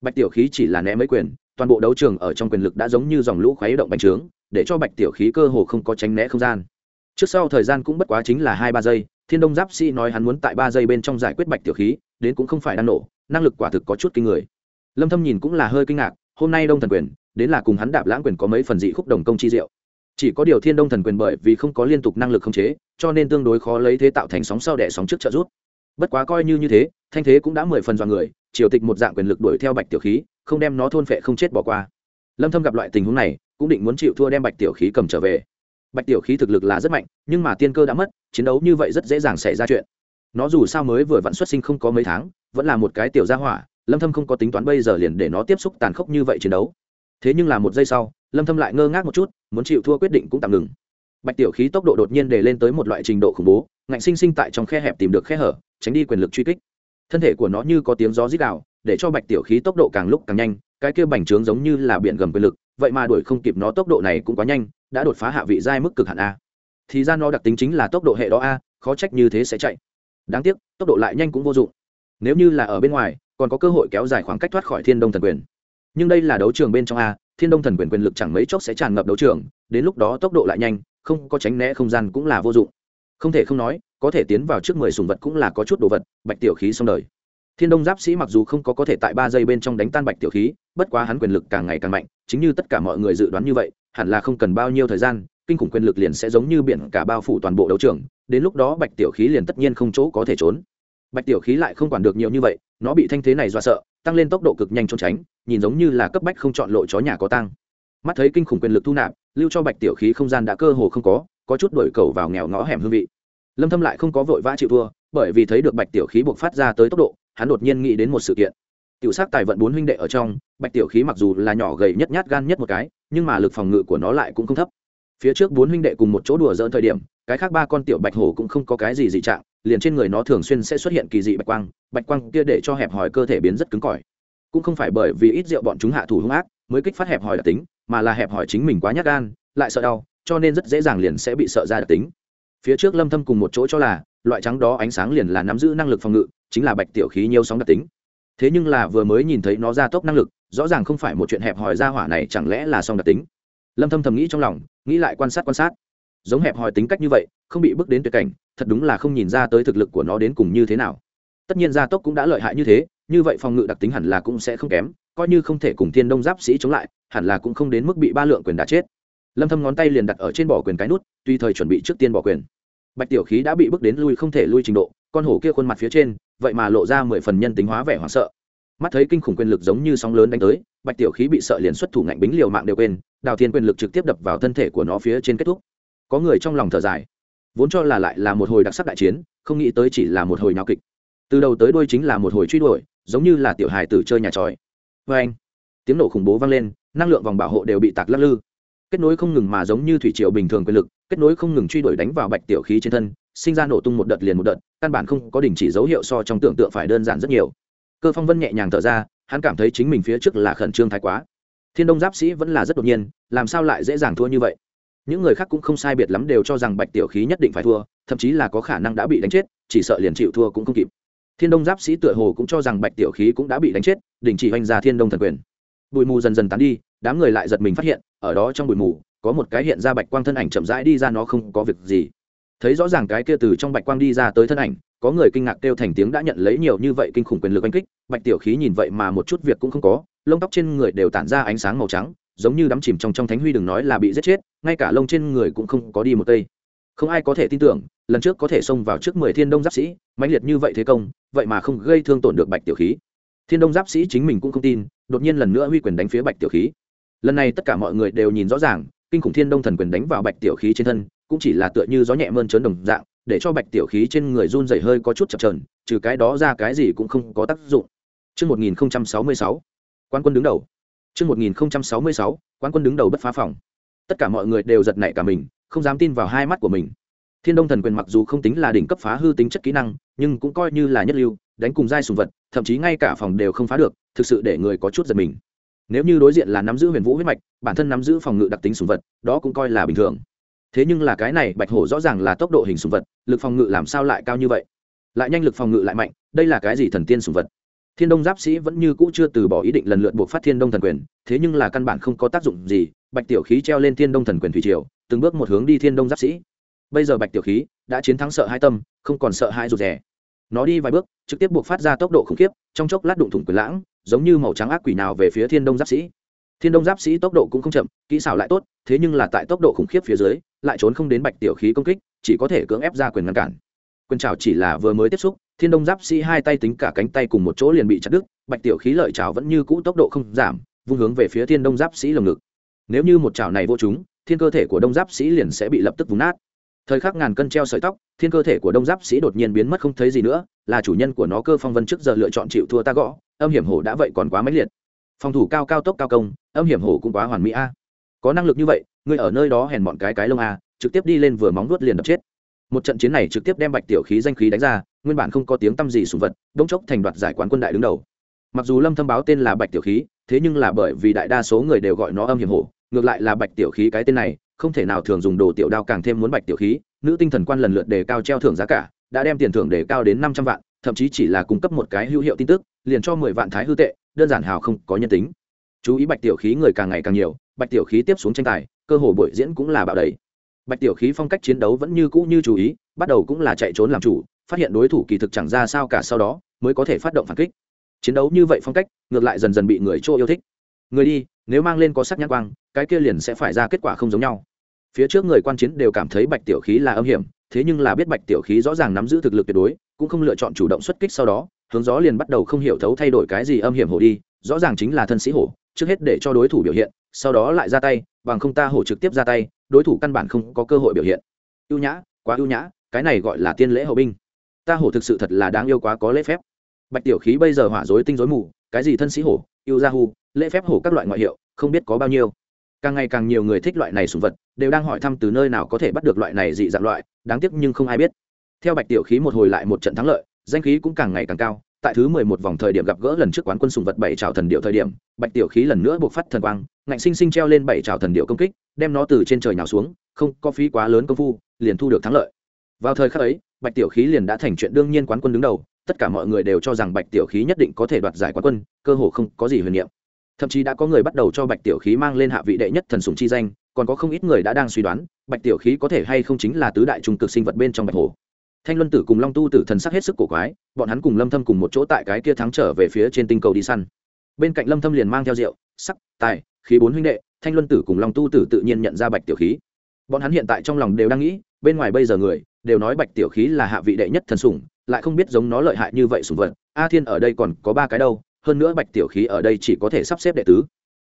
[SPEAKER 1] Bạch tiểu khí chỉ là né mấy quyền, toàn bộ đấu trường ở trong quyền lực đã giống như dòng lũ khuấy động bành trướng, để cho bạch tiểu khí cơ hồ không có tránh né không gian. Trước sau thời gian cũng bất quá chính là hai ba giây, thiên đông giáp sĩ nói hắn muốn tại ba giây bên trong giải quyết bạch tiểu khí, đến cũng không phải đang nổ, năng lực quả thực có chút kinh người. Lâm thâm nhìn cũng là hơi kinh ngạc, hôm nay đông thần quyền, đến là cùng hắn đạp lãng quyền có mấy phần dị khúc đồng công chi diệu. Chỉ có điều thiên đông thần quyền bởi vì không có liên tục năng lực không chế cho nên tương đối khó lấy thế tạo thành sóng sau đẻ sóng trước trợ rút bất quá coi như như thế, thanh thế cũng đã mười phần dọa người, triều tịch một dạng quyền lực đuổi theo bạch tiểu khí, không đem nó thôn phệ không chết bỏ qua. Lâm thâm gặp loại tình huống này, cũng định muốn chịu thua đem bạch tiểu khí cầm trở về. Bạch tiểu khí thực lực là rất mạnh, nhưng mà tiên cơ đã mất, chiến đấu như vậy rất dễ dàng xảy ra chuyện. Nó dù sao mới vừa vặn xuất sinh không có mấy tháng, vẫn là một cái tiểu gia hỏa, lâm thâm không có tính toán bây giờ liền để nó tiếp xúc tàn khốc như vậy chiến đấu. Thế nhưng là một giây sau, lâm thâm lại ngơ ngác một chút, muốn chịu thua quyết định cũng tạm ngừng bạch tiểu khí tốc độ đột nhiên để lên tới một loại trình độ khủng bố, ngạnh sinh sinh tại trong khe hẹp tìm được khe hở, tránh đi quyền lực truy kích. Thân thể của nó như có tiếng gió rít gào, để cho bạch tiểu khí tốc độ càng lúc càng nhanh, cái kia bành trướng giống như là biển gầm quyền lực, vậy mà đuổi không kịp nó tốc độ này cũng quá nhanh, đã đột phá hạ vị giai mức cực hạn a. Thì ra nó đặc tính chính là tốc độ hệ đó a, khó trách như thế sẽ chạy. Đáng tiếc, tốc độ lại nhanh cũng vô dụng. Nếu như là ở bên ngoài, còn có cơ hội kéo dài khoảng cách thoát khỏi thiên đông thần quyền. Nhưng đây là đấu trường bên trong a thiên đông thần quyền quyền lực chẳng mấy chốc sẽ tràn ngập đấu trường, đến lúc đó tốc độ lại nhanh, không có tránh né không gian cũng là vô dụng. Không thể không nói, có thể tiến vào trước mười sùng vật cũng là có chút đồ vật, bạch tiểu khí xong đời. Thiên đông giáp sĩ mặc dù không có có thể tại ba giây bên trong đánh tan bạch tiểu khí, bất quá hắn quyền lực càng ngày càng mạnh, chính như tất cả mọi người dự đoán như vậy, hẳn là không cần bao nhiêu thời gian, kinh khủng quyền lực liền sẽ giống như biển cả bao phủ toàn bộ đấu trường, đến lúc đó bạch tiểu khí liền tất nhiên không chỗ có thể trốn. Bạch tiểu khí lại không quản được nhiều như vậy, nó bị thanh thế này do sợ tăng lên tốc độ cực nhanh trốn tránh, nhìn giống như là cấp bách không chọn lộ chó nhà có tăng mắt thấy kinh khủng quyền lực thu nạp, lưu cho bạch tiểu khí không gian đã cơ hồ không có có chút đổi cầu vào nghèo ngõ hẻm hương vị. Lâm thâm lại không có vội vã chịu thua, bởi vì thấy được bạch tiểu khí buộc phát ra tới tốc độ, hắn đột nhiên nghĩ đến một sự kiện. Tiểu sắc tài vận bốn huynh đệ ở trong, bạch tiểu khí mặc dù là nhỏ gầy nhất nhát gan nhất một cái, nhưng mà lực phòng ngự của nó lại cũng không thấp. Phía trước bốn huynh đệ cùng một chỗ đùa dỡn thời điểm, cái khác ba con tiểu bạch hổ cũng không có cái gì dị trạng liền trên người nó thường xuyên sẽ xuất hiện kỳ dị bạch quang bạch quang kia để cho hẹp hòi cơ thể biến rất cứng cỏi. Cũng không phải bởi vì ít rượu bọn chúng hạ thủ hung ác, mới kích phát hẹp hòi đặc tính, mà là hẹp hòi chính mình quá nhát gan, lại sợ đau, cho nên rất dễ dàng liền sẽ bị sợ ra đặc tính. Phía trước lâm thâm cùng một chỗ cho là, loại trắng đó ánh sáng liền là nắm giữ năng lực phòng ngự, chính là bạch tiểu khí nhiều sóng đặc tính. Thế nhưng là vừa mới nhìn thấy nó ra tốc năng lực, rõ ràng không phải một chuyện hẹp hòi ra hỏa này chẳng lẽ là song đặc tính. Lâm thâm thầm nghĩ trong lòng, nghĩ lại quan sát quan sát giống hẹp hòi tính cách như vậy, không bị bước đến tuyệt cảnh, thật đúng là không nhìn ra tới thực lực của nó đến cùng như thế nào. Tất nhiên gia tốc cũng đã lợi hại như thế, như vậy phòng ngự đặc tính hẳn là cũng sẽ không kém, coi như không thể cùng thiên đông giáp sĩ chống lại, hẳn là cũng không đến mức bị ba lượng quyền đã chết. Lâm thâm ngón tay liền đặt ở trên bỏ quyền cái nút tùy thời chuẩn bị trước tiên bỏ quyền. Bạch tiểu khí đã bị bước đến lui không thể lui trình độ, con hổ kia khuôn mặt phía trên, vậy mà lộ ra mười phần nhân tính hóa vẻ hoảng sợ. Mắt thấy kinh khủng quyền lực giống như sóng lớn đánh tới, bạch tiểu khí bị sợ liền xuất thủ ngạnh bính liều mạng đều quên, đào thiên quyền lực trực tiếp đập vào thân thể của nó phía trên kết thúc có người trong lòng thở dài. Vốn cho là lại là một hồi đặc sắc đại chiến, không nghĩ tới chỉ là một hồi nháo kịch. Từ đầu tới đuôi chính là một hồi truy đuổi, giống như là tiểu hài tử chơi nhà tròi. Vê anh, tiếng nổ khủng bố vang lên, năng lượng vòng bảo hộ đều bị tạc lắc lư. Kết nối không ngừng mà giống như thủy triều bình thường quyền lực, kết nối không ngừng truy đuổi đánh vào bạch tiểu khí trên thân, sinh ra nổ tung một đợt liền một đợt, căn bản không có đình chỉ dấu hiệu so trong tưởng tượng phải đơn giản rất nhiều. Cơ phong vân nhẹ nhàng thở ra, hắn cảm thấy chính mình phía trước là khẩn trương thái quá. Thiên đông giáp sĩ vẫn là rất đột nhiên, làm sao lại dễ dàng thua như vậy? Những người khác cũng không sai biệt lắm đều cho rằng bạch tiểu khí nhất định phải thua, thậm chí là có khả năng đã bị đánh chết, chỉ sợ liền chịu thua cũng không kịp. Thiên đông giáp sĩ tựa hồ cũng cho rằng bạch tiểu khí cũng đã bị đánh chết, đình chỉ hoành ra thiên đông thần quyền. Bụi mù dần dần tán đi, đám người lại giật mình phát hiện, ở đó trong bụi mù, có một cái hiện ra bạch quang thân ảnh chậm rãi đi ra nó không có việc gì. Thấy rõ ràng cái kia từ trong bạch quang đi ra tới thân ảnh, có người kinh ngạc kêu thành tiếng đã nhận lấy nhiều như vậy kinh khủng quyền lực oanh kích, bạch tiểu khí nhìn vậy mà một chút việc cũng không có, lông tóc trên người đều tản ra ánh sáng màu trắng giống như đắm chìm trong trong thánh huy đừng nói là bị giết chết ngay cả lông trên người cũng không có đi một tây không ai có thể tin tưởng lần trước có thể xông vào trước mười thiên đông giáp sĩ mãnh liệt như vậy thế công vậy mà không gây thương tổn được bạch tiểu khí. Thiên đông giáp sĩ chính mình cũng không tin đột nhiên lần nữa huy quyền đánh phía bạch tiểu khí. Lần này tất cả mọi người đều nhìn rõ ràng kinh khủng thiên đông thần quyền đánh vào bạch tiểu khí trên thân cũng chỉ là tựa như gió nhẹ mơn trớn đồng dạng để cho bạch tiểu khí trên người run dày hơi có chút chập trờn trừ cái đó ra cái gì cũng không có tác dụng. Trước 1066, quan quân đứng đầu. Trước 1066, quán quân đứng đầu bất phá phòng. Tất cả mọi người đều giật nảy cả mình, không dám tin vào hai mắt của mình. Thiên Đông Thần Quyền mặc dù không tính là đỉnh cấp phá hư tính chất kỹ năng, nhưng cũng coi như là nhất lưu, đánh cùng giai sùng vật, thậm chí ngay cả phòng đều không phá được, thực sự để người có chút giật mình. Nếu như đối diện là nắm giữ Huyền Vũ huyết mạch, bản thân nắm giữ phòng ngự đặc tính sùng vật, đó cũng coi là bình thường thế nhưng là cái này bạch hổ rõ ràng là tốc độ hình sùng vật lực phòng ngự làm sao lại cao như vậy lại nhanh lực phòng ngự lại mạnh đây là cái gì thần tiên sùng vật thiên đông giáp sĩ vẫn như cũ chưa từ bỏ ý định lần lượt buộc phát thiên đông thần quyền, thế nhưng là căn bản không có tác dụng gì, bạch tiểu khí treo lên thiên đông thần quyền thủy triều, từng bước một hướng đi thiên đông giáp sĩ. Bây giờ bạch tiểu khí đã chiến thắng sợ hai tâm, không còn sợ hai rụt rè. Nó đi vài bước, trực tiếp buộc phát ra tốc độ khủng khiếp, trong chốc lát đụng thủng quyền lãng, giống như màu trắng ác quỷ nào về phía thiên đông giáp sĩ. Thiên đông giáp sĩ tốc độ cũng không chậm, kỹ xảo lại tốt, thế nhưng là tại tốc độ khủng khiếp phía dưới, lại trốn không đến bạch tiểu khí công kích, chỉ có thể cưỡng ép ra quyền ngăn cản. Quyền trào chỉ là vừa mới tiếp xúc thiên đông giáp sĩ hai tay tính cả cánh tay cùng một chỗ liền bị chặt đứt, bạch tiểu khí lợi chảo vẫn như cũ tốc độ không giảm, vung hướng về phía thiên đông giáp sĩ lồng ngực. Nếu như một chảo này vô chúng thiên cơ thể của đông giáp sĩ liền sẽ bị lập tức vùng nát. Thời khắc ngàn cân treo sợi tóc, thiên cơ thể của đông giáp sĩ đột nhiên biến mất không thấy gì nữa, là chủ nhân của nó cơ phong vân trước giờ lựa chọn chịu thua ta gõ, âm hiểm hổ đã vậy còn quá mãnh liệt. Phòng thủ cao cao tốc cao công, âm hiểm hổ cũng quá hoàn mỹ a. Có năng lực như vậy người ở nơi đó hèn bọn cái cái lông a, trực tiếp đi lên vừa móng nuốt liền đập chết. Một trận chiến này trực tiếp đem bạch tiểu khí danh khí đánh ra nguyên bản không có tiếng tăm gì sùng vật, đống chốc thành đoạt giải quán quân đại đứng đầu. Mặc dù lâm thâm báo tên là bạch tiểu khí, thế nhưng là bởi vì đại đa số người đều gọi nó âm hiểm hổ, ngược lại là bạch tiểu khí cái tên này, không thể nào thường dùng đồ tiểu đao càng thêm muốn bạch tiểu khí, nữ tinh thần quan lần lượt đề cao treo thưởng giá cả, đã đem tiền thưởng đề cao đến 500 vạn, thậm chí chỉ là cung cấp một cái hữu hiệu tin tức, liền cho 10 vạn thái hư tệ, đơn giản hào không có nhân tính. Chú ý bạch tiểu khí người càng ngày càng nhiều, bạch tiểu khí tiếp xuống tranh tài, cơ hội buổi diễn cũng là bạo đầy. Bạch tiểu khí phong cách chiến đấu vẫn như cũ như chú ý, bắt đầu cũng là chạy trốn làm chủ phát hiện đối thủ kỳ thực chẳng ra sao cả sau đó, mới có thể phát động phản kích. Chiến đấu như vậy phong cách, ngược lại dần dần bị người chỗ yêu thích. Người đi, nếu mang lên có sắc nhãn quang, cái kia liền sẽ phải ra kết quả không giống nhau. Phía trước người quan chiến đều cảm thấy bạch tiểu khí là âm hiểm, thế nhưng là biết bạch tiểu khí rõ ràng nắm giữ thực lực tuyệt đối, cũng không lựa chọn chủ động xuất kích sau đó, hướng gió liền bắt đầu không hiểu thấu thay đổi cái gì âm hiểm hổ đi, rõ ràng chính là thân sĩ hổ, trước hết để cho đối thủ biểu hiện, sau đó lại ra tay, bằng không ta hổ trực tiếp ra tay, đối thủ căn bản không có cơ hội biểu hiện. Ưu nhã, quá ưu nhã, cái này gọi là tiên lễ hậu binh ta hổ thực sự thật là đáng yêu quá có lễ phép. Bạch tiểu khí bây giờ hỏa dối tinh dối mù, cái gì thân sĩ hổ, yêu gia hu, lễ phép hổ các loại ngoại hiệu, không biết có bao nhiêu. Càng ngày càng nhiều người thích loại này sùng vật, đều đang hỏi thăm từ nơi nào có thể bắt được loại này dị dạng loại, đáng tiếc nhưng không ai biết. Theo bạch tiểu khí một hồi lại một trận thắng lợi, danh khí cũng càng ngày càng cao, tại thứ mười một vòng thời điểm gặp gỡ lần trước quán quân sùng vật bảy trào thần điệu thời điểm, bạch tiểu khí lần nữa buộc phát thần quang, ngạnh sinh sinh treo lên bảy trào thần điệu công kích, đem nó từ trên trời nhào xuống, không có phí quá lớn công phu, liền thu được thắng lợi. Vào thời khắc ấy bạch tiểu khí liền đã thành chuyện đương nhiên quán quân đứng đầu, tất cả mọi người đều cho rằng bạch tiểu khí nhất định có thể đoạt giải quán quân, cơ hồ không có gì huyền niệm. Thậm chí đã có người bắt đầu cho bạch tiểu khí mang lên hạ vị đệ nhất thần sùng chi danh, còn có không ít người đã đang suy đoán, bạch tiểu khí có thể hay không chính là tứ đại trung cực sinh vật bên trong bạch hồ thanh luân tử cùng long tu tử thần sắc hết sức cổ quái, bọn hắn cùng lâm thâm cùng một chỗ tại cái kia thắng trở về phía trên tinh cầu đi săn. Bên cạnh lâm thâm liền mang theo rượu, sắc, tài, khí bốn huynh đệ, thanh luân tử cùng long tu tử tự nhiên nhận ra bạch tiểu khí. Bọn hắn hiện tại trong lòng đều đang nghĩ, bên ngoài bây giờ người đều nói bạch tiểu khí là hạ vị đệ nhất thần sủng, lại không biết giống nó lợi hại như vậy sủng vật. A thiên ở đây còn có ba cái đâu, hơn nữa bạch tiểu khí ở đây chỉ có thể sắp xếp đệ tứ.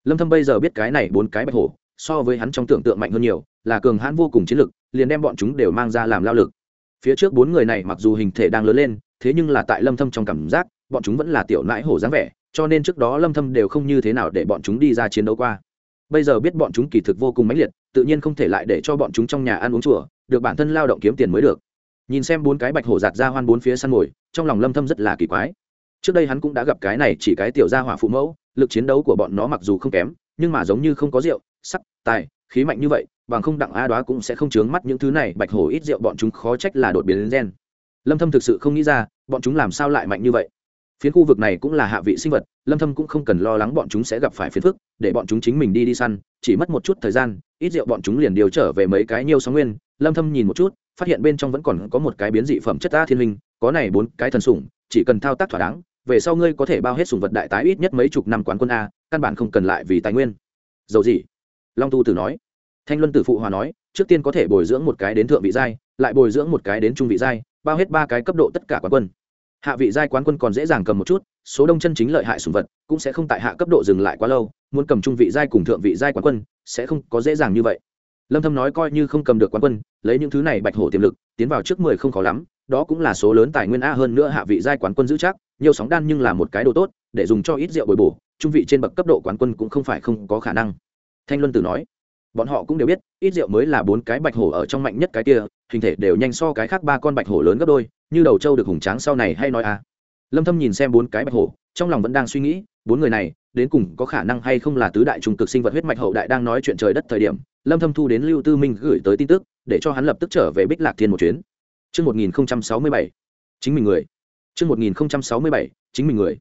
[SPEAKER 1] Lâm thâm bây giờ biết cái này bốn cái bạch hổ, so với hắn trong tưởng tượng mạnh hơn nhiều, là cường hãn vô cùng chiến lực, liền đem bọn chúng đều mang ra làm lao lực. Phía trước bốn người này mặc dù hình thể đang lớn lên, thế nhưng là tại lâm thâm trong cảm giác, bọn chúng vẫn là tiểu nãi hổ dáng vẻ, cho nên trước đó lâm thâm đều không như thế nào để bọn chúng đi ra chiến đấu qua. Bây giờ biết bọn chúng kỳ thực vô cùng mãnh liệt, tự nhiên không thể lại để cho bọn chúng trong nhà ăn uống chùa được bản thân lao động kiếm tiền mới được. Nhìn xem bốn cái bạch hổ giạt ra hoan bốn phía săn mồi, trong lòng lâm thâm rất là kỳ quái. Trước đây hắn cũng đã gặp cái này chỉ cái tiểu gia hỏa phụ mẫu, lực chiến đấu của bọn nó mặc dù không kém, nhưng mà giống như không có rượu, sắc, tài, khí mạnh như vậy, bằng không đặng a đoá cũng sẽ không chướng mắt những thứ này, bạch hổ ít rượu bọn chúng khó trách là đột biến đến gen. Lâm thâm thực sự không nghĩ ra, bọn chúng làm sao lại mạnh như vậy? Phiến khu vực này cũng là hạ vị sinh vật, lâm thâm cũng không cần lo lắng bọn chúng sẽ gặp phải phiền phức, để bọn chúng chính mình đi đi săn, chỉ mất một chút thời gian, ít rượu bọn chúng liền điều trở về mấy cái nhiều sóng nguyên lâm thâm nhìn một chút, phát hiện bên trong vẫn còn có một cái biến dị phẩm chất ta thiên linh có này bốn cái thần sủng, chỉ cần thao tác thỏa đáng, về sau ngươi có thể bao hết sủng vật đại tái ít nhất mấy chục năm quán quân a, căn bản không cần lại vì tài nguyên. Dầu gì? Long tu tử nói. Thanh luân tử phụ hòa nói, trước tiên có thể bồi dưỡng một cái đến thượng vị giai, lại bồi dưỡng một cái đến trung vị giai, bao hết ba cái cấp độ tất cả quán quân. Hạ vị giai quán quân còn dễ dàng cầm một chút, số đông chân chính lợi hại sùng vật, cũng sẽ không tại hạ cấp độ dừng lại quá lâu, muốn cầm trung vị giai cùng thượng vị giai quán quân, sẽ không có dễ dàng như vậy lâm thâm nói coi như không cầm được quán quân, lấy những thứ này bạch hổ tiềm lực, tiến vào trước mười không khó lắm, đó cũng là số lớn tài nguyên a hơn nữa hạ vị giai quán quân giữ chắc, nhiều sóng đan nhưng là một cái đồ tốt, để dùng cho ít rượu bồi bổ, trung vị trên bậc cấp độ quán quân cũng không phải không có khả năng. Thanh luân tử nói, bọn họ cũng đều biết, ít rượu mới là bốn cái bạch hổ ở trong mạnh nhất cái kia, hình thể đều nhanh so cái khác ba con bạch hổ lớn gấp đôi, như đầu trâu được hùng tráng sau này hay nói a lâm thâm nhìn xem bốn cái bạch hổ, trong lòng vẫn đang suy nghĩ, bốn người này, đến cùng có khả năng hay không là tứ đại trung cực sinh vật huyết mạch hậu đại đang nói chuyện trời đất thời điểm lâm thâm thu đến lưu tư minh gửi tới tin tức để cho hắn lập tức trở về bích lạc thiên một chuyến Trước 1067, chính mình người. Trước 1067, chính mình người.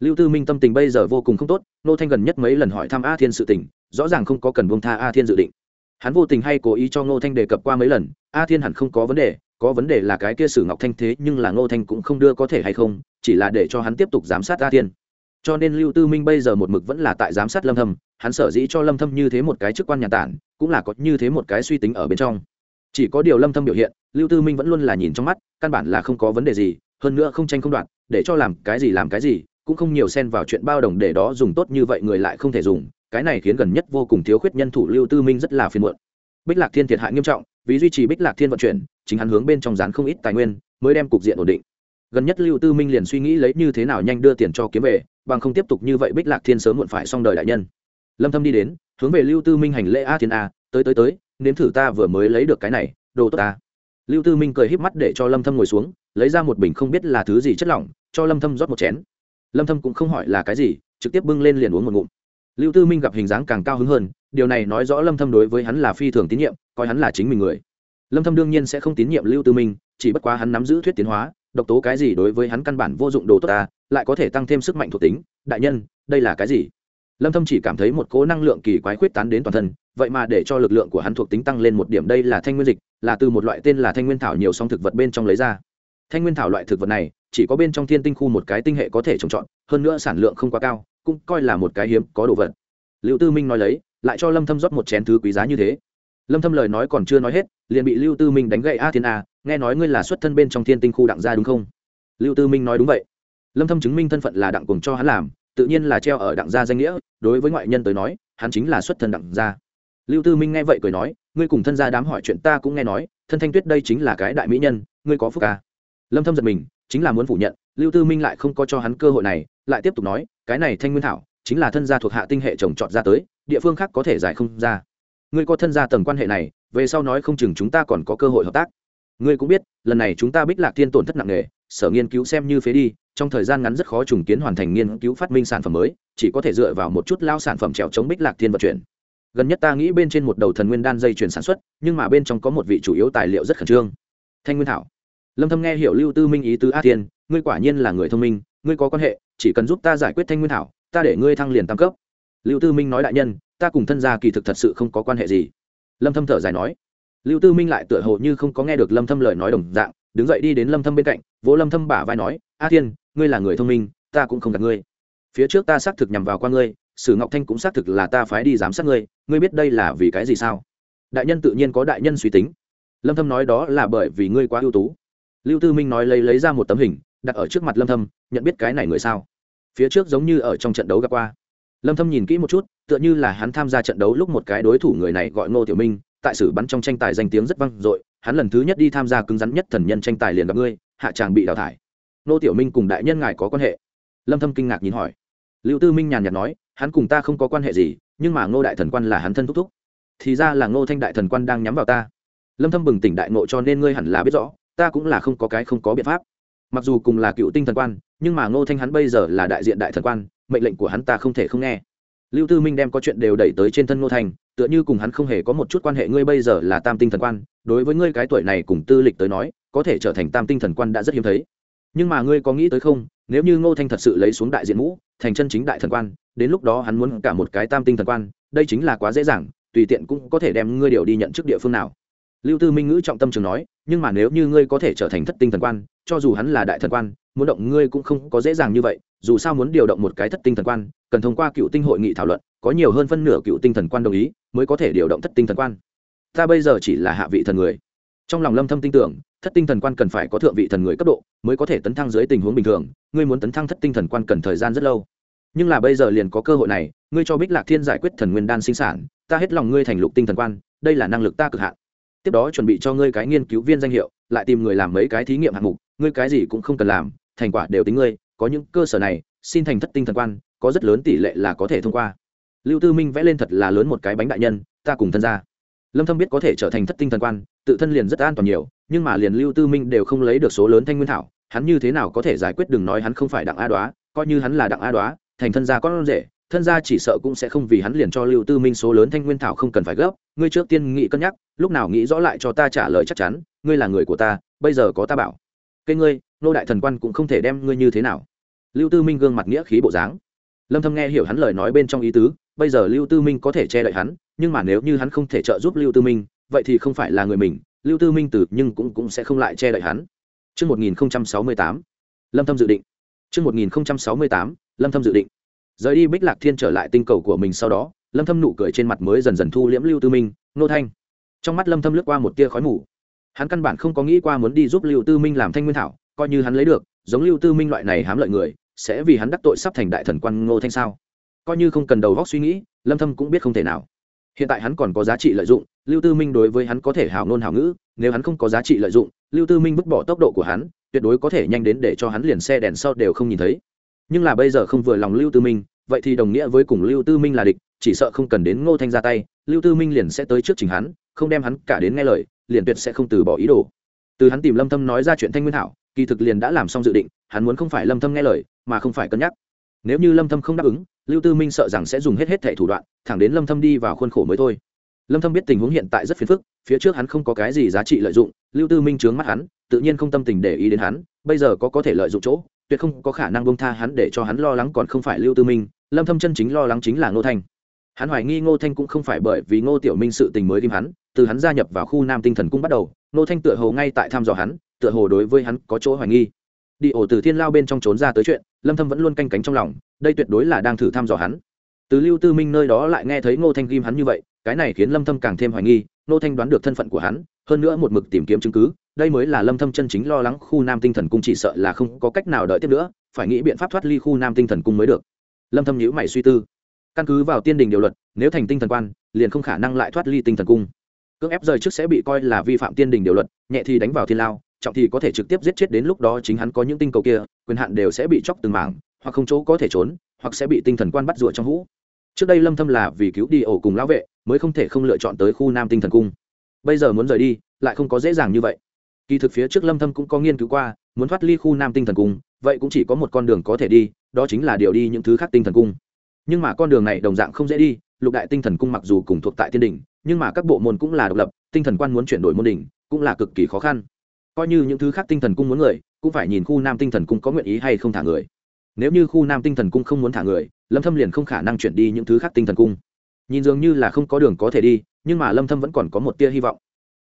[SPEAKER 1] Lưu Tư Minh tâm tình bây giờ vô cùng không tốt, nô thanh gần nhất mấy lần hỏi thăm A Thiên sự tình, rõ ràng không có cần buông tha A Thiên dự định. Hắn vô tình hay cố ý cho Ngô Thanh đề cập qua mấy lần, A Thiên hẳn không có vấn đề, có vấn đề là cái kia Sử Ngọc Thanh thế, nhưng là Ngô Thanh cũng không đưa có thể hay không, chỉ là để cho hắn tiếp tục giám sát A Thiên. Cho nên Lưu Tư Minh bây giờ một mực vẫn là tại giám sát Lâm Thâm, hắn sở dĩ cho Lâm Thâm như thế một cái chức quan nhà tản, cũng là có như thế một cái suy tính ở bên trong. Chỉ có điều lâm thâm biểu hiện lưu tư minh vẫn luôn là nhìn trong mắt căn bản là không có vấn đề gì hơn nữa không tranh không đoạt để cho làm cái gì làm cái gì cũng không nhiều xen vào chuyện bao đồng để đó dùng tốt như vậy người lại không thể dùng cái này khiến gần nhất vô cùng thiếu khuyết nhân thủ lưu tư minh rất là phiền muộn. Bích lạc thiên thiệt hại nghiêm trọng vì duy trì bích lạc thiên vận chuyển chính hắn hướng bên trong dán không ít tài nguyên mới đem cục diện ổn định. Gần nhất lưu tư minh liền suy nghĩ lấy như thế nào nhanh đưa tiền cho kiếm về bằng không tiếp tục như vậy bích lạc thiên sớm muộn phải xong đời đại nhân lâm thâm đi đến, hướng về lưu tư minh hành lễ, a thiên a, tới tới tới, nếm thử ta vừa mới lấy được cái này, đồ tốt ta. Lưu tư minh cười híp mắt để cho lâm thâm ngồi xuống, lấy ra một bình không biết là thứ gì chất lỏng, cho lâm thâm rót một chén. Lâm thâm cũng không hỏi là cái gì, trực tiếp bưng lên liền uống một ngụm. Lưu tư minh gặp hình dáng càng cao hứng hơn, điều này nói rõ lâm thâm đối với hắn là phi thường tín nhiệm, coi hắn là chính mình người. Lâm thâm đương nhiên sẽ không tín nhiệm lưu tư minh, chỉ bất quá hắn nắm giữ thuyết tiến hóa, độc tố cái gì đối với hắn căn bản vô dụng đồ tốt ta, lại có thể tăng thêm sức mạnh thuộc tính. Đại nhân, đây là cái gì? Lâm thâm chỉ cảm thấy một cỗ năng lượng kỳ quái khuyết tán đến toàn thân, vậy mà để cho lực lượng của hắn thuộc tính tăng lên một điểm đây là thanh nguyên dịch, là từ một loại tên là thanh nguyên thảo nhiều song thực vật bên trong lấy ra. Thanh nguyên thảo loại thực vật này, chỉ có bên trong thiên tinh khu một cái tinh hệ có thể trồng trọt, hơn nữa sản lượng không quá cao, cũng coi là một cái hiếm có đồ vật. Lưu tư minh nói lấy, lại cho lâm thâm rót một chén thứ quý giá như thế. Lâm thâm lời nói còn chưa nói hết, liền bị lưu tư minh đánh gậy a thiên a, nghe nói ngươi là xuất thân bên trong thiên tinh khu đặng gia đúng không? Lưu tư minh nói đúng vậy. Lâm thâm chứng minh thân phận là đặng cùng cho hắn làm tự nhiên là treo ở đặng gia danh nghĩa, đối với ngoại nhân tới nói, hắn chính là xuất thân đặng gia. Lưu tư minh nghe vậy cười nói, ngươi cùng thân gia đám hỏi chuyện ta cũng nghe nói, thân thanh tuyết đây chính là cái đại mỹ nhân, ngươi có phúc à. lâm thâm giật mình, chính là muốn phủ nhận, lưu tư minh lại không có cho hắn cơ hội này, lại tiếp tục nói, cái này thanh nguyên thảo, chính là thân gia thuộc hạ tinh hệ trồng trọt ra tới, địa phương khác có thể giải không ra. Ngươi có thân gia tầng quan hệ này, về sau nói không chừng chúng ta còn có cơ hội hợp tác. Ngươi cũng biết, lần này chúng ta bích lạc thiên tổn thất nặng nề sở nghiên cứu xem như phế đi, trong thời gian ngắn rất khó trùng kiến hoàn thành nghiên cứu phát minh sản phẩm mới, chỉ có thể dựa vào một chút lao sản phẩm trèo chống bích lạc thiên vận chuyển. Gần nhất ta nghĩ bên trên một đầu thần nguyên đan dây chuyển sản xuất, nhưng mà bên trong có một vị chủ yếu tài liệu rất khẩn trương. Thanh nguyên thảo. Lâm thâm nghe hiểu lưu tư minh ý tứ a thiên, ngươi quả nhiên là người thông minh, ngươi có quan hệ, chỉ cần giúp ta giải quyết thanh nguyên thảo, ta để ngươi thăng liền tam cấp. Lưu tư minh nói đại nhân, ta cùng thân gia kỳ thực thật sự không có quan hệ gì. Lâm thâm thở dài nói. Lưu tư minh lại tựa hồ như không có nghe được lâm thâm lời nói đồng dạng đứng dậy đi đến lâm thâm bên cạnh, vỗ lâm thâm bả vai nói, a thiên, ngươi là người thông minh, ta cũng không gạt ngươi. Phía trước ta xác thực nhằm vào qua ngươi, sử ngọc thanh cũng xác thực là ta phái đi giám sát ngươi ngươi biết đây là vì cái gì sao? Đại nhân tự nhiên có đại nhân suy tính. Lâm thâm nói đó là bởi vì ngươi quá ưu tú. Lưu tư minh nói lấy lấy ra một tấm hình, đặt ở trước mặt lâm thâm, nhận biết cái này người sao? Phía trước giống như ở trong trận đấu gặp qua. Lâm thâm nhìn kỹ một chút, tựa như là hắn tham gia trận đấu lúc một cái đối thủ người này gọi ngô tiểu minh tại sử bắn trong tranh tài danh tiếng rất vang dội, hắn lần thứ nhất đi tham gia cứng rắn nhất thần nhân tranh tài liền gặp ngươi, hạ tràng bị đào thải. Ngô tiểu minh cùng đại nhân ngài có quan hệ? Lâm thâm kinh ngạc nhìn hỏi. Lưu tư minh nhàn nhạt nói, hắn cùng ta không có quan hệ gì, nhưng mà ngô đại thần quan là hắn thân thúc thúc. Thì ra là ngô thanh đại thần quan đang nhắm vào ta. Lâm thâm bừng tỉnh đại ngộ cho nên ngươi hẳn là biết rõ, ta cũng là không có cái không có biện pháp. Mặc dù cùng là cựu tinh thần quan, nhưng mà ngô thanh hắn bây giờ là đại diện đại thần quan, mệnh lệnh của hắn ta không thể không nghe lưu tư minh đem có chuyện đều đẩy tới trên thân ngô thanh tựa như cùng hắn không hề có một chút quan hệ. Ngươi bây giờ là tam tinh thần quan, đối với ngươi cái tuổi này cùng tư lịch tới nói, có thể trở thành tam tinh thần quan đã rất hiếm thấy. Nhưng mà ngươi có nghĩ tới không, nếu như ngô thanh thật sự lấy xuống đại diện mũ, thành chân chính đại thần quan, đến lúc đó hắn muốn cả một cái tam tinh thần quan, đây chính là quá dễ dàng, tùy tiện cũng có thể đem ngươi điều đi nhận chức địa phương nào. Lưu tư minh ngữ trọng tâm trường nói, nhưng mà nếu như ngươi có thể trở thành thất tinh thần quan, cho dù hắn là đại thần quan, muốn động ngươi cũng không có dễ dàng như vậy dù sao muốn điều động một cái thất tinh thần quan, cần thông qua cựu tinh hội nghị thảo luận, có nhiều hơn phân nửa cựu tinh thần quan đồng ý, mới có thể điều động thất tinh thần quan. Ta bây giờ chỉ là hạ vị thần người. Trong lòng lâm thâm tin tưởng, thất tinh thần quan cần phải có thượng vị thần người cấp độ, mới có thể tấn thăng dưới tình huống bình thường, ngươi muốn tấn thăng thất tinh thần quan cần thời gian rất lâu. Nhưng là bây giờ liền có cơ hội này, ngươi cho bích lạc thiên giải quyết thần nguyên đan sinh sản, ta hết lòng ngươi thành lục tinh thần quan, đây là năng lực ta cực hạn. Tiếp đó chuẩn bị cho ngươi cái nghiên cứu viên danh hiệu, lại tìm người làm mấy cái thí nghiệm hạng mục, ngươi cái gì cũng không cần làm, thành quả đều tính ngươi có những cơ sở này, xin thành thất tinh thần quan, có rất lớn tỷ lệ là có thể thông qua. Lưu tư minh vẽ lên thật là lớn một cái bánh đại nhân, ta cùng thân ra lâm thâm biết có thể trở thành thất tinh thần quan, tự thân liền rất an toàn nhiều, nhưng mà liền lưu tư minh đều không lấy được số lớn thanh nguyên thảo, hắn như thế nào có thể giải quyết đừng nói hắn không phải đặng a đoá, coi như hắn là đặng a đoá, thành thân gia con rể, thân gia chỉ sợ cũng sẽ không vì hắn liền cho lưu tư minh số lớn thanh nguyên thảo không cần phải gấp. Ngươi trước tiên nghĩ cân nhắc, lúc nào nghĩ rõ lại cho ta trả lời chắc chắn, ngươi là người của ta, bây giờ có ta bảo. Cây ngươi, nô đại thần quan cũng không thể đem ngươi như thế nào lưu tư minh gương mặt nghĩa khí bộ dáng lâm thâm nghe hiểu hắn lời nói bên trong ý tứ bây giờ lưu tư minh có thể che đậy hắn nhưng mà nếu như hắn không thể trợ giúp lưu tư minh vậy thì không phải là người mình lưu tư minh từ nhưng cũng cũng sẽ không lại che đậy hắn Trước 1068, Lâm Thâm dự định. Trước 1068, Lâm Thâm dự định. Rời đi Bích Lạc Thiên trở lại tinh cầu của mình sau đó, Lâm Thâm nụ cười trên mặt mới dần dần thu liễm Lưu Tư Minh, nô thanh. Trong mắt Lâm Thâm lướt qua một tia khói mù. Hắn căn bản không có nghĩ qua muốn đi giúp Lưu Tư Minh làm thanh nguyên thảo, coi như hắn lấy được, giống lưu tư minh loại này hám lợi người sẽ vì hắn đắc tội sắp thành đại thần quan ngô thanh sao? Coi như không cần đầu góc suy nghĩ, lâm thâm cũng biết không thể nào. Hiện tại hắn còn có giá trị lợi dụng, lưu tư minh đối với hắn có thể hào ngôn hào ngữ, nếu hắn không có giá trị lợi dụng, lưu tư minh vứt bỏ tốc độ của hắn, tuyệt đối có thể nhanh đến để cho hắn liền xe đèn sau đều không nhìn thấy. Nhưng là bây giờ không vừa lòng lưu tư minh, vậy thì đồng nghĩa với cùng lưu tư minh là địch, chỉ sợ không cần đến ngô thanh ra tay, lưu tư minh liền sẽ tới trước trình hắn, không đem hắn cả đến nghe lời, liền tuyệt sẽ không từ bỏ ý đồ. Từ hắn tìm lâm thâm nói ra chuyện thanh nguyên thảo kỳ thực liền đã làm xong dự định, hắn muốn không phải lâm thâm nghe lời, mà không phải cân nhắc. Nếu như lâm thâm không đáp ứng, lưu tư minh sợ rằng sẽ dùng hết hết thể thủ đoạn, thẳng đến lâm thâm đi vào khuôn khổ mới thôi. Lâm thâm biết tình huống hiện tại rất phiền phức, phía trước hắn không có cái gì giá trị lợi dụng, lưu tư minh trướng mắt hắn, tự nhiên không tâm tình để ý đến hắn, bây giờ có có thể lợi dụng chỗ, tuyệt không có khả năng buông tha hắn để cho hắn lo lắng còn không phải lưu tư minh, lâm thâm chân chính lo lắng chính là ngô thanh. Hắn hoài nghi ngô thanh cũng không phải bởi vì ngô tiểu minh sự tình mới tìm hắn, từ hắn gia nhập vào khu nam tinh thần cung bắt đầu, ngô thanh tựa hồ ngay tại thăm dò hắn tựa hồ đối với hắn có chỗ hoài nghi. Đi ổ từ thiên lao bên trong trốn ra tới chuyện, lâm thâm vẫn luôn canh cánh trong lòng, đây tuyệt đối là đang thử thăm dò hắn. Từ lưu tư minh nơi đó lại nghe thấy ngô thanh ghim hắn như vậy, cái này khiến lâm thâm càng thêm hoài nghi, ngô thanh đoán được thân phận của hắn, hơn nữa một mực tìm kiếm chứng cứ, đây mới là lâm thâm chân chính lo lắng khu nam tinh thần cung chỉ sợ là không có cách nào đợi tiếp nữa, phải nghĩ biện pháp thoát ly khu nam tinh thần cung mới được. Lâm thâm nhíu mày suy tư. Căn cứ vào tiên đình điều luật, nếu thành tinh thần quan, liền không khả năng lại thoát ly tinh thần cung. Cưỡng ép rời trước sẽ bị coi là vi phạm tiên đình điều luật, nhẹ thì đánh vào thiên lao trọng thì có thể trực tiếp giết chết đến lúc đó chính hắn có những tinh cầu kia, quyền hạn đều sẽ bị chóc từng mảng, hoặc không chỗ có thể trốn, hoặc sẽ bị tinh thần quan bắt rùa trong hũ. Trước đây lâm thâm là vì cứu đi ổ cùng lão vệ, mới không thể không lựa chọn tới khu nam tinh thần cung. Bây giờ muốn rời đi, lại không có dễ dàng như vậy. Kỳ thực phía trước lâm thâm cũng có nghiên cứu qua, muốn thoát ly khu nam tinh thần cung, vậy cũng chỉ có một con đường có thể đi, đó chính là điều đi những thứ khác tinh thần cung. Nhưng mà con đường này đồng dạng không dễ đi, lục đại tinh thần cung mặc dù cùng thuộc tại tiên đỉnh, nhưng mà các bộ môn cũng là độc lập, tinh thần quan muốn chuyển đổi môn đỉnh, cũng là cực kỳ khó khăn coi như những thứ khác tinh thần cung muốn người, cũng phải nhìn khu nam tinh thần cung có nguyện ý hay không thả người. Nếu như khu nam tinh thần cung không muốn thả người, lâm thâm liền không khả năng chuyển đi những thứ khác tinh thần cung. Nhìn dường như là không có đường có thể đi, nhưng mà lâm thâm vẫn còn có một tia hy vọng.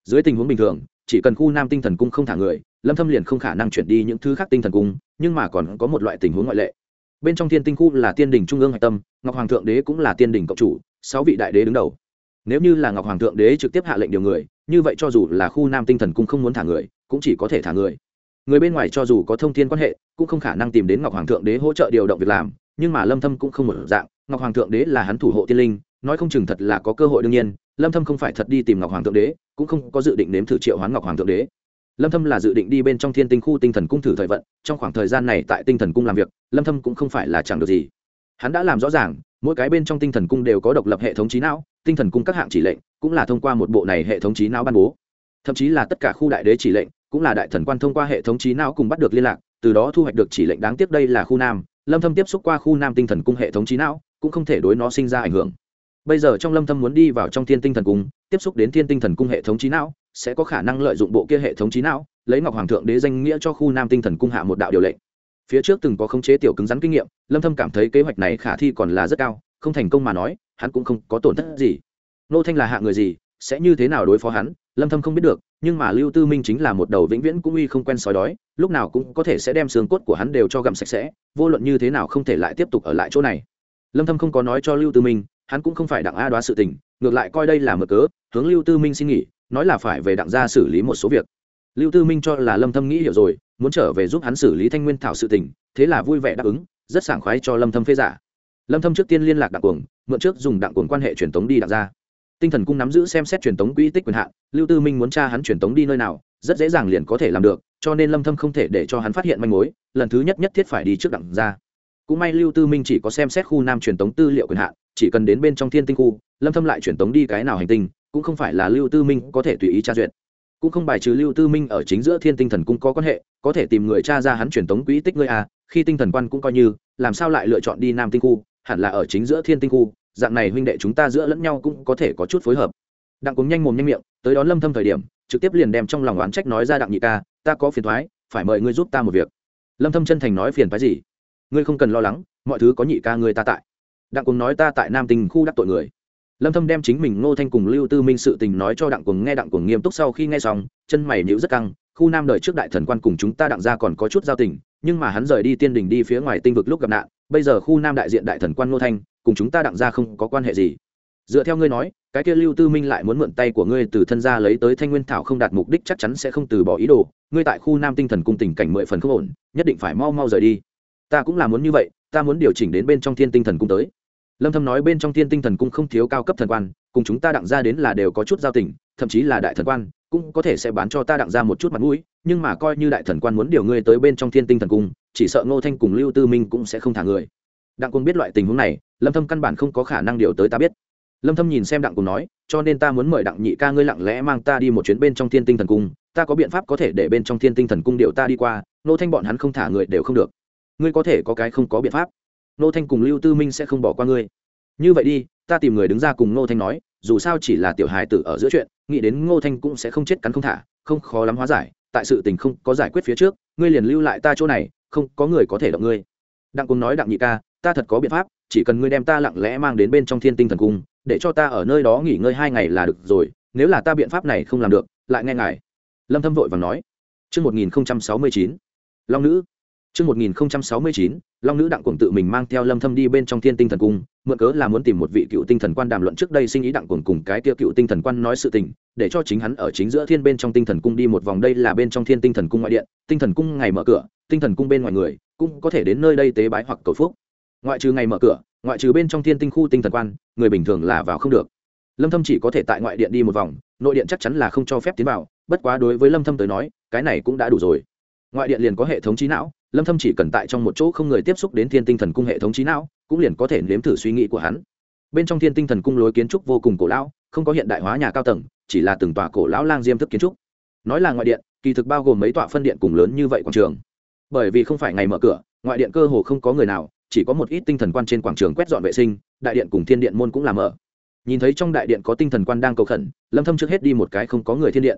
[SPEAKER 1] Dưới tình huống bình thường, chỉ cần khu nam tinh thần cung không thả người, lâm thâm liền không khả năng chuyển đi những thứ khác tinh thần cung, nhưng mà còn có một loại tình huống ngoại lệ. Bên trong thiên tinh khu là tiên đỉnh trung ương hạch tâm, ngọc hoàng thượng đế cũng là tiên đỉnh cộng chủ, sáu vị đại đế đứng đầu. Nếu như là ngọc hoàng thượng đế trực tiếp hạ lệnh điều người, như vậy cho dù là khu nam tinh thần cung không muốn thả người cũng chỉ có thể thả người. Người bên ngoài cho dù có thông tin quan hệ, cũng không khả năng tìm đến ngọc hoàng thượng đế hỗ trợ điều động việc làm, nhưng mà lâm thâm cũng không một dạng, ngọc hoàng thượng đế là hắn thủ hộ tiên linh, nói không chừng thật là có cơ hội đương nhiên, lâm thâm không phải thật đi tìm ngọc hoàng thượng đế, cũng không có dự định nếm thử triệu hoán ngọc hoàng thượng đế. Lâm thâm là dự định đi bên trong thiên tinh khu tinh thần cung thử thời vận, trong khoảng thời gian này tại tinh thần cung làm việc, lâm thâm cũng không phải là chẳng được gì. Hắn đã làm rõ ràng, mỗi cái bên trong tinh thần cung đều có độc lập hệ thống trí não, tinh thần cung các hạng chỉ lệnh cũng là thông qua một bộ này hệ thống trí não ban bố. Thậm chí là tất cả khu đại đế chỉ lệnh cũng là đại thần quan thông qua hệ thống trí não cùng bắt được liên lạc, từ đó thu hoạch được chỉ lệnh đáng tiếc đây là khu nam, lâm thâm tiếp xúc qua khu nam tinh thần cung hệ thống trí não, cũng không thể đối nó sinh ra ảnh hưởng. Bây giờ trong lâm thâm muốn đi vào trong thiên tinh thần cung, tiếp xúc đến thiên tinh thần cung hệ thống trí não, sẽ có khả năng lợi dụng bộ kia hệ thống trí não, lấy ngọc hoàng thượng đế danh nghĩa cho khu nam tinh thần cung hạ một đạo điều lệnh. Phía trước từng có khống chế tiểu cứng rắn kinh nghiệm, lâm thâm cảm thấy kế hoạch này khả thi còn là rất cao, không thành công mà nói, hắn cũng không có tổn thất gì. Nô thanh là hạ người gì, sẽ như thế nào đối phó hắn lâm thâm không biết được, nhưng mà lưu tư minh chính là một đầu vĩnh viễn cũng uy không quen sói đói, lúc nào cũng có thể sẽ đem xương cốt của hắn đều cho gặm sạch sẽ, vô luận như thế nào không thể lại tiếp tục ở lại chỗ này. Lâm thâm không có nói cho lưu tư minh, hắn cũng không phải đặng a đoá sự tình, ngược lại coi đây là mở cớ, hướng lưu tư minh xin nghỉ, nói là phải về đặng gia xử lý một số việc. Lưu tư minh cho là lâm thâm nghĩ hiểu rồi, muốn trở về giúp hắn xử lý thanh nguyên thảo sự tình, thế là vui vẻ đáp ứng, rất sảng khoái cho lâm thâm phê giả. Lâm thâm trước tiên liên lạc đặng cuồng, mượn trước dùng đặng cuồng quan hệ truyền tống đi đặng gia tinh thần cung nắm giữ xem xét truyền tống quỹ tích quyền hạn, lưu tư minh muốn tra hắn truyền tống đi nơi nào, rất dễ dàng liền có thể làm được, cho nên lâm thâm không thể để cho hắn phát hiện manh mối, lần thứ nhất nhất thiết phải đi trước đặng ra. cũng may lưu tư minh chỉ có xem xét khu nam truyền tống tư liệu quyền hạn, chỉ cần đến bên trong thiên tinh khu, lâm thâm lại truyền tống đi cái nào hành tinh, cũng không phải là lưu tư minh có thể tùy ý tra duyệt cũng không bài trừ lưu tư minh ở chính giữa thiên tinh thần cung có quan hệ, có thể tìm người tra ra hắn truyền tống quỹ tích ngươi à khi tinh thần quan cũng coi như, làm sao lại lựa chọn đi nam tinh khu, hẳn là ở chính giữa thiên tinh khu dạng này huynh đệ chúng ta giữa lẫn nhau cũng có thể có chút phối hợp. Đặng cúng nhanh mồm nhanh miệng, tới đón lâm thâm thời điểm, trực tiếp liền đem trong lòng oán trách nói ra đặng nhị ca, ta có phiền thoái phải mời ngươi giúp ta một việc. Lâm thâm chân thành nói phiền toái gì? Ngươi không cần lo lắng, mọi thứ có nhị ca ngươi ta tại. Đặng cùng nói ta tại nam tình khu đắc tội người. Lâm thâm đem chính mình ngô thanh cùng lưu tư minh sự tình nói cho đặng cùng nghe đặng cùng nghiêm túc sau khi nghe xong, chân mày nhíu rất căng, khu nam đời trước đại thần quan cùng chúng ta đặng gia còn có chút giao tình, nhưng mà hắn rời đi tiên đình đi phía ngoài tinh vực lúc gặp nạn, bây giờ khu nam đại diện đại thần quan ngô thanh cùng chúng ta đặng ra không có quan hệ gì. Dựa theo ngươi nói, cái kia lưu tư minh lại muốn mượn tay của ngươi từ thân gia lấy tới thanh nguyên thảo không đạt mục đích chắc chắn sẽ không từ bỏ ý đồ, ngươi tại khu nam tinh thần cung tình cảnh mười phần không ổn, nhất định phải mau mau rời đi. Ta cũng là muốn như vậy, ta muốn điều chỉnh đến bên trong thiên tinh thần cung tới. Lâm thâm nói bên trong thiên tinh thần cung không thiếu cao cấp thần quan, cùng chúng ta đặng ra đến là đều có chút giao tình, thậm chí là đại thần quan, cũng có thể sẽ bán cho ta đặng ra một chút mặt mũi, nhưng mà coi như đại thần quan muốn điều ngươi tới bên trong thiên tinh thần cung, chỉ sợ ngô thanh cùng lưu tư minh cũng sẽ không thả người. Đặng quân biết loại tình huống này lâm thâm căn bản không có khả năng điều tới ta biết. Lâm thâm nhìn xem đặng cung nói, cho nên ta muốn mời đặng nhị ca ngươi lặng lẽ mang ta đi một chuyến bên trong thiên tinh thần cung, ta có biện pháp có thể để bên trong thiên tinh thần cung điều ta đi qua, nô thanh bọn hắn không thả người đều không được. Ngươi có thể có cái không có biện pháp. Nô thanh cùng lưu tư minh sẽ không bỏ qua ngươi. Như vậy đi, ta tìm người đứng ra cùng nô thanh nói, dù sao chỉ là tiểu hài tử ở giữa chuyện, nghĩ đến ngô thanh cũng sẽ không chết cắn không thả, không khó lắm hóa giải, tại sự tình không có giải quyết phía trước, ngươi liền lưu lại ta chỗ này, không có người có thể động ngươi. Đặng cùng nói đặng nhị ca ta thật có biện pháp chỉ cần ngươi đem ta lặng lẽ mang đến bên trong thiên tinh thần cung để cho ta ở nơi đó nghỉ ngơi hai ngày là được rồi nếu là ta biện pháp này không làm được lại nghe ngài lâm thâm vội vàng nói Trước 1069, Long nữ. Trước 1069, Long nữ đặng cuồng tự mình mang theo Lâm Thâm đi bên trong Thiên Tinh Thần Cung, mượn cớ là muốn tìm một vị cựu tinh thần quan đàm luận trước đây sinh ý đặng cuồng cùng cái kia cựu tinh thần quan nói sự tình, để cho chính hắn ở chính giữa thiên bên trong tinh thần cung đi một vòng đây là bên trong Thiên Tinh Thần Cung ngoại điện, tinh thần cung ngày mở cửa, tinh thần cung bên ngoài người cũng có thể đến nơi đây tế bái hoặc cầu phúc. Ngoại trừ ngày mở cửa, ngoại trừ bên trong Thiên Tinh khu tinh thần quan, người bình thường là vào không được. Lâm Thâm chỉ có thể tại ngoại điện đi một vòng, nội điện chắc chắn là không cho phép tiến vào, bất quá đối với Lâm Thâm tới nói, cái này cũng đã đủ rồi. Ngoại điện liền có hệ thống trí não, lâm thâm chỉ cần tại trong một chỗ không người tiếp xúc đến thiên tinh thần cung hệ thống trí não cũng liền có thể nếm thử suy nghĩ của hắn bên trong thiên tinh thần cung lối kiến trúc vô cùng cổ lão không có hiện đại hóa nhà cao tầng chỉ là từng tòa cổ lão lang diêm thức kiến trúc nói là ngoại điện kỳ thực bao gồm mấy tòa phân điện cùng lớn như vậy quảng trường bởi vì không phải ngày mở cửa ngoại điện cơ hồ không có người nào chỉ có một ít tinh thần quan trên quảng trường quét dọn vệ sinh, đại điện cùng thiên điện môn cũng làm mở. Nhìn thấy trong đại điện có tinh thần quan đang cầu khẩn, lâm thâm trước hết đi một cái không có người thiên điện.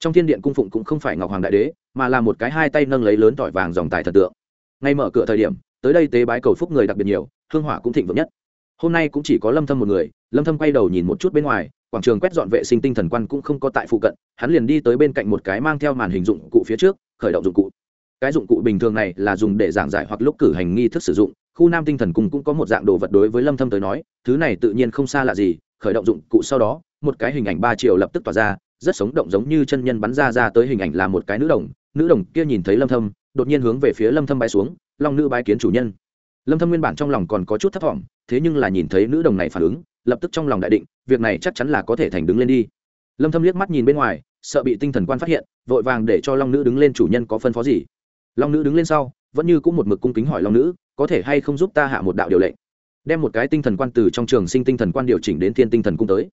[SPEAKER 1] Trong thiên điện cung phụng cũng không phải ngọc hoàng đại đế, mà là một cái hai tay nâng lấy lớn tỏi vàng dòng tài thần tượng. Ngay mở cửa thời điểm, tới đây tế bái cầu phúc người đặc biệt nhiều, hương hỏa cũng thịnh vượng nhất. Hôm nay cũng chỉ có lâm thâm một người, lâm thâm quay đầu nhìn một chút bên ngoài, quảng trường quét dọn vệ sinh tinh thần quan cũng không có tại phụ cận, hắn liền đi tới bên cạnh một cái mang theo màn hình dụng cụ phía trước, khởi động dụng cụ cái dụng cụ bình thường này là dùng để giảng giải hoặc lúc cử hành nghi thức sử dụng. Khu nam tinh thần cung cũng có một dạng đồ vật đối với lâm thâm tới nói, thứ này tự nhiên không xa lạ gì, khởi động dụng cụ sau đó, một cái hình ảnh ba chiều lập tức tỏa ra, rất sống động giống như chân nhân bắn ra ra tới hình ảnh là một cái nữ đồng. Nữ đồng kia nhìn thấy lâm thâm, đột nhiên hướng về phía lâm thâm bái xuống, long nữ bái kiến chủ nhân. Lâm thâm nguyên bản trong lòng còn có chút thất vọng thế nhưng là nhìn thấy nữ đồng này phản ứng, lập tức trong lòng đại định, việc này chắc chắn là có thể thành đứng lên đi. Lâm thâm liếc mắt nhìn bên ngoài, sợ bị tinh thần quan phát hiện, vội vàng để cho long nữ đứng lên chủ nhân có phân phó gì long nữ đứng lên sau, vẫn như cũng một mực cung kính hỏi long nữ, có thể hay không giúp ta hạ một đạo điều lệnh? Đem một cái tinh thần quan từ trong trường sinh tinh thần quan điều chỉnh đến thiên tinh thần cung tới.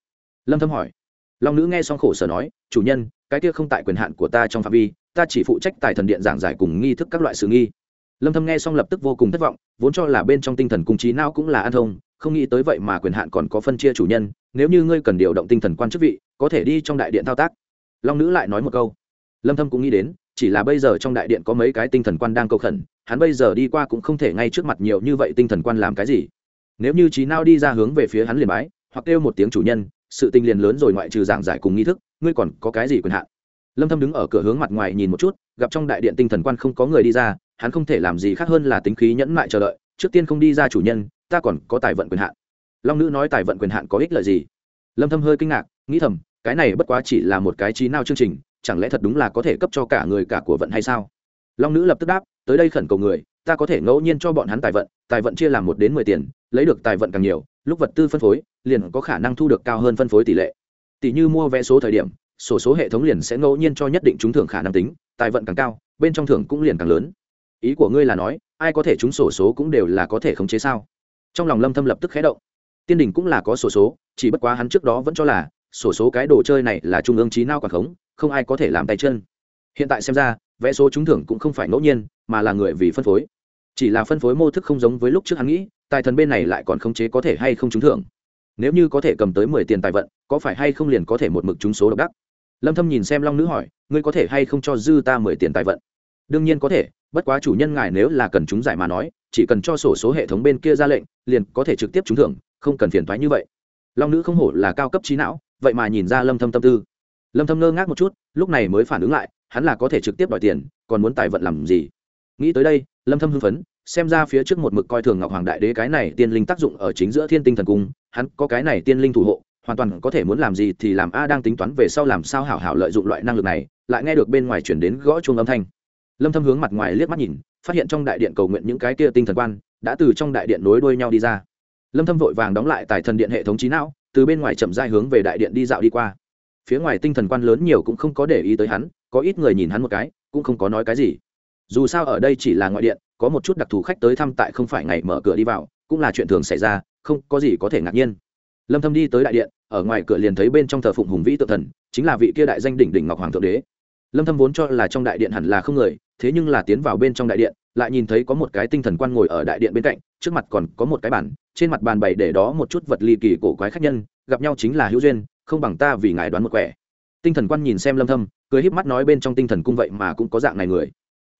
[SPEAKER 1] Lâm thâm hỏi. Long nữ nghe xong khổ sở nói, chủ nhân, cái kia không tại quyền hạn của ta trong phạm vi, ta chỉ phụ trách tài thần điện giảng giải cùng nghi thức các loại sự nghi. Lâm thâm nghe xong lập tức vô cùng thất vọng, vốn cho là bên trong tinh thần cung trí não cũng là an thông, không nghĩ tới vậy mà quyền hạn còn có phân chia chủ nhân, nếu như ngươi cần điều động tinh thần quan chức vị, có thể đi trong đại điện thao tác. Long nữ lại nói một câu. Lâm thâm cũng nghĩ đến chỉ là bây giờ trong đại điện có mấy cái tinh thần quan đang cầu khẩn, hắn bây giờ đi qua cũng không thể ngay trước mặt nhiều như vậy tinh thần quan làm cái gì. Nếu như trí nao đi ra hướng về phía hắn liền bái, hoặc kêu một tiếng chủ nhân, sự tình liền lớn rồi ngoại trừ giảng giải cùng nghi thức, ngươi còn có cái gì quyền hạn? Lâm thâm đứng ở cửa hướng mặt ngoài nhìn một chút, gặp trong đại điện tinh thần quan không có người đi ra, hắn không thể làm gì khác hơn là tính khí nhẫn mại chờ đợi, trước tiên không đi ra chủ nhân, ta còn có tài vận quyền hạn. Long nữ nói tài vận quyền hạn có ích lợi gì? Lâm thâm hơi kinh ngạc, nghĩ thầm, cái này bất quá chỉ là một cái trí nào chương trình chẳng lẽ thật đúng là có thể cấp cho cả người cả của vận hay sao? Long nữ lập tức đáp, tới đây khẩn cầu người, ta có thể ngẫu nhiên cho bọn hắn tài vận tài vận chia làm một đến mười tiền, lấy được tài vận càng nhiều, lúc vật tư phân phối, liền có khả năng thu được cao hơn phân phối tỷ lệ. Tỷ như mua vé số thời điểm, sổ số hệ thống liền sẽ ngẫu nhiên cho nhất định trúng thưởng khả năng tính, tài vận càng cao, bên trong thưởng cũng liền càng lớn. Ý của ngươi là nói, ai có thể trúng sổ số cũng đều là có thể khống chế sao? Trong lòng lâm thâm lập tức khẽ động. Tiên đình cũng là có sổ số, chỉ bất quá hắn trước đó vẫn cho là, sổ số cái đồ chơi này là trung ương trí nào quản khống không ai có thể làm tay chân. Hiện tại xem ra, vẽ số trúng thưởng cũng không phải ngẫu nhiên, mà là người vì phân phối. Chỉ là phân phối mô thức không giống với lúc trước hắn nghĩ, tài thần bên này lại còn khống chế có thể hay không trúng thưởng. Nếu như có thể cầm tới mười tiền tài vận, có phải hay không liền có thể một mực trúng số độc đắc? Lâm thâm nhìn xem long nữ hỏi, ngươi có thể hay không cho dư ta mười tiền tài vận? Đương nhiên có thể, bất quá chủ nhân ngài nếu là cần chúng giải mà nói, chỉ cần cho sổ số hệ thống bên kia ra lệnh, liền có thể trực tiếp trúng thưởng, không cần phiền thoái như vậy. Long nữ không hổ là cao cấp trí não, vậy mà nhìn ra lâm thâm tâm tư lâm thâm ngơ ngác một chút, lúc này mới phản ứng lại, hắn là có thể trực tiếp đòi tiền, còn muốn tài vận làm gì? Nghĩ tới đây, lâm thâm hưng phấn, xem ra phía trước một mực coi thường ngọc hoàng đại đế cái này tiên linh tác dụng ở chính giữa thiên tinh thần cung, hắn có cái này tiên linh thủ hộ, hoàn toàn có thể muốn làm gì thì làm, a đang tính toán về sau làm sao hảo hảo lợi dụng loại năng lực này, lại nghe được bên ngoài chuyển đến gõ chuông âm thanh. Lâm thâm hướng mặt ngoài liếc mắt nhìn, phát hiện trong đại điện cầu nguyện những cái kia tinh thần quan, đã từ trong đại điện nối đuôi nhau đi ra. Lâm thâm vội vàng đóng lại tài thần điện hệ thống trí não, từ bên ngoài chậm rãi hướng về đại điện đi dạo đi qua phía ngoài tinh thần quan lớn nhiều cũng không có để ý tới hắn, có ít người nhìn hắn một cái, cũng không có nói cái gì. Dù sao ở đây chỉ là ngoại điện, có một chút đặc thù khách tới thăm tại không phải ngày mở cửa đi vào, cũng là chuyện thường xảy ra, không có gì có thể ngạc nhiên. Lâm thâm đi tới đại điện, ở ngoài cửa liền thấy bên trong thờ phụng hùng vĩ tự thần, chính là vị kia đại danh đỉnh đỉnh ngọc hoàng thượng đế. Lâm thâm vốn cho là trong đại điện hẳn là không người, thế nhưng là tiến vào bên trong đại điện, lại nhìn thấy có một cái tinh thần quan ngồi ở đại điện bên cạnh, trước mặt còn có một cái bàn, trên mặt bàn bày để đó một chút vật ly kỳ cổ quái khách nhân, gặp nhau chính là hữu duyên không bằng ta vì ngài đoán một quẻ. Tinh thần quan nhìn xem lâm thâm, cười híp mắt nói bên trong tinh thần cung vậy mà cũng có dạng này người.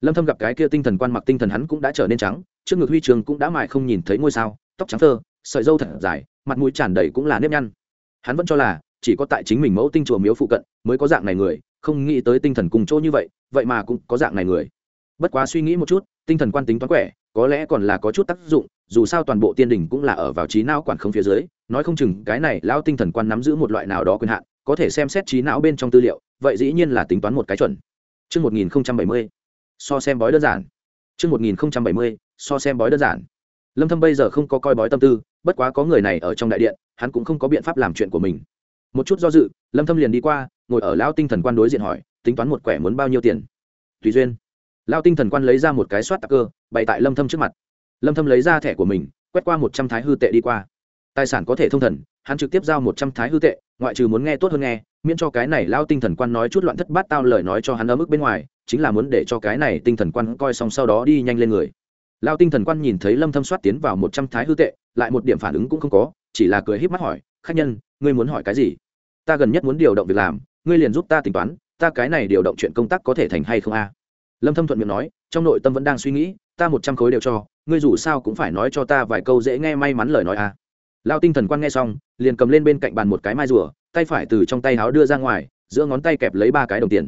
[SPEAKER 1] Lâm thâm gặp cái kia tinh thần quan mặc tinh thần hắn cũng đã trở nên trắng, trước ngực huy trường cũng đã mài không nhìn thấy ngôi sao, tóc trắng phơ sợi râu thật dài, mặt mũi tràn đầy cũng là nếp nhăn. Hắn vẫn cho là, chỉ có tại chính mình mẫu tinh chùa miếu phụ cận mới có dạng này người, không nghĩ tới tinh thần cùng chỗ như vậy vậy mà cũng có dạng này người. Bất quá suy nghĩ một chút, tinh thần quan tính toán quẻ, có lẽ còn là có chút tác dụng, dù sao toàn bộ tiên đình cũng là ở vào trí não quản không phía dưới nói không chừng cái này lão tinh thần quan nắm giữ một loại nào đó quyền hạn có thể xem xét trí não bên trong tư liệu vậy dĩ nhiên là tính toán một cái chuẩn Trước 1070, so xem bói đơn giản. Trước 1070, so xem bói đơn giản. Lâm Thâm bây giờ không có coi bói tâm tư, bất quá có người này ở trong đại điện, hắn cũng không có biện pháp làm chuyện của mình. Một chút do dự, Lâm Thâm liền đi qua, ngồi ở lão tinh thần quan đối diện hỏi, tính toán một quẻ muốn bao nhiêu tiền? Tùy duyên. Lão tinh thần quan lấy ra một cái soát tạc cơ, bày tại Lâm Thâm trước mặt. Lâm Thâm lấy ra thẻ của mình, quét qua 100 thái hư tệ đi qua. Tài sản có thể thông thần, hắn trực tiếp giao 100 thái hư tệ, ngoại trừ muốn nghe tốt hơn nghe, miễn cho cái này lao tinh thần quan nói chút loạn thất bát tao lời nói cho hắn ở mức bên ngoài, chính là muốn để cho cái này tinh thần quan coi xong sau đó đi nhanh lên người. Lao tinh thần quan nhìn thấy lâm thâm soát tiến vào một trăm thái hư tệ lại một điểm phản ứng cũng không có chỉ là cười híp mắt hỏi khách nhân ngươi muốn hỏi cái gì? Ta gần nhất muốn điều động việc làm ngươi liền giúp ta tính toán ta cái này điều động chuyện công tác có thể thành hay không a? Lâm thâm thuận miệng nói trong nội tâm vẫn đang suy nghĩ ta một trăm khối đều cho ngươi dù sao cũng phải nói cho ta vài câu dễ nghe may mắn lời nói a lao tinh thần quan nghe xong, liền cầm lên bên cạnh bàn một cái mai rùa, tay phải từ trong tay háo đưa ra ngoài, giữa ngón tay kẹp lấy ba cái đồng tiền.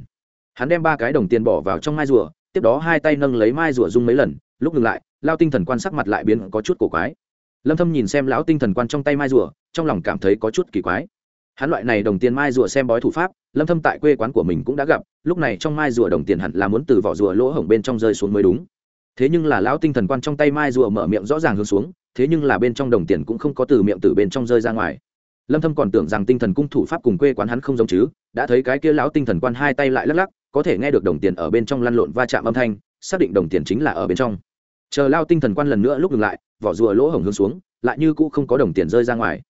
[SPEAKER 1] Hắn đem ba cái đồng tiền bỏ vào trong mai rùa, tiếp đó hai tay nâng lấy mai rùa rung mấy lần, lúc ngừng lại, lao tinh thần quan sắc mặt lại biến có chút cổ quái. Lâm thâm nhìn xem lão tinh thần quan trong tay mai rùa, trong lòng cảm thấy có chút kỳ quái. Hắn loại này đồng tiền mai rùa xem bói thủ pháp, lâm thâm tại quê quán của mình cũng đã gặp, lúc này trong mai rùa đồng tiền hẳn là muốn từ vỏ rùa lỗ hổng bên trong rơi xuống mới đúng. Thế nhưng là lão tinh thần quan trong tay mai rùa mở miệng rõ ràng hướng xuống thế nhưng là bên trong đồng tiền cũng không có từ miệng từ bên trong rơi ra ngoài. Lâm thâm còn tưởng rằng tinh thần cung thủ pháp cùng quê quán hắn không giống chứ, đã thấy cái kia lão tinh thần quan hai tay lại lắc lắc, có thể nghe được đồng tiền ở bên trong lăn lộn va chạm âm thanh, xác định đồng tiền chính là ở bên trong. Chờ lao tinh thần quan lần nữa lúc ngừng lại, vỏ rùa lỗ hổng hướng xuống, lại như cũ không có đồng tiền rơi ra ngoài.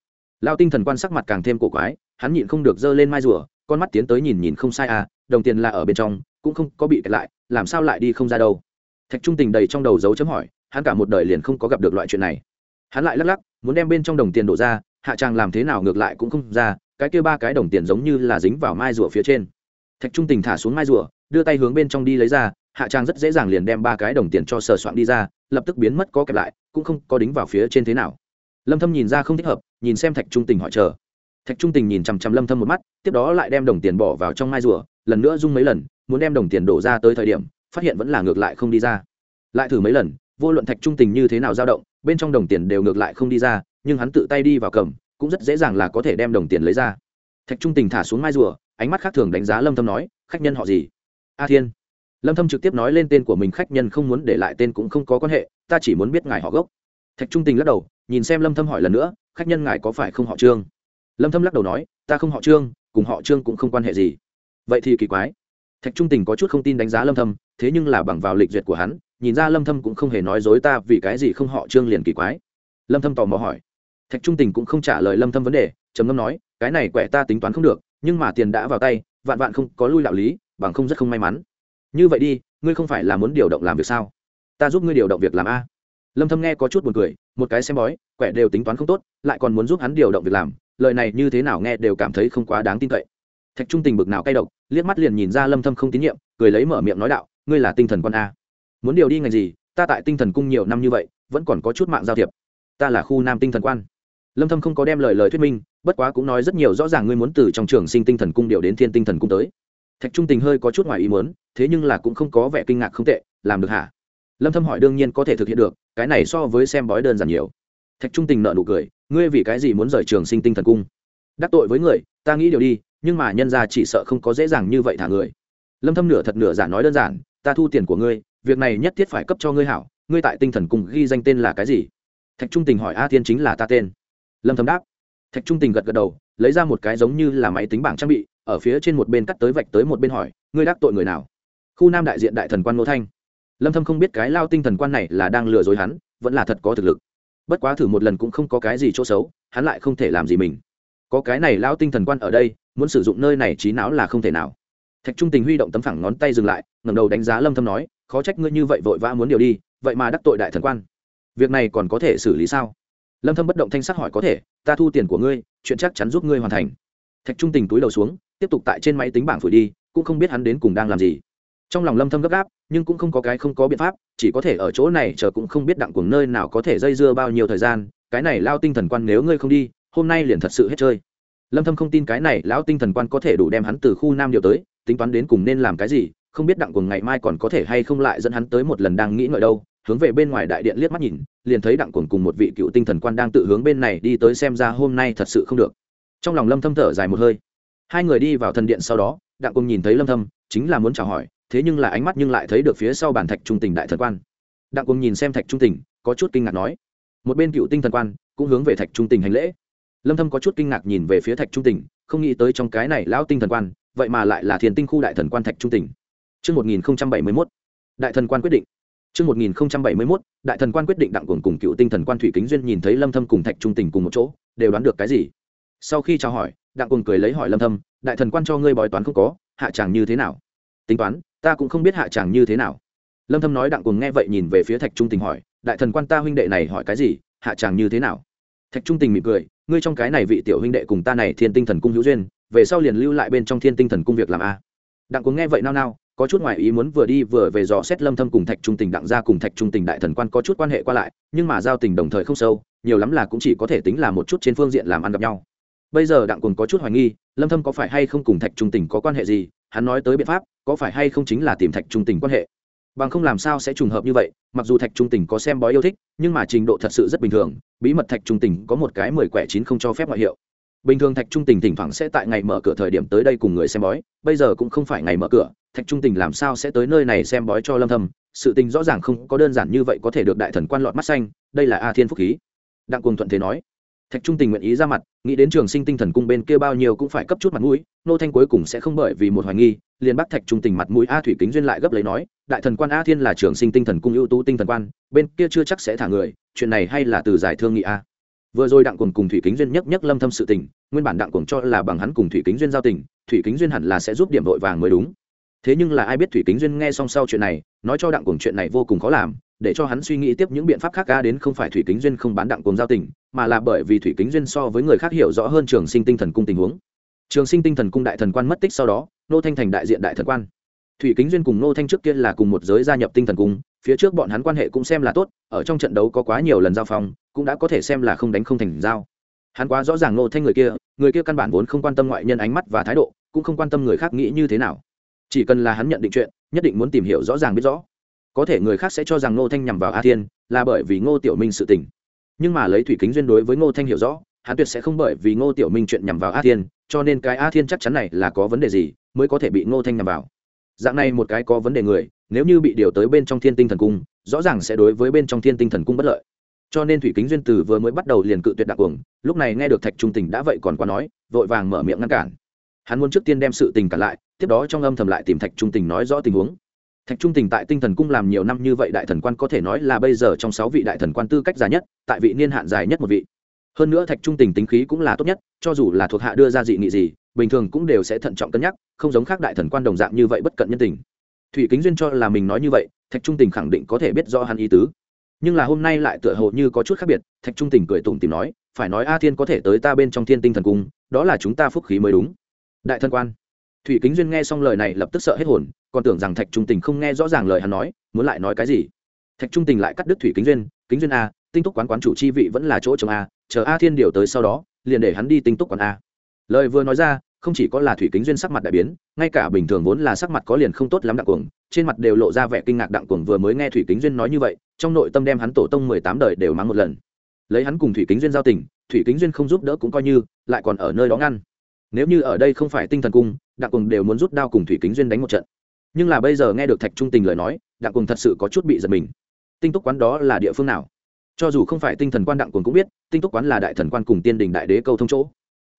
[SPEAKER 1] Lao tinh thần quan sắc mặt càng thêm cổ quái, hắn nhịn không được giơ lên mai rùa, con mắt tiến tới nhìn nhìn không sai à đồng tiền là ở bên trong, cũng không có bị kẹt lại, làm sao lại đi không ra đâu. Thạch trung tình đầy trong đầu dấu chấm hỏi hắn cả một đời liền không có gặp được loại chuyện này. Hắn lại lắc lắc, muốn đem bên trong đồng tiền đổ ra, hạ tràng làm thế nào ngược lại cũng không ra, cái kia ba cái đồng tiền giống như là dính vào mai rùa phía trên. Thạch trung tình thả xuống mai rùa, đưa tay hướng bên trong đi lấy ra, hạ trang rất dễ dàng liền đem ba cái đồng tiền cho sờ soạn đi ra, lập tức biến mất có kẹp lại, cũng không có đính vào phía trên thế nào. Lâm thâm nhìn ra không thích hợp, nhìn xem thạch trung tình hỏi chờ. Thạch trung tình nhìn chằm chằm lâm thâm một mắt, tiếp đó lại đem đồng tiền bỏ vào trong mai rùa, lần nữa rung mấy lần, muốn đem đồng tiền đổ ra tới thời điểm, phát hiện vẫn là ngược lại không đi ra. Lại thử mấy lần vô luận thạch trung tình như thế nào dao động, bên trong đồng tiền đều ngược lại không đi ra, nhưng hắn tự tay đi vào cầm, cũng rất dễ dàng là có thể đem đồng tiền lấy ra. Thạch trung tình thả xuống mai rùa, ánh mắt khác thường đánh giá lâm thâm nói, khách nhân họ gì? A thiên. Lâm thâm trực tiếp nói lên tên của mình, khách nhân không muốn để lại tên cũng không có quan hệ, ta chỉ muốn biết ngài họ gốc. Thạch trung tình lắc đầu, nhìn xem lâm thâm hỏi lần nữa, khách nhân ngài có phải không họ trương? Lâm thâm lắc đầu nói, ta không họ trương, cùng họ trương cũng không quan hệ gì. Vậy thì kỳ quái. Thạch trung tình có chút không tin đánh giá lâm thâm, thế nhưng là bằng vào lịch duyệt của hắn nhìn ra lâm thâm cũng không hề nói dối ta vì cái gì không họ trương liền kỳ quái. Lâm thâm tò mò hỏi. Thạch trung tình cũng không trả lời lâm thâm vấn đề, trầm ngâm nói, cái này quẻ ta tính toán không được, nhưng mà tiền đã vào tay, vạn vạn không có lui đạo lý, bằng không rất không may mắn. Như vậy đi, ngươi không phải là muốn điều động làm việc sao? Ta giúp ngươi điều động việc làm a. Lâm thâm nghe có chút buồn cười, một cái xem bói, quẻ đều tính toán không tốt, lại còn muốn giúp hắn điều động việc làm, lời này như thế nào nghe đều cảm thấy không quá đáng tin cậy. Thạch trung tình bực nào cay độc, liếc mắt liền nhìn ra lâm thâm không tín nhiệm, cười lấy mở miệng nói đạo, ngươi là tinh thần quan a muốn điều đi ngành gì, ta tại tinh thần cung nhiều năm như vậy, vẫn còn có chút mạng giao thiệp. Ta là khu nam tinh thần quan. Lâm thâm không có đem lời lời thuyết minh, bất quá cũng nói rất nhiều rõ ràng ngươi muốn từ trong trường sinh tinh thần cung điều đến thiên tinh thần cung tới. Thạch trung tình hơi có chút ngoài ý muốn, thế nhưng là cũng không có vẻ kinh ngạc không tệ, làm được hả? Lâm thâm hỏi đương nhiên có thể thực hiện được, cái này so với xem bói đơn giản nhiều. Thạch trung tình nợ nụ cười, ngươi vì cái gì muốn rời trường sinh tinh thần cung? Đắc tội với người, ta nghĩ điều đi, nhưng mà nhân gia chỉ sợ không có dễ dàng như vậy thả người. Lâm thâm nửa thật nửa giả nói đơn giản, ta thu tiền của ngươi việc này nhất thiết phải cấp cho ngươi hảo, ngươi tại tinh thần cùng ghi danh tên là cái gì? Thạch trung tình hỏi, a thiên chính là ta tên? Lâm thâm đáp. Thạch trung tình gật gật đầu, lấy ra một cái giống như là máy tính bảng trang bị, ở phía trên một bên cắt tới vạch tới một bên hỏi, ngươi đắc tội người nào? Khu nam đại diện đại thần quan nô thanh. Lâm thâm không biết cái lao tinh thần quan này là đang lừa dối hắn, vẫn là thật có thực lực. Bất quá thử một lần cũng không có cái gì chỗ xấu, hắn lại không thể làm gì mình. Có cái này lao tinh thần quan ở đây, muốn sử dụng nơi này trí não là không thể nào. Thạch trung tình huy động tấm phẳng ngón tay dừng lại, ngẩng đầu đánh giá lâm thâm nói khó trách ngươi như vậy vội vã muốn điều đi, vậy mà đắc tội đại thần quan. Việc này còn có thể xử lý sao? Lâm thâm bất động thanh sắc hỏi, có thể, ta thu tiền của ngươi, chuyện chắc chắn giúp ngươi hoàn thành. Thạch trung tình túi đầu xuống, tiếp tục tại trên máy tính bảng phủi đi, cũng không biết hắn đến cùng đang làm gì. Trong lòng lâm thâm gấp gáp, nhưng cũng không có cái không có biện pháp, chỉ có thể ở chỗ này chờ cũng không biết đặng cuồng nơi nào có thể dây dưa bao nhiêu thời gian, cái này lao tinh thần quan nếu ngươi không đi, hôm nay liền thật sự hết chơi. Lâm thâm không tin cái này lão tinh thần quan có thể đủ đem hắn từ khu nam điều tới, tính toán đến cùng nên làm cái gì không biết đặng cuồng ngày mai còn có thể hay không lại dẫn hắn tới một lần đang nghĩ ngợi đâu. Hướng về bên ngoài đại điện liếc mắt nhìn, liền thấy đặng cuồng cùng một vị cựu tinh thần quan đang tự hướng bên này đi tới xem ra hôm nay thật sự không được. Trong lòng lâm thâm thở dài một hơi. Hai người đi vào thần điện sau đó, đặng cuồng nhìn thấy lâm thâm, chính là muốn chào hỏi, thế nhưng là ánh mắt nhưng lại thấy được phía sau bản thạch trung tình đại thần quan. Đặng cuồng nhìn xem thạch trung tình, có chút kinh ngạc nói. Một bên cựu tinh thần quan cũng hướng về thạch trung tình hành lễ. Lâm thâm có chút kinh ngạc nhìn về phía thạch trung tình, không nghĩ tới trong cái này lão tinh thần quan, vậy mà lại là thiền tinh khu đại thần quan thạch trung tình. Trước 1071, đại thần quan quyết định. Trước 1071, đại thần quan quyết định đặng cuồng cùng cựu tinh thần quan thủy kính duyên nhìn thấy lâm thâm cùng thạch trung tình cùng một chỗ đều đoán được cái gì? Sau khi chào hỏi đặng cuồng cười lấy hỏi lâm thâm đại thần quan cho ngươi bói toán không có hạ chàng như thế nào? Tính toán ta cũng không biết hạ chàng như thế nào. Lâm thâm nói đặng cuồng nghe vậy nhìn về phía thạch trung tình hỏi đại thần quan ta huynh đệ này hỏi cái gì hạ chàng như thế nào? Thạch trung tình mỉm cười ngươi trong cái này vị tiểu huynh đệ cùng ta này thiên tinh thần cung hữu duyên về sau liền lưu lại bên trong thiên tinh thần cung việc làm a. Đặng cuồng nghe vậy nao nao có chút ngoại ý muốn vừa đi vừa về dò xét lâm thâm cùng thạch trung tình đặng Gia cùng thạch trung tình đại thần quan có chút quan hệ qua lại, nhưng mà giao tình đồng thời không sâu, nhiều lắm là cũng chỉ có thể tính là một chút trên phương diện làm ăn gặp nhau. Bây giờ đặng cùng có chút hoài nghi, lâm thâm có phải hay không cùng thạch trung tình có quan hệ gì, hắn nói tới biện pháp, có phải hay không chính là tìm thạch trung tình quan hệ. Bằng không làm sao sẽ trùng hợp như vậy, mặc dù thạch trung tình có xem bói yêu thích, nhưng mà trình độ thật sự rất bình thường, bí mật thạch trung tình có một cái mười quẻ chín không cho phép ngoại hiệu bình thường thạch trung tình thỉnh thoảng sẽ tại ngày mở cửa thời điểm tới đây cùng người xem bói, bây giờ cũng không phải ngày mở cửa, thạch trung tình làm sao sẽ tới nơi này xem bói cho lâm thâm, sự tình rõ ràng không có đơn giản như vậy có thể được đại thần quan lọt mắt xanh, đây là a thiên phúc khí. Đặng cuồng thuận thế nói. Thạch trung tình nguyện ý ra mặt, nghĩ đến trường sinh tinh thần cung bên kia bao nhiêu cũng phải cấp chút mặt mũi, nô thanh cuối cùng sẽ không bởi vì một hoài nghi, liền bắt thạch trung tình mặt mũi a thủy kính duyên lại gấp lấy nói, đại thần quan a thiên là trường sinh tinh thần cung ưu tú tinh thần quan, bên kia chưa chắc sẽ thả người, chuyện này hay là từ giải thương nghị a vừa rồi đặng cùng cùng thủy kính duyên nhất nhất lâm thâm sự tình, nguyên bản đặng cùng cho là bằng hắn cùng thủy kính duyên giao tình, thủy kính duyên hẳn là sẽ giúp điểm vội vàng mới đúng. Thế nhưng là ai biết thủy kính duyên nghe xong sau chuyện này, nói cho đặng cùng chuyện này vô cùng khó làm, để cho hắn suy nghĩ tiếp những biện pháp khác ca đến không phải thủy kính duyên không bán đặng cùng giao tình, mà là bởi vì thủy kính duyên so với người khác hiểu rõ hơn trường sinh tinh thần cung tình huống. Trường sinh tinh thần cung đại thần quan mất tích sau đó, nô thanh thành đại diện đại thần quan thủy kính duyên cùng nô thanh trước kia là cùng một giới gia nhập tinh thần cung, phía trước bọn hắn quan hệ cũng xem là tốt, ở trong trận đấu có quá nhiều lần giao phong, cũng đã có thể xem là không đánh không thành giao. Hắn quá rõ ràng nô thanh người kia người kia căn bản vốn không quan tâm ngoại nhân ánh mắt và thái độ, cũng không quan tâm người khác nghĩ như thế nào. Chỉ cần là hắn nhận định chuyện, nhất định muốn tìm hiểu rõ ràng biết rõ. Có thể người khác sẽ cho rằng ngô thanh nhằm vào a thiên, là bởi vì ngô tiểu minh sự tình. Nhưng mà lấy thủy kính duyên đối với ngô thanh hiểu rõ, hắn tuyệt sẽ không bởi vì ngô tiểu minh chuyện nhằm vào a thiên, cho nên cái a thiên chắc chắn này là có vấn đề gì, mới có thể bị ngô thanh nhằm vào dạng này một cái có vấn đề người, nếu như bị điều tới bên trong thiên tinh thần cung, rõ ràng sẽ đối với bên trong thiên tinh thần cung bất lợi. Cho nên thủy kính duyên từ vừa mới bắt đầu liền cự tuyệt đặc cuồng, lúc này nghe được thạch trung tình đã vậy còn quá nói, vội vàng mở miệng ngăn cản. Hắn muốn trước tiên đem sự tình cả lại, tiếp đó trong âm thầm lại tìm thạch trung tình nói rõ tình huống. Thạch trung tình tại tinh thần cung làm nhiều năm như vậy đại thần quan có thể nói là bây giờ trong sáu vị đại thần quan tư cách dài nhất, tại vị niên hạn dài nhất một vị. Hơn nữa thạch trung tình tính khí cũng là tốt nhất, cho dù là thuộc hạ đưa ra dị nghị gì bình thường cũng đều sẽ thận trọng cân nhắc, không giống khác đại thần quan đồng dạng như vậy bất cận nhân tình. Thủy kính duyên cho là mình nói như vậy, thạch trung tình khẳng định có thể biết do hắn ý tứ. Nhưng là hôm nay lại tựa hồ như có chút khác biệt, thạch trung tình cười tủm tìm nói, phải nói a thiên có thể tới ta bên trong thiên tinh thần cung, đó là chúng ta phúc khí mới đúng. Đại thần quan. Thủy kính duyên nghe xong lời này lập tức sợ hết hồn, còn tưởng rằng thạch trung tình không nghe rõ ràng lời hắn nói, muốn lại nói cái gì. Thạch trung tình lại cắt đứt thủy kính duyên kính duyên a, tinh túc quán quán chủ chi vị vẫn là chỗ chồng a, chờ a thiên điều tới sau đó, liền để hắn đi tinh túc quán a. Lời vừa nói ra không chỉ có là thủy kính duyên sắc mặt đại biến, ngay cả bình thường vốn là sắc mặt có liền không tốt lắm đặng cuồng, trên mặt đều lộ ra vẻ kinh ngạc đặng cuồng vừa mới nghe thủy kính duyên nói như vậy, trong nội tâm đem hắn tổ tông mười tám đời đều mắng một lần. Lấy hắn cùng thủy kính duyên giao tình, thủy kính duyên không giúp đỡ cũng coi như, lại còn ở nơi đó ngăn. Nếu như ở đây không phải tinh thần cung, đặng cuồng đều muốn rút đao cùng thủy kính duyên đánh một trận. Nhưng là bây giờ nghe được thạch trung tình lời nói, đặng cuồng thật sự có chút bị giật mình. Tinh túc quán đó là địa phương nào? Cho dù không phải tinh thần quan đặng cuồng cũng biết, tinh túc quán là đại thần quan cùng tiên đình đại đế câu thông chỗ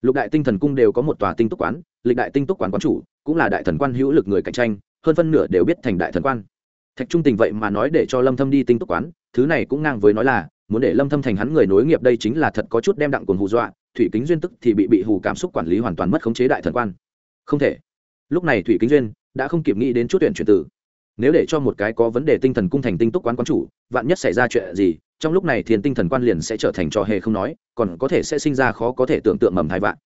[SPEAKER 1] lục đại tinh thần cung đều có một tòa tinh túc quán, lịch đại tinh túc quán quán chủ, cũng là đại thần quan hữu lực người cạnh tranh, hơn phân nửa đều biết thành đại thần quan. Thạch trung tình vậy mà nói để cho lâm thâm đi tinh túc quán, thứ này cũng ngang với nói là, muốn để lâm thâm thành hắn người nối nghiệp đây chính là thật có chút đem đặng cuồng hù dọa, thủy kính duyên tức thì bị bị hù cảm xúc quản lý hoàn toàn mất khống chế đại thần quan. Không thể. Lúc này thủy kính duyên đã không kịp nghĩ đến chút tuyển chuyển tử nếu để cho một cái có vấn đề tinh thần cung thành tinh túc quán quán chủ, vạn nhất xảy ra chuyện gì, trong lúc này thiền tinh thần quan liền sẽ trở thành trò hề không nói, còn có thể sẽ sinh ra khó có thể tưởng tượng mầm thai vạn.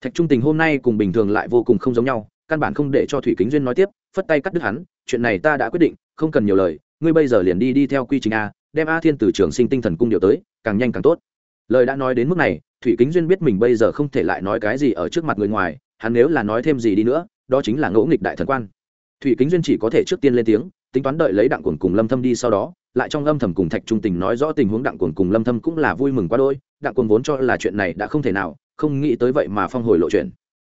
[SPEAKER 1] Thạch trung tình hôm nay cùng bình thường lại vô cùng không giống nhau, căn bản không để cho thủy kính duyên nói tiếp, phất tay cắt đứt hắn, chuyện này ta đã quyết định, không cần nhiều lời, ngươi bây giờ liền đi đi theo quy trình a, đem a thiên từ trường sinh tinh thần cung điều tới, càng nhanh càng tốt. Lời đã nói đến mức này, thủy kính duyên biết mình bây giờ không thể lại nói cái gì ở trước mặt người ngoài, hắn nếu là nói thêm gì đi nữa, đó chính là ngỗ nghịch đại thần quan thủy kính duyên chỉ có thể trước tiên lên tiếng, tính toán đợi lấy đặng cuồng cùng lâm thâm đi sau đó, lại trong âm thầm cùng thạch trung tình nói rõ tình huống đặng cuồng cùng lâm thâm cũng là vui mừng quá đôi đặng cuồng vốn cho là chuyện này đã không thể nào, không nghĩ tới vậy mà phong hồi lộ chuyện.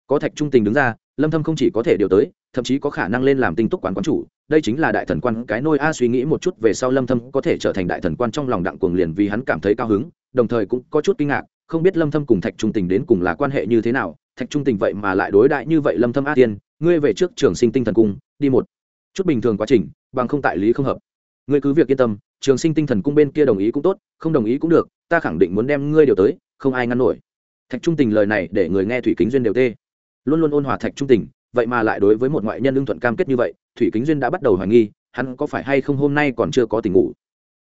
[SPEAKER 1] Có thạch trung tình đứng ra, lâm thâm không chỉ có thể điều tới, thậm chí có khả năng lên làm tinh túc quán quán chủ, đây chính là đại thần quan, cái nôi a suy nghĩ một chút về sau lâm thâm có thể trở thành đại thần quan trong lòng đặng cuồng liền vì hắn cảm thấy cao hứng, đồng thời cũng có chút kinh ngạc, không biết lâm thâm cùng thạch trung tình đến cùng là quan hệ như thế nào, thạch trung tình vậy mà lại đối đại như vậy lâm thâm a tiên, ngươi về trước trường sinh tinh thần cung đi một. Chút bình thường quá trình, bằng không tại lý không hợp. Ngươi cứ việc yên tâm, trường sinh tinh thần cung bên kia đồng ý cũng tốt, không đồng ý cũng được, ta khẳng định muốn đem ngươi điều tới, không ai ngăn nổi. Thạch trung tình lời này để người nghe thủy kính duyên đều tê. Luôn luôn ôn hòa thạch trung tình, vậy mà lại đối với một ngoại nhân lương thuận cam kết như vậy, thủy kính duyên đã bắt đầu hoài nghi, hắn có phải hay không hôm nay còn chưa có tình ngủ.